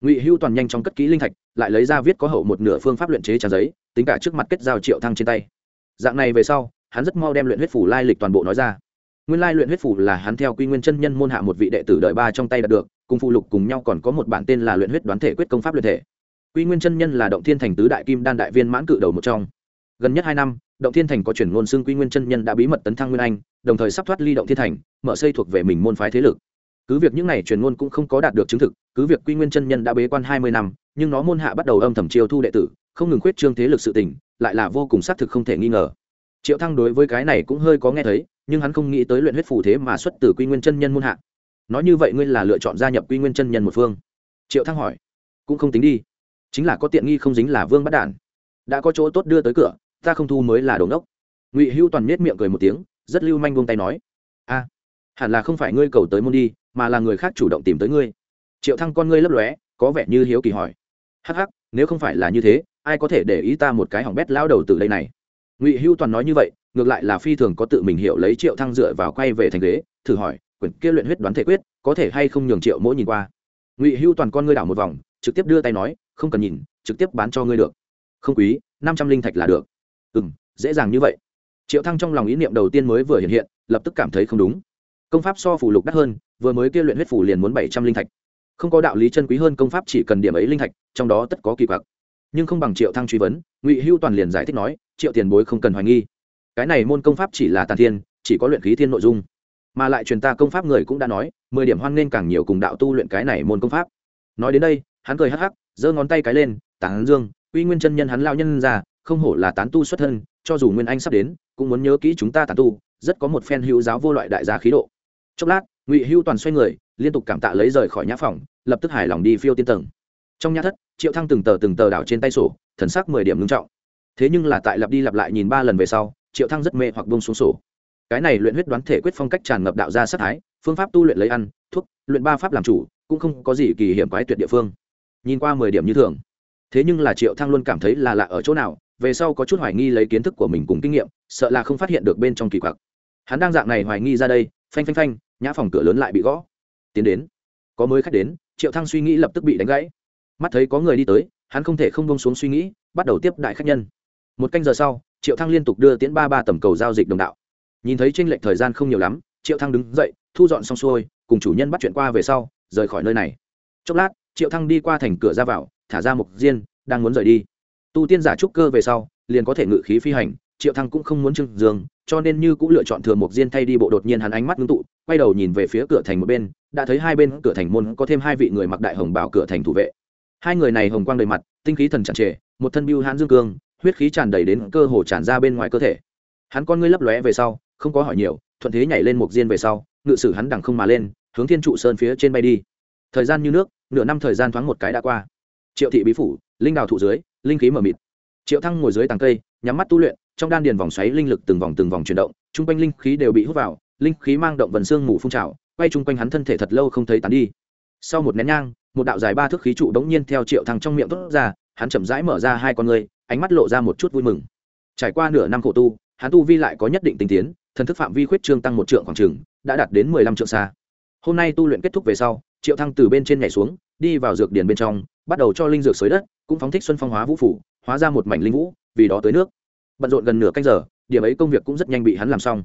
Speaker 1: Ngụy hưu toàn nhanh chóng cất kỹ linh thạch, lại lấy ra viết có hậu một nửa phương pháp luyện chế trà giấy, tính cả trước mặt kết giao triệu thăng trên tay. Dạng này về sau, hắn rất mau đem luyện huyết phủ lai lịch toàn bộ nói ra. Nguyên lai luyện huyết phủ là hắn theo quy nguyên chân nhân môn hạ một vị đệ tử đời ba trong tay đạt được cùng phụ lục cùng nhau còn có một bản tên là luyện huyết đoán thể quyết công pháp luyện thể. Quy nguyên chân nhân là động thiên thành tứ đại kim đan đại viên mãn cự đầu một trong. Gần nhất hai năm, động thiên thành có chuyển ngôn xưng quy nguyên chân nhân đã bí mật tấn thăng nguyên anh, đồng thời sắp thoát ly động thiên thành, mở xây thuộc về mình môn phái thế lực. Cứ việc những này truyền ngôn cũng không có đạt được chứng thực, cứ việc quy nguyên chân nhân đã bế quan hai mươi năm, nhưng nó môn hạ bắt đầu âm thầm chiêu thu đệ tử, không ngừng khuyết trương thế lực sự tình, lại là vô cùng xác thực không thể nghi ngờ. Triệu thăng đối với cái này cũng hơi có nghe thấy, nhưng hắn không nghĩ tới luyện huyết phù thế mà xuất từ quy nguyên chân nhân môn hạ nói như vậy ngươi là lựa chọn gia nhập quy nguyên chân nhân một phương. Triệu thăng hỏi. Cũng không tính đi. Chính là có tiện nghi không dính là vương bắt đản. Đã có chỗ tốt đưa tới cửa, ta không thu mới là đồn đốc ngụy hữu toàn nết miệng cười một tiếng, rất lưu manh buông tay nói. A, hẳn là không phải ngươi cầu tới môn đi, mà là người khác chủ động tìm tới ngươi. Triệu thăng con ngươi lấp lóe, có vẻ như hiếu kỳ hỏi. Hắc hắc, nếu không phải là như thế, ai có thể để ý ta một cái hỏng bét lao đầu từ đây này? Ngụy hữu toàn nói như vậy, ngược lại là phi thường có tự mình hiểu lấy triệu thăng dựa vào quay về thành ghế, thử hỏi quyển kia luyện huyết đoán thể quyết, có thể hay không nhường triệu mỗi nhìn qua. Ngụy hưu toàn con ngươi đảo một vòng, trực tiếp đưa tay nói, không cần nhìn, trực tiếp bán cho ngươi được. Không quý, năm trăm linh thạch là được. Ừ m dễ dàng như vậy. Triệu thăng trong lòng ý niệm đầu tiên mới vừa hiện hiện, lập tức cảm thấy không đúng. Công pháp so phủ lục đắt hơn, vừa mới kia luyện huyết phủ liền muốn bảy trăm linh thạch. Không có đạo lý chân quý hơn công pháp chỉ cần điểm ấy linh thạch, trong đó tất có kỳ quặc. Nhưng không bằng triệu thăng truy vấn, ngụy hưu toàn liền giải thích nói, triệu tiền bối không cần hoài nghi. Cái này môn công pháp chỉ là tàn thiên, chỉ có luyện khí thiên nội dung mà lại truyền ta công pháp người cũng đã nói, mười điểm hoan nên càng nhiều cùng đạo tu luyện cái này môn công pháp. Nói đến đây, hắn cười hắc hắc, giơ ngón tay cái lên tán dương, uy nguyên chân nhân hắn lao nhân ra, không hổ là tán tu xuất thân, cho dù nguyên anh sắp đến, cũng muốn nhớ kỹ chúng ta tán tu, rất có một phen hữu giáo vô loại đại gia khí độ. Chốc lát, ngụy hữu toàn xoay người, liên tục cảm tạ lấy rời khỏi nhã phòng, lập tức hài lòng đi phiêu tiên tầng. Trong nhã thất, triệu thăng từng tờ từng tờ đảo trên tay sổ, thần sắc mười điểm ngưng trọng. Thế nhưng là tại lặp đi lặp lại nhìn ba lần về sau, triệu thăng rất mê hoặc bông xuống sổ cái này luyện huyết đoán thể quyết phong cách tràn ngập đạo ra sát thái, phương pháp tu luyện lấy ăn, thuốc, luyện ba pháp làm chủ, cũng không có gì kỳ hiểm quái tuyệt địa phương. Nhìn qua mười điểm như thường. Thế nhưng là triệu thăng luôn cảm thấy là lạ ở chỗ nào, về sau có chút hoài nghi lấy kiến thức của mình cùng kinh nghiệm, sợ là không phát hiện được bên trong kỳ quặc. Hắn đang dạng này hoài nghi ra đây, phanh phanh phanh, nhã phòng cửa lớn lại bị gõ. Tiến đến. Có mới khách đến, triệu thăng suy nghĩ lập tức bị đánh gãy. Mắt thấy có người đi tới, hắn không thể không bông xuống suy nghĩ, bắt đầu tiếp đại khách nhân. Một canh giờ sau, triệu thăng liên tục đưa tiễn ba ba tầm cầu giao dịch đồng đạo nhìn thấy tranh lệch thời gian không nhiều lắm, triệu thăng đứng dậy, thu dọn xong xuôi, cùng chủ nhân bắt chuyện qua về sau, rời khỏi nơi này. Chốc lát, triệu thăng đi qua thành cửa ra vào, thả ra mục diên, đang muốn rời đi. Tu tiên giả trúc cơ về sau, liền có thể ngự khí phi hành, triệu thăng cũng không muốn trưng dương, cho nên như cũng lựa chọn thừa mục diên thay đi bộ đột nhiên hắn ánh mắt ngưng tụ, quay đầu nhìn về phía cửa thành một bên, đã thấy hai bên cửa thành môn có thêm hai vị người mặc đại hồng bảo cửa thành thủ vệ. Hai người này hồng quang đầy mặt, tinh khí thần tràn trề, một thân biêu hãn dương cương, huyết khí tràn đầy đến cơ hồ tràn ra bên ngoài cơ thể. Hắn con ngươi lấp lóe về sau không có hỏi nhiều, thuận thế nhảy lên một diên về sau, ngự sử hắn đằng không mà lên, hướng thiên trụ sơn phía trên bay đi. Thời gian như nước, nửa năm thời gian thoáng một cái đã qua. Triệu thị bí phủ, linh đào thụ dưới, linh khí mờ mịt. Triệu thăng ngồi dưới tàng cây, nhắm mắt tu luyện, trong đan điền vòng xoáy linh lực từng vòng từng vòng chuyển động chung quanh linh khí đều bị hút vào, linh khí mang động vần xương mù phun trào, quay chung quanh hắn thân thể thật lâu không thấy tán đi. Sau một nén nhang, một đạo dài ba thước khí trụ đống nhiên theo triệu thăng trong miệng thốt ra, hắn chậm rãi mở ra hai con người ánh mắt lộ ra một chút vui mừng. Trải qua nửa năm khổ tu, hắn tu vi lại có nhất định tinh tiến thần thức phạm vi khuyết trương tăng một trượng khoảng trừng đã đạt đến mười lăm trượng xa. Hôm nay tu luyện kết thúc về sau, triệu thăng từ bên trên nhảy xuống, đi vào dược điền bên trong, bắt đầu cho linh dược xới đất, cũng phóng thích xuân phong hóa vũ phủ, hóa ra một mảnh linh vũ, vì đó tới nước. Bận rộn gần nửa canh giờ, điểm ấy công việc cũng rất nhanh bị hắn làm xong.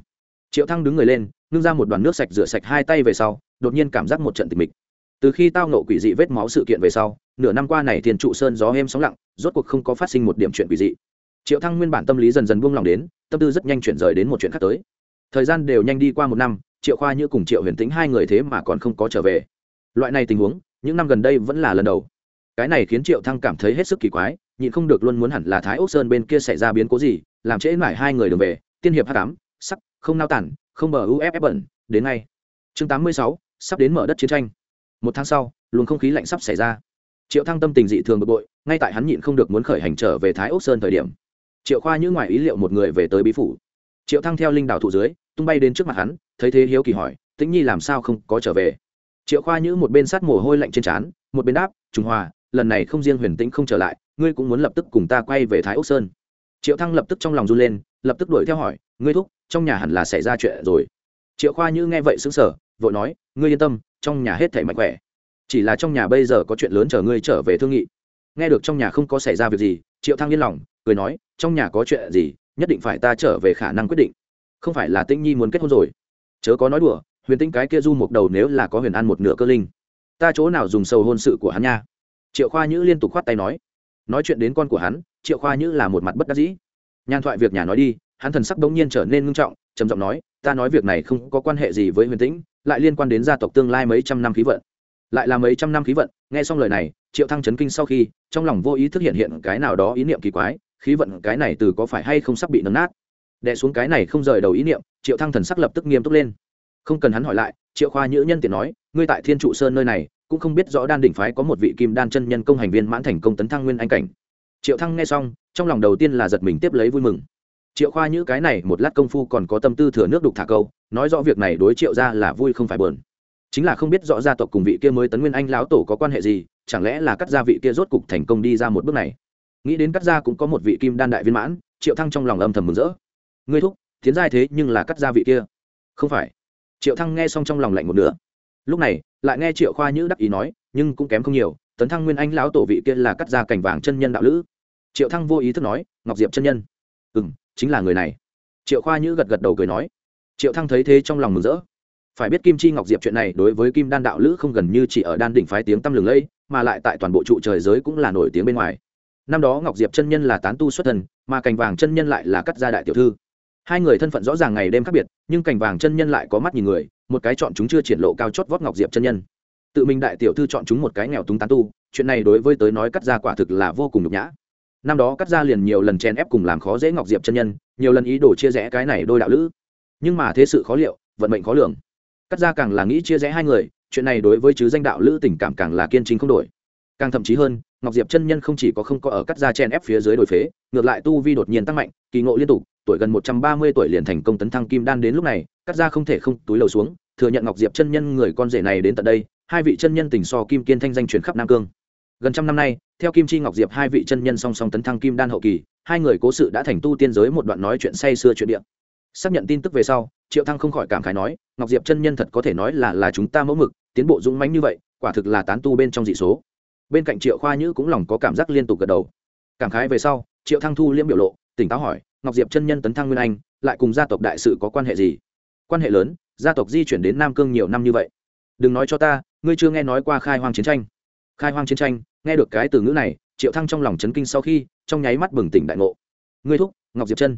Speaker 1: Triệu thăng đứng người lên nâng ra một đoàn nước sạch rửa sạch hai tay về sau, đột nhiên cảm giác một trận tịch mịch. Từ khi tao nộ quỷ dị vết máu sự kiện về sau, nửa năm qua này thiên trụ sơn gió êm sóng lặng, rốt cuộc không có phát sinh một điểm chuyện quỷ dị. Triệu thăng nguyên bản tâm lý dần dần buông lòng đến, tâm tư rất nhanh chuyển rời đến một chuyện khác tới thời gian đều nhanh đi qua một năm, triệu khoa như cùng triệu huyền tính hai người thế mà còn không có trở về. Loại này tình huống, những năm gần đây vẫn là lần đầu. Cái này khiến triệu thăng cảm thấy hết sức kỳ quái, nhịn không được luôn muốn hẳn là thái ốc sơn bên kia xảy ra biến cố gì, làm trễ mãi hai người đường về, tiên hiệp h tám sắc không nao tản, không bờ uff bẩn, đến ngay. Chương tám mươi sáu, sắp đến mở đất chiến tranh. Một tháng sau, luồng không khí lạnh sắp xảy ra. Triệu thăng tâm tình dị thường bực bội, ngay tại hắn nhịn không được muốn khởi hành trở về thái ốc sơn thời điểm. Triệu khoa như ngoài ý liệu một người về tới bí phủ triệu thăng theo linh đảo thụ dưới, tung bay đến trước mặt hắn, thấy thế hiếu kỳ hỏi, tĩnh nhi làm sao không có trở về? Triệu khoa nhữ một bên sát mồ hôi lạnh trên trán, một bên đáp, trùng hòa, lần này không riêng huyền tĩnh không trở lại, ngươi cũng muốn lập tức cùng ta quay về thái ốc sơn. Triệu thăng lập tức trong lòng run lên, lập tức đuổi theo hỏi, ngươi thúc, trong nhà hẳn là xảy ra chuyện rồi. Triệu khoa như nghe vậy xứng sở vội nói, ngươi yên tâm, trong nhà hết thể mạnh khỏe. Chỉ là trong nhà bây giờ có chuyện lớn chờ ngươi trở về thương nghị. Nghe được trong nhà không có xảy ra việc gì, triệu thăng yên lòng, cười nói, trong nhà có chuyện gì nhất định phải ta trở về khả năng quyết định. Không phải là tĩnh nhi muốn kết hôn rồi. Chớ có nói đùa, huyền tĩnh cái kia du một đầu nếu là có huyền ăn một nửa cơ linh, ta chỗ nào dùng sầu hôn sự của hắn nha? Triệu khoa nhữ liên tục khoát tay nói. Nói chuyện đến con của hắn, triệu khoa nhữ là một mặt bất đắc dĩ. Nhan thoại việc nhà nói đi, hắn thần sắc đống nhiên trở nên ngưng trọng, trầm giọng nói, ta nói việc này không có quan hệ gì với huyền tĩnh, lại liên quan đến gia tộc tương lai mấy trăm năm khí vận. Lại là mấy trăm năm khí vận, nghe xong lời này, triệu thăng chấn kinh sau khi, trong lòng vô ý thức hiện hiện cái nào đó ý niệm kỳ quái khí vận cái này từ có phải hay không sắp bị nấm nát? Đè xuống cái này không rời đầu ý niệm, triệu thăng thần sắc lập tức nghiêm túc lên. Không cần hắn hỏi lại, triệu khoa nhữ nhân tiện nói, ngươi tại thiên trụ sơn nơi này, cũng không biết rõ đan đỉnh phái có một vị kim đan chân nhân công hành viên mãn thành công tấn thăng nguyên anh cảnh. Triệu thăng nghe xong, trong lòng đầu tiên là giật mình tiếp lấy vui mừng. Triệu khoa nhữ cái này một lát công phu còn có tâm tư thừa nước đục thả câu, nói rõ việc này đối triệu ra là vui không phải bờn chính là không biết rõ gia tộc cùng vị kia mới tấn nguyên anh lão tổ có quan hệ gì, chẳng lẽ là cắt gia vị kia rốt cục thành công đi ra một bước này? Nghĩ đến cắt gia cũng có một vị kim đan đại viên mãn, triệu thăng trong lòng âm thầm mừng rỡ. Ngươi thúc, tiến giai thế nhưng là cắt gia vị kia. Không phải. Triệu thăng nghe xong trong lòng lạnh một nửa. Lúc này, lại nghe triệu khoa nhữ đắc ý nói, nhưng cũng kém không nhiều, tấn thăng nguyên anh lão tổ vị kia là cắt gia cảnh vàng chân nhân đạo lữ. Triệu thăng vô ý thức nói, ngọc diệp chân nhân. Ừ m chính là người này. Triệu khoa nhữ gật gật đầu cười nói. Triệu thăng thấy thế trong lòng mừng rỡ. Phải biết kim chi ngọc diệp chuyện này đối với kim đan đạo lữ không gần như chỉ ở đan đỉnh phái tiếng tăm lừng lẫy, mà lại tại toàn bộ trụ trời giới cũng là nổi tiếng bên ngoài năm đó ngọc diệp chân nhân là tán tu xuất thần mà cành vàng chân nhân lại là cắt gia đại tiểu thư. Hai người thân phận rõ ràng ngày đêm khác biệt, nhưng cành vàng chân nhân lại có mắt nhìn người, một cái chọn chúng chưa triển lộ cao chót vót ngọc diệp chân nhân. Tự mình đại tiểu thư chọn chúng một cái nghèo túng tán tu, chuyện này đối với tới nói cắt gia quả thực là vô cùng nhục nhã. Năm đó cắt gia liền nhiều lần chen ép cùng làm khó dễ ngọc diệp chân nhân, nhiều lần ý đồ chia rẽ cái này đôi đạo lữ. Nhưng mà thế sự khó liệu, vận mệnh khó lường. Cắt gia càng là nghĩ chia rẽ hai người, chuyện này đối với chứ danh đạo lữ tình cảm càng là kiên trinh không đổi. Càng thậm chí hơn ngọc diệp chân nhân không chỉ có không có ở cắt ra chen ép phía dưới đổi phế, ngược lại tu vi đột nhiên tăng mạnh, kỳ ngộ liên tục, tuổi gần một trăm ba mươi tuổi liền thành công tấn thăng kim đan đến lúc này, cắt ra không thể không túi lầu xuống, thừa nhận ngọc diệp chân nhân người con rể này đến tận đây, hai vị chân nhân tình so kim kiên thanh danh truyền khắp nam cương. Gần trăm năm nay, theo kim chi ngọc diệp hai vị chân nhân song song tấn thăng kim đan hậu kỳ, hai người cố sự đã thành tu tiên giới một đoạn nói chuyện say xưa chuyện điện xác nhận tin tức về sau, triệu thăng không khỏi cảm khái nói, ngọc diệp chân nhân thật có thể nói là là chúng ta mẫu mực, tiến bộ dũng mãnh như vậy, quả thực là tán tu bên trong dị số bên cạnh triệu khoa nhữ cũng lòng có cảm giác liên tục gật đầu. Cảm khái về sau, triệu thăng thu liễm biểu lộ, tỉnh táo hỏi, ngọc diệp chân nhân tấn thăng nguyên anh, lại cùng gia tộc đại sự có quan hệ gì? Quan hệ lớn, gia tộc di chuyển đến nam cương nhiều năm như vậy. Đừng nói cho ta, ngươi chưa nghe nói qua khai hoang chiến tranh. Khai hoang chiến tranh, nghe được cái từ ngữ này, triệu thăng trong lòng chấn kinh sau khi, trong nháy mắt bừng tỉnh đại ngộ. Ngươi thúc, ngọc diệp chân.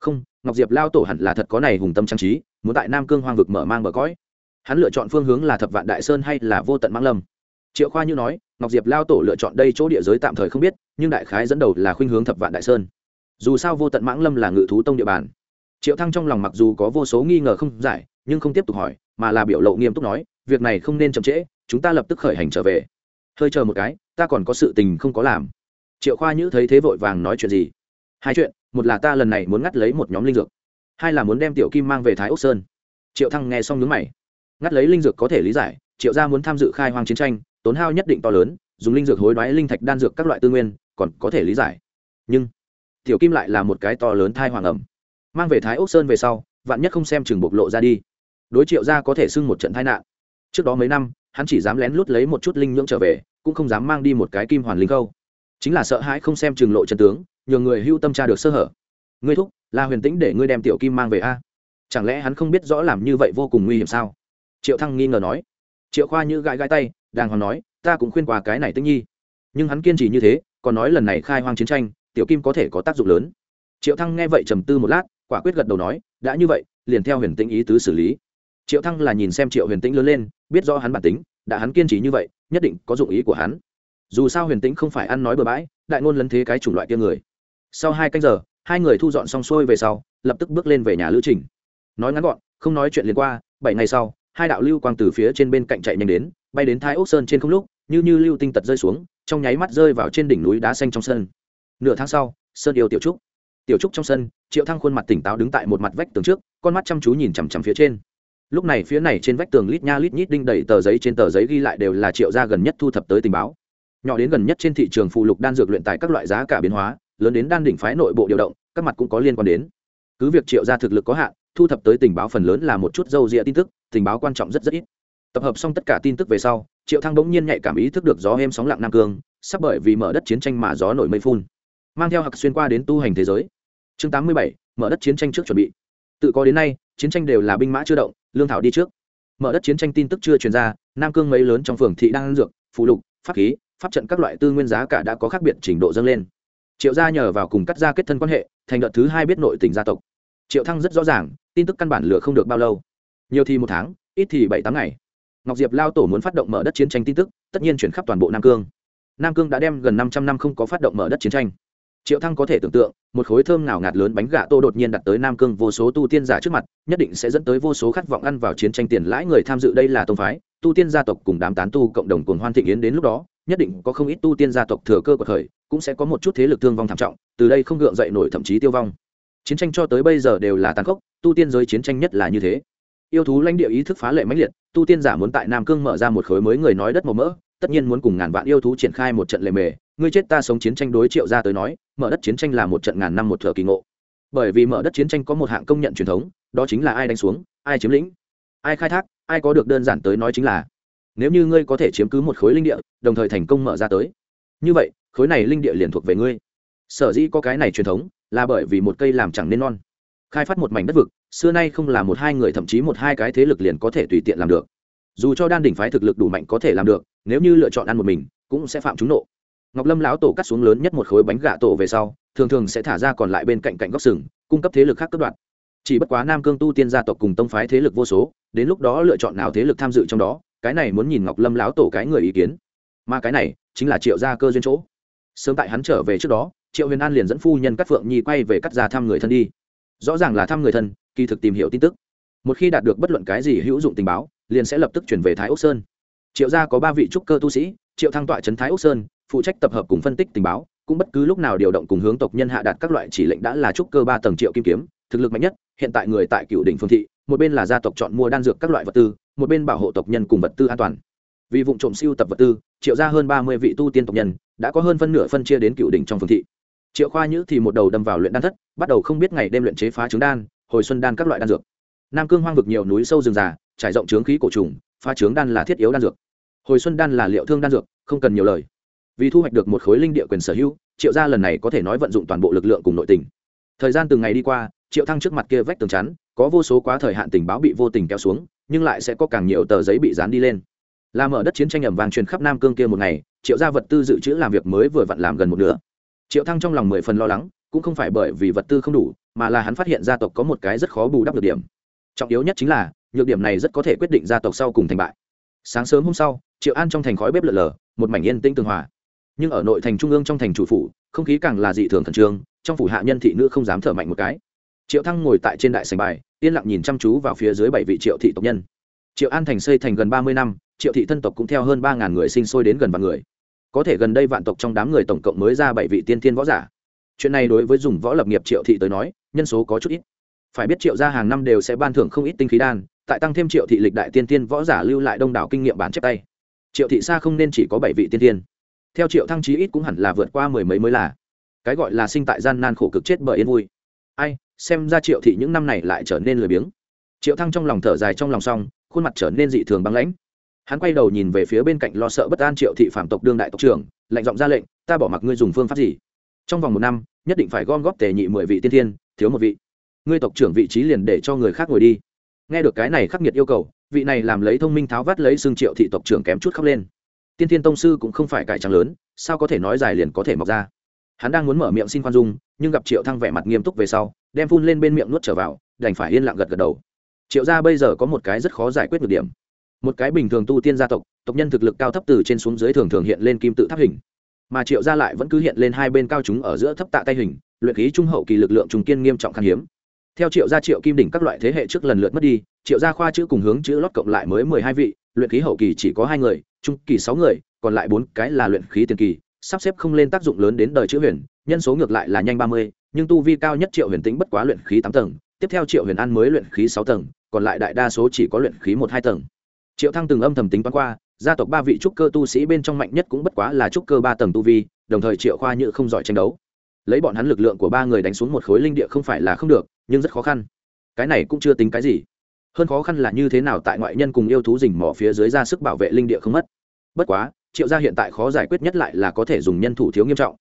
Speaker 1: Không, ngọc diệp lao tổ hẳn là thật có này hùng tâm trang trí, muốn tại nam cương hoang vực mở mang bờ cõi. Hắn lựa chọn phương hướng là thập vạn đại sơn hay là vô tận mãng lâm? Triệu khoa như nói ngọc diệp lao tổ lựa chọn đây chỗ địa giới tạm thời không biết, nhưng đại khái dẫn đầu là khuynh hướng thập vạn đại sơn. Dù sao vô tận mãng lâm là ngự thú tông địa bàn. Triệu thăng trong lòng mặc dù có vô số nghi ngờ không giải, nhưng không tiếp tục hỏi, mà là biểu lộ nghiêm túc nói, việc này không nên chậm trễ, chúng ta lập tức khởi hành trở về. Hơi chờ một cái, ta còn có sự tình không có làm. Triệu khoa nhữ thấy thế vội vàng nói chuyện gì? Hai chuyện, một là ta lần này muốn ngắt lấy một nhóm linh dược, hai là muốn đem tiểu kim mang về thái ốc sơn. Triệu thăng nghe xong nhướng mày. Ngắt lấy linh dược có thể lý giải, triệu gia muốn tham dự khai hoang chiến tranh tốn hao nhất định to lớn, dùng linh dược hối đoái linh thạch đan dược các loại tư nguyên, còn có thể lý giải. Nhưng, tiểu kim lại là một cái to lớn thai hoàng ẩm. Mang về thái ốc sơn về sau, vạn nhất không xem chừng bộc lộ ra đi. Đối triệu gia có thể xưng một trận tai nạn. Trước đó mấy năm, hắn chỉ dám lén lút lấy một chút linh nhưỡng trở về, cũng không dám mang đi một cái kim hoàn linh câu chính là sợ hãi không xem chừng lộ trần tướng nhờ người hưu tâm tra được sơ hở. Ngươi thúc là huyền tĩnh để ngươi đem tiểu kim mang về a. Chẳng lẽ hắn không biết rõ làm như vậy vô cùng nguy hiểm sao? Triệu thăng nghi ngờ nói. Triệu khoa như gãi gãi tay đàng hoàng nói, ta cũng khuyên qua cái này tĩnh nhi. Nhưng hắn kiên trì như thế, còn nói lần này khai hoang chiến tranh, tiểu kim có thể có tác dụng lớn. Triệu thăng nghe vậy trầm tư một lát, quả quyết gật đầu nói, đã như vậy, liền theo huyền tĩnh ý tứ xử lý. Triệu thăng là nhìn xem triệu huyền tĩnh lớn lên, biết do hắn bản tính, đã hắn kiên trì như vậy, nhất định có dụng ý của hắn. Dù sao huyền tĩnh không phải ăn nói bừa bãi, đại ngôn lấn thế cái chủng loại kia người. Sau hai canh giờ, hai người thu dọn xong xuôi về sau, lập tức bước lên về nhà lữ trình. Nói ngắn gọn, không nói chuyện liền qua, bảy ngày sau, hai đạo lưu quang từ phía trên bên cạnh chạy nhanh đến bay đến thái ốc sơn trên không lúc, như như lưu tinh tật rơi xuống, trong nháy mắt rơi vào trên đỉnh núi đá xanh trong sân. Nửa tháng sau, sơn yêu tiểu trúc. Tiểu trúc trong sân, triệu thăng khuôn mặt tỉnh táo đứng tại một mặt vách tường trước, con mắt chăm chú nhìn chằm chằm phía trên. Lúc này phía này trên vách tường lít nha lít nhít đinh đầy tờ giấy, trên tờ giấy ghi lại đều là triệu gia gần nhất thu thập tới tình báo. Nhỏ đến gần nhất trên thị trường phụ lục đan dược luyện tại các loại giá cả biến hóa, lớn đến đan đỉnh phái nội bộ điều động, các mặt cũng có liên quan đến. Cứ việc triệu gia thực lực có hạn, thu thập tới tình báo phần lớn là một chút dâu dịa tin tức, tình báo quan trọng rất rất ít tập hợp xong tất cả tin tức về sau, triệu thăng bỗng nhiên nhạy cảm ý thức được gió êm sóng lặng nam cương, sắp bởi vì mở đất chiến tranh mà gió nổi mây phun. Mang theo hặc xuyên qua đến tu hành thế giới. Chương tám mươi bảy, mở đất chiến tranh trước chuẩn bị. Tự có đến nay, chiến tranh đều là binh mã chưa động, lương thảo đi trước. Mở đất chiến tranh tin tức chưa truyền ra, nam cương mấy lớn trong phường thị đang dược phụ lục, pháp khí, pháp trận các loại tư nguyên giá cả đã có khác biệt trình độ dâng lên. Triệu gia nhờ vào cùng cắt ra kết thân quan hệ, thành đợt thứ hai biết nội tình gia tộc. Triệu thăng rất rõ ràng, tin tức căn bản lừa không được bao lâu. Nhiều thì một tháng, ít thì bảy tám ngày ngọc diệp lao tổ muốn phát động mở đất chiến tranh tin tức, tất nhiên chuyển khắp toàn bộ nam cương. Nam cương đã đem gần năm trăm năm không có phát động mở đất chiến tranh. Triệu thăng có thể tưởng tượng, một khối thơm nào ngạt lớn bánh gà tô đột nhiên đặt tới nam cương vô số tu tiên giả trước mặt, nhất định sẽ dẫn tới vô số khát vọng ăn vào chiến tranh tiền lãi người tham dự đây là tông phái. Tu tiên gia tộc cùng đám tán tu cộng đồng cùng hoan thịnh yến đến lúc đó, nhất định có không ít tu tiên gia tộc thừa cơ của thời, cũng sẽ có một chút thế lực thương vong thảm trọng, từ đây không gượng dậy nổi thậm chí tiêu vong. Chiến tranh cho tới bây giờ đều là tàn khốc, tu tiên giới chiến tranh nhất là như thế yêu thú lãnh địa ý thức phá lệ mãnh liệt, tu tiên giả muốn tại nam cương mở ra một khối mới người nói đất màu mỡ, tất nhiên muốn cùng ngàn vạn yêu thú triển khai một trận lề mề. Ngươi chết ta sống chiến tranh đối triệu ra tới nói, mở đất chiến tranh là một trận ngàn năm một thợ kỳ ngộ. Bởi vì mở đất chiến tranh có một hạng công nhận truyền thống, đó chính là ai đánh xuống, ai chiếm lĩnh, ai khai thác, ai có được đơn giản tới nói chính là. Nếu như ngươi có thể chiếm cứ một khối linh địa, đồng thời thành công mở ra tới. Như vậy, khối này linh địa liền thuộc về ngươi. Sở dĩ có cái này truyền thống, là bởi vì một cây làm chẳng nên non khai phát một mảnh đất vực, xưa nay không là một hai người, thậm chí một hai cái thế lực liền có thể tùy tiện làm được. Dù cho đan đỉnh phái thực lực đủ mạnh có thể làm được, nếu như lựa chọn ăn một mình, cũng sẽ phạm trúng nộ. Ngọc lâm lão tổ cắt xuống lớn nhất một khối bánh gà tổ về sau, thường thường sẽ thả ra còn lại bên cạnh cạnh góc sừng, cung cấp thế lực khác cấp đoạn chỉ bất quá nam cương tu tiên gia tộc cùng tông phái thế lực vô số, đến lúc đó lựa chọn nào thế lực tham dự trong đó, cái này muốn nhìn ngọc lâm lão tổ cái người ý kiến. Mà cái này chính là triệu gia cơ duyên chỗ. Sớm tại hắn trở về trước đó, triệu huyền an liền dẫn phu nhân cắt phượng nhi quay về cắt ra thăm người thân đi rõ ràng là thăm người thân, kỳ thực tìm hiểu tin tức. Một khi đạt được bất luận cái gì hữu dụng tình báo, liền sẽ lập tức chuyển về thái ốc sơn. Triệu gia có ba vị trúc cơ tu sĩ, triệu thăng tọa trấn thái ốc sơn, phụ trách tập hợp cùng phân tích tình báo, cũng bất cứ lúc nào điều động cùng hướng tộc nhân hạ đạt các loại chỉ lệnh đã là trúc cơ ba tầng triệu kim kiếm, thực lực mạnh nhất, hiện tại người tại cựu đỉnh phương thị, một bên là gia tộc chọn mua đan dược các loại vật tư, một bên bảo hộ tộc nhân cùng vật tư an toàn. Vì vụ trộm siêu tập vật tư, triệu ra hơn ba mươi vị tu tiên tộc nhân, đã có hơn phân nửa phân chia đến cựu đỉnh trong phương thị triệu khoa nhữ thì một đầu đâm vào luyện đan thất, bắt đầu không biết ngày đêm luyện chế phá trứng đan, hồi xuân đan các loại đan dược. Nam cương hoang vực nhiều núi sâu rừng già, trải rộng trướng khí cổ trùng, phá trứng đan là thiết yếu đan dược. Hồi xuân đan là liệu thương đan dược, không cần nhiều lời. Vì thu hoạch được một khối linh địa quyền sở hữu, triệu gia lần này có thể nói vận dụng toàn bộ lực lượng cùng nội tình. Thời gian từng ngày đi qua, triệu thăng trước mặt kia vách tường chắn, có vô số quá thời hạn tình báo bị vô tình kéo xuống, nhưng lại sẽ có càng nhiều tờ giấy bị dán đi lên. Làm ở đất chiến tranh ẩm vàng truyền khắp nam cương kia một ngày, triệu gia vật tư dự trữ làm việc mới vừa vặn làm gần một nửa triệu thăng trong lòng mười phần lo lắng, cũng không phải bởi vì vật tư không đủ, mà là hắn phát hiện gia tộc có một cái rất khó bù đắp được điểm. Trọng yếu nhất chính là, nhược điểm này rất có thể quyết định gia tộc sau cùng thành bại. Sáng sớm hôm sau, triệu an trong thành khói bếp lợn lờ một mảnh yên tĩnh tường hòa. Nhưng ở nội thành trung ương trong thành chủ phủ, không khí càng là dị thường thần trương, trong phủ hạ nhân thị nữ không dám thở mạnh một cái. Triệu thăng ngồi tại trên đại sành bài, yên lặng nhìn chăm chú vào phía dưới bảy vị triệu thị tộc nhân. Triệu an thành xây thành gần ba mươi năm, triệu thị thân tộc cũng theo hơn ba ngàn người sinh sôi đến gần vạn người có thể gần đây vạn tộc trong đám người tổng cộng mới ra bảy vị tiên thiên võ giả. Chuyện này đối với dùng võ lập nghiệp triệu thị tới nói, nhân số có chút ít. Phải biết triệu gia hàng năm đều sẽ ban thưởng không ít tinh khí đan, tại tăng thêm triệu thị lịch đại tiên tiên võ giả lưu lại đông đảo kinh nghiệm bán chép tay. Triệu thị xa không nên chỉ có bảy vị tiên tiên theo triệu thăng chí ít cũng hẳn là vượt qua mười mấy mới là. Cái gọi là sinh tại gian nan khổ cực chết bởi yên vui. Ai, xem ra triệu thị những năm này lại trở nên lười biếng. Triệu thăng trong lòng thở dài trong lòng xong, khuôn mặt trở nên dị thường băng lãnh hắn quay đầu nhìn về phía bên cạnh lo sợ bất an triệu thị phạm tộc đương đại tộc trưởng lệnh giọng ra lệnh, ta bỏ mặc ngươi dùng phương pháp gì? Trong vòng một năm, nhất định phải gom góp tề nhị mười vị tiên thiên, thiếu một vị. Ngươi tộc trưởng vị trí liền để cho người khác ngồi đi. Nghe được cái này khắc nghiệt yêu cầu, vị này làm lấy thông minh tháo vát lấy xương triệu thị tộc trưởng kém chút khóc lên. Tiên thiên tông sư cũng không phải cải trắng lớn, sao có thể nói dài liền có thể mọc ra? Hắn đang muốn mở miệng xin khoan dung, nhưng gặp triệu thăng vẻ mặt nghiêm túc về sau, đem phun lên bên miệng nuốt trở vào, đành phải yên lặng gật gật đầu. Triệu gia bây giờ có một cái rất khó giải quyết được điểm một cái bình thường tu tiên gia tộc tộc nhân thực lực cao thấp từ trên xuống dưới thường thường hiện lên kim tự tháp hình. Mà triệu gia lại vẫn cứ hiện lên hai bên cao chúng ở giữa thấp tạ tay hình, luyện khí trung hậu kỳ lực lượng trùng kiên nghiêm trọng khan hiếm. Theo triệu gia triệu kim đỉnh các loại thế hệ trước lần lượt mất đi, triệu gia khoa chữ cùng hướng chữ lót cộng lại mới mười hai vị, luyện khí hậu kỳ chỉ có hai người, trung kỳ sáu người, còn lại bốn cái là luyện khí tiền kỳ, sắp xếp không lên tác dụng lớn đến đời chữ huyền, nhân số ngược lại là nhanh ba mươi, nhưng tu vi cao nhất triệu huyền tĩnh bất quá luyện khí tám tầng, tiếp theo triệu huyền an mới luyện khí sáu tầng, còn lại đại đa số chỉ có luyện khí một hai tầng triệu thăng từng âm thầm tính toán qua, gia tộc ba vị trúc cơ tu sĩ bên trong mạnh nhất cũng bất quá là trúc cơ ba tầng tu vi, đồng thời triệu khoa như không giỏi tranh đấu. Lấy bọn hắn lực lượng của ba người đánh xuống một khối linh địa không phải là không được, nhưng rất khó khăn. Cái này cũng chưa tính cái gì. Hơn khó khăn là như thế nào tại ngoại nhân cùng yêu thú rình mỏ phía dưới ra sức bảo vệ linh địa không mất. Bất quá, triệu gia hiện tại khó giải quyết nhất lại là có thể dùng nhân thủ thiếu nghiêm trọng.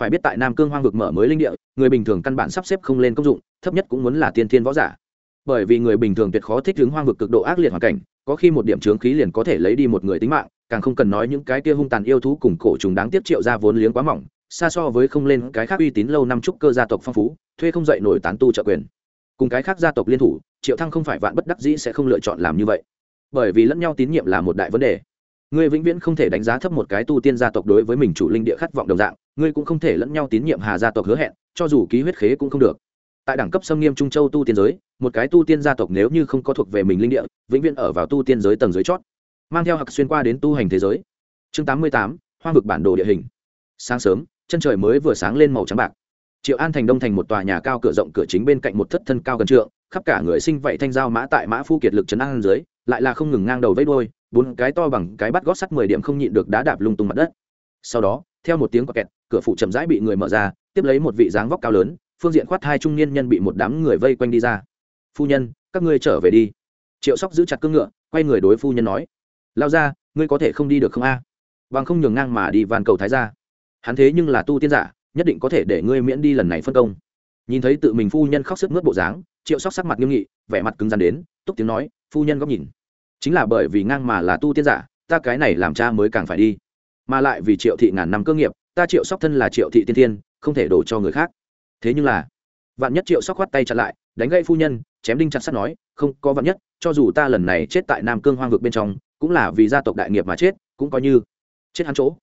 Speaker 1: Phải biết tại nam cương hoang vực mở mới linh địa, người bình thường căn bản sắp xếp không lên công dụng, thấp nhất cũng muốn là tiên thiên võ giả bởi vì người bình thường tuyệt khó thích ứng hoang vực cực độ ác liệt hoàn cảnh, có khi một điểm trướng khí liền có thể lấy đi một người tính mạng, càng không cần nói những cái kia hung tàn yêu thú cùng cổ trùng đáng tiếc triệu ra vốn liếng quá mỏng, xa so với không lên cái khác uy tín lâu năm trúc cơ gia tộc phong phú, thuê không dậy nổi tán tu trợ quyền. Cùng cái khác gia tộc liên thủ, triệu thăng không phải vạn bất đắc dĩ sẽ không lựa chọn làm như vậy. Bởi vì lẫn nhau tín nhiệm là một đại vấn đề. Ngươi vĩnh viễn không thể đánh giá thấp một cái tu tiên gia tộc đối với mình chủ linh địa khát vọng đồng dạng, ngươi cũng không thể lẫn nhau tín nhiệm hà gia tộc hứa hẹn, cho dù ký huyết khế cũng không được tại đẳng cấp xâm nghiêm trung châu tu tiên giới, một cái tu tiên gia tộc nếu như không có thuộc về mình linh địa, vĩnh viễn ở vào tu tiên giới tầng dưới chót. Mang theo hặc xuyên qua đến tu hành thế giới. Chương tám mươi tám hoa vực bản đồ địa hình. Sáng sớm, chân trời mới vừa sáng lên màu trắng bạc. Triệu an thành đông thành một tòa nhà cao cửa rộng cửa chính bên cạnh một thất thân cao gần trượng, khắp cả người sinh vậy thanh giao mã tại mã phu kiệt lực trấn an dưới, lại là không ngừng ngang đầu vẫy đôi bốn cái to bằng cái bắt gót sắt mười điểm không nhịn được đá đạp lung tung mặt đất. Sau đó, theo một tiếng quạt kẹt, cửa phụ chậm rãi bị người mở ra, tiếp lấy một vị dáng vóc cao lớn phương diện khoát hai trung niên nhân bị một đám người vây quanh đi ra. Phu nhân các ngươi trở về đi. Triệu sóc giữ chặt cương ngựa quay người đối phu nhân nói lao ra ngươi có thể không đi được không a? Bằng không nhường ngang mà đi van cầu thái ra hắn thế nhưng là tu tiên giả nhất định có thể để ngươi miễn đi lần này phân công. Nhìn thấy tự mình phu nhân khóc sức mướt bộ dáng triệu sóc sắc mặt nghiêm nghị vẻ mặt cứng rắn đến túc tiếng nói phu nhân góc nhìn. Chính là bởi vì ngang mà là tu tiên giả ta cái này làm cha mới càng phải đi. Mà lại vì triệu thị ngàn năm cơ nghiệp ta triệu sóc thân là triệu thị tiên tiên, không thể đổ cho người khác thế nhưng là, vạn nhất triệu sóc khoát tay chặn lại, đánh gậy phu nhân, chém đinh chặt sắt nói, không, có vạn nhất, cho dù ta lần này chết tại nam cương hoang vực bên trong, cũng là vì gia tộc đại nghiệp mà chết, cũng coi như chết hắn chỗ.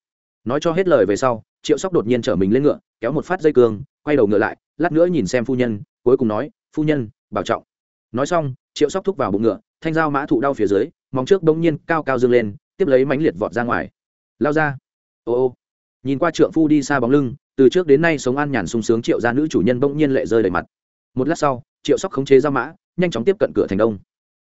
Speaker 1: Nói cho hết lời về sau, triệu sóc đột nhiên chở mình lên ngựa, kéo một phát dây cương, quay đầu ngựa lại, lát nữa nhìn xem phu nhân, cuối cùng nói, phu nhân, bảo trọng. Nói xong, triệu sóc thúc vào bụng ngựa, thanh dao mã thụ đau phía dưới, móng trước bỗng nhiên cao cao dâng lên, tiếp lấy mánh liệt vọt ra ngoài. Lao ra. Ô ô. Nhìn qua trượng phu đi xa bóng lưng từ trước đến nay sống an nhàn sung sướng triệu gia nữ chủ nhân bỗng nhiên lệ rơi đầy mặt. Một lát sau, triệu sóc khống chế ra mã, nhanh chóng tiếp cận cửa thành đông.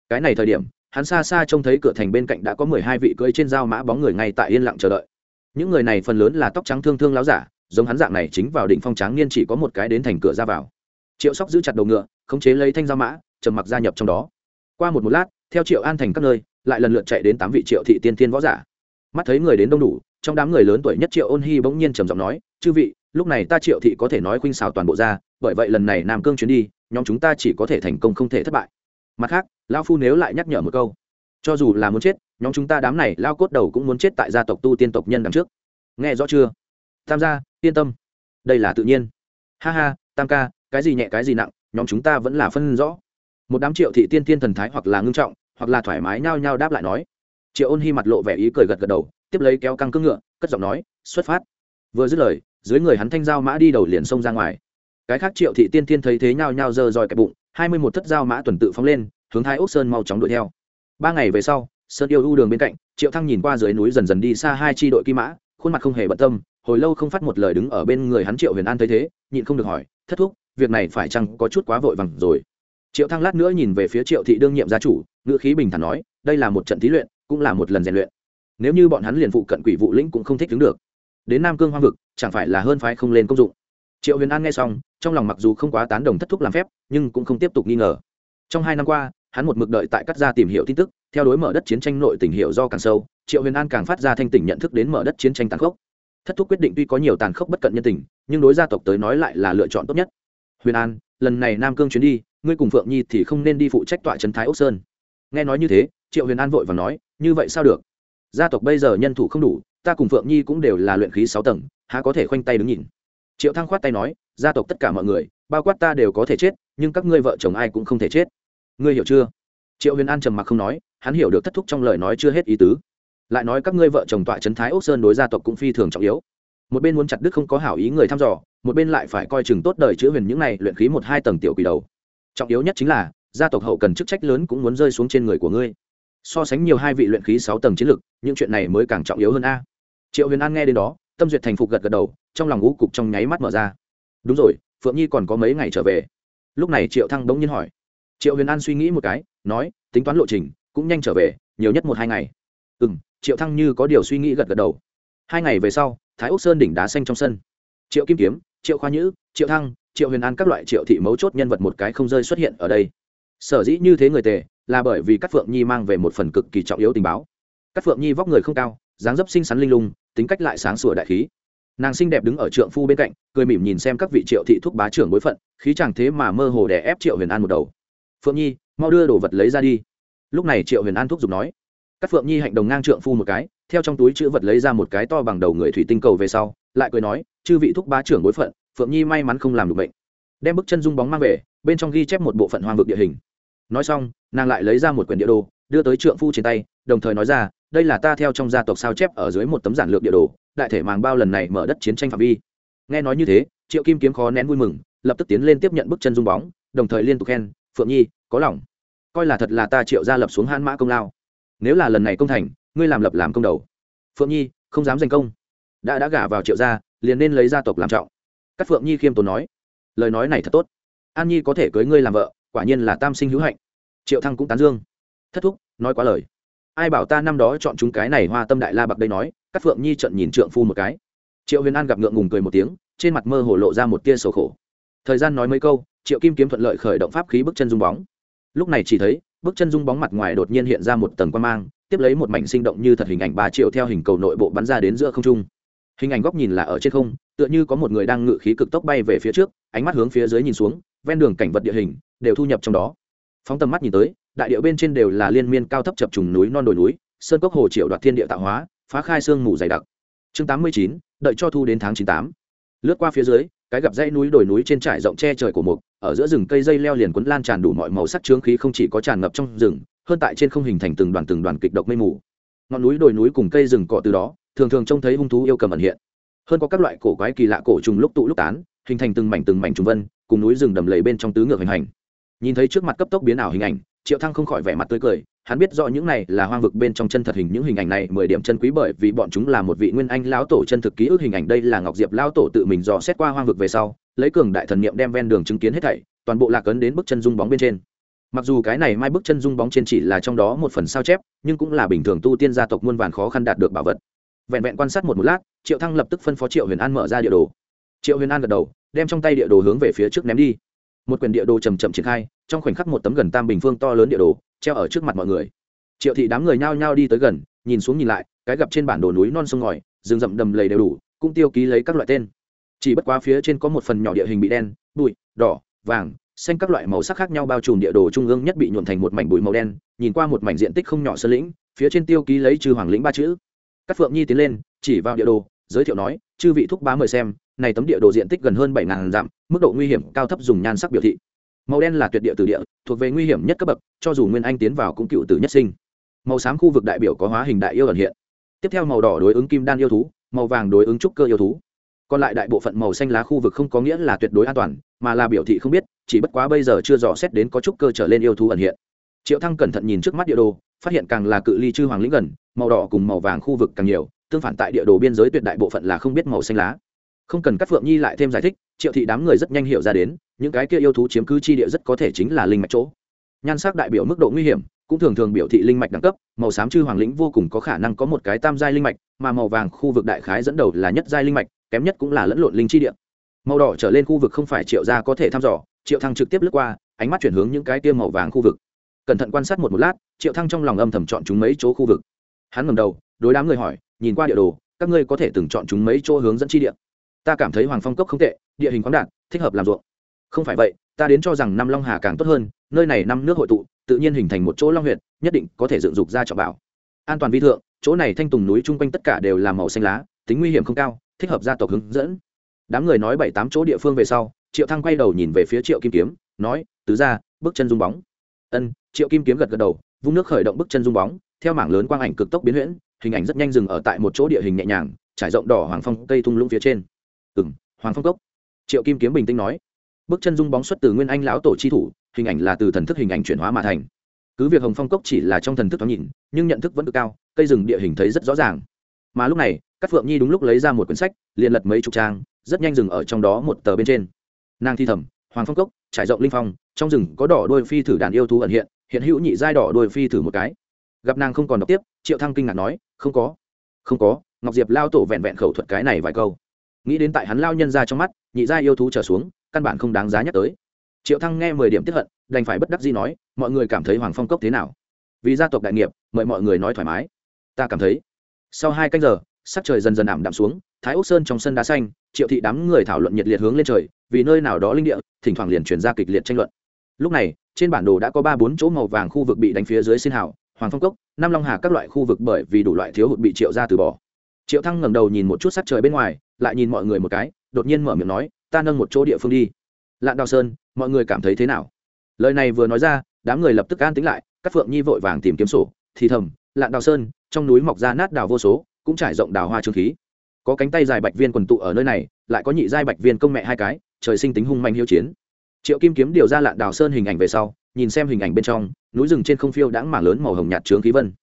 Speaker 1: Cái này thời điểm, hắn xa xa trông thấy cửa thành bên cạnh đã có mười hai vị cưỡi trên dao mã bóng người ngay tại yên lặng chờ đợi. Những người này phần lớn là tóc trắng thương thương láo giả, giống hắn dạng này chính vào đỉnh phong tráng niên chỉ có một cái đến thành cửa ra vào. Triệu sóc giữ chặt đầu ngựa, khống chế lấy thanh dao mã, trầm mặc gia nhập trong đó. Qua một một lát, theo triệu an thành các nơi, lại lần lượt chạy đến tám vị triệu thị tiên tiên võ giả. Mắt thấy người đến đông đủ, trong đám người lớn tuổi nhất triệu ôn hy bỗng nhiên trầm giọng nói, chư vị lúc này ta triệu thị có thể nói khuynh xào toàn bộ ra, bởi vậy lần này nam cương chuyến đi, nhóm chúng ta chỉ có thể thành công không thể thất bại. Mặt khác lao phu nếu lại nhắc nhở một câu, cho dù là muốn chết, nhóm chúng ta đám này lao cốt đầu cũng muốn chết tại gia tộc tu tiên tộc nhân đằng trước. Nghe rõ chưa? Tam gia, yên tâm. Đây là tự nhiên. Ha ha, tam ca, cái gì nhẹ cái gì nặng, nhóm chúng ta vẫn là phân rõ. Một đám triệu thị tiên tiên thần thái hoặc là ngưng trọng, hoặc là thoải mái nhao nhao đáp lại nói. Triệu ôn hy mặt lộ vẻ ý cười gật gật đầu, tiếp lấy kéo căng cưỡng ngựa, cất giọng nói, xuất phát. Vừa dứt lời dưới người hắn thanh dao mã đi đầu liền xông ra ngoài. Cái khác triệu thị tiên tiên thấy thế nhao nhao dơ dòi cái bụng, hai mươi một thất dao mã tuần tự phóng lên, hướng thái ốc sơn mau chóng đuổi theo. Ba ngày về sau, sơn yêu u đường bên cạnh, triệu thăng nhìn qua dưới núi dần dần đi xa hai tri đội kim mã, khuôn mặt không hề bận tâm, hồi lâu không phát một lời đứng ở bên người hắn triệu huyền an thấy thế, nhịn không được hỏi, thất thúc, việc này phải chăng có chút quá vội vàng rồi? Triệu thăng lát nữa nhìn về phía triệu thị đương nhiệm gia chủ, ngữ khí bình thản nói, đây là một trận thí luyện, cũng là một lần rèn luyện. Nếu như bọn hắn liền phụ cận quỷ vụ lĩnh cũng không thích đứng được. Đến nam cương hoang vực chẳng phải là hơn phái không lên công dụng. Triệu huyền an nghe xong, trong lòng mặc dù không quá tán đồng thất thúc làm phép, nhưng cũng không tiếp tục nghi ngờ. Trong hai năm qua, hắn một mực đợi tại cắt gia tìm hiểu tin tức, theo đối mở đất chiến tranh nội tình hiểu do càng sâu, triệu huyền an càng phát ra thanh tỉnh nhận thức đến mở đất chiến tranh tàn khốc. Thất thúc quyết định tuy có nhiều tàn khốc bất cận nhân tình, nhưng đối gia tộc tới nói lại là lựa chọn tốt nhất. Huyền an, lần này nam cương chuyến đi, ngươi cùng phượng nhi thì không nên đi phụ trách tọa trấn thái ốc sơn. Nghe nói như thế, triệu huyền an vội và nói, như vậy sao được? Gia tộc bây giờ nhân thủ không đủ, ta cùng phượng nhi cũng đều là luyện khí sáu tầng há có thể khoanh tay đứng nhìn. Triệu thăng khoát tay nói, gia tộc tất cả mọi người, bao quát ta đều có thể chết, nhưng các ngươi vợ chồng ai cũng không thể chết. Ngươi hiểu chưa? Triệu huyền an trầm mặc không nói, hắn hiểu được thất thúc trong lời nói chưa hết ý tứ. Lại nói các ngươi vợ chồng tọa trấn thái ốc sơn đối gia tộc cũng phi thường trọng yếu. Một bên muốn chặt đức không có hảo ý người thăm dò, một bên lại phải coi chừng tốt đời chữa huyền những này luyện khí một hai tầng tiểu quỷ đầu. Trọng yếu nhất chính là, gia tộc hậu cần chức trách lớn cũng muốn rơi xuống trên người của ngươi. So sánh nhiều hai vị luyện khí sáu tầng chiến lực, những chuyện này mới càng trọng yếu hơn a. Triệu huyền an nghe đến đó tâm duyệt thành phục gật gật đầu, trong lòng ngũ cục trong nháy mắt mở ra. Đúng rồi, phượng nhi còn có mấy ngày trở về. Lúc này triệu thăng bỗng nhiên hỏi. Triệu huyền an suy nghĩ một cái, nói, tính toán lộ trình, cũng nhanh trở về, nhiều nhất một hai ngày. Ừ m triệu thăng như có điều suy nghĩ gật gật đầu. Hai ngày về sau, thái úc sơn đỉnh đá xanh trong sân. Triệu kim kiếm, triệu khoa nhữ, triệu thăng, triệu huyền an các loại triệu thị mấu chốt nhân vật một cái không rơi xuất hiện ở đây. Sở dĩ như thế người tề, là bởi vì các phượng nhi mang về một phần cực kỳ trọng yếu tình báo. Các phượng nhi vóc người không cao, dáng dấp xinh xắn linh lung tính cách lại sáng sủa đại khí. Nàng xinh đẹp đứng ở trượng phu bên cạnh, cười mỉm nhìn xem các vị triệu thị thúc bá trưởng bối phận, khí chẳng thế mà mơ hồ đè ép triệu huyền an một đầu. Phượng nhi, mau đưa đồ vật lấy ra đi. Lúc này triệu huyền an thúc giục nói. Các phượng nhi hạnh đồng ngang trượng phu một cái, theo trong túi chữ vật lấy ra một cái to bằng đầu người thủy tinh cầu về sau, lại cười nói, chư vị thúc bá trưởng bối phận, phượng nhi may mắn không làm được bệnh. Đem bức chân dung bóng mang về, bên trong ghi chép một bộ phận hoang vực địa hình. Nói xong, nàng lại lấy ra một quyển địa đồ đưa đưa tới trượng phu trên tay đồng thời nói ra, đây là ta theo trong gia tộc sao chép ở dưới một tấm giản lược địa đồ, đại thể màng bao lần này mở đất chiến tranh phạm vi. Nghe nói như thế, triệu kim kiếm khó nén vui mừng, lập tức tiến lên tiếp nhận bức chân dung bóng, đồng thời liên tục khen, phượng nhi, có lòng. Coi là thật là ta triệu gia lập xuống hãn mã công lao. Nếu là lần này công thành, ngươi làm lập làm công đầu. Phượng nhi, không dám giành công. Đã đã gả vào triệu gia, liền nên lấy gia tộc làm trọng. Các phượng nhi khiêm tốn nói. Lời nói này thật tốt. An nhi có thể cưới ngươi làm vợ, quả nhiên là tam sinh hữu hạnh. Triệu thăng cũng tán dương. Thất thúc, nói quá lời ai bảo ta năm đó chọn chúng cái này hoa tâm đại la bạc đây nói, các phượng nhi trận nhìn trượng phu một cái. Triệu huyền an gặp ngượng ngùng cười một tiếng, trên mặt mơ hồ lộ ra một tia sầu khổ. Thời gian nói mấy câu, triệu kim kiếm thuận lợi khởi động pháp khí bước chân dung bóng. Lúc này chỉ thấy, bước chân dung bóng mặt ngoài đột nhiên hiện ra một tầng quan mang, tiếp lấy một mảnh sinh động như thật hình ảnh ba triệu theo hình cầu nội bộ bắn ra đến giữa không trung. Hình ảnh góc nhìn là ở trên không, tựa như có một người đang ngự khí cực tốc bay về phía trước, ánh mắt hướng phía dưới nhìn xuống, ven đường cảnh vật địa hình, đều thu nhập trong đó. Phóng tầm mắt nhìn tới đại điệu bên trên đều là liên miên cao thấp chập trùng núi non đồi núi, sơn cốc hồ triệu đoạt thiên địa tạo hóa, phá khai sương mù dày đặc. Chương tám mươi chín, đợi cho thu đến tháng chín tám. Lướt qua phía dưới, cái gặp dãy núi đồi núi trên trải rộng che trời của mục, ở giữa rừng cây dây leo liền quấn lan tràn đủ mọi màu sắc trướng khí không chỉ có tràn ngập trong rừng, hơn tại trên không hình thành từng đoàn từng đoàn kịch độc mây mù. Ngọn núi đồi núi cùng cây rừng cọ từ đó, thường thường trông thấy hung thú yêu cầm ẩn hiện. Hơn có các loại cổ quái kỳ lạ cổ trùng lúc tụ lúc tán, hình thành từng mảnh từng mảnh trùng vân, cùng núi rừng đầm lầy bên trong tứ ngược hình hành. Nhìn thấy trước mặt cấp tốc biến ảo hình ảnh triệu thăng không khỏi vẻ mặt tươi cười, hắn biết rõ những này là hoang vực bên trong chân thật hình, những hình ảnh này mười điểm chân quý bởi vì bọn chúng là một vị nguyên anh lão tổ chân thực ký ức hình ảnh. Đây là ngọc diệp lão tổ tự mình dò xét qua hoang vực về sau, lấy cường đại thần niệm đem ven đường chứng kiến hết thảy, toàn bộ lạc ấn đến bức chân dung bóng bên trên. Mặc dù cái này mai bức chân dung bóng trên chỉ là trong đó một phần sao chép, nhưng cũng là bình thường tu tiên gia tộc muôn vàn khó khăn đạt được bảo vật. Vẹn vẹn quan sát một một lát, triệu thăng lập tức phân phó triệu huyền an mở ra địa đồ. Triệu huyền an gật đầu, đem trong tay địa đồ hướng về phía trước ném đi. Một quyển địa đồ chầm chậm triển khai trong khoảnh khắc một tấm gần tam bình phương to lớn địa đồ, treo ở trước mặt mọi người. Triệu thị đám người nhao nhao đi tới gần, nhìn xuống nhìn lại, cái gặp trên bản đồ núi non sông ngòi, rừng rậm đầm lầy đều đủ, cũng tiêu ký lấy các loại tên. Chỉ bất quá phía trên có một phần nhỏ địa hình bị đen, bụi, đỏ, vàng, xanh các loại màu sắc khác nhau bao trùm địa đồ trung ương nhất bị nhuộn thành một mảnh bụi màu đen, nhìn qua một mảnh diện tích không nhỏ sơn lĩnh, phía trên tiêu ký lấy chư hoàng lĩnh ba chữ. Các phượng nhi tiến lên, chỉ vào địa đồ, giới thiệu nói, chư vị thúc bá mời xem, này tấm địa đồ diện tích gần hơn bảy ngàn dặm, mức độ nguy hiểm cao thấp dùng nhan sắc biểu thị màu đen là tuyệt địa từ địa, thuộc về nguy hiểm nhất cấp bậc, cho dù nguyên anh tiến vào cũng cựu tử nhất sinh. Màu xám khu vực đại biểu có hóa hình đại yêu ẩn hiện. Tiếp theo màu đỏ đối ứng kim đan yêu thú, màu vàng đối ứng trúc cơ yêu thú. Còn lại đại bộ phận màu xanh lá khu vực không có nghĩa là tuyệt đối an toàn, mà là biểu thị không biết, chỉ bất quá bây giờ chưa dò xét đến có trúc cơ trở lên yêu thú ẩn hiện. Triệu thăng cẩn thận nhìn trước mắt địa đồ, phát hiện càng là cự ly chư hoàng lĩnh gần, màu đỏ cùng màu vàng khu vực càng nhiều, tương phản tại địa đồ biên giới tuyệt đại bộ phận là không biết màu xanh lá. Không cần các phượng nhi lại thêm giải thích triệu thị đám người rất nhanh hiểu ra đến, những cái kia yêu thú chiếm cứ chi địa rất có thể chính là linh mạch chỗ. Nhan sắc đại biểu mức độ nguy hiểm, cũng thường thường biểu thị linh mạch đẳng cấp, màu xám chư hoàng lĩnh vô cùng có khả năng có một cái tam giai linh mạch, mà màu vàng khu vực đại khái dẫn đầu là nhất giai linh mạch, kém nhất cũng là lẫn lộn linh chi địa. Màu đỏ trở lên khu vực không phải triệu gia có thể thăm dò, triệu thăng trực tiếp lướt qua, ánh mắt chuyển hướng những cái tiêm màu vàng khu vực. Cẩn thận quan sát một một lát, triệu thăng trong lòng âm thầm chọn chúng mấy chỗ khu vực. Hắn ngầm đầu, đối đám người hỏi, nhìn qua địa đồ, các ngươi có thể từng chọn chúng mấy chỗ hướng dẫn chi địa? Ta cảm thấy hoàng phong cốc không tệ, địa hình khoáng đạt, thích hợp làm ruộng. Không phải vậy, ta đến cho rằng năm long hà càng tốt hơn, nơi này năm nước hội tụ, tự nhiên hình thành một chỗ long huyện nhất định có thể dựng dục ra trọng bảo. An toàn vi thượng, chỗ này thanh tùng núi chung quanh tất cả đều là màu xanh lá, tính nguy hiểm không cao, thích hợp gia tộc hướng dẫn. Đám người nói bảy tám chỗ địa phương về sau, triệu thăng quay đầu nhìn về phía triệu kim kiếm, nói, tứ ra bước chân rung bóng. Ân, triệu kim kiếm gật gật đầu, vung nước khởi động bước chân rung bóng, theo mảng lớn quang ảnh cực tốc biến huyễn, hình ảnh rất nhanh dừng ở tại một chỗ địa hình nhẹ nhàng, trải rộng đỏ hoàng phong cây thung lũng phía trên ừ m hoàng phong cốc. Triệu kim kiếm bình tĩnh nói. Bước chân dung bóng xuất từ nguyên anh lão tổ chi thủ, hình ảnh là từ thần thức hình ảnh chuyển hóa mà thành. Cứ việc hồng phong cốc chỉ là trong thần thức thoáng nhìn, nhưng nhận thức vẫn cực cao, cây rừng địa hình thấy rất rõ ràng. Mà lúc này các phượng nhi đúng lúc lấy ra một quyển sách, liền lật mấy chục trang, rất nhanh dừng ở trong đó một tờ bên trên. Nàng thi thầm, hoàng phong cốc, trải rộng linh phong, trong rừng có đỏ đôi phi thử đàn yêu thú ẩn hiện hiện hữu nhị giai đỏ đôi phi thử một cái. Gặp nàng không còn đọc tiếp, triệu thăng kinh ngạc nói, không có không có, ngọc diệp lao tổ vẹn vẹn khẩu thuật cái này vài câu nghĩ đến tại hắn lao nhân ra trong mắt, nhị gia yêu thú trở xuống, căn bản không đáng giá nhắc tới. Triệu thăng nghe mười điểm tiếp hận, đành phải bất đắc dĩ nói, mọi người cảm thấy hoàng phong cốc thế nào? Vì gia tộc đại nghiệp, mời mọi người nói thoải mái. Ta cảm thấy, sau hai canh giờ, sắc trời dần dần ảm đạm xuống, thái úc sơn trong sân đá xanh, triệu thị đám người thảo luận nhiệt liệt hướng lên trời, vì nơi nào đó linh địa, thỉnh thoảng liền chuyển ra kịch liệt tranh luận. Lúc này, trên bản đồ đã có ba bốn chỗ màu vàng khu vực bị đánh phía dưới xin hảo hoàng phong cốc, nam long hà các loại khu vực bởi vì đủ loại thiếu hụt bị triệu ra từ bỏ triệu thăng ngẩng đầu nhìn một chút sắc trời bên ngoài, lại nhìn mọi người một cái, đột nhiên mở miệng nói, ta nâng một chỗ địa phương đi. Lạn đào sơn, mọi người cảm thấy thế nào? Lời này vừa nói ra, đám người lập tức an tính lại, các phượng nhi vội vàng tìm kiếm sổ, thì thầm, lạn đào sơn, trong núi mọc ra nát đào vô số, cũng trải rộng đào hoa trương khí. Có cánh tay dài bạch viên quần tụ ở nơi này, lại có nhị giai bạch viên công mẹ hai cái, trời sinh tính hung manh hiếu chiến. Triệu kim kiếm điều ra lạn đào sơn hình ảnh về sau, nhìn xem hình ảnh bên trong, núi rừng trên không phiêu đãng mảng lớn màu hồng nhạt trướng khí vân.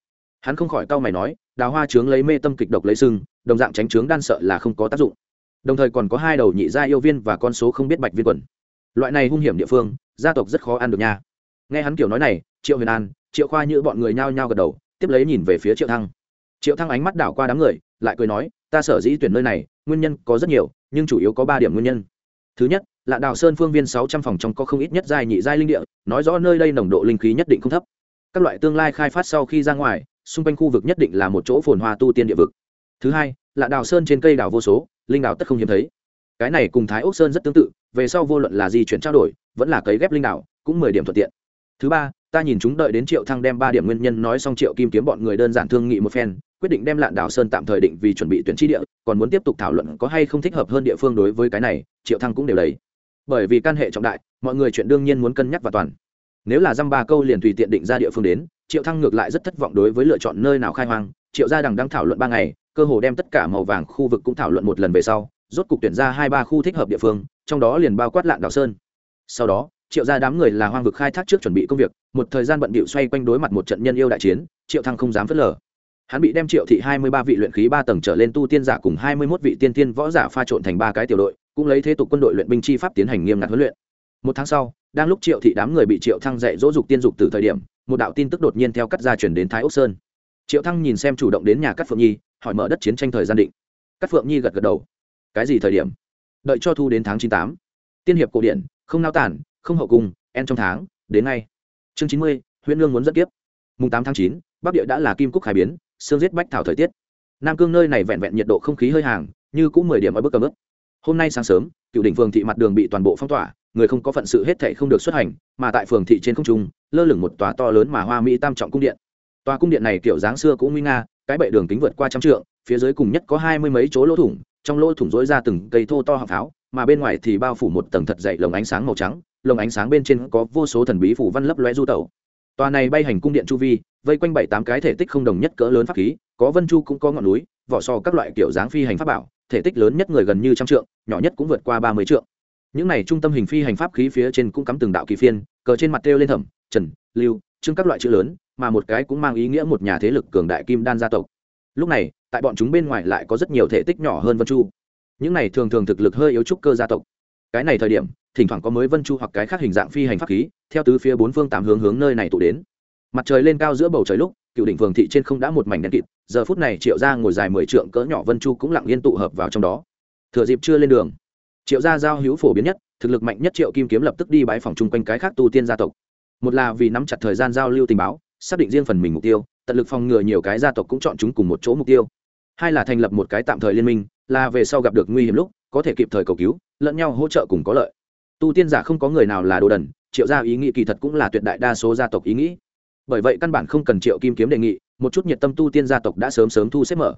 Speaker 1: Hắn không khỏi cau mày nói đào hoa trướng lấy mê tâm kịch độc lấy sưng, đồng dạng tránh trướng đan sợ là không có tác dụng. Đồng thời còn có hai đầu nhị gia yêu viên và con số không biết bạch viên quần. Loại này hung hiểm địa phương, gia tộc rất khó ăn được nha. Nghe hắn kiểu nói này, triệu huyền an, triệu khoa như bọn người nhao nhao gật đầu, tiếp lấy nhìn về phía triệu thăng. Triệu thăng ánh mắt đảo qua đám người, lại cười nói, ta sở dĩ tuyển nơi này, nguyên nhân có rất nhiều, nhưng chủ yếu có ba điểm nguyên nhân. Thứ nhất là đào sơn phương viên sáu trăm phòng trong có không ít nhất giai nhị giai linh địa, nói rõ nơi đây nồng độ linh khí nhất định không thấp các loại tương lai khai phát sau khi ra ngoài, xung quanh khu vực nhất định là một chỗ phồn hoa tu tiên địa vực. Thứ hai là đào sơn trên cây đào vô số, linh đào tất không hiếm thấy. Cái này cùng thái ốc sơn rất tương tự, về sau vô luận là di chuyển trao đổi, vẫn là cấy ghép linh đào, cũng mười điểm thuận tiện. Thứ ba, ta nhìn chúng đợi đến triệu thăng đem ba điểm nguyên nhân nói xong triệu kim kiếm bọn người đơn giản thương nghị một phen, quyết định đem lạn đảo sơn tạm thời định vì chuẩn bị tuyển chi địa, còn muốn tiếp tục thảo luận có hay không thích hợp hơn địa phương đối với cái này, triệu thăng cũng đều đấy bởi vì căn hệ trọng đại, mọi người chuyện đương nhiên muốn cân nhắc và toàn nếu là dăm ba câu liền tùy tiện định ra địa phương đến, triệu thăng ngược lại rất thất vọng đối với lựa chọn nơi nào khai hoang. Triệu gia đằng đang thảo luận ba ngày, cơ hồ đem tất cả màu vàng khu vực cũng thảo luận một lần về sau, rốt cục tuyển ra hai ba khu thích hợp địa phương, trong đó liền bao quát lạn đảo sơn. Sau đó, triệu gia đám người là hoang vực khai thác trước chuẩn bị công việc, một thời gian bận bịu xoay quanh đối mặt một trận nhân yêu đại chiến, triệu thăng không dám phớt lờ. Hắn bị đem triệu thị hai mươi ba vị luyện khí ba tầng trở lên tu tiên giả cùng hai mươi mốt vị tiên tiên võ giả pha trộn thành ba cái tiểu đội, cũng lấy thế tục quân đội luyện binh chi pháp tiến hành nghiêm ngặt huấn luyện. Một tháng sau đang lúc triệu thị đám người bị triệu thăng dạy dỗ dục tiên dục từ thời điểm, một đạo tin tức đột nhiên theo cắt gia chuyển đến thái ốc sơn. Triệu thăng nhìn xem chủ động đến nhà cắt phượng nhi, hỏi mở đất chiến tranh thời gian định. Cắt phượng nhi gật gật đầu. Cái gì thời điểm? Đợi cho thu đến tháng chín tám. Tiên hiệp cổ điển, không nao tản, không hậu cung, en trong tháng, đến ngay. Chương chín mươi huyện lương muốn dẫn tiếp mùng tám tháng chín, bắc địa đã là kim cúc khai biến, sương giết bách thảo thời tiết. Nam cương nơi này vẹn vẹn nhiệt độ không khí hơi hàng, như cũng mười điểm ở bước cầm ướp hôm nay sáng sớm, cựu đỉnh phường thị mặt đường bị toàn bộ phong tỏa người không có phận sự hết thảy không được xuất hành, mà tại phường thị trên không trung, lơ lửng một tòa to lớn mà hoa mỹ tam trọng cung điện. Tòa cung điện này kiểu dáng xưa cũng nguy nga, cái bệ đường kính vượt qua trăm trượng, phía dưới cùng nhất có hai mươi mấy chỗ lỗ thủng, trong lỗ thủng rỗi ra từng cây thô to hạng pháo, mà bên ngoài thì bao phủ một tầng thật dày lồng ánh sáng màu trắng, lồng ánh sáng bên trên có vô số thần bí phủ văn lấp lóe du tẩu. Tòa này bay hành cung điện chu vi, vây quanh bảy tám cái thể tích không đồng nhất cỡ lớn pháp khí, có vân chu cũng có ngọn núi, vỏ sò các loại kiểu dáng phi hành pháp bảo, thể tích lớn nhất người gần như trăm trượng, nhỏ nhất cũng vượt qua ba mươi trượng những này trung tâm hình phi hành pháp khí phía trên cũng cắm từng đạo kỳ phiên, cờ trên mặt treo lên thẩm, trần, lưu trưng các loại chữ lớn, mà một cái cũng mang ý nghĩa một nhà thế lực cường đại kim đan gia tộc. Lúc này, tại bọn chúng bên ngoài lại có rất nhiều thể tích nhỏ hơn vân chu. Những này thường thường thực lực hơi yếu trúc cơ gia tộc. Cái này thời điểm, thỉnh thoảng có mới vân chu hoặc cái khác hình dạng phi hành pháp khí, theo tứ phía bốn phương tám hướng hướng nơi này tụ đến. Mặt trời lên cao giữa bầu trời lúc, cựu đỉnh phường thị trên không đã một mảnh đen kịt, giờ phút này triệu gia ngồi dài mười trượng cỡ nhỏ vân chu cũng lặng yên tụ hợp vào trong đó. Thừa dịp chưa lên đường triệu gia giao hữu phổ biến nhất, thực lực mạnh nhất triệu kim kiếm lập tức đi bãi phòng chung quanh cái khác tu tiên gia tộc. Một là vì nắm chặt thời gian giao lưu tình báo, xác định riêng phần mình mục tiêu, tận lực phòng ngừa nhiều cái gia tộc cũng chọn chúng cùng một chỗ mục tiêu. Hai là thành lập một cái tạm thời liên minh, là về sau gặp được nguy hiểm lúc, có thể kịp thời cầu cứu, lẫn nhau hỗ trợ cùng có lợi. Tu tiên giả không có người nào là đồ đần, triệu gia ý nghĩ kỳ thật cũng là tuyệt đại đa số gia tộc ý nghĩ. Bởi vậy căn bản không cần triệu kim kiếm đề nghị, một chút nhiệt tâm tu tiên gia tộc đã sớm sớm thu xếp mở.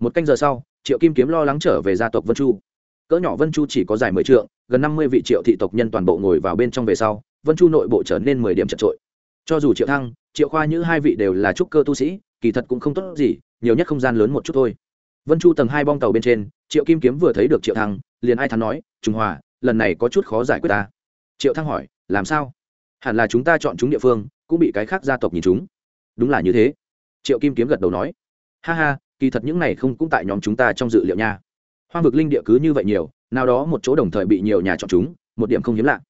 Speaker 1: Một canh giờ sau, triệu kim kiếm lo lắng trở về gia tộc vân chu cỡ nhỏ vân chu chỉ có dài mười trượng, gần năm mươi vị triệu thị tộc nhân toàn bộ ngồi vào bên trong về sau, vân chu nội bộ trở nên mười điểm chật trội. Cho dù triệu thăng, triệu khoa như hai vị đều là trúc cơ tu sĩ, kỳ thật cũng không tốt gì, nhiều nhất không gian lớn một chút thôi. Vân chu tầng hai bong tàu bên trên, triệu kim kiếm vừa thấy được triệu thăng, liền ai thắn nói trung hòa, lần này có chút khó giải quyết ta. Triệu thăng hỏi, làm sao? Hẳn là chúng ta chọn chúng địa phương, cũng bị cái khác gia tộc nhìn chúng. Đúng là như thế. Triệu kim kiếm gật đầu nói, ha ha, kỳ thật những này không cũng tại nhóm chúng ta trong dự liệu nha hoang vực linh địa cứ như vậy nhiều, nào đó một chỗ đồng thời bị nhiều nhà chọn chúng, một điểm không hiếm lạ.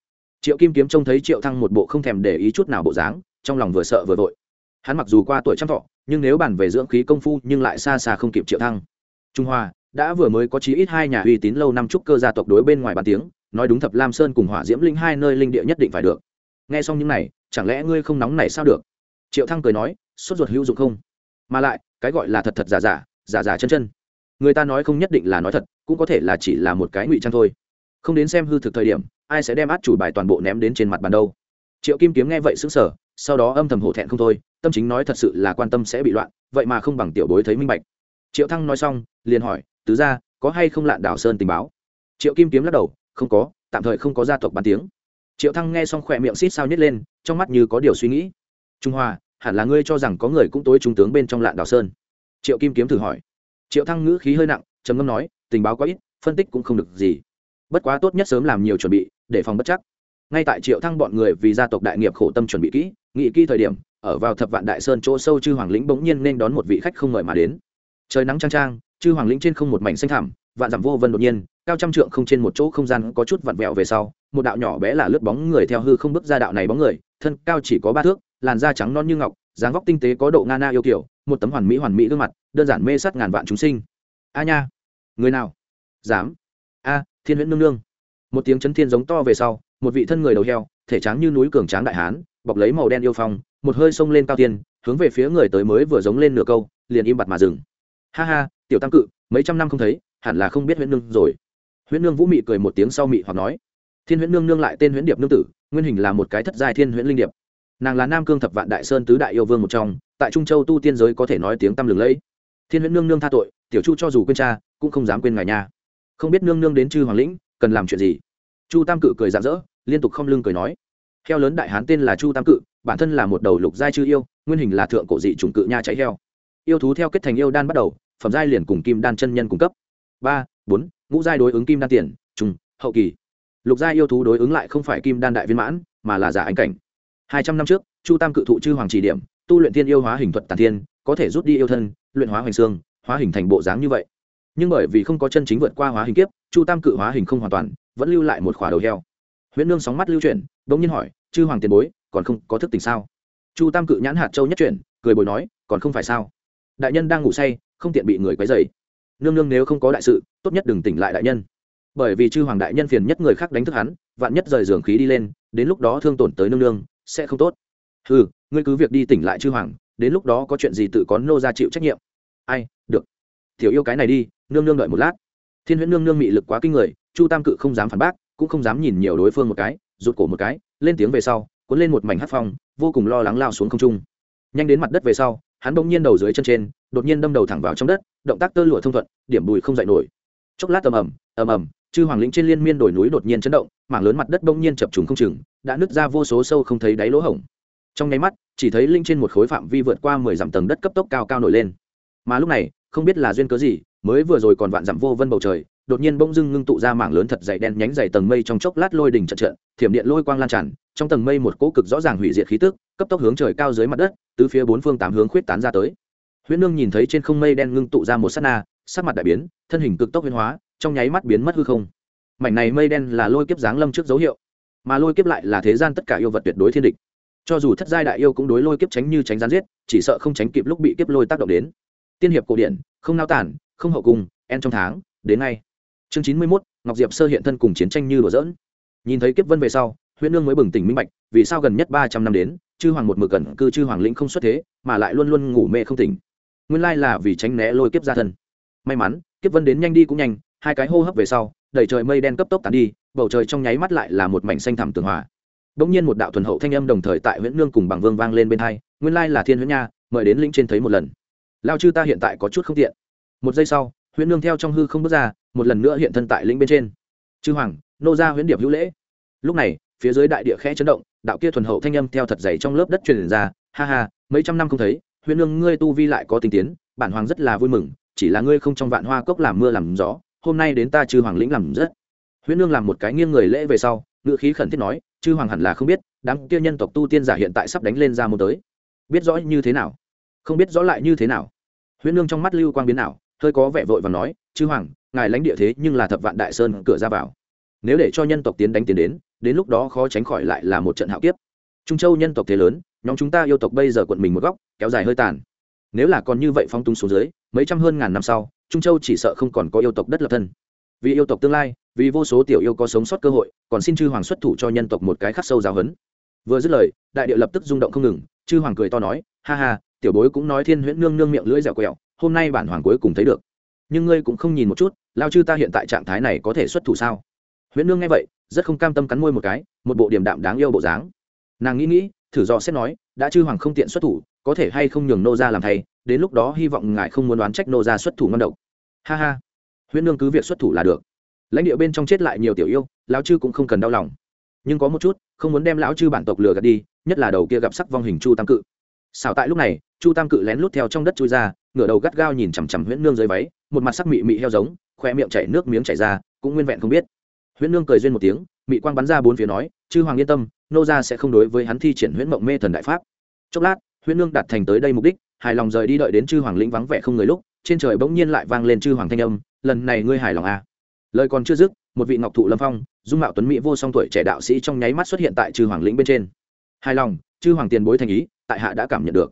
Speaker 1: Triệu kim kiếm trông thấy triệu thăng một bộ không thèm để ý chút nào bộ dáng, trong lòng vừa sợ vừa vội. Hắn mặc dù qua tuổi trăm thọ, nhưng nếu bàn về dưỡng khí công phu, nhưng lại xa xa không kịp triệu thăng. Trung hoa, đã vừa mới có chí ít hai nhà uy tín lâu năm trúc cơ gia tộc đối bên ngoài bàn tiếng, nói đúng thập lam sơn cùng hỏa diễm linh hai nơi linh địa nhất định phải được. Nghe xong những này, chẳng lẽ ngươi không nóng này sao được? Triệu thăng cười nói, sốt ruột hữu dụng không? Mà lại, cái gọi là thật thật giả giả giả giả chân chân người ta nói không nhất định là nói thật, cũng có thể là chỉ là một cái ngụy trang thôi. Không đến xem hư thực thời điểm, ai sẽ đem át chủ bài toàn bộ ném đến trên mặt bàn đâu. Triệu kim kiếm nghe vậy xứng sở sau đó âm thầm hổ thẹn không thôi, tâm chính nói thật sự là quan tâm sẽ bị loạn, vậy mà không bằng tiểu bối thấy minh bạch. Triệu thăng nói xong, liền hỏi, tứ ra có hay không lạn đảo sơn tình báo? Triệu kim kiếm lắc đầu, không có, tạm thời không có gia tộc bàn tiếng. Triệu thăng nghe xong khỏe miệng xít sao nhét lên, trong mắt như có điều suy nghĩ. Trung hoa, hẳn là ngươi cho rằng có người cũng tối trung tướng bên trong lạn đảo sơn. Triệu kim kiếm thử hỏi triệu thăng ngữ khí hơi nặng, trầm ngâm nói, tình báo quá ít, phân tích cũng không được gì. Bất quá tốt nhất sớm làm nhiều chuẩn bị, để phòng bất chắc. Ngay tại triệu thăng bọn người vì gia tộc đại nghiệp khổ tâm chuẩn bị kỹ, nghị kỹ thời điểm, ở vào thập vạn đại sơn chỗ sâu chư hoàng lĩnh bỗng nhiên nên đón một vị khách không mời mà đến. Trời nắng trang trang chư hoàng lĩnh trên không một mảnh xanh thẳm, vạn dặm vô vân đột nhiên, cao trăm trượng không trên một chỗ không gian có chút vặn vẹo về sau, một đạo nhỏ bé là lướt bóng người theo hư không bước ra đạo này bóng người, thân cao chỉ có ba thước, làn da trắng non như ngọc dáng vóc tinh tế có độ nga na yêu kiểu, một tấm hoàn mỹ hoàn mỹ gương mặt, đơn giản mê sắt ngàn vạn chúng sinh. A nha. Người nào? Dám. A, thiên huyễn nương nương. Một tiếng chấn thiên giống to về sau, một vị thân người đầu heo, thể tráng như núi cường tráng đại hán, bọc lấy màu đen yêu phong, một hơi xông lên cao tiên, hướng về phía người tới mới vừa giống lên nửa câu, liền im bặt mà dừng. Ha ha, tiểu tam cự, mấy trăm năm không thấy, hẳn là không biết huyễn nương rồi. Huyễn nương vũ mị cười một tiếng sau mị hoặc nói, thiên huyễn nương nương lại tên huyễn điệp nương tử, nguyên hình là một cái thất giai thiên huyễn linh điệp nàng là nam cương thập vạn đại sơn tứ đại yêu vương một trong, tại trung châu tu tiên giới có thể nói tiếng tăm lừng lẫy. Thiên huyễn nương nương tha tội, tiểu chu cho dù quên cha, cũng không dám quên ngài nha. Không biết nương nương đến chư hoàng lĩnh, cần làm chuyện gì? Chu tam cự cười rạng rỡ, liên tục không lưng cười nói. Heo lớn đại hán tên là chu tam cự, bản thân là một đầu lục giai chư yêu, nguyên hình là thượng cổ dị chủng cự nha cháy heo. Yêu thú theo kết thành yêu đan bắt đầu, phẩm giai liền cùng kim đan chân nhân cung cấp. Ba, bốn, ngũ giai đối ứng kim đan tiền trung hậu kỳ. Lục giai yêu thú đối ứng lại không phải kim đan đại viên mãn, mà là giả ánh cảnh hai trăm năm trước, chu tam cự thụ chư hoàng chỉ điểm, tu luyện thiên yêu hóa hình thuật tàn thiên, có thể rút đi yêu thân, luyện hóa hoành xương, hóa hình thành bộ dáng như vậy. Nhưng bởi vì không có chân chính vượt qua hóa hình kiếp, chu tam cự hóa hình không hoàn toàn, vẫn lưu lại một khỏa đầu heo. Huyễn nương sóng mắt lưu chuyển đ ỗ n g nhiên hỏi, chư hoàng tiền bối, còn không có thức tỉnh sao? Chu tam cự nhãn hạt châu nhất chuyển, cười bồi nói, còn không phải sao? Đại nhân đang ngủ say, không tiện bị người quấy dày nương nương nếu không có đại sự, tốt nhất đừng tỉnh lại đại nhân. Bởi vì chư hoàng đại nhân phiền nhất người khác đánh thức hắn, vạn nhất rời giường khí đi lên, đến lúc đó thương tổn tới nương nương sẽ không tốt. Ừ ngươi cứ việc đi tỉnh lại chư hoàng, đến lúc đó có chuyện gì tự có nô ra chịu trách nhiệm. Ai, được. Tiểu yêu cái này đi, nương nương đợi một lát. Thiên huyễn nương nương mị lực quá kinh người, chu tam cự không dám phản bác, cũng không dám nhìn nhiều đối phương một cái, rụt cổ một cái, lên tiếng về sau, cuốn lên một mảnh hát phong, vô cùng lo lắng lao xuống không trung. Nhanh đến mặt đất về sau, hắn bỗng nhiên đầu dưới chân trên, đột nhiên đâm đầu thẳng vào trong đất, động tác tơ lụa thông thuận, điểm bùi không dậy nổi. Chốc lát ầm ầm ầm ầm chư hoàng lĩnh trên liên miên đồi núi đột nhiên chấn động, mảng lớn mặt đất bỗng nhiên chập trùng không chừng, đã nứt ra vô số sâu không thấy đáy lỗ hổng. Trong nháy mắt, chỉ thấy linh trên một khối phạm vi vượt qua mười dặm tầng đất cấp tốc cao cao nổi lên. Mà lúc này, không biết là duyên cớ gì, mới vừa rồi còn vạn dặm vô vân bầu trời, đột nhiên bỗng dưng ngưng tụ ra mảng lớn thật dày đen nhánh dày tầng mây trong chốc lát lôi đỉnh trận trận, thiểm điện lôi quang lan tràn, trong tầng mây một cỗ cực rõ ràng hủy diệt khí tức, cấp tốc hướng trời cao dưới mặt đất, từ phía bốn phương tám hướng khuyết tán ra tới. Huyễn nương nhìn thấy trên không mây đen ngưng tụ ra một sát na, sắc mặt đại biến, thân hình cực tốc biến hóa trong nháy mắt biến mất hư không. Mảnh này mây đen là lôi kiếp giáng lâm trước dấu hiệu, mà lôi kiếp lại là thế gian tất cả yêu vật tuyệt đối thiên địch. Cho dù thất giai đại yêu cũng đối lôi kiếp tránh như tránh gián giết, chỉ sợ không tránh kịp lúc bị kiếp lôi tác động đến. Tiên hiệp cổ điển, không nao tản, không hậu cung, en trong tháng, đến ngay. Chương chín mươi mốt, ngọc diệp sơ hiện thân cùng chiến tranh như đùa dỡn nhìn thấy kiếp vân về sau huyện nương mới bừng tỉnh minh bạch, vì sao gần nhất ba trăm năm đến, chư hoàng một mực gần cư chư hoàng lĩnh không xuất thế, mà lại luôn luôn ngủ mê không tỉnh. Nguyên lai là vì tránh né lôi kiếp ra thân. May mắn, kiếp vân đến nhanh đi cũng nhanh hai cái hô hấp về sau đẩy trời mây đen cấp tốc tán đi, bầu trời trong nháy mắt lại là một mảnh xanh thẳm tường hòa. Bỗng nhiên một đạo thuần hậu thanh âm đồng thời tại huyện nương cùng bằng vương vang lên bên hai, nguyên lai là thiên huyễn nha, mời đến lĩnh trên thấy một lần. Lao chư ta hiện tại có chút không tiện. Một giây sau huyện nương theo trong hư không bước ra, một lần nữa hiện thân tại lĩnh bên trên. Chư hoàng, nô ra huyễn điệp hữu lễ. Lúc này, phía dưới đại địa khẽ chấn động, đạo kia thuần hậu thanh âm theo thật dày trong lớp đất truyền ra, ha ha, mấy trăm năm không thấy, huyễn nương ngươi tu vi lại có tinh tiến, bản hoàng rất là vui mừng, chỉ là ngươi không trong vạn hoa cốc làm mưa làm gió hôm nay đến ta chư hoàng lĩnh làm rất. Huyễn nương làm một cái nghiêng người lễ về sau ngự khí khẩn thiết nói, chư hoàng hẳn là không biết, đám kia nhân tộc tu tiên giả hiện tại sắp đánh lên ra môn tới. Biết rõ như thế nào? Không biết rõ lại như thế nào? Huyễn nương trong mắt lưu quang biến nào hơi có vẻ vội và nói, chư hoàng, ngài lãnh địa thế nhưng là thập vạn đại sơn cửa ra vào. Nếu để cho nhân tộc tiến đánh tiến đến đến lúc đó khó tránh khỏi lại là một trận hạo kiếp. Trung châu nhân tộc thế lớn, nhóm chúng ta yêu tộc bây giờ quận mình một góc, kéo dài hơi tàn. Nếu là còn như vậy phong tung xuống dưới, mấy trăm hơn ngàn năm sau trung châu chỉ sợ không còn có yêu tộc đất lập thân. Vì yêu tộc tương lai, vì vô số tiểu yêu có sống sót cơ hội, còn xin chư hoàng xuất thủ cho nhân tộc một cái khắc sâu giáo hấn vừa dứt lời, đại điệu lập tức rung động không ngừng, chư hoàng cười to nói, ha ha, tiểu bối cũng nói thiên huyễn nương nương miệng lưỡi dẻo quẹo, hôm nay bản hoàng cuối cùng thấy được. Nhưng ngươi cũng không nhìn một chút, lao chư ta hiện tại trạng thái này có thể xuất thủ sao? Huyễn nương nghe vậy, rất không cam tâm cắn môi một cái, một bộ điểm đạm đáng yêu bộ dáng. Nàng nghĩ nghĩ, thử do xét nói, đã chư hoàng không tiện xuất thủ, có thể hay không nhường nô ra làm thầy đến lúc đó hy vọng ngài không muốn đoán trách nô ra xuất thủ ngon độc. Ha ha. Huyễn nương cứ việc xuất thủ là được. Lãnh địa bên trong chết lại nhiều tiểu yêu, lão chư cũng không cần đau lòng. Nhưng có một chút, không muốn đem lão chư bản tộc lừa gạt đi, nhất là đầu kia gặp sắc vong hình chu tam cự. Xảo tại lúc này, chu tam cự lén lút theo trong đất chui ra, ngửa đầu gắt gao nhìn chằm chằm huyễn nương dưới váy, một mặt sắc mị mị heo giống, khoe miệng chảy nước miếng chảy ra, cũng nguyên vẹn không biết. Huyễn nương cười duyên một tiếng, mị quang bắn ra bốn phía nói, chư hoàng yên tâm, nô gia sẽ không đối với hắn thi triển huyễn mộng mê thần đại pháp. Chốc lát huyễn nương đạt thành tới đây mục đích, hài lòng rời đi đợi đến chư hoàng lĩnh vắng vẻ không người lúc, trên trời bỗng nhiên lại vang lên chư hoàng thanh âm, lần này ngươi hài lòng à? Lời còn chưa dứt, một vị ngọc thụ lâm phong, dung mạo tuấn mỹ vô song tuổi trẻ đạo sĩ trong nháy mắt xuất hiện tại chư hoàng lĩnh bên trên. Hài lòng, chư hoàng tiền bối thành ý, tại hạ đã cảm nhận được.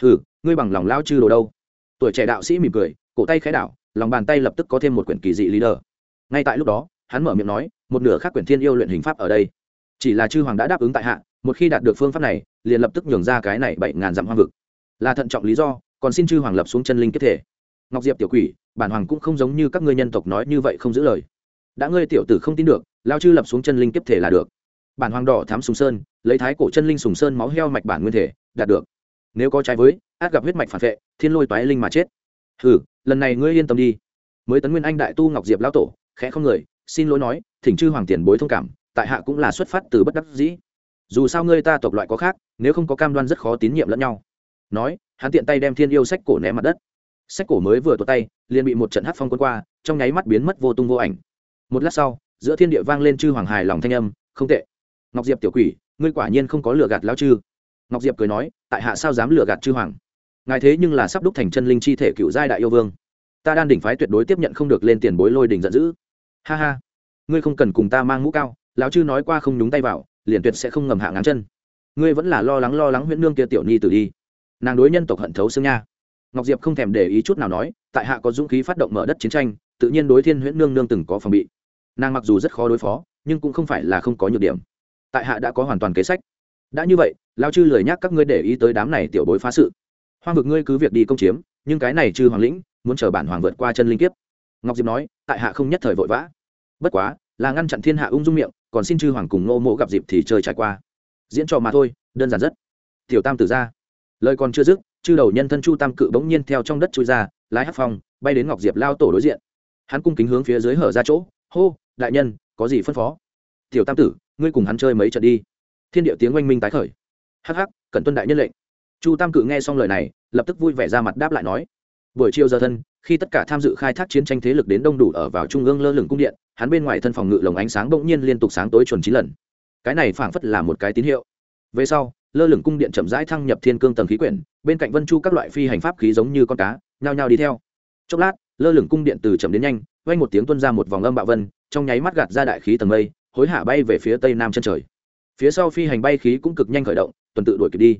Speaker 1: Hừ, ngươi bằng lòng lao chư đồ đâu? Tuổi trẻ đạo sĩ mỉm cười, cổ tay khẽ đảo, lòng bàn tay lập tức có thêm một quyển kỳ dị lý đờ ngay tại lúc đó, hắn mở miệng nói, một nửa khác quyển thiên yêu luyện hình pháp ở đây. Chỉ là chư hoàng đã đáp ứng tại hạ một khi đạt được phương pháp này, liền lập tức nhường ra cái này bảy ngàn dặm hoang vực. Là thận trọng lý do, còn xin chư hoàng lập xuống chân linh kết thể. Ngọc diệp tiểu quỷ, bản hoàng cũng không giống như các ngươi nhân tộc nói như vậy không giữ lời. Đã ngươi tiểu tử không tin được, lao chư lập xuống chân linh kiếp thể là được. Bản hoàng đỏ thám sùng sơn, lấy thái cổ chân linh sùng sơn máu heo mạch bản nguyên thể, đạt được. Nếu có trái với, át gặp huyết mạch phản vệ, thiên lôi toái linh mà chết. Hừ, lần này ngươi yên tâm đi. Mới tấn nguyên anh đại tu ngọc diệp lão tổ, khẽ không người, xin lỗi nói, thỉnh chư hoàng tiền bối thông cảm, tại hạ cũng là xuất phát từ bất đắc dĩ dù sao ngươi ta tộc loại có khác, nếu không có cam đoan rất khó tín nhiệm lẫn nhau. Nói, hắn tiện tay đem thiên yêu sách cổ ném mặt đất. Sách cổ mới vừa tuột tay, liền bị một trận hát phong quân qua, trong nháy mắt biến mất vô tung vô ảnh. Một lát sau, giữa thiên địa vang lên chư hoàng hài lòng thanh âm, không tệ. Ngọc diệp tiểu quỷ, ngươi quả nhiên không có lừa gạt lao chư. Ngọc diệp cười nói, tại hạ sao dám lừa gạt chư hoàng? Ngài thế nhưng là sắp đúc thành chân linh chi thể cựu giai đại yêu vương. Ta đan đỉnh phái tuyệt đối tiếp nhận không được lên tiền bối lôi đỉnh giận dữ. Ha ha. Ngươi không cần cùng ta mang mũ cao. Lão chư nói qua không nhúng tay vào liền tuyệt sẽ không ngầm hạ ngáng chân. Ngươi vẫn là lo lắng lo lắng huyễn nương kia tiểu nhi tử đi. Nàng đối nhân tộc hận thấu xương nha. Ngọc diệp không thèm để ý chút nào nói, tại hạ có dũng khí phát động mở đất chiến tranh, tự nhiên đối thiên huyễn nương nương từng có phòng bị. Nàng mặc dù rất khó đối phó, nhưng cũng không phải là không có nhược điểm. Tại hạ đã có hoàn toàn kế sách. Đã như vậy lao chư lười nhắc các ngươi để ý tới đám này tiểu bối phá sự. Hoang vực ngươi cứ việc đi công chiếm, nhưng cái này chư hoàng lĩnh, muốn chờ bản hoàng vượt qua chân linh kiếp. Ngọc diệp nói, tại hạ không nhất thời vội vã. Bất quá là ngăn chặn thiên hạ ung dung miệng, còn xin chư hoàng cùng nô mộ gặp dịp thì chơi trải qua. Diễn trò mà thôi, đơn giản rất. Tiểu tam tử ra. Lời còn chưa dứt, chư đầu nhân thân chu tam cự bỗng nhiên theo trong đất chui ra, lái hát phong, bay đến ngọc diệp lao tổ đối diện. Hắn cung kính hướng phía dưới hở ra chỗ, hô, đại nhân, có gì phân phó? Tiểu tam tử, ngươi cùng hắn chơi mấy trận đi. Thiên địa tiếng oanh minh tái khởi. Hắc hắc cần tuân đại nhân lệnh. Chu tam cự nghe xong lời này, lập tức vui vẻ ra mặt đáp lại nói buổi chiều giờ thân, khi tất cả tham dự khai thác chiến tranh thế lực đến đông đủ ở vào trung ương lơ lửng cung điện, hắn bên ngoài thân phòng ngự lồng ánh sáng bỗng nhiên liên tục sáng tối chuẩn chín lần. Cái này phảng phất là một cái tín hiệu. Về sau, lơ lửng cung điện chậm rãi thăng nhập thiên cương tầng khí quyển, bên cạnh vân chu các loại phi hành pháp khí giống như con cá, nhao nhao đi theo. Chốc lát, lơ lửng cung điện từ chậm đến nhanh vay một tiếng tuôn ra một vòng âm bạo vân, trong nháy mắt gạt ra đại khí tầng mây, hối hả bay về phía tây nam chân trời. Phía sau phi hành bay khí cũng cực nhanh khởi động, tuần tự đuổi kịp đi.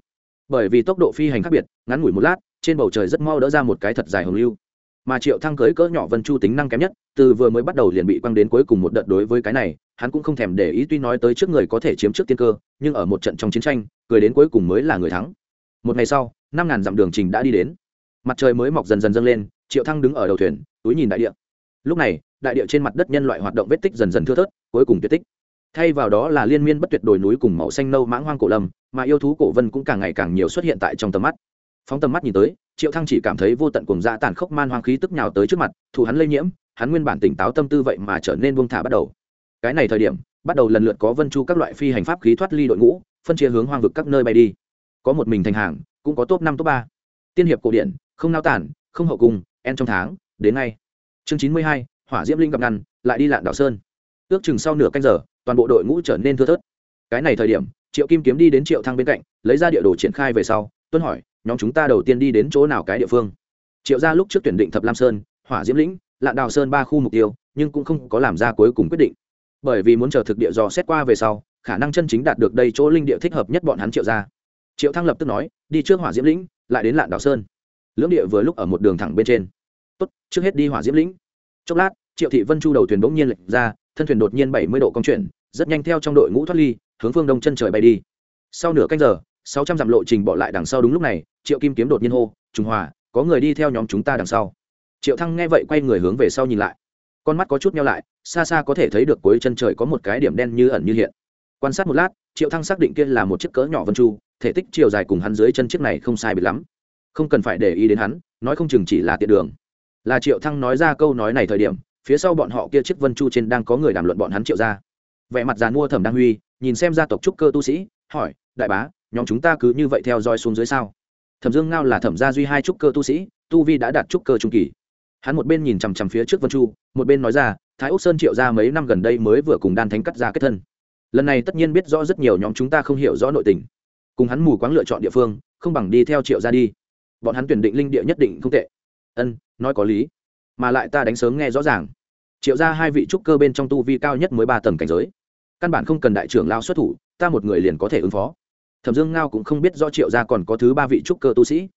Speaker 1: Bởi vì tốc độ phi hành khác biệt, ngắn ngủi một lát trên bầu trời rất mau đỡ ra một cái thật dài hồng lưu. Mà triệu thăng cưới cỡ nhỏ vân chu tính năng kém nhất, từ vừa mới bắt đầu liền bị quăng đến cuối cùng một đợt đối với cái này, hắn cũng không thèm để ý tuy nói tới trước người có thể chiếm trước tiên cơ, nhưng ở một trận trong chiến tranh, cười đến cuối cùng mới là người thắng. Một ngày sau, năm ngàn dặm đường trình đã đi đến. Mặt trời mới mọc dần dần dâng lên, triệu thăng đứng ở đầu thuyền, túi nhìn đại địa. Lúc này, đại địa trên mặt đất nhân loại hoạt động vết tích dần dần thưa thớt, cuối cùng tuyệt tích. Thay vào đó là liên miên bất tuyệt đồi núi cùng màu xanh nâu mãng hoang cổ lâm, mà yêu thú cổ vân cũng càng ngày càng nhiều xuất hiện tại trong tầm mắt phóng tầm mắt nhìn tới, triệu thăng chỉ cảm thấy vô tận cùng dã tàn khốc man hoang khí tức nhào tới trước mặt thủ hắn lây nhiễm, hắn nguyên bản tỉnh táo tâm tư vậy mà trở nên buông thả bắt đầu. Cái này thời điểm, bắt đầu lần lượt có vân chu các loại phi hành pháp khí thoát ly đội ngũ, phân chia hướng hoang vực các nơi bay đi. Có một mình thành hàng, cũng có top năm, top ba. Tiên hiệp cổ điển, không nao tản, không hậu cung en trong tháng, đến ngay. Chương chín mươi hai, hỏa diễm linh gặp ngăn, lại đi lạn đảo sơn. Ước chừng sau nửa canh giờ, toàn bộ đội ngũ trở nên thưa thớt. Cái này thời điểm, triệu kim kiếm đi đến triệu thăng bên cạnh, lấy ra địa đồ triển khai về sau, tuân hỏi nhóm chúng ta đầu tiên đi đến chỗ nào cái địa phương? Triệu ra lúc trước tuyển định thập lam sơn, hỏa diễm lĩnh, lạn đào sơn ba khu mục tiêu, nhưng cũng không có làm ra cuối cùng quyết định. Bởi vì muốn chờ thực địa dò xét qua về sau, khả năng chân chính đạt được đây chỗ linh địa thích hợp nhất bọn hắn triệu ra triệu thăng lập tức nói, đi trước hỏa diễm lĩnh, lại đến lạn đào sơn. Lưỡng địa vừa lúc ở một đường thẳng bên trên. Tốt, trước hết đi hỏa diễm lĩnh. Chốc lát, triệu thị vân chu đầu thuyền bỗng nhiên lệch ra, thân thuyền đột nhiên bảy mươi độ công chuyển, rất nhanh theo trong đội ngũ thoát ly, hướng phương đông chân trời bay đi. Sau nửa canh giờ sáu trăm dặm lộ trình bỏ lại đằng sau đúng lúc này, triệu kim kiếm đột nhiên hô trung hòa, có người đi theo nhóm chúng ta đằng sau. Triệu thăng nghe vậy quay người hướng về sau nhìn lại. Con mắt có chút nhau lại, xa xa có thể thấy được cuối chân trời có một cái điểm đen như ẩn như hiện. Quan sát một lát, triệu thăng xác định kia là một chiếc cỡ nhỏ vân chu, thể tích chiều dài cùng hắn dưới chân chiếc này không sai biệt lắm. Không cần phải để ý đến hắn, nói không chừng chỉ là tiện đường. Là triệu thăng nói ra câu nói này thời điểm, phía sau bọn họ kia chiếc vân chu trên đang có người đàm luận bọn hắn triệu ra vẻ mặt già mua thẩm đăng huy, nhìn xem gia tộc trúc cơ tu sĩ, hỏi, đại bá nhóm chúng ta cứ như vậy theo dõi xuống dưới sao? Thẩm dương ngao là thẩm gia duy hai trúc cơ tu sĩ, tu vi đã đạt trúc cơ trung kỳ. Hắn một bên nhìn chằm chằm phía trước vân chu, một bên nói ra, thái úc sơn triệu ra mấy năm gần đây mới vừa cùng đan thánh cắt ra kết thân. Lần này tất nhiên biết rõ rất nhiều nhóm chúng ta không hiểu rõ nội tình. Cùng hắn mù quáng lựa chọn địa phương, không bằng đi theo triệu ra đi. Bọn hắn tuyển định linh địa nhất định không tệ. Ân, nói có lý. Mà lại ta đánh sớm nghe rõ ràng. Triệu ra hai vị trúc cơ bên trong tu vi cao nhất mới ba tầng cảnh giới. Căn bản không cần đại trưởng lao xuất thủ, ta một người liền có thể ứng phó thẩm dương ngao cũng không biết do triệu gia còn có thứ ba vị trúc cơ tu sĩ.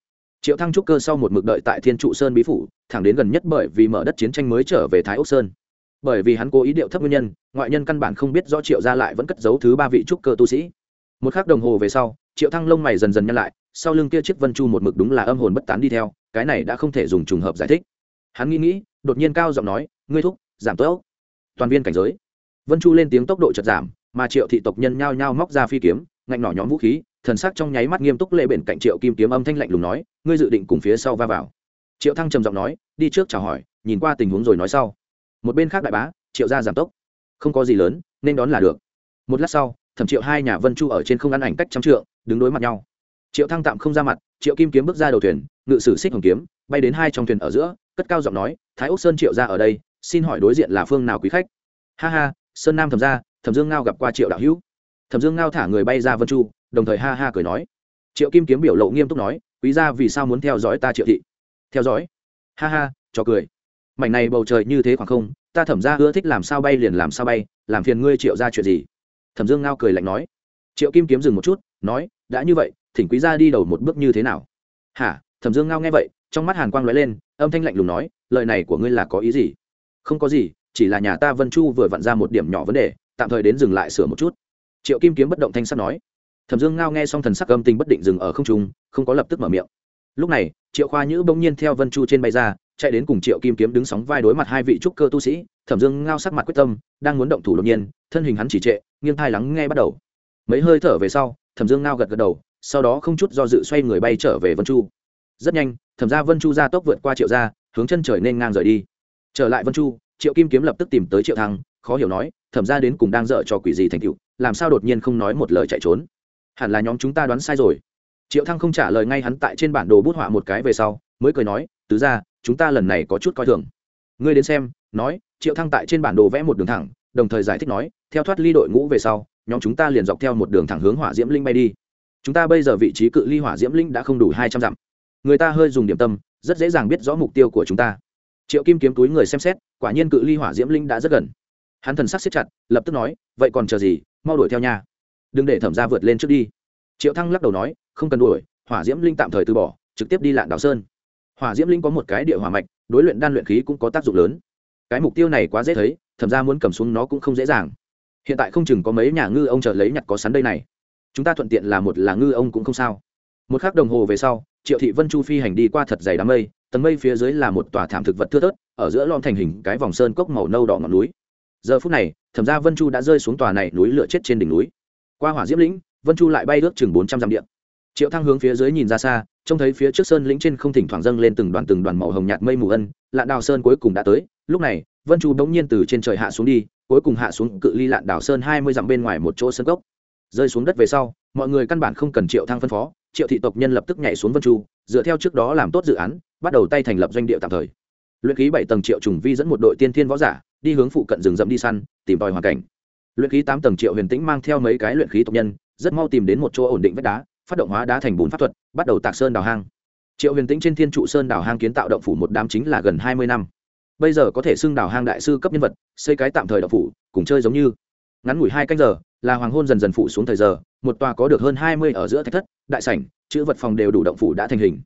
Speaker 1: Triệu thăng trúc cơ sau một mực đợi tại thiên trụ sơn bí phủ, thẳng đến gần nhất bởi vì mở đất chiến tranh mới trở về thái ốc sơn. Bởi vì hắn cố ý điệu thấp nguyên nhân, ngoại nhân căn bản không biết do triệu gia lại vẫn cất giấu thứ ba vị trúc cơ tu sĩ. Một k h ắ c đồng hồ về sau, triệu thăng lông mày dần dần nhăn lại, sau lưng kia chiếc vân chu một mực đúng là âm hồn bất tán đi theo, cái này đã không thể dùng trùng hợp giải thích. Hắn nghĩ nghĩ, đột nhiên cao giọng nói, ngươi thúc, giảm tốc. Toàn viên cảnh giới. Vân chu lên tiếng tốc độ chật giảm, mà triệu thị tộc nhân nhao nhao móc ra phi kiếm ngạnh nỏ nhóm vũ khí, thần sắc trong nháy mắt nghiêm túc lệ bển cạnh triệu kim kiếm âm thanh lạnh lùng nói, ngươi dự định cùng phía sau va vào. Triệu thăng trầm giọng nói, đi trước chào hỏi, nhìn qua tình huống rồi nói sau. Một bên khác đại bá, triệu ra giảm tốc. Không có gì lớn, nên đón là được. Một lát sau, thẩm triệu hai nhà vân chu ở trên không ăn ảnh cách trăm trượng, đứng đối mặt nhau. Triệu thăng tạm không ra mặt, triệu kim kiếm bước ra đầu thuyền, ngự sử xích hồng kiếm, bay đến hai trong thuyền ở giữa, cất cao giọng nói, thái úc sơn triệu ra ở đây, xin hỏi đối diện là phương nào quý khách? Ha ha, sơn nam thẩm ra thẩm dương ngao gặp qua triệu đạo hữu thẩm dương ngao thả người bay ra vân chu, đồng thời ha ha cười nói. Triệu kim kiếm biểu lộ nghiêm túc nói, quý gia vì sao muốn theo dõi ta triệu thị? Theo dõi? Ha ha cho cười. Mảnh này bầu trời như thế khoảng không, ta thẩm ra ưa thích làm sao bay liền làm sao bay, làm phiền ngươi triệu ra chuyện gì? Thẩm dương ngao cười lạnh nói. Triệu kim kiếm dừng một chút, nói, đã như vậy, thỉnh quý gia đi đầu một bước như thế nào? Hả? Thẩm dương ngao nghe vậy, trong mắt hàn quang lóe lên, âm thanh lạnh lùng nói, lời này của ngươi là có ý gì? Không có gì, chỉ là nhà ta vân chu vừa vặn ra một điểm nhỏ vấn đề, tạm thời đến dừng lại sửa một chút triệu kim kiếm bất động thanh sắt nói. Thẩm dương ngao nghe xong thần sắc âm tình bất định dừng ở không trung, không có lập tức mở miệng. Lúc này, triệu khoa nhữ bỗng nhiên theo vân chu trên bay ra, chạy đến cùng triệu kim kiếm đứng sóng vai đối mặt hai vị trúc cơ tu sĩ. Thẩm dương ngao sắc mặt quyết tâm, đang muốn động thủ đột nhiên, thân hình hắn chỉ trệ, nghiêng thai lắng nghe bắt đầu. Mấy hơi thở về sau, thẩm dương ngao gật gật đầu, sau đó không chút do dự xoay người bay trở về vân chu. Rất nhanh, thẩm ra vân chu ra tốc vượt qua triệu ra hướng chân trời nên ngang rời đi. Trở lại vân chu, triệu kim kiếm lập tức tìm tới triệu thăng, khó hiểu nói, thẩm ra đến cùng đang dợ cho quỷ gì thành cựu làm sao đột nhiên không nói một lời chạy trốn? Hẳn là nhóm chúng ta đoán sai rồi. Triệu thăng không trả lời ngay hắn tại trên bản đồ bút họa một cái về sau, mới cười nói, tứ ra chúng ta lần này có chút coi thường. Ngươi đến xem, nói, triệu thăng tại trên bản đồ vẽ một đường thẳng, đồng thời giải thích nói, theo thoát ly đội ngũ về sau, nhóm chúng ta liền dọc theo một đường thẳng hướng hỏa diễm linh bay đi. Chúng ta bây giờ vị trí cự ly hỏa diễm linh đã không đủ hai trăm dặm. Người ta hơi dùng điểm tâm, rất dễ dàng biết rõ mục tiêu của chúng ta. Triệu kim kiếm túi người xem xét, quả nhiên cự ly hỏa diễm linh đã rất gần. Hắn thần sắc siết chặt, lập tức nói, vậy còn chờ gì? Mau đuổi theo nha. Đừng để thẩm ra vượt lên trước đi. Triệu thăng lắc đầu nói, không cần đuổi, hỏa diễm linh tạm thời từ bỏ, trực tiếp đi lạn đào sơn. Hỏa diễm linh có một cái địa hỏa mạch, đối luyện đan luyện khí cũng có tác dụng lớn. Cái mục tiêu này quá dễ thấy, thẩm ra muốn cầm xuống nó cũng không dễ dàng. Hiện tại không chừng có mấy nhà ngư ông chờ lấy nhặt có sắn đây này. Chúng ta thuận tiện là một là ngư ông cũng không sao. Một k h ắ c đồng hồ về sau, triệu thị vân chu phi hành đi qua thật dày đám mây, tầng mây phía dưới là một tòa thảm thực vật thưa thớt, ở giữa lom thành hình cái vòng sơn cốc màu nâu đỏ ngọn núi. Giờ phút này thẩm ra vân chu đã rơi xuống tòa này núi lửa chết trên đỉnh núi. Qua hỏa diễm lĩnh, vân chu lại bay ước chừng bốn trăm dặm điện triệu thăng hướng phía dưới nhìn ra xa, trông thấy phía trước sơn lĩnh trên không thỉnh thoảng dâng lên từng đoàn từng đoàn màu hồng nhạt mây mù ân, lạn đào sơn cuối cùng đã tới. Lúc này, vân chu bỗng nhiên từ trên trời hạ xuống đi, cuối cùng hạ xuống cự ly lạn đào sơn hai mươi dặm bên ngoài một chỗ sân cốc. Rơi xuống đất về sau, mọi người căn bản không cần triệu thăng phân phó, triệu thị tộc nhân lập tức nhảy xuống vân chu, dựa theo trước đó làm tốt dự án, bắt đầu tay thành lập doanh địa tạm thời. Luyện khí bảy tầng triệu trùng vi dẫn một đội tiên thiên võ giả đi hướng phụ cận rừng rậm đi săn, tìm tòi hoàn cảnh. Luyện khí tám tầng triệu huyền tĩnh mang theo mấy cái luyện khí tộc nhân, rất mau tìm đến một chỗ ổn định vách đá, phát động hóa đá thành bùn pháp thuật, bắt đầu tạc sơn đào hang. Triệu huyền tĩnh trên thiên trụ sơn đào hang kiến tạo động phủ một đám chính là gần hai mươi năm. Bây giờ có thể xưng đào hang đại sư cấp nhân vật, xây cái tạm thời động phủ, cùng chơi giống như. Ngắn ngủi hai canh giờ, là hoàng hôn dần dần phủ xuống thời giờ, một tòa có được hơn hai mươi ở giữa thạch thất, đại sảnh, chữ vật phòng đều đủ động phủ đã thành hình.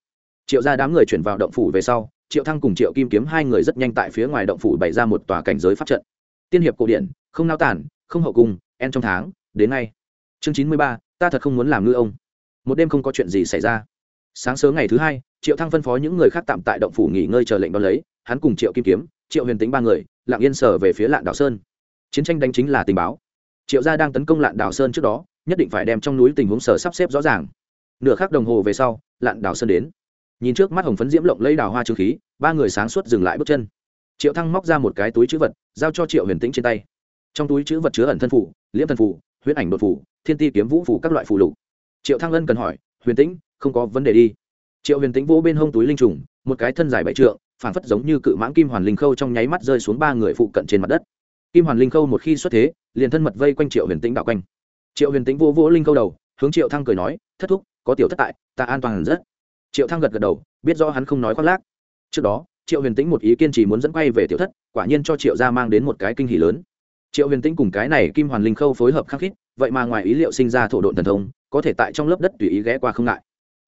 Speaker 1: Triệu ra đám người chuyển vào động phủ về sau triệu thăng cùng triệu kim kiếm hai người rất nhanh tại phía ngoài động phủ bày ra một tòa cảnh giới pháp trận. Tiên hiệp cổ điển, không nao tản, không hậu cung, en trong tháng, đến ngay. Chương chín mươi ba, ta thật không muốn làm ngư ông. Một đêm không có chuyện gì xảy ra. Sáng sớm ngày thứ hai, triệu thăng phân phó những người khác tạm tại động phủ nghỉ ngơi chờ lệnh đón lấy, hắn cùng triệu kim kiếm, triệu huyền tính ba người lạng yên sở về phía lạn đảo sơn. Chiến tranh đánh chính là tình báo. Triệu gia đang tấn công lạn đảo sơn trước đó, nhất định phải đem trong núi tình huống sở sắp xếp rõ ràng. Nửa khắc đồng hồ về sau, lạn đảo sơn đến nhìn trước mắt hồng phấn diễm lộng lấy đào hoa trương khí, ba người sáng suốt dừng lại bước chân. Triệu thăng móc ra một cái túi chữ vật, giao cho triệu huyền tĩnh trên tay. Trong túi chữ vật chứa ẩn thân phủ liễm thân phủ huyễn ảnh đột phủ thiên ti kiếm vũ phủ các loại phụ lục. Triệu thăng ân cần hỏi, huyền tĩnh, không có vấn đề đi. Triệu huyền Tĩnh vỗ bên hông túi linh trùng, một cái thân dài bảy trượng phản phất giống như cự mãng kim hoàn linh khâu trong nháy mắt rơi xuống ba người phụ cận trên mặt đất. Kim hoàn linh khâu một khi xuất thế, liền thân mật vây quanh triệu huyền tĩnh đạo quanh. Triệu huyền tĩnh vỗ vỗ linh khâu đầu, hướng triệu thăng cười nói, thất thúc, có tiểu thất tại, ta an toàn rất triệu thăng gật gật đầu, biết rõ hắn không nói khoác lác. Trước đó, triệu huyền tĩnh một ý kiên trì muốn dẫn quay về tiểu thất, quả nhiên cho triệu gia mang đến một cái kinh hỷ lớn. Triệu huyền tĩnh cùng cái này kim hoàn linh khâu phối hợp khắc khít, vậy mà ngoài ý liệu sinh ra thổ độn thần thông, có thể tại trong lớp đất tùy ý ghé qua không ngại.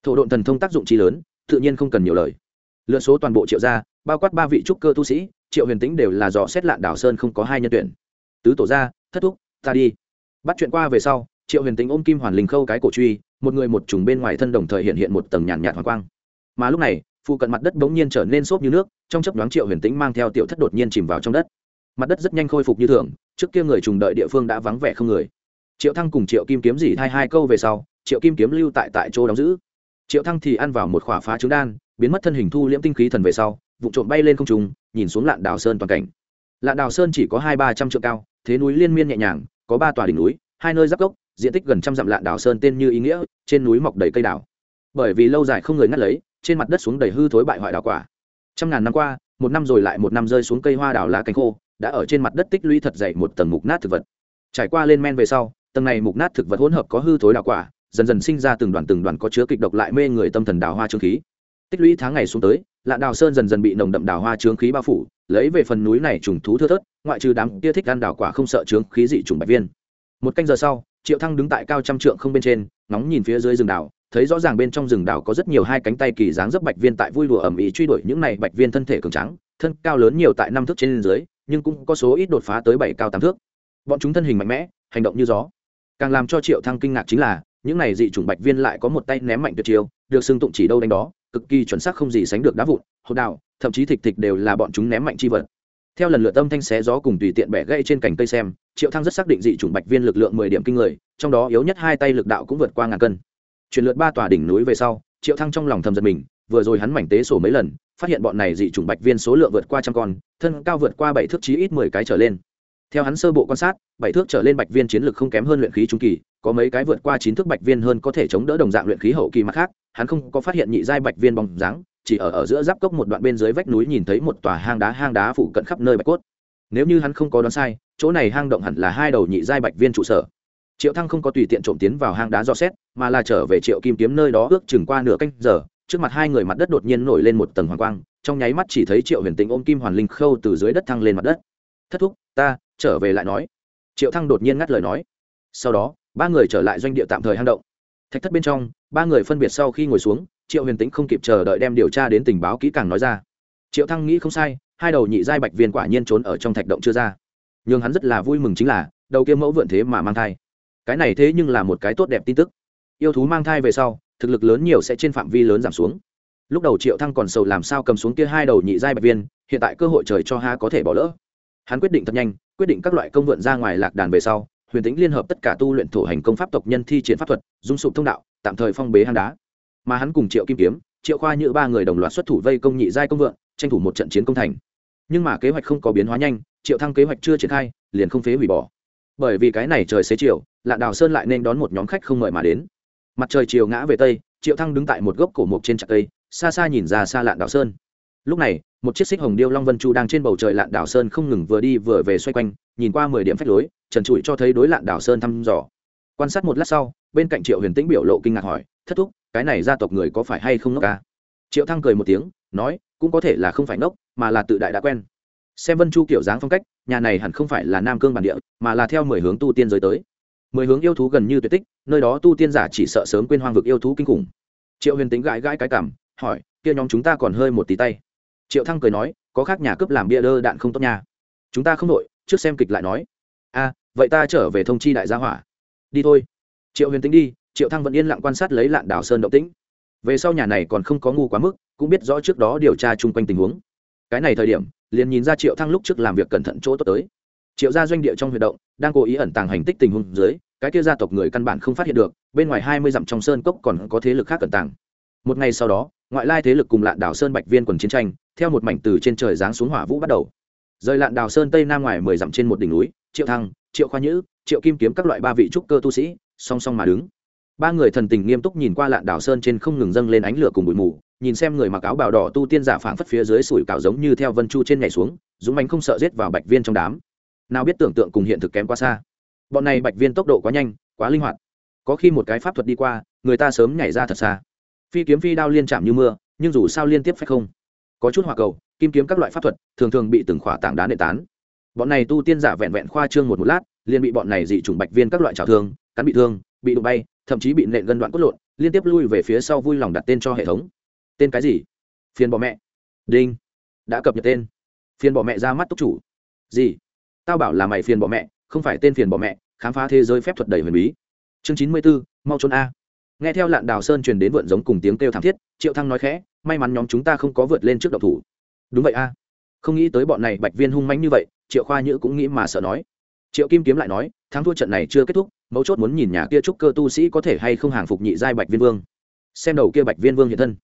Speaker 1: Thổ độn thần thông tác dụng chi lớn, tự nhiên không cần nhiều lời. Lựa số toàn bộ triệu gia, bao quát ba vị trúc cơ tu sĩ, triệu huyền tĩnh đều là dò xét lạn đảo sơn không có hai nhân tuyển. Tứ tổ gia, thất thúc, ta đi. Bắt chuyện qua về sau, triệu huyền tĩnh ôm kim hoàn linh khâu cái cổ truy một người một trùng bên ngoài thân đồng thời hiện hiện một tầng nhàn nhạt hoàng quang. Mà lúc này phụ cận mặt đất bỗng nhiên trở nên xốp như nước trong chấp đoán triệu huyền tĩnh mang theo tiểu thất đột nhiên chìm vào trong đất. Mặt đất rất nhanh khôi phục như thường trước kia người trùng đợi địa phương đã vắng vẻ không người. Triệu thăng cùng triệu kim kiếm dỉ thay hai câu về sau triệu kim kiếm lưu tại tại chỗ đóng giữ. Triệu thăng thì ăn vào một khỏa phá trứng đan biến mất thân hình thu liễm tinh khí thần về sau vụ trộm bay lên không trung, nhìn xuống lạn đào sơn toàn cảnh. Lạn đào sơn chỉ có hai ba trăm trượng cao thế núi liên miên nhẹ nhàng có ba tòa đỉnh núi hai nơi giáp gốc diện tích gần trăm dặm lạn đảo sơn tên như ý nghĩa, trên núi mọc đầy cây đào. Bởi vì lâu dài không người ngắt lấy, trên mặt đất xuống đầy hư thối bại hoại đào quả. Trăm ngàn năm qua, một năm rồi lại một năm rơi xuống cây hoa đào lá cánh khô, đã ở trên mặt đất tích lũy thật dày một tầng mục nát thực vật. Trải qua lên men về sau, tầng này mục nát thực vật hỗn hợp có hư thối đào quả, dần dần sinh ra từng đoàn từng đoàn có chứa kịch độc lại mê người tâm thần đào hoa trương khí. Tích lũy tháng ngày xuống tới, lạn đào sơn dần dần bị nồng đậm đào hoa trương khí bao phủ, lấy về phần núi này trùng thú thưa thớt, ngoại trừ đám kia thích ăn đào quả không sợ trướng khí dị trùng bạch viên một canh giờ sau, triệu thăng đứng tại cao trăm trượng không bên trên, ngóng nhìn phía dưới rừng đào thấy rõ ràng bên trong rừng đào có rất nhiều hai cánh tay kỳ dáng dấp bạch viên tại vui đùa ẩm ý truy đuổi những này bạch viên thân thể cường trắng thân cao lớn nhiều tại năm thước trên dưới, nhưng cũng có số ít đột phá tới bảy cao tám thước. Bọn chúng thân hình mạnh mẽ, hành động như gió. Càng làm cho triệu thăng kinh ngạc chính là, những này dị chủng bạch viên lại có một tay ném mạnh tuyệt chiêu, được xưng tụng chỉ đâu đánh đó, cực kỳ chuẩn xác không gì sánh được đá vụn, hột đào, thậm chí thịt thịt đều là bọn chúng ném mạnh chi vật. Theo lần lượt tâm thanh xé gió cùng tùy tiện bẻ gãy trên cành cây xem triệu thăng rất xác định dị chủng bạch viên lực lượng mười điểm kinh người, trong đó yếu nhất hai tay lực đạo cũng vượt qua ngàn cân. Chuyển lượt ba tòa đỉnh núi về sau, triệu thăng trong lòng thầm giật mình, vừa rồi hắn mảnh tế sổ mấy lần, phát hiện bọn này dị chủng bạch viên số lượng vượt qua trăm con, thân cao vượt qua bảy thước chí ít mười cái trở lên. Theo hắn sơ bộ quan sát, bảy thước trở lên bạch viên chiến lực không kém hơn luyện khí trung kỳ, có mấy cái vượt qua chín thước bạch viên hơn có thể chống đỡ đồng dạng luyện khí hậu kỳ mặt khác, hắn không có phát hiện nhị giai bạch viên bóng dáng, chỉ ở ở giữa giáp cốc một đoạn bên dưới vách núi nhìn thấy một tòa hang đá hang đá phụ cận khắp nơi bạch cốt nếu như hắn không có đoán sai, chỗ này hang động hẳn là hai đầu nhị giai bạch viên trụ sở. Triệu thăng không có tùy tiện trộm tiến vào hang đá do xét, mà là trở về triệu kim kiếm nơi đó ước chừng qua nửa canh giờ, trước mặt hai người mặt đất đột nhiên nổi lên một tầng hoàng quang, trong nháy mắt chỉ thấy triệu huyền tĩnh ôm kim hoàn linh khâu từ dưới đất thăng lên mặt đất. Thất thúc, ta trở về lại nói. Triệu thăng đột nhiên ngắt lời nói. Sau đó, ba người trở lại doanh địa tạm thời hang động. Thạch thất bên trong, ba người phân biệt sau khi ngồi xuống, triệu huyền tĩnh không kịp chờ đợi đem điều tra đến tình báo kỹ càng nói ra. Triệu thăng nghĩ không sai hai đầu nhị giai bạch viên quả nhiên trốn ở trong thạch động chưa ra. Nhưng hắn rất là vui mừng chính là, đầu kia mẫu vượn thế mà mang thai. Cái này thế nhưng là một cái tốt đẹp tin tức. Yêu thú mang thai về sau, thực lực lớn nhiều sẽ trên phạm vi lớn giảm xuống. Lúc đầu triệu thăng còn sầu làm sao cầm xuống kia hai đầu nhị giai bạch viên, hiện tại cơ hội trời cho ha có thể bỏ lỡ. Hắn quyết định thật nhanh, quyết định các loại công vượn ra ngoài lạc đàn về sau, huyền tính liên hợp tất cả tu luyện thổ hành công pháp tộc nhân thi triển pháp thuật, dung sụp thông đạo, tạm thời phong bế hang đá. Mà hắn cùng triệu kim kiếm, triệu khoa như ba người đồng loạt xuất thủ vây công nhị giai công vượng tranh thủ một trận chiến công thành nhưng mà kế hoạch không có biến hóa nhanh, triệu thăng kế hoạch chưa triển khai, liền không phế hủy bỏ. Bởi vì cái này trời xế chiều lạ đào sơn lại nên đón một nhóm khách không mời mà đến. Mặt trời chiều ngã về tây, triệu thăng đứng tại một gốc cổ mục trên trạc cây xa xa nhìn ra xa lạn đào sơn. Lúc này, một chiếc xích hồng điêu long vân chu đang trên bầu trời lạn đảo sơn không ngừng vừa đi vừa về xoay quanh, nhìn qua mười điểm phách lối, trần trụi cho thấy đối lạn đảo sơn thăm dò. Quan sát một lát sau, bên cạnh triệu huyền tĩnh biểu lộ kinh ngạc hỏi, thất thúc, cái này gia tộc người có phải hay không ngốc ca? Triệu thăng cười một tiếng, nói cũng có thể là không phải ngốc, mà là tự đại đã quen. Xem vân chu kiểu dáng phong cách, nhà này hẳn không phải là nam cương bản địa, mà là theo mười hướng tu tiên giới tới. Mười hướng yêu thú gần như tuyệt tích, nơi đó tu tiên giả chỉ sợ sớm quên hoang vực yêu thú kinh khủng. Triệu huyền tính gãi gãi cái cảm, hỏi, kia nhóm chúng ta còn hơi một tí tay. Triệu thăng cười nói, có khác nhà cướp làm bia đơ đạn không tốt nha. Chúng ta không đội, trước xem kịch lại nói. A, vậy ta trở về thông chi đại gia hỏa. Đi thôi. Triệu huyền tính đi, triệu thăng vẫn yên lặng quan sát lấy lạn đảo sơn động tĩnh. Về sau nhà này còn không có ngu quá mức cũng biết rõ trước đó điều tra chung quanh tình huống. Cái này thời điểm, liền nhìn ra triệu thăng lúc trước làm việc cẩn thận chỗ tốt tới. Triệu gia doanh địa trong huy động, đang cố ý ẩn tàng hành tích tình huống dưới, cái kia gia tộc người căn bản không phát hiện được, bên ngoài hai mươi dặm trong sơn cốc còn có thế lực khác cẩn tàng. Một ngày sau đó, ngoại lai thế lực cùng lạn đảo sơn bạch viên quần chiến tranh, theo một mảnh từ trên trời giáng xuống hỏa vũ bắt đầu. Rời lạn đảo sơn tây nam ngoài mười dặm trên một đỉnh núi, triệu thăng, triệu khoa nhữ, triệu kim kiếm các loại ba vị trúc cơ tu sĩ, song song mà đứng. Ba người thần tình nghiêm túc nhìn qua lạn đảo sơn trên không ngừng dâng lên ánh lửa cùng bụi mù nhìn xem người mặc áo bào đỏ tu tiên giả phảng phất phía dưới sủi cảo giống như theo vân chu trên nhảy xuống, dũng mánh không sợ giết vào bạch viên trong đám. Nào biết tưởng tượng cùng hiện thực kém quá xa. Bọn này bạch viên tốc độ quá nhanh, quá linh hoạt. Có khi một cái pháp thuật đi qua, người ta sớm nhảy ra thật xa. Phi kiếm phi đao liên chạm như mưa, nhưng dù sao liên tiếp phải không? Có chút hòa cầu, kim kiếm các loại pháp thuật, thường thường bị từng khỏa tảng đá nệ tán. Bọn này tu tiên giả vẹn vẹn khoa trương một một lát, liền bị bọn này dị chủng bạch viên các loại trào thương, cắn bị thương, bị đụng bay, thậm chí bị nện gân đoạn cốt lộn, liên tiếp lui về phía sau vui lòng đặt tên cho hệ thống tên cái gì? Phiền bỏ mẹ. Đinh. Đã cập nhật tên. Phiền bỏ mẹ ra mắt túc chủ. Gì? Tao bảo là mày phiền bỏ mẹ, không phải tên phiền bỏ mẹ, khám phá thế giới phép thuật đầy huyền bí. Chương chín mươi bốn mau trốn a. Nghe theo lạn đào sơn truyền đến vượn giống cùng tiếng kêu thảm thiết, triệu thăng nói khẽ, may mắn nhóm chúng ta không có vượt lên trước độc thủ. Đúng vậy a. Không nghĩ tới bọn này bạch viên hung manh như vậy, triệu khoa nhữ cũng nghĩ mà sợ nói. Triệu kim kiếm lại nói, thắng thua trận này chưa kết thúc, mấu chốt muốn nhìn nhà kia trúc cơ tu sĩ có thể hay không hàng phục nhị giai bạch viên vương. Xem đầu kia bạch viên vương hiện thân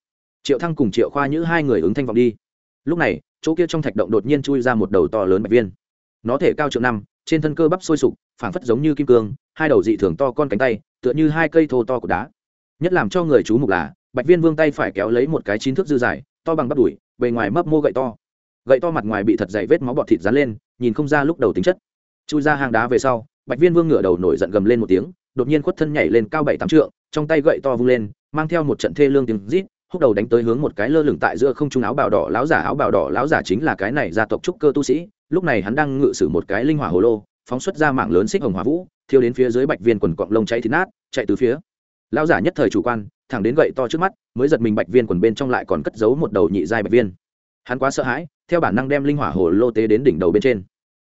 Speaker 1: triệu thăng cùng triệu khoa nhữ hai người ứng thanh vọng đi. Lúc này, chỗ kia trong thạch động đột nhiên chui ra một đầu to lớn bạch viên. Nó thể cao triệu năm, trên thân cơ bắp sôi sục, phảng phất giống như kim cương, hai đầu dị thường to con cánh tay, tựa như hai cây thô to của đá. Nhất làm cho người chú mục là, bạch viên vương tay phải kéo lấy một cái chín thước dư dài to bằng bắp đùi, bề ngoài mấp mô gậy to. Gậy to mặt ngoài bị thật dày vết máu bọt thịt dán lên, nhìn không ra lúc đầu tính chất. Chui ra hang đá về sau, bạch viên vương ngửa đầu nổi giận gầm lên một tiếng, đột nhiên khuất thân nhảy lên cao bảy tám trượng, trong tay gậy to vung lên, mang theo một trận thê lương tiếng rít húc đầu đánh tới hướng một cái lơ lửng tại giữa không trung áo bào đỏ láo giả, áo bào đỏ láo giả chính là cái này gia tộc trúc cơ tu sĩ. Lúc này hắn đang ngự sử một cái linh hỏa hồ lô, phóng xuất ra mạng lớn xích hồng hỏa vũ, thiêu đến phía dưới bạch viên quần cọng lông cháy thịt nát, chạy từ phía. Lão giả nhất thời chủ quan, thẳng đến gậy to trước mắt, mới giật mình bạch viên quần bên trong lại còn cất giấu một đầu nhị giai bạch viên. Hắn quá sợ hãi, theo bản năng đem linh hỏa hồ lô tế đến đỉnh đầu bên trên.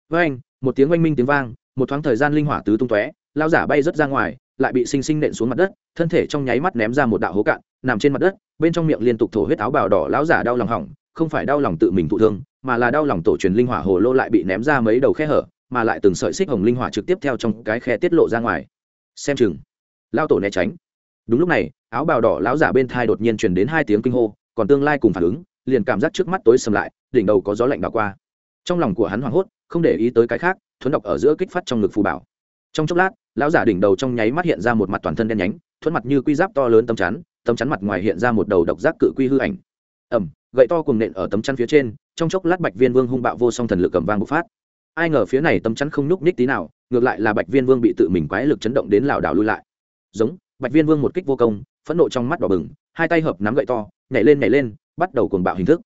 Speaker 1: Với anh một tiếng oanh minh tiếng vang, một thoáng thời gian linh hỏa tứ tung tóe, lão giả bay rất ra ngoài lại bị sinh sinh nện xuống mặt đất, thân thể trong nháy mắt ném ra một đạo hố cạn, nằm trên mặt đất, bên trong miệng liên tục thổ huyết áo bào đỏ, lão giả đau lòng hỏng, không phải đau lòng tự mình thụ thương, mà là đau lòng tổ truyền linh hỏa hồ lô lại bị ném ra mấy đầu khe hở, mà lại từng sợi xích hồng linh hỏa trực tiếp theo trong cái khe tiết lộ ra ngoài. Xem chừng, lao tổ né tránh. Đúng lúc này, áo bào đỏ lão giả bên thai đột nhiên truyền đến hai tiếng kinh hô, còn tương lai cùng phản ứng, liền cảm giác trước mắt tối sầm lại, đỉnh đầu có gió lạnh đảo qua. Trong lòng của hắn hoảng hốt, không để ý tới cái khác, thuấn độc ở giữa kích phát trong ngực phù bảo. Trong chốc lát lão giả đỉnh đầu trong nháy mắt hiện ra một mặt toàn thân đen nhánh, thuẫn mặt như quy giáp to lớn tấm chắn tấm chắn mặt ngoài hiện ra một đầu độc giác cự quy hư ảnh. Ẩm gậy to cùng nện ở tấm chắn phía trên, trong chốc lát bạch viên vương hung bạo vô song thần lực cầm vang bộc phát. Ai ngờ phía này tấm chắn không nhúc ních tí nào, ngược lại là bạch viên vương bị tự mình quái lực chấn động đến lảo đảo lui lại. Giống, bạch viên vương một kích vô công, phẫn nộ trong mắt đỏ bừng, hai tay hợp nắm gậy to, nhảy lên nhảy lên, bắt đầu cuồng bạo hình thức.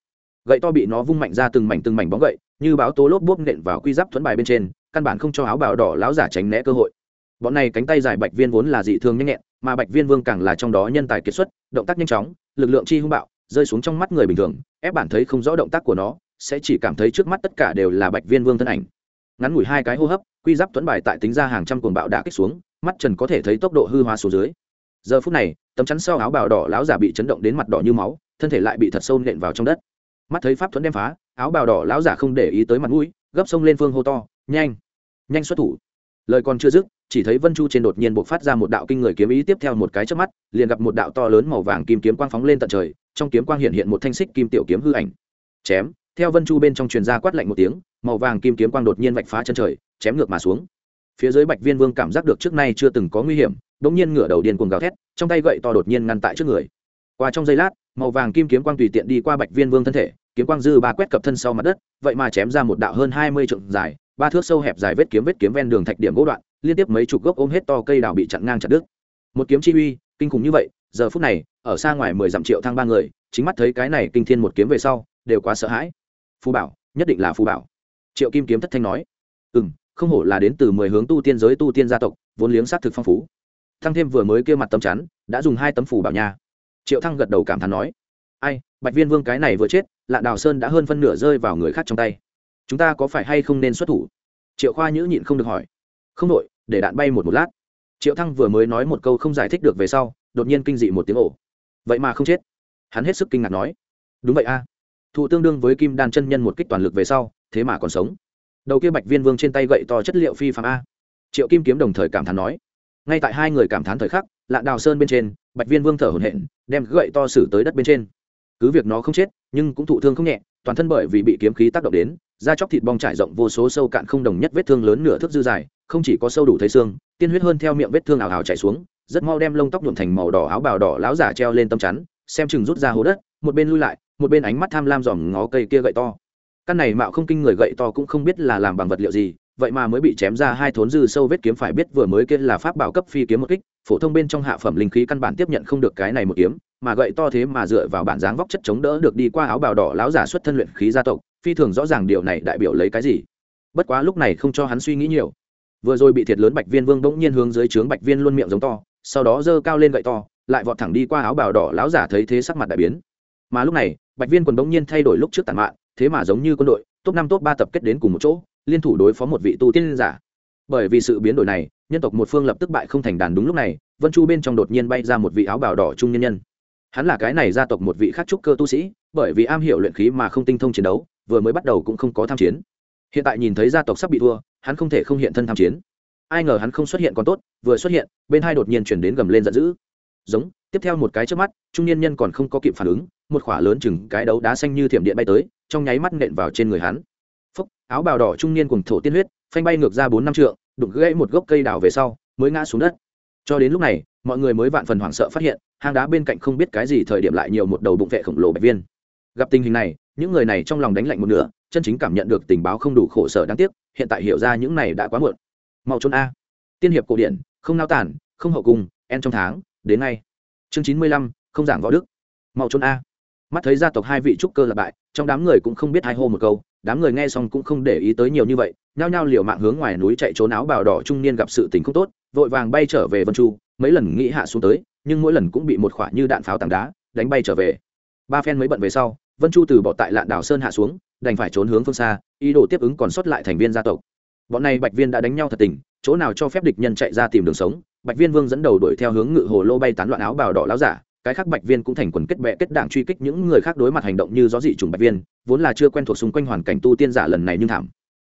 Speaker 1: Gậy to bị nó vung mạnh ra từng mảnh từng mảnh bóng gậy, như báo tố lốp bốp nện vào quy giáp thuẫn bài bên trên, căn bản không cho áo bào đỏ láo giả tránh né cơ hội bọn này cánh tay dài bạch viên vốn là dị thường nhanh nhẹn, mà bạch viên vương càng là trong đó nhân tài kiệt xuất, động tác nhanh chóng, lực lượng chi hung bạo, rơi xuống trong mắt người bình thường, ép bản thấy không rõ động tác của nó, sẽ chỉ cảm thấy trước mắt tất cả đều là bạch viên vương thân ảnh. Ngắn ngủi hai cái hô hấp, quy giáp tuấn bài tại tính ra hàng trăm cuồng bạo đã kích xuống, mắt trần có thể thấy tốc độ hư hóa xuống dưới. Giờ phút này, tấm chắn sau áo bào đỏ láo giả bị chấn động đến mặt đỏ như máu, thân thể lại bị thật sâu nện vào trong đất. Mắt thấy pháp thuẫn đem phá, áo bào đỏ láo giả không để ý tới mặt mũi, gấp sông lên phương hô to, nhanh! Nhanh xuất thủ! Lời còn chưa dứt, chỉ thấy vân chu trên đột nhiên buộc phát ra một đạo kinh người kiếm ý tiếp theo một cái trước mắt, liền gặp một đạo to lớn màu vàng kim kiếm quang phóng lên tận trời, trong kiếm quang hiện hiện một thanh xích kim tiểu kiếm hư ảnh. Chém, theo vân chu bên trong truyền ra quát lạnh một tiếng, màu vàng kim kiếm quang đột nhiên vạch phá chân trời, chém ngược mà xuống. Phía dưới bạch viên vương cảm giác được trước nay chưa từng có nguy hiểm đ ỗ n g nhiên ngửa đầu điên cuồng gào thét, trong tay gậy to đột nhiên ngăn tại trước người. Qua trong giây lát, màu vàng kim kiếm quang tùy tiện đi qua bạch viên vương thân thể, kiếm quang dư ba quét cập thân sau mặt đất, vậy mà chém ra một đạo hơn hai mươi trượng dài ba thước sâu hẹp dài vết kiếm vết kiếm ven đường thạch điểm gỗ đoạn, liên tiếp mấy chục gốc ôm hết to cây đào bị chặn ngang chặt đứt. Một kiếm chi uy, kinh khủng như vậy, giờ phút này, ở xa ngoài mười dặm triệu thang ba người, chính mắt thấy cái này kinh thiên một kiếm về sau, đều quá sợ hãi. Phù bảo, nhất định là phù bảo. Triệu kim kiếm thất thanh nói. Ừ m không hổ là đến từ mười hướng tu tiên giới tu tiên gia tộc, vốn liếng s á t thực phong phú. Thăng thêm vừa mới kia mặt tấm chắn, đã dùng hai tấm phù bảo nha. Triệu thăng gật đầu cảm thán nói. Ai, bạch viên vương cái này vừa chết lạ đào sơn đã hơn phân nửa rơi vào người khác trong tay chúng ta có phải hay không nên xuất thủ? Triệu khoa nhữ nhịn không được hỏi. Không đội, để đạn bay một một lát. Triệu thăng vừa mới nói một câu không giải thích được về sau, đột nhiên kinh dị một tiếng ổ vậy mà không chết. Hắn hết sức kinh ngạc nói. Đúng vậy a. Thụ tương đương với kim đan chân nhân một kích toàn lực về sau, thế mà còn sống. Đầu kia bạch viên vương trên tay gậy to chất liệu phi phạm a. Triệu kim kiếm đồng thời cảm thán nói. Ngay tại hai người cảm thán thời khắc, lạn đào sơn bên trên, bạch viên vương thở hổn hển, đem gậy to xử tới đất bên trên. Cứ việc nó không chết, nhưng cũng thụ thương không nhẹ, toàn thân bởi vì bị kiếm khí tác động đến da chóc thịt bong trải rộng vô số sâu cạn không đồng nhất vết thương lớn nửa thước dư dài, không chỉ có sâu đủ thấy xương, tiên huyết hơn theo miệng vết thương ảo hào chảy xuống, rất mau đem lông tóc nhuộm thành màu đỏ áo bào đỏ láo giả treo lên tâm chắn, xem chừng rút ra hố đất, một bên lui lại, một bên ánh mắt tham lam dòm ngó cây kia gậy to. Căn này mạo không kinh người gậy to cũng không biết là làm bằng vật liệu gì, vậy mà mới bị chém ra hai thốn dư sâu vết kiếm phải biết vừa mới kia là pháp bảo cấp phi kiếm một kích, phổ thông bên trong hạ phẩm linh khí căn bản tiếp nhận không được cái này một kiếm, mà gậy to thế mà dựa vào bản dáng vóc chất chống đỡ được đi qua áo bào đỏ láo giả xuất thân luyện khí gia tộc phi thường rõ ràng điều này đại biểu lấy cái gì? Bất quá lúc này không cho hắn suy nghĩ nhiều. Vừa rồi bị thiệt lớn bạch viên vương bỗng nhiên hướng dưới trướng bạch viên luôn miệng giống to, sau đó giơ cao lên gậy to, lại vọt thẳng đi qua áo bào đỏ láo giả thấy thế sắc mặt đại biến. Mà lúc này, bạch viên quần bỗng nhiên thay đổi lúc trước tàn mạn, thế mà giống như quân đội, top năm, top ba tập kết đến cùng một chỗ, liên thủ đối phó một vị tu tiên giả. Bởi vì sự biến đổi này, nhân tộc một phương lập tức bại không thành đàn đúng lúc này, vân chu bên trong đột nhiên bay ra một vị áo bào đỏ trung nhân nhân. Hắn là cái này gia tộc một vị khắc trúc cơ tu sĩ, bởi vì am hiểu luyện khí mà không tinh thông chiến đấu vừa mới bắt đầu cũng không có tham chiến. Hiện tại nhìn thấy gia tộc sắp bị thua, hắn không thể không hiện thân tham chiến. Ai ngờ hắn không xuất hiện còn tốt, vừa xuất hiện, bên hai đột nhiên chuyển đến gầm lên giận dữ. Giống, tiếp theo một cái trước mắt, trung niên nhân còn không có kịp phản ứng, một khỏa lớn chừng cái đấu đá xanh như thiểm điện bay tới, trong nháy mắt nện vào trên người hắn. Phúc, áo bào đỏ trung niên cùng thổ tiên huyết, phanh bay ngược ra bốn năm trượng, đụng gãy một gốc cây đào về sau, mới ngã xuống đất. Cho đến lúc này, mọi người mới vạn phần hoảng sợ phát hiện, hang đá bên cạnh không biết cái gì thời điểm lại nhiều một đầu bụng vệ khổng lồ bạch viên. Gặp tình hình này những người này trong lòng đánh lạnh một nửa, chân chính cảm nhận được tình báo không đủ khổ sở đáng tiếc, hiện tại hiểu ra những này đã quá muộn. Mau trốn a. Tiên hiệp cổ điển, không nao tản, không hậu cung, en trong tháng, đến ngay. Chương chín mươi lăm, không giảng võ đức. Mau trốn a. Mắt thấy gia tộc hai vị trúc cơ là bại, trong đám người cũng không biết hai hô một câu, đám người nghe xong cũng không để ý tới nhiều như vậy, nhao nhao liều mạng hướng ngoài núi chạy trốn áo bào đỏ trung niên gặp sự tình không tốt, vội vàng bay trở về vân chu, mấy lần nghĩ hạ xuống tới, nhưng mỗi lần cũng bị một khoả như đạn pháo tảng đá, đánh bay trở về. Ba phen mới bận về sau vân chu từ bỏ tại lạn đảo sơn hạ xuống, đành phải trốn hướng phương xa, ý đồ tiếp ứng còn sót lại thành viên gia tộc. Bọn này bạch viên đã đánh nhau thật tình, chỗ nào cho phép địch nhân chạy ra tìm đường sống, bạch viên vương dẫn đầu đuổi theo hướng ngự hồ lô bay tán loạn áo bào đỏ láo giả, cái khác bạch viên cũng thành quần kết bệ kết đảng truy kích những người khác đối mặt hành động như gió dị trùng bạch viên, vốn là chưa quen thuộc xung quanh hoàn cảnh tu tiên giả lần này nhưng thảm.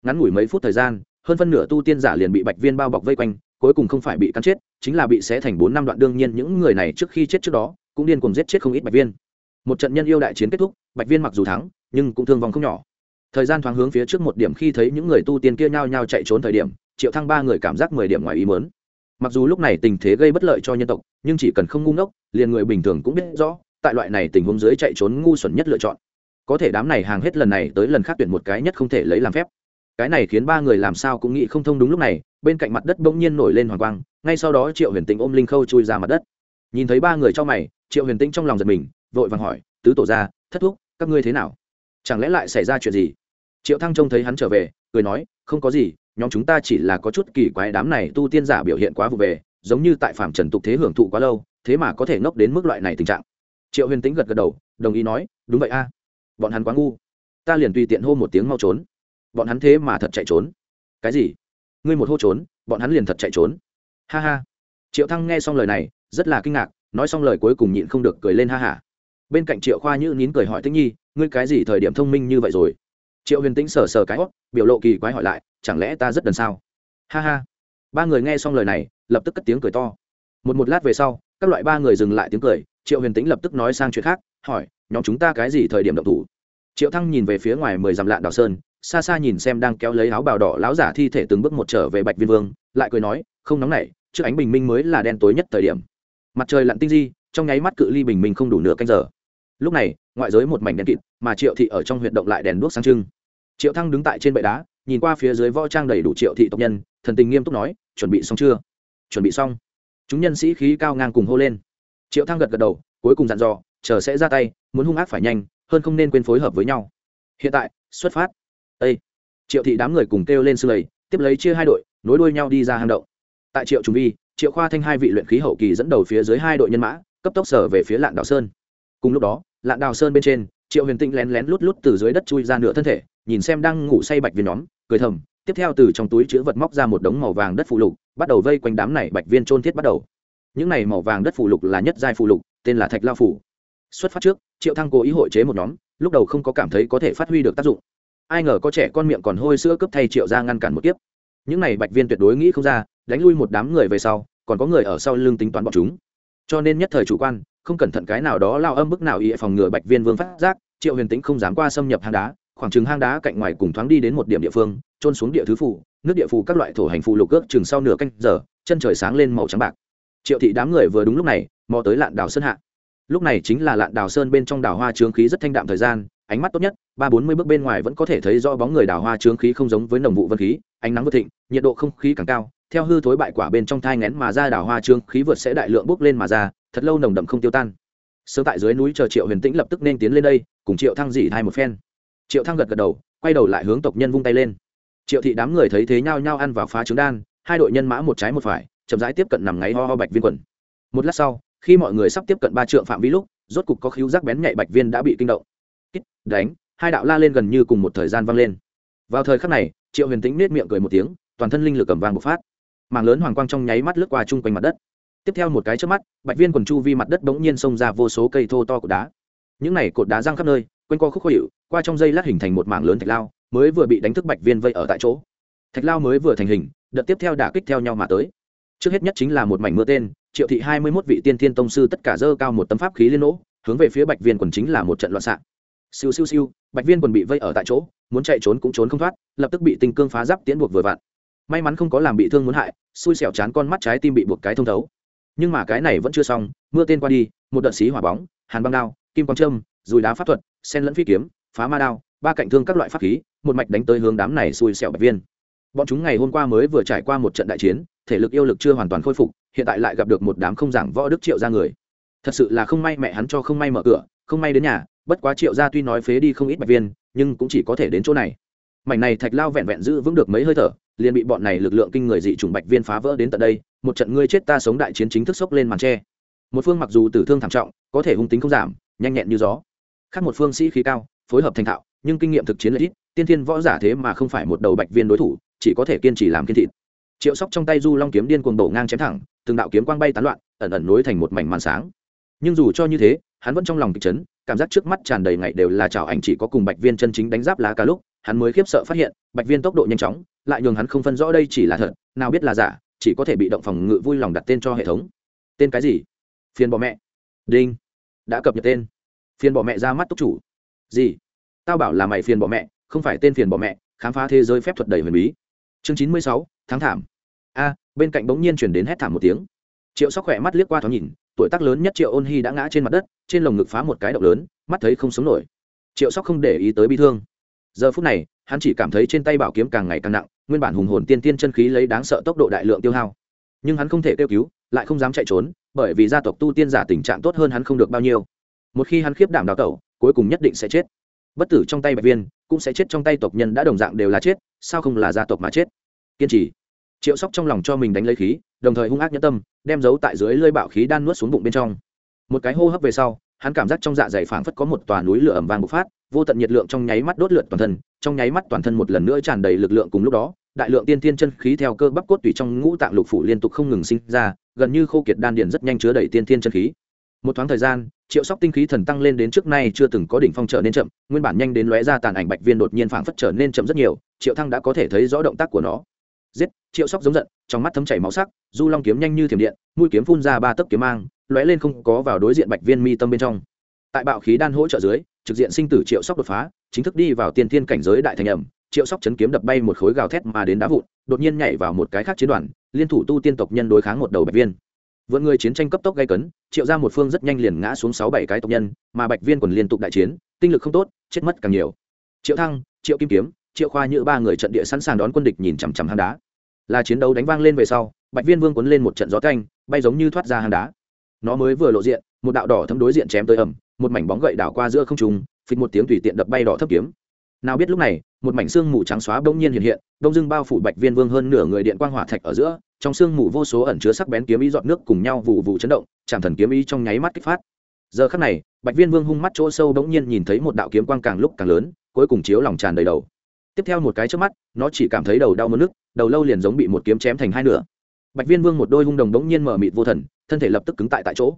Speaker 1: Ngắn ngủi mấy phút thời gian, hơn phân nửa tu tiên giả liền bị bạch viên bao bọc vây quanh, cuối cùng không phải bị cắn chết, chính là bị xé thành bốn năm đoạn. Đương nhiên những người này trước khi chết trước đó, cũng điên cùng giết chết không ít bạch viên một trận nhân yêu đại chiến kết thúc, bạch viên mặc dù thắng, nhưng cũng thương vong không nhỏ. Thời gian thoáng hướng phía trước một điểm khi thấy những người tu tiên kia nhao nhao chạy trốn thời điểm, triệu thăng ba người cảm giác mười điểm ngoài ý mớn mặc dù lúc này tình thế gây bất lợi cho nhân tộc, nhưng chỉ cần không ngu ngốc, liền người bình thường cũng biết rõ, tại loại này tình huống dưới chạy trốn ngu xuẩn nhất lựa chọn. Có thể đám này hàng hết lần này tới lần khác tuyển một cái nhất không thể lấy làm phép. Cái này khiến ba người làm sao cũng nghĩ không thông đúng lúc này, bên cạnh mặt đất bỗng nhiên nổi lên hoàng quang, ngay sau đó triệu huyền tĩnh ôm linh khâu chui ra mặt đất. Nhìn thấy ba người trong mày, triệu huyền tĩnh trong lòng giật mình vội vàng hỏi, tứ tổ ra thất thúc, các ngươi thế nào? Chẳng lẽ lại xảy ra chuyện gì? Triệu thăng trông thấy hắn trở về, cười nói, không có gì, nhóm chúng ta chỉ là có chút kỳ quái đám này tu tiên giả biểu hiện quá vụ về, giống như tại phạm trần tục thế hưởng thụ quá lâu, thế mà có thể ngốc đến mức loại này tình trạng. Triệu huyền tính gật gật đầu, đồng ý nói, đúng vậy a, bọn hắn quá ngu. Ta liền tùy tiện hô một tiếng mau trốn. Bọn hắn thế mà thật chạy trốn. Cái gì? Ngươi một hô trốn, bọn hắn liền thật chạy trốn. Ha ha. Triệu thăng nghe xong lời này, rất là kinh ngạc, nói xong lời cuối cùng nhịn không được cười lên ha hả bên cạnh triệu khoa như nín cười hỏi tĩnh nhi, ngươi cái gì thời điểm thông minh như vậy rồi? Triệu huyền tĩnh sờ sờ cái hót biểu lộ kỳ quái hỏi lại, chẳng lẽ ta rất đần sao? Ha ha. Ba người nghe xong lời này, lập tức cất tiếng cười to. Một một lát về sau, các loại ba người dừng lại tiếng cười, triệu huyền tĩnh lập tức nói sang chuyện khác, hỏi, nhóm chúng ta cái gì thời điểm động thủ? Triệu thăng nhìn về phía ngoài mười dặm lạn đào sơn, xa xa nhìn xem đang kéo lấy áo bào đỏ láo giả thi thể từng bước một trở về bạch viên vương, lại cười nói, không nóng nảy, trước ánh bình minh mới là đen tối nhất thời điểm. Mặt trời lặn tinh di, trong nháy mắt cự ly bình minh không đủ nửa canh giờ lúc này, ngoại giới một mảnh đen kịt, mà triệu thị ở trong huyện động lại đèn đuốc sáng trưng. Triệu thăng đứng tại trên bệ đá, nhìn qua phía dưới võ trang đầy đủ triệu thị tộc nhân, thần tình nghiêm túc nói, chuẩn bị xong chưa? Chuẩn bị xong. Chúng nhân sĩ khí cao ngang cùng hô lên. Triệu thăng gật gật đầu, cuối cùng dặn dò, chờ sẽ ra tay, muốn hung ác phải nhanh, hơn không nên quên phối hợp với nhau. Hiện tại, xuất phát. Ê! triệu thị đám người cùng kêu lên sư lầy, tiếp lấy chia hai đội, nối đuôi nhau đi ra hang động. Tại triệu trung vi, triệu khoa thanh hai vị luyện khí hậu kỳ dẫn đầu phía dưới hai đội nhân mã, cấp tốc sở về phía lạng đảo sơn. Cùng lúc đó lạn đào sơn bên trên, triệu huyền tĩnh lén lén lút lút từ dưới đất chui ra nửa thân thể, nhìn xem đang ngủ say bạch viên nhóm, cười thầm, tiếp theo từ trong túi chứa vật móc ra một đống màu vàng đất phụ lục, bắt đầu vây quanh đám này bạch viên trôn thiết bắt đầu. Những này màu vàng đất phụ lục là nhất giai phụ lục, tên là thạch lao phủ. Xuất phát trước, triệu thăng cố ý hội chế một nhóm, lúc đầu không có cảm thấy có thể phát huy được tác dụng. Ai ngờ có trẻ con miệng còn hôi sữa cướp thay triệu ra ngăn cản một kiếp. Những này bạch viên tuyệt đối nghĩ không ra, đánh lui một đám người về sau, còn có người ở sau lưng tính toán bọn chúng. Cho nên nhất thời chủ quan không cẩn thận cái nào đó lao âm bức nào ý phòng ngừa bạch viên vương phát giác, triệu huyền tĩnh không dám qua xâm nhập hang đá, khoảng chừng hang đá cạnh ngoài cùng thoáng đi đến một điểm địa phương trôn xuống địa thứ phủ, nước địa phủ các loại thổ hành phụ lục ước chừng sau nửa canh giờ, chân trời sáng lên màu trắng bạc. Triệu thị đám người vừa đúng lúc này, mò tới lạn đào sơn hạ. Lúc này chính là lạn đào sơn bên trong đào hoa trướng khí rất thanh đạm thời gian, ánh mắt tốt nhất, ba bốn mươi bước bên ngoài vẫn có thể thấy do bóng người đào hoa trướng khí không giống với nồng vụ vân khí, ánh nắng vượt thịnh, nhiệt độ không khí càng cao, theo hư thối bại quả bên trong thai ngén mà ra đào hoa trướng khí vượt sẽ đại lượng bốc lên mà ra thật lâu nồng đậm không tiêu tan. Sớm tại dưới núi chờ triệu huyền tĩnh lập tức nên tiến lên đây, cùng triệu thăng dỉ hai một phen. Triệu thăng gật gật đầu, quay đầu lại hướng tộc nhân vung tay lên. Triệu thị đám người thấy thế nhao nhao ăn vào phá trứng đan, hai đội nhân mã một trái một phải, chậm rãi tiếp cận nằm ngáy ho ho bạch viên quần. Một lát sau, khi mọi người sắp tiếp cận ba trượng phạm vi lúc, rốt cục có khíu giác bén nhạy bạch viên đã bị kinh động. Kích đánh, hai đạo la lên gần như cùng một thời gian vang lên. Vào thời khắc này, triệu huyền tĩnh nết miệng cười một tiếng, toàn thân linh lực cầm vàng bộc phát. Mảng lớn hoàng quang trong nháy mắt lướt qua chung quanh mặt đất tiếp theo một cái trước mắt, bạch viên quần chu vi mặt đất bỗng nhiên xông ra vô số cây thô to cột đá. Những này cột đá răng khắp nơi, quanh co khúc khó hiệu qua trong dây lát hình thành một mảng lớn thạch lao, mới vừa bị đánh thức bạch viên vây ở tại chỗ. Thạch lao mới vừa thành hình, đợt tiếp theo đả kích theo nhau mà tới. Trước hết nhất chính là một mảnh mưa tên, triệu thị hai mươi mốt vị tiên thiên tông sư tất cả dơ cao một tấm pháp khí liên nỗ, hướng về phía bạch viên quần chính là một trận loạn xạ. Siêu siêu siêu, bạch viên quần bị vây ở tại chỗ, muốn chạy trốn cũng trốn không thoát, lập tức bị tinh cương phá giáp tiến buộc vừa vặn. May mắn không có làm bị thương muốn hại, xui xẻo chán con mắt trái tim bị buộc cái thông thấu nhưng mà cái này vẫn chưa xong, mưa tên qua đi, một đợt xí hỏa bóng, hàn băng đao, kim quang trâm dùi đá pháp thuật, sen lẫn phi kiếm, phá ma đao, ba cạnh thương các loại pháp khí, một mạch đánh tới hướng đám này xui xẻo bạch viên. Bọn chúng ngày hôm qua mới vừa trải qua một trận đại chiến, thể lực yêu lực chưa hoàn toàn khôi phục, hiện tại lại gặp được một đám không giảng võ đức triệu ra người. Thật sự là không may mẹ hắn cho không may mở cửa, không may đến nhà, bất quá triệu gia tuy nói phế đi không ít bạch viên, nhưng cũng chỉ có thể đến chỗ này mảnh này thạch lao vẹn vẹn giữ vững được mấy hơi thở, liền bị bọn này lực lượng kinh người dị chủng bạch viên phá vỡ đến tận đây, một trận ngươi chết ta sống đại chiến chính thức sốc lên màn tre. Một phương mặc dù tử thương thảm trọng, có thể hung tính không giảm, nhanh nhẹn như gió. Khác một phương sĩ khí cao, phối hợp thành thạo, nhưng kinh nghiệm thực chiến lợi ít, tiên thiên võ giả thế mà không phải một đầu bạch viên đối thủ, chỉ có thể kiên trì làm kiên thịt. Triệu sóc trong tay du long kiếm điên cuồng đổ ngang chém thẳng, từng đạo kiếm quang bay tán loạn, ẩn ẩn nối thành một mảnh màn sáng. Nhưng dù cho như thế, hắn vẫn trong lòng kịch chấn, cảm giác trước mắt tràn đầy ngày đều là chảo ảnh chỉ có cùng bạch viên chân chính đánh giáp lá cả lúc hắn mới khiếp sợ phát hiện, bạch viên tốc độ nhanh chóng, lại nhường hắn không phân rõ đây chỉ là thật, nào biết là giả, chỉ có thể bị động phòng ngự vui lòng đặt tên cho hệ thống. Tên cái gì? Phiền bỏ mẹ. Đinh. Đã cập nhật tên. Phiền bỏ mẹ ra mắt túc chủ. Gì? Tao bảo là mày phiền bỏ mẹ, không phải tên phiền bỏ mẹ, khám phá thế giới phép thuật đầy huyền bí. Chương chín mươi sáu tháng thảm. A, bên cạnh bỗng nhiên chuyển đến hét thảm một tiếng. Triệu sóc khỏe mắt liếc qua thoáng nhìn, tuổi tác lớn nhất triệu ôn hy đã ngã trên mặt đất, trên lồng ngực phá một cái động lớn, mắt thấy không sống nổi. Triệu sóc không để ý tới bi thương giờ phút này, hắn chỉ cảm thấy trên tay bảo kiếm càng ngày càng nặng, nguyên bản hùng hồn tiên tiên chân khí lấy đáng sợ tốc độ đại lượng tiêu hao. Nhưng hắn không thể kêu cứu, lại không dám chạy trốn, bởi vì gia tộc tu tiên giả tình trạng tốt hơn hắn không được bao nhiêu. Một khi hắn khiếp đảm đào tẩu, cuối cùng nhất định sẽ chết. Bất tử trong tay bạch viên, cũng sẽ chết trong tay tộc nhân đã đồng dạng đều là chết, sao không là gia tộc mà chết? Kiên trì. Triệu sóc trong lòng cho mình đánh lấy khí, đồng thời hung ác nhẫn tâm, đem giấu tại dưới lơi bạo khí đan nuốt xuống bụng bên trong. Một cái hô hấp về sau, hắn cảm giác trong dạ dày phảng phất có một tòa núi lửa ẩm vàng bộc phát vô tận nhiệt lượng trong nháy mắt đốt lượt toàn thân, trong nháy mắt toàn thân một lần nữa tràn đầy lực lượng cùng lúc đó, đại lượng tiên tiên chân khí theo cơ bắp cốt tùy trong ngũ tạng lục phủ liên tục không ngừng sinh ra, gần như khô kiệt đan điền rất nhanh chứa đầy tiên tiên chân khí. Một thoáng thời gian, triệu sóc tinh khí thần tăng lên đến trước nay chưa từng có đỉnh phong trở nên chậm, nguyên bản nhanh đến lóe ra tàn ảnh bạch viên đột nhiên phảng phất trở nên chậm rất nhiều, triệu thăng đã có thể thấy rõ động tác của nó. Giết, triệu sóc giống giận, trong mắt thấm chảy máu sắc, du long kiếm nhanh như thiểm điện, mũi kiếm phun ra ba tấc kiếm mang, lóe lên không có vào đối diện bạch viên mi tâm bên trong. Tại bạo khí đan hỗ trợ dưới trực diện sinh tử triệu sóc đột phá, chính thức đi vào tiên thiên cảnh giới đại thành ẩm, triệu sóc chấn kiếm đập bay một khối gào thét mà đến đá vụn, đột nhiên nhảy vào một cái khác chiến đoàn, liên thủ tu tiên tộc nhân đối kháng một đầu bạch viên. Vượn người chiến tranh cấp tốc gây cấn, triệu ra một phương rất nhanh liền ngã xuống sáu bảy cái tộc nhân, mà bạch viên còn liên tục đại chiến, tinh lực không tốt, chết mất càng nhiều. Triệu thăng, triệu kim kiếm, triệu khoa như ba người trận địa sẵn sàng đón quân địch nhìn chằm chằm hang đá. Là chiến đấu đánh vang lên về sau, bạch viên vương cuốn lên một trận gió canh bay giống như thoát ra hang đá. Nó mới vừa lộ diện, một đạo đỏ thấm đối diện chém tới ẩm một mảnh bóng gậy đảo qua giữa không trung, phịch một tiếng tùy tiện đập bay đỏ thấp kiếm. Nào biết lúc này, một mảnh xương mù trắng xóa bỗng nhiên hiện hiện, đông dưng bao phủ bạch viên vương hơn nửa người điện quang hỏa thạch ở giữa, trong xương mù vô số ẩn chứa sắc bén kiếm ý dọn nước cùng nhau vụ vụ chấn động chạm thần kiếm ý trong nháy mắt kích phát. Giờ khắc này, bạch viên vương hung mắt chỗ sâu bỗng nhiên nhìn thấy một đạo kiếm quang càng lúc càng lớn, cuối cùng chiếu lòng tràn đầy đầu. Tiếp theo một cái trước mắt, nó chỉ cảm thấy đầu đau mất nước, đầu lâu liền giống bị một kiếm chém thành hai nửa. Bạch viên vương một đôi hung đồng bỗng nhiên mở mịt vô thần, thân thể lập tức cứng tại tại chỗ.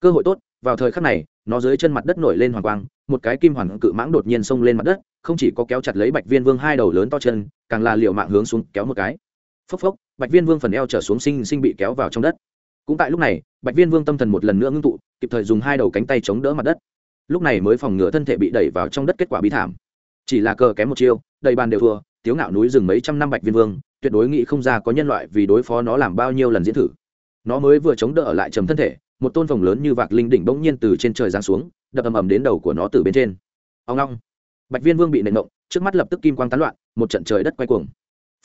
Speaker 1: Cơ hội tốt, vào thời khắc này nó dưới chân mặt đất nổi lên hoàng quang, một cái kim hoàn cự mãng đột nhiên xông lên mặt đất, không chỉ có kéo chặt lấy bạch viên vương hai đầu lớn to chân, càng là liệu mạng hướng xuống kéo một cái. Phốc phốc, bạch viên vương phần eo trở xuống sinh sinh bị kéo vào trong đất. Cũng tại lúc này, bạch viên vương tâm thần một lần nữa ngưng tụ, kịp thời dùng hai đầu cánh tay chống đỡ mặt đất. Lúc này mới phòng ngừa thân thể bị đẩy vào trong đất kết quả bí thảm. Chỉ là cờ kém một chiêu, đầy bàn đều thua, tiếu ngạo núi rừng mấy trăm năm bạch viên vương, tuyệt đối nghĩ không ra có nhân loại vì đối phó nó làm bao nhiêu lần diễn thử. Nó mới vừa chống đỡ ở lại trầm thân thể một tôn vòng lớn như vạc linh đỉnh bỗng nhiên từ trên trời giáng xuống, đập ầm ầm đến đầu của nó từ bên trên. Ông long bạch viên vương bị nện động, trước mắt lập tức kim quang tán loạn, một trận trời đất quay cuồng.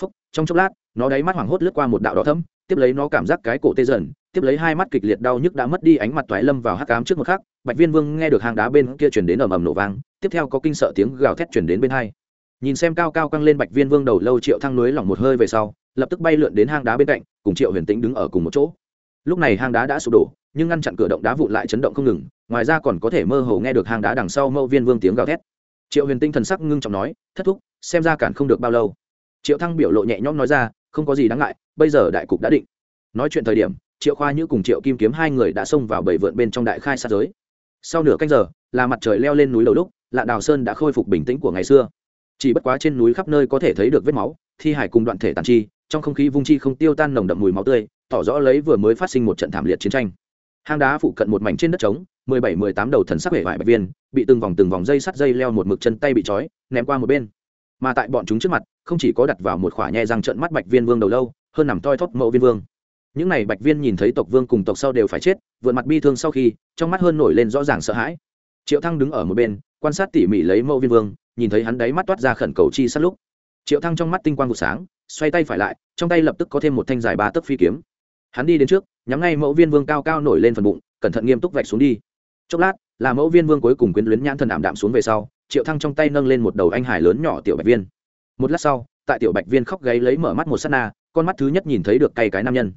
Speaker 1: Phúc trong chốc lát, nó đáy mắt hoảng hốt lướt qua một đạo đỏ thấm tiếp lấy nó cảm giác cái cổ tê dần, tiếp lấy hai mắt kịch liệt đau nhức đã mất đi ánh mặt toái lâm vào hắc ám trước một khắc, bạch viên vương nghe được hang đá bên kia chuyển đến ầm ầm nổ vang, tiếp theo có kinh sợ tiếng gào thét chuyển đến bên hai. Nhìn xem cao cao căng lên bạch viên vương đầu lâu triệu thăng núi lỏng một hơi về sau, lập tức bay lượn đến hang đá bên cạnh, cùng triệu huyền tĩnh đứng ở cùng một chỗ. Lúc này hang đá đã sụp đổ nhưng ngăn chặn cửa động đá vụn lại chấn động không ngừng, ngoài ra còn có thể mơ hồ nghe được hang đá đằng sau mâu viên vương tiếng gào thét. Triệu huyền tinh thần sắc ngưng trọng nói, thất thúc, xem ra cản không được bao lâu. Triệu thăng biểu lộ nhẹ nhõm nói ra, không có gì đáng ngại, bây giờ đại cục đã định. Nói chuyện thời điểm, triệu khoa như cùng triệu kim kiếm hai người đã xông vào bảy vượn bên trong đại khai sát giới. Sau nửa canh giờ, là mặt trời leo lên núi đầu lúc lạ đào sơn đã khôi phục bình tĩnh của ngày xưa. Chỉ bất quá trên núi khắp nơi có thể thấy được vết máu, thi hải cùng đoạn thể tàn chi, trong không khí vung chi không tiêu tan nồng đậm mùi máu tươi, tỏ rõ lấy vừa mới phát sinh một trận thảm liệt chiến tranh hang đá phụ cận một mảnh trên đất trống, mười bảy, mười tám đầu thần sắc hệ vải bạch viên, bị từng vòng từng vòng dây sắt dây leo một mực chân tay bị trói, ném qua một bên. Mà tại bọn chúng trước mặt, không chỉ có đặt vào một khỏa nhe răng trận mắt bạch viên vương đầu lâu, hơn nằm toi thóp mẫu viên vương. Những n à y bạch viên nhìn thấy tộc vương cùng tộc sau đều phải chết vượt mặt bi thương sau khi, trong mắt hơn nổi lên rõ ràng sợ hãi. Triệu thăng đứng ở một bên, quan sát tỉ mỉ lấy mẫu viên vương, nhìn thấy hắn đáy mắt toát ra khẩn cầu chi sát lúc. Triệu thăng trong mắt tinh quang vụ sáng, xoay tay phải lại, trong tay lập tức có thêm một thanh dài ba tấc phi kiếm hắn đi đến trước, nhắm ngay mẫu viên vương cao cao nổi lên phần bụng, cẩn thận nghiêm túc vạch xuống đi. Chốc lát, là mẫu viên vương cuối cùng quyến luyến nhãn thần ảm đạm xuống về sau, triệu thăng trong tay nâng lên một đầu anh hải lớn nhỏ tiểu bạch viên. Một lát sau, tại tiểu bạch viên khóc gáy lấy mở mắt một sát na, con mắt thứ nhất nhìn thấy được cay cái nam nhân.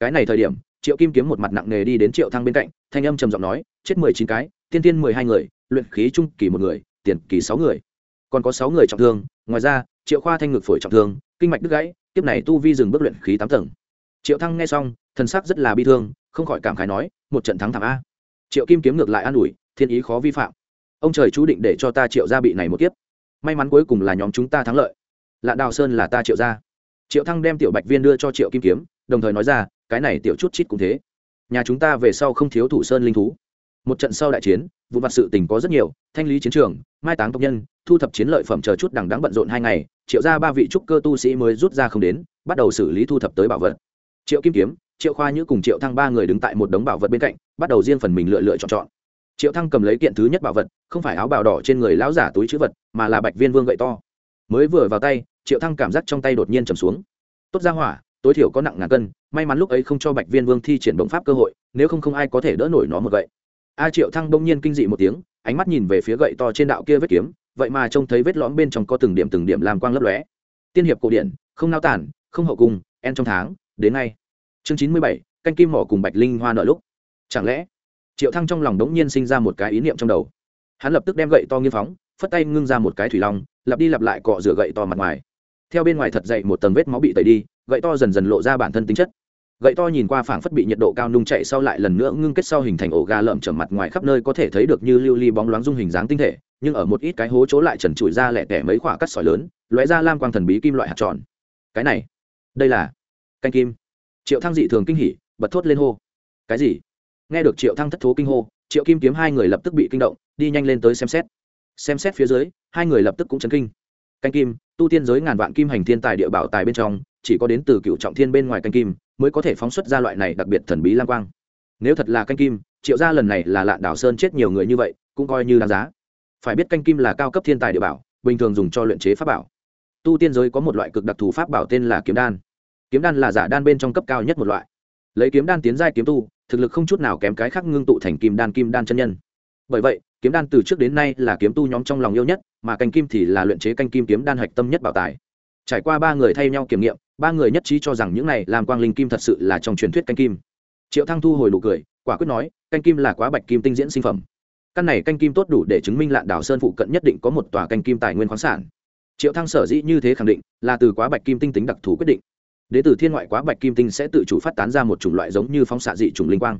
Speaker 1: Cái này thời điểm, triệu kim kiếm một mặt nặng nề đi đến triệu thăng bên cạnh, thanh âm trầm giọng nói, chết mười chín cái, tiên tiên mười hai người, luyện khí trung kỳ một người, tiền kỳ sáu người. Còn có sáu người trọng thương, ngoài ra, triệu khoa thanh ngực phổi trọng thương, kinh mạch đứt gãy tiếp này tu vi dừng bước luyện khí tám tầng triệu thăng nghe xong, thần sắc rất là bi thương, không khỏi cảm khái nói, một trận thắng thảm a. Triệu kim kiếm ngược lại an ủi, thiên ý khó vi phạm. Ông trời chú định để cho ta triệu gia bị này một kiếp. May mắn cuối cùng là nhóm chúng ta thắng lợi. Lạ đào sơn là ta triệu gia. Triệu thăng đem tiểu bạch viên đưa cho triệu kim kiếm, đồng thời nói ra, cái này tiểu chút chít cũng thế. Nhà chúng ta về sau không thiếu thủ sơn linh thú. Một trận sau đại chiến, vụ mặt sự tình có rất nhiều, thanh lý chiến trường, mai táng tộc nhân, thu thập chiến lợi phẩm chờ chút đằng đáng bận rộn hai ngày, triệu ra ba vị trúc cơ tu sĩ mới rút ra không đến, bắt đầu xử lý thu thập tới bảo vật triệu kim kiếm, triệu khoa nhữ cùng triệu thăng ba người đứng tại một đống bảo vật bên cạnh, bắt đầu riêng phần mình lựa lựa chọn chọn. Triệu thăng cầm lấy kiện thứ nhất bảo vật, không phải áo bào đỏ trên người lão giả túi chữ vật, mà là bạch viên vương gậy to. Mới vừa vào tay, triệu thăng cảm giác trong tay đột nhiên trầm xuống. Tốt ra hỏa, tối thiểu có nặng ngàn cân, may mắn lúc ấy không cho bạch viên vương thi triển động pháp cơ hội, nếu không không ai có thể đỡ nổi nó một gậy. A triệu thăng đung nhiên kinh dị một tiếng, ánh mắt nhìn về phía gậy to trên đạo kia vết kiếm, vậy mà trông thấy vết lõm bên trong có từng điểm từng điểm làm quang lấp lóe. Tiên hiệp cổ điển, không nao tản, không hậu cung, en trong tháng, đến ngay chương chín mươi bảy, canh kim mỏ cùng bạch linh hoa nợ lúc. Chẳng lẽ, triệu thăng trong lòng đống nhiên sinh ra một cái ý niệm trong đầu? Hắn lập tức đem gậy to nghiêng phóng, phất tay ngưng ra một cái thủy long, lặp đi lặp lại cọ rửa gậy to mặt ngoài. Theo bên ngoài thật dậy một tầng vết máu bị tẩy đi, gậy to dần dần lộ ra bản thân tính chất. Gậy to nhìn qua phảng phất bị nhiệt độ cao nung chạy sau lại lần nữa ngưng kết sau hình thành ổ gà lợm trở mặt ngoài khắp nơi có thể thấy được như lưu ly bóng loáng dung hình dáng tinh thể, nhưng ở một ít cái hố chỗ lại trần trụi ra lẻ tẻ mấy khoả cắt sỏi lớn, lóe ra lam quang thần bí kim loại hạt tròn. Cái này, đây là canh kim triệu thăng dị thường kinh hỉ, bật thốt lên hô. Cái gì? Nghe được triệu thăng thất thố kinh hô, triệu kim kiếm hai người lập tức bị kinh động, đi nhanh lên tới xem xét. Xem xét phía dưới, hai người lập tức cũng chấn kinh. Canh kim, tu tiên giới ngàn vạn kim hành thiên tài địa bảo tài bên trong, chỉ có đến từ cựu trọng thiên bên ngoài canh kim, mới có thể phóng xuất ra loại này đặc biệt thần bí lang quang. Nếu thật là canh kim, triệu gia lần này là lạn đảo sơn chết nhiều người như vậy, cũng coi như đáng giá. Phải biết canh kim là cao cấp thiên tài địa bảo, bình thường dùng cho luyện chế pháp bảo. Tu tiên giới có một loại cực đặc thù pháp bảo tên là kiếm đan kiếm đan là giả đan bên trong cấp cao nhất một loại. Lấy kiếm đan tiến giai kiếm tu, thực lực không chút nào kém cái khác ngưng tụ thành kim đan kim đan chân nhân. Bởi vậy, kiếm đan từ trước đến nay là kiếm tu nhóm trong lòng yêu nhất, mà canh kim thì là luyện chế canh kim kiếm đan hạch tâm nhất bảo tài. Trải qua ba người thay nhau kiểm nghiệm, ba người nhất trí cho rằng những này làm quang linh kim thật sự là trong truyền thuyết canh kim. Triệu thăng thu hồi nụ cười, quả quyết nói, canh kim là quá bạch kim tinh diễn sinh phẩm. Căn này canh kim tốt đủ để chứng minh lạn đảo sơn phụ cận nhất định có một tòa canh kim tài nguyên khoáng sản. Triệu thăng sở dĩ như thế khẳng định, là từ quá bạch kim tinh tính đặc thù quyết định. Đế tử thiên ngoại quá bạch kim tinh sẽ tự chủ phát tán ra một chủng loại giống như phóng xạ dị chủng linh quang.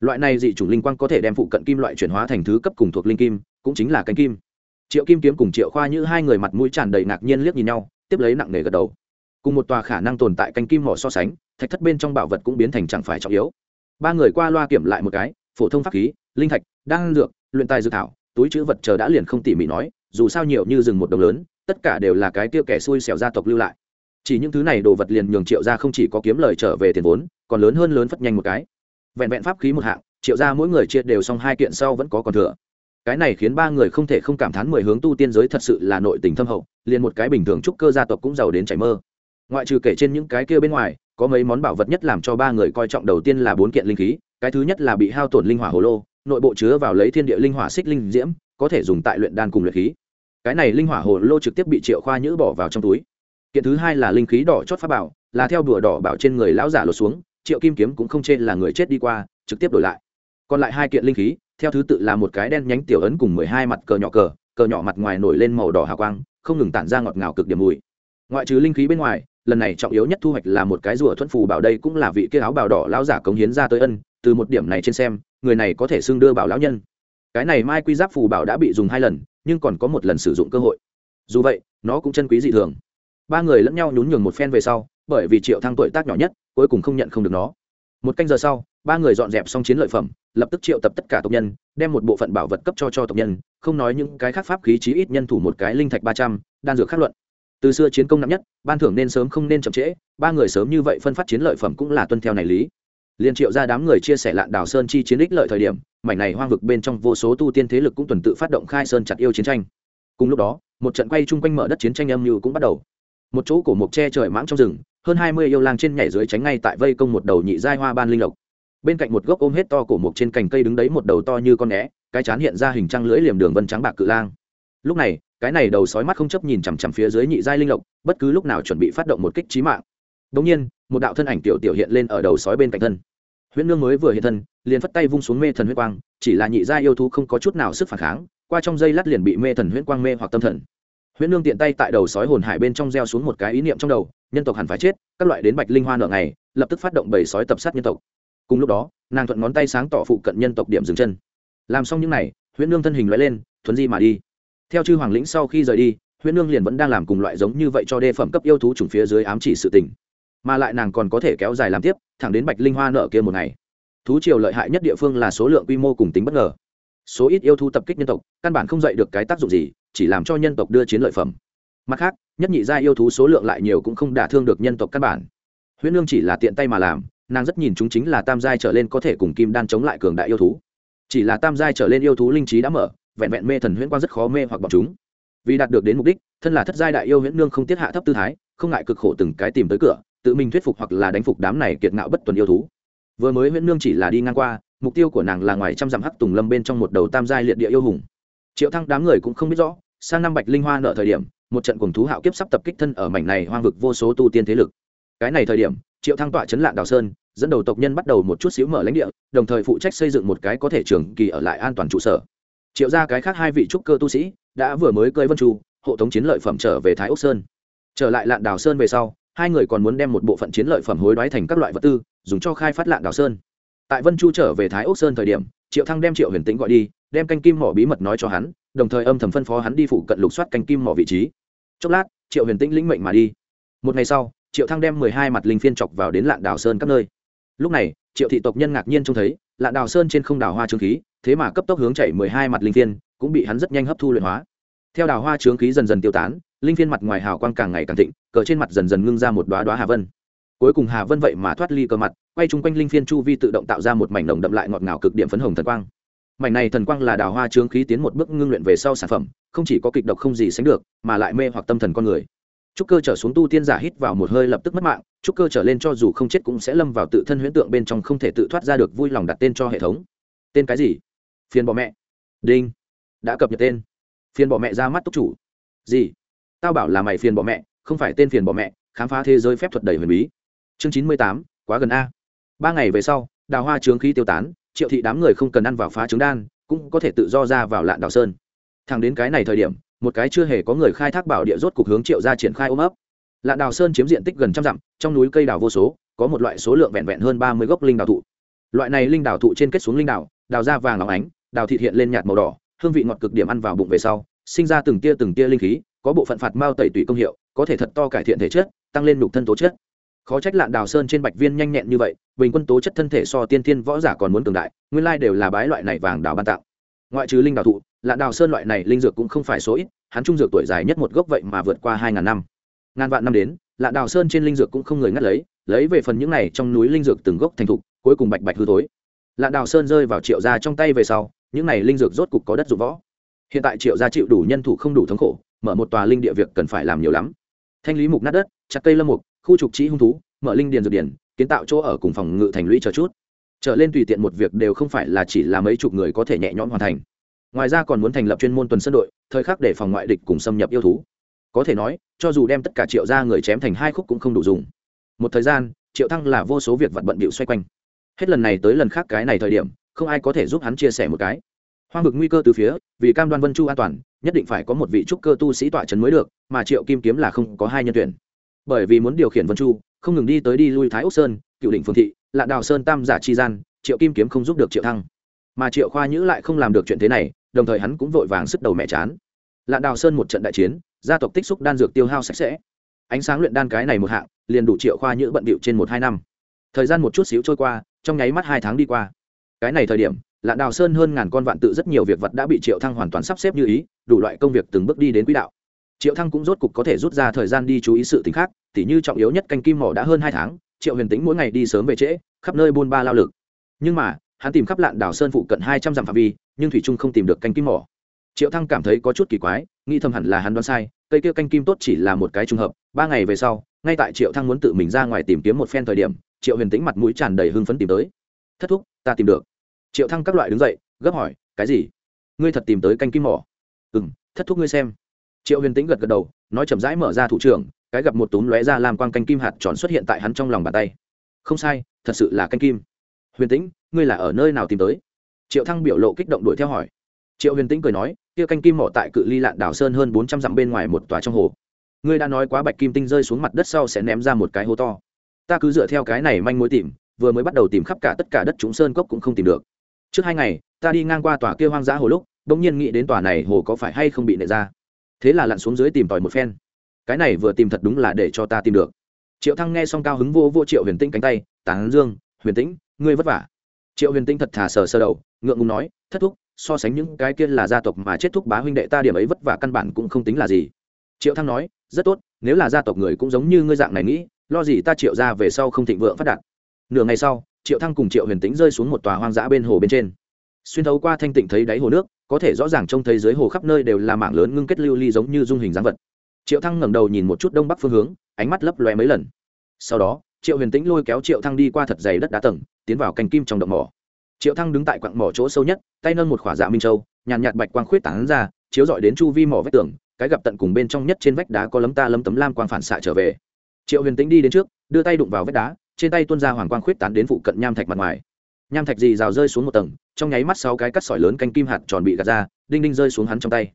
Speaker 1: Loại này dị chủng linh quang có thể đem phụ cận kim loại chuyển hóa thành thứ cấp cùng thuộc linh kim, cũng chính là cánh kim. Triệu kim kiếm cùng triệu khoa như hai người mặt mũi tràn đầy ngạc nhiên liếc nhìn nhau, tiếp lấy nặng nề gật đầu. Cùng một tòa khả năng tồn tại cánh kim mỏ so sánh, thạch thất bên trong bảo vật cũng biến thành chẳng phải trọng yếu. Ba người qua loa kiểm lại một cái, phổ thông pháp khí, linh thạch, đan dược, luyện tài dự thảo, túi chữ vật chờ đã liền không tỉ mỉ nói, dù sao nhiều như rừng một đồng lớn, tất cả đều là cái tiêu kẻ xui xẻo gia tộc lưu lại chỉ những thứ này đồ vật liền nhường triệu ra không chỉ có kiếm lời trở về tiền vốn, còn lớn hơn lớn phất nhanh một cái. Vẹn vẹn pháp khí một hạng, triệu ra mỗi người chia đều xong hai kiện sau vẫn có còn thừa. Cái này khiến ba người không thể không cảm thán mười hướng tu tiên giới thật sự là nội tình thâm hậu, liền một cái bình thường trúc cơ gia tộc cũng giàu đến chảy mơ. Ngoại trừ kể trên những cái kia bên ngoài, có mấy món bảo vật nhất làm cho ba người coi trọng đầu tiên là bốn kiện linh khí, cái thứ nhất là bị hao tổn linh hỏa hồ lô, nội bộ chứa vào lấy thiên địa linh hỏa xích linh diễm, có thể dùng tại luyện đan cùng luyện khí. Cái này linh hỏa hồ lô trực tiếp bị triệu khoa nhữ bỏ vào trong túi kiện thứ hai là linh khí đỏ chót pháp bảo, là theo đùa đỏ bảo trên người lão giả lột xuống, triệu kim kiếm cũng không chê là người chết đi qua, trực tiếp đổi lại. Còn lại hai kiện linh khí, theo thứ tự là một cái đen nhánh tiểu ấn cùng mười hai mặt cờ nhỏ cờ cờ nhỏ mặt ngoài nổi lên màu đỏ hào quang, không ngừng tản ra ngọt ngào cực điểm mùi. Ngoại trừ linh khí bên ngoài, lần này trọng yếu nhất thu hoạch là một cái rùa thuẫn phù bảo đây cũng là vị kia áo bào đỏ lão giả cống hiến ra tới ân, từ một điểm này trên xem, người này có thể xưng đưa bảo lão nhân. Cái này mai quy giáp phù bảo đã bị dùng hai lần, nhưng còn có một lần sử dụng cơ hội. Dù vậy, nó cũng chân quý dị thường ba người lẫn nhau nhún nhường một phen về sau, bởi vì triệu thăng tuổi tác nhỏ nhất, cuối cùng không nhận không được nó. Một canh giờ sau, ba người dọn dẹp xong chiến lợi phẩm, lập tức triệu tập tất cả tộc nhân, đem một bộ phận bảo vật cấp cho cho tộc nhân, không nói những cái khác pháp khí chí ít nhân thủ một cái linh thạch ba trăm, đan dược khắc luận. Từ xưa chiến công nặng nhất, ban thưởng nên sớm không nên chậm trễ, ba người sớm như vậy phân phát chiến lợi phẩm cũng là tuân theo này lý. Liên triệu ra đám người chia sẻ lạn đào sơn chi chiến ích lợi thời điểm, mảnh này hoang vực bên trong vô số tu tiên thế lực cũng tuần tự phát động khai sơn chặt yêu chiến tranh. Cùng lúc đó, một trận quay chung quanh mở đất chiến tranh âm mưu cũng bắt đầu một chỗ cổ mộc tre trời mãng trong rừng, hơn hai mươi yêu lang trên nhảy dưới tránh ngay tại vây công một đầu nhị giai hoa ban linh lộc. Bên cạnh một gốc ôm hết to cổ mộc trên cành cây đứng đấy một đầu to như con né, cái chán hiện ra hình trăng lưỡi liềm đường vân trắng bạc cự lang. Lúc này, cái này đầu sói mắt không chấp nhìn chằm chằm phía dưới nhị giai linh lộc, bất cứ lúc nào chuẩn bị phát động một kích trí mạng. Đ nhiên, một đạo thân ảnh tiểu tiểu hiện lên ở đầu sói bên cạnh thân. Huyễn nương mới vừa hiện thân, liền phất tay vung xuống mê thần huyết quang, chỉ là nhị gia yêu thú không có chút nào sức phản kháng, qua trong dây lát liền bị mê thần huyễn quang mê hoặc tâm thần huyễn nương tiện tay tại đầu sói hồn hải bên trong gieo xuống một cái ý niệm trong đầu, nhân tộc hẳn phải chết, các loại đến bạch linh hoa nợ ngày, lập tức phát động bầy sói tập sát nhân tộc. Cùng lúc đó, nàng thuận ngón tay sáng tỏ phụ cận nhân tộc điểm dừng chân. Làm xong những n à y huyễn nương thân hình loại lên, thuấn di mà đi. Theo chư hoàng lĩnh sau khi rời đi, huyễn nương liền vẫn đang làm cùng loại giống như vậy cho đê phẩm cấp yêu thú chủng phía dưới ám chỉ sự tình. Mà lại nàng còn có thể kéo dài làm tiếp, thẳng đến bạch linh hoa nợ kia một ngày. Thú triều lợi hại nhất địa phương là số lượng quy mô cùng tính bất ngờ. Số ít yêu thú tập kích nhân tộc, căn bản không dạy được cái tác dụng gì chỉ làm cho nhân tộc đưa chiến lợi phẩm. Mặt khác, nhất nhị gia yêu thú số lượng lại nhiều cũng không đả thương được nhân tộc căn bản. Huyễn nương chỉ là tiện tay mà làm, nàng rất nhìn chúng chính là tam giai trở lên có thể cùng kim đan chống lại cường đại yêu thú. Chỉ là tam giai trở lên yêu thú linh trí đã mở, vẹn vẹn mê thần huyễn quang rất khó mê hoặc bọn chúng. Vì đạt được đến mục đích, thân là thất giai đại yêu huyễn nương không tiết hạ thấp tư thái, không ngại cực khổ từng cái tìm tới cửa, tự mình thuyết phục hoặc là đánh phục đám này kiệt ngạo bất tuần yêu thú. Vừa mới huyễn nương chỉ là đi ngang qua, mục tiêu của nàng là ngoài trăm dặm hắc tùng lâm bên trong một đầu tam giai liệt địa yêu hùng. Triệu thăng đám người cũng không biết rõ sang năm bạch linh hoa nợ thời điểm, một trận cùng thú hạo kiếp sắp tập kích thân ở mảnh này hoang vực vô số tu tiên thế lực. Cái này thời điểm, triệu thăng tọa chấn lạng đào sơn, dẫn đầu tộc nhân bắt đầu một chút xíu mở lãnh địa, đồng thời phụ trách xây dựng một cái có thể trường kỳ ở lại an toàn trụ sở. Triệu ra cái khác hai vị trúc cơ tu sĩ đã vừa mới cơi vân chu, hộ tống chiến lợi phẩm trở về thái ốc sơn. Trở lại lạng đào sơn về sau, hai người còn muốn đem một bộ phận chiến lợi phẩm hối đoái thành các loại vật tư, dùng cho khai phát lạng đào sơn. Tại vân chu trở về thái ốc sơn thời điểm, triệu thăng đem triệu huyền tĩnh gọi đi đem canh kim mỏ bí mật nói cho hắn, đồng thời âm thầm phân phó hắn đi phụ cận lục soát canh kim mỏ vị trí. Chốc lát, triệu huyền tĩnh lĩnh mệnh mà đi. Một ngày sau, triệu thăng đem mười hai mặt linh phiên chọc vào đến lạn đào sơn các nơi. Lúc này, triệu thị tộc nhân ngạc nhiên trông thấy, lạn đào sơn trên không đào hoa trương khí, thế mà cấp tốc hướng chạy mười hai mặt linh phiên, cũng bị hắn rất nhanh hấp thu luyện hóa. Theo đào hoa trương khí dần dần tiêu tán, linh phiên mặt ngoài hào quang càng ngày càng thịnh, cờ trên mặt dần dần ngưng ra một đoá đoá hà vân. Cuối cùng hà vân vậy mà thoát ly cờ mặt, quay chung quanh linh phiên chu vi tự động tạo ra một mảnh nồng đậm lại ngọt ngào cực điểm phấn hồng thần quang mảnh này thần quang là đào hoa trướng khí tiến một bước ngưng luyện về sau sản phẩm, không chỉ có kịch độc không gì sánh được, mà lại mê hoặc tâm thần con người. Trúc cơ trở xuống tu tiên giả hít vào một hơi lập tức mất mạng, trúc cơ trở lên cho dù không chết cũng sẽ lâm vào tự thân huyễn tượng bên trong không thể tự thoát ra được vui lòng đặt tên cho hệ thống. Tên cái gì? Phiền bỏ mẹ. Đinh. Đã cập nhật tên. Phiền bỏ mẹ ra mắt túc chủ. Gì? Tao bảo là mày phiền bỏ mẹ, không phải tên phiền bỏ mẹ, khám phá thế giới phép thuật đầy huyền bí. Chương chín mươi tám, quá gần a. Ba ngày về sau, đào hoa trướng khí tiêu tán triệu thị đám người không cần ăn vào phá trứng đan, cũng có thể tự do ra vào lạn đào sơn. Thẳng đến cái này thời điểm, một cái chưa hề có người khai thác bảo địa rốt cục hướng triệu ra triển khai ôm ấp. Lạn đào sơn chiếm diện tích gần trăm dặm, trong núi cây đào vô số, có một loại số lượng vẹn vẹn hơn ba mươi gốc linh đào thụ. Loại này linh đào thụ trên kết xuống linh đào đào ra vàng óng ánh, đào thịt hiện lên nhạt màu đỏ, hương vị ngọt cực điểm ăn vào bụng về sau, sinh ra từng tia từng tia linh khí, có bộ phận phạt mao tẩy tủy công hiệu, có thể thật to cải thiện thể chất, tăng lên nục thân tố chất khó trách lạn đào sơn trên bạch viên nhanh nhẹn như vậy, bình quân tố chất thân thể so tiên thiên võ giả còn muốn cường đại, nguyên lai đều là bái loại này vàng đào ban tặng. Ngoại trừ linh đào thụ, lạn đào sơn loại này linh dược cũng không phải số ít, hắn trung dược tuổi dài nhất một gốc vậy mà vượt qua hai ngàn năm. Ngàn vạn năm đến, lạn đào sơn trên linh dược cũng không người ngắt lấy lấy về phần những này trong núi linh dược từng gốc thành thục, cuối cùng bạch bạch hư tối lạn đào sơn rơi vào triệu gia trong tay về sau, những này linh dược rốt cục có đất dụng võ. Hiện tại triệu gia chịu đủ nhân thủ không đủ thống khổ, mở một tòa linh địa việc cần phải làm nhiều lắm. Thanh lý mục nát đất, chặt cây lâm mục khu trục trí hung thú, mở linh điền dược điển kiến tạo chỗ ở cùng phòng ngự thành lũy chờ chút. Trở lên tùy tiện một việc đều không phải là chỉ là mấy chục người có thể nhẹ nhõm hoàn thành. Ngoài ra còn muốn thành lập chuyên môn tuần sân đội, thời khắc để phòng ngoại địch cùng xâm nhập yêu thú. Có thể nói, cho dù đem tất cả triệu ra người chém thành hai khúc cũng không đủ dùng. Một thời gian, triệu thăng là vô số việc vặt bận bịu xoay quanh. Hết lần này tới lần khác cái này thời điểm, không ai có thể giúp hắn chia sẻ một cái. Hoang vực nguy cơ từ phía, vì cam đoan vân chu an toàn, nhất định phải có một vị trúc cơ tu sĩ tọa trấn mới được, mà triệu kim kiếm là không có hai nhân tuyển bởi vì muốn điều khiển vân chu, không ngừng đi tới đi lui thái ốc sơn, cựu định phương thị, lạ đào sơn tam giả chi gian, triệu kim kiếm không giúp được triệu thăng. Mà triệu khoa nhữ lại không làm được chuyện thế này, đồng thời hắn cũng vội vàng sức đầu mẹ chán. Lạ đào sơn một trận đại chiến, gia tộc tích xúc đan dược tiêu hao sạch sẽ. Ánh sáng luyện đan cái này một hạng, liền đủ triệu khoa nhữ bận bịu trên một hai năm. Thời gian một chút xíu trôi qua, trong nháy mắt hai tháng đi qua. Cái này thời điểm, lạ đào sơn hơn ngàn con vạn tự rất nhiều việc vật đã bị triệu thăng hoàn toàn sắp xếp như ý, đủ loại công việc từng bước đi đến quỹ đạo triệu thăng cũng rốt cục có thể rút ra thời gian đi chú ý sự t khác, tỉ như trọng yếu nhất canh kim mỏ đã hơn hai tháng, triệu huyền Tĩnh mỗi ngày đi sớm về trễ, khắp nơi buôn ba lao lực. Nhưng mà, hắn tìm khắp lạn đảo sơn phụ cận hai trăm dặm phạm vi, nhưng thủy trung không tìm được canh kim mỏ. Triệu thăng cảm thấy có chút kỳ quái, nghĩ thầm hẳn là hắn đoán sai, cây kia canh kim tốt chỉ là một cái trùng hợp, ba ngày về sau, ngay tại triệu thăng muốn tự mình ra ngoài tìm kiếm một phen thời điểm, triệu huyền Tĩnh mặt mũi tràn đầy hưng phấn tìm tới. Thất thúc, ta tìm được. Triệu thăng các loại đứng dậy, gấp hỏi, cái gì? Ngươi thật tìm tới canh kim mỏ? Ừ m thất thúc ngươi xem triệu huyền tĩnh gật gật đầu, nói chậm rãi mở ra thủ trưởng, cái gặp một túm lóe ra làm quang canh kim hạt tròn xuất hiện tại hắn trong lòng bàn tay. Không sai, thật sự là canh kim. Huyền tĩnh, ngươi là ở nơi nào tìm tới? Triệu thăng biểu lộ kích động đuổi theo hỏi. Triệu huyền tĩnh cười nói, kia canh kim mỏ tại cự ly lạn đảo sơn hơn bốn trăm dặm bên ngoài một tòa trong hồ. Ngươi đã nói quá bạch kim tinh rơi xuống mặt đất sau sẽ ném ra một cái hố to. Ta cứ dựa theo cái này manh mối tìm, vừa mới bắt đầu tìm khắp cả tất cả đất chúng sơn cốc cũng không tìm được. Trước hai ngày, ta đi ngang qua tòa kia hoang dã hồ lúc đống nhiên nghĩ đến tòa này hồ có phải hay không bị nệ ra thế là lặn xuống dưới tìm tòi một phen. Cái này vừa tìm thật đúng là để cho ta tìm được. Triệu thăng nghe xong cao hứng vô vô triệu huyền tĩnh cánh tay, tán dương, huyền tĩnh, ngươi vất vả. Triệu huyền tĩnh thật thà sờ sơ đầu, ngượng ngùng nói, thất thúc, so sánh những cái kia là gia tộc mà chết thúc bá huynh đệ ta điểm ấy vất vả căn bản cũng không tính là gì. Triệu thăng nói, rất tốt, nếu là gia tộc người cũng giống như ngươi dạng này nghĩ, lo gì ta triệu ra về sau không thịnh vượng phát đạt. Nửa ngày sau, triệu thăng cùng triệu huyền tĩnh rơi xuống một tòa hoang dã bên hồ bên trên. Xuyên thấu qua thanh tịnh thấy đáy hồ nước có thể rõ ràng trông thấy dưới hồ khắp nơi đều là mảng lớn ngưng kết lưu ly giống như dung hình dáng vật. Triệu thăng ngẩng đầu nhìn một chút đông bắc phương hướng, ánh mắt lấp loe mấy lần. Sau đó, triệu huyền tĩnh lôi kéo triệu thăng đi qua thật dày đất đá tầng, tiến vào cành kim trong động mỏ. Triệu thăng đứng tại quặng mỏ chỗ sâu nhất, tay nâng một khỏa dạ minh châu, nhàn nhạt bạch quang khuyết tán ra, chiếu dọi đến chu vi mỏ vách tường, cái gặp tận cùng bên trong nhất trên vách đá có lấm ta lấm tấm lam quang phản xạ trở về. Triệu huyền tĩnh đi đến trước, đưa tay đụng vào vách đá, trên tay tuôn ra hoàng quang khuyết tán đến phụ cận nham thạch mặt ngoài nham thạch gì rào rơi xuống một tầng, trong nháy mắt sáu cái cắt sỏi lớn canh kim hạt tròn bị gạt ra, đinh đinh rơi xuống hắn trong tay.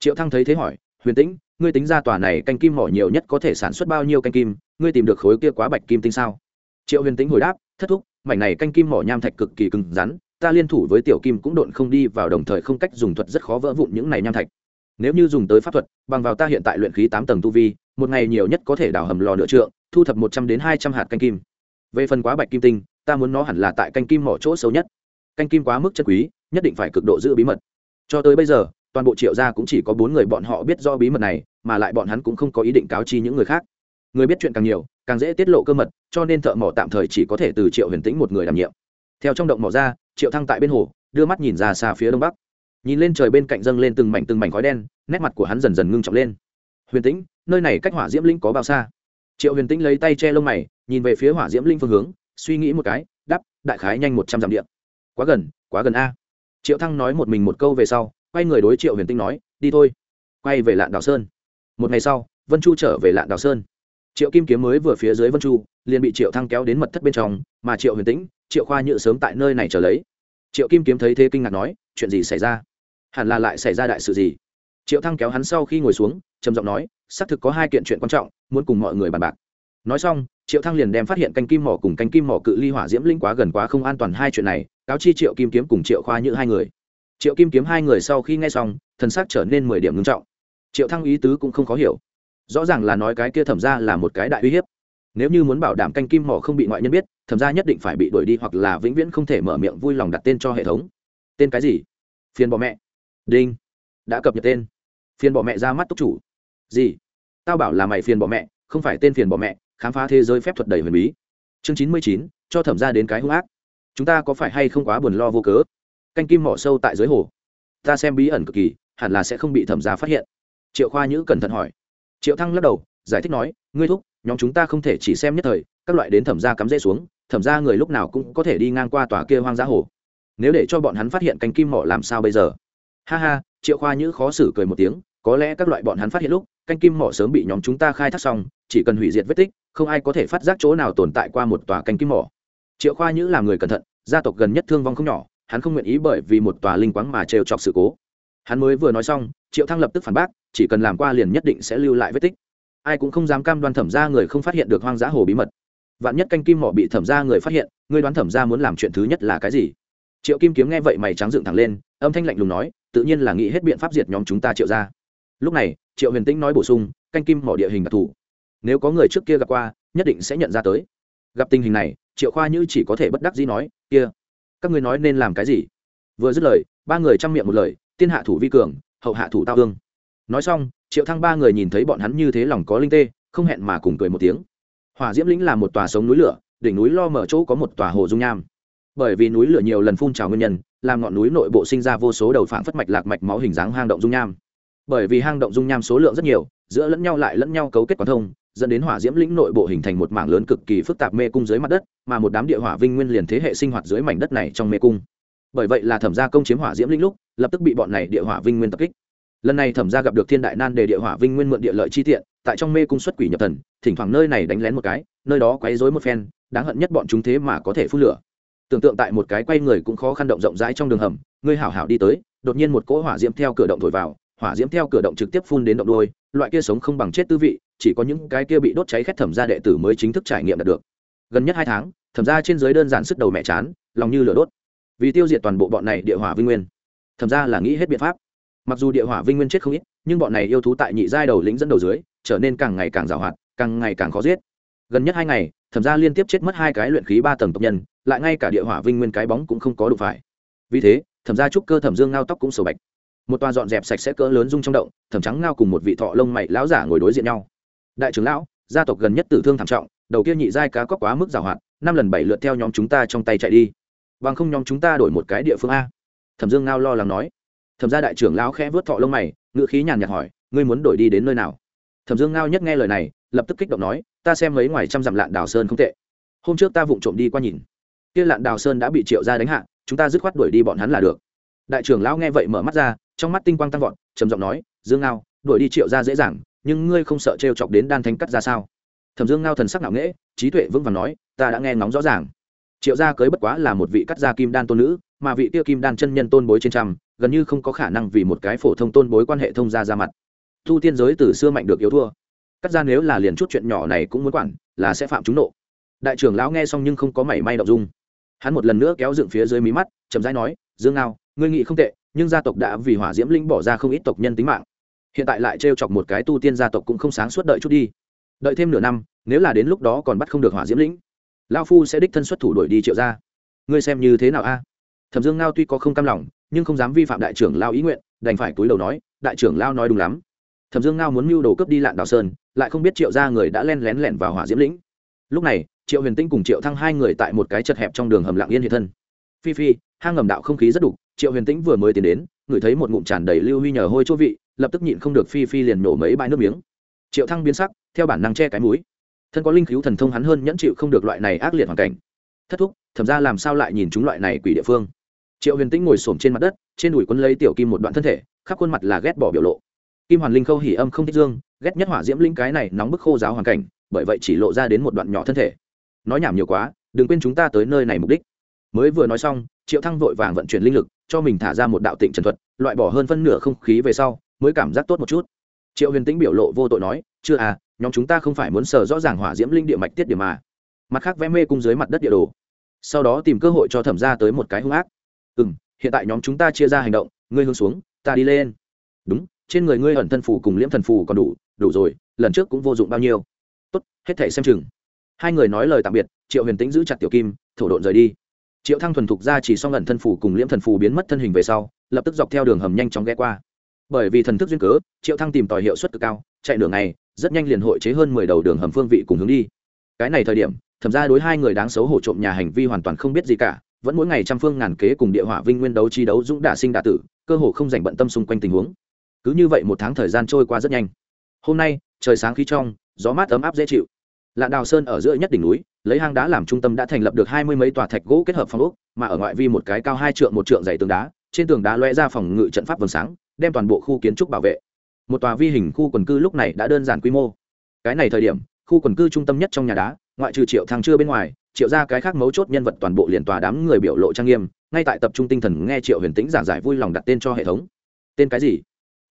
Speaker 1: Triệu thăng thấy thế hỏi, huyền tĩnh, ngươi tính ra tòa này canh kim mỏ nhiều nhất có thể sản xuất bao nhiêu canh kim? Ngươi tìm được khối kia quá bạch kim tinh sao? Triệu huyền tĩnh hồi đáp, thất thúc, mảnh này canh kim mỏ nham thạch cực kỳ cứng rắn, ta liên thủ với tiểu kim cũng độn không đi vào đồng thời không cách dùng thuật rất khó vỡ vụn những này nham thạch. Nếu như dùng tới pháp thuật, bằng vào ta hiện tại luyện khí tám tầng tu vi, một ngày nhiều nhất có thể đào hầm lò nửa trượng, thu thập một trăm đến hai trăm hạt canh kim. Về phần quá bạch kim tinh ta muốn nó hẳn là tại canh kim mỏ chỗ sâu nhất. Canh kim quá mức chân quý, nhất định phải cực độ giữ bí mật. Cho tới bây giờ, toàn bộ triệu gia cũng chỉ có bốn người bọn họ biết do bí mật này, mà lại bọn hắn cũng không có ý định cáo chi những người khác. Người biết chuyện càng nhiều, càng dễ tiết lộ cơ mật, cho nên thợ mỏ tạm thời chỉ có thể từ triệu huyền tĩnh một người đảm nhiệm. Theo trong động mỏ ra, triệu thăng tại bên hồ, đưa mắt nhìn ra xa phía đông bắc. Nhìn lên trời bên cạnh dâng lên từng mảnh từng mảnh khói đen, nét mặt của hắn dần dần ngưng trọng lên. Huyền tĩnh, nơi này cách hỏa diễm linh có bao xa? Triệu huyền tĩnh lấy tay che lông mày, nhìn về phía hỏa diễm linh phương hướng suy nghĩ một cái đắp đại khái nhanh một trăm dặm điện. Quá gần quá gần a. Triệu thăng nói một mình một câu về sau, quay người đối triệu huyền tinh nói, đi thôi. Quay về lạn đào sơn. Một ngày sau, vân chu trở về lạn đào sơn. Triệu kim kiếm mới vừa phía dưới vân chu, liền bị triệu thăng kéo đến mật thất bên trong, mà triệu huyền tĩnh, triệu khoa nhựa sớm tại nơi này trở lấy. Triệu kim kiếm thấy thế kinh ngạc nói, chuyện gì xảy ra? Hẳn là lại xảy ra đại sự gì? Triệu thăng kéo hắn sau khi ngồi xuống, trầm giọng nói, xác thực có hai kiện chuyện quan trọng, muốn cùng mọi người bàn bạc. Nói xong triệu thăng liền đem phát hiện canh kim mỏ cùng canh kim mỏ cự ly hỏa diễm linh quá gần quá không an toàn hai chuyện này, cáo chi triệu kim kiếm cùng triệu khoa như hai người. Triệu kim kiếm hai người sau khi nghe xong, thần sắc trở nên mười điểm ngưng trọng. Triệu thăng ý tứ cũng không khó hiểu. Rõ ràng là nói cái kia thẩm ra là một cái đại uy hiếp. Nếu như muốn bảo đảm canh kim mỏ không bị ngoại nhân biết, thẩm ra nhất định phải bị đuổi đi hoặc là vĩnh viễn không thể mở miệng vui lòng đặt tên cho hệ thống. Tên cái gì? Phiền bỏ mẹ. Đinh. Đã cập nhật tên. Phiền bỏ mẹ ra mắt túc chủ. Gì? Tao bảo là mày phiền bỏ mẹ, không phải tên phiền bỏ mẹ khám phá thế giới phép thuật đầy huyền bí. Chương chín mươi chín, cho thẩm ra đến cái hung ác. Chúng ta có phải hay không quá buồn lo vô cớ? Canh kim mỏ sâu tại dưới hồ. Ta xem bí ẩn cực kỳ, hẳn là sẽ không bị thẩm ra phát hiện. Triệu khoa nhữ cẩn thận hỏi. Triệu thăng lắc đầu, giải thích nói, ngươi thúc, nhóm chúng ta không thể chỉ xem nhất thời, các loại đến thẩm ra cắm rễ xuống, thẩm ra người lúc nào cũng có thể đi ngang qua tòa kia hoang dã hồ. Nếu để cho bọn hắn phát hiện canh kim mỏ làm sao bây giờ? Ha ha, triệu khoa nhữ khó xử cười một tiếng, có lẽ các loại bọn hắn phát hiện lúc canh kim mỏ sớm bị nhóm chúng ta khai thác xong, chỉ cần hủy diệt vết tích, không ai có thể phát giác chỗ nào tồn tại qua một tòa canh kim mỏ. Triệu khoa nhữ là người cẩn thận, gia tộc gần nhất thương vong không nhỏ, hắn không nguyện ý bởi vì một tòa linh quáng mà trêu chọc sự cố. Hắn mới vừa nói xong, triệu thăng lập tức phản bác, chỉ cần làm qua liền nhất định sẽ lưu lại vết tích. Ai cũng không dám cam đoan thẩm ra người không phát hiện được hoang dã hồ bí mật. Vạn nhất canh kim mỏ bị thẩm ra người phát hiện, ngươi đoán thẩm ra muốn làm chuyện thứ nhất là cái gì? Triệu kim kiếm nghe vậy mày trắng dựng thẳng lên, âm thanh lạnh lùng nói, tự nhiên là nghĩ hết biện pháp diệt nhóm chúng ta triệu ra lúc này, triệu huyền tĩnh nói bổ sung, canh kim mỏ địa hình đặc thù. Nếu có người trước kia gặp qua, nhất định sẽ nhận ra tới. Gặp tình hình này, triệu khoa như chỉ có thể bất đắc dĩ nói, kia, các ngươi nói nên làm cái gì? Vừa dứt lời, ba người chăm miệng một lời, tiên hạ thủ vi cường, hậu hạ thủ tao hương. Nói xong, triệu thăng ba người nhìn thấy bọn hắn như thế lòng có linh tê, không hẹn mà cùng cười một tiếng. Hỏa diễm lĩnh là một tòa sống núi lửa, đỉnh núi lo mở chỗ có một tòa hồ dung nham. Bởi vì núi lửa nhiều lần phun trào nguyên nhân, làm ngọn núi nội bộ sinh ra vô số đầu phản phất mạch lạc mạch máu hình dáng hang động dung nham bởi vì hang động dung nham số lượng rất nhiều, giữa lẫn nhau lại lẫn nhau cấu kết quan thông, dẫn đến hỏa diễm lĩnh nội bộ hình thành một mảng lớn cực kỳ phức tạp mê cung dưới mặt đất, mà một đám địa hỏa vinh nguyên liền thế hệ sinh hoạt dưới mảnh đất này trong mê cung. Bởi vậy là thẩm gia công chiếm hỏa diễm lĩnh lúc, lập tức bị bọn này địa hỏa vinh nguyên tập kích. Lần này thẩm gia gặp được thiên đại nan đề địa hỏa vinh nguyên mượn địa lợi chi tiện, tại trong mê cung xuất quỷ nhập thần, thỉnh thoảng nơi này đánh lén một cái, nơi đó quấy rối một phen, đáng hận nhất bọn chúng thế mà có thể phun lửa. Tưởng tượng tại một cái quay người cũng khó khăn động rộng rãi trong đường hầm, ngươi hảo hảo đi tới, đột nhiên một cỗ hỏa diễm theo cửa động thổi vào hỏa diễm theo cửa động trực tiếp phun đến động đôi loại kia sống không bằng chết tư vị, chỉ có những cái kia bị đốt cháy khét thẩm gia đệ tử mới chính thức trải nghiệm đạt được. Gần nhất hai tháng, thẩm gia trên giới đơn giản sức đầu mẹ chán, lòng như lửa đốt. Vì tiêu diệt toàn bộ bọn này địa hỏa vinh nguyên, thẩm gia là nghĩ hết biện pháp. Mặc dù địa hỏa vinh nguyên chết không ít, nhưng bọn này yêu thú tại nhị giai đầu lĩnh dẫn đầu dưới, trở nên càng ngày càng giàu hoạt, càng ngày càng khó giết. Gần nhất hai ngày, thẩm gia liên tiếp chết mất hai cái luyện khí ba tầng tộc nhân, lại ngay cả địa hỏa vinh nguyên cái bóng cũng không có đủ phải. Vì thế, thẩm gia trúc cơ thẩm dương ngao tóc cũng sầu bạch một toa dọn dẹp sạch sẽ cỡ lớn rung trong động, thẩm trắng ngao cùng một vị thọ lông mày lão giả ngồi đối diện nhau. Đại trưởng lão, gia tộc gần nhất tử thương thảm trọng, đầu kia nhị giai cá có quá mức giàu hoạt năm lần bảy lượt theo nhóm chúng ta trong tay chạy đi. Bằng không nhóm chúng ta đổi một cái địa phương a. Thẩm dương ngao lo lắng nói. Thẩm gia đại trưởng lão khẽ vớt thọ lông mày ngự khí nhàn nhạt hỏi, ngươi muốn đổi đi đến nơi nào? Thẩm dương ngao nhất nghe lời này, lập tức kích động nói, ta xem mấy ngoài trăm dặm lạn đào sơn không tệ. Hôm trước ta vụng trộm đi qua nhìn. Kia lạn đào sơn đã bị triệu gia đánh hạ, chúng ta dứt khoát đuổi đi bọn hắn là được. Đại trưởng lão nghe vậy mở mắt ra trong mắt tinh quang tăng vọt, trầm giọng nói, dương ngao, đuổi đi triệu gia dễ dàng, nhưng ngươi không sợ trêu chọc đến đan thánh cắt ra sao? Thẩm dương ngao thần sắc ngạo nghễ, trí tuệ vững vàng nói, ta đã nghe ngóng rõ ràng. Triệu gia cưới bất quá là một vị cắt gia kim đan tôn nữ, mà vị tiêu kim đan chân nhân tôn bối trên trăm, gần như không có khả năng vì một cái phổ thông tôn bối quan hệ thông gia ra mặt. Thu tiên giới từ xưa mạnh được yếu thua. Cắt gia nếu là liền chút chuyện nhỏ này cũng muốn quản, là sẽ phạm chúng nộ. Đại trưởng lão nghe xong nhưng không có mảy may động dung. Hắn một lần nữa kéo dựng phía dưới mí mắt, chậm rãi nói, dương ngao, ngươi nghĩ không tệ nhưng gia tộc đã vì hỏa diễm linh bỏ ra không ít tộc nhân tính mạng. Hiện tại lại trêu chọc một cái tu tiên gia tộc cũng không sáng suốt đợi chút đi. Đợi thêm nửa năm, nếu là đến lúc đó còn bắt không được hỏa diễm lĩnh lao phu sẽ đích thân xuất thủ đuổi đi triệu ra ngươi xem như thế nào a? Thẩm dương ngao tuy có không cam lòng, nhưng không dám vi phạm đại trưởng lao ý nguyện, đành phải túi đầu nói, đại trưởng lao nói đúng lắm. Thẩm dương ngao muốn mưu đồ cướp đi lạn đào sơn, lại không biết triệu ra người đã len lén lẻn vào hỏa diễm lĩnh. Lúc này, triệu huyền tinh cùng triệu thăng hai người tại một cái chật hẹp trong đường hầm lạng yên hiện thân. Phi phi hang ngầm đạo không khí rất đục, triệu huyền tĩnh vừa mới tiến đến, ngửi thấy một ngụm tràn đầy lưu huy nhờ hôi chỗ vị, lập tức nhịn không được phi phi liền nổ mấy bãi nước miếng. Triệu thăng biến sắc, theo bản năng che cái mũi. Thân có linh cứu thần thông hắn hơn nhẫn chịu không được loại này ác liệt hoàn cảnh. Thất thúc, thẩm ra làm sao lại nhìn chúng loại này quỷ địa phương? Triệu huyền tĩnh ngồi sụp trên mặt đất, trên đùi quân lấy tiểu kim một đoạn thân thể, khắp khuôn mặt là ghét bỏ biểu lộ. Kim hoàn linh khâu hỉ âm không thích dương, ghét nhất hỏa diễm linh cái này nóng bức khô giáo hoàn cảnh, bởi vậy chỉ lộ ra đến một đoạn nhỏ thân thể. Nói nhảm nhiều quá, đừng quên chúng ta tới nơi này mục đích mới vừa nói xong, triệu thăng vội vàng vận chuyển linh lực, cho mình thả ra một đạo tịnh trần thuật, loại bỏ hơn phân nửa không khí về sau, mới cảm giác tốt một chút. Triệu huyền tĩnh biểu lộ vô tội nói, chưa à nhóm chúng ta không phải muốn sờ rõ ràng hỏa diễm linh địa mạch tiết điểm mà. Mặt khác vẽ mê cung dưới mặt đất địa đồ. Sau đó tìm cơ hội cho thẩm ra tới một cái hung ác. Ừ m hiện tại nhóm chúng ta chia ra hành động, ngươi hướng xuống, ta đi lên. Đúng, trên người ngươi ẩn thân phủ cùng liễm thần phủ còn đủ đủ rồi, lần trước cũng vô dụng bao nhiêu. Tốt, hết thể xem chừng. Hai người nói lời tạm biệt, triệu huyền tĩnh giữ chặt tiểu kim, thổ độn rời đi triệu thăng thuần thục ra chỉ xong ẩn thân phủ cùng liễm thần phủ biến mất thân hình về sau, lập tức dọc theo đường hầm nhanh chóng ghé qua. Bởi vì thần thức duyên cớ, triệu thăng tìm tòi hiệu suất cực cao, chạy đường này rất nhanh liền hội chế hơn mười đầu đường hầm phương vị cùng hướng đi. Cái này thời điểm, thẩm ra đối hai người đáng xấu hổ trộm nhà hành vi hoàn toàn không biết gì cả, vẫn mỗi ngày trăm phương ngàn kế cùng địa hỏa vinh nguyên đấu chi đấu dũng đả sinh đả tử, cơ hồ không dành bận tâm xung quanh tình huống. Cứ như vậy một tháng thời gian trôi qua rất nhanh. Hôm nay, trời sáng khí trong, gió mát ấm áp dễ chịu. Lạn đào sơn ở giữa nhất đỉnh núi lấy hang đá làm trung tâm đã thành lập được hai mươi mấy tòa thạch gỗ kết hợp phong ốc, mà ở ngoại vi một cái cao hai trượng một trượng dày tường đá, trên tường đá loe ra phòng ngự trận pháp vầng sáng, đem toàn bộ khu kiến trúc bảo vệ. Một tòa vi hình khu quần cư lúc này đã đơn giản quy mô. Cái này thời điểm, khu quần cư trung tâm nhất trong nhà đá, ngoại trừ triệu thăng chưa bên ngoài, triệu ra cái khác mấu chốt nhân vật toàn bộ liền tòa đám người biểu lộ trang nghiêm, ngay tại tập trung tinh thần nghe triệu huyền tĩnh giảng giải vui lòng đặt tên cho hệ thống. Tên cái gì?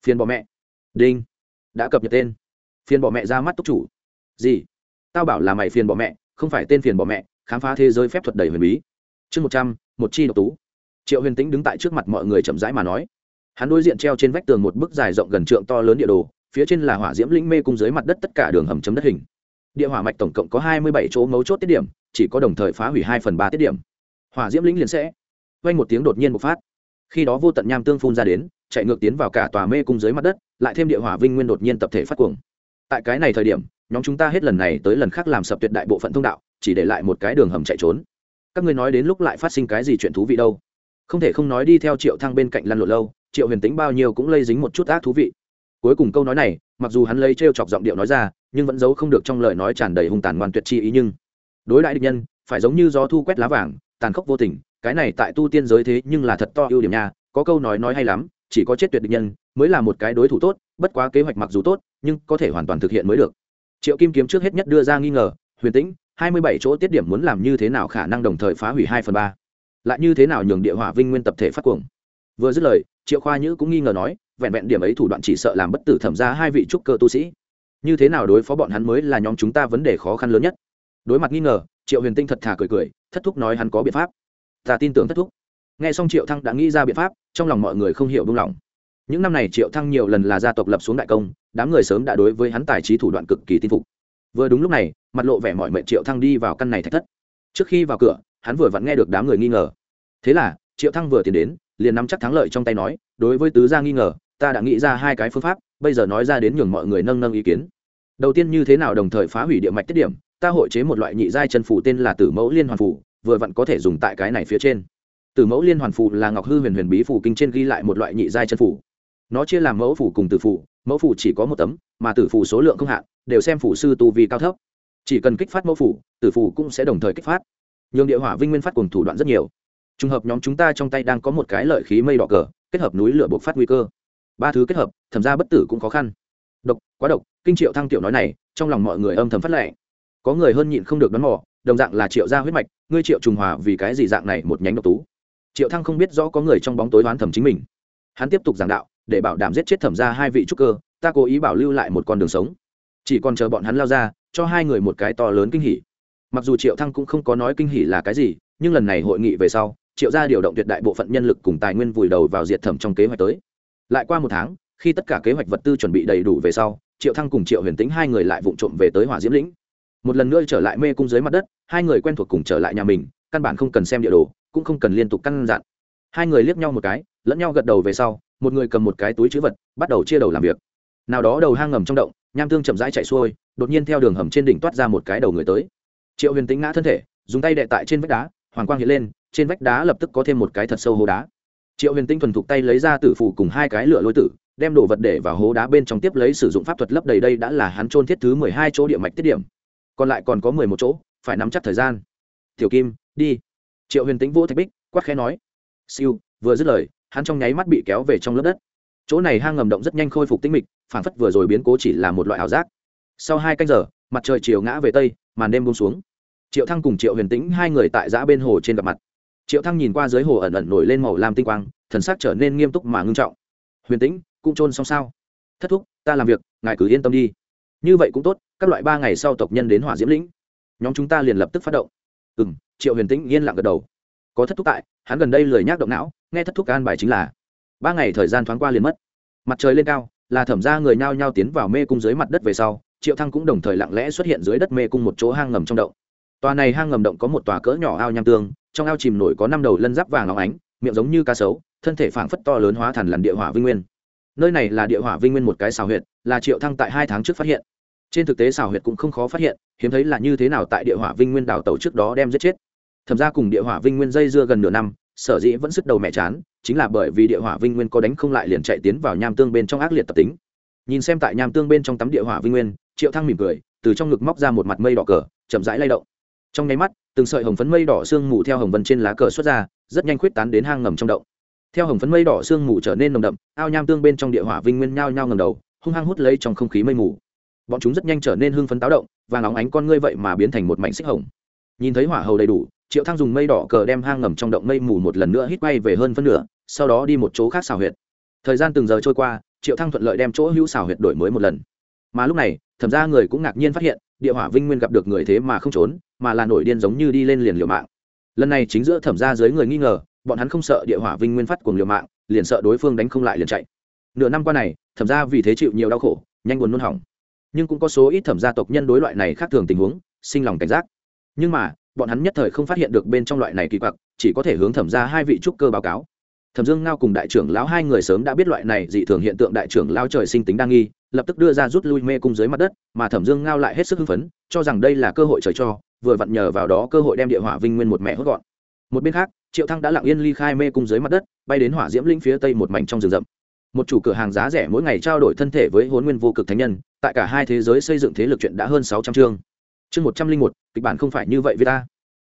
Speaker 1: Phiền bỏ mẹ. Đinh. Đã cập nhật tên. Phiền bỏ mẹ ra mắt túc chủ. Gì? Tao bảo là mày phiền bỏ mẹ không phải tên phiền bỏ mẹ, khám phá thế giới phép thuật đầy huyền bí. Chương một trăm, một chi độc tú. Triệu huyền tĩnh đứng tại trước mặt mọi người chậm rãi mà nói. Hắn đối diện treo trên vách tường một bức dài rộng gần trượng to lớn địa đồ, phía trên là hỏa diễm lĩnh mê cung dưới mặt đất tất cả đường hầm chấm đất hình. Địa hỏa mạch tổng cộng có hai mươi bảy chỗ mấu chốt tiết điểm, chỉ có đồng thời phá hủy hai phần ba tiết điểm. Hỏa diễm lĩnh liền sẽ vang một tiếng đột nhiên bộc phát. Khi đó vô tận nham tương phun ra đến, chạy ngược tiến vào cả tòa mê cung dưới mặt đất, lại thêm địa hỏa vinh nguyên đột nhiên tập thể phát cuồng. Tại cái này thời điểm nhóm chúng ta hết lần này tới lần khác làm sập tuyệt đại bộ phận thông đạo, chỉ để lại một cái đường hầm chạy trốn. Các ngươi nói đến lúc lại phát sinh cái gì chuyện thú vị đâu? Không thể không nói đi theo triệu thăng bên cạnh lăn lộn lâu, triệu huyền tính bao nhiêu cũng lây dính một chút ác thú vị. Cuối cùng câu nói này, mặc dù hắn lấy t r e o chọc giọng điệu nói ra, nhưng vẫn giấu không được trong lời nói tràn đầy hung tàn ngoan tuyệt chi ý nhưng đối đại địch nhân, phải giống như gió thu quét lá vàng, tàn khốc vô tình, cái này tại tu tiên giới thế nhưng là thật to ưu điểm nha, có câu nói nói hay lắm, chỉ có chết tuyệt địch nhân mới là một cái đối thủ tốt, bất quá kế hoạch mặc dù tốt, nhưng có thể hoàn toàn thực hiện mới được triệu kim kiếm trước hết nhất đưa ra nghi ngờ, huyền tĩnh, hai mươi bảy chỗ tiết điểm muốn làm như thế nào khả năng đồng thời phá hủy hai phần ba? Lại như thế nào nhường địa hỏa vinh nguyên tập thể phát cuồng? Vừa dứt lời, triệu khoa nhữ cũng nghi ngờ nói, vẹn vẹn điểm ấy thủ đoạn chỉ sợ làm bất tử thẩm ra hai vị trúc cơ tu sĩ. Như thế nào đối phó bọn hắn mới là nhóm chúng ta vấn đề khó khăn lớn nhất? Đối mặt nghi ngờ, triệu huyền tinh thật thà cười cười, thất thúc nói hắn có biện pháp. Ta tin tưởng thất thúc. Nghe xong triệu thăng đã nghĩ ra biện pháp, trong lòng mọi người không hiểu buông lỏng những năm này triệu thăng nhiều lần là gia tộc lập xuống đại công, đám người sớm đã đối với hắn tài trí thủ đoạn cực kỳ tin phục. Vừa đúng lúc này, mặt lộ vẻ mọi mệnh triệu thăng đi vào căn này thạch thất. Trước khi vào cửa, hắn vừa vặn nghe được đám người nghi ngờ. Thế là, triệu thăng vừa tiến đến, liền nắm chắc thắng lợi trong tay nói, đối với tứ gia nghi ngờ, ta đã nghĩ ra hai cái phương pháp, bây giờ nói ra đến nhường mọi người nâng nâng ý kiến. Đầu tiên như thế nào đồng thời phá hủy địa mạch tiết điểm, ta hội chế một loại nhị giai chân phủ tên là tử mẫu liên hoàn phủ vừa vặn có thể dùng tại cái này phía trên. Tử mẫu liên hoàn phủ là ngọc hư huyền huyền bí phủ kinh trên ghi lại một loại nhị giai chân phủ nó chia làm mẫu phủ cùng tử phủ, mẫu phủ chỉ có một tấm, mà tử phủ số lượng không hạn, đều xem phủ sư tu vi cao thấp. Chỉ cần kích phát mẫu phủ, tử phủ cũng sẽ đồng thời kích phát. Nhường địa hỏa vinh nguyên phát cùng thủ đoạn rất nhiều. Trùng hợp nhóm chúng ta trong tay đang có một cái lợi khí mây đỏ cờ, kết hợp núi lửa buộc phát nguy cơ. Ba thứ kết hợp, thẩm ra bất tử cũng khó khăn. Độc, quá độc, kinh triệu thăng tiểu nói này, trong lòng mọi người âm thầm phát lệ có người hơn nhịn không được đón mò, đồng dạng là triệu gia huyết mạch, ngươi triệu trùng hòa vì cái gì dạng này một nhánh độc tú? Triệu thăng không biết rõ có người trong bóng tối đoán thẩm chính mình. Hắn tiếp tục giảng đạo để bảo đảm giết chết thẩm ra hai vị trúc cơ, ta cố ý bảo lưu lại một con đường sống. Chỉ còn chờ bọn hắn lao ra, cho hai người một cái to lớn kinh hỉ. Mặc dù triệu thăng cũng không có nói kinh hỉ là cái gì, nhưng lần này hội nghị về sau, triệu gia điều động tuyệt đại bộ phận nhân lực cùng tài nguyên vùi đầu vào diệt thẩm trong kế hoạch tới. Lại qua một tháng, khi tất cả kế hoạch vật tư chuẩn bị đầy đủ về sau, triệu thăng cùng triệu huyền tính hai người lại vụng trộm về tới hỏa diễm lĩnh. Một lần nữa trở lại mê cung dưới mặt đất, hai người quen thuộc cùng trở lại nhà mình, căn bản không cần xem địa đồ, cũng không cần liên tục căn dặn hai người liếc nhau một cái, lẫn nhau gật đầu về sau, một người cầm một cái túi chữ vật, bắt đầu chia đầu làm việc. Nào đó đầu hang ngầm trong động, nham tương chậm rãi chạy xuôi, đột nhiên theo đường hầm trên đỉnh toát ra một cái đầu người tới. Triệu huyền tính ngã thân thể, dùng tay đệ tại trên vách đá, hoàng quang hiện lên, trên vách đá lập tức có thêm một cái thật sâu hố đá. Triệu huyền tinh thuần thục tay lấy ra tử phủ cùng hai cái lửa lôi tử, đem đồ vật để vào hố đá bên trong tiếp lấy sử dụng pháp thuật lấp đầy đây đã là hắn trôn thiết thứ mười hai chỗ địa mạch tiết điểm. Còn lại còn có mười một chỗ, phải nắm chắc thời gian. Tiểu kim, đi. Triệu huyền tính vô thạch bích, quát khẽ nói siêu, vừa dứt lời, hắn trong nháy mắt bị kéo về trong lớp đất. Chỗ này hang ngầm động rất nhanh khôi phục tinh mịch phản phất vừa rồi biến cố chỉ là một loại ảo giác. Sau hai canh giờ, mặt trời chiều ngã về tây, màn đêm buông xuống. Triệu thăng cùng triệu huyền tĩnh, hai người tại giã bên hồ trên gặp mặt. Triệu thăng nhìn qua dưới hồ ẩn ẩn nổi lên màu lam tinh quang, thần sắc trở nên nghiêm túc mà ngưng trọng. Huyền tĩnh, cũng trôn xong sao? Thất thúc, ta làm việc, ngài cứ yên tâm đi. Như vậy cũng tốt, các loại ba ngày sau tộc nhân đến hỏa diễm lĩnh, nhóm chúng ta liền lập tức phát động. Ừ m triệu huyền tĩnh yên lặng gật đầu có thất thúc tại, hắn gần đây lười nhác động não, nghe thất thúc an bài chính là, ba ngày thời gian thoáng qua liền mất. Mặt trời lên cao, là thẩm ra người nhao nhao tiến vào mê cung dưới mặt đất về sau, triệu thăng cũng đồng thời lặng lẽ xuất hiện dưới đất mê cung một chỗ hang ngầm trong động. Tòa này hang ngầm động có một tòa cỡ nhỏ ao nham tương, trong ao chìm nổi có năm đầu lân giáp vàng óng ánh, miệng giống như cá sấu, thân thể phảng phất to lớn hóa thành làn địa hỏa vinh nguyên. Nơi này là địa hỏa vinh nguyên một cái xào huyệt, là triệu thăng tại hai tháng trước phát hiện. Trên thực tế xào huyệt cũng không khó phát hiện, hiếm thấy là như thế nào tại địa hỏa vinh nguyên đảo tàu trước đó đem giết chết thẩm ra cùng địa hỏa vinh nguyên dây dưa gần nửa năm, sở dĩ vẫn sức đầu mẹ chán, chính là bởi vì địa hỏa vinh nguyên có đánh không lại liền chạy tiến vào nham tương bên trong ác liệt tập tính. Nhìn xem tại nham tương bên trong tắm địa hỏa vinh nguyên, triệu thăng mỉm cười, từ trong ngực móc ra một mặt mây đỏ cờ, chậm rãi lay động. Trong nháy mắt, từng sợi hồng phấn mây đỏ sương mù theo hồng vân trên lá cờ xuất ra, rất nhanh khuyết tán đến hang ngầm trong động. Theo hồng phấn mây đỏ sương mù trở nên nồng đậm, ao nham tương bên trong địa hỏa vinh nguyên nhao nhao ngầm đầu, hung hăng hút lấy trong không khí mây mù. Bọn chúng rất nhanh trở nên hưng phấn táo động và nóng ánh con ngươi vậy mà biến thành một mảnh xích hồng. Nhìn thấy hỏa hầu đầy đủ triệu thăng dùng mây đỏ cờ đem hang ngầm trong động mây mù một lần nữa hít bay về hơn phân nửa, sau đó đi một chỗ khác xào huyệt. Thời gian từng giờ trôi qua, triệu thăng thuận lợi đem chỗ hữu xào huyệt đổi mới một lần. Mà lúc này, thẩm ra người cũng ngạc nhiên phát hiện, địa hỏa vinh nguyên gặp được người thế mà không trốn, mà là nổi điên giống như đi lên liền liều mạng. Lần này chính giữa thẩm ra dưới người nghi ngờ, bọn hắn không sợ địa hỏa vinh nguyên phát cuồng liều mạng, liền sợ đối phương đánh không lại liền chạy. Nửa năm qua này, thẩm ra vì thế chịu nhiều đau khổ, nhanh buồn nôn hỏng. Nhưng cũng có số ít thẩm gia tộc nhân đối loại này khác thường tình huống, sinh lòng cảnh giác. Nhưng mà bọn hắn nhất thời không phát hiện được bên trong loại này kỳ quặc, chỉ có thể hướng thẩm ra hai vị trúc cơ báo cáo. Thẩm dương ngao cùng đại trưởng lão hai người sớm đã biết loại này dị thường hiện tượng đại trưởng lão trời sinh tính đa nghi, lập tức đưa ra rút lui mê cung dưới mặt đất, mà thẩm dương ngao lại hết sức hưng phấn, cho rằng đây là cơ hội trời cho, vừa vặn nhờ vào đó cơ hội đem địa hỏa vinh nguyên một mẹ hốt gọn. Một bên khác, triệu thăng đã lặng yên ly khai mê cung dưới mặt đất, bay đến hỏa diễm linh phía tây một mảnh trong rừng rậm. Một chủ cửa hàng giá rẻ mỗi ngày trao đổi thân thể với hốn nguyên vô cực thánh nhân, tại cả hai thế giới xây dựng thế lực chuyện đã hơn sáu trăm chương chương một trăm linh một, kịch bản không phải như vậy với ta.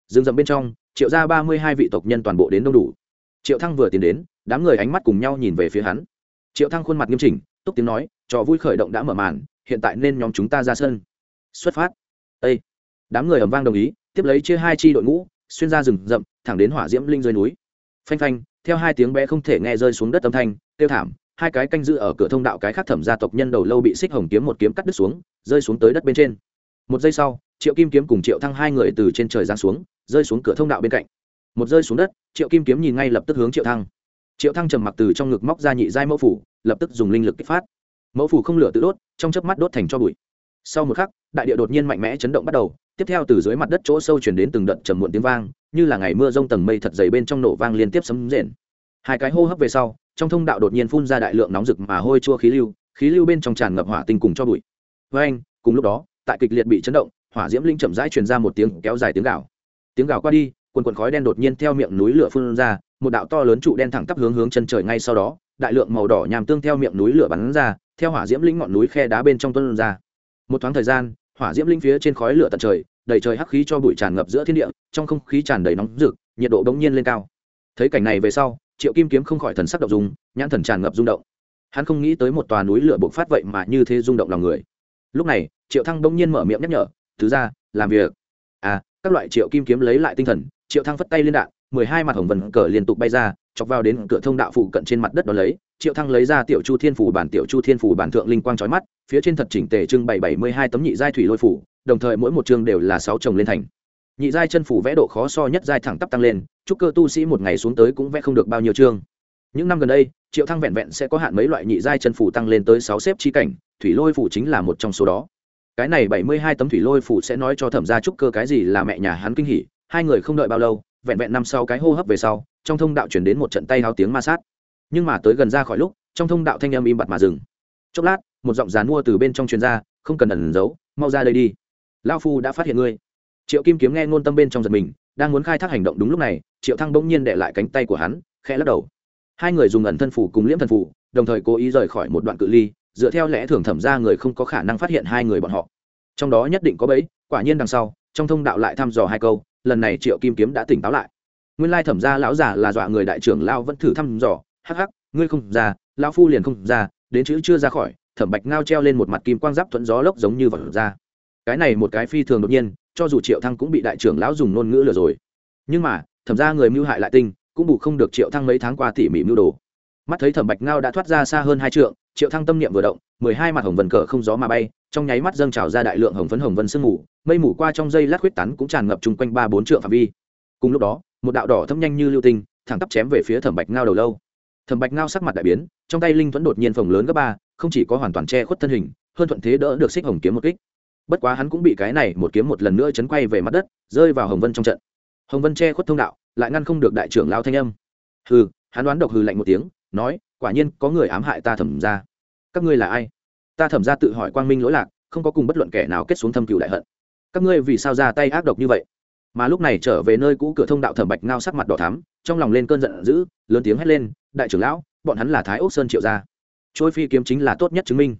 Speaker 1: Rừng dậm bên trong, triệu ra ba mươi hai vị tộc nhân toàn bộ đến đông đủ. Triệu thăng vừa tiến đến, đám người ánh mắt cùng nhau nhìn về phía hắn. Triệu thăng khuôn mặt nghiêm chỉnh, túc tiếng nói, trò vui khởi động đã mở màn, hiện tại nên nhóm chúng ta ra sân. Xuất phát. Â đám người ầm vang đồng ý, tiếp lấy chia hai chi đội ngũ, xuyên ra rừng rậm, thẳng đến hỏa diễm linh dưới núi. Phanh phanh, theo hai tiếng bé không thể nghe rơi xuống đất âm thanh tiêu thảm, hai cái canh giữ ở cửa thông đạo cái khác thẩm gia tộc nhân đầu lâu bị xích hồng kiếm một kiếm cắt đứt xuống, rơi xuống tới đất bên trên. Một giây sau triệu kim kiếm cùng triệu thăng hai người từ trên trời giáng xuống, rơi xuống cửa thông đạo bên cạnh. Một rơi xuống đất, triệu kim kiếm nhìn ngay lập tức hướng triệu thăng. Triệu thăng trầm mặc từ trong ngực móc ra nhị giai mẫu phủ, lập tức dùng linh lực kích phát. Mẫu phủ không lửa tự đốt, trong chớp mắt đốt thành cho bụi. Sau một khắc, đại địa đột nhiên mạnh mẽ chấn động bắt đầu, tiếp theo từ dưới mặt đất chỗ sâu chuyển đến từng đợt trầm muộn tiếng vang, như là ngày mưa rông tầng mây thật dày bên trong nổ vang liên tiếp sấm rền. Hai cái hô hấp về sau, trong thông đạo đột nhiên phun ra đại lượng nóng rực mà hôi chua khí lưu khí lưu bên trong tràn ngập hỏa tinh cùng cho bụi. Với anh cùng lúc đó, tại kịch liệt bị chấn động hỏa diễm linh chậm rãi truyền ra một tiếng kéo dài tiếng gào, tiếng gào qua đi quần quần khói đen đột nhiên theo miệng núi lửa phun ra một đạo to lớn trụ đen thẳng tắp hướng hướng chân trời ngay sau đó đại lượng màu đỏ nhàm tương theo miệng núi lửa bắn ra theo hỏa diễm linh ngọn núi khe đá bên trong tuân ra. Một thoáng thời gian hỏa diễm linh phía trên khói lửa tận trời đầy trời hắc khí cho bụi tràn ngập giữa thiên địa trong không khí tràn đầy nóng rực nhiệt độ bỗng nhiên lên cao. Thấy cảnh này về sau triệu kim kiếm không khỏi thần sắc động dung nhãn thần tràn ngập rung động. Hắn không nghĩ tới một tòa núi lửa bộc phát vậy mà như thế rung động lòng người. Lúc này triệu thăng bỗng nhiên mở miệng nhắc nhở thứ ra, làm việc. À các loại triệu kim kiếm lấy lại tinh thần, triệu thăng phất tay liên đạn, mười hai mặt hồng vần cờ liên tục bay ra, chọc vào đến cửa thông đạo phụ cận trên mặt đất đó lấy, triệu thăng lấy ra tiểu chu thiên phủ bản, tiểu chu thiên phủ bản thượng linh quang chói mắt, phía trên thật chỉnh tề trưng bày bảy mươi hai tấm nhị giai thủy lôi phủ đồng thời mỗi một chương đều là sáu chồng lên thành. Nhị giai chân phủ vẽ độ khó so nhất giai thẳng tắp tăng lên, chúc cơ tu sĩ một ngày xuống tới cũng vẽ không được bao nhiêu chương. Những năm gần đây, triệu thăng vẹn vẹn sẽ có hạn mấy loại nhị giai chân phủ tăng lên tới sáu xếp chi cảnh, thủy lôi phủ chính là một trong số đó cái này bảy mươi hai tấm thủy lôi phủ sẽ nói cho thẩm gia trúc cơ cái gì là mẹ nhà hắn kinh hỉ, hai người không đợi bao lâu, vẹn vẹn năm sau cái hô hấp về sau, trong thông đạo chuyển đến một trận tay hao tiếng ma sát. Nhưng mà tới gần ra khỏi lúc, trong thông đạo thanh âm im bặt mà dừng. Chốc lát, một giọng dán mua từ bên trong truyền ra, không cần ẩn giấu, mau ra đây đi. Lao phu đã phát hiện ngươi. Triệu kim kiếm nghe ngôn tâm bên trong giật mình, đang muốn khai thác hành động đúng lúc này, triệu thăng bỗng nhiên đệ lại cánh tay của hắn, khẽ lắc đầu. Hai người dùng ẩn thân phủ cùng liễm thần phủ, đồng thời cố ý rời khỏi một đoạn cự ly dựa theo lẽ thường thẩm ra người không có khả năng phát hiện hai người bọn họ. Trong đó nhất định có bẫy, quả nhiên đằng sau, trong thông đạo lại thăm dò hai câu, lần này triệu kim kiếm đã tỉnh táo lại. Nguyên lai thẩm ra lão giả là dọa người đại trưởng lao vẫn thử thăm dò, hắc hắc, ngươi không ra lao phu liền không ra, đến chữ chưa ra khỏi, thẩm bạch ngao treo lên một mặt kim quang giáp thuận gió lốc giống như vật ra. Cái này một cái phi thường đột nhiên, cho dù triệu thăng cũng bị đại trưởng lão dùng ngôn ngữ lừa rồi. Nhưng mà, thẩm ra người mưu hại lại tinh, cũng bù không được triệu thăng mấy tháng qua tỉ mỉ mưu đồ. Mắt thấy thẩm bạch ngao đã thoát ra xa hơn hai trượng triệu thăng tâm niệm vừa động, mười hai mặt hồng vần cờ không gió mà bay, trong nháy mắt dâng trào ra đại lượng hồng phấn hồng vân sương mù, mây mù qua trong dây lát huyết tán cũng tràn ngập chung quanh ba bốn trượng phạm vi. Cùng lúc đó, một đạo đỏ thâm nhanh như lưu tinh, thẳng tắp chém về phía thẩm bạch ngao đầu lâu. Thẩm bạch ngao sắc mặt đại biến, trong tay linh thuẫn đột nhiên phồng lớn gấp ba, không chỉ có hoàn toàn che khuất thân hình, hơn thuận thế đỡ được xích hồng kiếm một kích. Bất quá hắn cũng bị cái này một kiếm một lần nữa chấn quay về mặt đất, rơi vào hồng vân trong trận. Hồng vân che khuất thông đạo, lại ngăn không được đại trưởng lao thanh âm. Hừ, hắn đoán độc hừ lạnh một tiếng, nói quả nhiên có người ám hại ta thẩm ra các ngươi là ai? Ta thẩm ra tự hỏi quang minh lỗi lạc, không có cùng bất luận kẻ nào kết xuống thâm cựu đại hận. Các ngươi vì sao ra tay ác độc như vậy? Mà lúc này trở về nơi cũ cửa thông đạo thẩm bạch ngao sắc mặt đỏ thắm, trong lòng lên cơn giận dữ, lớn tiếng hét lên, đại trưởng lão, bọn hắn là thái ốc sơn triệu gia. Trôi phi kiếm chính là tốt nhất chứng minh.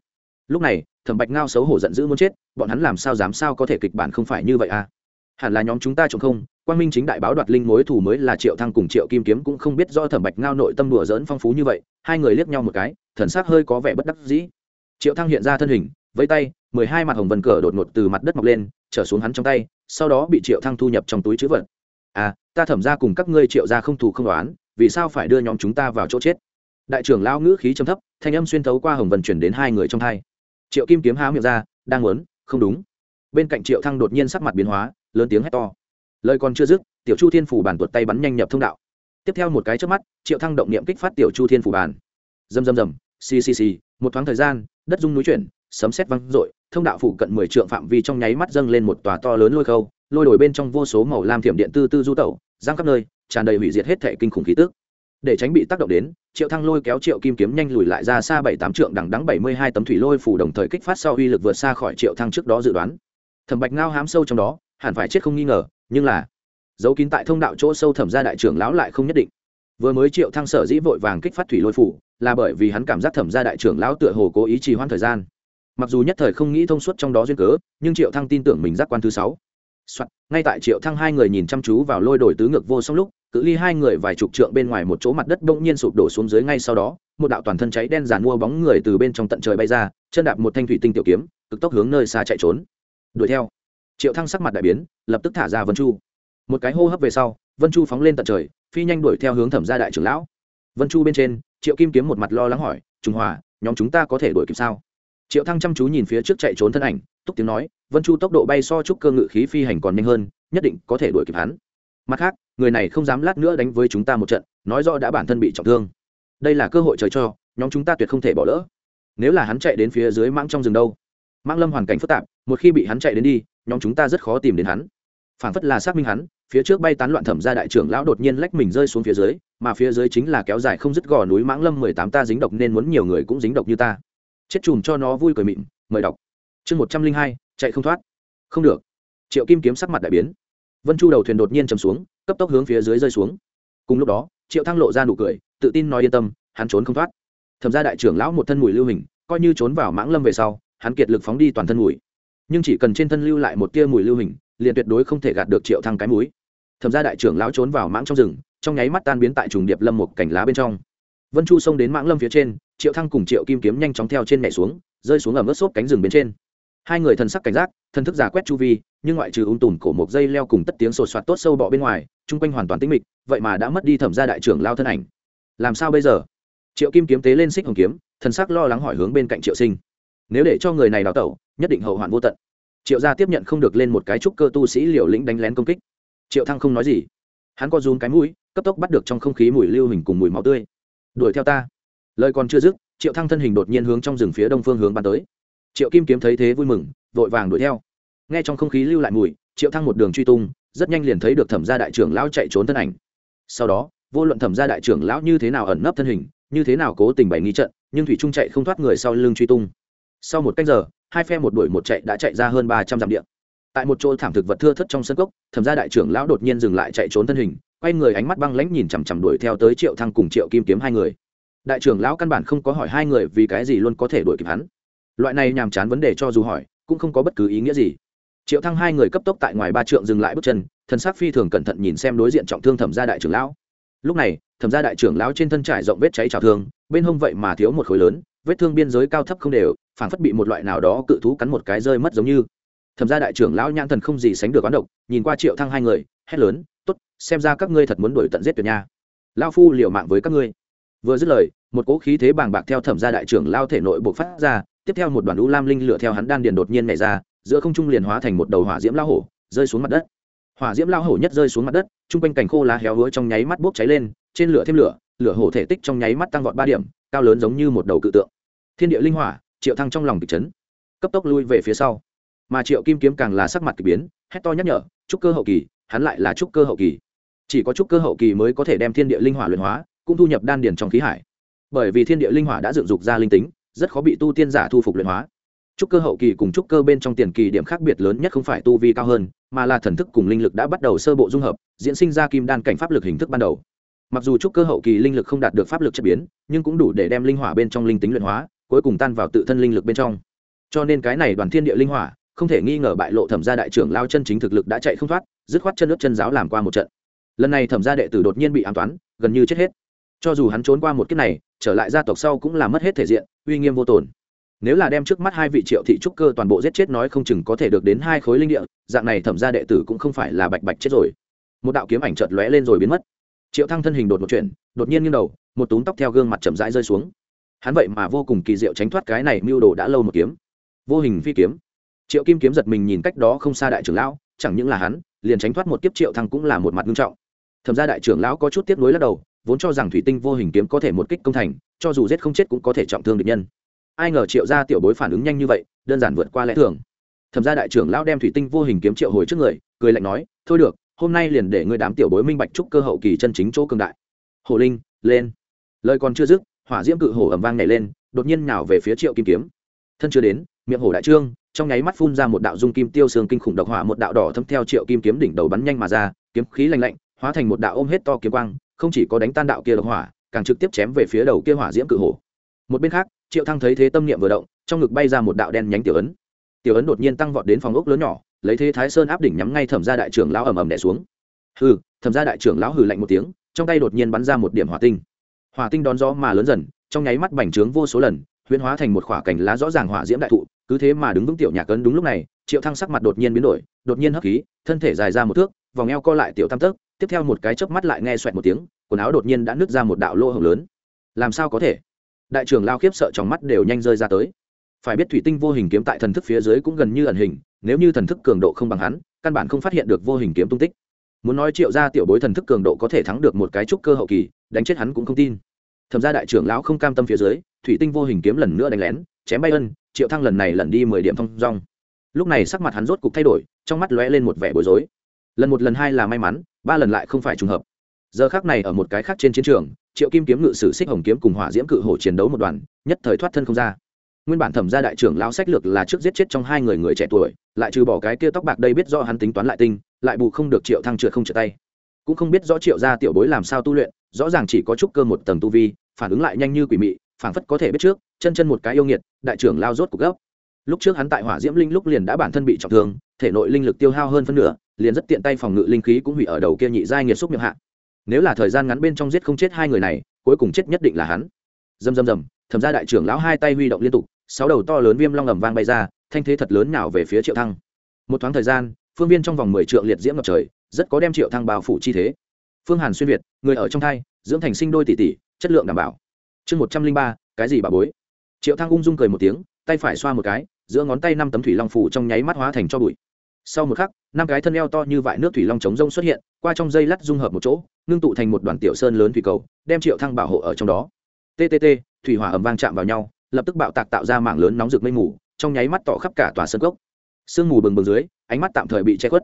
Speaker 1: Lúc này, thẩm bạch ngao xấu hổ giận dữ muốn chết, bọn hắn làm sao dám sao có thể kịch bản không phải như vậy à? Hẳn là nhóm chúng ta trộm không quang minh chính đại báo đoạt linh mối thủ mới là triệu thăng cùng triệu kim kiếm cũng không biết do thẩm bạch ngao nội tâm đùa dỡn phong phú như vậy, hai người liếc nhau một cái, thần sắc hơi có vẻ bất đắc dĩ. Triệu thăng hiện ra thân hình với tay, mười hai mặt hồng vân cờ đột ngột từ mặt đất mọc lên, trở xuống hắn trong tay, sau đó bị triệu thăng thu nhập trong túi chữ vật. À ta thẩm ra cùng các ngươi triệu ra không thù không đoán vì sao phải đưa nhóm chúng ta vào chỗ chết? Đại trưởng lao ngữ khí trầm thấp, thanh âm xuyên thấu qua hồng vân chuyển đến hai người trong hai. Triệu kim kiếm há miệng ra, đang muốn, không đúng. Bên cạnh triệu thăng đột nhiên sắc mặt biến hóa, lớn tiếng hét to lời còn chưa dứt, tiểu chu thiên phủ bàn tuột tay bắn nhanh nhập thông đạo. Tiếp theo một cái trước mắt, triệu thăng động niệm kích phát tiểu chu thiên phủ bàn. Dầm dầm dầm xì xì xì, một thoáng thời gian, đất rung núi chuyển, sấm sét văng rội thông đạo phủ cận mười trượng phạm vi trong nháy mắt dâng lên một tòa to lớn lôi khâu, lôi đổi bên trong vô số màu lam thiểm điện tư tư du tẩu, giang khắp nơi, tràn đầy hủy diệt hết thể kinh khủng khí tức. Để tránh bị tác động đến, triệu thăng lôi kéo triệu kim kiếm nhanh lùi lại ra xa bảy tám trượng đằng đắng bảy mươi hai tấm thủy lôi phủ đồng thời kích phát sau uy lực vượt xa khỏi triệu thăng trước đó dự đoán. Thẩm bạch ngao hám sâu trong đó, hẳn phải chết không nghi ngờ nhưng là dấu kín tại thông đạo chỗ sâu thẩm ra đại trưởng lão lại không nhất định. Vừa mới triệu thăng sở dĩ vội vàng kích phát thủy lôi phủ, là bởi vì hắn cảm giác thẩm ra đại trưởng lão tựa hồ cố ý trì hoãn thời gian. Mặc dù nhất thời không nghĩ thông suốt trong đó duyên cớ, nhưng triệu thăng tin tưởng mình giác quan thứ sáu. Soạn. ngay tại triệu thăng hai người nhìn chăm chú vào lôi đổi tứ ngược vô song lúc, cự ly hai người vài chục trượng bên ngoài một chỗ mặt đất bỗng nhiên sụp đổ xuống dưới ngay sau đó, một đạo toàn thân cháy đen giàn mua bóng người từ bên trong tận trời bay ra, chân đạp một thanh thủy tinh tiểu kiếm, cực tốc hướng nơi xa chạy trốn. Đuổi theo triệu thăng sắc mặt đại biến, lập tức thả ra vân chu. Một cái hô hấp về sau, vân chu phóng lên tận trời, phi nhanh đuổi theo hướng thẩm gia đại trưởng lão. Vân chu bên trên, triệu kim kiếm một mặt lo lắng hỏi trung hòa, nhóm chúng ta có thể đuổi kịp sao? Triệu thăng chăm chú nhìn phía trước chạy trốn thân ảnh, túc tiếng nói, vân chu tốc độ bay so chúc cơ ngự khí phi hành còn nhanh hơn, nhất định có thể đuổi kịp hắn. Mặt khác, người này không dám lát nữa đánh với chúng ta một trận, nói rõ đã bản thân bị trọng thương. Đây là cơ hội trời cho, nhóm chúng ta tuyệt không thể bỏ lỡ. Nếu là hắn chạy đến phía dưới mãng trong rừng đâu. Mãng lâm hoàn cảnh phức tạp, một khi bị hắn chạy đến đi nhóm chúng ta rất khó tìm đến hắn. Phản phất là xác minh hắn, phía trước bay tán loạn thẩm ra đại trưởng lão đột nhiên lách mình rơi xuống phía dưới, mà phía dưới chính là kéo dài không dứt gò núi mãng lâm mười tám ta dính độc nên muốn nhiều người cũng dính độc như ta. Chết chùm cho nó vui cười mịn, mời đọc. Chương một trăm linh hai, chạy không thoát. Không được. Triệu kim kiếm sắc mặt đại biến. Vân chu đầu thuyền đột nhiên chầm xuống, cấp tốc hướng phía dưới rơi xuống. Cùng lúc đó, triệu thăng lộ ra nụ cười, tự tin nói yên tâm, hắn trốn không thoát. Thẩm ra đại trưởng lão một thân mùi lưu hình, coi như trốn vào mãng lâm về sau, hắn kiệt lực phóng đi toàn thân mùi nhưng chỉ cần trên thân lưu lại một tia mùi lưu hình, liền tuyệt đối không thể gạt được triệu thăng cái mũi. Thẩm ra đại trưởng lão trốn vào mãng trong rừng, trong nháy mắt tan biến tại trùng điệp lâm một cảnh lá bên trong. Vân chu xông đến mãng lâm phía trên, triệu thăng cùng triệu kim kiếm nhanh chóng theo trên nhảy xuống, rơi xuống ở mức xốp cánh rừng bên trên. Hai người thần sắc cảnh giác, thần thức giả quét chu vi, nhưng ngoại trừ ung tùm cổ một dây leo cùng tất tiếng sột soạt tốt sâu bọ bên ngoài, chung quanh hoàn toàn tĩnh mịch, vậy mà đã mất đi thẩm ra đại trưởng lao thân ảnh. Làm sao bây giờ? Triệu kim kiếm tế lên xích hồng kiếm, thần sắc lo lắng hỏi hướng bên cạnh triệu sinh. Nếu để cho người này đào tẩu nhất định hậu hoạn vô tận. Triệu gia tiếp nhận không được lên một cái trúc cơ tu sĩ liều lĩnh đánh lén công kích. Triệu thăng không nói gì. Hắn co rúm cái mũi, cấp tốc bắt được trong không khí mùi lưu hình cùng mùi máu tươi. Đuổi theo ta. Lời còn chưa dứt, triệu thăng thân hình đột nhiên hướng trong rừng phía đông phương hướng bắn tới. Triệu kim kiếm thấy thế vui mừng, vội vàng đuổi theo. Nghe trong không khí lưu lại mùi, triệu thăng một đường truy tung, rất nhanh liền thấy được thẩm gia đại trưởng lão chạy trốn thân ảnh. Sau đó, vô luận thẩm gia đại trưởng lão như thế nào ẩn nấp thân hình, như thế nào cố tình bày nghi trận, nhưng thủy trung chạy không thoát người sau lưng truy tung. Sau một cách giờ hai phe một đuổi một chạy đã chạy ra hơn ba trăm dặm địa. Tại một chỗ thảm thực vật thưa thất trong sân cốc, thẩm gia đại trưởng lão đột nhiên dừng lại chạy trốn thân hình, quay người ánh mắt băng lãnh nhìn chằm chằm đuổi theo tới triệu thăng cùng triệu kim kiếm hai người. Đại trưởng lão căn bản không có hỏi hai người vì cái gì luôn có thể đuổi kịp hắn. Loại này nhàm chán vấn đề cho dù hỏi, cũng không có bất cứ ý nghĩa gì. Triệu thăng hai người cấp tốc tại ngoài ba trượng dừng lại bước chân, thần sắc phi thường cẩn thận nhìn xem đối diện trọng thương thẩm gia đại trưởng lão. Lúc này, thẩm gia đại trưởng lão trên thân trải rộng vết cháy trào thương, bên hông vậy mà thiếu một khối lớn vết thương biên giới cao thấp không đều, phảng phất bị một loại nào đó cự thú cắn một cái rơi mất giống như. Thẩm gia đại trưởng lão nhãn thần không gì sánh được quán độc, nhìn qua triệu thăng hai người, hét lớn t ố t xem ra các ngươi thật muốn đuổi tận giết tuyệt nha. Lao phu liều mạng với các ngươi. Vừa dứt lời, một cỗ khí thế bàng bạc theo thẩm gia đại trưởng lao thể nội bộc phát ra, tiếp theo một đoàn lũ lam linh lửa theo hắn đan điền đột nhiên nhảy ra, giữa không trung liền hóa thành một đầu hỏa diễm lao hổ, rơi xuống mặt đất. Hỏa diễm lao hổ nhất rơi xuống mặt đất chung quanh cành khô lá héo hứa trong nháy mắt bốc cháy lên, trên lửa thêm lửa lửa hổ thể tích trong nháy mắt tăng vọt ba điểm, cao lớn giống như một đầu cự tượng thiên địa linh hỏa, triệu thăng trong lòng kịch chấn. Cấp tốc lui về phía sau. Mà triệu kim kiếm càng là sắc mặt k ỳ biến, hét to nhắc nhở trúc cơ hậu kỳ, hắn lại là trúc cơ hậu kỳ. Chỉ có trúc cơ hậu kỳ mới có thể đem thiên địa linh hỏa luyện hóa, cũng thu nhập đan điền trong khí hải. Bởi vì thiên địa linh hỏa đã dựng dục ra linh tính, rất khó bị tu tiên giả thu phục luyện hóa. Trúc cơ hậu kỳ cùng trúc cơ bên trong tiền kỳ điểm khác biệt lớn nhất không phải tu vi cao hơn, mà là thần thức cùng linh lực đã bắt đầu sơ bộ dung hợp, diễn sinh ra kim đan cảnh pháp lực hình thức ban đầu. Mặc dù trúc cơ hậu kỳ linh lực không đạt được pháp lực chất biến, nhưng cũng đủ để đem linh hỏa bên trong linh tính luyện hóa cuối cùng tan vào tự thân linh lực bên trong. Cho nên cái này đoàn thiên địa linh hỏa không thể nghi ngờ bại lộ thẩm gia đại trưởng lao chân chính thực lực đã chạy không thoát dứt khoát chân nước chân giáo làm qua một trận. Lần này thẩm gia đệ tử đột nhiên bị an toán gần như chết hết. Cho dù hắn trốn qua một kiếp này trở lại gia tộc sau cũng là mất hết thể diện uy nghiêm vô tồn. Nếu là đem trước mắt hai vị triệu thị trúc cơ toàn bộ giết chết nói không chừng có thể được đến hai khối linh địa dạng này thẩm gia đệ tử cũng không phải là bạch bạch chết rồi. Một đạo kiếm ảnh chợt lóe lên rồi biến mất. Triệu thăng thân hình đột một chuyển, đột nhiên nghiêng đầu một túm tóc theo gương mặt chậm rãi rơi xuống hắn vậy mà vô cùng kỳ diệu tránh thoát cái này mưu đồ đã lâu một kiếm. Vô hình phi kiếm. Triệu kim kiếm giật mình nhìn cách đó không xa đại trưởng lão, chẳng những là hắn, liền tránh thoát một kiếp triệu thăng cũng là một mặt nghiêm trọng. Thậm ra đại trưởng lão có chút tiếp nối lắc đầu, vốn cho rằng thủy tinh vô hình kiếm có thể một kích công thành, cho dù giết không chết cũng có thể trọng thương địch nhân. Ai ngờ triệu gia tiểu bối phản ứng nhanh như vậy, đơn giản vượt qua lẽ thường. Thẩm ra đại trưởng lão đem thủy tinh vô hình kiếm triệu hồi trước người, cười lạnh nói, thôi được, hôm nay liền để ngươi đám tiểu bối minh bạch trúc cơ hậu kỳ chân chính chỗ cường đại. Hồ linh, lên. Lời còn chưa dứt hỏa diễm cự hổ ầm vang nhảy lên, đột nhiên nhào về phía triệu kim kiếm. Thân chưa đến, miệng hổ đại trương, trong nháy mắt phun ra một đạo dung kim tiêu xương kinh khủng độc hỏa, một đạo đỏ thâm theo triệu kim kiếm đỉnh đầu bắn nhanh mà ra, kiếm khí lạnh lạnh, hóa thành một đạo ôm hết to kiếm quang, không chỉ có đánh tan đạo kia độc hỏa, càng trực tiếp chém về phía đầu kia hỏa diễm cự hổ. Một bên khác, triệu thăng thấy thế tâm niệm vừa động, trong ngực bay ra một đạo đen nhánh tiểu ấn. Tiểu ấn đột nhiên tăng vọt đến phòng ốc lớn nhỏ, lấy thế thái sơn áp đỉnh nhắm ngay thẩm gia đại trưởng lão ầm ầm đè xuống. Hừ, thẩm gia đại trưởng lão hừ lạnh một tiếng, trong tay đột nhiên bắn ra một điểm hỏa tinh hỏa tinh đón gió mà lớn dần, trong nháy mắt bành trướng vô số lần, huyễn hóa thành một khỏa cảnh lá rõ ràng hỏa diễm đại thụ, cứ thế mà đứng vững tiểu nhạc cấn đúng lúc này, triệu thăng sắc mặt đột nhiên biến đổi, đột nhiên hấp khí, thân thể dài ra một thước, vòng eo co lại tiểu tam tấc, tiếp theo một cái chớp mắt lại nghe xoẹt một tiếng, quần áo đột nhiên đã nứt ra một đạo lỗ hổng lớn. Làm sao có thể? Đại trưởng lao khiếp sợ trong mắt đều nhanh rơi ra tới. Phải biết thủy tinh vô hình kiếm tại thần thức phía dưới cũng gần như ẩn hình, nếu như thần thức cường độ không bằng hắn, căn bản không phát hiện được vô hình kiếm tung tích. Muốn nói triệu ra tiểu bối thần thức cường độ có thể thắng được một cái trúc cơ hậu kỳ đánh chết hắn cũng không tin. Thẩm ra đại trưởng lão không cam tâm phía dưới, thủy tinh vô hình kiếm lần nữa đánh lén, chém bay ân, triệu thăng lần này lần đi mười điểm thong rong. Lúc này sắc mặt hắn rốt cục thay đổi, trong mắt lóe lên một vẻ bối rối. Lần một lần hai là may mắn, ba lần lại không phải trùng hợp. Giờ khác này ở một cái khác trên chiến trường, triệu kim kiếm ngự sử xích hồng kiếm cùng hỏa diễm cự hổ chiến đấu một đoàn, nhất thời thoát thân không ra. Nguyên bản thẩm gia đại trưởng lão sách lược là trước giết chết trong hai người người trẻ tuổi, lại trừ bỏ cái kia tóc bạc đây biết do hắn tính toán lại tinh, lại bù không được triệu thăng trượt không trượt tay cũng không biết rõ triệu gia tiểu bối làm sao tu luyện, rõ ràng chỉ có chút cơ một tầng tu vi, phản ứng lại nhanh như quỷ mị, phảng phất có thể biết trước, chân chân một cái yêu nghiệt, đại trưởng lao rốt cục gấp. Lúc trước hắn tại hỏa diễm linh lúc liền đã bản thân bị trọng thương, thể nội linh lực tiêu hao hơn phân nửa, liền rất tiện tay phòng ngự linh khí cũng hủy ở đầu kia nhị giai nghiệt xúc miệng hạ. Nếu là thời gian ngắn bên trong giết không chết hai người này, cuối cùng chết nhất định là hắn. Dầm dầm dầm thẩm ra đại trưởng lão hai tay huy động liên tục, sáu đầu to lớn viêm long ầm vang bay ra, thanh thế thật lớn nào về phía triệu thăng. Một thoáng thời gian, phương viên trong vòng mười trượng liệt diễm ngập trời rất có đem triệu thăng bao phủ chi thế. Phương hàn xuyên việt, người ở trong thai, dưỡng thành sinh đôi tỷ tỷ, chất lượng đảm bảo. Chương một trăm linh ba, cái gì bà bối? Triệu thăng ung dung cười một tiếng, tay phải xoa một cái, giữa ngón tay năm tấm thủy long phủ trong nháy mắt hóa thành cho bụi. Sau một khắc, năm cái thân eo to như vại nước thủy long chống rông xuất hiện, qua trong dây lắt dung hợp một chỗ, ngưng tụ thành một đoàn tiểu sơn lớn thủy cầu, đem triệu thăng bảo hộ ở trong đó. Ttt thủy hỏa ầm vang chạm vào nhau, lập tức bạo tạc tạo ra mảng lớn nóng rực mây mù, trong nháy mắt tỏ khắp cả tòa sân cốc. Sương mù bừng bừng dưới, ánh mắt tạm thời bị che khuất.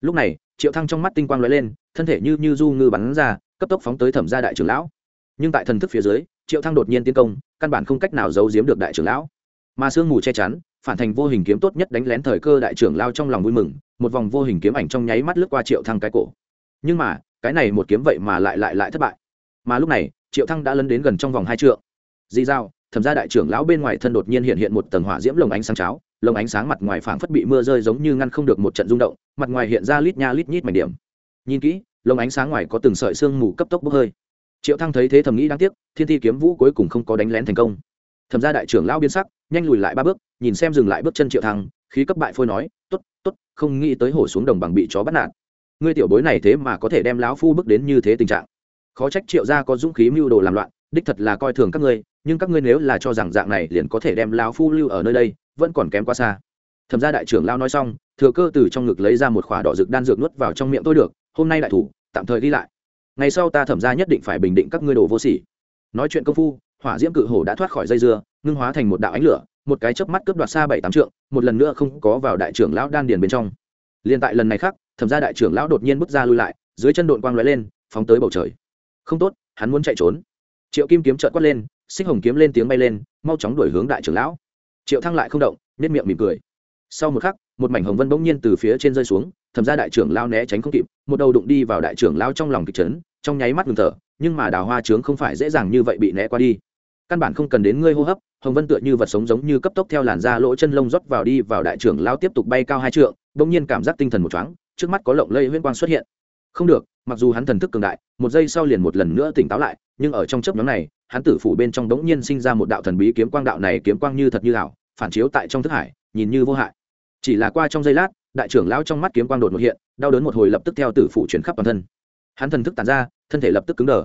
Speaker 1: Lúc này triệu thăng trong mắt tinh quang lóe lên, thân thể như như du ngư bắn ra, cấp tốc phóng tới thẩm gia đại trưởng lão. Nhưng tại thần thức phía dưới, triệu thăng đột nhiên tiến công, căn bản không cách nào giấu giếm được đại trưởng lão. Mà sương mù che chắn, phản thành vô hình kiếm tốt nhất đánh lén thời cơ đại trưởng lao trong lòng vui mừng, một vòng vô hình kiếm ảnh trong nháy mắt lướt qua triệu thăng cái cổ. Nhưng mà, cái này một kiếm vậy mà lại lại lại thất bại. Mà lúc này, triệu thăng đã lấn đến gần trong vòng hai trượng. Di dao thẩm gia đại trưởng lão bên ngoài thân đột nhiên hiện hiện một tầng hỏa diễm lồng ánh sáng cháo lồng ánh sáng mặt ngoài phảng phất bị mưa rơi giống như ngăn không được một trận rung động, mặt ngoài hiện ra lít nha lít nhít mảnh điểm. Nhìn kỹ lồng ánh sáng ngoài có từng sợi sương mù cấp tốc bốc hơi. Triệu thăng thấy thế thầm nghĩ đáng tiếc, thiên thi kiếm vũ cuối cùng không có đánh lén thành công. Thẩm ra đại trưởng lão biên sắc, nhanh lùi lại ba bước, nhìn xem dừng lại bước chân triệu thăng, khí cấp bại phôi nói, tốt tốt, không nghĩ tới hổ xuống đồng bằng bị chó bắt nạt. Ngươi tiểu bối này thế mà có thể đem lão phu bước đến như thế tình trạng. Khó trách triệu gia có dũng khí mưu đồ làm loạn, đích thật là coi thường các ngươi, nhưng các ngươi nếu là cho rằng dạng này liền có thể đem lão phu lưu ở nơi đây vẫn còn kém quá xa. Thẩm gia đại trưởng lao nói xong, thừa cơ từ trong ngực lấy ra một khỏa đỏ rực đan dược nuốt vào trong miệng tôi được, hôm nay đại thủ, tạm thời đi lại. Ngày sau ta thẩm gia nhất định phải bình định các ngươi đồ vô sỉ. Nói chuyện công phu, hỏa diễm cự hổ đã thoát khỏi dây dưa, ngưng hóa thành một đạo ánh lửa, một cái chớp mắt cướp đoạt xa bảy tám trượng, một lần nữa không có vào đại trưởng lão đan điền bên trong. Liền tại lần này khác, thẩm ra đại trưởng lão đột nhiên bước ra lui lại, dưới chân đội quang lóe lên, phóng tới bầu trời. Không tốt, hắn muốn chạy trốn. Triệu kim kiếm trợt quát lên, xích hồng kiếm lên tiếng bay lên, mau chóng đuổi hướng đại trưởng lão triệu thăng lại không động nết miệng mỉm cười. Sau một khắc một mảnh hồng vân bỗng nhiên từ phía trên rơi xuống thẩm ra đại trưởng lao né tránh không kịp một đầu đụng đi vào đại trưởng lao trong lòng kịch trấn trong nháy mắt ngừng thở nhưng mà đào hoa trướng không phải dễ dàng như vậy bị né qua đi. Căn bản không cần đến ngươi hô hấp hồng vân tựa như vật sống giống như cấp tốc theo làn da lỗ chân lông rót vào đi vào đại trưởng lao tiếp tục bay cao hai trượng bỗng nhiên cảm giác tinh thần một thoáng, trước mắt có lộng lây huyễn quang xuất hiện. Không được mặc dù hắn thần thức cường đại một giây sau liền một lần nữa tỉnh táo lại nhưng ở trong chớp nhóm này hắn tử phủ bên trong đống nhiên sinh ra một đạo thần bí kiếm quang đạo này kiếm quang như thật như ảo, phản chiếu tại trong thức hải, nhìn như vô hại. Chỉ là qua trong giây lát, đại trưởng lão trong mắt kiếm quang đột một hiện, đau đớn một hồi lập tức theo tử phủ chuyển khắp toàn thân. Hắn thần thức tàn ra, thân thể lập tức cứng đờ.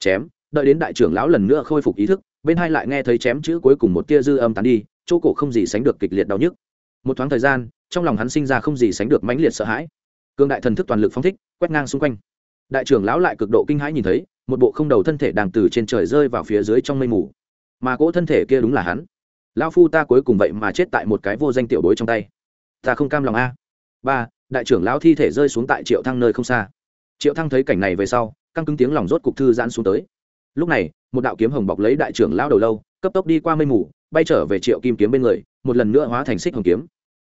Speaker 1: Chém, đợi đến đại trưởng lão lần nữa khôi phục ý thức, bên hai lại nghe thấy chém chữ cuối cùng một tia dư âm tán đi, chỗ cổ không gì sánh được kịch liệt đau nhức. Một thoáng thời gian, trong lòng hắn sinh ra không gì sánh được mãnh liệt sợ hãi. Cương đại thần thức toàn lực phóng thích, quét ngang xung quanh. Đại trưởng lão lại cực độ kinh hãi nhìn thấy một bộ không đầu thân thể đang từ trên trời rơi vào phía dưới trong mây mù. Mà cỗ thân thể kia đúng là hắn. Lão phu ta cuối cùng vậy mà chết tại một cái vô danh tiểu bối trong tay. Ta không cam lòng a. Ba, đại trưởng lão thi thể rơi xuống tại triệu thăng nơi không xa. Triệu thăng thấy cảnh này về sau, căng cứng tiếng lòng rốt cục thư giãn xuống tới. Lúc này, một đạo kiếm hồng bọc lấy đại trưởng lão đầu lâu, cấp tốc đi qua mây mù, bay trở về triệu kim kiếm bên người, một lần nữa hóa thành xích hồng kiếm.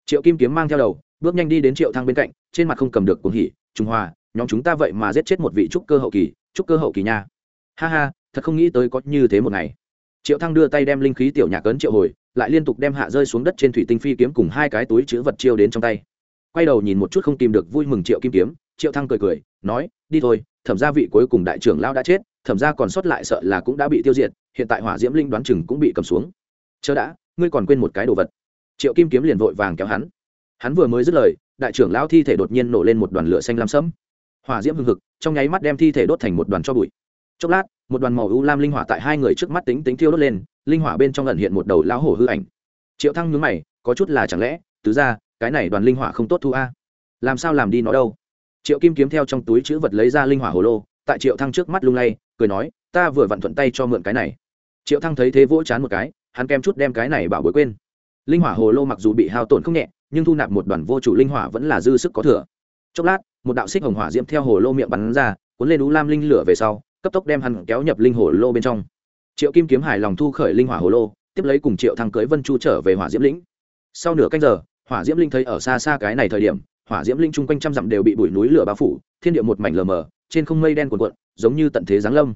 Speaker 1: Triệu kim kiếm mang theo đầu, bước nhanh đi đến triệu thăng bên cạnh, trên mặt không cầm được cuồng hỉ trung hoa nhóm chúng ta vậy mà giết chết một vị trúc cơ hậu kỳ, trúc cơ hậu kỳ nha. Ha ha, thật không nghĩ tới có như thế một ngày. Triệu thăng đưa tay đem linh khí tiểu nhạc cấn triệu hồi, lại liên tục đem hạ rơi xuống đất trên thủy tinh phi kiếm cùng hai cái túi chứa vật chiêu đến trong tay. Quay đầu nhìn một chút không tìm được vui mừng triệu kim kiếm, triệu thăng cười cười, nói, đi thôi, thẩm gia vị cuối cùng đại trưởng lao đã chết, thẩm gia còn sót lại sợ là cũng đã bị tiêu diệt, hiện tại hỏa diễm linh đoán chừng cũng bị cầm xuống. Chớ đã, ngươi còn quên một cái đồ vật. Triệu kim kiếm liền vội vàng kéo hắn. Hắn vừa mới dứt lời, đại trưởng lao thi thể đột nhiên nổ lên một đoàn lửa xanh lam sẫm hỏa diễm hừng hực, trong nháy mắt đem thi thể đốt thành một đoàn cho bụi. Chốc lát, một đoàn màu u lam linh hỏa tại hai người trước mắt tính tính thiêu đốt lên, linh hỏa bên trong ẩn hiện một đầu lão hổ hư ảnh. Triệu thăng nhướng mày, có chút là chẳng lẽ, tứ ra cái này đoàn linh hỏa không tốt thu a? Làm sao làm đi nó đâu? Triệu kim kiếm theo trong túi chữ vật lấy ra linh hỏa hồ lô, tại triệu thăng trước mắt lung lay, cười nói, ta vừa vặn thuận tay cho mượn cái này. Triệu thăng thấy thế vỗ chán một cái, hắn kem chút đem cái này bảo bối quên. Linh hỏa hồ lô mặc dù bị hao tổn không nhẹ, nhưng thu nạp một đoàn vô chủ linh hỏa vẫn là dư sức có thừa. Chốc lát một đạo xích hồng hỏa diễm theo hồ lô miệng bắn ra, cuốn lên ú lam linh lửa về sau, cấp tốc đem hắn kéo nhập linh hồ lô bên trong. Triệu kim kiếm hài lòng thu khởi linh hỏa hồ lô, tiếp lấy cùng triệu thăng cưới vân chu trở về hỏa diễm lĩnh. Sau nửa canh giờ, hỏa diễm linh thấy ở xa xa cái này thời điểm, hỏa diễm linh chung quanh trăm dặm đều bị bụi núi lửa bao phủ, thiên địa một mảnh lờ mờ, trên không mây đen cuồn cuộn, giống như tận thế giáng lâm.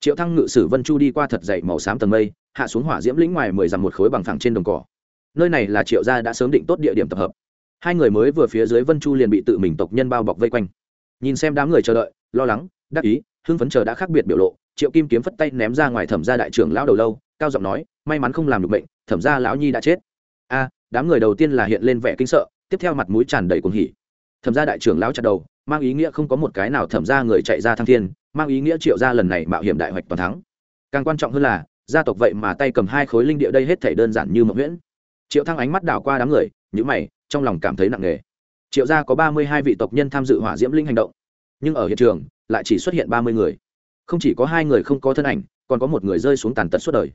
Speaker 1: Triệu thăng ngự sử vân chu đi qua thật dậy màu xám tầng mây, hạ xuống hỏa diễm lĩnh ngoài mười dặm một khối bằng phẳng trên đồng cỏ. Nơi này là triệu gia đã sớm định tốt địa điểm tập hợp hai người mới vừa phía dưới vân chu liền bị tự mình tộc nhân bao bọc vây quanh. Nhìn xem đám người chờ đợi, lo lắng, đắc ý, hưng phấn chờ đã khác biệt biểu lộ, triệu kim kiếm phất tay ném ra ngoài thẩm gia đại trưởng lão đầu lâu, cao giọng nói, may mắn không làm được bệnh thẩm gia lão nhi đã chết. A, đám người đầu tiên là hiện lên vẻ kinh sợ, tiếp theo mặt mũi tràn đầy cuồng hỉ. Thẩm gia đại trưởng lão chặt đầu, mang ý nghĩa không có một cái nào thẩm gia người chạy ra thăng thiên, mang ý nghĩa triệu gia lần này mạo hiểm đại hoạch toàn thắng. Càng quan trọng hơn là, gia tộc vậy mà tay cầm hai khối linh địa đây hết thể đơn giản như mộng nguyễn triệu thăng ánh mắt đảo qua đám người nhữ mày trong lòng cảm thấy nặng nề. Triệu gia có ba mươi hai vị tộc nhân tham dự hỏa diễm linh hành động, nhưng ở hiện trường lại chỉ xuất hiện ba mươi người. Không chỉ có hai người không có thân ảnh, còn có một người rơi xuống tàn tật suốt đời.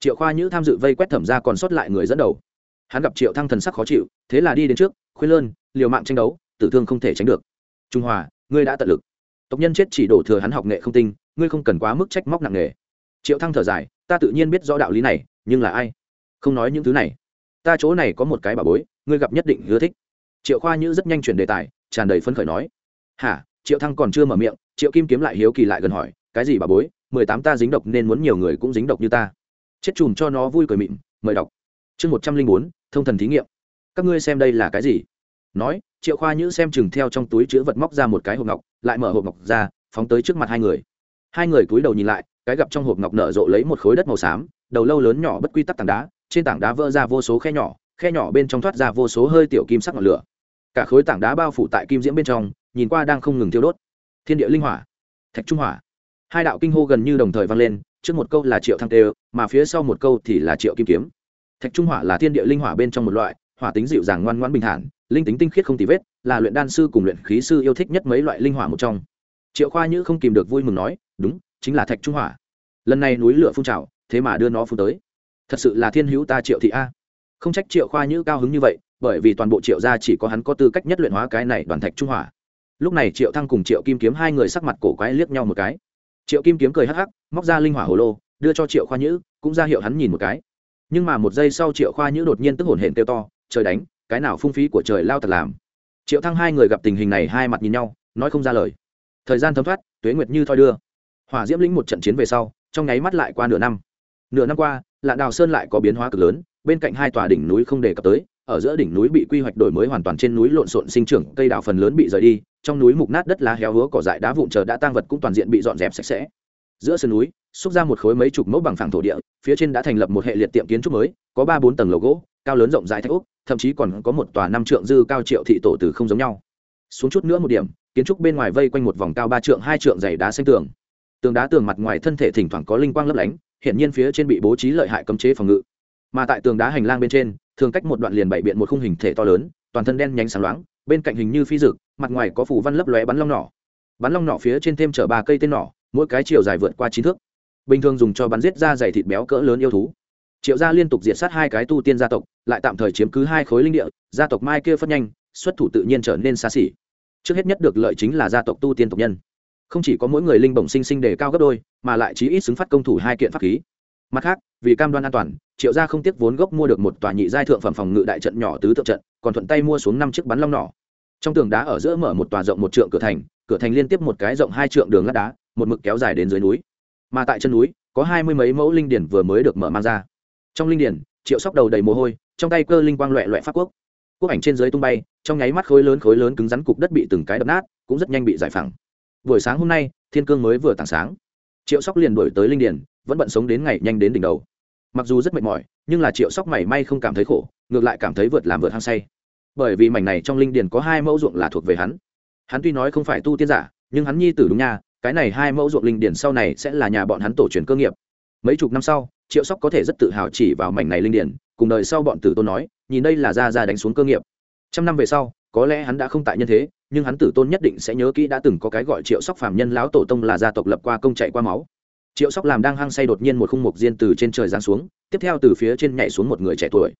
Speaker 1: Triệu khoa nhữ tham dự vây quét thẩm ra còn sót lại người dẫn đầu. Hắn gặp triệu thăng thần sắc khó chịu, thế là đi đến trước, khuyên lơn, liều mạng tranh đấu, tử thương không thể tránh được. Trung hòa, ngươi đã tận lực. Tộc nhân chết chỉ đổ thừa hắn học nghệ không tinh, ngươi không cần quá mức trách móc nặng nề. Triệu thăng thở dài, ta tự nhiên biết rõ đạo lý này, nhưng là ai? Không nói những thứ này. Ta chỗ này có một cái bà bối ngươi gặp nhất định ưa thích. Triệu khoa nhữ rất nhanh chuyển đề tài, tràn đầy phấn khởi nói. Hả? Triệu thăng còn chưa mở miệng, triệu kim kiếm lại hiếu kỳ lại gần hỏi, cái gì bà bối, mười tám ta dính độc nên muốn nhiều người cũng dính độc như ta. Chết chùm cho nó vui cười mịn, mời đọc. Chương một trăm linh bốn, thông thần thí nghiệm. Các ngươi xem đây là cái gì? Nói, triệu khoa nhữ xem chừng theo trong túi chứa vật móc ra một cái hộp ngọc, lại mở hộp ngọc ra, phóng tới trước mặt hai người. Hai người cúi đầu nhìn lại, cái gặp trong hộp ngọc nở rộ lấy một khối đất màu xám, đầu lâu lớn nhỏ bất quy tắc tảng đá, trên tảng đá vỡ ra vô số khe nhỏ khe nhỏ bên trong thoát ra vô số hơi tiểu kim sắc ngọn lửa. Cả khối tảng đá bao phủ tại kim diễm bên trong, nhìn qua đang không ngừng thiêu đốt. Thiên địa linh hỏa, thạch trung hỏa. Hai đạo kinh hô gần như đồng thời vang lên, trước một câu là triệu thăng tê, mà phía sau một câu thì là triệu kim kiếm. Thạch trung hỏa là thiên địa linh hỏa bên trong một loại, hỏa tính dịu dàng ngoan ngoãn bình thản, linh tính tinh khiết không tì vết, là luyện đan sư cùng luyện khí sư yêu thích nhất mấy loại linh hỏa một trong. Triệu khoa nhữ không kìm được vui mừng nói, đúng, chính là thạch trung hỏa. Lần này núi lửa phun trào, thế mà đưa nó phun tới. Thật sự là thiên hữu ta triệu thị a không trách triệu khoa nhữ cao hứng như vậy, bởi vì toàn bộ triệu gia chỉ có hắn có tư cách nhất luyện hóa cái này đoàn thạch trung hỏa. Lúc này triệu thăng cùng triệu kim kiếm hai người sắc mặt cổ quái liếc nhau một cái. Triệu kim kiếm cười hắc hắc, móc ra linh hỏa hồ lô, đưa cho triệu khoa nhữ, cũng ra hiệu hắn nhìn một cái. Nhưng mà một giây sau triệu khoa nhữ đột nhiên tức hổn hển kêu to, trời đánh, cái nào phung phí của trời lao thật làm. Triệu thăng hai người gặp tình hình này hai mặt nhìn nhau, nói không ra lời. Thời gian thấm thoát, tuế nguyệt như thoi đưa. Hỏa diễm lĩnh một trận chiến về sau, trong nháy mắt lại qua nửa năm. Nửa năm qua, lạn đào sơn lại có biến hóa cực lớn bên cạnh hai tòa đỉnh núi không đề cập tới, ở giữa đỉnh núi bị quy hoạch đổi mới hoàn toàn trên núi lộn xộn sinh trưởng, cây đào phần lớn bị rời đi, trong núi mục nát đất lá héo húa cỏ dại đá vụn chờ đã tăng vật cũng toàn diện bị dọn dẹp sạch sẽ. Giữa sườn núi, xúc ra một khối mấy chục mẫu bằng phẳng thổ địa, phía trên đã thành lập một hệ liệt tiệm kiến trúc mới, có ba bốn tầng lầu gỗ, cao lớn rộng rãi thạch úc thậm chí còn có một tòa năm trượng dư cao triệu thị tổ từ không giống nhau. Xuống chút nữa một điểm, kiến trúc bên ngoài vây quanh một vòng cao ba trượng, hai trượng dày đá xanh tường. Tường đá tường mặt ngoài thân thể thỉnh thoảng có linh quang lấp lánh hiện nhiên phía trên bị bố trí lợi hại cấm chế phòng ngự mà tại tường đá hành lang bên trên, thường cách một đoạn liền bảy biện một khung hình thể to lớn, toàn thân đen nhánh sáng loáng, bên cạnh hình như phi dực, mặt ngoài có phủ văn lấp lóe bắn long nỏ. Bắn long nỏ phía trên thêm chở ba cây tên nỏ, mỗi cái chiều dài vượt qua chín thước. Bình thường dùng cho bắn giết da dày thịt béo cỡ lớn yêu thú. Triệu gia liên tục diệt sát hai cái tu tiên gia tộc, lại tạm thời chiếm cứ hai khối linh địa, gia tộc mai kia phất nhanh, xuất thủ tự nhiên trở nên xa xỉ. Trước hết nhất được lợi chính là gia tộc tu tiên tộc nhân. Không chỉ có mỗi người linh bổng sinh sinh đề cao gấp đôi, mà lại chí ít xứng phát công thủ hai kiện pháp khí. Mặt khác, vì cam đoan an toàn triệu gia không tiếc vốn gốc mua được một tòa nhị giai thượng phẩm phòng ngự đại trận nhỏ tứ thượng trận, còn thuận tay mua xuống năm chiếc bắn long nỏ. Trong tường đá ở giữa mở một tòa rộng một trượng cửa thành cửa thành liên tiếp một cái rộng hai trượng đường lát đá, một mực kéo dài đến dưới núi. Mà tại chân núi, có hai mươi mấy mẫu linh điển vừa mới được mở mang ra. Trong linh điển, triệu sóc đầu đầy mồ hôi, trong tay cơ linh quang loẹ loẹ pháp quốc. Quốc ảnh trên dưới tung bay, trong nháy mắt khối lớn khối lớn cứng rắn cục đất bị từng cái đập nát, cũng rất nhanh bị giải phẳng. Buổi sáng hôm nay, thiên cương mới vừa tảng sáng. Triệu sóc liền đổi tới linh điển, vẫn bận sống đến ngày nhanh đến đỉnh đầu mặc dù rất mệt mỏi, nhưng là triệu sóc mảy may không cảm thấy khổ, ngược lại cảm thấy vượt làm vượt hăng say. Bởi vì mảnh này trong linh điền có hai mẫu ruộng là thuộc về hắn. Hắn tuy nói không phải tu tiên giả, nhưng hắn nhi tử đúng nha, cái này hai mẫu ruộng linh điền sau này sẽ là nhà bọn hắn tổ truyền cơ nghiệp. Mấy chục năm sau, triệu sóc có thể rất tự hào chỉ vào mảnh này linh điền, cùng đời sau bọn tử tôn nói, nhìn đây là ra ra đánh xuống cơ nghiệp. Trăm năm về sau, có lẽ hắn đã không tại nhân thế, nhưng hắn tử tôn nhất định sẽ nhớ kỹ đã từng có cái gọi triệu sóc phàm nhân lão tổ tông là gia tộc lập qua công chạy qua máu triệu sóc làm đang hăng say đột nhiên một khung mục diên từ trên trời giáng xuống, tiếp theo từ phía trên nhảy xuống một người trẻ tuổi.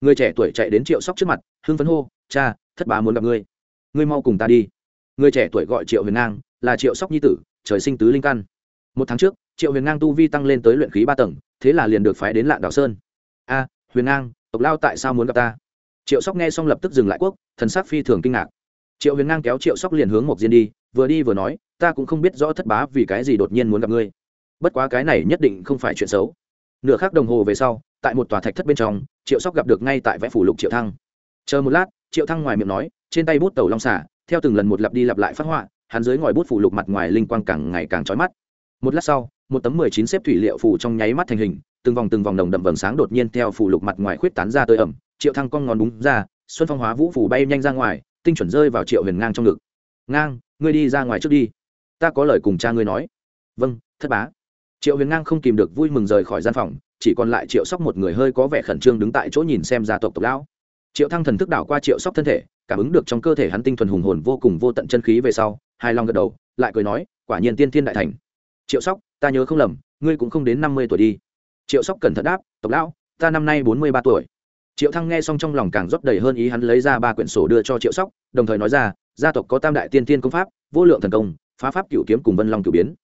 Speaker 1: Người trẻ tuổi chạy đến triệu sóc trước mặt, hưng phấn hô, cha, thất bá muốn gặp ngươi. Ngươi mau cùng ta đi. Người trẻ tuổi gọi triệu huyền ngang, là triệu sóc nhi tử, trời sinh tứ linh căn. Một tháng trước, triệu huyền ngang tu vi tăng lên tới luyện khí ba tầng, thế là liền được phái đến lạng đảo sơn. A, huyền ngang, tộc lao tại sao muốn gặp ta? Triệu sóc nghe xong lập tức dừng lại quốc, thần sắc phi thường kinh ngạc. Triệu huyền ngang kéo triệu sóc liền hướng một diên đi, vừa đi vừa nói, ta cũng không biết rõ thất bá vì cái gì đột nhiên muốn gặp ngươi bất quá cái này nhất định không phải chuyện xấu. Nửa khắc đồng hồ về sau, tại một tòa thạch thất bên trong, triệu sóc gặp được ngay tại vẽ phủ lục triệu thăng. Chờ một lát, triệu thăng ngoài miệng nói, trên tay bút tàu long xả, theo từng lần một lặp đi lặp lại phát họa, hắn dưới ngòi bút phủ lục mặt ngoài linh quang càng ngày càng trói mắt. Một lát sau, một tấm mười chín xếp thủy liệu phủ trong nháy mắt thành hình, từng vòng từng vòng đồng đậm vầng sáng đột nhiên theo phủ lục mặt ngoài khuyết tán ra tới ẩm, triệu thăng cong ngón đúng ra, xuân phong hóa vũ phủ bay nhanh ra ngoài, tinh chuẩn rơi vào triệu huyền ngang trong ngực. Ngang, ngươi đi ra ngoài trước đi. Ta có lời cùng cha ngươi nói. Vâng thất bá triệu huyền ngang không kìm được vui mừng rời khỏi gian phòng, chỉ còn lại triệu sóc một người hơi có vẻ khẩn trương đứng tại chỗ nhìn xem gia tộc tộc lão. Triệu thăng thần thức đảo qua triệu sóc thân thể, cảm ứng được trong cơ thể hắn tinh thuần hùng hồn vô cùng vô tận chân khí về sau hai long gật đầu, lại cười nói, quả nhiên tiên thiên đại thành. Triệu sóc, ta nhớ không lầm, ngươi cũng không đến năm mươi tuổi đi. Triệu sóc cẩn thận đáp, tộc lão, ta năm nay bốn mươi ba tuổi. Triệu thăng nghe xong trong lòng càng rót đầy hơn ý hắn lấy ra ba quyển sổ đưa cho triệu sóc, đồng thời nói ra, gia tộc có tam đại tiên tiên công pháp, vô lượng thần công, phá pháp cựu kiếm cùng vân long cựu biến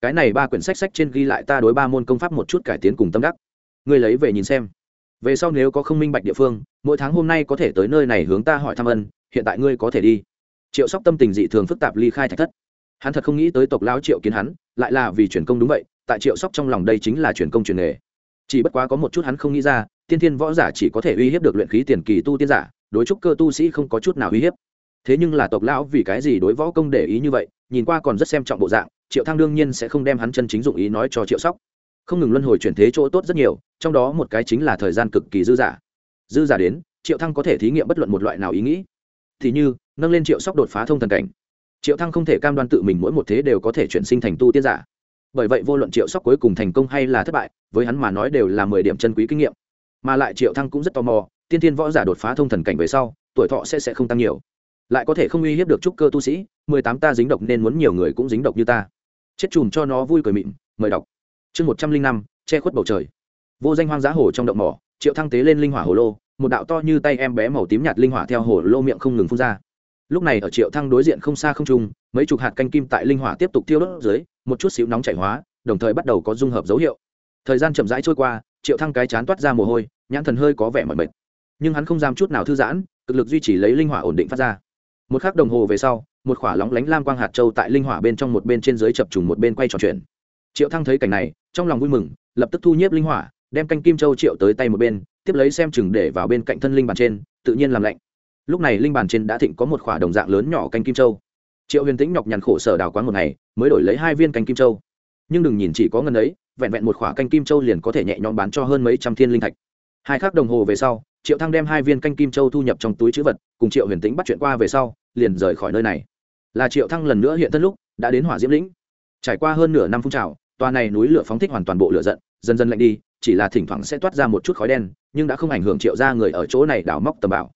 Speaker 1: cái này ba quyển sách sách trên ghi lại ta đối ba môn công pháp một chút cải tiến cùng tâm đắc. Ngươi lấy về nhìn xem. Về sau nếu có không minh bạch địa phương, mỗi tháng hôm nay có thể tới nơi này hướng ta hỏi thăm ân, hiện tại ngươi có thể đi. Triệu sóc tâm tình dị thường phức tạp ly khai thạch thất. Hắn thật không nghĩ tới tộc lão triệu kiến hắn, lại là vì chuyển công đúng vậy, tại triệu sóc trong lòng đây chính là chuyển công truyền nghề. Chỉ bất quá có một chút hắn không nghĩ ra, tiên thiên võ giả chỉ có thể uy hiếp được luyện khí tiền kỳ tu tiên giả, đối trúc cơ tu sĩ không có chút nào uy hiếp. Thế nhưng là tộc lão vì cái gì đối võ công để ý như vậy, nhìn qua còn rất xem trọng bộ dạng triệu thăng đương nhiên sẽ không đem hắn chân chính dụng ý nói cho triệu sóc. Không ngừng luân hồi chuyển thế chỗ tốt rất nhiều, trong đó một cái chính là thời gian cực kỳ dư giả dư giả đến, triệu thăng có thể thí nghiệm bất luận một loại nào ý nghĩ. Thì như, nâng lên triệu sóc đột phá thông thần cảnh. Triệu thăng không thể cam đoan tự mình mỗi một thế đều có thể chuyển sinh thành tu tiên giả. Bởi vậy vô luận triệu sóc cuối cùng thành công hay là thất bại, với hắn mà nói đều là mười điểm chân quý kinh nghiệm. Mà lại triệu thăng cũng rất tò mò, tiên tiên võ giả đột phá thông thần cảnh về sau, tuổi thọ sẽ sẽ không tăng nhiều. Lại có thể không uy hiếp được trúc cơ tu sĩ, mười tám ta dính độc nên muốn nhiều người cũng dính độc như ta chết chùm cho nó vui cười mịn, mời đọc. Chương một trăm linh năm, che khuất bầu trời. Vô danh hoang dã hồ trong động mỏ, triệu thăng tế lên linh hỏa hồ lô, một đạo to như tay em bé màu tím nhạt linh hỏa theo hồ lô miệng không ngừng phun ra. Lúc này ở triệu thăng đối diện không xa không trung, mấy chục hạt canh kim tại linh hỏa tiếp tục tiêu đốt dưới, một chút xíu nóng chảy hóa, đồng thời bắt đầu có dung hợp dấu hiệu. Thời gian chậm rãi trôi qua, triệu thăng cái chán toát ra mồ hôi, nhãn thần hơi có vẻ mỏi mệt. Nhưng hắn không dám chút nào thư giãn, cực lực duy trì lấy linh hỏa ổn định phát ra. Một khắc đồng hồ về sau một khỏa lóng lánh lam quang hạt châu tại linh hỏa bên trong một bên trên dưới chập trùng một bên quay trò chuyện triệu thăng thấy cảnh này, trong lòng vui mừng, lập tức thu nhiếp linh hỏa, đem canh kim châu triệu tới tay một bên, tiếp lấy xem chừng để vào bên cạnh thân linh bàn trên, tự nhiên làm lạnh. Lúc này linh bàn trên đã thịnh có một khỏa đồng dạng lớn nhỏ canh kim châu. Triệu huyền tĩnh nhọc nhằn khổ sở đào quán một ngày, mới đổi lấy hai viên canh kim châu. Nhưng đừng nhìn chỉ có ngân ấy, vẹn vẹn một khỏa canh kim châu liền có thể nhẹ nhõm bán cho hơn mấy trăm thiên linh thạch. Hai khắc đồng hồ về sau, triệu thăng đem hai viên canh kim châu thu nhập trong túi chữ vật, cùng triệu huyền tĩnh bắt chuyện qua về sau, liền rời khỏi nơi này là triệu thăng lần nữa hiện thân lúc, đã đến hỏa diễm lĩnh. Trải qua hơn nửa năm phun trào, tòa này núi lửa phóng thích hoàn toàn bộ lửa giận, dần dần lạnh đi, chỉ là thỉnh thoảng sẽ toát ra một chút khói đen, nhưng đã không ảnh hưởng triệu ra người ở chỗ này đào móc tầm bảo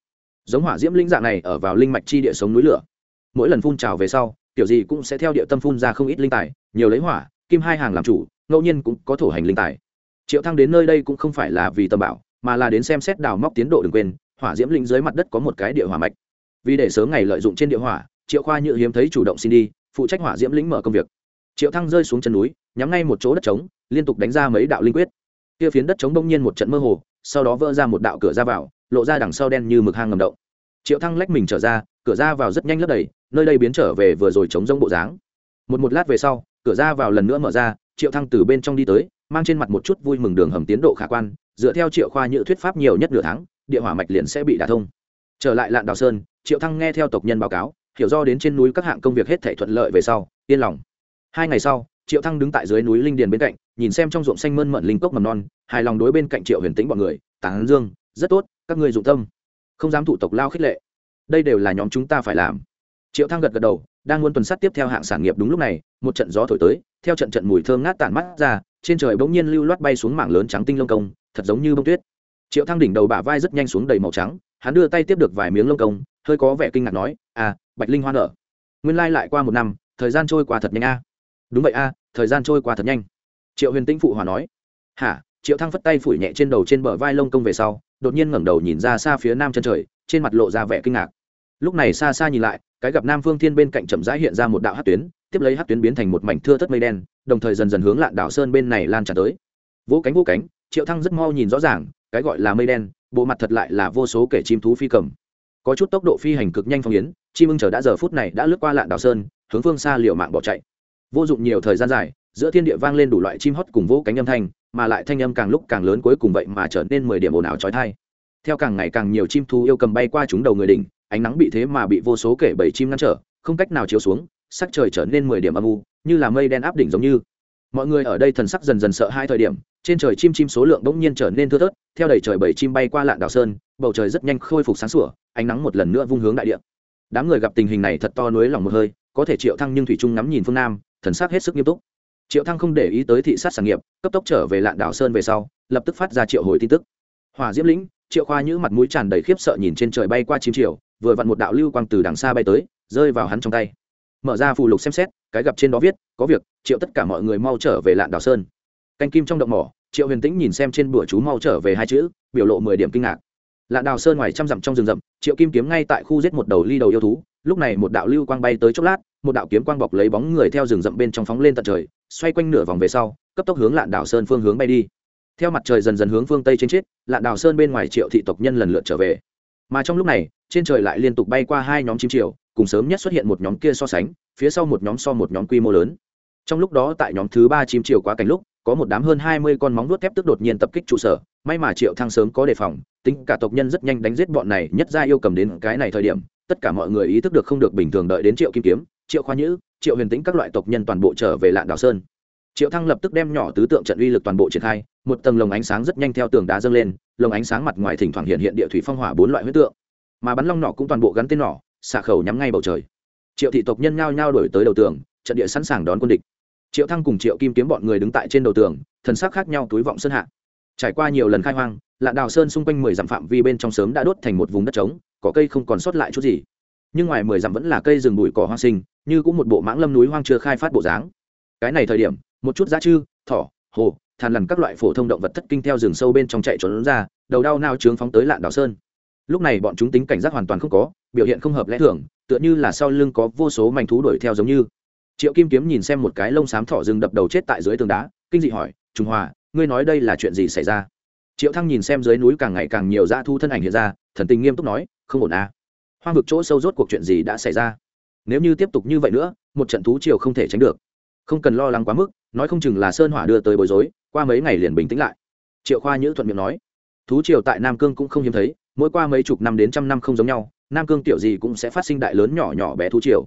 Speaker 1: giống hỏa diễm linh dạng này ở vào linh mạch chi địa sống núi lửa. Mỗi lần phun trào về sau kiểu gì cũng sẽ theo địa tâm phun ra không ít linh tài, nhiều lấy hỏa, kim hai hàng làm chủ, ngẫu nhiên cũng có thổ hành linh tài. Triệu thăng đến nơi đây cũng không phải là vì tầm bảo mà là đến xem xét đào móc tiến độ đừng quên, hỏa diễm linh dưới mặt đất có một cái địa hỏa mạch. Vì để sớm ngày lợi dụng trên địa hỏa triệu khoa nhự hiếm thấy chủ động xin đi, phụ trách hỏa diễm lĩnh mở công việc. Triệu thăng rơi xuống chân núi, nhắm ngay một chỗ đất trống, liên tục đánh ra mấy đạo linh quyết. Kia phiến đất trống bỗng nhiên một trận mơ hồ, sau đó vỡ ra một đạo cửa ra vào, lộ ra đằng sau đen như mực hang ngầm động. Triệu thăng lách mình trở ra, cửa ra vào rất nhanh lấp đầy, nơi đây biến trở về vừa rồi chống rông bộ dáng. Một một lát về sau, cửa ra vào lần nữa mở ra, triệu thăng từ bên trong đi tới, mang trên mặt một chút vui mừng đường hầm tiến độ khả quan, dựa theo triệu khoa nhự thuyết pháp nhiều nhất nửa tháng, địa hỏa mạch liền sẽ bị đả thông. Trở lại lạn đào sơn, triệu thăng nghe theo tộc nhân báo cáo hiểu do đến trên núi các hạng công việc hết thể thuận lợi về sau, yên lòng. Hai ngày sau, triệu thăng đứng tại dưới núi linh điền bên cạnh, nhìn xem trong ruộng xanh mơn mận linh cốc mầm non, hài lòng đối bên cạnh triệu huyền tĩnh bọn người, tán dương, rất tốt, các ngươi dụng tâm. Không dám thủ tộc lao khích lệ. Đây đều là nhóm chúng ta phải làm. Triệu thăng gật gật đầu, đang muốn tuần sát tiếp theo hạng sản nghiệp đúng lúc này, một trận gió thổi tới, theo trận trận mùi thơm ngát tản mắt ra, trên trời bỗng nhiên lưu loát bay xuống mảng lớn trắng tinh lông công, thật giống như bông tuyết. Triệu thăng đỉnh đầu bả vai rất nhanh xuống đầy màu trắng, hắn đưa tay tiếp được vài miếng lông công, hơi có vẻ kinh ngạc nói à bạch linh hoa nở. Nguyên lai lại qua một năm, thời gian trôi qua thật nhanh a. Đúng vậy a, thời gian trôi qua thật nhanh. Triệu huyền tĩnh phụ hòa nói. Hả? Triệu thăng phất tay phủi nhẹ trên đầu trên bờ vai lông công về sau, đột nhiên ngẩng đầu nhìn ra xa phía nam chân trời, trên mặt lộ ra vẻ kinh ngạc. Lúc này xa xa nhìn lại, cái gặp nam phương thiên bên cạnh chậm rãi hiện ra một đạo hát tuyến, tiếp lấy hát tuyến biến thành một mảnh thưa thất mây đen, đồng thời dần dần hướng lạn đảo sơn bên này lan tràn tới. Vỗ cánh vỗ cánh, triệu thăng rất mau nhìn rõ ràng, cái gọi là mây đen, bộ mặt thật lại là vô số kẻ chim thú phi cầm. Có chút tốc độ phi hành cực nhanh phong yến chim ưng chờ đã giờ phút này đã lướt qua lạn đảo sơn, hướng phương xa liều mạng bỏ chạy. Vô dụng nhiều thời gian dài, giữa thiên địa vang lên đủ loại chim hót cùng vỗ cánh âm thanh, mà lại thanh âm càng lúc càng lớn cuối cùng vậy mà trở nên mười điểm ồn ào trói thai theo càng ngày càng nhiều chim thú yêu cầm bay qua chúng đầu người đỉnh, ánh nắng bị thế mà bị vô số kể bảy chim ngăn trở, không cách nào chiếu xuống, sắc trời trở nên mười điểm âm u, như là mây đen áp đỉnh giống như. Mọi người ở đây thần sắc dần dần sợ hai thời điểm, trên trời chim chim số lượng bỗng nhiên trở nên thưa thớt, theo đầy trời bảy chim bay qua lạn đảo sơn, bầu trời rất nhanh khôi phục sáng sủa, ánh nắng một lần nữa vung hướng đại địa đám người gặp tình hình này thật to nuối lòng một hơi, có thể triệu thăng nhưng thủy trung ngắm nhìn phương nam, thần sắc hết sức nghiêm túc. Triệu thăng không để ý tới thị sát sản nghiệp, cấp tốc trở về lạn đảo sơn về sau, lập tức phát ra triệu hồi tin tức. Hỏa diễm lĩnh, triệu khoa nhữ mặt mũi tràn đầy khiếp sợ nhìn trên trời bay qua chín triệu vừa vặn một đạo lưu quang từ đằng xa bay tới, rơi vào hắn trong tay. Mở ra phù lục xem xét, cái gặp trên đó viết, có việc, triệu tất cả mọi người mau trở về lạn đảo sơn. Canh kim trong động mỏ, triệu huyền tĩnh nhìn xem trên bữa chú mau trở về hai chữ, biểu lộ mười điểm kinh ngạc lạn đào sơn ngoài trăm dặm trong rừng rậm, triệu kim kiếm ngay tại khu giết một đầu ly đầu yêu thú. Lúc này một đạo lưu quang bay tới chốc lát, một đạo kiếm quang bọc lấy bóng người theo rừng rậm bên trong phóng lên tận trời, xoay quanh nửa vòng về sau, cấp tốc hướng lạn đảo sơn phương hướng bay đi. Theo mặt trời dần dần hướng phương tây trên chết lạn đảo sơn bên ngoài triệu thị tộc nhân lần lượt trở về. Mà trong lúc này, trên trời lại liên tục bay qua hai nhóm chim triều, cùng sớm nhất xuất hiện một nhóm kia so sánh, phía sau một nhóm so một nhóm quy mô lớn. Trong lúc đó tại nhóm thứ ba chim triều quá cảnh lúc có một đám hơn hai mươi con móng vuốt thép tức đột nhiên tập kích trụ sở. May mà triệu thăng sớm có đề phòng, tính cả tộc nhân rất nhanh đánh giết bọn này nhất ra yêu cầm đến cái này thời điểm, tất cả mọi người ý thức được không được bình thường đợi đến triệu kim kiếm, triệu khoa nhữ, triệu huyền tĩnh các loại tộc nhân toàn bộ trở về lạn đảo sơn. Triệu thăng lập tức đem nhỏ tứ tượng trận uy lực toàn bộ triển khai, một tầng lồng ánh sáng rất nhanh theo tường đá dâng lên, lồng ánh sáng mặt ngoài thỉnh thoảng hiện hiện địa thủy phong hỏa bốn loại huyết tượng. Mà bắn long nỏ cũng toàn bộ gắn tên nỏ, xạ khẩu nhắm ngay bầu trời. Triệu thị tộc nhân nhao nhao đổi tới đầu tường, trận địa sẵn sàng đón quân địch triệu thăng cùng triệu kim kiếm bọn người đứng tại trên đầu tường, thần sắc khác nhau túi vọng sơn hạ. Trải qua nhiều lần khai hoang, lạn đào sơn xung quanh mười dặm phạm vi bên trong sớm đã đốt thành một vùng đất trống, cỏ cây không còn sót lại chút gì. Nhưng ngoài mười dặm vẫn là cây rừng bụi cỏ hoang sinh, như cũng một bộ mãng lâm núi hoang chưa khai phát bộ dáng. Cái này thời điểm, một chút giá chư thỏ, hồ thàn lằn các loại phổ thông động vật thất kinh theo rừng sâu bên trong chạy trốn ra, đầu đau nao trướng phóng tới lạn đảo sơn. Lúc này bọn chúng tính cảnh giác hoàn toàn không có, biểu hiện không hợp lẽ thường, tựa như là sau lưng có vô số mảnh thú đuổi theo giống như triệu kim kiếm nhìn xem một cái lông xám thỏ rừng đập đầu chết tại dưới tường đá, kinh dị hỏi trung hòa, ngươi nói đây là chuyện gì xảy ra? Triệu thăng nhìn xem dưới núi càng ngày càng nhiều dã thu thân ảnh hiện ra, thần tình nghiêm túc nói, không ổn à. Hoang vực chỗ sâu rốt cuộc chuyện gì đã xảy ra? Nếu như tiếp tục như vậy nữa, một trận thú triều không thể tránh được. Không cần lo lắng quá mức, nói không chừng là sơn hỏa đưa tới bối rối, qua mấy ngày liền bình tĩnh lại. Triệu khoa nhữ thuận miệng nói, thú triều tại nam cương cũng không hiếm thấy, mỗi qua mấy chục năm đến trăm năm không giống nhau, nam cương tiểu gì cũng sẽ phát sinh đại lớn nhỏ nhỏ bé thú triều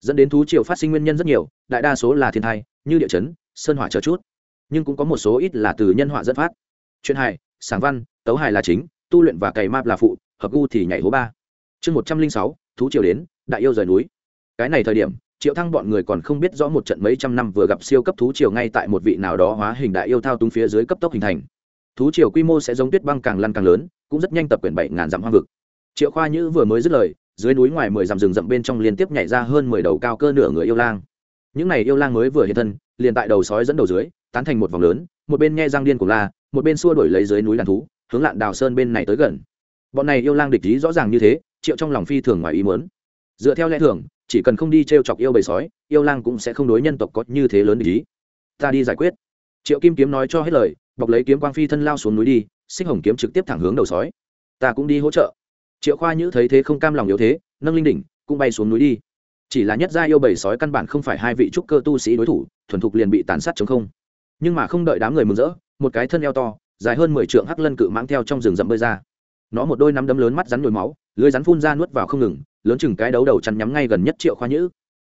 Speaker 1: dẫn đến thú triều phát sinh nguyên nhân rất nhiều, đại đa số là thiên thai, như địa chấn, sơn hỏa chờ chút. Nhưng cũng có một số ít là từ nhân họa dẫn phát. Chuyện hài sáng văn, tấu hài là chính, tu luyện và cày map là phụ, hợp gu thì nhảy hố ba. Chương một trăm linh sáu, thú triều đến, đại yêu rời núi. Cái này thời điểm, triệu thăng bọn người còn không biết rõ một trận mấy trăm năm vừa gặp siêu cấp thú triều ngay tại một vị nào đó hóa hình đại yêu thao túng phía dưới cấp tốc hình thành. Thú triều quy mô sẽ giống tuyết băng càng lăn càng lớn, cũng rất nhanh tập quyển bảy ngàn dặm hoang vực. Triệu khoa nhữ vừa mới dứt lời dưới núi ngoài mười dặm rừng rậm bên trong liên tiếp nhảy ra hơn mười đầu cao cơ nửa người yêu lang. Những này yêu lang mới vừa hiện thân, liền tại đầu sói dẫn đầu dưới, tán thành một vòng lớn, một bên nghe răng điên của la, một bên xua đổi lấy dưới núi đàn thú, hướng lạn đào sơn bên này tới gần. Bọn này yêu lang địch ý rõ ràng như thế, triệu trong lòng phi thường ngoài ý muốn. Dựa theo lẽ thường, chỉ cần không đi t r e o chọc yêu bầy sói, yêu lang cũng sẽ không đối nhân tộc có như thế lớn địch ý. Ta đi giải quyết. Triệu kim kiếm nói cho hết lời, bọc lấy kiếm quang phi thân lao xuống núi đi, xích hồng kiếm trực tiếp thẳng hướng đầu sói. Ta cũng đi hỗ trợ triệu khoa nhữ thấy thế không cam lòng yếu thế, nâng linh đỉnh, cũng bay xuống núi đi. Chỉ là nhất gia yêu bầy sói căn bản không phải hai vị trúc cơ tu sĩ đối thủ, thuần thục liền bị tàn sát chống không. Nhưng mà không đợi đám người mừng rỡ, một cái thân eo to, dài hơn mười trượng hắc lân cự mãng theo trong rừng rậm bơi ra. Nó một đôi nắm đấm lớn mắt rắn nhồi máu, lưới rắn phun ra nuốt vào không ngừng, lớn chừng cái đấu đầu chắn nhắm ngay gần nhất triệu khoa nhữ.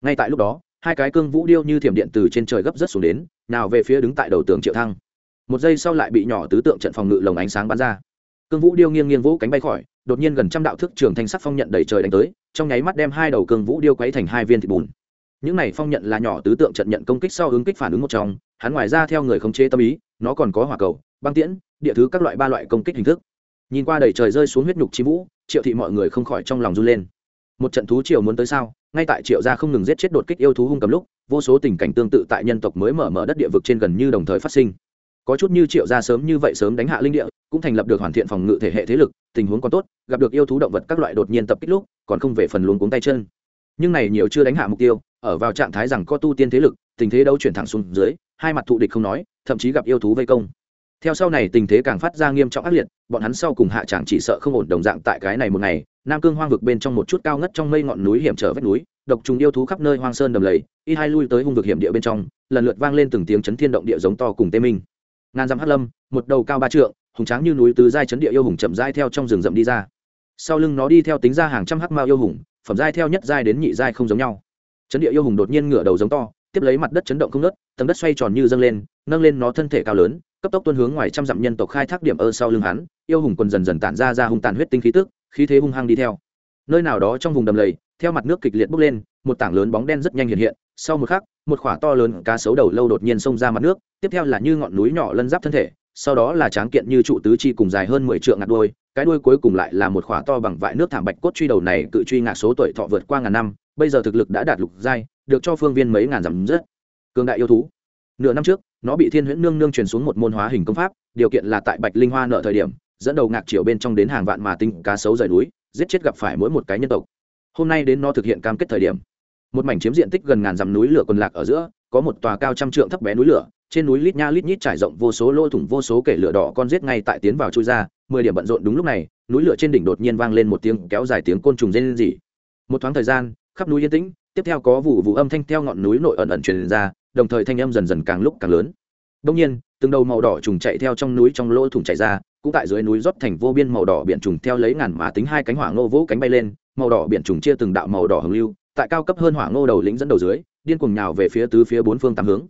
Speaker 1: Ngay tại lúc đó, hai cái cương vũ điêu như thiểm điện từ trên trời gấp rất xuống đến, nào về phía đứng tại đầu tường triệu thăng. Một giây sau lại bị nhỏ tứ tượng trận phòng ngự lồng ánh sáng bắn ra. Cương vũ điêu nghiêng nghiêng vũ cánh bay khỏi đột nhiên gần trăm đạo thức trường thanh sắc phong nhận đầy trời đánh tới, trong nháy mắt đem hai đầu cường vũ điêu quấy thành hai viên thịt bùn. Những này phong nhận là nhỏ tứ tượng trận nhận công kích sau ứng kích phản ứng một trong, hắn ngoài ra theo người khống chế tâm ý, nó còn có hỏa cầu, băng tiễn, địa thứ các loại ba loại công kích hình thức. Nhìn qua đầy trời rơi xuống huyết nhục chi vũ, triệu thị mọi người không khỏi trong lòng run lên. Một trận thú triều muốn tới sao? Ngay tại triệu gia không ngừng giết chết đột kích yêu thú hung cầm lúc, vô số tình cảnh tương tự tại nhân tộc mới mở mở đất địa vực trên gần như đồng thời phát sinh. Có chút như triệu gia sớm như vậy sớm đánh hạ linh địa cũng thành lập được hoàn thiện phòng ngự thể hệ thế lực, tình huống còn tốt, gặp được yêu thú động vật các loại đột nhiên tập kích lúc, còn không về phần luống cuống tay chân. Nhưng này nhiều chưa đánh hạ mục tiêu, ở vào trạng thái rằng có tu tiên thế lực, tình thế đấu chuyển thẳng xuống dưới, hai mặt thụ địch không nói, thậm chí gặp yêu thú vây công. Theo sau này tình thế càng phát ra nghiêm trọng ác liệt, bọn hắn sau cùng hạ trạng chỉ sợ không ổn đồng dạng tại cái này một ngày, nam cương hoang vực bên trong một chút cao ngất trong mây ngọn núi hiểm trở vách núi, độc trùng yêu thú khắp nơi hoang sơn đầm lầy ít hai lui tới hung vực hiểm địa bên trong, lần lượt vang lên từng tiếng chấn thiên động địa giống to cùng tê minh. Ngàn dặm hắc lâm, một đầu cao ba trượng hùng tráng như núi tứ giai chấn địa yêu hùng chậm rãi theo trong rừng rậm đi ra. Sau lưng nó đi theo tính ra hàng trăm hắc mao yêu hùng, phẩm giai theo nhất giai đến nhị giai không giống nhau. Chấn địa yêu hùng đột nhiên ngửa đầu giống to, tiếp lấy mặt đất chấn động không nớt tầng đất xoay tròn như dâng lên, nâng lên nó thân thể cao lớn, cấp tốc tuân hướng ngoài trăm dặm nhân tộc khai thác điểm ơ sau lưng hắn, yêu hùng quần dần dần tản ra ra hung tàn huyết tinh khí tức, khí thế hung hăng đi theo. Nơi nào đó trong vùng đầm lầy, theo mặt nước kịch liệt bốc lên, một tảng lớn bóng đen rất nhanh hiện hiện, sau một khắc, một khỏa to lớn cá sấu đầu lâu đột nhiên xông ra mặt nước, tiếp theo là như ngọn núi nhỏ lân giáp thân thể sau đó là tráng kiện như trụ tứ chi cùng dài hơn mười trượng ngạc đuôi, cái đuôi cuối cùng lại là một khỏa to bằng vại nước thảm bạch cốt truy đầu này cự truy ngạc số tuổi thọ vượt qua ngàn năm, bây giờ thực lực đã đạt lục giai, được cho phương viên mấy ngàn dặm rất cường đại yêu thú. Nửa năm trước, nó bị thiên huyễn nương nương truyền xuống một môn hóa hình công pháp, điều kiện là tại bạch linh hoa nợ thời điểm, dẫn đầu ngạc triệu bên trong đến hàng vạn mà tinh cá sấu rời núi, giết chết gặp phải mỗi một cái nhân tộc. Hôm nay đến nó thực hiện cam kết thời điểm. Một mảnh chiếm diện tích gần ngàn dặm núi lửa quần lạc ở giữa có một tòa cao trăm trượng thấp bé núi lửa, trên núi lít nha lít nhít trải rộng vô số lỗ thủng vô số kể lửa đỏ con giết ngay tại tiến vào chui ra, mười điểm bận rộn đúng lúc này, núi lửa trên đỉnh đột nhiên vang lên một tiếng kéo dài tiếng côn trùng rên rỉ. Một thoáng thời gian, khắp núi yên tĩnh, tiếp theo có vụ vụ âm thanh theo ngọn núi nội ẩn ẩn truyền ra, đồng thời thanh âm dần dần càng lúc càng lớn. Đông nhiên, từng đầu màu đỏ trùng chạy theo trong núi trong lỗ thủng chạy ra, cũng tại dưới núi rót thành vô biên màu đỏ biển trùng theo lấy ngàn mà tính hai cánh hỏa ngô vỗ cánh bay lên, màu đỏ biển trùng chia từng đạo màu đỏ hồng lưu, tại cao cấp hơn hỏa ngô đầu lĩnh dẫn đầu dưới điên cuồng nhào về phía tứ phía bốn phương tám hướng.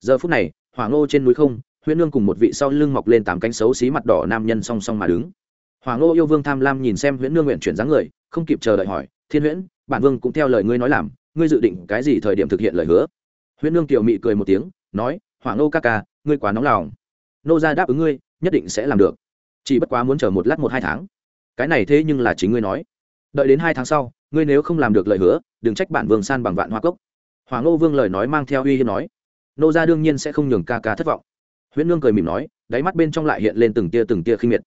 Speaker 1: Giờ phút này, hỏa ngô trên núi không, huyễn nương cùng một vị sau lưng mọc lên tám cánh xấu xí mặt đỏ nam nhân song song mà đứng. Hỏa ngô yêu vương tham lam nhìn xem huyễn nương nguyện chuyển dáng người, không kịp chờ đợi hỏi, thiên huyễn, bản vương cũng theo lời ngươi nói làm, ngươi dự định cái gì thời điểm thực hiện lời hứa? Huyễn nương tiểu mị cười một tiếng, nói, hỏa ngô ca ca, ngươi quá nóng lòng. Nô ra đáp ứng ngươi, nhất định sẽ làm được. Chỉ bất quá muốn chờ một lát một hai tháng. Cái này thế nhưng là chính ngươi nói. Đợi đến hai tháng sau, ngươi nếu không làm được lời hứa, đừng trách bản vương san bằng vạn hoa cốc hoàng ngô vương lời nói mang theo uy hiếp nói, nô ra đương nhiên sẽ không nhường ca ca thất vọng. Huyễn nương cười mỉm nói, đáy mắt bên trong lại hiện lên từng tia từng tia khinh miệt.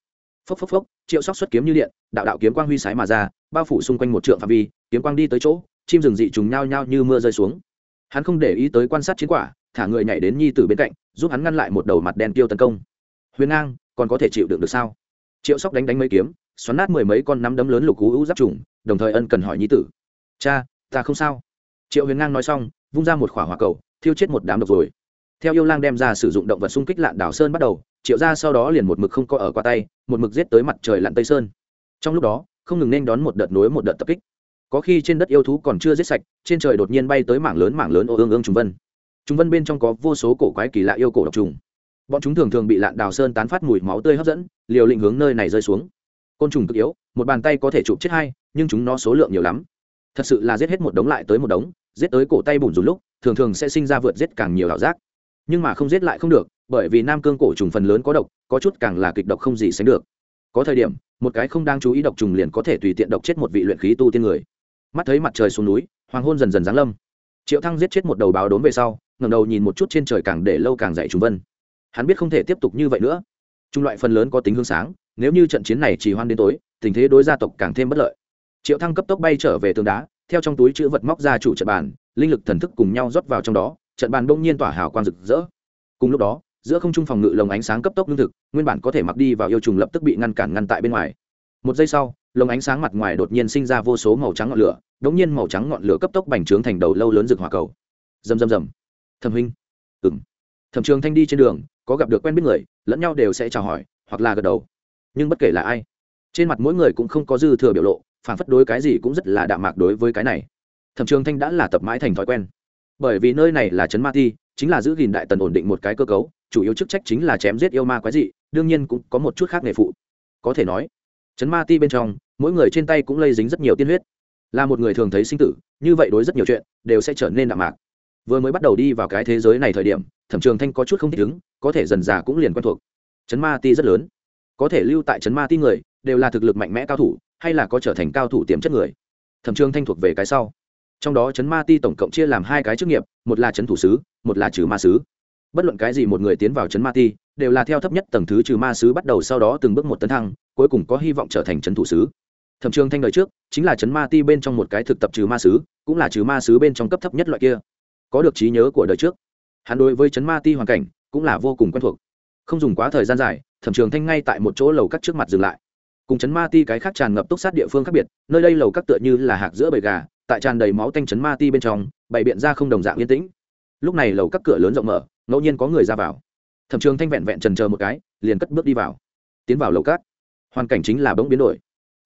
Speaker 1: Phốc phốc phốc, triệu sóc xuất kiếm như điện, đạo đạo kiếm quang huy sái mà ra, bao phủ xung quanh một trượng phạm vi, kiếm quang đi tới chỗ, chim rừng dị trùng nhao nhao như mưa rơi xuống. Hắn không để ý tới quan sát chiến quả, thả người nhảy đến nhi tử bên cạnh, giúp hắn ngăn lại một đầu mặt đen tiêu tấn công. Huyền ngang, còn có thể chịu đựng được sao? Triệu sóc đánh đánh mấy kiếm, xoắn nát mười mấy con nắm đấm lớn lục cú hữu giáp trùng, đồng thời ân cần hỏi nhi tử, cha, ta không sao triệu huyền ngang nói xong, vung ra một khỏa hỏa cầu, thiêu chết một đám độc rồi. Theo yêu lang đem ra sử dụng động vật xung kích lạn đảo sơn bắt đầu, triệu ra sau đó liền một mực không có ở qua tay, một mực giết tới mặt trời lặn tây sơn. Trong lúc đó, không ngừng nên đón một đợt nối một đợt tập kích. Có khi trên đất yêu thú còn chưa giết sạch, trên trời đột nhiên bay tới mảng lớn mảng lớn ô ương ương trùng vân. Trùng vân bên trong có vô số cổ quái kỳ lạ yêu cổ độc trùng. Bọn chúng thường thường bị lạn đào sơn tán phát mùi máu tươi hấp dẫn, liều lĩnh hướng nơi này rơi xuống. Côn trùng cực yếu, một bàn tay có thể chụp chết hai, nhưng chúng nó số lượng nhiều lắm thật sự là giết hết một đống lại tới một đống, giết tới cổ tay bùn rùn lúc, thường thường sẽ sinh ra vượt giết càng nhiều ảo giác. Nhưng mà không giết lại không được, bởi vì nam cương cổ trùng phần lớn có độc, có chút càng là kịch độc không gì sánh được. Có thời điểm, một cái không đang chú ý độc trùng liền có thể tùy tiện độc chết một vị luyện khí tu tiên người. Mắt thấy mặt trời xuống núi, hoàng hôn dần dần giáng lâm. Triệu thăng giết chết một đầu báo đốn về sau, ngẩng đầu nhìn một chút trên trời càng để lâu càng dậy trùng vân. Hắn biết không thể tiếp tục như vậy nữa. Trung loại phần lớn có tính hướng sáng, nếu như trận chiến này chỉ hoan đến tối, tình thế đối gia tộc càng thêm bất lợi triệu thăng cấp tốc bay trở về tường đá, theo trong túi chữ vật móc ra chủ trận bàn, linh lực thần thức cùng nhau rót vào trong đó, trận bàn bỗng nhiên tỏa hào quang rực rỡ. Cùng lúc đó, giữa không trung phòng ngự lồng ánh sáng cấp tốc lương thực, nguyên bản có thể mặc đi vào yêu trùng lập tức bị ngăn cản ngăn tại bên ngoài. Một giây sau, lồng ánh sáng mặt ngoài đột nhiên sinh ra vô số màu trắng ngọn lửa, đống nhiên màu trắng ngọn lửa cấp tốc bành trướng thành đầu lâu lớn rực hỏa cầu. Rầm rầm rầm. Thẩm huynh. Ừng thẩm trường thanh đi trên đường, có gặp được quen biết người, lẫn nhau đều sẽ chào hỏi hoặc là gật đầu. Nhưng bất kể là ai, trên mặt mỗi người cũng không có dư thừa biểu lộ phản phất đối cái gì cũng rất là đạm mạc đối với cái này. Thẩm trường thanh đã là tập mãi thành thói quen. Bởi vì nơi này là trấn ma ti, chính là giữ gìn đại tần ổn định một cái cơ cấu, chủ yếu chức trách chính là chém giết yêu ma quái dị, đương nhiên cũng có một chút khác nghề phụ. Có thể nói, trấn ma ti bên trong, mỗi người trên tay cũng lây dính rất nhiều tiên huyết. Là một người thường thấy sinh tử, như vậy đối rất nhiều chuyện, đều sẽ trở nên đạm mạc. Vừa mới bắt đầu đi vào cái thế giới này thời điểm, thẩm trường thanh có chút không thích ứng, có thể dần già cũng liền quen thuộc. Trấn ma ti rất lớn. Có thể lưu tại trấn ma ti người, đều là thực lực mạnh mẽ cao thủ hay là có trở thành cao thủ tiềm chất người? Thẩm trường thanh thuộc về cái sau. Trong đó chấn ma ti tổng cộng chia làm hai cái chức nghiệp, một là chấn thủ sứ, một là trừ ma sứ. Bất luận cái gì một người tiến vào chấn ma ti, đều là theo thấp nhất tầng thứ trừ ma sứ bắt đầu sau đó từng bước một tấn thăng, cuối cùng có hy vọng trở thành chấn thủ sứ. Thẩm trường thanh đời trước, chính là chấn ma ti bên trong một cái thực tập trừ ma sứ, cũng là trừ ma sứ bên trong cấp thấp nhất loại kia. Có được trí nhớ của đời trước. Hắn đối với chấn ma ti hoàn cảnh, cũng là vô cùng quen thuộc. Không dùng quá thời gian dài, thẩm trường thanh ngay tại một chỗ lầu cắt trước mặt dừng lại cùng chấn ma ti cái khác tràn ngập túc sát địa phương khác biệt, nơi đây lầu các tựa như là hạc giữa bầy gà, tại tràn đầy máu tanh chấn ma ti bên trong, bày biện ra không đồng dạng yên tĩnh. Lúc này lầu các cửa lớn rộng mở, ngẫu nhiên có người ra vào. Thẩm trường thanh vẹn vẹn trần chờ một cái, liền cất bước đi vào. Tiến vào lầu các, hoàn cảnh chính là bỗng biến đổi.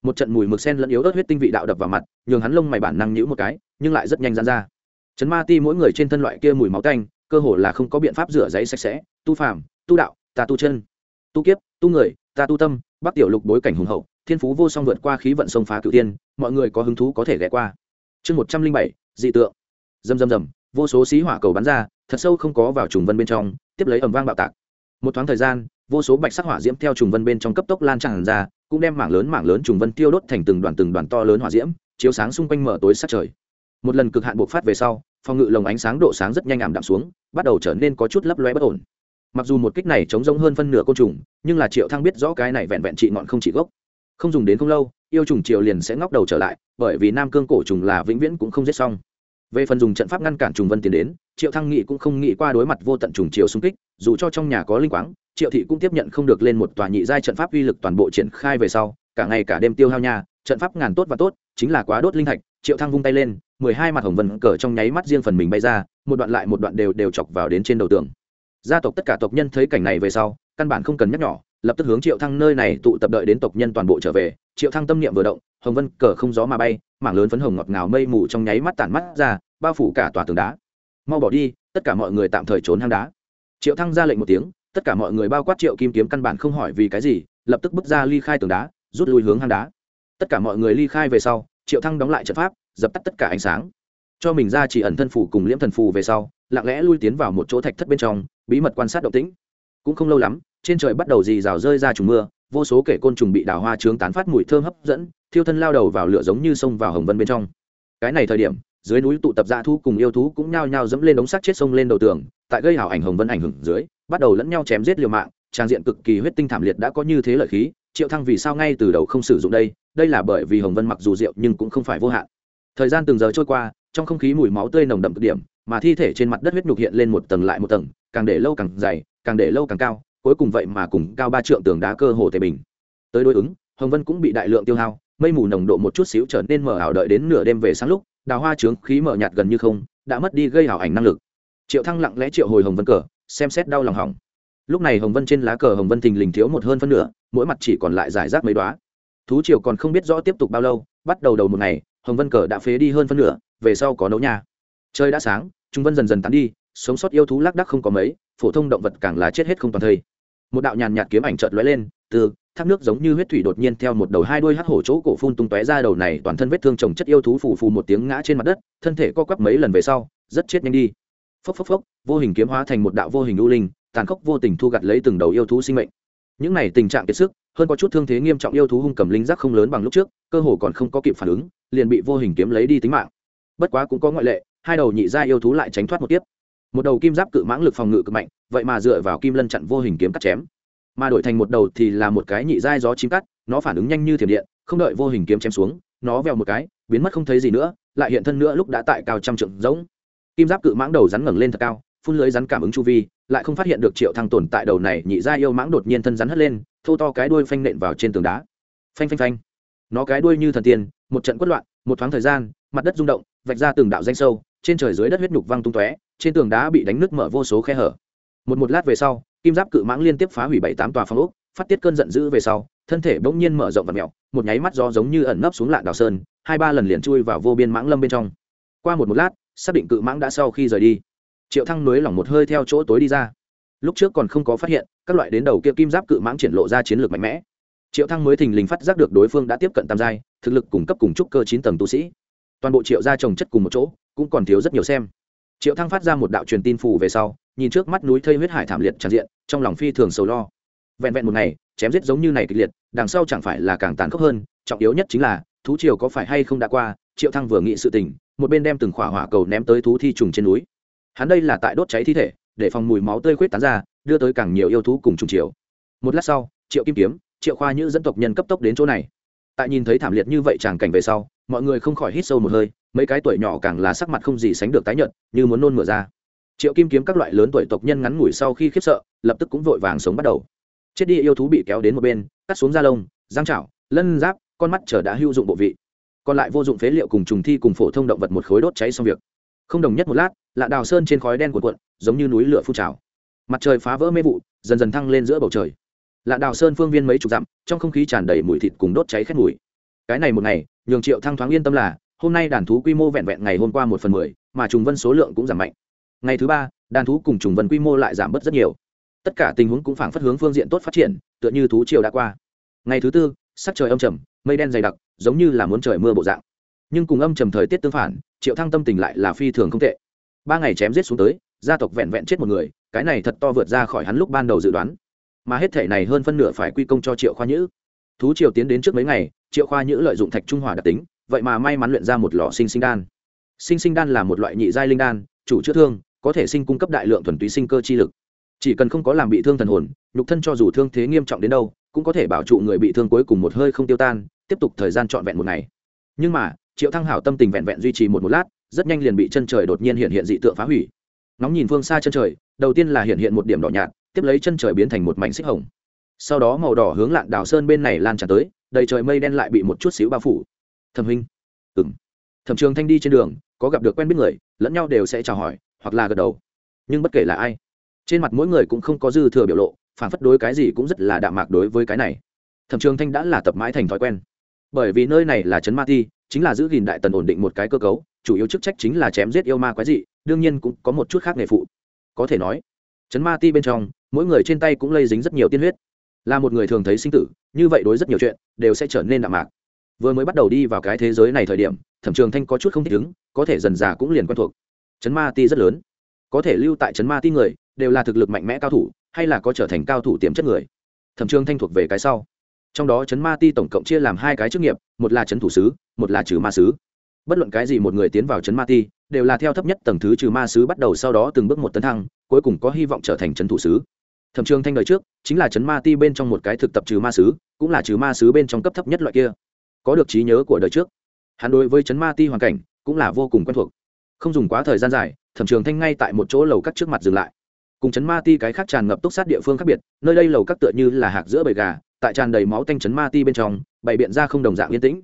Speaker 1: Một trận mùi mực sen lẫn yếu ớt huyết tinh vị đạo đập vào mặt, nhường hắn lông mày bản năng nhữ một cái, nhưng lại rất nhanh dán ra. Chấn ma ti mỗi người trên thân loại kia mùi máu tanh, cơ hồ là không có biện pháp rửa giấy sạch sẽ, tu phàm, tu đạo, ta tu chân. Tu kiếp, tu người, ta tu tâm bắc tiểu lục bối cảnh hùng hậu, thiên phú vô song vượt qua khí vận sông phá cựu tiên mọi người có hứng thú có thể ghé qua. Chương một trăm linh bảy, dị tượng. Dầm dầm dầm vô số xí hỏa cầu bắn ra, thật sâu không có vào trùng vân bên trong, tiếp lấy ẩm vang bạo tạc. Một thoáng thời gian, vô số bạch sắc hỏa diễm theo trùng vân bên trong cấp tốc lan tràn ra, cũng đem mảng lớn mảng lớn trùng vân tiêu đốt thành từng đoàn từng đoàn to lớn hỏa diễm, chiếu sáng xung quanh mở tối sát trời. Một lần cực hạn bộc phát về sau, phòng ngự lồng ánh sáng độ sáng rất nhanh ảm đạm xuống, bắt đầu trở nên có chút lấp loe bất ổn mặc dù một kích này chống giống hơn phân nửa côn trùng, nhưng là triệu thăng biết rõ cái này vẹn vẹn trị ngọn không trị gốc. Không dùng đến không lâu, yêu trùng triệu liền sẽ ngóc đầu trở lại, bởi vì nam cương cổ trùng là vĩnh viễn cũng không giết xong. Về phần dùng trận pháp ngăn cản trùng vân tiến đến, triệu thăng nghị cũng không nghĩ qua đối mặt vô tận trùng triệu xung kích, dù cho trong nhà có linh quáng, triệu thị cũng tiếp nhận không được lên một tòa nhị giai trận pháp uy lực toàn bộ triển khai về sau, cả ngày cả đêm tiêu hao nhà trận pháp ngàn tốt và tốt, chính là quá đốt linh thạch, triệu thăng vung tay lên, mười hai mặt hồng vân cờ trong nháy mắt riêng phần mình bay ra, một đoạn lại một đoạn đều đều chọc vào đến trên đầu tường gia tộc tất cả tộc nhân thấy cảnh này về sau, căn bản không cần nhắc nhỏ lập tức hướng triệu thăng nơi này tụ tập đợi đến tộc nhân toàn bộ trở về. Triệu thăng tâm niệm vừa động, hồng vân cờ không gió mà bay, mảng lớn phấn hồng ngọt ngào mây mù trong nháy mắt tản mắt ra, bao phủ cả tòa tường đá. Mau bỏ đi, tất cả mọi người tạm thời trốn hang đá. Triệu thăng ra lệnh một tiếng, tất cả mọi người bao quát triệu kim kiếm căn bản không hỏi vì cái gì, lập tức bước ra ly khai tường đá, rút lui hướng hang đá. Tất cả mọi người ly khai về sau, triệu thăng đóng lại trận pháp, dập tắt tất cả ánh sáng. Cho mình ra chỉ ẩn thân phủ cùng liễm thần phù về sau, lặng lẽ lui tiến vào một chỗ thạch thất bên trong bí mật quan sát động tĩnh. Cũng không lâu lắm, trên trời bắt đầu dì rào rơi ra trùng mưa, vô số kể côn trùng bị đào hoa trướng tán phát mùi thơm hấp dẫn, thiêu thân lao đầu vào lửa giống như sông vào hồng vân bên trong. Cái này thời điểm, dưới núi tụ tập dạ thu cùng yêu thú cũng nhao nhao dẫm lên đống sắt chết sông lên đầu tường, tại gây hảo ảnh hồng vân ảnh hưởng dưới, bắt đầu lẫn nhau chém giết liều mạng, trang diện cực kỳ huyết tinh thảm liệt đã có như thế lợi khí, triệu thăng vì sao ngay từ đầu không sử dụng đây đây là bởi vì hồng vân mặc dù rượu nhưng cũng không phải vô hạn. Thời gian từng giờ trôi qua, trong không khí mùi máu tươi nồng đậm cực điểm mà thi thể trên mặt đất huyết nhục hiện lên một tầng lại một tầng, càng để lâu càng dày, càng để lâu càng cao, cuối cùng vậy mà cùng cao ba trượng tường đá cơ hồ tề bình. Tới đối ứng, hồng vân cũng bị đại lượng tiêu hao, mây mù nồng độ một chút xíu trở nên mờ ảo đợi đến nửa đêm về sáng lúc, đào hoa trướng khí mở nhạt gần như không, đã mất đi gây ảo ảnh năng lực. Triệu thăng lặng lẽ triệu hồi hồng vân cờ, xem xét đau lòng hỏng. Lúc này hồng vân trên lá cờ hồng vân thình lình thiếu một hơn phân nửa, mỗi mặt chỉ còn lại giải rác mấy đoá thú triều còn không biết rõ tiếp tục bao lâu, bắt đầu đầu một ngày, hồng vân cờ đã phế đi hơn phân nửa, về sau có nấu nhà trời đã sáng Trung vân dần dần tán đi, sống sót yêu thú lác đắc không có mấy, phổ thông động vật càng là chết hết không toàn thây. Một đạo nhàn nhạt kiếm ảnh chợt lóe lên, từ thác nước giống như huyết thủy đột nhiên theo một đầu hai đuôi hắc hổ chỗ cổ phun tung tóe ra đầu này toàn thân vết thương chồng chất yêu thú phù phù một tiếng ngã trên mặt đất, thân thể co quắp mấy lần về sau, rất chết nhanh đi. Phốc phốc phốc, vô hình kiếm hóa thành một đạo vô hình u linh, tàn khốc vô tình thu gặt lấy từng đầu yêu thú sinh mệnh. Những này tình trạng kiệt sức, hơn có chút thương thế nghiêm trọng yêu thú hung cầm linh giác không lớn bằng lúc trước, cơ hồ còn không có kịp phản ứng, liền bị vô hình kiếm lấy đi tính mạng. Bất quá cũng có ngoại lệ hai đầu nhị gia yêu thú lại tránh thoát một tiếp một đầu kim giáp cự mãng lực phòng ngự cực mạnh, vậy mà dựa vào kim lân chặn vô hình kiếm cắt chém. Mà đổi thành một đầu thì là một cái nhị giai gió chim cắt, nó phản ứng nhanh như thiểm điện, không đợi vô hình kiếm chém xuống, nó vèo một cái, biến mất không thấy gì nữa, lại hiện thân nữa lúc đã tại cao trăm trượng rỗng. Kim giáp cự mãng đầu rắn ngẩng lên thật cao, phun lưới rắn cảm ứng chu vi, lại không phát hiện được triệu thăng tồn tại đầu này nhị giai yêu mãng đột nhiên thân rắn hất lên, thô to cái đuôi phanh nện vào trên tường đá. Phanh phanh phanh. Nó cái đuôi như thần tiên, một trận quất loạn, một thoáng thời gian, mặt đất rung động, vạch ra từng đạo danh sâu trên trời dưới đất huyết nhục văng tung tóe, trên tường đá bị đánh nứt mở vô số khe hở. Một một lát về sau, kim giáp cự mãng liên tiếp phá hủy bảy tám tòa phong ốc, phát tiết cơn giận dữ về sau, thân thể bỗng nhiên mở rộng và mẹo, một nháy mắt gió giống như ẩn nấp xuống lạn đào sơn, hai ba lần liền chui vào vô biên mãng lâm bên trong. Qua một một lát, xác định cự mãng đã sau khi rời đi. Triệu thăng nối lỏng một hơi theo chỗ tối đi ra. Lúc trước còn không có phát hiện, các loại đến đầu kia kim giáp cự mãng triển lộ ra chiến lược mạnh mẽ. Triệu thăng mới thình lình phát giác được đối phương đã tiếp cận tam giai, thực lực cung cấp cùng trúc cơ chín tầng tu sĩ. Toàn bộ triệu gia trồng chất cùng một chỗ cũng còn thiếu rất nhiều xem. Triệu thăng phát ra một đạo truyền tin phù về sau, nhìn trước mắt núi thây huyết hải thảm liệt tràn diện, trong lòng phi thường sầu lo. Vẹn vẹn một ngày, chém giết giống như này kịch liệt, đằng sau chẳng phải là càng tàn khốc hơn, trọng yếu nhất chính là, thú triều có phải hay không đã qua, triệu thăng vừa nghĩ sự tình, một bên đem từng khỏa hỏa cầu ném tới thú thi trùng trên núi. Hắn đây là tại đốt cháy thi thể, để phòng mùi máu tươi khuyết tán ra, đưa tới càng nhiều yêu thú cùng trùng triều. Một lát sau, triệu kim kiếm, triệu khoa như dân tộc nhân cấp tốc đến chỗ này. Tại nhìn thấy thảm liệt như vậy tràng cảnh về sau, mọi người không khỏi hít sâu một hơi mấy cái tuổi nhỏ càng là sắc mặt không gì sánh được tái nhợt, như muốn nôn mửa ra. Triệu kim kiếm các loại lớn tuổi tộc nhân ngắn ngủi sau khi khiếp sợ, lập tức cũng vội vàng sống bắt đầu. Chết đi yêu thú bị kéo đến một bên, cắt xuống da lông giang trảo, lân giáp, con mắt trở đã hữu dụng bộ vị. Còn lại vô dụng phế liệu cùng trùng thi cùng phổ thông động vật một khối đốt cháy xong việc. Không đồng nhất một lát, lạ đào sơn trên khói đen cuộn cuộn, giống như núi lửa phun trào. Mặt trời phá vỡ mê vụ, dần dần thăng lên giữa bầu trời. Lạ đào sơn phương viên mấy chục dặm, trong không khí tràn đầy mùi thịt cùng đốt cháy khét mùi. Cái này một ngày, nhường triệu thăng thoáng yên tâm là hôm nay đàn thú quy mô vẹn vẹn ngày hôm qua một phần mười, mà trùng vân số lượng cũng giảm mạnh. Ngày thứ ba, đàn thú cùng trùng vân quy mô lại giảm bớt rất nhiều. Tất cả tình huống cũng phảng phất hướng phương diện tốt phát triển, tựa như thú triều đã qua. Ngày thứ tư, sắc trời âm trầm, mây đen dày đặc, giống như là muốn trời mưa bộ dạng. Nhưng cùng âm trầm thời tiết tương phản, triệu thăng tâm tình lại là phi thường không tệ. Ba ngày chém giết xuống tới, gia tộc vẹn vẹn chết một người, cái này thật to vượt ra khỏi hắn lúc ban đầu dự đoán. Mà hết thể này hơn phân nửa phải quy công cho triệu khoa nhữ. Thú triều tiến đến trước mấy ngày, triệu khoa nhữ lợi dụng thạch trung hòa đặc tính vậy mà may mắn luyện ra một lò sinh sinh đan. Sinh sinh đan là một loại nhị giai linh đan, chủ chữa thương, có thể sinh cung cấp đại lượng thuần túy sinh cơ chi lực. Chỉ cần không có làm bị thương thần hồn, nhục thân cho dù thương thế nghiêm trọng đến đâu, cũng có thể bảo trụ người bị thương cuối cùng một hơi không tiêu tan, tiếp tục thời gian trọn vẹn một ngày. Nhưng mà, triệu thăng hảo tâm tình vẹn vẹn duy trì một một lát, rất nhanh liền bị chân trời đột nhiên hiện hiện dị tượng phá hủy. Nóng nhìn phương xa chân trời, đầu tiên là hiện hiện một điểm đỏ nhạt, tiếp lấy chân trời biến thành một mảnh xích hồng. Sau đó màu đỏ hướng lạn đào sơn bên này lan tràn tới, đầy trời mây đen lại bị một chút xíu bao phủ thẩm huynh. Ừng thẩm trường thanh đi trên đường, có gặp được quen biết người, lẫn nhau đều sẽ chào hỏi, hoặc là gật đầu. Nhưng bất kể là ai, trên mặt mỗi người cũng không có dư thừa biểu lộ, phản phất đối cái gì cũng rất là đạm mạc đối với cái này. Thẩm trường thanh đã là tập mãi thành thói quen. Bởi vì nơi này là trấn ma ti, chính là giữ gìn đại tần ổn định một cái cơ cấu, chủ yếu chức trách chính là chém giết yêu ma quái dị, đương nhiên cũng có một chút khác nghề phụ. Có thể nói, trấn ma ti bên trong, mỗi người trên tay cũng lây dính rất nhiều tiên huyết. Là một người thường thấy sinh tử, như vậy đối rất nhiều chuyện, đều sẽ trở nên đạm mạc vừa mới bắt đầu đi vào cái thế giới này thời điểm, thẩm trường thanh có chút không thích ứng, có thể dần già cũng liền quen thuộc. Trấn ma ti rất lớn. Có thể lưu tại trấn ma ti người, đều là thực lực mạnh mẽ cao thủ, hay là có trở thành cao thủ tiềm chất người? Thẩm trường thanh thuộc về cái sau. Trong đó trấn ma ti tổng cộng chia làm hai cái chức nghiệp, một là trấn thủ sứ, một là trừ ma sứ. Bất luận cái gì một người tiến vào trấn ma ti, đều là theo thấp nhất tầng thứ trừ ma sứ bắt đầu sau đó từng bước một tấn thăng, cuối cùng có hy vọng trở thành trấn thủ sứ. Thẩm trường thanh đời trước, chính là trấn ma ti bên trong một cái thực tập trừ ma sứ, cũng là trừ ma sứ bên trong cấp thấp nhất loại kia có được trí nhớ của đời trước. Hắn đối với chấn ma ti hoàn cảnh cũng là vô cùng quen thuộc. Không dùng quá thời gian dài thẩm trường thanh ngay tại một chỗ lầu cắt trước mặt dừng lại. Cùng chấn ma ti cái khác tràn ngập túc sát địa phương khác biệt nơi đây lầu cắt tựa như là hạc giữa bầy gà tại tràn đầy máu tanh chấn ma ti bên trong bày biện ra không đồng dạng yên tĩnh.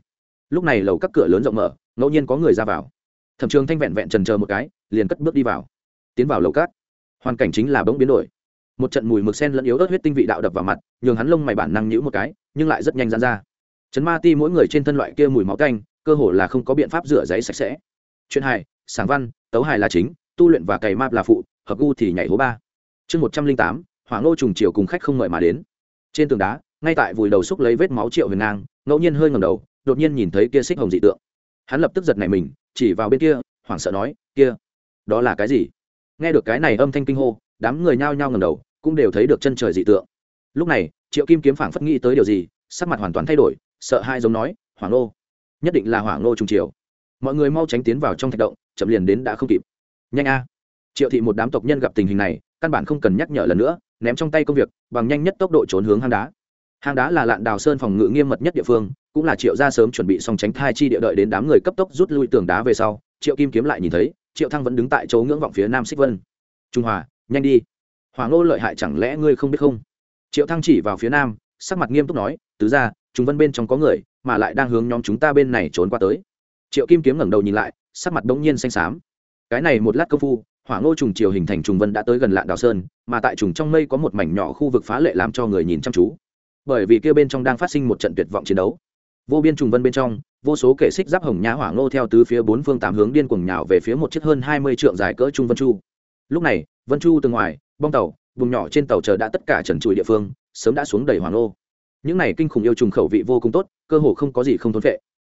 Speaker 1: Lúc này lầu các cửa lớn rộng mở ngẫu nhiên có người ra vào. Thẩm trường thanh vẹn vẹn trần chờ một cái liền cất bước đi vào. Tiến vào lầu cắt, hoàn cảnh chính là bỗng biến đổi. Một trận mùi mực sen lẫn yếu ớt huyết tinh vị đạo đập vào mặt nhường hắn lông mày bản năng nhữ một cái nhưng lại rất nhanh dán ra chấn ma ti mỗi người trên thân loại kia mùi máu canh, cơ hồ là không có biện pháp rửa giấy sạch sẽ. Chuyện hài sáng văn, tấu hài là chính, tu luyện và cày map là phụ, hợp gu thì nhảy hố ba. Chương một trăm linh tám, hỏa ngô trùng chiều cùng khách không mời mà đến. Trên tường đá, ngay tại vùi đầu xúc lấy vết máu triệu huyền ngang, ngẫu nhiên hơi ngầm đầu, đột nhiên nhìn thấy kia xích hồng dị tượng. Hắn lập tức giật nảy mình, chỉ vào bên kia, hoảng sợ nói, kia, đó là cái gì? Nghe được cái này âm thanh kinh hô, đám người nhao nhao ngầm đầu, cũng đều thấy được chân trời dị tượng. Lúc này, triệu kim kiếm phảng phất nghĩ tới điều gì, sắc mặt hoàn toàn thay đổi sợ hai giống nói hoàng nô nhất định là hoàng nô trung triều mọi người mau tránh tiến vào trong thạch động, chậm liền đến đã không kịp. Nhanh a. Triệu thị một đám tộc nhân gặp tình hình này, căn bản không cần nhắc nhở lần nữa, ném trong tay công việc, bằng nhanh nhất tốc độ trốn hướng hang đá. Hang đá là lạn đào sơn phòng ngự nghiêm mật nhất địa phương, cũng là triệu ra sớm chuẩn bị xong tránh thai chi địa đợi đến đám người cấp tốc rút lui tường đá về sau, triệu kim kiếm lại nhìn thấy, triệu thăng vẫn đứng tại chỗ ngưỡng vọng phía nam xích vân. Trung hòa, nhanh đi. Hoàng ngô lợi hại chẳng lẽ ngươi không biết không? Triệu thăng chỉ vào phía nam, sắc mặt nghiêm túc nói, tứ ra chúng vân bên trong có người, mà lại đang hướng nhóm chúng ta bên này trốn qua tới. Triệu kim kiếm ngẩng đầu nhìn lại, sắc mặt đống nhiên xanh xám. Cái này một lát công phu, hỏa ngô trùng chiều hình thành trùng vân đã tới gần lạn đào sơn, mà tại trùng trong mây có một mảnh nhỏ khu vực phá lệ làm cho người nhìn chăm chú. Bởi vì kia bên trong đang phát sinh một trận tuyệt vọng chiến đấu. Vô biên trùng vân bên trong, vô số kẻ xích giáp hồng nhã hỏa ngô theo tứ phía bốn phương tám hướng điên cuồng nhào về phía một chiếc hơn hai mươi trượng dài cỡ trung vân chu. Lúc này, vân chu từ ngoài, bong tàu, vùng nhỏ trên tàu chờ đã tất cả trần trụi địa phương, sớm đã xuống đầy hoàng ngô những này kinh khủng yêu trùng khẩu vị vô cùng tốt, cơ hồ không có gì không thốn vệ.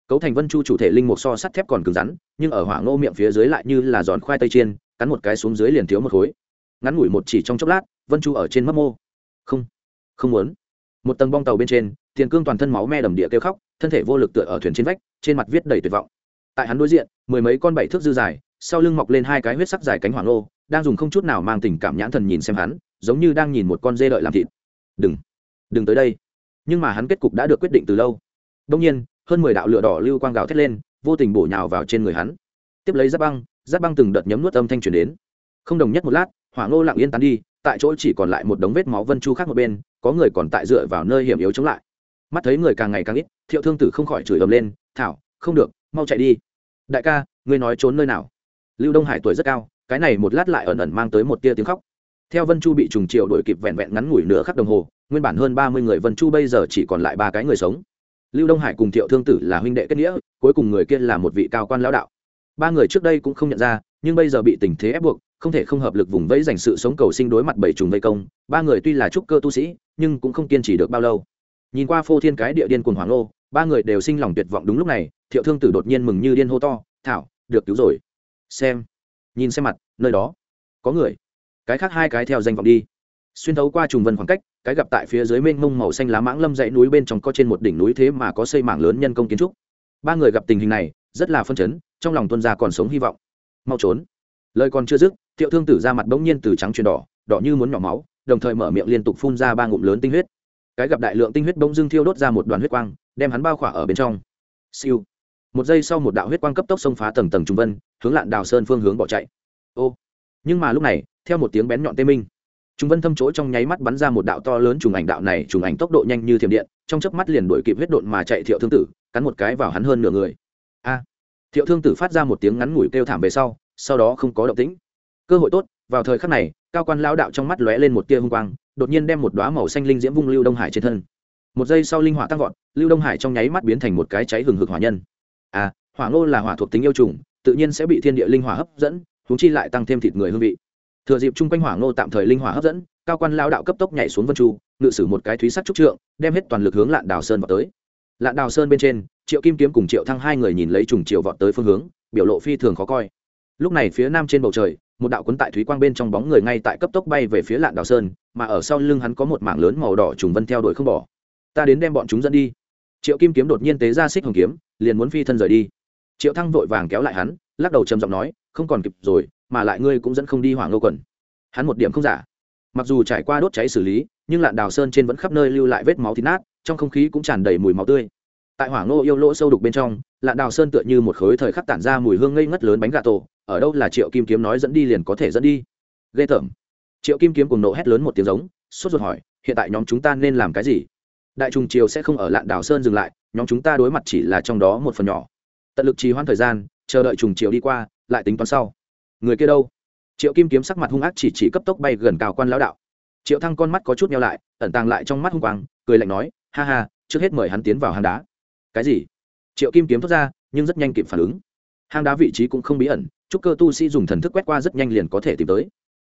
Speaker 1: Cấu thành vân chu chủ thể linh mục so sắt thép còn cứng rắn, nhưng ở hỏa ngô miệng phía dưới lại như là giòn khoai tây chiên, cắn một cái xuống dưới liền thiếu một khối. Ngắn ngủi một chỉ trong chốc lát, vân chu ở trên mấp mô. Không không muốn. Một tầng bong tàu bên trên, tiền cương toàn thân máu me đầm địa kêu khóc, thân thể vô lực tựa ở thuyền trên vách, trên mặt viết đầy tuyệt vọng. Tại hắn đối diện, mười mấy con bảy thước dư dài, sau lưng mọc lên hai cái huyết sắc dài cánh hoàng lô đang dùng không chút nào mang tình cảm nhãn thần nhìn xem hắn, giống như đang nhìn một con dê đợi làm thịt. Đừng đừng tới đây nhưng mà hắn kết cục đã được quyết định từ lâu. Đông nhiên, hơn mười đạo lửa đỏ lưu quang gào thét lên, vô tình bổ nhào vào trên người hắn. Tiếp lấy giáp băng giáp băng từng đợt nhấm nuốt âm thanh truyền đến. Không đồng nhất một lát, hỏa ngô lặng yên tán đi, tại chỗ chỉ còn lại một đống vết máu vân chu khác một bên, có người còn tại dựa vào nơi hiểm yếu chống lại. Mắt thấy người càng ngày càng ít, thiệu thương tử không khỏi chửi ầm lên, thảo, không được, mau chạy đi. Đại ca, ngươi nói trốn nơi nào? Lưu đông hải tuổi rất cao, cái này một lát lại ẩn ẩn mang tới một tia tiếng khóc theo vân chu bị trùng triệu đổi kịp vẹn vẹn ngắn ngủi nửa khắc đồng hồ, nguyên bản hơn ba mươi người vân chu bây giờ chỉ còn lại ba cái người sống. Lưu đông hải cùng thiệu thương tử là huynh đệ kết nghĩa, cuối cùng người kia là một vị cao quan lão đạo. Ba người trước đây cũng không nhận ra, nhưng bây giờ bị tình thế ép buộc, không thể không hợp lực vùng vẫy dành sự sống cầu sinh đối mặt bảy trùng vây công. Ba người tuy là trúc cơ tu sĩ, nhưng cũng không kiên trì được bao lâu. Nhìn qua phô thiên cái địa điên cuồng hoàng lô ba người đều sinh lòng tuyệt vọng đúng lúc này, thiệu thương tử đột nhiên mừng như điên hô to, thảo, được cứu rồi. Xem, nhìn xem mặt, nơi đó có người cái khác hai cái theo danh vọng đi. Xuyên thấu qua trùng vân khoảng cách, cái gặp tại phía dưới mênh mông màu xanh lá mãng lâm dãy núi bên trong có trên một đỉnh núi thế mà có xây mảng lớn nhân công kiến trúc. Ba người gặp tình hình này, rất là phân chấn, trong lòng tuân gia còn sống hy vọng. Mau trốn. Lời còn chưa dứt, thiệu thương tử ra mặt bỗng nhiên từ trắng chuyển đỏ đỏ như muốn nhỏ máu, đồng thời mở miệng liên tục phun ra ba ngụm lớn tinh huyết. Cái gặp đại lượng tinh huyết bỗng dưng thiêu đốt ra một đoàn huyết quang, đem hắn bao khỏa ở bên trong. Siêu. Một giây sau một đạo huyết quang cấp tốc xông phá tầng tầng trung vân, hướng lạn đào sơn phương hướng bỏ chạy. Ô. Nhưng mà lúc này theo một tiếng bén nhọn tê minh chúng vân thâm chỗ trong nháy mắt bắn ra một đạo to lớn trùng ảnh đạo này, trùng ảnh tốc độ nhanh như thiểm điện, trong chớp mắt liền đuổi kịp huyết độn mà chạy thiệu thương tử, cắn một cái vào hắn hơn nửa người. A! Thiệu thương tử phát ra một tiếng ngắn ngủi kêu thảm về sau sau đó không có động tĩnh. Cơ hội tốt, vào thời khắc này, cao quan lao đạo trong mắt lóe lên một tia hung quang, đột nhiên đem một đoá màu xanh linh diễm vung lưu đông hải trên thân. Một giây sau linh hỏa tăng vọt, lưu đông hải trong nháy mắt biến thành một cái cháy hừng hực hỏa nhân. À hỏa ngô là hỏa thuộc tính yêu trùng, tự nhiên sẽ bị thiên địa linh hỏa hấp dẫn chúng chi lại tăng thêm thịt người hương vị thừa dịp chung quanh hỏa ngô tạm thời linh hỏa hấp dẫn, cao quan lao đạo cấp tốc nhảy xuống vân chu, ngự sử một cái thúy sắt trúc trượng, đem hết toàn lực hướng lạn đào sơn vào tới. Lạn đào sơn bên trên, triệu kim kiếm cùng triệu thăng hai người nhìn lấy trùng triệu vọt tới phương hướng, biểu lộ phi thường khó coi. Lúc này phía nam trên bầu trời, một đạo cuốn tại thúy quang bên trong bóng người ngay tại cấp tốc bay về phía lạn đào sơn, mà ở sau lưng hắn có một mảng lớn màu đỏ trùng vân theo đuổi không bỏ. Ta đến đem bọn chúng dẫn đi. Triệu kim kiếm đột nhiên tế ra xích hồng kiếm, liền muốn phi thân rời đi. Triệu thăng vội vàng kéo lại hắn, lắc đầu trầm giọng nói, không còn kịp rồi mà lại ngươi cũng dẫn không đi hoàng ngô quần. Hắn một điểm không giả. Mặc dù trải qua đốt cháy xử lý, nhưng lạn đào sơn trên vẫn khắp nơi lưu lại vết máu thịt nát, trong không khí cũng tràn đầy mùi máu tươi. Tại hỏa ngô yêu lỗ sâu đục bên trong, lạn đào sơn tựa như một khối thời khắc tản ra mùi hương ngây ngất lớn bánh gà tổ, ở đâu là triệu kim kiếm nói dẫn đi liền có thể dẫn đi. Ghê tởm. Triệu kim kiếm cùng nộ hét lớn một tiếng giống, sốt ruột hỏi, hiện tại nhóm chúng ta nên làm cái gì? Đại trùng triều sẽ không ở lạn đào sơn dừng lại, nhóm chúng ta đối mặt chỉ là trong đó một phần nhỏ. Tận lực trì hoãn thời gian, chờ đợi trùng triều đi qua, lại tính toán sau người kia đâu? Triệu kim kiếm sắc mặt hung ác chỉ chỉ cấp tốc bay gần cao quan lão đạo. Triệu thăng con mắt có chút nhau lại, ẩn tàng lại trong mắt hung quang, cười lạnh nói, ha ha, trước hết mời hắn tiến vào hang đá. Cái gì? Triệu kim kiếm thoát ra, nhưng rất nhanh kịp phản ứng. Hang đá vị trí cũng không bí ẩn, chúc cơ tu sĩ dùng thần thức quét qua rất nhanh liền có thể tìm tới.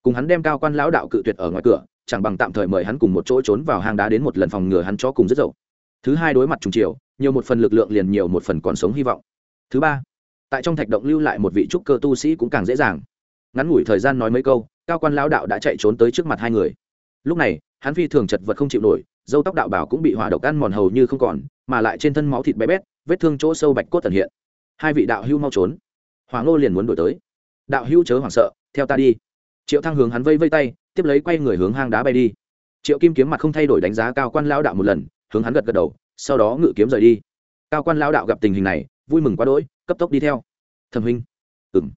Speaker 1: Cùng hắn đem cao quan lão đạo cự tuyệt ở ngoài cửa, chẳng bằng tạm thời mời hắn cùng một chỗ trốn vào hang đá đến một lần phòng ngừa hắn cho cùng rất dậu. Thứ hai đối mặt trùng chiều, nhiều một phần lực lượng liền nhiều một phần còn sống hy vọng. Thứ ba tại trong thạch động lưu lại một vị trúc cơ tu sĩ cũng càng dễ dàng. Ngắn ngủi thời gian nói mấy câu, cao quan lão đạo đã chạy trốn tới trước mặt hai người. Lúc này, hắn phi thường chật vật không chịu nổi, dâu tóc đạo bảo cũng bị hỏa độc ăn mòn hầu như không còn, mà lại trên thân máu thịt bé bét, vết thương chỗ sâu bạch cốt tần hiện. Hai vị đạo hưu mau trốn. Hoàng ngô liền muốn đổi tới. Đạo hưu chớ hoảng sợ, theo ta đi. Triệu thăng hướng hắn vây vây tay, tiếp lấy quay người hướng hang đá bay đi. Triệu kim kiếm mặt không thay đổi đánh giá cao quan lao đạo một lần, hướng hắn gật gật đầu, sau đó ngự kiếm rời đi. Cao quan lao đạo gặp tình hình này, vui mừng quá đỗi cấp tốc đi theo. Thẩm huynh. Ừng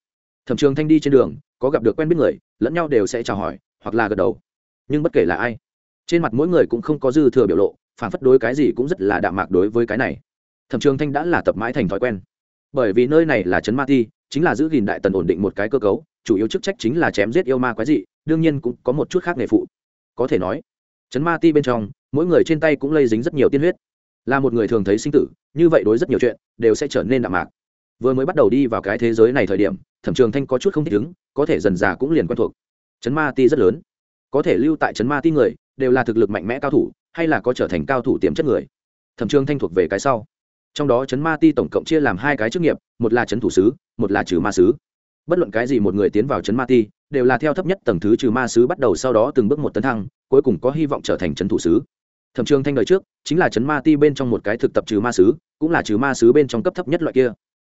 Speaker 1: thẩm trường thanh đi trên đường, có gặp được quen biết người, lẫn nhau đều sẽ chào hỏi, hoặc là gật đầu. Nhưng bất kể là ai, trên mặt mỗi người cũng không có dư thừa biểu lộ, phản phất đối cái gì cũng rất là đạm mạc đối với cái này. Thẩm trường thanh đã là tập mãi thành thói quen. Bởi vì nơi này là trấn ma ti, chính là giữ gìn đại tần ổn định một cái cơ cấu, chủ yếu chức trách chính là chém giết yêu ma quái dị, đương nhiên cũng có một chút khác nghề phụ. Có thể nói, trấn ma ti bên trong, mỗi người trên tay cũng lây dính rất nhiều tiên huyết. Là một người thường thấy sinh tử, như vậy đối rất nhiều chuyện, đều sẽ trở nên đạm mạc vừa mới bắt đầu đi vào cái thế giới này thời điểm, thẩm trường thanh có chút không thích ứng, có thể dần già cũng liền quen thuộc. Chấn ma ti rất lớn. Có thể lưu tại chấn ma ti người, đều là thực lực mạnh mẽ cao thủ, hay là có trở thành cao thủ tiềm chất người? Thẩm trường thanh thuộc về cái sau. Trong đó chấn ma ti tổng cộng chia làm hai cái chức nghiệp, một là chấn thủ sứ, một là trừ ma sứ. Bất luận cái gì một người tiến vào chấn ma ti, đều là theo thấp nhất tầng thứ trừ ma sứ bắt đầu sau đó từng bước một tấn thăng, cuối cùng có hy vọng trở thành chấn thủ sứ. Thẩm trường thanh đời trước, chính là chấn ma ti bên trong một cái thực tập trừ ma sứ, cũng là trừ ma sứ bên trong cấp thấp nhất loại kia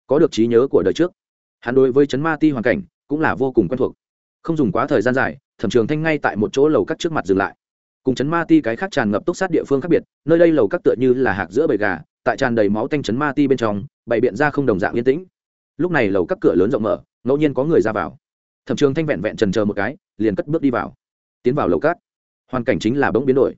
Speaker 1: có được trí nhớ của đời trước. Hắn đối với chấn ma ti hoàn cảnh cũng là vô cùng quen thuộc. Không dùng quá thời gian dài, thẩm trường thanh ngay tại một chỗ lầu cắt trước mặt dừng lại. Cùng chấn ma ti cái khác tràn ngập túc sát địa phương khác biệt, nơi đây lầu cắt tựa như là hạc giữa bầy gà, tại tràn đầy máu tanh chấn ma ti bên trong, bày biện ra không đồng dạng yên tĩnh. Lúc này lầu các cửa lớn rộng mở, ngẫu nhiên có người ra vào. Thẩm trường thanh vẹn vẹn trần chờ một cái, liền cất bước đi vào. Tiến vào lầu cát hoàn cảnh chính là bỗng biến đổi.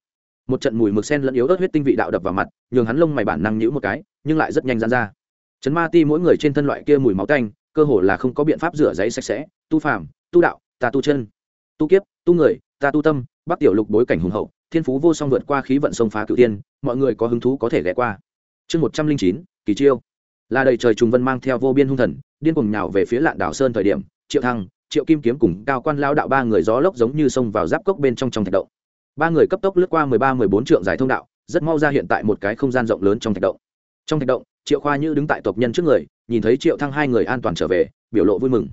Speaker 1: Một trận mùi mực sen lẫn yếu ớt huyết tinh vị đạo đập vào mặt, nhường hắn lông mày bản năng nhữ một cái, nhưng lại rất nhanh dán ra chấn ma ti mỗi người trên thân loại kia mùi máu tanh, cơ hồ là không có biện pháp rửa giấy sạch sẽ, tu phàm, tu đạo ta tu chân. Tu kiếp, tu người ta tu tâm, bắc tiểu lục bối cảnh hùng hậu, thiên phú vô song vượt qua khí vận sông phá cửu tiên mọi người có hứng thú có thể ghé qua. Chương một trăm linh chín, kỳ chiêu. Là đầy trời trùng vân mang theo vô biên hung thần, điên cùng nhào về phía lạn đảo sơn thời điểm, triệu thăng, triệu kim kiếm cùng cao quan lao đạo ba người gió lốc giống như xông vào giáp cốc bên trong trong thạch động. Ba người cấp tốc lướt qua mười ba, mười bốn trượng dài thông đạo, rất mau ra hiện tại một cái không gian rộng lớn trong thạch động. Trong thạch động triệu khoa như đứng tại tộc nhân trước người, nhìn thấy triệu thăng hai người an toàn trở về, biểu lộ vui mừng.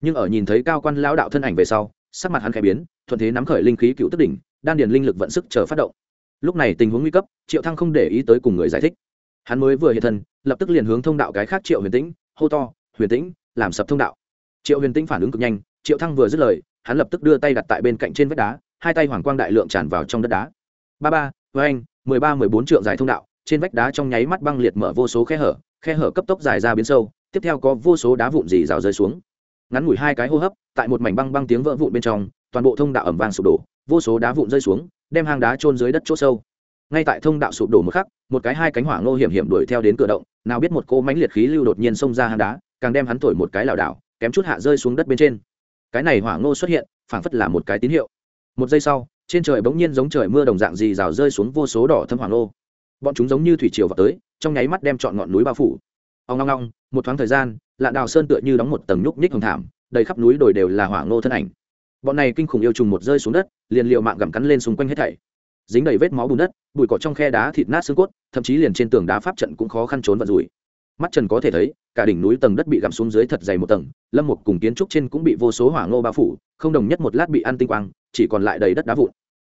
Speaker 1: Nhưng ở nhìn thấy cao quan lão đạo thân ảnh về sau, sắc mặt hắn khẽ biến, thuận thế nắm khởi linh khí cựu tức đỉnh, đan điền linh lực vận sức chờ phát động. Lúc này tình huống nguy cấp, triệu thăng không để ý tới cùng người giải thích. Hắn mới vừa hiện thân, lập tức liền hướng thông đạo cái khác triệu huyền tĩnh, hô to, huyền tĩnh, làm sập thông đạo. Triệu huyền tĩnh phản ứng cực nhanh, triệu thăng vừa dứt lời, hắn lập tức đưa tay đặt tại bên cạnh trên vách đá, hai tay hoàng quang đại lượng tràn vào trong đất đá. Ba ba với anh mười ba, mười bốn trượng dài thông đạo trên vách đá trong nháy mắt băng liệt mở vô số khe hở khe hở cấp tốc dài ra biến sâu, tiếp theo có vô số đá vụn dì rào rơi xuống. Ngắn ngủi hai cái hô hấp, tại một mảnh băng băng tiếng vỡ vụn bên trong, toàn bộ thông đạo ẩm vàng sụp đổ, vô số đá vụn rơi xuống, đem hang đá trôn dưới đất chỗ sâu. Ngay tại thông đạo sụp đổ một khắc, một cái hai cánh hỏa ngô hiểm hiểm đuổi theo đến cửa động, nào biết một cô mánh liệt khí lưu đột nhiên xông ra hang đá, càng đem hắn thổi một cái lảo đảo, kém chút hạ rơi xuống đất bên trên. Cái này hỏa ngô xuất hiện, phảng phất là một cái tín hiệu. Một giây sau, trên trời bỗng nhiên giống trời mưa đồng dạng dì rào rơi xuống vô số đỏ thâm hỏa ngô bọn chúng giống như thủy triều vào tới, trong nháy mắt đem trọn ngọn núi bao phủ. Ông ngong ngong, một thoáng thời gian lạ đào sơn tựa như đóng một tầng nhúc nhích hồng thảm, đầy khắp núi đồi đều là hỏa ngô thân ảnh. Bọn này kinh khủng yêu trùng một rơi xuống đất, liền liệu mạng gặm cắn lên xung quanh hết thảy. Dính đầy vết máu bùn đất, bụi cỏ trong khe đá thịt nát xương cốt, thậm chí liền trên tường đá pháp trận cũng khó khăn trốn vận rủi. Mắt trần có thể thấy, cả đỉnh núi tầng đất bị gặm xuống dưới thật dày một tầng, lâm một cùng kiến trúc trên cũng bị vô số hỏa ngô bao phủ, không đồng nhất một lát bị ăn tinh quang, chỉ còn lại đầy đất đá vụn.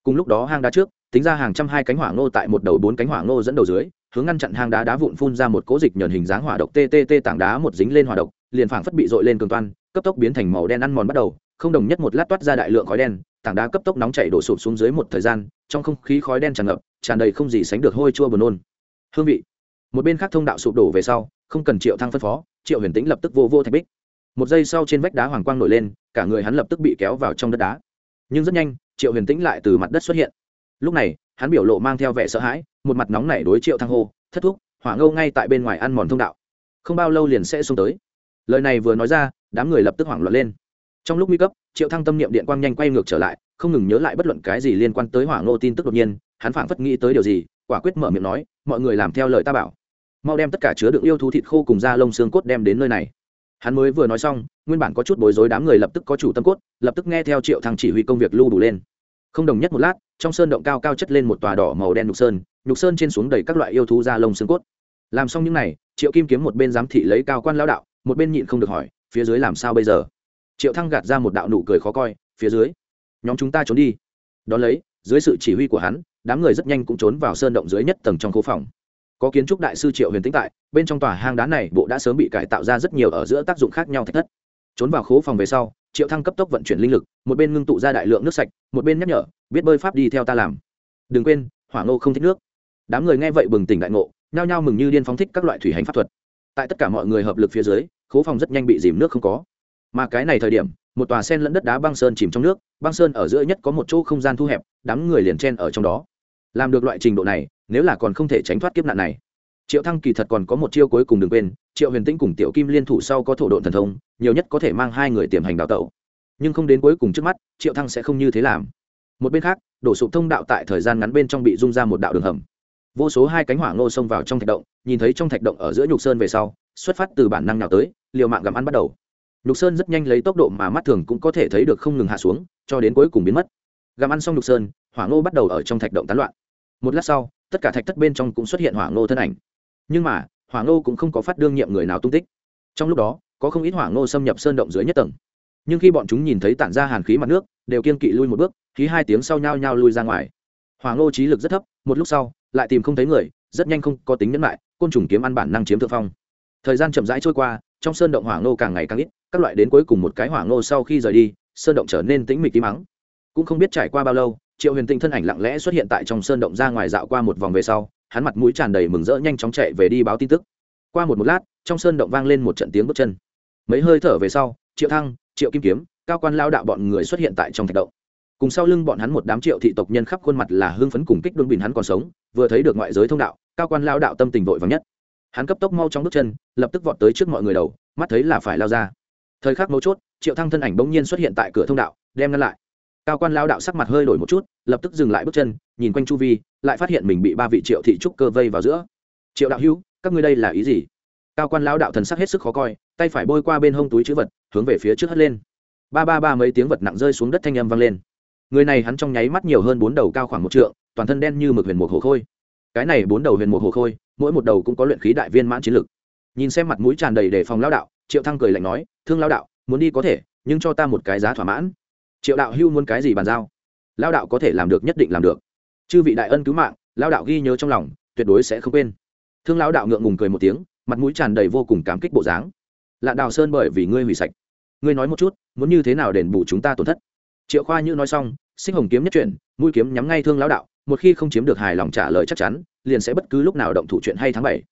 Speaker 1: Cùng lúc đó hang đá trước tính ra hàng trăm hai cánh hỏa ngô tại một đầu bốn cánh hỏa ngô dẫn đầu dưới, hướng ngăn chặn hang đá đá vụn phun ra một cỗ dịch nhờn hình dáng hỏa độc ttt tảng đá một dính lên hỏa độc, liền phảng phất bị dội lên cường toan, cấp tốc biến thành màu đen ăn mòn bắt đầu, không đồng nhất một lát toát ra đại lượng khói đen, tảng đá cấp tốc nóng chảy đổ sụp xuống dưới một thời gian, trong không khí khói đen tràn ngập, tràn đầy không gì sánh được hôi chua buồn nôn. Hương vị. Một bên khác thông đạo sụp đổ về sau, không cần triệu thăng phân phó, triệu huyền tĩnh lập tức vô vô thạch bích. Một giây sau trên vách đá hoàng quang nổi lên, cả người hắn lập tức bị kéo vào trong đất đá. Nhưng rất nhanh, triệu huyền tĩnh lại từ mặt đất xuất hiện lúc này, hắn biểu lộ mang theo vẻ sợ hãi, một mặt nóng nảy đối triệu thăng hô, thất thúc, hỏa ngâu ngay tại bên ngoài ăn mòn thông đạo. Không bao lâu liền sẽ xuống tới. Lời này vừa nói ra, đám người lập tức hoảng loạn lên. Trong lúc nguy cấp, triệu thăng tâm niệm điện quang nhanh quay ngược trở lại, không ngừng nhớ lại bất luận cái gì liên quan tới hỏa ngô tin tức đột nhiên, hắn phảng phất nghĩ tới điều gì, quả quyết mở miệng nói, mọi người làm theo lời ta bảo. Mau đem tất cả chứa đựng yêu thú thịt khô cùng da lông xương cốt đem đến nơi này. Hắn mới vừa nói xong, nguyên bản có chút bối rối đám người lập tức có chủ tâm cốt, lập tức nghe theo triệu thăng chỉ huy công việc lưu đủ lên không đồng nhất một lát, trong sơn động cao cao chất lên một tòa đỏ màu đen nhục sơn nhục sơn trên xuống đầy các loại yêu thú da lông xương cốt. Làm xong những n à y triệu kim kiếm một bên giám thị lấy cao quan lão đạo, một bên nhịn không được hỏi, phía dưới làm sao bây giờ? Triệu thăng gạt ra một đạo nụ cười khó coi, phía dưới, nhóm chúng ta trốn đi. Đón lấy, dưới sự chỉ huy của hắn, đám người rất nhanh cũng trốn vào sơn động dưới nhất tầng trong khu phòng. Có kiến trúc đại sư triệu huyền tĩnh tại, bên trong tòa hang đá này bộ đã sớm bị cải tạo ra rất nhiều ở giữa tác dụng khác nhau thách thất. Trốn vào khố phòng về sau triệu thăng cấp tốc vận chuyển linh lực, một bên ngưng tụ ra đại lượng nước sạch, một bên nhắc nhở, biết bơi pháp đi theo ta làm. Đừng quên, hỏa ngô không thích nước. Đám người nghe vậy bừng tỉnh đại ngộ, nhao nhao mừng như điên phóng thích các loại thủy hành pháp thuật. Tại tất cả mọi người hợp lực phía dưới, khố phòng rất nhanh bị dìm nước không có. Mà cái này thời điểm, một tòa sen lẫn đất đá băng sơn chìm trong nước, băng sơn ở giữa nhất có một chỗ không gian thu hẹp, đám người liền chen ở trong đó. Làm được loại trình độ này, nếu là còn không thể tránh thoát kiếp nạn này triệu thăng kỳ thật còn có một chiêu cuối cùng đừng quên, triệu huyền tĩnh cùng tiểu kim liên thủ sau có thổ độn thần thông, nhiều nhất có thể mang hai người tiềm hành đào tẩu. Nhưng không đến cuối cùng trước mắt, triệu thăng sẽ không như thế làm. Một bên khác, đổ sụp thông đạo tại thời gian ngắn bên trong bị rung ra một đạo đường hầm. Vô số hai cánh hỏa ngô xông vào trong thạch động, nhìn thấy trong thạch động ở giữa nhục sơn về sau, xuất phát từ bản năng nào tới, liều mạng gặm ăn bắt đầu. Nhục sơn rất nhanh lấy tốc độ mà mắt thường cũng có thể thấy được không ngừng hạ xuống, cho đến cuối cùng biến mất. Gặm ăn xong nhục sơn, hỏa ngô bắt đầu ở trong thạch động tán loạn. Một lát sau, tất cả thạch thất bên trong cũng xuất hiện hỏa ngô thân ảnh nhưng mà, hỏa ngô cũng không có phát đương nhiệm người nào tung tích. Trong lúc đó, có không ít hỏa ngô xâm nhập sơn động dưới nhất tầng. Nhưng khi bọn chúng nhìn thấy tản ra hàn khí mặt nước, đều kiên kỵ lui một bước, khí hai tiếng sau nhau nhau lui ra ngoài. Hỏa ngô trí lực rất thấp, một lúc sau, lại tìm không thấy người, rất nhanh không có tính nhẫn lại, côn trùng kiếm ăn bản năng chiếm thượng phong. Thời gian chậm rãi trôi qua, trong sơn động hỏa ngô càng ngày càng ít, các loại đến cuối cùng một cái hỏa ngô sau khi rời đi, sơn động trở nên tĩnh mịch tí mắng cũng không biết trải qua bao lâu, triệu huyền tinh thân ảnh lặng lẽ xuất hiện tại trong sơn động ra ngoài dạo qua một vòng về sau hắn mặt mũi tràn đầy mừng rỡ nhanh chóng chạy về đi báo tin tức. Qua một một lát, trong sơn động vang lên một trận tiếng bước chân. Mấy hơi thở về sau, triệu thăng, triệu kim kiếm, cao quan lao đạo bọn người xuất hiện tại trong thạch động. Cùng sau lưng bọn hắn một đám triệu thị tộc nhân khắp khuôn mặt là hưng phấn cùng kích đương bình hắn còn sống, vừa thấy được ngoại giới thông đạo, cao quan lao đạo tâm tình vội vàng nhất. Hắn cấp tốc mau trong bước chân, lập tức vọt tới trước mọi người đầu, mắt thấy là phải lao ra. Thời khắc mấu chốt, triệu thăng thân ảnh bỗng nhiên xuất hiện tại cửa thông đạo, đem ngăn lại cao quan lao đạo sắc mặt hơi đổi một chút, lập tức dừng lại bước chân, nhìn quanh chu vi, lại phát hiện mình bị ba vị triệu thị trúc cơ vây vào giữa. Triệu đạo hữu, các ngươi đây là ý gì? Cao quan lao đạo thần sắc hết sức khó coi, tay phải bôi qua bên hông túi chữ vật, hướng về phía trước hất lên. Ba ba ba mấy tiếng vật nặng rơi xuống đất thanh âm vang lên. Người này hắn trong nháy mắt nhiều hơn bốn đầu cao khoảng một trượng, toàn thân đen như mực huyền mục hồ khôi. Cái này bốn đầu huyền mục hồ khôi, mỗi một đầu cũng có luyện khí đại viên mãn chiến lực. Nhìn xem mặt mũi tràn đầy đề phòng lao đạo, triệu thăng cười lạnh nói, thương lao đạo, muốn đi có thể, nhưng cho ta một cái giá thỏa mãn triệu đạo hưu muốn cái gì bàn giao? Lao đạo có thể làm được nhất định làm được. Chư vị đại ân cứu mạng, lao đạo ghi nhớ trong lòng, tuyệt đối sẽ không quên. Thương lao đạo ngượng ngùng cười một tiếng, mặt mũi tràn đầy vô cùng cảm kích bộ dáng. Lạ đào sơn bởi vì ngươi hủy sạch. Ngươi nói một chút, muốn như thế nào đền bù chúng ta tổn thất? Triệu khoa như nói xong sinh hồng kiếm nhất chuyển, mũi kiếm nhắm ngay thương lão đạo, một khi không chiếm được hài lòng trả lời chắc chắn, liền sẽ bất cứ lúc nào động thủ chuyện hay tháng bảy